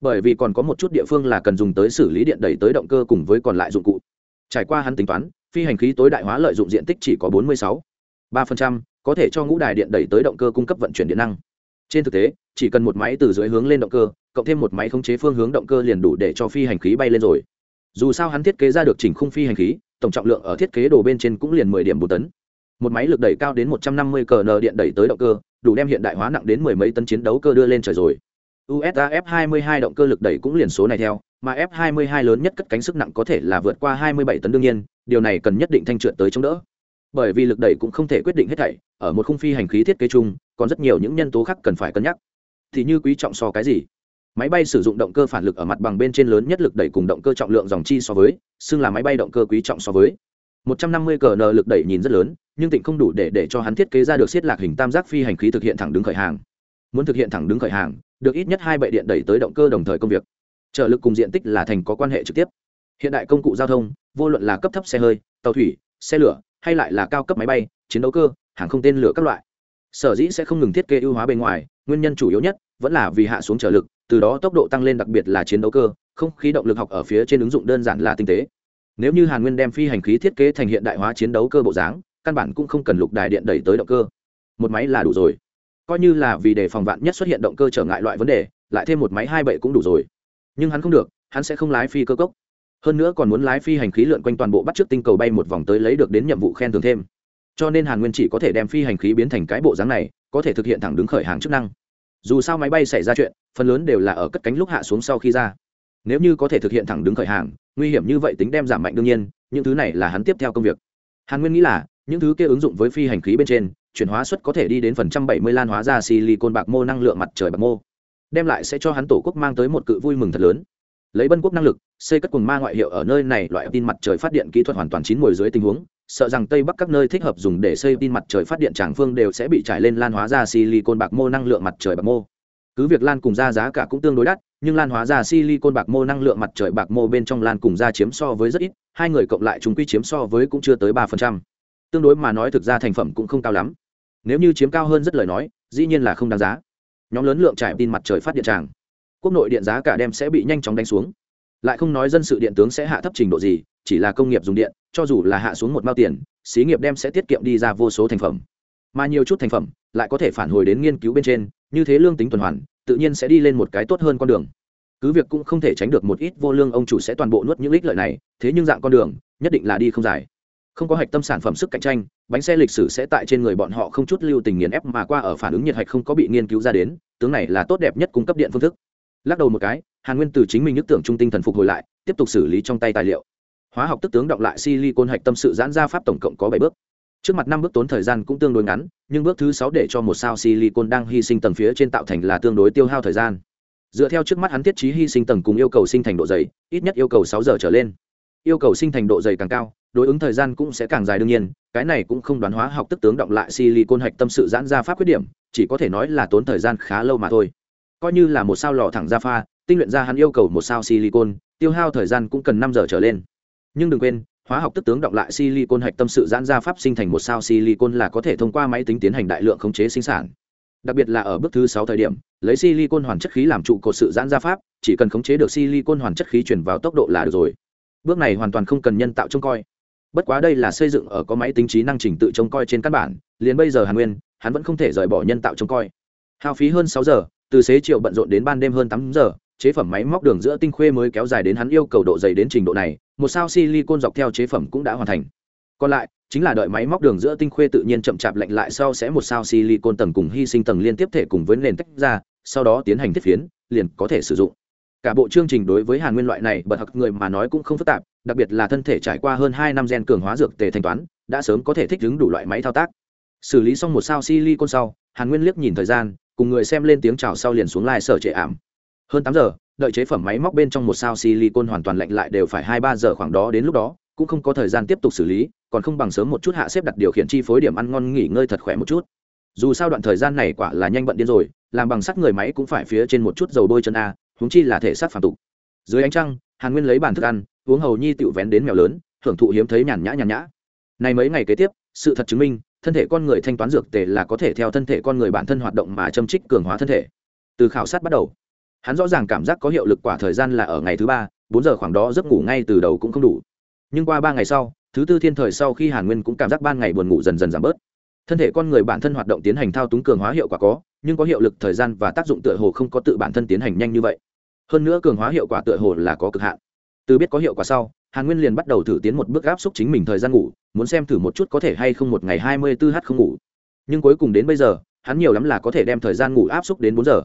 S1: Bởi vì còn có một chút địa phương là cần dùng tới xử lý điện đẩy tới động cơ cùng với còn lại dụng cụ. Trải qua hắn tính toán phi hành khí tối đại hóa lợi dụng diện tích chỉ có bốn mươi sáu. Ba có thể cho ngũ đài điện đẩy tới động cơ cung cấp vận chuyển điện năng. Trên thực tế, chỉ cần một máy từ dưới hướng lên động cơ, cộng thêm một máy khống chế phương hướng động cơ liền đủ để cho phi hành khí bay lên rồi. Dù sao hắn thiết kế ra được chỉnh khung phi hành khí, tổng trọng lượng ở thiết kế đồ bên trên cũng liền mười điểm bù tấn. Một máy lực đẩy cao đến một trăm năm mươi cờ điện đẩy tới động cơ, đủ đem hiện đại hóa nặng đến mười mấy tấn chiến đấu cơ đưa lên trời rồi. Usaf 22 động cơ lực đẩy cũng liền số này theo, mà f 22 lớn nhất cất cánh sức nặng có thể là vượt qua 27 tấn đương nhiên điều này cần nhất định thanh trượt tới chống đỡ. Bởi vì lực đẩy cũng không thể quyết định hết thảy, ở một khung phi hành khí thiết kế chung, còn rất nhiều những nhân tố khác cần phải cân nhắc. Thì như quý trọng so cái gì? Máy bay sử dụng động cơ phản lực ở mặt bằng bên trên lớn nhất lực đẩy cùng động cơ trọng lượng dòng chi so với, xưng là máy bay động cơ quý trọng so với. 150 cn lực đẩy nhìn rất lớn, nhưng tịnh không đủ để để cho hắn thiết kế ra được xiết lạc hình tam giác phi hành khí thực hiện thẳng đứng khởi hàng. Muốn thực hiện thẳng đứng khởi hàng, được ít nhất hai bệ điện đẩy tới động cơ đồng thời công việc. Trợ lực cùng diện tích là thành có quan hệ trực tiếp hiện đại công cụ giao thông, vô luận là cấp thấp xe hơi, tàu thủy, xe lửa, hay lại là cao cấp máy bay, chiến đấu cơ, hàng không tên lửa các loại. Sở dĩ sẽ không ngừng thiết kế ưu hóa bên ngoài, nguyên nhân chủ yếu nhất vẫn là vì hạ xuống trở lực, từ đó tốc độ tăng lên đặc biệt là chiến đấu cơ, không khí động lực học ở phía trên ứng dụng đơn giản là tinh tế. Nếu như hàn nguyên đem phi hành khí thiết kế thành hiện đại hóa chiến đấu cơ bộ dáng, căn bản cũng không cần lục đài điện đẩy tới động cơ. Một máy là đủ rồi. Coi như là vì để phòng vạn nhất xuất hiện động cơ trở ngại loại vấn đề, lại thêm một máy hai bệ cũng đủ rồi. Nhưng hắn không được, hắn sẽ không lái phi cơ cốc hơn nữa còn muốn lái phi hành khí lượn quanh toàn bộ bắt trước tinh cầu bay một vòng tới lấy được đến nhiệm vụ khen thưởng thêm. Cho nên hàn nguyên chỉ có thể đem phi hành khí biến thành cái bộ dáng này, có thể thực hiện thẳng đứng khởi hàng chức năng. Dù sao máy bay xảy ra chuyện, phần lớn đều là ở cất cánh lúc hạ xuống sau khi ra. Nếu như có thể thực hiện thẳng đứng khởi hàng, nguy hiểm như vậy tính đem giảm mạnh đương nhiên, những thứ này là hắn tiếp theo công việc. Hàn nguyên nghĩ là, những thứ kia ứng dụng với phi hành khí bên trên, chuyển hóa suất có thể đi đến phần trăm bảy mươi lan hóa ra silicon bạc mô năng lượng mặt trời bạc mô. Đem lại sẽ cho hắn tổ quốc mang tới một cự vui mừng thật lớn lấy bân quốc năng lực, xây cất quần ma ngoại hiệu ở nơi này, loại tin mặt trời phát điện kỹ thuật hoàn toàn chín mùi dưới tình huống, sợ rằng tây bắc các nơi thích hợp dùng để xây tin mặt trời phát điện tràng phương đều sẽ bị trải lên lan hóa ra silicon bạc mô năng lượng mặt trời bạc mô. Cứ việc lan cùng ra giá cả cũng tương đối đắt, nhưng lan hóa ra silicon bạc mô năng lượng mặt trời bạc mô bên trong lan cùng ra chiếm so với rất ít, hai người cộng lại chúng quy chiếm so với cũng chưa tới ba phần trăm. Tương đối mà nói thực ra thành phẩm cũng không cao lắm. Nếu như chiếm cao hơn rất lời nói, dĩ nhiên là không đáng giá. Nhóm lớn lượng trải tin mặt trời phát điện tràng quốc nội điện giá cả đem sẽ bị nhanh chóng đánh xuống. Lại không nói dân sự điện tướng sẽ hạ thấp trình độ gì, chỉ là công nghiệp dùng điện, cho dù là hạ xuống một mao tiền, xí nghiệp đem sẽ tiết kiệm đi ra vô số thành phẩm. Mà nhiều chút thành phẩm lại có thể phản hồi đến nghiên cứu bên trên, như thế lương tính tuần hoàn, tự nhiên sẽ đi lên một cái tốt hơn con đường. Cứ việc cũng không thể tránh được một ít vô lương, ông chủ sẽ toàn bộ nuốt những ích lợi này, thế nhưng dạng con đường, nhất định là đi không dài. Không có hạch tâm sản phẩm sức cạnh tranh, bánh xe lịch sử sẽ tại trên người bọn họ không chút lưu tình nghiền ép mà qua ở phản ứng nhiệt hạch không có bị nghiên cứu ra đến, tướng này là tốt đẹp nhất cung cấp điện phương thức lắc đầu một cái, hàn nguyên từ chính mình nhức tưởng trung tinh thần phục hồi lại, tiếp tục xử lý trong tay tài liệu. Hóa học tức tướng đọc lại silicon hạch tâm sự giãn ra pháp tổng cộng có bảy bước. Trước mặt năm bước tốn thời gian cũng tương đối ngắn, nhưng bước thứ sáu để cho một sao silicon đang hy sinh tầng phía trên tạo thành là tương đối tiêu hao thời gian. Dựa theo trước mắt hắn thiết trí hy sinh tầng cùng yêu cầu sinh thành độ dày, ít nhất yêu cầu sáu giờ trở lên. Yêu cầu sinh thành độ dày càng cao, đối ứng thời gian cũng sẽ càng dài đương nhiên, cái này cũng không đoán hóa học tức tướng động lại silicon hạch tâm sự giãn ra pháp khuyết điểm, chỉ có thể nói là tốn thời gian khá lâu mà thôi coi như là một sao lò thẳng ra pha tinh luyện ra hắn yêu cầu một sao silicon, tiêu hao thời gian cũng cần năm giờ trở lên. Nhưng đừng quên, hóa học tức tướng động lại silicon hạch tâm sự giãn ra pháp sinh thành một sao silicon là có thể thông qua máy tính tiến hành đại lượng khống chế sinh sản. Đặc biệt là ở bước thứ sáu thời điểm, lấy silicon hoàn chất khí làm trụ cột sự giãn ra pháp, chỉ cần khống chế được silicon hoàn chất khí chuyển vào tốc độ là được rồi. Bước này hoàn toàn không cần nhân tạo trông coi. Bất quá đây là xây dựng ở có máy tính trí năng trình tự trông coi trên căn bản, liền bây giờ hàn nguyên, hắn vẫn không thể rời bỏ nhân tạo trông coi. Hao phí hơn sáu giờ từ xế chiều bận rộn đến ban đêm hơn tám giờ, chế phẩm máy móc đường giữa tinh khuê mới kéo dài đến hắn yêu cầu độ dày đến trình độ này, một sao silicon dọc theo chế phẩm cũng đã hoàn thành. Còn lại, chính là đợi máy móc đường giữa tinh khuê tự nhiên chậm chạp lạnh lại sau sẽ một sao silicon tầng cùng hy sinh tầng liên tiếp thể cùng với nền tách ra, sau đó tiến hành thiết phiến, liền có thể sử dụng. Cả bộ chương trình đối với hàn nguyên loại này bật học người mà nói cũng không phức tạp, đặc biệt là thân thể trải qua hơn hai năm gen cường hóa dược tề thanh toán, đã sớm có thể thích ứng đủ loại máy thao tác. Xử lý xong một sao silicon sau, hàn nguyên liếc nhìn thời gian cùng người xem lên tiếng chào sau liền xuống lai sở trệ ảm. Hơn tám giờ, đợi chế phẩm máy móc bên trong một sao silicon hoàn toàn lạnh lại đều phải hai ba giờ khoảng đó đến lúc đó, cũng không có thời gian tiếp tục xử lý, còn không bằng sớm một chút hạ xếp đặt điều khiển chi phối điểm ăn ngon nghỉ ngơi thật khỏe một chút. Dù sao đoạn thời gian này quả là nhanh bận điên rồi, làm bằng sắt người máy cũng phải phía trên một chút dầu bôi chân a húng chi là thể xác phản tục. Dưới ánh trăng, hàn nguyên lấy bàn thức ăn, uống hầu nhi tựu vén đến mèo lớn hưởng thụ hiếm thấy nhàn nhã nhàn nhã. Này mấy ngày kế tiếp, sự thật chứng minh thân thể con người thanh toán dược tề là có thể theo thân thể con người bản thân hoạt động mà châm trích cường hóa thân thể. Từ khảo sát bắt đầu, hắn rõ ràng cảm giác có hiệu lực quả thời gian là ở ngày thứ ba, bốn giờ khoảng đó giấc ngủ ngay từ đầu cũng không đủ. Nhưng qua ba ngày sau, thứ tư thiên thời sau khi hàn nguyên cũng cảm giác ban ngày buồn ngủ dần dần giảm bớt. Thân thể con người bản thân hoạt động tiến hành thao túng cường hóa hiệu quả có, nhưng có hiệu lực thời gian và tác dụng tựa hồ không có tự bản thân tiến hành nhanh như vậy. Hơn nữa cường hóa hiệu quả tựa hồ là có cực hạn. Từ biết có hiệu quả sau hàn nguyên liền bắt đầu thử tiến một bước áp xúc chính mình thời gian ngủ, muốn xem thử một chút có thể hay không một ngày hai mươi 24 h không ngủ. Nhưng cuối cùng đến bây giờ, hắn nhiều lắm là có thể đem thời gian ngủ áp xúc đến bốn giờ.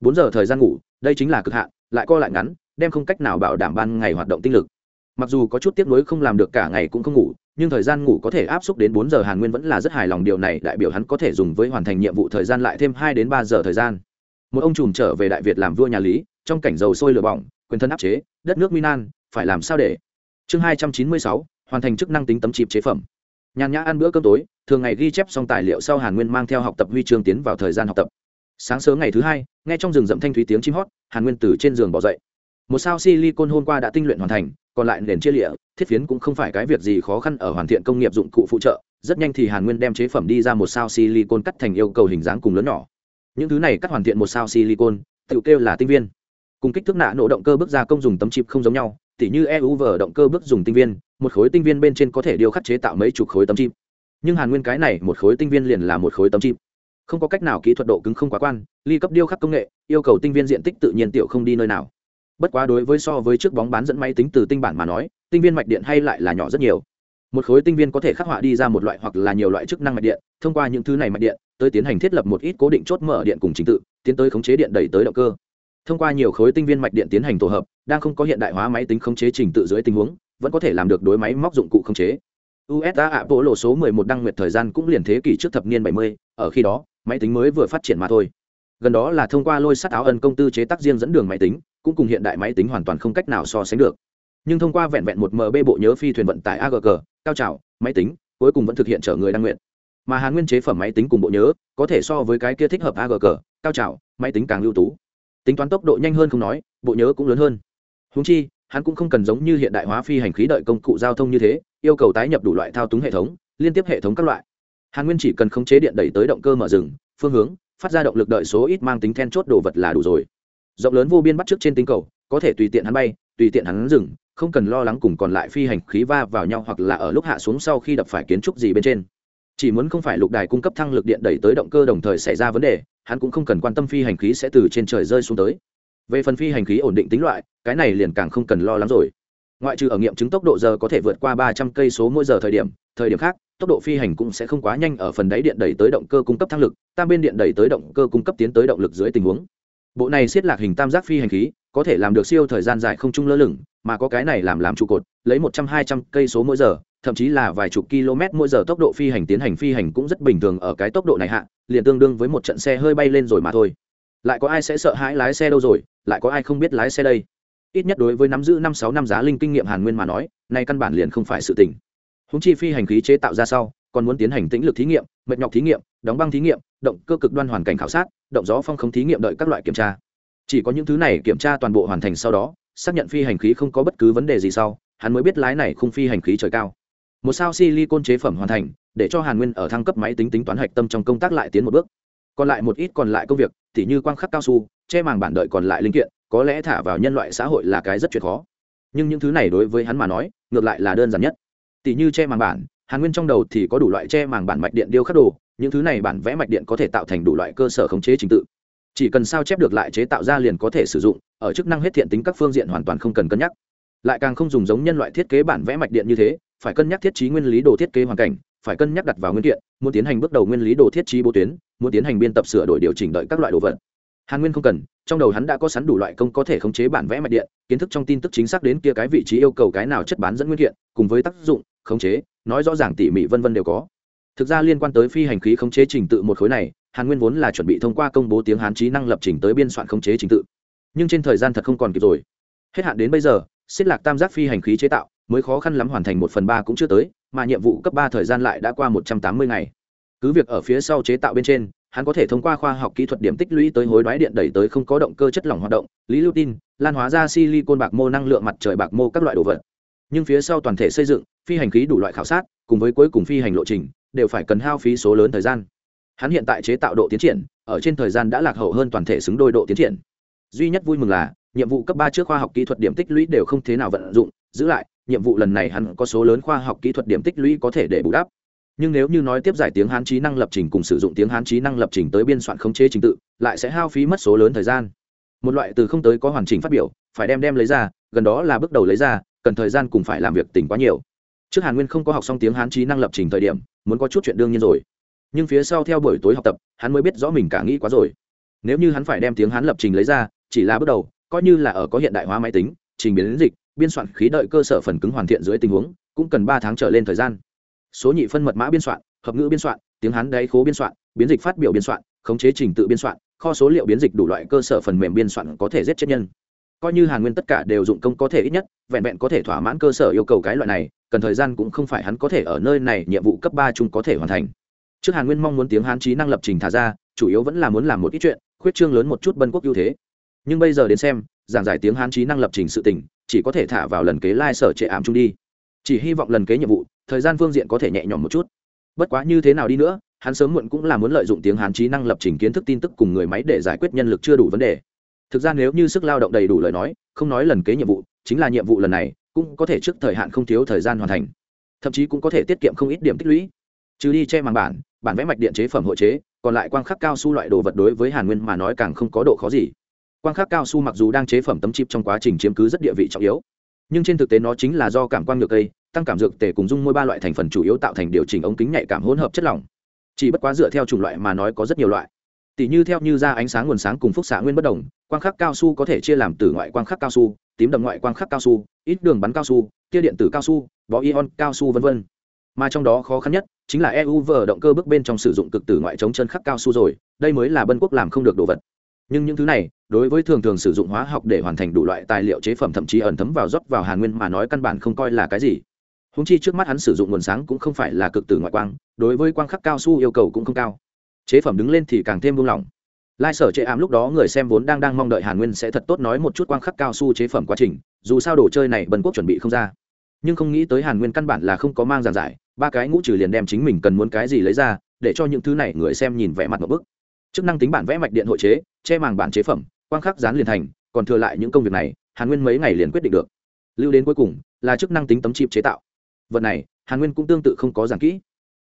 S1: Bốn giờ thời gian ngủ, đây chính là cực hạn, lại co lại ngắn, đem không cách nào bảo đảm ban ngày hoạt động tinh lực. Mặc dù có chút tiếc nuối không làm được cả ngày cũng không ngủ, nhưng thời gian ngủ có thể áp xúc đến bốn giờ hàn nguyên vẫn là rất hài lòng điều này, đại biểu hắn có thể dùng với hoàn thành nhiệm vụ thời gian lại thêm hai đến ba giờ thời gian. Một ông trùm trở về đại việt làm vua nhà lý, trong cảnh dầu sôi lửa bỏng, quyền thân áp chế, đất nước minan phải làm sao để chương hai trăm chín mươi sáu, hoàn thành chức năng tính tấm chìm chế phẩm. Nhàn nhã ăn bữa cơm tối, thường ngày ghi chép xong tài liệu sau hàn nguyên mang theo học tập huy chương tiến vào thời gian học tập. Sáng sớm ngày thứ hai, nghe trong rừng rậm thanh thúy tiếng chim hót, hàn nguyên từ trên giường bỏ dậy. Một sao silicon hôm qua đã tinh luyện hoàn thành, còn lại nền chia lịa, thiết phiến cũng không phải cái việc gì khó khăn ở hoàn thiện công nghiệp dụng cụ phụ trợ, rất nhanh thì hàn nguyên đem chế phẩm đi ra một sao silicon cắt thành yêu cầu hình dáng cùng lớn nhỏ. Những thứ này cắt hoàn thiện một sao silicon, tự kêu là tinh viên. Cùng kích thước nạ nổ động cơ bước ra công dùng tấm chip không giống nhau tỉ như EUV động cơ bước dùng tinh viên, một khối tinh viên bên trên có thể điều khắc chế tạo mấy chục khối tấm chip. Nhưng Hàn Nguyên cái này một khối tinh viên liền là một khối tấm chip. Không có cách nào kỹ thuật độ cứng không quá quan, ly cấp điêu khắc công nghệ, yêu cầu tinh viên diện tích tự nhiên tiểu không đi nơi nào. Bất quá đối với so với trước bóng bán dẫn máy tính từ tinh bản mà nói, tinh viên mạch điện hay lại là nhỏ rất nhiều. Một khối tinh viên có thể khắc họa đi ra một loại hoặc là nhiều loại chức năng mạch điện, thông qua những thứ này mạch điện, tới tiến hành thiết lập một ít cố định chốt mở điện cùng trình tự, tiến tới khống chế điện đẩy tới động cơ thông qua nhiều khối tinh viên mạch điện tiến hành tổ hợp đang không có hiện đại hóa máy tính khống chế trình tự dưới tình huống vẫn có thể làm được đối máy móc dụng cụ khống chế. Usa ạ bộ lộ số 11 đăng nguyệt thời gian cũng liền thế kỷ trước thập niên 70, ở khi đó máy tính mới vừa phát triển mà thôi. Gần đó là thông qua lôi sắt áo ân công tư chế tác riêng dẫn đường máy tính cũng cùng hiện đại máy tính hoàn toàn không cách nào so sánh được. Nhưng thông qua vẹn vẹn một mb bộ nhớ phi thuyền vận tải agg cao trào máy tính cuối cùng vẫn thực hiện trở người đăng nguyện mà hàn nguyên chế phẩm máy tính cùng bộ nhớ có thể so với cái kia thích hợp agg cao trào máy tính càng ưu tú tính toán tốc độ nhanh hơn không nói, bộ nhớ cũng lớn hơn. Húng chi, hắn cũng không cần giống như hiện đại hóa phi hành khí đợi công cụ giao thông như thế, yêu cầu tái nhập đủ loại thao túng hệ thống, liên tiếp hệ thống các loại. Hàn nguyên chỉ cần khống chế điện đẩy tới động cơ mở rừng, phương hướng, phát ra động lực đợi số ít mang tính then chốt đồ vật là đủ rồi. Rộng lớn vô biên bắt trước trên tinh cầu, có thể tùy tiện hắn bay, tùy tiện hắn dừng không cần lo lắng cùng còn lại phi hành khí va vào nhau hoặc là ở lúc hạ xuống sau khi đập phải kiến trúc gì bên trên chỉ muốn không phải lục đài cung cấp thăng lực điện đẩy tới động cơ đồng thời xảy ra vấn đề, hắn cũng không cần quan tâm phi hành khí sẽ từ trên trời rơi xuống tới. Về phần phi hành khí ổn định tính loại, cái này liền càng không cần lo lắng rồi. Ngoại trừ ở nghiệm chứng tốc độ giờ có thể vượt qua ba trăm cây số mỗi giờ thời điểm thời điểm khác, tốc độ phi hành cũng sẽ không quá nhanh ở phần đáy điện đẩy tới động cơ cung cấp thăng lực, tam bên điện đẩy tới động cơ cung cấp tiến tới động lực dưới tình huống. Bộ này siết lạc hình tam giác phi hành khí, có thể làm được siêu thời gian dài không trung lơ lửng, mà có cái này làm làm trụ cột, lấy một trăm, hai trăm cây số mỗi giờ thậm chí là vài chục km mỗi giờ tốc độ phi hành tiến hành phi hành cũng rất bình thường ở cái tốc độ này hạ, liền tương đương với một trận xe hơi bay lên rồi mà thôi. Lại có ai sẽ sợ hãi lái xe đâu rồi, lại có ai không biết lái xe đây? Ít nhất đối với nắm giữ năm sáu năm giá linh kinh nghiệm hàn nguyên mà nói, nay căn bản liền không phải sự tình. Húng chi phi hành khí chế tạo ra sau, còn muốn tiến hành tĩnh lực thí nghiệm, mệt nhọc thí nghiệm, đóng băng thí nghiệm, động cơ cực đoan hoàn cảnh khảo sát, động gió phong không thí nghiệm đợi các loại kiểm tra. Chỉ có những thứ này kiểm tra toàn bộ hoàn thành sau đó, xác nhận phi hành khí không có bất cứ vấn đề gì sau, hắn mới biết lái này không phi hành khí trời cao một sao silicon chế phẩm hoàn thành, để cho hàn nguyên ở thăng cấp máy tính tính toán hạch tâm trong công tác lại tiến một bước. Còn lại một ít còn lại công việc thì như quang khắc cao su, che màng bản đợi còn lại linh kiện, có lẽ thả vào nhân loại xã hội là cái rất chuyện khó. Nhưng những thứ này đối với hắn mà nói, ngược lại là đơn giản nhất. Tỷ như che màng bản, hàn nguyên trong đầu thì có đủ loại che màng bản mạch điện điêu khắc đồ, những thứ này bản vẽ mạch điện có thể tạo thành đủ loại cơ sở khống chế trình tự. Chỉ cần sao chép được lại chế tạo ra liền có thể sử dụng, ở chức năng hết thiện tính các phương diện hoàn toàn không cần cân nhắc. Lại càng không dùng giống nhân loại thiết kế bản vẽ mạch điện như thế phải cân nhắc thiết trí nguyên lý đồ thiết kế hoàn cảnh, phải cân nhắc đặt vào nguyên kiện, muốn tiến hành bước đầu nguyên lý đồ thiết trí bố tuyến, muốn tiến hành biên tập sửa đổi điều chỉnh đợi các loại đồ vật. Hàn nguyên không cần, trong đầu hắn đã có sẵn đủ loại công có thể khống chế bản vẽ mạch điện, kiến thức trong tin tức chính xác đến kia cái vị trí yêu cầu cái nào chất bán dẫn nguyên kiện, cùng với tác dụng, khống chế, nói rõ ràng tỉ mỉ vân vân đều có. Thực ra liên quan tới phi hành khí khống chế trình tự một khối này, hàn nguyên vốn là chuẩn bị thông qua công bố tiếng hán trí năng lập trình tới biên soạn khống chế trình tự. Nhưng trên thời gian thật không còn kịp rồi. Hết hạn đến bây giờ xích lạc tam giác phi hành khí chế tạo mới khó khăn lắm hoàn thành một phần ba cũng chưa tới, mà nhiệm vụ cấp ba thời gian lại đã qua một trăm tám mươi ngày. Cứ việc ở phía sau chế tạo bên trên, hắn có thể thông qua khoa học kỹ thuật điểm tích lũy tới hối đoái điện đẩy tới không có động cơ chất lỏng hoạt động, lý lưu tin, lan hóa ra silicon bạc mô năng lượng mặt trời bạc mô các loại đồ vật. Nhưng phía sau toàn thể xây dựng, phi hành khí đủ loại khảo sát, cùng với cuối cùng phi hành lộ trình, đều phải cần hao phí số lớn thời gian. Hắn hiện tại chế tạo độ tiến triển, ở trên thời gian đã lạc hậu hơn toàn thể xứng đôi độ tiến triển. Duy nhất vui mừng là, nhiệm vụ cấp ba trước khoa học kỹ thuật điểm tích lũy đều không thế nào vận dụng, giữ lại nhiệm vụ lần này hắn có số lớn khoa học kỹ thuật điểm tích lũy có thể để bù đắp. Nhưng nếu như nói tiếp giải tiếng hán trí năng lập trình cùng sử dụng tiếng hán trí năng lập trình tới biên soạn khống chế trình tự, lại sẽ hao phí mất số lớn thời gian. Một loại từ không tới có hoàn chỉnh phát biểu, phải đem đem lấy ra, gần đó là bước đầu lấy ra, cần thời gian cùng phải làm việc tỉnh quá nhiều. Trước hàn nguyên không có học xong tiếng hán trí năng lập trình thời điểm, muốn có chút chuyện đương nhiên rồi. Nhưng phía sau theo buổi tối học tập, hắn mới biết rõ mình cả nghĩ quá rồi. Nếu như hắn phải đem tiếng hán lập trình lấy ra, chỉ là bước đầu, coi như là ở có hiện đại hóa máy tính, trình biến dịch biên soạn khí đợi cơ sở phần cứng hoàn thiện dưới tình huống, cũng cần ba tháng trở lên thời gian. Số nhị phân mật mã biên soạn, hợp ngữ biên soạn, tiếng hán đáy khố biên soạn, biến dịch phát biểu biên soạn, khống chế trình tự biên soạn, kho số liệu biến dịch đủ loại cơ sở phần mềm biên soạn có thể giết chết nhân. Coi như hàn nguyên tất cả đều dụng công có thể ít nhất, vẹn vẹn có thể thỏa mãn cơ sở yêu cầu cái loại này, cần thời gian cũng không phải hắn có thể ở nơi này nhiệm vụ cấp ba chung có thể hoàn thành. Trước hàn nguyên mong muốn tiếng hán trí năng lập trình thả ra, chủ yếu vẫn là muốn làm một ít chuyện, khuyết trương lớn một chút bân quốc ưu thế. Nhưng bây giờ đến xem giảng giải tiếng hán trí năng lập trình sự tình, chỉ có thể thả vào lần kế lai、like、sở trệ ảm trung đi. Chỉ hy vọng lần kế nhiệm vụ, thời gian phương diện có thể nhẹ nhõm một chút. Bất quá như thế nào đi nữa, hắn sớm muộn cũng là muốn lợi dụng tiếng hán trí năng lập trình kiến thức tin tức cùng người máy để giải quyết nhân lực chưa đủ vấn đề. Thực ra nếu như sức lao động đầy đủ lời nói, không nói lần kế nhiệm vụ, chính là nhiệm vụ lần này, cũng có thể trước thời hạn không thiếu thời gian hoàn thành. Thậm chí cũng có thể tiết kiệm không ít điểm tích lũy. Trừ đi che màn bản bản vẽ mạch điện chế phẩm hội chế, còn lại quang khắc cao su loại đồ vật đối với hàn nguyên mà nói càng không có độ khó gì quang khắc cao su mặc dù đang chế phẩm tấm chip trong quá trình chiếm cứ rất địa vị trọng yếu, nhưng trên thực tế nó chính là do cảm quang nhược cây, tăng cảm dược tể cùng dung môi ba loại thành phần chủ yếu tạo thành điều chỉnh ống kính nhạy cảm hỗn hợp chất lỏng. Chỉ bất quá dựa theo chủng loại mà nói có rất nhiều loại. Tỷ như theo như ra ánh sáng nguồn sáng cùng phúc xạ nguyên bất đồng, quang khắc cao su có thể chia làm từ ngoại quang khắc cao su, tím đậm ngoại quang khắc cao su, ít đường bắn cao su, tia điện tử cao su, bó ion cao su v v mà trong đó khó khăn nhất chính là EUV động cơ bước bên trong sử dụng cực tử ngoại chống chân khắc cao su rồi, đây mới là bân quốc làm không được đồ vật nhưng những thứ này, đối với thường thường sử dụng hóa học để hoàn thành đủ loại tài liệu chế phẩm thậm chí ẩn thấm vào rót vào hàn nguyên mà nói căn bản không coi là cái gì. Húng chi trước mắt hắn sử dụng nguồn sáng cũng không phải là cực tử ngoại quang, đối với quang khắc cao su yêu cầu cũng không cao. Chế phẩm đứng lên thì càng thêm buông lỏng. Lai sở chế ám lúc đó người xem vốn đang đang mong đợi hàn nguyên sẽ thật tốt nói một chút quang khắc cao su chế phẩm quá trình, dù sao đồ chơi này bần quốc chuẩn bị không ra. Nhưng không nghĩ tới hàn nguyên căn bản là không có mang giàn giải, ba cái ngũ trừ liền đem chính mình cần muốn cái gì lấy ra, để cho những thứ này người xem nhìn vẻ mặt một bức chức năng tính bản vẽ mạch điện hội chế, che màng bản chế phẩm, quang khắc dán liền thành, còn thừa lại những công việc này, hàn nguyên mấy ngày liền quyết định được. Lưu đến cuối cùng, là chức năng tính tấm chip chế tạo. Vật này, hàn nguyên cũng tương tự không có giảng kỹ.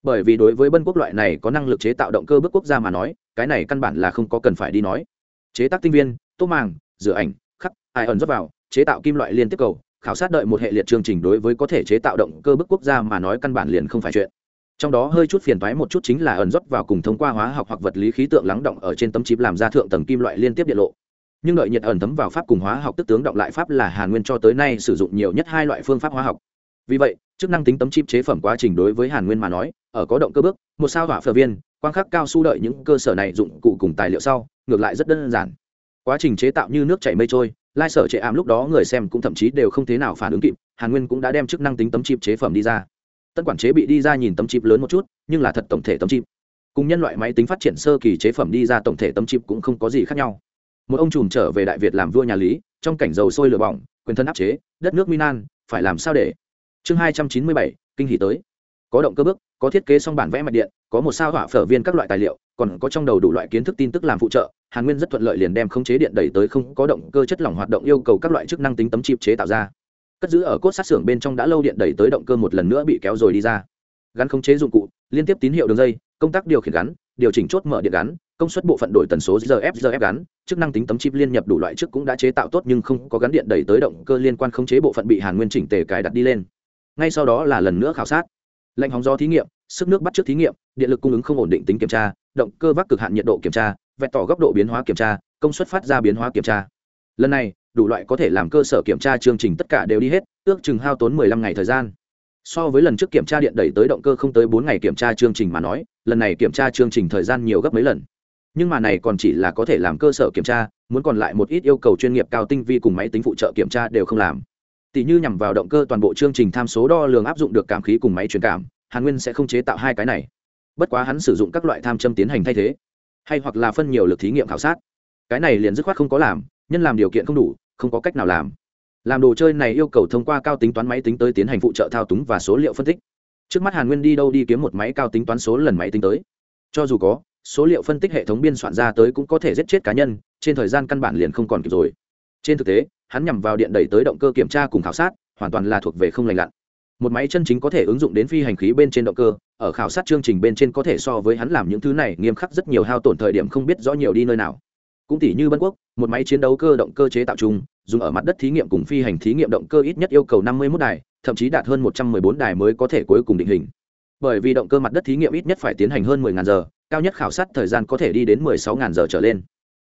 S1: Bởi vì đối với bân quốc loại này có năng lực chế tạo động cơ bước quốc gia mà nói, cái này căn bản là không có cần phải đi nói. Chế tác tinh viên, tô màng, rửa ảnh, khắc, ai ẩn rót vào, chế tạo kim loại liên tiếp cầu, khảo sát đợi một hệ liệt chương trình đối với có thể chế tạo động cơ bức quốc gia mà nói căn bản liền không phải chuyện trong đó hơi chút phiền thoái một chút chính là ẩn rót vào cùng thông qua hóa học hoặc vật lý khí tượng lắng động ở trên tấm chip làm ra thượng tầng kim loại liên tiếp điện lộ. Nhưng đợi nhiệt ẩn thấm vào pháp cùng hóa học tức tướng động lại pháp là hàn nguyên cho tới nay sử dụng nhiều nhất hai loại phương pháp hóa học. Vì vậy, chức năng tính tấm chip chế phẩm quá trình đối với hàn nguyên mà nói, ở có động cơ bước, một sao hỏa phở viên, quang khắc cao su đợi những cơ sở này dụng cụ cùng tài liệu sau, ngược lại rất đơn giản. Quá trình chế tạo như nước chảy mây trôi, lai sở trệ ảm lúc đó người xem cũng thậm chí đều không thế nào phản ứng kịp, hàn nguyên cũng đã đem chức năng tính tấm chip chế phẩm đi ra tân quản chế bị đi ra nhìn tấm chip lớn một chút, nhưng là thật tổng thể tấm chip. Cùng nhân loại máy tính phát triển sơ kỳ chế phẩm đi ra tổng thể tấm chip cũng không có gì khác nhau. Một ông trùm trở về đại việt làm vua nhà lý, trong cảnh dầu sôi lửa bỏng, quyền thân áp chế, đất nước minan phải làm sao để? Chương hai trăm chín mươi bảy, kinh hỷ tới. Có động cơ bước, có thiết kế xong bản vẽ mạch điện, có một sao hỏa phở viên các loại tài liệu, còn có trong đầu đủ loại kiến thức tin tức làm phụ trợ, hàn nguyên rất thuận lợi liền đem khống chế điện đẩy tới không có động cơ chất lỏng hoạt động yêu cầu các loại chức năng tính tấm chip chế tạo ra cất giữ ở cốt sát xưởng bên trong đã lâu điện đẩy tới động cơ một lần nữa bị kéo rồi đi ra. Gắn khống chế dụng cụ, liên tiếp tín hiệu đường dây, công tác điều khiển gắn, điều chỉnh chốt mở điện gắn, công suất bộ phận đổi tần số rf rf gắn, chức năng tính tấm chip liên nhập đủ loại trước cũng đã chế tạo tốt nhưng không có gắn điện đẩy tới động cơ liên quan khống chế bộ phận bị hàn nguyên chỉnh tề cài đặt đi lên. Ngay sau đó là lần nữa khảo sát. Lệnh hóng gió thí nghiệm, sức nước bắt trước thí nghiệm, điện lực cung ứng không ổn định tính kiểm tra, động cơ vác cực hạn nhiệt độ kiểm tra, vẹt tỏ góc độ biến hóa kiểm tra, công suất phát ra biến hóa kiểm tra. Lần này đủ loại có thể làm cơ sở kiểm tra chương trình tất cả đều đi hết, ước chừng hao tốn 15 ngày thời gian. So với lần trước kiểm tra điện đẩy tới động cơ không tới bốn ngày kiểm tra chương trình mà nói, lần này kiểm tra chương trình thời gian nhiều gấp mấy lần. Nhưng mà này còn chỉ là có thể làm cơ sở kiểm tra, muốn còn lại một ít yêu cầu chuyên nghiệp cao tinh vi cùng máy tính phụ trợ kiểm tra đều không làm. Tỷ như nhằm vào động cơ toàn bộ chương trình tham số đo lường áp dụng được cảm khí cùng máy truyền cảm, hàn nguyên sẽ không chế tạo hai cái này. Bất quá hắn sử dụng các loại tham châm tiến hành thay thế, hay hoặc là phân nhiều lực thí nghiệm khảo sát. Cái này liền dứt khoát không có làm, nhân làm điều kiện không đủ không có cách nào làm. Làm đồ chơi này yêu cầu thông qua cao tính toán máy tính tới tiến hành phụ trợ thao túng và số liệu phân tích. Trước mắt hàn nguyên đi đâu đi kiếm một máy cao tính toán số lần máy tính tới. Cho dù có, số liệu phân tích hệ thống biên soạn ra tới cũng có thể giết chết cá nhân, trên thời gian căn bản liền không còn kịp rồi. Trên thực tế, hắn nhằm vào điện đẩy tới động cơ kiểm tra cùng khảo sát, hoàn toàn là thuộc về không lành lặn. Một máy chân chính có thể ứng dụng đến phi hành khí bên trên động cơ, ở khảo sát chương trình bên trên có thể so với hắn làm những thứ này nghiêm khắc rất nhiều hao tổn thời điểm không biết rõ nhiều đi nơi nào. Cũng tỷ như bân quốc một máy chiến đấu cơ động cơ chế tạo chung dùng ở mặt đất thí nghiệm cùng phi hành thí nghiệm động cơ ít nhất yêu cầu năm mươi 51 đài thậm chí đạt hơn một trăm bốn đài mới có thể cuối cùng định hình. Bởi vì động cơ mặt đất thí nghiệm ít nhất phải tiến hành hơn 10.000 giờ cao nhất khảo sát thời gian có thể đi đến 16.000 giờ trở lên.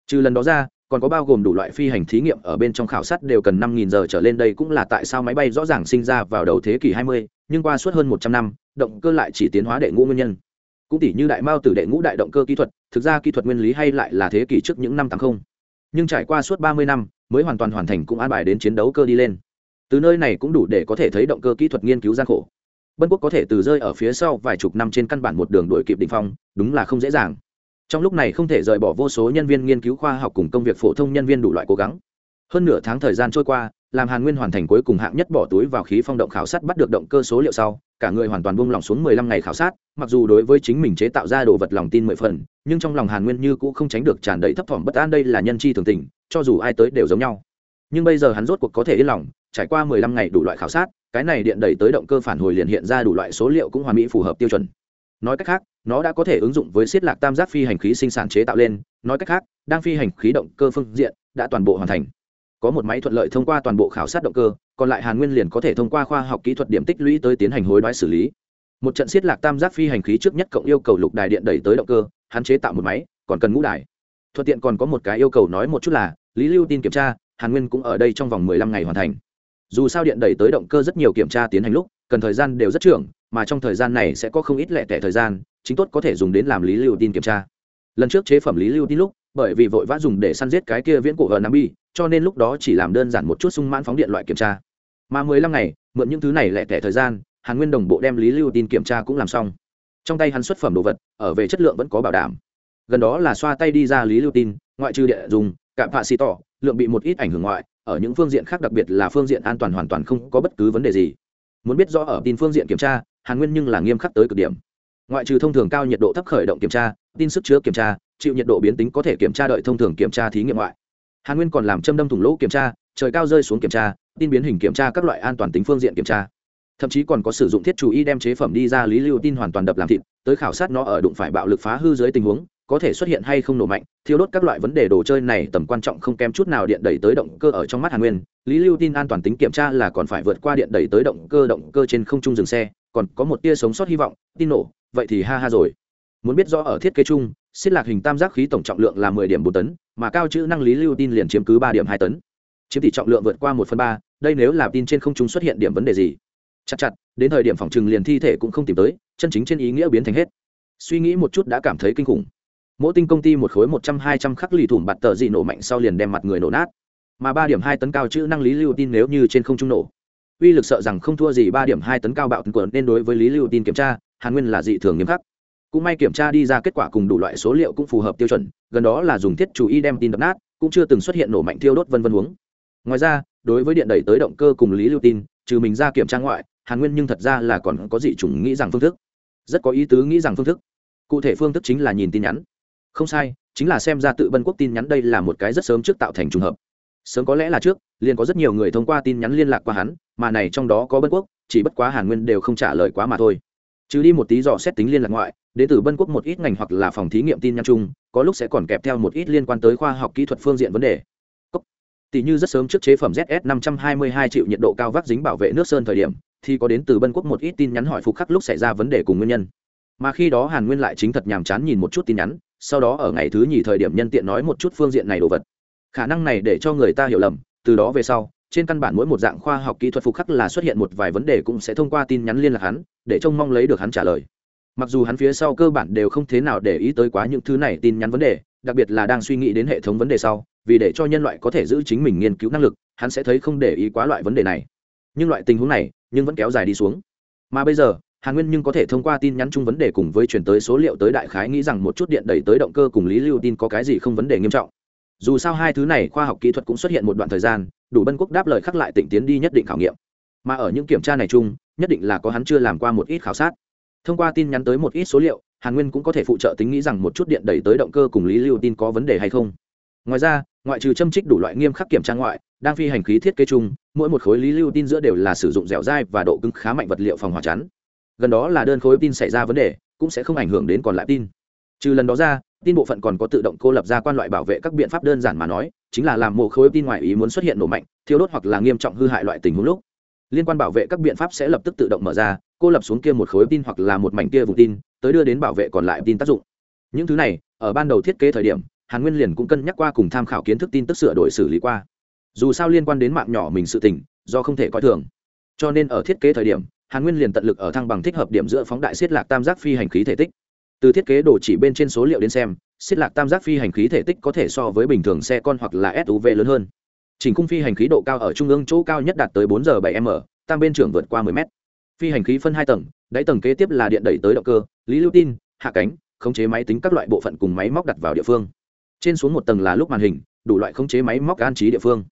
S1: Trừ lần đó ra còn có bao gồm đủ loại phi hành thí nghiệm ở bên trong khảo sát đều cần 5.000 giờ trở lên đây cũng là tại sao máy bay rõ ràng sinh ra vào đầu thế kỷ 20, nhưng qua suốt hơn 100 năm động cơ lại chỉ tiến hóa đệ ngũ nguyên nhân. Cũng tỷ như đại mao từ đệ ngũ đại động cơ kỹ thuật thực ra kỹ thuật nguyên lý hay lại là thế kỷ trước những năm 80 nhưng trải qua suốt 30 năm, mới hoàn toàn hoàn thành cũng an bài đến chiến đấu cơ đi lên. Từ nơi này cũng đủ để có thể thấy động cơ kỹ thuật nghiên cứu gian khổ. Bân quốc có thể từ rơi ở phía sau vài chục năm trên căn bản một đường đuổi kịp đ ỉ n h phong, đúng là không dễ dàng. Trong lúc này không thể rời bỏ vô số nhân viên nghiên cứu khoa học cùng công việc phổ thông nhân viên đủ loại cố gắng. Hơn nửa tháng thời gian trôi qua làm hàn nguyên hoàn thành cuối cùng hạng nhất bỏ túi vào khí phong động khảo sát bắt được động cơ số liệu sau, cả người hoàn toàn buông lỏng xuống mười lăm ngày khảo sát, mặc dù đối với chính mình chế tạo ra đồ vật lòng tin mười phần, nhưng trong lòng hàn nguyên như cũng không tránh được tràn đầy thấp thỏm bất an đây là nhân chi thường tình, cho dù ai tới đều giống nhau. Nhưng bây giờ hắn rốt cuộc có thể yên lòng, trải qua mười lăm ngày đủ loại khảo sát, cái này điện đẩy tới động cơ phản hồi liền hiện ra đủ loại số liệu cũng hoàn mỹ phù hợp tiêu chuẩn. Nói cách khác, nó đã có thể ứng dụng với siết lạc tam giác phi hành khí sinh sản chế tạo lên, nói cách khác, đang phi hành khí động cơ phương diện đã toàn bộ hoàn thành có một máy thuận lợi thông qua toàn bộ khảo sát động cơ, còn lại hàn nguyên liền có thể thông qua khoa học kỹ thuật điểm tích lũy tới tiến hành hối đoái xử lý. Một trận siết lạc tam giác phi hành khí trước nhất cộng yêu cầu lục đài điện đẩy tới động cơ hạn chế tạo một máy, còn cần ngũ đài. Thuận tiện còn có một cái yêu cầu nói một chút là, lý lưu tin kiểm tra, hàn nguyên cũng ở đây trong vòng mười lăm ngày hoàn thành. Dù sao điện đẩy tới động cơ rất nhiều kiểm tra tiến hành lúc, cần thời gian đều rất trưởng, mà trong thời gian này sẽ có không ít lẻ tẻ thời gian, chính tốt có thể dùng đến làm lý lưu tin kiểm tra. Lần trước chế phẩm lý lưu tin lúc bởi vì vội vã dùng để săn giết cái kia viễn cổ hờ nam bi, cho nên lúc đó chỉ làm đơn giản một chút sung mãn phóng điện loại kiểm tra. Mà mười lăm ngày, mượn những thứ này lẻ tẻ thời gian, hàn nguyên đồng bộ đem lý lưu tin kiểm tra cũng làm xong. Trong tay hắn xuất phẩm đồ vật, ở về chất lượng vẫn có bảo đảm. Gần đó là xoa tay đi ra lý lưu tin, ngoại trừ địa dùng cạm phạ xì tỏ, lượng bị một ít ảnh hưởng ngoại, ở những phương diện khác đặc biệt là phương diện an toàn hoàn toàn không có bất cứ vấn đề gì. Muốn biết rõ ở tin phương diện kiểm tra, hàn nguyên nhưng là nghiêm khắc tới cực điểm. Ngoại trừ thông thường cao nhiệt độ thấp khởi động kiểm tra, tin sức chứa kiểm tra chịu nhiệt độ biến tính có thể kiểm tra đợi thông thường kiểm tra thí nghiệm ngoại. Hàn nguyên còn làm châm đâm thủng lỗ kiểm tra, trời cao rơi xuống kiểm tra, tin biến hình kiểm tra các loại an toàn tính phương diện kiểm tra. Thậm chí còn có sử dụng thiết chủ y đem chế phẩm đi ra lý lưu tin hoàn toàn đập làm thịt, tới khảo sát nó ở đụng phải bạo lực phá hư dưới tình huống, có thể xuất hiện hay không nổ mạnh thiếu đốt các loại vấn đề đồ chơi này tầm quan trọng không kém chút nào điện đẩy tới động cơ ở trong mắt hàn nguyên. Lý lưu tin an toàn tính kiểm tra là còn phải vượt qua điện đẩy tới động cơ động cơ trên không trung dừng xe, còn có một tia sống sót hy vọng, tin nổ, vậy thì ha ha rồi muốn biết rõ ở thiết kế chung, xiết lạc hình tam giác khí tổng trọng lượng là mười điểm bốn tấn, mà cao chữ năng lý lưu tin liền chiếm cứ ba điểm hai tấn. Chiếm tỷ trọng lượng vượt qua một phần ba, đây nếu là tin trên không trung xuất hiện điểm vấn đề gì? Chặt chặt, đến thời điểm phòng trừng liền thi thể cũng không tìm tới, chân chính trên ý nghĩa biến thành hết. Suy nghĩ một chút đã cảm thấy kinh khủng. Mỗi tinh công ty một khối một trăm hai trăm khắc lì thủng bạt tờ dị nổ mạnh sau liền đem mặt người nổ nát. Mà ba điểm hai tấn cao chữ năng lý lưu tin nếu như trên không trung nổ, uy lực sợ rằng không thua gì ba điểm hai tấn cao bạo quần, nên đối với lý lưu tin kiểm tra, hàn nguyên là dị thường nghiêm khắc cũng may kiểm tra đi ra kết quả cùng đủ loại số liệu cũng phù hợp tiêu chuẩn, gần đó là dùng thiết chủ y đem tin đập nát, cũng chưa từng xuất hiện nổ mạnh thiêu đốt vân vân huống ngoài ra, đối với điện đẩy tới động cơ cùng lý lưu tin, trừ mình ra kiểm tra ngoại, hàn nguyên nhưng thật ra là còn có dị chủng nghĩ rằng phương thức. Rất có ý tứ nghĩ rằng phương thức. Cụ thể phương thức chính là nhìn tin nhắn. Không sai, chính là xem ra tự Vân quốc tin nhắn đây là một cái rất sớm trước tạo thành trùng hợp. Sớm có lẽ là trước, liền có rất nhiều người thông qua tin nhắn liên lạc qua hắn, mà này trong đó có bân quốc, chỉ bất quá hàn nguyên đều không trả lời quá mà thôi chứ đi một tí dò xét tính liên lạc ngoại, đến từ bân quốc một ít ngành hoặc là phòng thí nghiệm tin nhắn chung, có lúc sẽ còn kẹp theo một ít liên quan tới khoa học kỹ thuật phương diện vấn đề. Tỷ như rất sớm trước chế phẩm zs 522 triệu nhiệt độ cao vác dính bảo vệ nước sơn thời điểm, thì có đến từ bân quốc một ít tin nhắn hỏi phục khắc lúc xảy ra vấn đề cùng nguyên nhân. Mà khi đó hàn nguyên lại chính thật nhàm chán nhìn một chút tin nhắn, sau đó ở ngày thứ nhì thời điểm nhân tiện nói một chút phương diện này đồ vật. Khả năng này để cho người ta hiểu lầm, từ đó về sau trên căn bản mỗi một dạng khoa học kỹ thuật phục khắc là xuất hiện một vài vấn đề cũng sẽ thông qua tin nhắn liên lạc hắn, để trông mong lấy được hắn trả lời. Mặc dù hắn phía sau cơ bản đều không thế nào để ý tới quá những thứ này tin nhắn vấn đề, đặc biệt là đang suy nghĩ đến hệ thống vấn đề sau, vì để cho nhân loại có thể giữ chính mình nghiên cứu năng lực, hắn sẽ thấy không để ý quá loại vấn đề này. Nhưng loại tình huống này, nhưng vẫn kéo dài đi xuống. Mà bây giờ, hàn nguyên nhưng có thể thông qua tin nhắn chung vấn đề cùng với chuyển tới số liệu tới đại khái nghĩ rằng một chút điện đẩy tới động cơ cùng lý lưu tin có cái gì không vấn đề nghiêm trọng dù sao hai thứ này khoa học kỹ thuật cũng xuất hiện một đoạn thời gian, đủ bân quốc đáp lời khắc lại tỉnh tiến đi nhất định khảo nghiệm. Mà ở những kiểm tra này chung, nhất định là có hắn chưa làm qua một ít khảo sát. Thông qua tin nhắn tới một ít số liệu, hàn nguyên cũng có thể phụ trợ tính nghĩ rằng một chút điện đẩy tới động cơ cùng lý lưu tin có vấn đề hay không. Ngoài ra, ngoại trừ châm trích đủ loại nghiêm khắc kiểm tra ngoại, đang phi hành khí thiết kế chung, mỗi một khối lý lưu tin giữa đều là sử dụng dẻo dai và độ cứng khá mạnh vật liệu phòng hỏa chắn. Gần đó là đơn khối tin xảy ra vấn đề, cũng sẽ không ảnh hưởng đến còn lại tin. Trừ lần đó ra tin bộ phận còn có tự động cô lập ra quan loại bảo vệ các biện pháp đơn giản mà nói, chính là làm mồ khối tin ngoại ý muốn xuất hiện nổ mạnh thiếu đốt hoặc là nghiêm trọng hư hại loại tình huống lúc. Liên quan bảo vệ các biện pháp sẽ lập tức tự động mở ra, cô lập xuống kia một khối tin hoặc là một mảnh kia vùng tin, tới đưa đến bảo vệ còn lại tin tác dụng. Những thứ này, ở ban đầu thiết kế thời điểm, hàn nguyên liền cũng cân nhắc qua cùng tham khảo kiến thức tin tức sửa đổi xử lý qua. Dù sao liên quan đến mạng nhỏ mình sự tình, do không thể coi thường. Cho nên ở thiết kế thời điểm, hàn nguyên liền tận lực ở thăng bằng thích hợp điểm giữa phóng đại xiết lạc tam giác phi hành khí thể tích từ thiết kế đồ chỉ bên trên số liệu đến xem, xiết lạc tam giác phi hành khí thể tích có thể so với bình thường xe con hoặc là suv lớn hơn. Chỉnh khung phi hành khí độ cao ở trung ương chỗ cao nhất đạt tới 4 giờ 7 m, tam bên trưởng vượt qua 10 m. Phi hành khí phân hai tầng, đáy tầng kế tiếp là điện đẩy tới động cơ, lý lưu tin, hạ cánh, khống chế máy tính các loại bộ phận cùng máy móc đặt vào địa phương. Trên xuống một tầng là lúc màn hình, đủ loại khống chế máy móc an trí địa phương.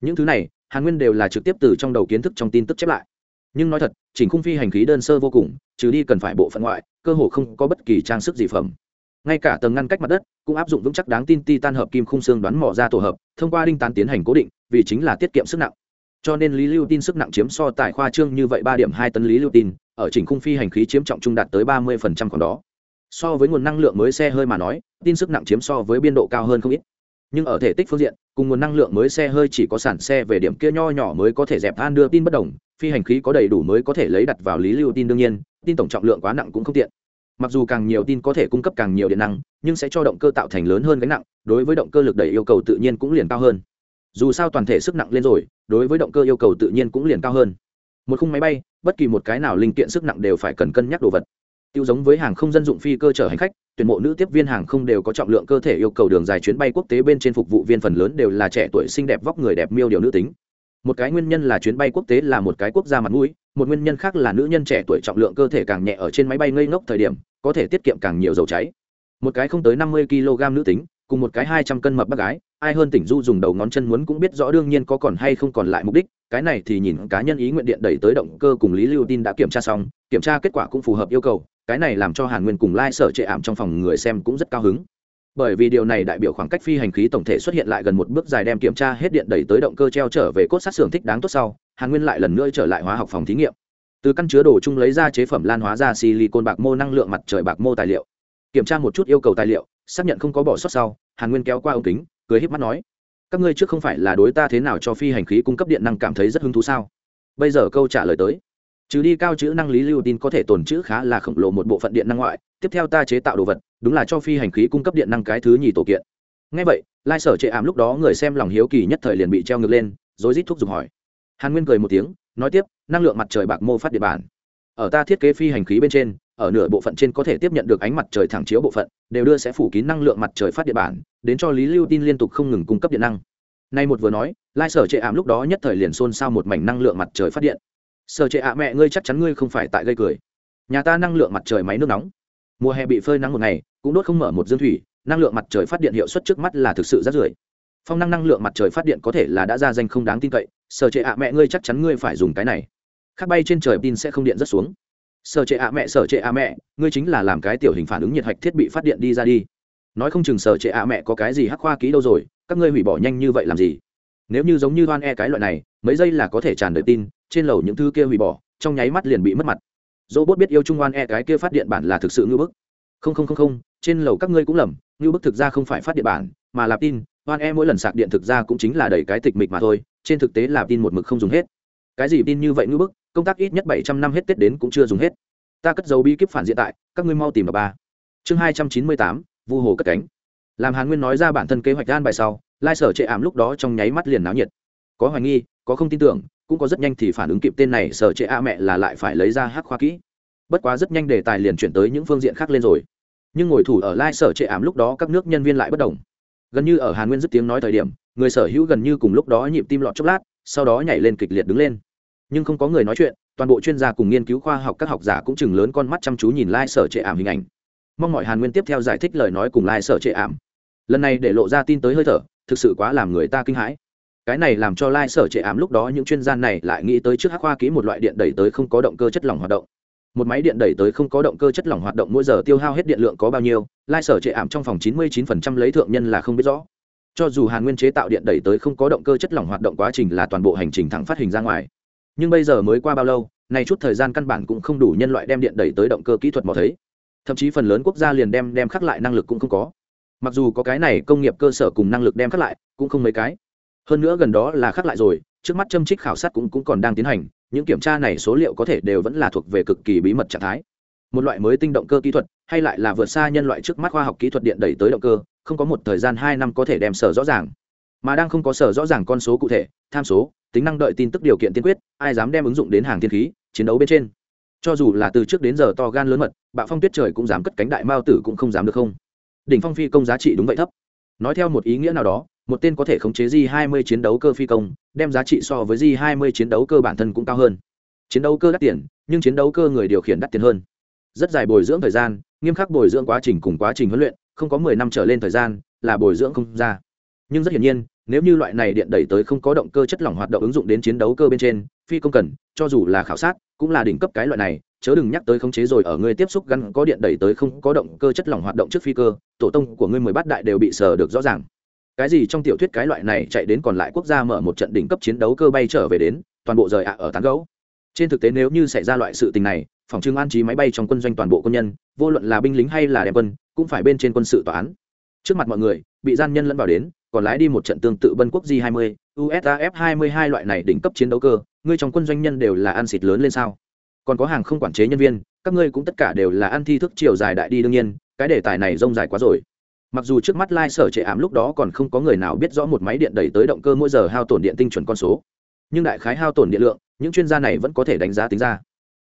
S1: Những thứ này, hàn nguyên đều là trực tiếp từ trong đầu kiến thức trong tin tức chép lại nhưng nói thật, chỉnh khung phi hành khí đơn sơ vô cùng, trừ đi cần phải bộ phận ngoại, cơ hồ không có bất kỳ trang sức gì phẩm. Ngay cả tầng ngăn cách mặt đất cũng áp dụng vững chắc đáng tin ti tan hợp kim khung xương đoán mỏ ra tổ hợp, thông qua đinh tán tiến hành cố định, vì chính là tiết kiệm sức nặng. Cho nên lý lưu tin sức nặng chiếm so tại khoa trương như vậy ba điểm hai tấn lý lưu tin, ở chỉnh khung phi hành khí chiếm trọng trung đạt tới ba mươi phần trăm còn đó. So với nguồn năng lượng mới xe hơi mà nói, tin sức nặng chiếm so với biên độ cao hơn không ít nhưng ở thể tích phương diện, cùng nguồn năng lượng mới xe hơi chỉ có sản xe về điểm kia nho nhỏ mới có thể dẹp than đưa tin bất đồng, phi hành khí có đầy đủ mới có thể lấy đặt vào lý lưu tin đương nhiên, tin tổng trọng lượng quá nặng cũng không tiện. Mặc dù càng nhiều tin có thể cung cấp càng nhiều điện năng, nhưng sẽ cho động cơ tạo thành lớn hơn gánh nặng, đối với động cơ lực đẩy yêu cầu tự nhiên cũng liền cao hơn. Dù sao toàn thể sức nặng lên rồi, đối với động cơ yêu cầu tự nhiên cũng liền cao hơn. Một khung máy bay, bất kỳ một cái nào linh kiện sức nặng đều phải cần cân nhắc đồ vật tiêu giống với hàng không dân dụng phi cơ chở hành khách, tuyển mộ nữ tiếp viên hàng không đều có trọng lượng cơ thể yêu cầu đường dài chuyến bay quốc tế bên trên phục vụ viên phần lớn đều là trẻ tuổi xinh đẹp vóc người đẹp miêu điều nữ tính. Một cái nguyên nhân là chuyến bay quốc tế là một cái quốc gia mặt mũi, một nguyên nhân khác là nữ nhân trẻ tuổi trọng lượng cơ thể càng nhẹ ở trên máy bay ngây ngốc thời điểm, có thể tiết kiệm càng nhiều dầu cháy. Một cái không tới năm mươi kg nữ tính, cùng một cái hai trăm cân mập bác gái, ai hơn tỉnh du dùng đầu ngón chân muốn cũng biết rõ đương nhiên có còn hay không còn lại mục đích, cái này thì nhìn cá nhân ý nguyện điện đẩy tới động cơ cùng lý lưu tin đã kiểm tra xong, kiểm tra kết quả cũng phù hợp yêu cầu cái này làm cho hàn nguyên cùng lai、like、sở trệ ảm trong phòng người xem cũng rất cao hứng. Bởi vì điều này đại biểu khoảng cách phi hành khí tổng thể xuất hiện lại gần một bước dài đem kiểm tra hết điện đẩy tới động cơ treo trở về cốt sát xưởng thích đáng tốt sau, hàn nguyên lại lần nữa trở lại hóa học phòng thí nghiệm. Từ căn chứa đồ chung lấy ra chế phẩm lan hóa ra silicon bạc mô năng lượng mặt trời bạc mô tài liệu. Kiểm tra một chút yêu cầu tài liệu, xác nhận không có bỏ sót sau, hàn nguyên kéo qua ống kính, cười híp mắt nói, các ngươi trước không phải là đối ta thế nào cho phi hành khí cung cấp điện năng cảm thấy rất hứng thú sao? Bây giờ câu trả lời tới trừ đi cao chữ năng lý lưu tin có thể tồn chữ khá là khổng lồ một bộ phận điện năng ngoại, tiếp theo ta chế tạo đồ vật, đúng là cho phi hành khí cung cấp điện năng cái thứ nhì tổ kiện. Ngay vậy, lai sở chệ ảm lúc đó người xem lòng hiếu kỳ nhất thời liền bị treo ngược lên, rồi rít thuốc dùng hỏi. Hàn nguyên cười một tiếng, nói tiếp, năng lượng mặt trời bạc mô phát điện bản ở ta thiết kế phi hành khí bên trên, ở nửa bộ phận trên có thể tiếp nhận được ánh mặt trời thẳng chiếu bộ phận, đều đưa sẽ phủ kín năng lượng mặt trời phát điện bản đến cho lý lưu tin liên tục không ngừng cung cấp điện năng. Nay một vừa nói, lai sở chệ ảm lúc đó nhất thời liền xôn xao một mảnh năng lượng mặt trời phát điện sở trệ ạ, mẹ ngươi chắc chắn ngươi không phải tại gây cười. Nhà ta năng lượng mặt trời máy nước nóng. Mùa hè bị phơi nắng một ngày, cũng đốt không mở một dương thủy, năng lượng mặt trời phát điện hiệu suất trước mắt là thực sự rất rưởi. Phong năng năng lượng mặt trời phát điện có thể là đã ra danh không đáng tin cậy, sở trệ ạ, mẹ ngươi chắc chắn ngươi phải dùng cái này. Khác bay trên trời tin sẽ không điện rất xuống. Sở trệ ạ, mẹ, sở trệ ạ, mẹ, ngươi chính là làm cái tiểu hình phản ứng nhiệt hạch thiết bị phát điện đi ra đi. Nói không chừng sở trệ ạ, mẹ có cái gì hắc khoa ký đâu rồi, các ngươi hủy bỏ nhanh như vậy làm gì? Nếu như giống như hoan e cái loại này, mấy giây là có thể tràn đầy tin, trên lầu những thứ kia hủy bỏ, trong nháy mắt liền bị mất mặt. Dỗ bốt biết yêu trung hoan e cái kia phát điện bản là thực sự ngưỡng bức. Không không không không, trên lầu các ngươi cũng lầm ngưỡng bức thực ra không phải phát điện bản, mà là tin. Hoan e mỗi lần sạc điện thực ra cũng chính là đẩy cái tịch mịch mà thôi, trên thực tế là tin một mực không dùng hết. Cái gì tin như vậy ngưỡng bức, công tác ít nhất bảy trăm năm hết tết đến cũng chưa dùng hết. Ta cất dấu bi kíp phản diện tại, các ngươi mau tìm vào ba. Chương hai trăm chín mươi tám, vu hồ cất cánh. Làm hàn nguyên nói ra bản thân kế hoạch gan bài sau lai sở trệ ảm lúc đó trong nháy mắt liền náo nhiệt. Có hoài nghi, có không tin tưởng, cũng có rất nhanh thì phản ứng kịp tên này, sở trệ a mẹ là lại phải lấy ra hắc khoa kỹ. Bất quá rất nhanh đề tài liền chuyển tới những phương diện khác lên rồi. Nhưng ngồi thủ ở lai sở trệ ảm lúc đó các nước nhân viên lại bất đồng. Gần như ở hàn nguyên dứt tiếng nói thời điểm, người sở hữu gần như cùng lúc đó nhịp tim lọt chốc lát, sau đó nhảy lên kịch liệt đứng lên. Nhưng không có người nói chuyện, toàn bộ chuyên gia cùng nghiên cứu khoa học các học giả cũng chừng lớn con mắt chăm chú nhìn lai sở trệ ảm hình ảnh. Mong mọi hàn nguyên tiếp theo giải thích lời nói cùng lai sở trệ ảm lần này để lộ ra tin tới hơi thở, thực sự quá làm người ta kinh hãi. Cái này làm cho lai sở trệ ảm lúc đó những chuyên gia này lại nghĩ tới trước hắc khoa ký một loại điện đẩy tới không có động cơ chất lỏng hoạt động. Một máy điện đẩy tới không có động cơ chất lỏng hoạt động mỗi giờ tiêu hao hết điện lượng có bao nhiêu, lai sở trệ ảm trong phòng chín mươi 99% lấy thượng nhân là không biết rõ. Cho dù hàn nguyên chế tạo điện đẩy tới không có động cơ chất lỏng hoạt động quá trình là toàn bộ hành trình thẳng phát hình ra ngoài. Nhưng bây giờ mới qua bao lâu, này chút thời gian căn bản cũng không đủ nhân loại đem điện đẩy tới động cơ kỹ thuật mò thấy. Thậm chí phần lớn quốc gia liền đem đem khắc lại năng lực cũng không có mặc dù có cái này công nghiệp cơ sở cùng năng lực đem khắc lại cũng không mấy cái. Hơn nữa gần đó là khắc lại rồi trước mắt châm trích khảo sát cũng, cũng còn đang tiến hành những kiểm tra này số liệu có thể đều vẫn là thuộc về cực kỳ bí mật trạng thái. Một loại mới tinh động cơ kỹ thuật hay lại là vượt xa nhân loại trước mắt khoa học kỹ thuật điện đẩy tới động cơ không có một thời gian hai năm có thể đem sở rõ ràng. Mà đang không có sở rõ ràng con số cụ thể tham số tính năng đợi tin tức điều kiện tiên quyết ai dám đem ứng dụng đến hàng thiên khí chiến đấu bên trên. Cho dù là từ trước đến giờ to gan lớn mật bạo phong tuyết trời cũng dám cất cánh đại mao tử cũng không dám được không đỉnh phong phi công giá trị đúng vậy thấp. Nói theo một ý nghĩa nào đó, một tên có thể khống chế di 20 chiến đấu cơ phi công, đem giá trị so với di 20 chiến đấu cơ bản thân cũng cao hơn. Chiến đấu cơ đắt tiền, nhưng chiến đấu cơ người điều khiển đắt tiền hơn. Rất dài bồi dưỡng thời gian, nghiêm khắc bồi dưỡng quá trình cùng quá trình huấn luyện, không có mười năm trở lên thời gian là bồi dưỡng không ra. Nhưng rất hiển nhiên, nếu như loại này điện đẩy tới không có động cơ chất lỏng hoạt động ứng dụng đến chiến đấu cơ bên trên, phi công cần, cho dù là khảo sát, cũng là đỉnh cấp cái loại này chớ đừng nhắc tới khống chế rồi ở ngươi tiếp xúc gắn có điện đẩy tới không có động cơ chất lỏng hoạt động trước phi cơ, tổ tông của ngươi mười bát đại đều bị sờ được rõ ràng. Cái gì trong tiểu thuyết cái loại này chạy đến còn lại quốc gia mở một trận đỉnh cấp chiến đấu cơ bay trở về đến, toàn bộ rời ạ ở tán gấu. Trên thực tế nếu như xảy ra loại sự tình này, phòng trưng an trí máy bay trong quân doanh toàn bộ quân nhân, vô luận là binh lính hay là đem quân, cũng phải bên trên quân sự tòa án. Trước mặt mọi người, bị gian nhân lẫn vào đến, còn lái đi một trận tương tự bân quốc g 20 usaf 22 loại này đỉnh cấp chiến đấu cơ, ngươi trong quân doanh nhân đều là ăn xịt lớn lên sao? Còn có hàng không quản chế nhân viên, các ngươi cũng tất cả đều là ăn thi thức chiều dài đại đi đương nhiên, cái đề tài này rông dài quá rồi. Mặc dù trước mắt lai、like、sở trệ ảm lúc đó còn không có người nào biết rõ một máy điện đẩy tới động cơ mỗi giờ hao tổn điện tinh chuẩn con số. Nhưng đại khái hao tổn điện lượng, những chuyên gia này vẫn có thể đánh giá tính ra.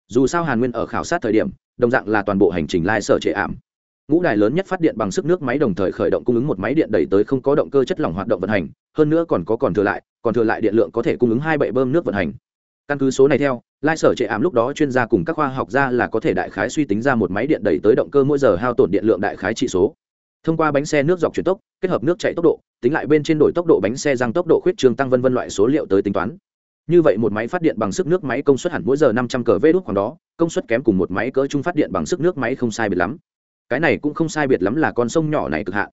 S1: Dù sao hàn nguyên ở khảo sát thời điểm, đồng dạng là toàn bộ hành trình lai、like、sở trệ ảm. Ngũ đài lớn nhất phát điện bằng sức nước máy đồng thời khởi động cung ứng một máy điện đẩy tới không có động cơ chất lỏng hoạt động vận hành, hơn nữa còn có còn thừa lại, còn thừa lại điện lượng có thể cung ứng hai bệ bơm nước vận hành. Căn cứ số này theo lai sở trệ ảm lúc đó chuyên gia cùng các khoa học gia là có thể đại khái suy tính ra một máy điện đẩy tới động cơ mỗi giờ hao tổn điện lượng đại khái trị số. Thông qua bánh xe nước dọc chuyển tốc, kết hợp nước chạy tốc độ, tính lại bên trên đổi tốc độ bánh xe răng tốc độ khuyết trường tăng vân vân loại số liệu tới tính toán. Như vậy một máy phát điện bằng sức nước máy công suất hẳn mỗi giờ năm trăm cờ vê đốt khoảng đó, công suất kém cùng một máy cỡ trung phát điện bằng sức nước máy không sai biệt lắm. Cái này cũng không sai biệt lắm là con sông nhỏ này cực hạn.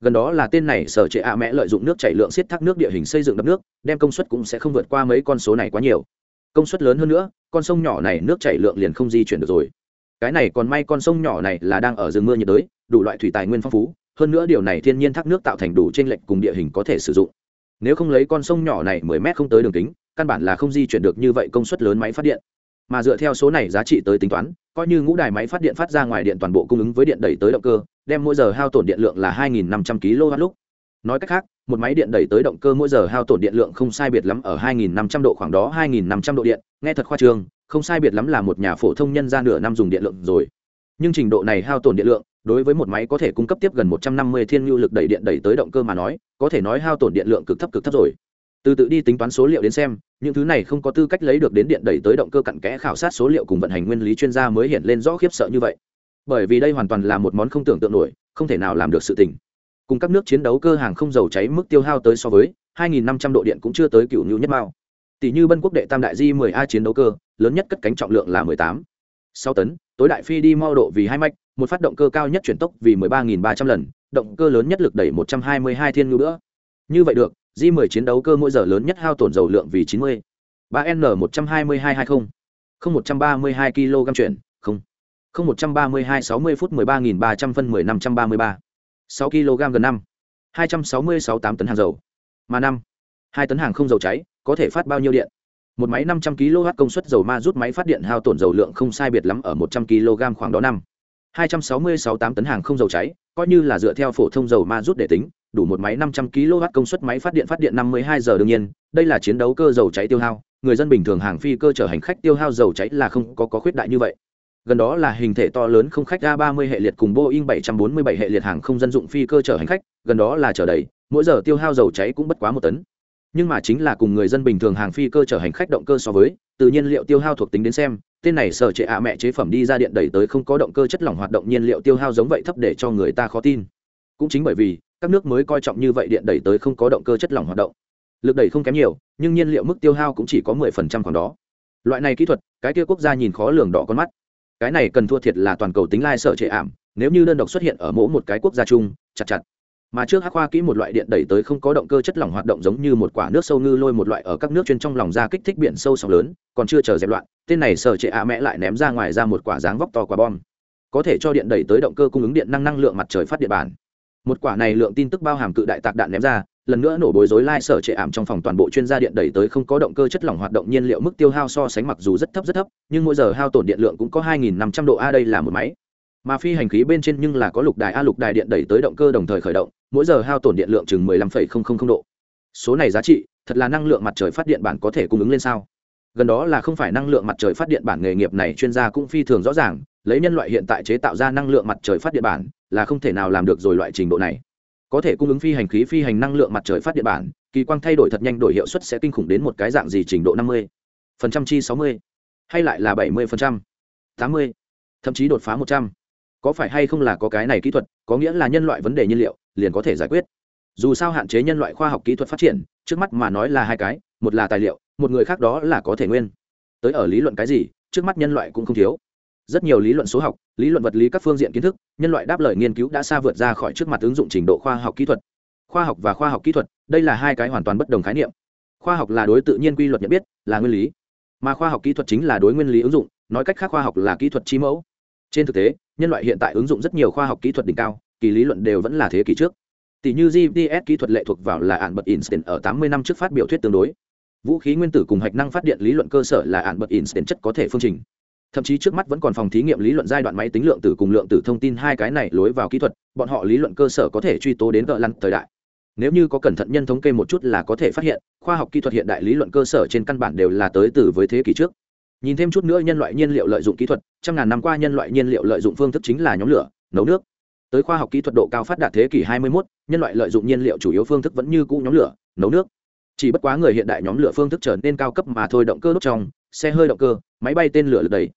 S1: Gần đó là tên này sở trệ a mẹ lợi dụng nước chảy lượng xiết thác nước địa hình xây dựng đập nước, đem công suất cũng sẽ không vượt qua mấy con số này quá nhiều công suất lớn hơn nữa, con sông nhỏ này nước chảy lượng liền không di chuyển được rồi. Cái này còn may con sông nhỏ này là đang ở rừng mưa nhiệt đới, đủ loại thủy tài nguyên phong phú, hơn nữa điều này thiên nhiên thác nước tạo thành đủ trên lệch cùng địa hình có thể sử dụng. Nếu không lấy con sông nhỏ này mười mét không tới đường kính, căn bản là không di chuyển được như vậy công suất lớn máy phát điện. Mà dựa theo số này giá trị tới tính toán, coi như ngũ đài máy phát điện phát ra ngoài điện toàn bộ cung ứng với điện đẩy tới động cơ, đem mỗi giờ hao tổn điện lượng là 2.500 kW lúc nói cách khác, một máy điện đẩy tới động cơ mỗi giờ hao tổn điện lượng không sai biệt lắm ở 2.500 độ khoảng đó 2.500 độ điện. Nghe thật khoa trương, không sai biệt lắm là một nhà phổ thông nhân ra nửa năm dùng điện lượng rồi. Nhưng trình độ này hao tổn điện lượng, đối với một máy có thể cung cấp tiếp gần 150 thiên nhu lực đẩy điện đẩy tới động cơ mà nói, có thể nói hao tổn điện lượng cực thấp cực thấp rồi. Từ tự đi tính toán số liệu đến xem, những thứ này không có tư cách lấy được đến điện đẩy tới động cơ cặn kẽ khảo sát số liệu cùng vận hành nguyên lý chuyên gia mới hiện lên rõ khiếp sợ như vậy. Bởi vì đây hoàn toàn là một món không tưởng tượng nổi, không thể nào làm được sự tình cùng các nước chiến đấu cơ hàng không dầu cháy mức tiêu hao tới so với 2.500 độ điện cũng chưa tới cựu nhu nhất mao. Tỷ như bân quốc đệ tam đại di 10 a chiến đấu cơ, lớn nhất cất cánh trọng lượng là 18 6 tấn, tối đại phi đi mau độ vì hai mạch, một phát động cơ cao nhất chuyển tốc vì 13.300 lần, động cơ lớn nhất lực đẩy 122 thiên nhu nữa như vậy được, di 10 chiến đấu cơ mỗi giờ lớn nhất hao tổn dầu lượng vì 90 3N 12220 không. 132 kg chuyển, không. Không 132 60 phút 13.300 phân 10 533 6 kg gần năm. 266 8 tấn hàng dầu. Mà năm, hai tấn hàng không dầu cháy, có thể phát bao nhiêu điện? Một máy 500 kW công suất dầu ma rút máy phát điện hao tổn dầu lượng không sai biệt lắm ở 100 kg khoảng đó năm. 266 8 tấn hàng không dầu cháy, coi như là dựa theo phổ thông dầu ma rút để tính, đủ một máy 500 kW công suất máy phát điện phát điện 52 giờ đương nhiên, đây là chiến đấu cơ dầu cháy tiêu hao. Người dân bình thường hàng phi cơ chở hành khách tiêu hao dầu cháy là không có có khuyết đại như vậy gần đó là hình thể to lớn không khách a 30 hệ liệt cùng boeing 747 hệ liệt hàng không dân dụng phi cơ chở hành khách, gần đó là chở đầy, mỗi giờ tiêu hao dầu cháy cũng bất quá một tấn. Nhưng mà chính là cùng người dân bình thường hàng phi cơ chở hành khách động cơ so với, tự nhiên liệu tiêu hao thuộc tính đến xem, tên này sở chế ạ mẹ chế phẩm đi ra điện đẩy tới không có động cơ chất lỏng hoạt động nhiên liệu tiêu hao giống vậy thấp để cho người ta khó tin. Cũng chính bởi vì, các nước mới coi trọng như vậy điện đẩy tới không có động cơ chất lỏng hoạt động. Lực đẩy không kém nhiều, nhưng nhiên liệu mức tiêu hao cũng chỉ có mười phần trăm khoảng đó. Loại này kỹ thuật, cái kia quốc gia nhìn khó lường đỏ con mắt cái này cần thua thiệt là toàn cầu tính lai sợ trệ ảm, nếu như đơn độc xuất hiện ở mỗi một cái quốc gia chung, chặt chặt. Mà trước hắc khoa kỹ một loại điện đẩy tới không có động cơ chất lỏng hoạt động giống như một quả nước sâu ngư lôi một loại ở các nước chuyên trong lòng ra kích thích biển sâu sóng lớn, còn chưa chờ dẹp loạn, tên này sợ trệ ạ mẹ lại ném ra ngoài ra một quả dáng vóc to quả bom. Có thể cho điện đẩy tới động cơ cung ứng điện năng năng lượng mặt trời phát điện bản. Một quả này lượng tin tức bao hàm cự đại tạc đạn ném ra lần nữa nổ bối rối lai sở trệ ảm trong phòng toàn bộ chuyên gia điện đẩy tới không có động cơ chất lỏng hoạt động nhiên liệu mức tiêu hao so sánh mặc dù rất thấp rất thấp nhưng mỗi giờ hao tổn điện lượng cũng có 2.500 độ a đây là một máy. Mà phi hành khí bên trên nhưng là có lục đài a lục đài điện đẩy tới động cơ đồng thời khởi động mỗi giờ hao tổn điện lượng chừng 15,000 độ. Số này giá trị thật là năng lượng mặt trời phát điện bản có thể cung ứng lên sao? Gần đó là không phải năng lượng mặt trời phát điện bản nghề nghiệp này chuyên gia cũng phi thường rõ ràng lấy nhân loại hiện tại chế tạo ra năng lượng mặt trời phát điện bản là không thể nào làm được rồi loại trình độ này có thể cung ứng phi hành khí phi hành năng lượng mặt trời phát điện bản, kỳ quang thay đổi thật nhanh, đổi hiệu suất sẽ kinh khủng đến một cái dạng gì trình độ năm mươi phần trăm chi sáu mươi hay lại là bảy mươi phần trăm, tám mươi, thậm chí đột phá một trăm. Có phải hay không là có cái này kỹ thuật, có nghĩa là nhân loại vấn đề nhiên liệu, liền có thể giải quyết. Dù sao hạn chế nhân loại khoa học kỹ thuật phát triển, trước mắt mà nói là hai cái, một là tài liệu, một người khác đó là có thể nguyên. Tới ở lý luận cái gì, trước mắt nhân loại cũng không thiếu rất nhiều lý luận số học, lý luận vật lý các phương diện kiến thức, nhân loại đáp lời nghiên cứu đã xa vượt ra khỏi trước mặt ứng dụng trình độ khoa học kỹ thuật. Khoa học và khoa học kỹ thuật, đây là hai cái hoàn toàn bất đồng khái niệm. Khoa học là đối tự nhiên quy luật nhận biết, là nguyên lý. Mà khoa học kỹ thuật chính là đối nguyên lý ứng dụng, nói cách khác khoa học là kỹ thuật chi mẫu. Trên thực tế, nhân loại hiện tại ứng dụng rất nhiều khoa học kỹ thuật đỉnh cao, kỳ lý luận đều vẫn là thế kỷ trước. Tỷ như gps kỹ thuật lệ thuộc vào là ạn bật einstein ở 80 năm trước phát biểu thuyết tương đối. Vũ khí nguyên tử cùng hạch năng phát điện lý luận cơ sở là ạn bật einstein chất có thể phương trình thậm chí trước mắt vẫn còn phòng thí nghiệm lý luận giai đoạn máy tính lượng tử cùng lượng tử thông tin hai cái này lối vào kỹ thuật bọn họ lý luận cơ sở có thể truy tố đến gợ lăn thời đại. Nếu như có cẩn thận nhân thống kê một chút là có thể phát hiện khoa học kỹ thuật hiện đại lý luận cơ sở trên căn bản đều là tới từ với thế kỷ trước. Nhìn thêm chút nữa nhân loại nhiên liệu lợi dụng kỹ thuật trăm ngàn năm qua nhân loại nhiên liệu lợi dụng phương thức chính là nhóm lửa nấu nước. Tới khoa học kỹ thuật độ cao phát đạt thế kỷ 21, nhân loại lợi dụng nhiên liệu chủ yếu phương thức vẫn như cũ nhóm lửa nấu nước. Chỉ bất quá người hiện đại nhóm lửa phương thức trở nên cao cấp mà thôi động cơ đốt trong xe hơi động cơ máy bay tên lửa lực đầy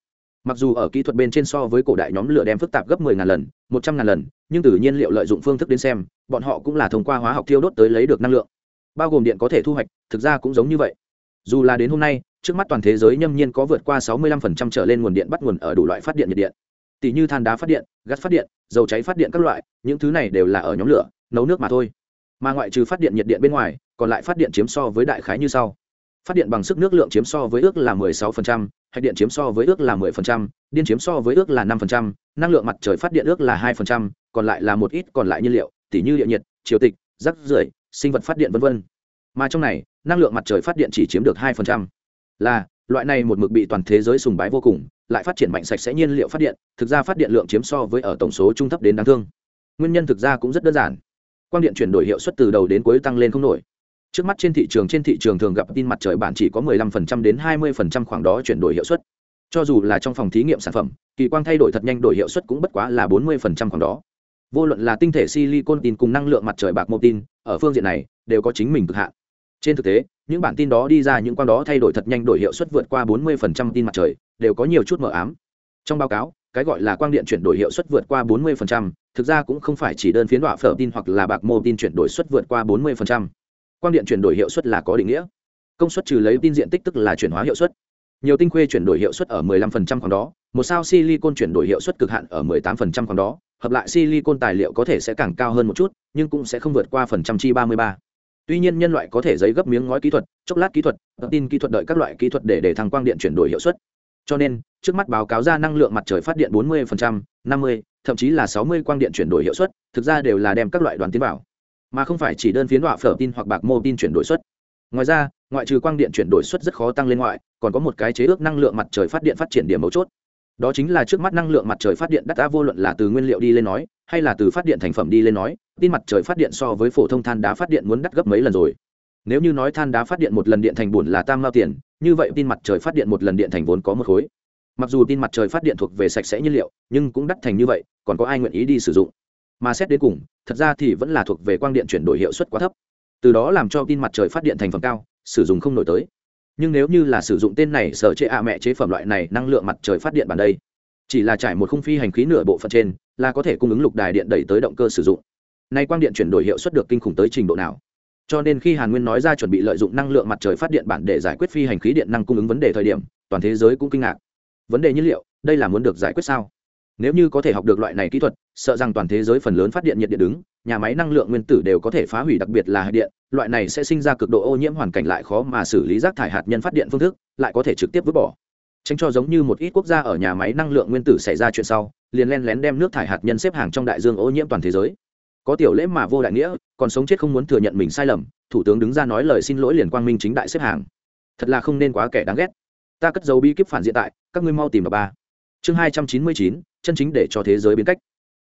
S1: mặc dù ở kỹ thuật bên trên so với cổ đại nhóm lửa đem phức tạp gấp 10 ngàn lần 100 ngàn lần, nhưng từ nhiên liệu lợi dụng phương thức đến xem, bọn họ cũng là thông qua hóa học thiêu đốt tới lấy được năng lượng. Bao gồm điện có thể thu hoạch, thực ra cũng giống như vậy. Dù là đến hôm nay, trước mắt toàn thế giới nhâm nhiên có vượt qua 65% trở lên nguồn điện bắt nguồn ở đủ loại phát điện nhiệt điện. Tỷ như than đá phát điện, gas phát điện, dầu cháy phát điện các loại, những thứ này đều là ở nhóm lửa, nấu nước mà thôi. Mà ngoại trừ phát điện nhiệt điện bên ngoài, còn lại phát điện chiếm so với đại khái như sau phát điện bằng sức nước lượng chiếm so với ước là 16%, hạch điện chiếm so với ước là 10%, điên chiếm so với ước là 5%, năng lượng mặt trời phát điện ước là 2%, còn lại là một ít còn lại nhiên liệu, tỉ như địa nhiệt, chiều tịch, rác rưởi, sinh vật phát điện vân vân. Mà trong này, năng lượng mặt trời phát điện chỉ chiếm được 2%. Là, loại này một mực bị toàn thế giới sùng bái vô cùng, lại phát triển mạnh sạch sẽ nhiên liệu phát điện, thực ra phát điện lượng chiếm so với ở tổng số trung thấp đến đáng thương. Nguyên nhân thực ra cũng rất đơn giản. Quang điện chuyển đổi hiệu suất từ đầu đến cuối tăng lên không nổi trước mắt trên thị trường trên thị trường thường gặp tin mặt trời bản chỉ có 15% đến 20% khoảng đó chuyển đổi hiệu suất. Cho dù là trong phòng thí nghiệm sản phẩm kỳ quang thay đổi thật nhanh đổi hiệu suất cũng bất quá là 40% khoảng đó. Vô luận là tinh thể silicon tin cùng năng lượng mặt trời bạc mô tin ở phương diện này đều có chính mình cực hạn. Trên thực tế những bản tin đó đi ra những quang đó thay đổi thật nhanh đổi hiệu suất vượt qua 40% tin mặt trời đều có nhiều chút mờ ám. Trong báo cáo cái gọi là quang điện chuyển đổi hiệu suất vượt qua 40%, thực ra cũng không phải chỉ đơn phiến đọa phở tin hoặc là bạc mô tin chuyển đổi suất vượt qua 40% quang điện chuyển đổi hiệu suất là có định nghĩa. Công suất trừ lấy tin diện tích tức là chuyển hóa hiệu suất. Nhiều tinh khuê chuyển đổi hiệu suất ở 15% khoảng đó một sao silicon chuyển đổi hiệu suất cực hạn ở 18% khoảng đó hợp lại silicon tài liệu có thể sẽ càng cao hơn một chút nhưng cũng sẽ không vượt qua phần trăm chi ba mươi ba. Tuy nhiên nhân loại có thể giấy gấp miếng ngói kỹ thuật chốc lát kỹ thuật tin kỹ thuật đợi các loại kỹ thuật để để thăng quang điện chuyển đổi hiệu suất. Cho nên trước mắt báo cáo ra năng lượng mặt trời phát điện 40%, 50, thậm chí là 60 quang điện chuyển đổi hiệu suất thực ra đều là đem các loại đoàn tiến vào mà không phải chỉ đơn phiến đọa phở tin hoặc bạc mô tin chuyển đổi suất ngoài ra, ngoại trừ quang điện chuyển đổi suất rất khó tăng lên ngoại, còn có một cái chế ước năng lượng mặt trời phát điện phát triển điểm mấu chốt. Đó chính là trước mắt năng lượng mặt trời phát điện đắt đá vô luận là từ nguyên liệu đi lên nói, hay là từ phát điện thành phẩm đi lên nói, tin mặt trời phát điện so với phổ thông than đá phát điện muốn đắt gấp mấy lần rồi. Nếu như nói than đá phát điện một lần điện thành bùn là tam mao tiền, như vậy tin mặt trời phát điện một lần điện thành vốn có một khối. Mặc dù tin mặt trời phát điện thuộc về sạch sẽ nhiên liệu, nhưng cũng đắt thành như vậy, còn có ai nguyện ý đi sử dụng? Mà xét đến cùng, thật ra thì vẫn là thuộc về quang điện chuyển đổi hiệu suất quá thấp. Từ đó làm cho tin mặt trời phát điện thành phẩm cao, sử dụng không nổi tới. Nhưng nếu như là sử dụng tên này, sở chế ạ mẹ chế phẩm loại này, năng lượng mặt trời phát điện bản đây, chỉ là trải một khung phi hành khí nửa bộ phận trên, là có thể cung ứng lục đài điện đẩy tới động cơ sử dụng. Nay quang điện chuyển đổi hiệu suất được kinh khủng tới trình độ nào? Cho nên khi hàn nguyên nói ra chuẩn bị lợi dụng năng lượng mặt trời phát điện bản để giải quyết phi hành khí điện năng cung ứng vấn đề thời điểm, toàn thế giới cũng kinh ngạc. Vấn đề nhiên liệu, đây là muốn được giải quyết sao? Nếu như có thể học được loại này kỹ thuật, sợ rằng toàn thế giới phần lớn phát điện nhiệt điện đứng, nhà máy năng lượng nguyên tử đều có thể phá hủy đặc biệt là hạt điện, loại này sẽ sinh ra cực độ ô nhiễm hoàn cảnh lại khó mà xử lý rác thải hạt nhân phát điện phương thức, lại có thể trực tiếp vứt bỏ. Tránh cho giống như một ít quốc gia ở nhà máy năng lượng nguyên tử xảy ra chuyện sau, liền len lén đem nước thải hạt nhân xếp hàng trong đại dương ô nhiễm toàn thế giới. Có tiểu lễ mà vô đại nghĩa, còn sống chết không muốn thừa nhận mình sai lầm, thủ tướng đứng ra nói lời xin lỗi liền quang minh chính đại xếp hàng. Thật là không nên quá kẻ đáng ghét. Ta cất dấu bi kíp phản diện tại, các ngươi mau tìm bà. ba. Chương hai trăm chín mươi chín chân chính để cho thế giới biến cách.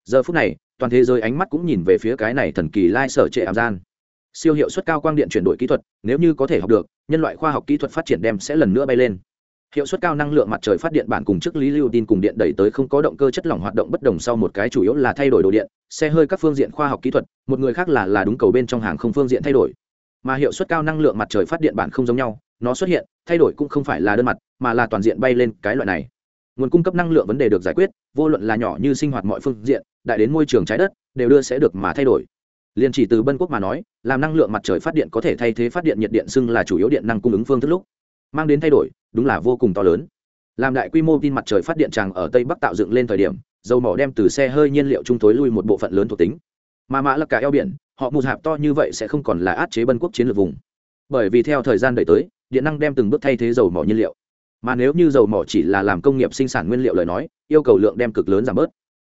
S1: Giờ phút này, toàn thế giới ánh mắt cũng nhìn về phía cái này thần kỳ lai sở trệ ảm gian. Siêu hiệu suất cao quang điện chuyển đổi kỹ thuật, nếu như có thể học được, nhân loại khoa học kỹ thuật phát triển đem sẽ lần nữa bay lên. Hiệu suất cao năng lượng mặt trời phát điện bản cùng chức lý lưu tin cùng điện đẩy tới không có động cơ chất lỏng hoạt động bất đồng sau một cái chủ yếu là thay đổi đồ điện, xe hơi các phương diện khoa học kỹ thuật, một người khác là là đúng cầu bên trong hàng không phương diện thay đổi. Mà hiệu suất cao năng lượng mặt trời phát điện bản không giống nhau, nó xuất hiện, thay đổi cũng không phải là đơn mặt, mà là toàn diện bay lên cái loại này nguồn cung cấp năng lượng vấn đề được giải quyết, vô luận là nhỏ như sinh hoạt mọi phương diện, đại đến môi trường trái đất, đều đưa sẽ được mà thay đổi. Liền chỉ từ bân quốc mà nói, làm năng lượng mặt trời phát điện có thể thay thế phát điện nhiệt điện xưng là chủ yếu điện năng cung ứng phương thức lúc, mang đến thay đổi, đúng là vô cùng to lớn. Làm đại quy mô tin mặt trời phát điện tràng ở tây bắc tạo dựng lên thời điểm, dầu mỏ đem từ xe hơi nhiên liệu trung tối lui một bộ phận lớn thuộc tính. Mà mã là cả eo biển, họ mù hạp to như vậy sẽ không còn là át chế bân quốc chiến lược vùng. Bởi vì theo thời gian đẩy tới, điện năng đem từng bước thay thế dầu mỏ nhiên liệu mà nếu như dầu mỏ chỉ là làm công nghiệp sinh sản nguyên liệu lời nói, yêu cầu lượng đem cực lớn giảm bớt.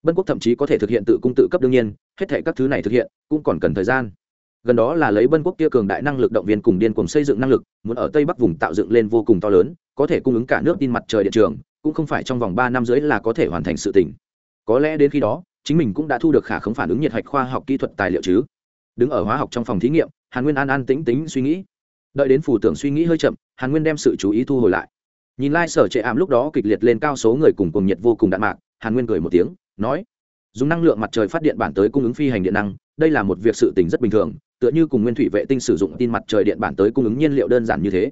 S1: Bân quốc thậm chí có thể thực hiện tự cung tự cấp đương nhiên, hết thể các thứ này thực hiện, cũng còn cần thời gian. Gần đó là lấy bân quốc kia cường đại năng lực động viên cùng điên cùng xây dựng năng lực, muốn ở tây bắc vùng tạo dựng lên vô cùng to lớn, có thể cung ứng cả nước tin mặt trời điện trường, cũng không phải trong vòng ba năm dưới là có thể hoàn thành sự tỉnh có lẽ đến khi đó, chính mình cũng đã thu được khả không phản ứng nhiệt hạch khoa học kỹ thuật tài liệu chứ. Đứng ở hóa học trong phòng thí nghiệm, hàn nguyên an an tĩnh tính suy nghĩ. Đợi đến phủ tưởng suy nghĩ hơi chậm, hàn nguyên đem sự chú ý thu hồi lại nhìn lai、like、sở trệ ảm lúc đó kịch liệt lên cao số người cùng cùng nhiệt vô cùng đạn mạc, hàn nguyên cười một tiếng, nói, dùng năng lượng mặt trời phát điện bản tới cung ứng phi hành điện năng, đây là một việc sự tình rất bình thường, tựa như cùng nguyên thủy vệ tinh sử dụng tin mặt trời điện bản tới cung ứng nhiên liệu đơn giản như thế.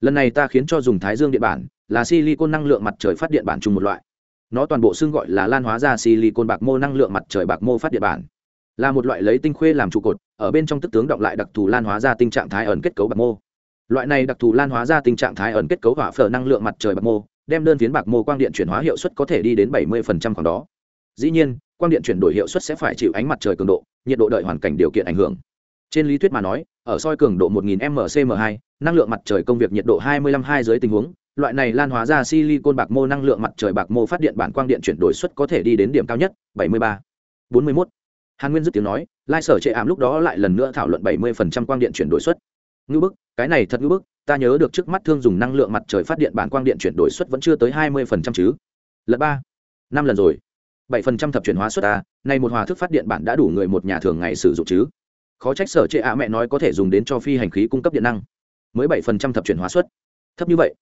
S1: Lần này ta khiến cho dùng thái dương điện bản, là silicon năng lượng mặt trời phát điện bản chung một loại. Nó toàn bộ xương gọi là lan hóa ra silicon bạc mô năng lượng mặt trời bạc mô phát điện bản. Là một loại lấy tinh khuê làm trụ cột, ở bên trong tức tướng động lại đặc thù lan hóa ra tình trạng thái ẩn kết cấu bạc mô loại này đặc thù lan hóa ra tình trạng thái ẩn kết cấu hỏa phở năng lượng mặt trời bạc mô đem đơn phiến bạc mô quang điện chuyển hóa hiệu suất có thể đi đến 70% khoảng đó dĩ nhiên quang điện chuyển đổi hiệu suất sẽ phải chịu ánh mặt trời cường độ nhiệt độ đợi hoàn cảnh điều kiện ảnh hưởng trên lý thuyết mà nói ở soi cường độ 1000 mcm 2 năng lượng mặt trời công việc nhiệt độ 25 2 dưới tình huống loại này lan hóa ra silicon bạc mô năng lượng mặt trời bạc mô phát điện bản quang điện chuyển đổi suất có thể đi đến điểm cao nhất 73. 41. Hàn Nguyên dứt tiếng nói, Lai Sở Trệ Ảm lúc đó lại lần nữa thảo luận 70% quang điện chuyển đổi suất. Ngưu bức, cái này thật ngưu bức, ta nhớ được trước mắt thương dùng năng lượng mặt trời phát điện bản quang điện chuyển đổi suất vẫn chưa tới 20% chứ. Lần ba, năm lần rồi. Bảy phần trăm thập chuyển hóa suất ta, nay một hòa thức phát điện bản đã đủ người một nhà thường ngày sử dụng chứ. Khó trách Sở Trệ ạ mẹ nói có thể dùng đến cho phi hành khí cung cấp điện năng. Mới bảy phần trăm thập chuyển hóa suất. Thấp như vậy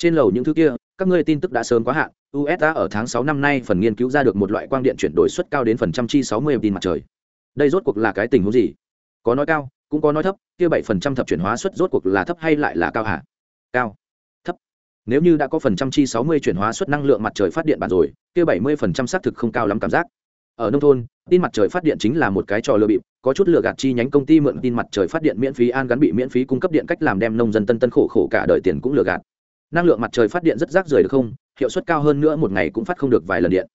S1: trên lầu những thứ kia các ngươi tin tức đã sớm quá hạn usa ở tháng sáu năm nay phần nghiên cứu ra được một loại quang điện chuyển đổi suất cao đến phần trăm chi sáu mươi tin mặt trời đây rốt cuộc là cái tình huống gì có nói cao cũng có nói thấp, kia bảy phần trăm thập chuyển hóa suất rốt cuộc là thấp hay lại là cao hả? Cao. Thấp. Nếu như đã có phần trăm chi sáu mươi chuyển hóa suất năng lượng mặt trời phát điện bản rồi, kia bảy mươi phần trăm xác thực không cao lắm cảm giác. Ở nông thôn, tin mặt trời phát điện chính là một cái trò lừa bịp, có chút lừa gạt chi nhánh công ty mượn tin mặt trời phát điện miễn phí an gắn bị miễn phí cung cấp điện cách làm đem nông dân tân tân khổ khổ cả đời tiền cũng lừa gạt. Năng lượng mặt trời phát điện rất rác rưởi được không? Hiệu suất cao hơn nữa một ngày cũng phát không được vài lần điện.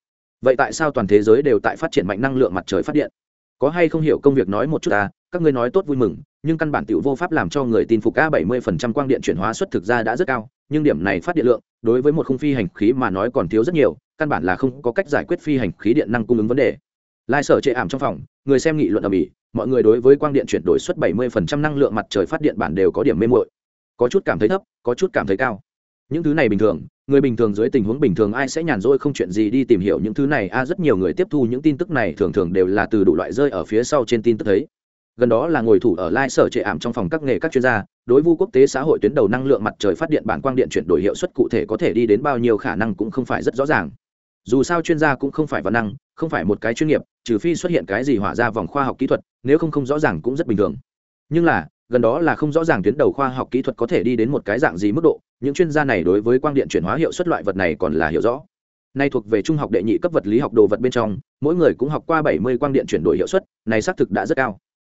S1: Vậy tại sao toàn thế giới đều tại phát triển mạnh năng lượng mặt trời phát điện? Có hay không hiểu công việc nói một chút ta, các ngươi nói tốt vui mừng, nhưng căn bản tiểu vô pháp làm cho người tin phục a 70% quang điện chuyển hóa suất thực ra đã rất cao, nhưng điểm này phát điện lượng, đối với một khung phi hành khí mà nói còn thiếu rất nhiều, căn bản là không có cách giải quyết phi hành khí điện năng cung ứng vấn đề. Lai sở chệ ảm trong phòng, người xem nghị luận ở mỹ mọi người đối với quang điện chuyển đổi suất 70% năng lượng mặt trời phát điện bản đều có điểm mê mội có chút cảm thấy thấp, có chút cảm thấy cao. Những thứ này bình thường người bình thường dưới tình huống bình thường ai sẽ nhàn rỗi không chuyện gì đi tìm hiểu những thứ này? A, rất nhiều người tiếp thu những tin tức này thường thường đều là từ đủ loại rơi ở phía sau trên tin tức thấy. Gần đó là ngồi thủ ở lai sở trệ ảm trong phòng các nghề các chuyên gia, đối vu quốc tế xã hội tuyến đầu năng lượng mặt trời phát điện bản quang điện chuyển đổi hiệu suất cụ thể có thể đi đến bao nhiêu khả năng cũng không phải rất rõ ràng. Dù sao chuyên gia cũng không phải văn năng, không phải một cái chuyên nghiệp, trừ phi xuất hiện cái gì hỏa ra vòng khoa học kỹ thuật, nếu không không rõ ràng cũng rất bình thường. Nhưng là, gần đó là không rõ ràng tuyến đầu khoa học kỹ thuật có thể đi đến một cái dạng gì mức độ những chuyên gia này đối với quang điện chuyển hóa hiệu suất loại vật này còn là hiểu rõ. Nay thuộc về trung học đệ nhị cấp vật lý học đồ vật bên trong, mỗi người cũng học qua bảy mươi quang điện chuyển đổi hiệu suất, này xác thực đã rất cao.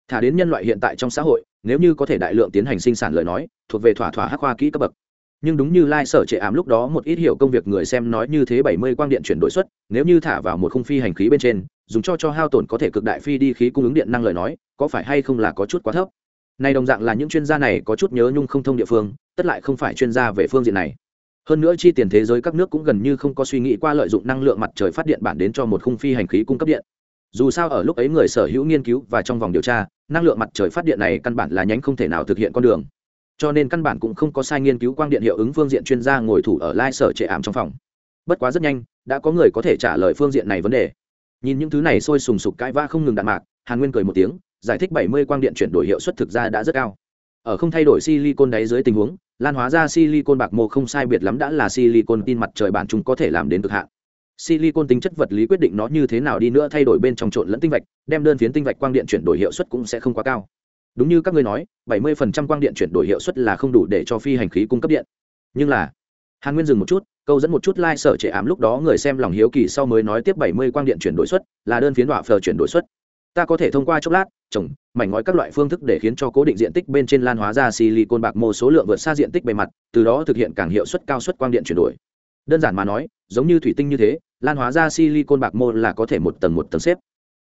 S1: Thả đến nhân loại hiện tại trong xã hội, nếu như có thể đại lượng tiến hành sinh sản lời nói, thuộc về thỏa thỏa hắc khoa kỹ cấp bậc. Nhưng đúng như lai sở trệ ảm lúc đó một ít hiểu công việc người xem nói như thế bảy mươi quang điện chuyển đổi suất, nếu như thả vào một khung phi hành khí bên trên, dùng cho cho hao tổn có thể cực đại phi đi khí cung ứng điện năng lời nói, có phải hay không là có chút quá thấp? Này đồng dạng là những chuyên gia này có chút nhớ nhung không thông địa phương, tất lại không phải chuyên gia về phương diện này. Hơn nữa chi tiền thế giới các nước cũng gần như không có suy nghĩ qua lợi dụng năng lượng mặt trời phát điện bản đến cho một khung phi hành khí cung cấp điện. Dù sao ở lúc ấy người sở hữu nghiên cứu và trong vòng điều tra, năng lượng mặt trời phát điện này căn bản là nhánh không thể nào thực hiện con đường. Cho nên căn bản cũng không có sai nghiên cứu quang điện hiệu ứng phương diện chuyên gia ngồi thủ ở lai sở trệ ảm trong phòng. Bất quá rất nhanh, đã có người có thể trả lời phương diện này vấn đề. Nhìn những thứ này sôi sùng sục cãi vã không ngừng đạn mạc, hàn nguyên cười một tiếng giải thích 70 quang điện chuyển đổi hiệu suất thực ra đã rất cao. Ở không thay đổi silicon đáy dưới tình huống, lan hóa ra silicon bạc mô không sai biệt lắm đã là silicon tin mặt trời bản chúng có thể làm đến cực hạn. Silicon tính chất vật lý quyết định nó như thế nào đi nữa thay đổi bên trong trộn lẫn tinh vạch, đem đơn phiến tinh vạch quang điện chuyển đổi hiệu suất cũng sẽ không quá cao. Đúng như các ngươi nói 70% quang điện chuyển đổi hiệu suất là không đủ để cho phi hành khí cung cấp điện. Nhưng là, hàn nguyên dừng một chút, câu dẫn một chút lai sở trẻ ám lúc đó người xem lòng hiếu kỳ sau mới nói tiếp 70 quang điện chuyển đổi suất là đơn phiến đọa phờ chuyển đổi suất ta có thể thông qua chốc lát trồng mảnh ngói các loại phương thức để khiến cho cố định diện tích bên trên lan hóa ra silicon bạc mô số lượng vượt xa diện tích bề mặt, từ đó thực hiện càng hiệu suất cao suất quang điện chuyển đổi. Đơn giản mà nói, giống như thủy tinh như thế, lan hóa ra silicon bạc mô là có thể một tầng một tầng xếp.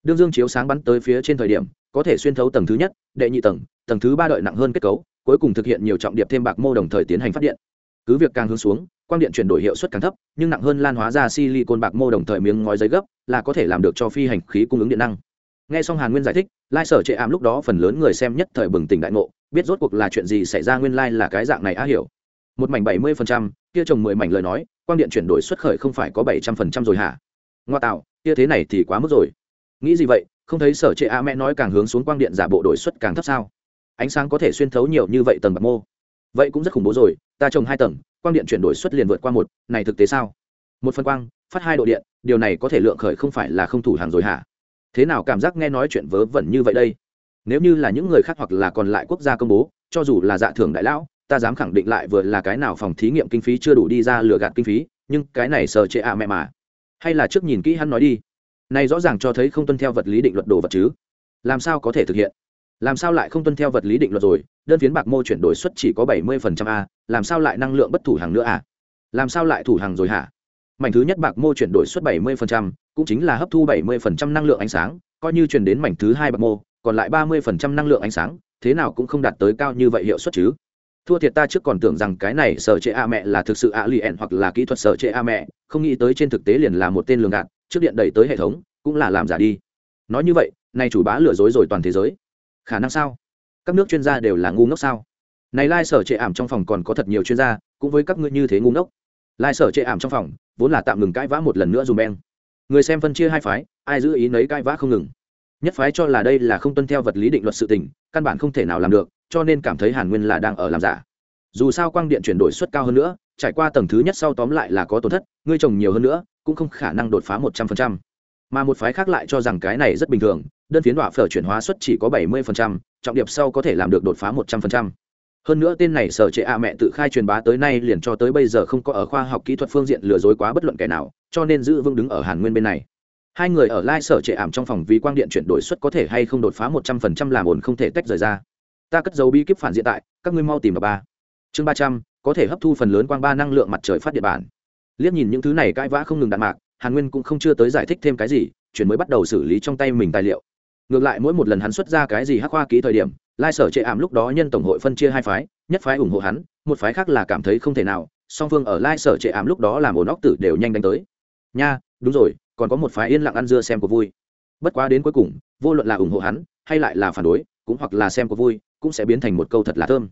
S1: Đương dương chiếu sáng bắn tới phía trên thời điểm, có thể xuyên thấu tầng thứ nhất, đệ nhị tầng tầng thứ ba đợi nặng hơn kết cấu, cuối cùng thực hiện nhiều trọng điệp thêm bạc mô đồng thời tiến hành phát điện. Cứ việc càng hướng xuống, quang điện chuyển đổi hiệu suất càng thấp, nhưng nặng hơn lan hóa ra silicon bạc mô đồng thời miếng ngói giấy gấp là có thể làm được cho phi hành khí cung ứng điện năng nghe xong hàn nguyên giải thích, lai sở trệ ảm lúc đó phần lớn người xem nhất thời bừng tỉnh đại ngộ, biết rốt cuộc là chuyện gì xảy ra nguyên lai là cái dạng này á hiểu. Một mảnh bảy mươi phần trăm, kia trồng mười mảnh lời nói, quang điện chuyển đổi xuất khởi không phải có bảy trăm phần trăm rồi hả? Ngoa tạo, kia thế này thì quá mức rồi. Nghĩ gì vậy, không thấy sở trệ a mẹ nói càng hướng xuống quang điện giả bộ đổi xuất càng thấp sao? Ánh sáng có thể xuyên thấu nhiều như vậy tầng bạc mô. Vậy cũng rất khủng bố rồi, ta trồng hai tầng, quang điện chuyển đổi xuất liền vượt qua một, này thực tế sao? Một phần quang, phát hai độ điện, điều này có thể lượng khởi không phải là không thủ hàng rồi hả? Thế nào cảm giác nghe nói chuyện vớ vẩn như vậy đây? Nếu như là những người khác hoặc là còn lại quốc gia công bố, cho dù là dạ thưởng đại lão, ta dám khẳng định lại vừa là cái nào phòng thí nghiệm kinh phí chưa đủ đi ra lừa gạt kinh phí, nhưng cái này sờ chệ ạ mẹ mà. Hay là trước nhìn kỹ hắn nói đi. Này rõ ràng cho thấy không tuân theo vật lý định luật đồ vật chứ. Làm sao có thể thực hiện? Làm sao lại không tuân theo vật lý định luật rồi? Đơn phiến bạc mô chuyển đổi suất chỉ có bảy mươi phần trăm a, làm sao lại năng lượng bất thủ hàng nữa à? Làm sao lại thủ hàng rồi hả? Mảnh thứ nhất bạc mô chuyển đổi suất bảy mươi phần trăm cũng chính là hấp thu bảy mươi phần trăm năng lượng ánh sáng, coi như truyền đến mảnh thứ hai bạc mô, còn lại ba mươi phần trăm năng lượng ánh sáng, thế nào cũng không đạt tới cao như vậy hiệu suất chứ. Thua thiệt ta trước còn tưởng rằng cái này sở chế a mẹ là thực sự a liền hoặc là kỹ thuật sở chế a mẹ, không nghĩ tới trên thực tế liền là một tên lường gạt, trước điện đẩy tới hệ thống, cũng là làm giả đi. Nói như vậy, này chủ bá lừa dối rồi toàn thế giới. Khả năng sao? Các nước chuyên gia đều là ngu ngốc sao? Này lai sở trệ ảm trong phòng còn có thật nhiều chuyên gia, cũng với các ngươi như thế ngu ngốc. Lai sở trệ ảm trong phòng, vốn là tạm ngừng cãi vã một lần nữa dùm beng người xem phân chia hai phái, ai giữ ý nấy cãi vã không ngừng. Nhất phái cho là đây là không tuân theo vật lý định luật sự tình, căn bản không thể nào làm được, cho nên cảm thấy hàn nguyên là đang ở làm giả. Dù sao quang điện chuyển đổi suất cao hơn nữa, trải qua tầng thứ nhất sau tóm lại là có tổn thất, ngươi trồng nhiều hơn nữa, cũng không khả năng đột phá một trăm phần trăm. Mà một phái khác lại cho rằng cái này rất bình thường, đơn phiến đọa phở chuyển hóa suất chỉ có bảy mươi phần trăm, trọng điệp sau có thể làm được đột phá một trăm phần trăm hơn nữa tên này sở trệ a mẹ tự khai truyền bá tới nay liền cho tới bây giờ không có ở khoa học kỹ thuật phương diện lừa dối quá bất luận kẻ nào, cho nên giữ vững đứng ở hàn nguyên bên này. Hai người ở lai sở trệ ảm trong phòng vì quang điện chuyển đổi suất có thể hay không đột phá một trăm phần trăm làm ổn không thể tách rời ra. Ta cất dấu bí kíp phản diện tại, các ngươi mau tìm đọc ba. Chương ba trăm, có thể hấp thu phần lớn quang ba năng lượng mặt trời phát điện bản. Liếc nhìn những thứ này cãi vã không ngừng đạn mạc, hàn nguyên cũng không chưa tới giải thích thêm cái gì, chuyển mới bắt đầu xử lý trong tay mình tài liệu. Ngược lại mỗi một lần hắn xuất ra cái gì hắc hoa ký thời điểm lai sở trệ ảm lúc đó nhân tổng hội phân chia hai phái, nhất phái ủng hộ hắn, một phái khác là cảm thấy không thể nào, song phương ở lai sở trệ ảm lúc đó làm ổn óc tử đều nhanh đánh tới. Nha, đúng rồi, còn có một phái yên lặng ăn dưa xem có vui. Bất quá đến cuối cùng, vô luận là ủng hộ hắn, hay lại là phản đối, cũng hoặc là xem có vui, cũng sẽ biến thành một câu thật là thơm.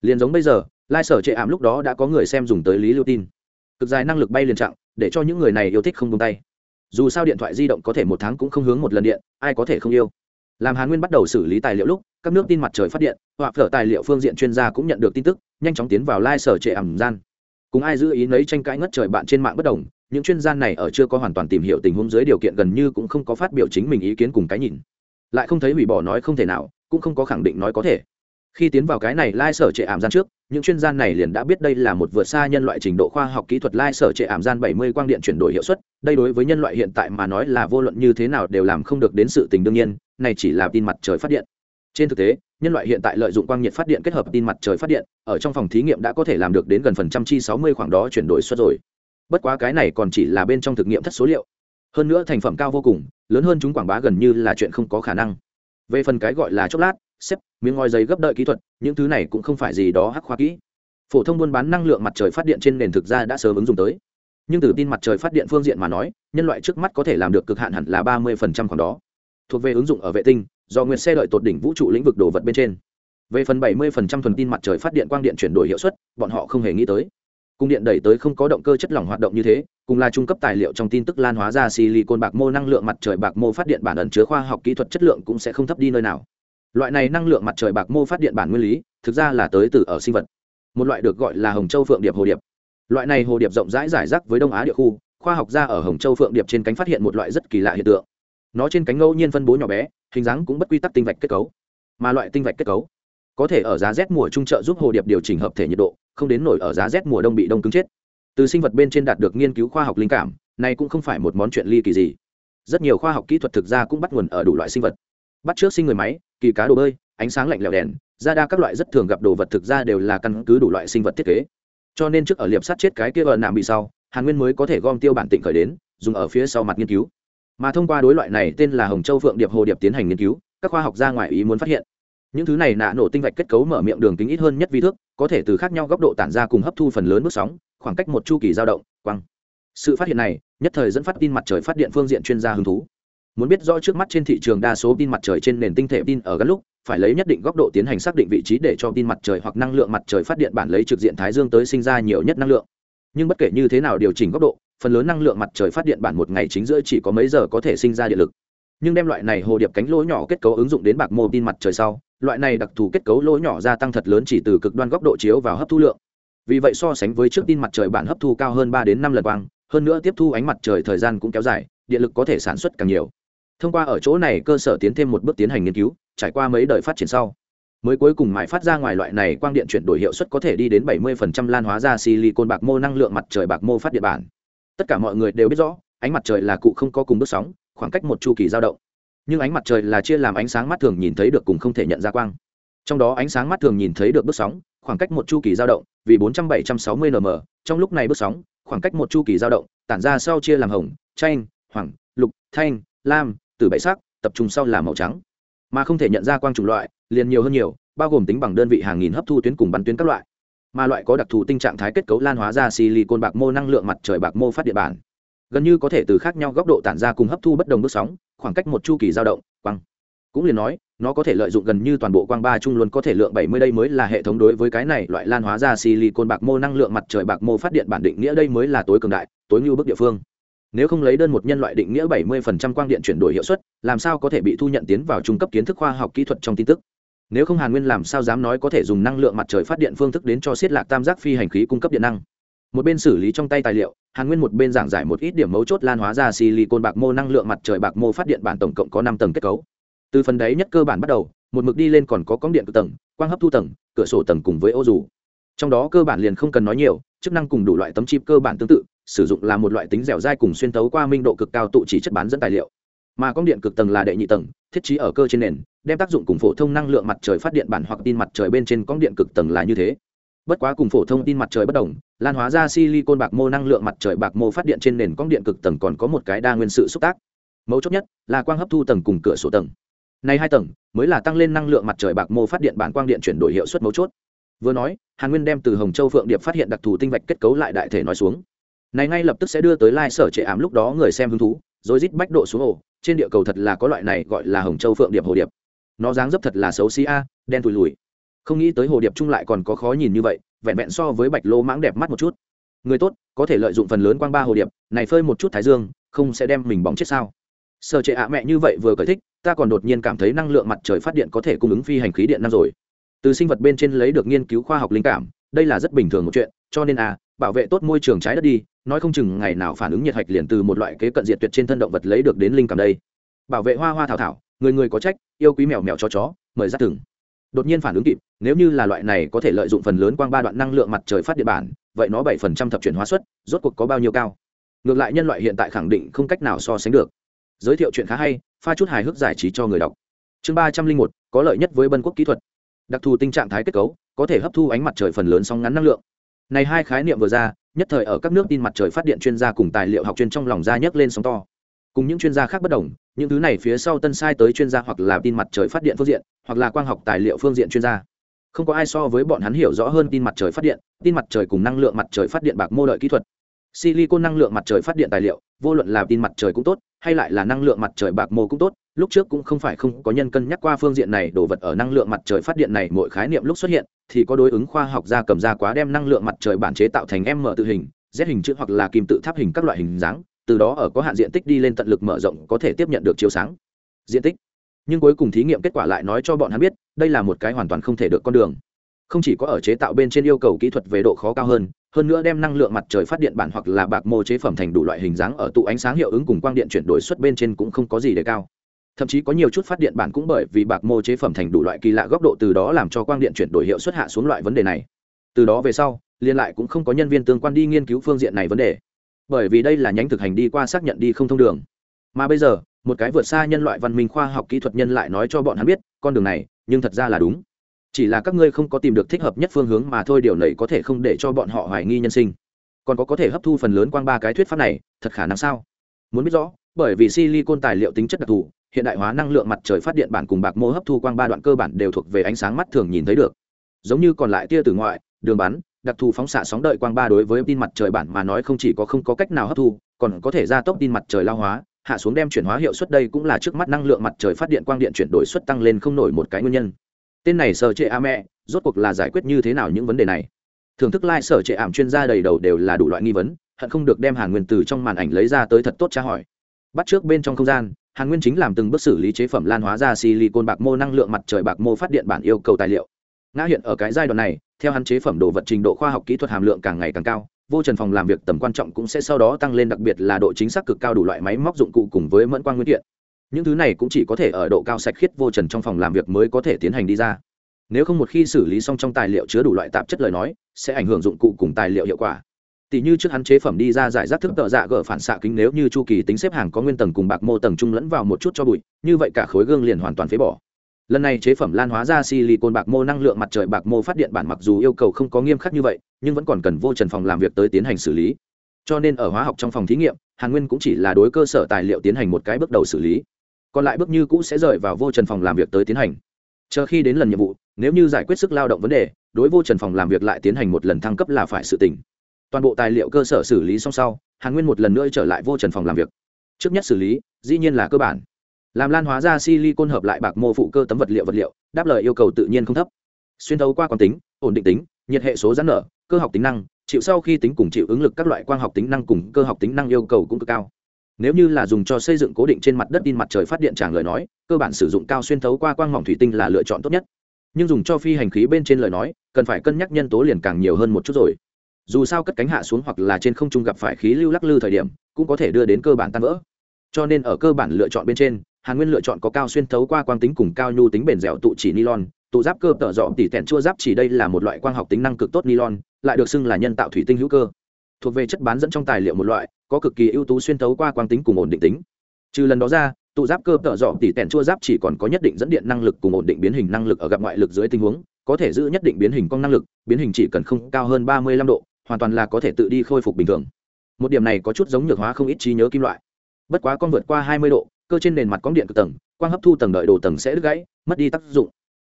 S1: Liền giống bây giờ, lai sở trệ ảm lúc đó đã có người xem dùng tới lý lưu tin. Cực dài năng lực bay liền trạng để cho những người này yêu thích không tung tay. Dù sao điện thoại di động có thể một tháng cũng không hướng một lần điện, ai có thể không yêu? Làm hàn nguyên bắt đầu xử lý tài liệu lúc các nước tin mặt trời phát điện hoặc phở tài liệu phương diện chuyên gia cũng nhận được tin tức nhanh chóng tiến vào lai、like、sở trệ ẩm gian cùng ai giữ ý nấy tranh cãi ngất trời bạn trên mạng bất đồng những chuyên gia này ở chưa có hoàn toàn tìm hiểu tình huống dưới điều kiện gần như cũng không có phát biểu chính mình ý kiến cùng cái nhìn lại không thấy hủy bỏ nói không thể nào cũng không có khẳng định nói có thể khi tiến vào cái này lai sở trệ ảm gian trước những chuyên gia này liền đã biết đây là một vượt xa nhân loại trình độ khoa học kỹ thuật lai sở trệ ảm gian 70 quang điện chuyển đổi hiệu suất. Đây đối với nhân loại hiện tại mà nói là vô luận như thế nào đều làm không được đến sự tình đương nhiên, này chỉ là tin mặt trời phát điện. Trên thực tế, nhân loại hiện tại lợi dụng quang nhiệt phát điện kết hợp tin mặt trời phát điện, ở trong phòng thí nghiệm đã có thể làm được đến gần phần trăm chi 60 khoảng đó chuyển đổi suất rồi. Bất quá cái này còn chỉ là bên trong thực nghiệm thất số liệu. Hơn nữa thành phẩm cao vô cùng, lớn hơn chúng quảng bá gần như là chuyện không có khả năng. Về phần cái gọi là chốc lát xếp, miếng ngòi giấy gấp đợi kỹ thuật, những thứ này cũng không phải gì đó hắc khoa kỹ. Phổ thông buôn bán năng lượng mặt trời phát điện trên nền thực ra đã sớm ứng dụng tới. Nhưng từ tin mặt trời phát điện phương diện mà nói, nhân loại trước mắt có thể làm được cực hạn hẳn là ba mươi khoảng đó. Thuộc về ứng dụng ở vệ tinh, do nguyệt xe đợi tột đỉnh vũ trụ lĩnh vực đồ vật bên trên. Về phần bảy mươi thuần tin mặt trời phát điện quang điện chuyển đổi hiệu suất, bọn họ không hề nghĩ tới. Cung điện đẩy tới không có động cơ chất lỏng hoạt động như thế, cùng là trung cấp tài liệu trong tin tức lan hóa ra silicon bạc mô năng lượng mặt trời bạc mô phát điện bản ẩn chứa khoa học kỹ thuật chất lượng cũng sẽ không thấp đi nơi nào loại này năng lượng mặt trời bạc mô phát điện bản nguyên lý, thực ra là tới từ ở sinh vật. Một loại được gọi là hồng châu phượng điệp hồ điệp. Loại này hồ điệp rộng rãi giải rác với đông á địa khu, khoa học gia ở hồng châu phượng điệp trên cánh phát hiện một loại rất kỳ lạ hiện tượng. Nó trên cánh ngẫu nhiên phân bố nhỏ bé, hình dáng cũng bất quy tắc tinh vạch kết cấu. Mà loại tinh vạch kết cấu có thể ở giá rét mùa trung trợ giúp hồ điệp điều chỉnh hợp thể nhiệt độ, không đến nổi ở giá rét mùa đông bị đông cứng chết. Từ sinh vật bên trên đạt được nghiên cứu khoa học linh cảm, này cũng không phải một món chuyện ly kỳ gì. Rất nhiều khoa học kỹ thuật thực ra cũng bắt nguồn ở đủ loại sinh vật. Bắt trước sinh người máy kỳ cá đồ bơi, ánh sáng lạnh lẽo đèn ra đa các loại rất thường gặp đồ vật thực ra đều là căn cứ đủ loại sinh vật thiết kế. Cho nên trước ở liệp sát chết cái kia vợ nạm bị sau, hàn nguyên mới có thể gom tiêu bản tịnh khởi đến, dùng ở phía sau mặt nghiên cứu. Mà thông qua đối loại này tên là hồng châu phượng điệp hồ điệp tiến hành nghiên cứu, các khoa học gia ngoại ý muốn phát hiện. Những thứ này nạ nổ tinh vạch kết cấu mở miệng đường kính ít hơn nhất vi thước, có thể từ khác nhau góc độ tản ra cùng hấp thu phần lớn bước sóng, khoảng cách một chu kỳ dao động quăng sự phát hiện này, nhất thời dẫn phát tin mặt trời phát điện phương diện chuyên gia hứng thú muốn biết rõ trước mắt trên thị trường đa số pin mặt trời trên nền tinh thể pin ở các lúc, phải lấy nhất định góc độ tiến hành xác định vị trí để cho pin mặt trời hoặc năng lượng mặt trời phát điện bản lấy trực diện thái dương tới sinh ra nhiều nhất năng lượng. Nhưng bất kể như thế nào điều chỉnh góc độ, phần lớn năng lượng mặt trời phát điện bản một ngày chính giữa chỉ có mấy giờ có thể sinh ra điện lực. Nhưng đem loại này hồ điệp cánh lỗ nhỏ kết cấu ứng dụng đến bạc mô pin mặt trời sau, loại này đặc thù kết cấu lỗ nhỏ gia tăng thật lớn chỉ từ cực đoan góc độ chiếu vào hấp thu lượng. Vì vậy so sánh với trước tin mặt trời bản hấp thu cao hơn ba đến năm lần quang, hơn nữa tiếp thu ánh mặt trời thời gian cũng kéo dài, điện lực có thể sản xuất càng nhiều thông qua ở chỗ này cơ sở tiến thêm một bước tiến hành nghiên cứu, trải qua mấy đời phát triển sau, mới cuối cùng mãi phát ra ngoài loại này quang điện chuyển đổi hiệu suất có thể đi đến 70% lan hóa ra silicon bạc mô năng lượng mặt trời bạc mô phát điện bản. Tất cả mọi người đều biết rõ, ánh mặt trời là cụ không có cùng bước sóng, khoảng cách một chu kỳ dao động. Nhưng ánh mặt trời là chia làm ánh sáng mắt thường nhìn thấy được cùng không thể nhận ra quang. Trong đó ánh sáng mắt thường nhìn thấy được bước sóng, khoảng cách một chu kỳ dao động, vì 400-760 nm. Trong lúc này bước sóng, khoảng cách một chu kỳ dao động, tản ra sau chia làm hồng, chanh, hoàng, lục, thanh, lam từ bảy sắc, tập trung sau là màu trắng. Mà không thể nhận ra quang chủng loại, liền nhiều hơn nhiều, bao gồm tính bằng đơn vị hàng nghìn hấp thu tuyến cùng bắn tuyến các loại. Mà loại có đặc thù tình trạng thái kết cấu lan hóa ra silicon bạc mô năng lượng mặt trời bạc mô phát điện bản. Gần như có thể từ khác nhau góc độ tản ra cùng hấp thu bất đồng bước sóng, khoảng cách một chu kỳ dao động, quang. Cũng liền nói, nó có thể lợi dụng gần như toàn bộ quang ba chung luôn có thể lượng 70 đây mới là hệ thống đối với cái này loại lan hóa ra silicon bạc mô năng lượng mặt trời bạc mô phát điện bản định nghĩa đây mới là tối cường đại, tối như bức địa phương nếu không lấy đơn một nhân loại định nghĩa 70% quang điện chuyển đổi hiệu suất, làm sao có thể bị thu nhận tiến vào trung cấp kiến thức khoa học kỹ thuật trong tin tức? Nếu không hàn nguyên làm sao dám nói có thể dùng năng lượng mặt trời phát điện phương thức đến cho xiết lạc tam giác phi hành khí cung cấp điện năng? Một bên xử lý trong tay tài liệu, hàn nguyên một bên giảng giải một ít điểm mấu chốt lan hóa ra silicon bạc mô năng lượng mặt trời bạc mô phát điện bản tổng cộng có năm tầng kết cấu. Từ phần đấy nhất cơ bản bắt đầu, một mực đi lên còn có cóng điện tầng, quang hấp thu tầng, cửa sổ tầng cùng với ô dù. Trong đó cơ bản liền không cần nói nhiều, chức năng cùng đủ loại tấm chip cơ bản tương tự sử dụng là một loại tính dẻo dai cùng xuyên tấu qua minh độ cực cao tụ chỉ chất bán dẫn tài liệu. Mà con điện cực tầng là đệ nhị tầng, thiết trí ở cơ trên nền, đem tác dụng cùng phổ thông năng lượng mặt trời phát điện bản hoặc tin mặt trời bên trên con điện cực tầng là như thế. Bất quá cùng phổ thông tin mặt trời bất đồng, lan hóa ra silicon bạc mô năng lượng mặt trời bạc mô phát điện trên nền cong điện cực tầng còn có một cái đa nguyên sự xúc tác. Mấu chốt nhất là quang hấp thu tầng cùng cửa sổ tầng. Này hai tầng mới là tăng lên năng lượng mặt trời bạc mô phát điện bản quang điện chuyển đổi hiệu suất mấu chốt. Vừa nói, hàn nguyên đem từ hồng châu phượng điệp phát hiện đặc thù tinh vạch kết cấu lại đại thể nói xuống này ngay lập tức sẽ đưa tới lai sở trệ ảm lúc đó người xem hứng thú, rồi rít bách độ xuống ổ. Trên địa cầu thật là có loại này gọi là hồng châu phượng điệp hồ điệp. Nó dáng dấp thật là xấu xí a, đen tùi lùi không nghĩ tới hồ điệp trung lại còn có khó nhìn như vậy, vẹn vẹn so với bạch lô mãng đẹp mắt một chút. Người tốt, có thể lợi dụng phần lớn quang ba hồ điệp, này phơi một chút thái dương, không sẽ đem mình bóng chết sao? Sở trệ ạ mẹ như vậy vừa cởi thích, ta còn đột nhiên cảm thấy năng lượng mặt trời phát điện có thể cung ứng phi hành khí điện năng rồi. Từ sinh vật bên trên lấy được nghiên cứu khoa học linh cảm, đây là rất bình thường một chuyện, cho nên à bảo vệ tốt môi trường trái đất đi nói không chừng ngày nào phản ứng nhiệt hạch liền từ một loại kế cận diệt tuyệt trên thân động vật lấy được đến linh cảm đây. Bảo vệ hoa hoa thảo thảo, người người có trách, yêu quý mèo mèo chó chó, mời ra từng đột nhiên phản ứng kịp, nếu như là loại này có thể lợi dụng phần lớn quang ba đoạn năng lượng mặt trời phát điện bản, vậy nó bảy phần trăm thập chuyển hóa suất, rốt cuộc có bao nhiêu cao? Ngược lại nhân loại hiện tại khẳng định không cách nào so sánh được. Giới thiệu chuyện khá hay, pha chút hài hước giải trí cho người đọc. Chương ba trăm linh một, có lợi nhất với bân quốc kỹ thuật. Đặc thù tình trạng thái kết cấu, có thể hấp thu ánh mặt trời phần lớn sóng ngắn năng lượng. Này hai khái niệm vừa ra nhất thời ở các nước tin mặt trời phát điện chuyên gia cùng tài liệu học chuyên trong lòng ra nhấc lên sóng to. Cùng những chuyên gia khác bất đồng, những thứ này phía sau tân sai tới chuyên gia hoặc là tin mặt trời phát điện phương diện, hoặc là quang học tài liệu phương diện chuyên gia. Không có ai so với bọn hắn hiểu rõ hơn tin mặt trời phát điện, tin mặt trời cùng năng lượng mặt trời phát điện bạc mô đợi kỹ thuật. Silicon năng lượng mặt trời phát điện tài liệu, vô luận là tin mặt trời cũng tốt, hay lại là năng lượng mặt trời bạc mô cũng tốt, lúc trước cũng không phải không có nhân cân nhắc qua phương diện này, đồ vật ở năng lượng mặt trời phát điện này mỗi khái niệm lúc xuất hiện thì có đối ứng khoa học gia cầm ra quá đem năng lượng mặt trời bản chế tạo thành m tự hình, z hình chữ hoặc là kim tự tháp hình các loại hình dáng, từ đó ở có hạn diện tích đi lên tận lực mở rộng có thể tiếp nhận được chiếu sáng. Diện tích. Nhưng cuối cùng thí nghiệm kết quả lại nói cho bọn hắn biết, đây là một cái hoàn toàn không thể được con đường. Không chỉ có ở chế tạo bên trên yêu cầu kỹ thuật về độ khó cao hơn hơn nữa đem năng lượng mặt trời phát điện bản hoặc là bạc mô chế phẩm thành đủ loại hình dáng ở tụ ánh sáng hiệu ứng cùng quang điện chuyển đổi xuất bên trên cũng không có gì để cao thậm chí có nhiều chút phát điện bản cũng bởi vì bạc mô chế phẩm thành đủ loại kỳ lạ góc độ từ đó làm cho quang điện chuyển đổi hiệu suất hạ xuống loại vấn đề này. Từ đó về sau, liên lại cũng không có nhân viên tương quan đi nghiên cứu phương diện này vấn đề. Bởi vì đây là nhánh thực hành đi qua xác nhận đi không thông đường. Mà bây giờ, một cái vượt xa nhân loại văn minh khoa học kỹ thuật nhân lại nói cho bọn hắn biết, con đường này, nhưng thật ra là đúng. Chỉ là các ngươi không có tìm được thích hợp nhất phương hướng mà thôi, điều này có thể không để cho bọn họ hoài nghi nhân sinh. Còn có có thể hấp thu phần lớn quang ba cái thuyết pháp này, thật khả năng sao? Muốn biết rõ, bởi vì silicon tài liệu tính chất đặc thù hiện đại hóa năng lượng mặt trời phát điện bản cùng bạc mô hấp thu quang ba đoạn cơ bản đều thuộc về ánh sáng mắt thường nhìn thấy được. Giống như còn lại tia từ ngoại, đường bắn, đặc thù phóng xạ sóng đợi quang ba đối với tin mặt trời bản mà nói không chỉ có không có cách nào hấp thu, còn có thể gia tốc tin mặt trời lao hóa, hạ xuống đem chuyển hóa hiệu suất đây cũng là trước mắt năng lượng mặt trời phát điện quang điện chuyển đổi suất tăng lên không nổi một cái nguyên nhân. Tên này sở trệ a mẹ, rốt cuộc là giải quyết như thế nào những vấn đề này? Thưởng thức lai、like、sở trệ ảm chuyên gia đầy đầu đều là đủ loại nghi vấn, hận không được đem hàn nguyên từ trong màn ảnh lấy ra tới thật tốt tra hỏi. Bắt trước bên trong không gian hàn nguyên chính làm từng bước xử lý chế phẩm lan hóa ra silicon bạc mô năng lượng mặt trời bạc mô phát điện bản yêu cầu tài liệu. Ngã hiện ở cái giai đoạn này, theo hắn chế phẩm đồ vật trình độ khoa học kỹ thuật hàm lượng càng ngày càng cao, vô trần phòng làm việc tầm quan trọng cũng sẽ sau đó tăng lên, đặc biệt là độ chính xác cực cao đủ loại máy móc dụng cụ cùng với mẫn quang nguyên kiện. Những thứ này cũng chỉ có thể ở độ cao sạch khiết vô trần trong phòng làm việc mới có thể tiến hành đi ra. Nếu không một khi xử lý xong trong tài liệu chứa đủ loại tạp chất lời nói, sẽ ảnh hưởng dụng cụ cùng tài liệu hiệu quả tỷ như trước hắn chế phẩm đi ra giải rác thức tợ dạ gỡ phản xạ kính nếu như chu kỳ tính xếp hàng có nguyên tầng cùng bạc mô tầng trung lẫn vào một chút cho bụi, như vậy cả khối gương liền hoàn toàn phế bỏ. Lần này chế phẩm lan hóa ra silicon bạc mô năng lượng mặt trời bạc mô phát điện bản mặc dù yêu cầu không có nghiêm khắc như vậy, nhưng vẫn còn cần vô trần phòng làm việc tới tiến hành xử lý. Cho nên ở hóa học trong phòng thí nghiệm, hàn nguyên cũng chỉ là đối cơ sở tài liệu tiến hành một cái bước đầu xử lý. Còn lại bước như cũ sẽ rời vào vô trần phòng làm việc tới tiến hành. Chờ khi đến lần nhiệm vụ, nếu như giải quyết sức lao động vấn đề, đối vô trần phòng làm việc lại tiến hành một lần thăng cấp là phải sự tỉnh toàn bộ tài liệu cơ sở xử lý xong sau, hàn nguyên một lần nữa trở lại vô trần phòng làm việc. Trước nhất xử lý, dĩ nhiên là cơ bản. Làm lan hóa ra silicon hợp lại bạc mô phụ cơ tấm vật liệu vật liệu, đáp lời yêu cầu tự nhiên không thấp. Xuyên thấu qua quang tính, ổn định tính, nhiệt hệ số giãn nở, cơ học tính năng, chịu sau khi tính cùng chịu ứng lực các loại quang học tính năng cùng cơ học tính năng yêu cầu cũng cực cao. Nếu như là dùng cho xây dựng cố định trên mặt đất in mặt trời phát điện tràng lời nói, cơ bản sử dụng cao xuyên thấu qua quang mỏng thủy tinh là lựa chọn tốt nhất. Nhưng dùng cho phi hành khí bên trên lời nói, cần phải cân nhắc nhân tố liền càng nhiều hơn một chút rồi dù sao cất cánh hạ xuống hoặc là trên không trung gặp phải khí lưu lắc lư thời điểm, cũng có thể đưa đến cơ bản tan vỡ. Cho nên ở cơ bản lựa chọn bên trên, hàn nguyên lựa chọn có cao xuyên thấu qua quang tính cùng cao nhu tính bền dẻo tụ chỉ nylon, tụ giáp cơ tở dọ tỉ tẻn chua giáp chỉ đây là một loại quang học tính năng cực tốt nylon, lại được xưng là nhân tạo thủy tinh hữu cơ. Thuộc về chất bán dẫn trong tài liệu một loại, có cực kỳ ưu tú xuyên thấu qua quang tính cùng ổn định tính. Trừ lần đó ra, tụ giáp cơ tở dọ tỉ tẻn chua giáp chỉ còn có nhất định dẫn điện năng lực cùng ổn định biến hình năng lực ở gặp ngoại lực dưới tình huống, có thể giữ nhất định biến hình cong năng lực, biến hình chỉ cần không cao hơn ba mươi lăm độ hoàn toàn là có thể tự đi khôi phục bình thường. Một điểm này có chút giống nhược hóa không ít trí nhớ kim loại. Bất quá con vượt qua hai mươi độ, cơ trên nền mặt có điện cực tầng, quang hấp thu tầng đợi đồ tầng sẽ đứt gãy, mất đi tác dụng.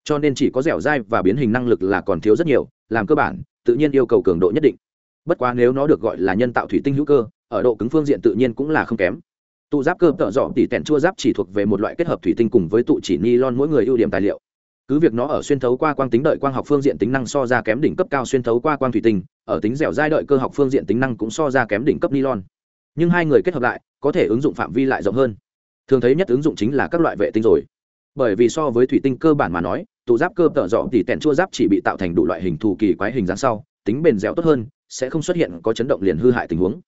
S1: Cho nên chỉ có dẻo dai và biến hình năng lực là còn thiếu rất nhiều, làm cơ bản, tự nhiên yêu cầu cường độ nhất định. Bất quá nếu nó được gọi là nhân tạo thủy tinh hữu cơ, ở độ cứng phương diện tự nhiên cũng là không kém. Tụ giáp cơ tợ dọ tỉ tẹn chua giáp chỉ thuộc về một loại kết hợp thủy tinh cùng với tụ chỉ ni lon mỗi người ưu điểm tài liệu cứ việc nó ở xuyên thấu qua quang tính đợi quang học phương diện tính năng so ra kém đỉnh cấp cao xuyên thấu qua quang thủy tinh, ở tính dẻo dai đợi cơ học phương diện tính năng cũng so ra kém đỉnh cấp nylon. Nhưng hai người kết hợp lại, có thể ứng dụng phạm vi lại rộng hơn. Thường thấy nhất ứng dụng chính là các loại vệ tinh rồi. Bởi vì so với thủy tinh cơ bản mà nói, tụ giáp cơ tợ dọ thì tẹn chua giáp chỉ bị tạo thành đủ loại hình thù kỳ quái hình dáng sau, tính bền dẻo tốt hơn, sẽ không xuất hiện có chấn động liền hư hại tình huống.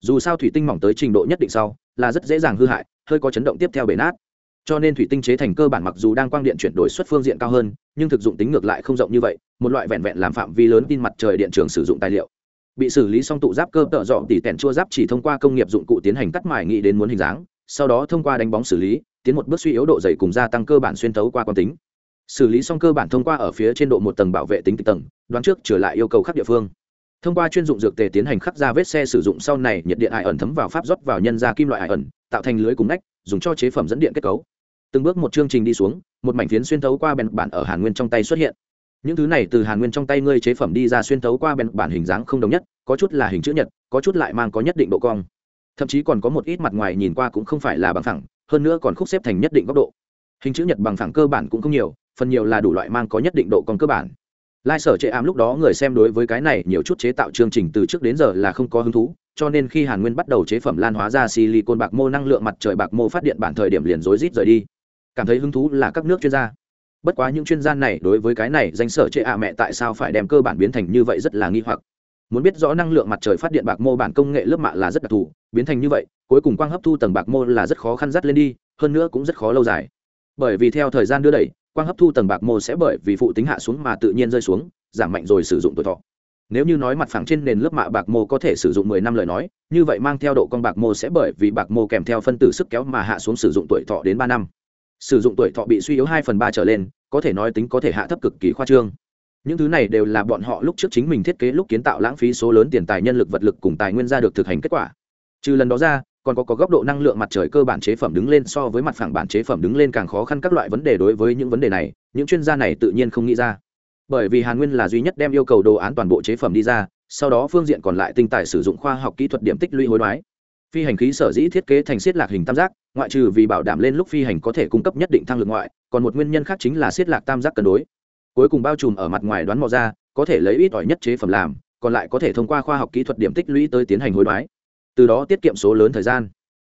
S1: Dù sao thủy tinh mỏng tới trình độ nhất định sau, là rất dễ dàng hư hại, hơi có chấn động tiếp theo bể nát cho nên thủy tinh chế thành cơ bản mặc dù đang quang điện chuyển đổi xuất phương diện cao hơn, nhưng thực dụng tính ngược lại không rộng như vậy, một loại vẹn vẹn làm phạm vi lớn tin mặt trời điện trường sử dụng tài liệu. Bị xử lý xong tụ giáp cơ tợ dọ tỉ tẻn chua giáp chỉ thông qua công nghiệp dụng cụ tiến hành cắt mài nghĩ đến muốn hình dáng, sau đó thông qua đánh bóng xử lý, tiến một bước suy yếu độ dày cùng gia tăng cơ bản xuyên tấu qua quang tính. Xử lý xong cơ bản thông qua ở phía trên độ một tầng bảo vệ tính tầng, đoán trước trở lại yêu cầu khắc địa phương. Thông qua chuyên dụng dược tề tiến hành khắc ra vết xe sử dụng sau này nhiệt điện ải ẩn thấm vào pháp rót vào nhân ra kim loại ải ẩn tạo thành lưới cùng nách, dùng cho chế phẩm dẫn điện kết cấu từng bước một chương trình đi xuống, một mảnh phiến xuyên thấu qua bèn bản ở hàn nguyên trong tay xuất hiện. Những thứ này từ hàn nguyên trong tay ngươi chế phẩm đi ra xuyên thấu qua bèn bản hình dáng không đồng nhất, có chút là hình chữ nhật, có chút lại mang có nhất định độ cong. Thậm chí còn có một ít mặt ngoài nhìn qua cũng không phải là bằng thẳng hơn nữa còn khúc xếp thành nhất định góc độ. Hình chữ nhật bằng thẳng cơ bản cũng không nhiều, phần nhiều là đủ loại mang có nhất định độ cong cơ bản. Lai sở chế ám lúc đó người xem đối với cái này nhiều chút chế tạo chương trình từ trước đến giờ là không có hứng thú, cho nên khi hàn nguyên bắt đầu chế phẩm lan hóa ra silicon bạc mô năng lượng mặt trời bạc mô phát điện bản thời điểm liền rối rít rời đi cảm thấy hứng thú là các nước chuyên gia. Bất quá những chuyên gia này đối với cái này danh sở chệ ạ mẹ tại sao phải đem cơ bản biến thành như vậy rất là nghi hoặc. Muốn biết rõ năng lượng mặt trời phát điện bạc mô bản công nghệ lớp mạ là rất đặc thù, biến thành như vậy, cuối cùng quang hấp thu tầng bạc mô là rất khó khăn dắt lên đi, hơn nữa cũng rất khó lâu dài. Bởi vì theo thời gian đưa đẩy, quang hấp thu tầng bạc mô sẽ bởi vì phụ tính hạ xuống mà tự nhiên rơi xuống, giảm mạnh rồi sử dụng tuổi thọ. Nếu như nói mặt phẳng trên nền lớp mạ bạc mô có thể sử dụng 10 năm lời nói, như vậy mang theo độ con bạc mô sẽ bởi vì bạc mô kèm theo phân tử sức kéo mà hạ xuống sử dụng tuổi thọ đến ba năm sử dụng tuổi thọ bị suy yếu hai phần ba trở lên có thể nói tính có thể hạ thấp cực kỳ khoa trương. Những thứ này đều là bọn họ lúc trước chính mình thiết kế lúc kiến tạo lãng phí số lớn tiền tài nhân lực vật lực cùng tài nguyên ra được thực hành kết quả. Trừ lần đó ra còn có, có góc độ năng lượng mặt trời cơ bản chế phẩm đứng lên so với mặt phẳng bản chế phẩm đứng lên càng khó khăn các loại vấn đề đối với những vấn đề này những chuyên gia này tự nhiên không nghĩ ra. Bởi vì hàn nguyên là duy nhất đem yêu cầu đồ án toàn bộ chế phẩm đi ra sau đó phương diện còn lại tinh tài sử dụng khoa học kỹ thuật điểm tích lũy hối đoái phi hành khí sở dĩ thiết kế thành xiết lạc hình tam giác, ngoại trừ vì bảo đảm lên lúc phi hành có thể cung cấp nhất định thăng lực ngoại, còn một nguyên nhân khác chính là xiết lạc tam giác cân đối. Cuối cùng bao trùm ở mặt ngoài đoán mò ra, có thể lấy ít ỏi nhất chế phẩm làm, còn lại có thể thông qua khoa học kỹ thuật điểm tích lũy tới tiến hành hối đoái. Từ đó tiết kiệm số lớn thời gian.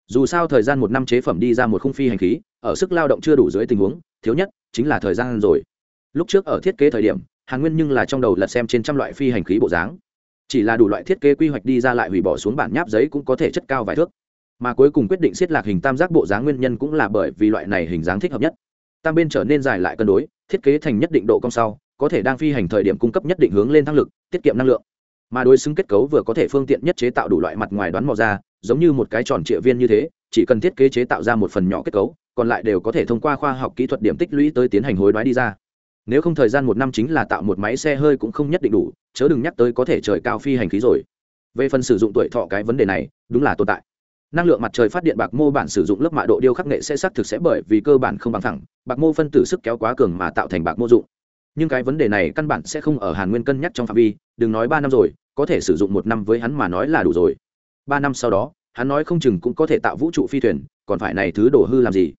S1: Dù sao thời gian một năm chế phẩm đi ra một khung phi hành khí, ở sức lao động chưa đủ dưới tình huống, thiếu nhất chính là thời gian rồi. Lúc trước ở thiết kế thời điểm, hàn nguyên nhưng là trong đầu lật xem trên trăm loại phi hành khí bộ dáng chỉ là đủ loại thiết kế quy hoạch đi ra lại hủy bỏ xuống bản nháp giấy cũng có thể chất cao vài thước. Mà cuối cùng quyết định xiết lạc hình tam giác bộ dáng nguyên nhân cũng là bởi vì loại này hình dáng thích hợp nhất. Tam bên trở nên dài lại cân đối, thiết kế thành nhất định độ cong sau, có thể đang phi hành thời điểm cung cấp nhất định hướng lên thăng lực, tiết kiệm năng lượng. Mà đối xứng kết cấu vừa có thể phương tiện nhất chế tạo đủ loại mặt ngoài đoán mò ra, giống như một cái tròn trịa viên như thế, chỉ cần thiết kế chế tạo ra một phần nhỏ kết cấu, còn lại đều có thể thông qua khoa học kỹ thuật điểm tích lũy tới tiến hành hối đoái đi ra nếu không thời gian một năm chính là tạo một máy xe hơi cũng không nhất định đủ, chớ đừng nhắc tới có thể trời cao phi hành khí rồi. Về phần sử dụng tuổi thọ cái vấn đề này, đúng là tồn tại. Năng lượng mặt trời phát điện bạc mô bản sử dụng lớp mạ độ điêu khắc nghệ sẽ xác thực sẽ bởi vì cơ bản không bằng thẳng, bạc mô phân tử sức kéo quá cường mà tạo thành bạc mô dụng. Nhưng cái vấn đề này căn bản sẽ không ở hàn nguyên cân nhắc trong phạm vi, đừng nói ba năm rồi, có thể sử dụng một năm với hắn mà nói là đủ rồi. Ba năm sau đó, hắn nói không chừng cũng có thể tạo vũ trụ phi thuyền, còn phải này thứ đổ hư làm gì?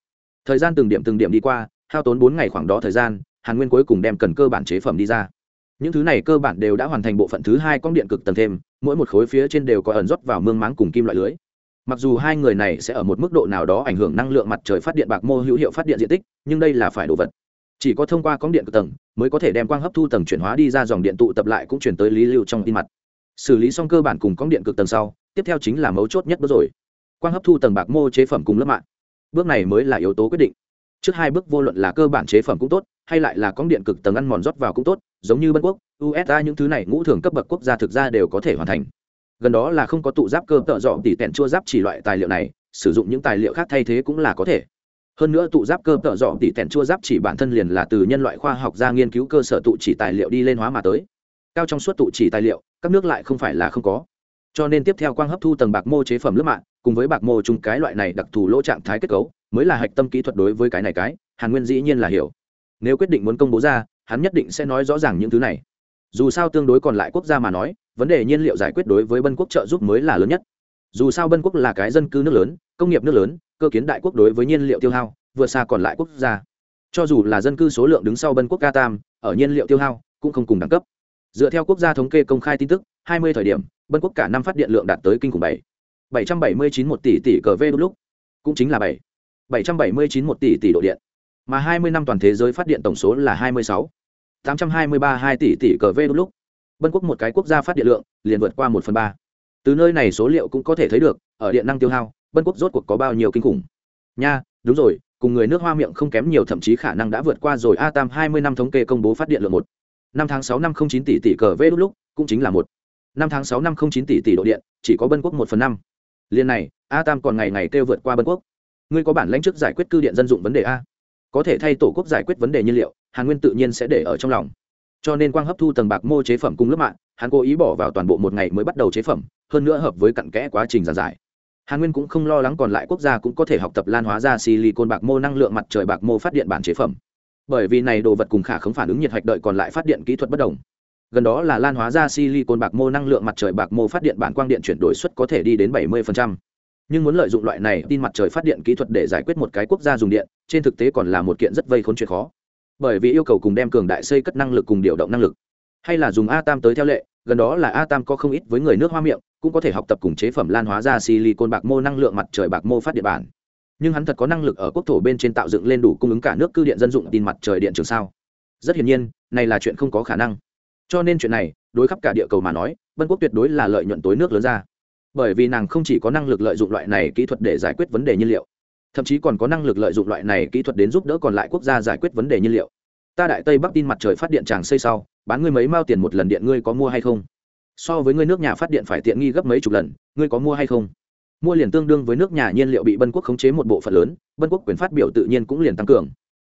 S1: Thời gian từng điểm từng điểm đi qua, hao tốn bốn ngày khoảng đó thời gian hàn nguyên cuối cùng đem cần cơ bản chế phẩm đi ra. Những thứ này cơ bản đều đã hoàn thành bộ phận thứ hai con điện cực tầng thêm, mỗi một khối phía trên đều có ẩn rót vào mương máng cùng kim loại lưới. Mặc dù hai người này sẽ ở một mức độ nào đó ảnh hưởng năng lượng mặt trời phát điện bạc mô hữu hiệu phát điện diện tích, nhưng đây là phải đồ vật. Chỉ có thông qua con điện cực tầng mới có thể đem quang hấp thu tầng chuyển hóa đi ra dòng điện tụ tập lại cũng chuyển tới lý lưu trong tin mặt. Xử lý xong cơ bản cùng con điện cực tầng sau, tiếp theo chính là mấu chốt nhất bước rồi. Quang hấp thu tầng bạc mô chế phẩm cùng lớp mạng. Bước này mới là yếu tố quyết định. Trước hai bước vô luận là cơ bản chế phẩm cũng tốt hay lại là cóng điện cực tầng ăn mòn rót vào cũng tốt, giống như bân quốc usa những thứ này ngũ thường cấp bậc quốc gia thực ra đều có thể hoàn thành. Gần đó là không có tụ giáp cơ tợ dọ tỉ tẹn chua giáp chỉ loại tài liệu này, sử dụng những tài liệu khác thay thế cũng là có thể. Hơn nữa tụ giáp cơ tợ dọ tỉ tẹn chua giáp chỉ bản thân liền là từ nhân loại khoa học ra nghiên cứu cơ sở tụ chỉ tài liệu đi lên hóa mà tới. Cao trong suốt tụ chỉ tài liệu, các nước lại không phải là không có. Cho nên tiếp theo quang hấp thu tầng bạc mô chế phẩm lớp mạng, cùng với bạc mô chung cái loại này đặc thù lỗ trạng thái kết cấu, mới là hạch tâm kỹ thuật đối với cái này cái, hàn nguyên dĩ nhiên là hiểu nếu quyết định muốn công bố ra, hắn nhất định sẽ nói rõ ràng những thứ này. Dù sao tương đối còn lại quốc gia mà nói, vấn đề nhiên liệu giải quyết đối với bân quốc trợ giúp mới là lớn nhất. Dù sao bân quốc là cái dân cư nước lớn, công nghiệp nước lớn, cơ kiến đại quốc đối với nhiên liệu tiêu hao, vượt xa còn lại quốc gia. Cho dù là dân cư số lượng đứng sau bân quốc ca tam, ở nhiên liệu tiêu hao cũng không cùng đẳng cấp. Dựa theo quốc gia thống kê công khai tin tức 20 thời điểm, bân quốc cả năm phát điện lượng đạt tới kinh khủng bảy. 779 một tỷ tỷ cờ v lúc, cũng chính là bảy. 779 một tỷ tỷ độ điện mà 20 năm toàn thế giới phát điện tổng số là 26 823 2 tỷ tỷ cờ vê lúc. Bân quốc một cái quốc gia phát điện lượng liền vượt qua một phần ba. Từ nơi này số liệu cũng có thể thấy được, ở điện năng tiêu hao, bân quốc rốt cuộc có bao nhiêu kinh khủng. Nha, đúng rồi, cùng người nước hoa miệng không kém nhiều thậm chí khả năng đã vượt qua rồi. A tam hai mươi năm thống kê công bố phát điện lượng một. Năm tháng 6 năm không chín tỷ tỷ cờ vê lúc cũng chính là một. Năm tháng 6 năm không chín tỷ tỷ độ điện, chỉ có bân quốc một phần năm. Liên này, a tam còn ngày ngày kêu vượt qua bân quốc. Ngươi có bản lãnh trước giải quyết cư điện dân dụng vấn đề a? Có thể thay tổ quốc giải quyết vấn đề nhiên liệu, hàn nguyên tự nhiên sẽ để ở trong lòng. Cho nên quang hấp thu tầng bạc mô chế phẩm cung lớp mạng, hắn cố ý bỏ vào toàn bộ một ngày mới bắt đầu chế phẩm, hơn nữa hợp với cặn kẽ quá trình giàn giải. Hàn nguyên cũng không lo lắng còn lại quốc gia cũng có thể học tập lan hóa ra silicon bạc mô năng lượng mặt trời bạc mô phát điện bản chế phẩm. Bởi vì này đồ vật cùng khả không phản ứng nhiệt hạch đợi còn lại phát điện kỹ thuật bất đồng. Gần đó là lan hóa ra silicon bạc mô năng lượng mặt trời bạc mô phát điện bản quang điện chuyển đổi suất có thể đi đến 70% nhưng muốn lợi dụng loại này tin mặt trời phát điện kỹ thuật để giải quyết một cái quốc gia dùng điện, trên thực tế còn là một kiện rất vây khốn chuyện khó. Bởi vì yêu cầu cùng đem cường đại xây cất năng lực cùng điều động năng lực. Hay là dùng a tam tới theo lệ, gần đó là a tam có không ít với người nước hoa miệng, cũng có thể học tập cùng chế phẩm lan hóa ra silicon bạc mô năng lượng mặt trời bạc mô phát điện bản. Nhưng hắn thật có năng lực ở quốc thổ bên trên tạo dựng lên đủ cung ứng cả nước cư điện dân dụng tin mặt trời điện trường sao? Rất hiển nhiên, này là chuyện không có khả năng. Cho nên chuyện này, đối khắp cả địa cầu mà nói, vân quốc tuyệt đối là lợi nhuận tối nước lớn ra bởi vì nàng không chỉ có năng lực lợi dụng loại này kỹ thuật để giải quyết vấn đề nhiên liệu, thậm chí còn có năng lực lợi dụng loại này kỹ thuật đến giúp đỡ còn lại quốc gia giải quyết vấn đề nhiên liệu. Ta đại tây bắc tin mặt trời phát điện tràng xây sau, bán ngươi mấy mao tiền một lần điện ngươi có mua hay không? So với ngươi nước nhà phát điện phải tiện nghi gấp mấy chục lần, ngươi có mua hay không? Mua liền tương đương với nước nhà nhiên liệu bị bân quốc khống chế một bộ phận lớn, bân quốc quyền phát biểu tự nhiên cũng liền tăng cường.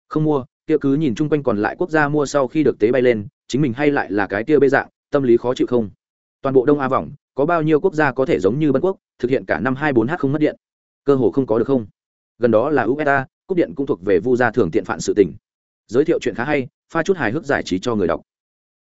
S1: Không mua, kia cứ nhìn chung quanh còn lại quốc gia mua sau khi được tế bay lên, chính mình hay lại là cái kia bê dạng, tâm lý khó chịu không? Toàn bộ đông a vòng có bao nhiêu quốc gia có thể giống như bân quốc, thực hiện cả năm hai bốn h không mất điện? Cơ hồ không có được không? Gần đó là ueta cúp điện cũng thuộc về vu gia thường tiện phản sự tình. Giới thiệu chuyện khá hay, pha chút hài hước giải trí cho người đọc.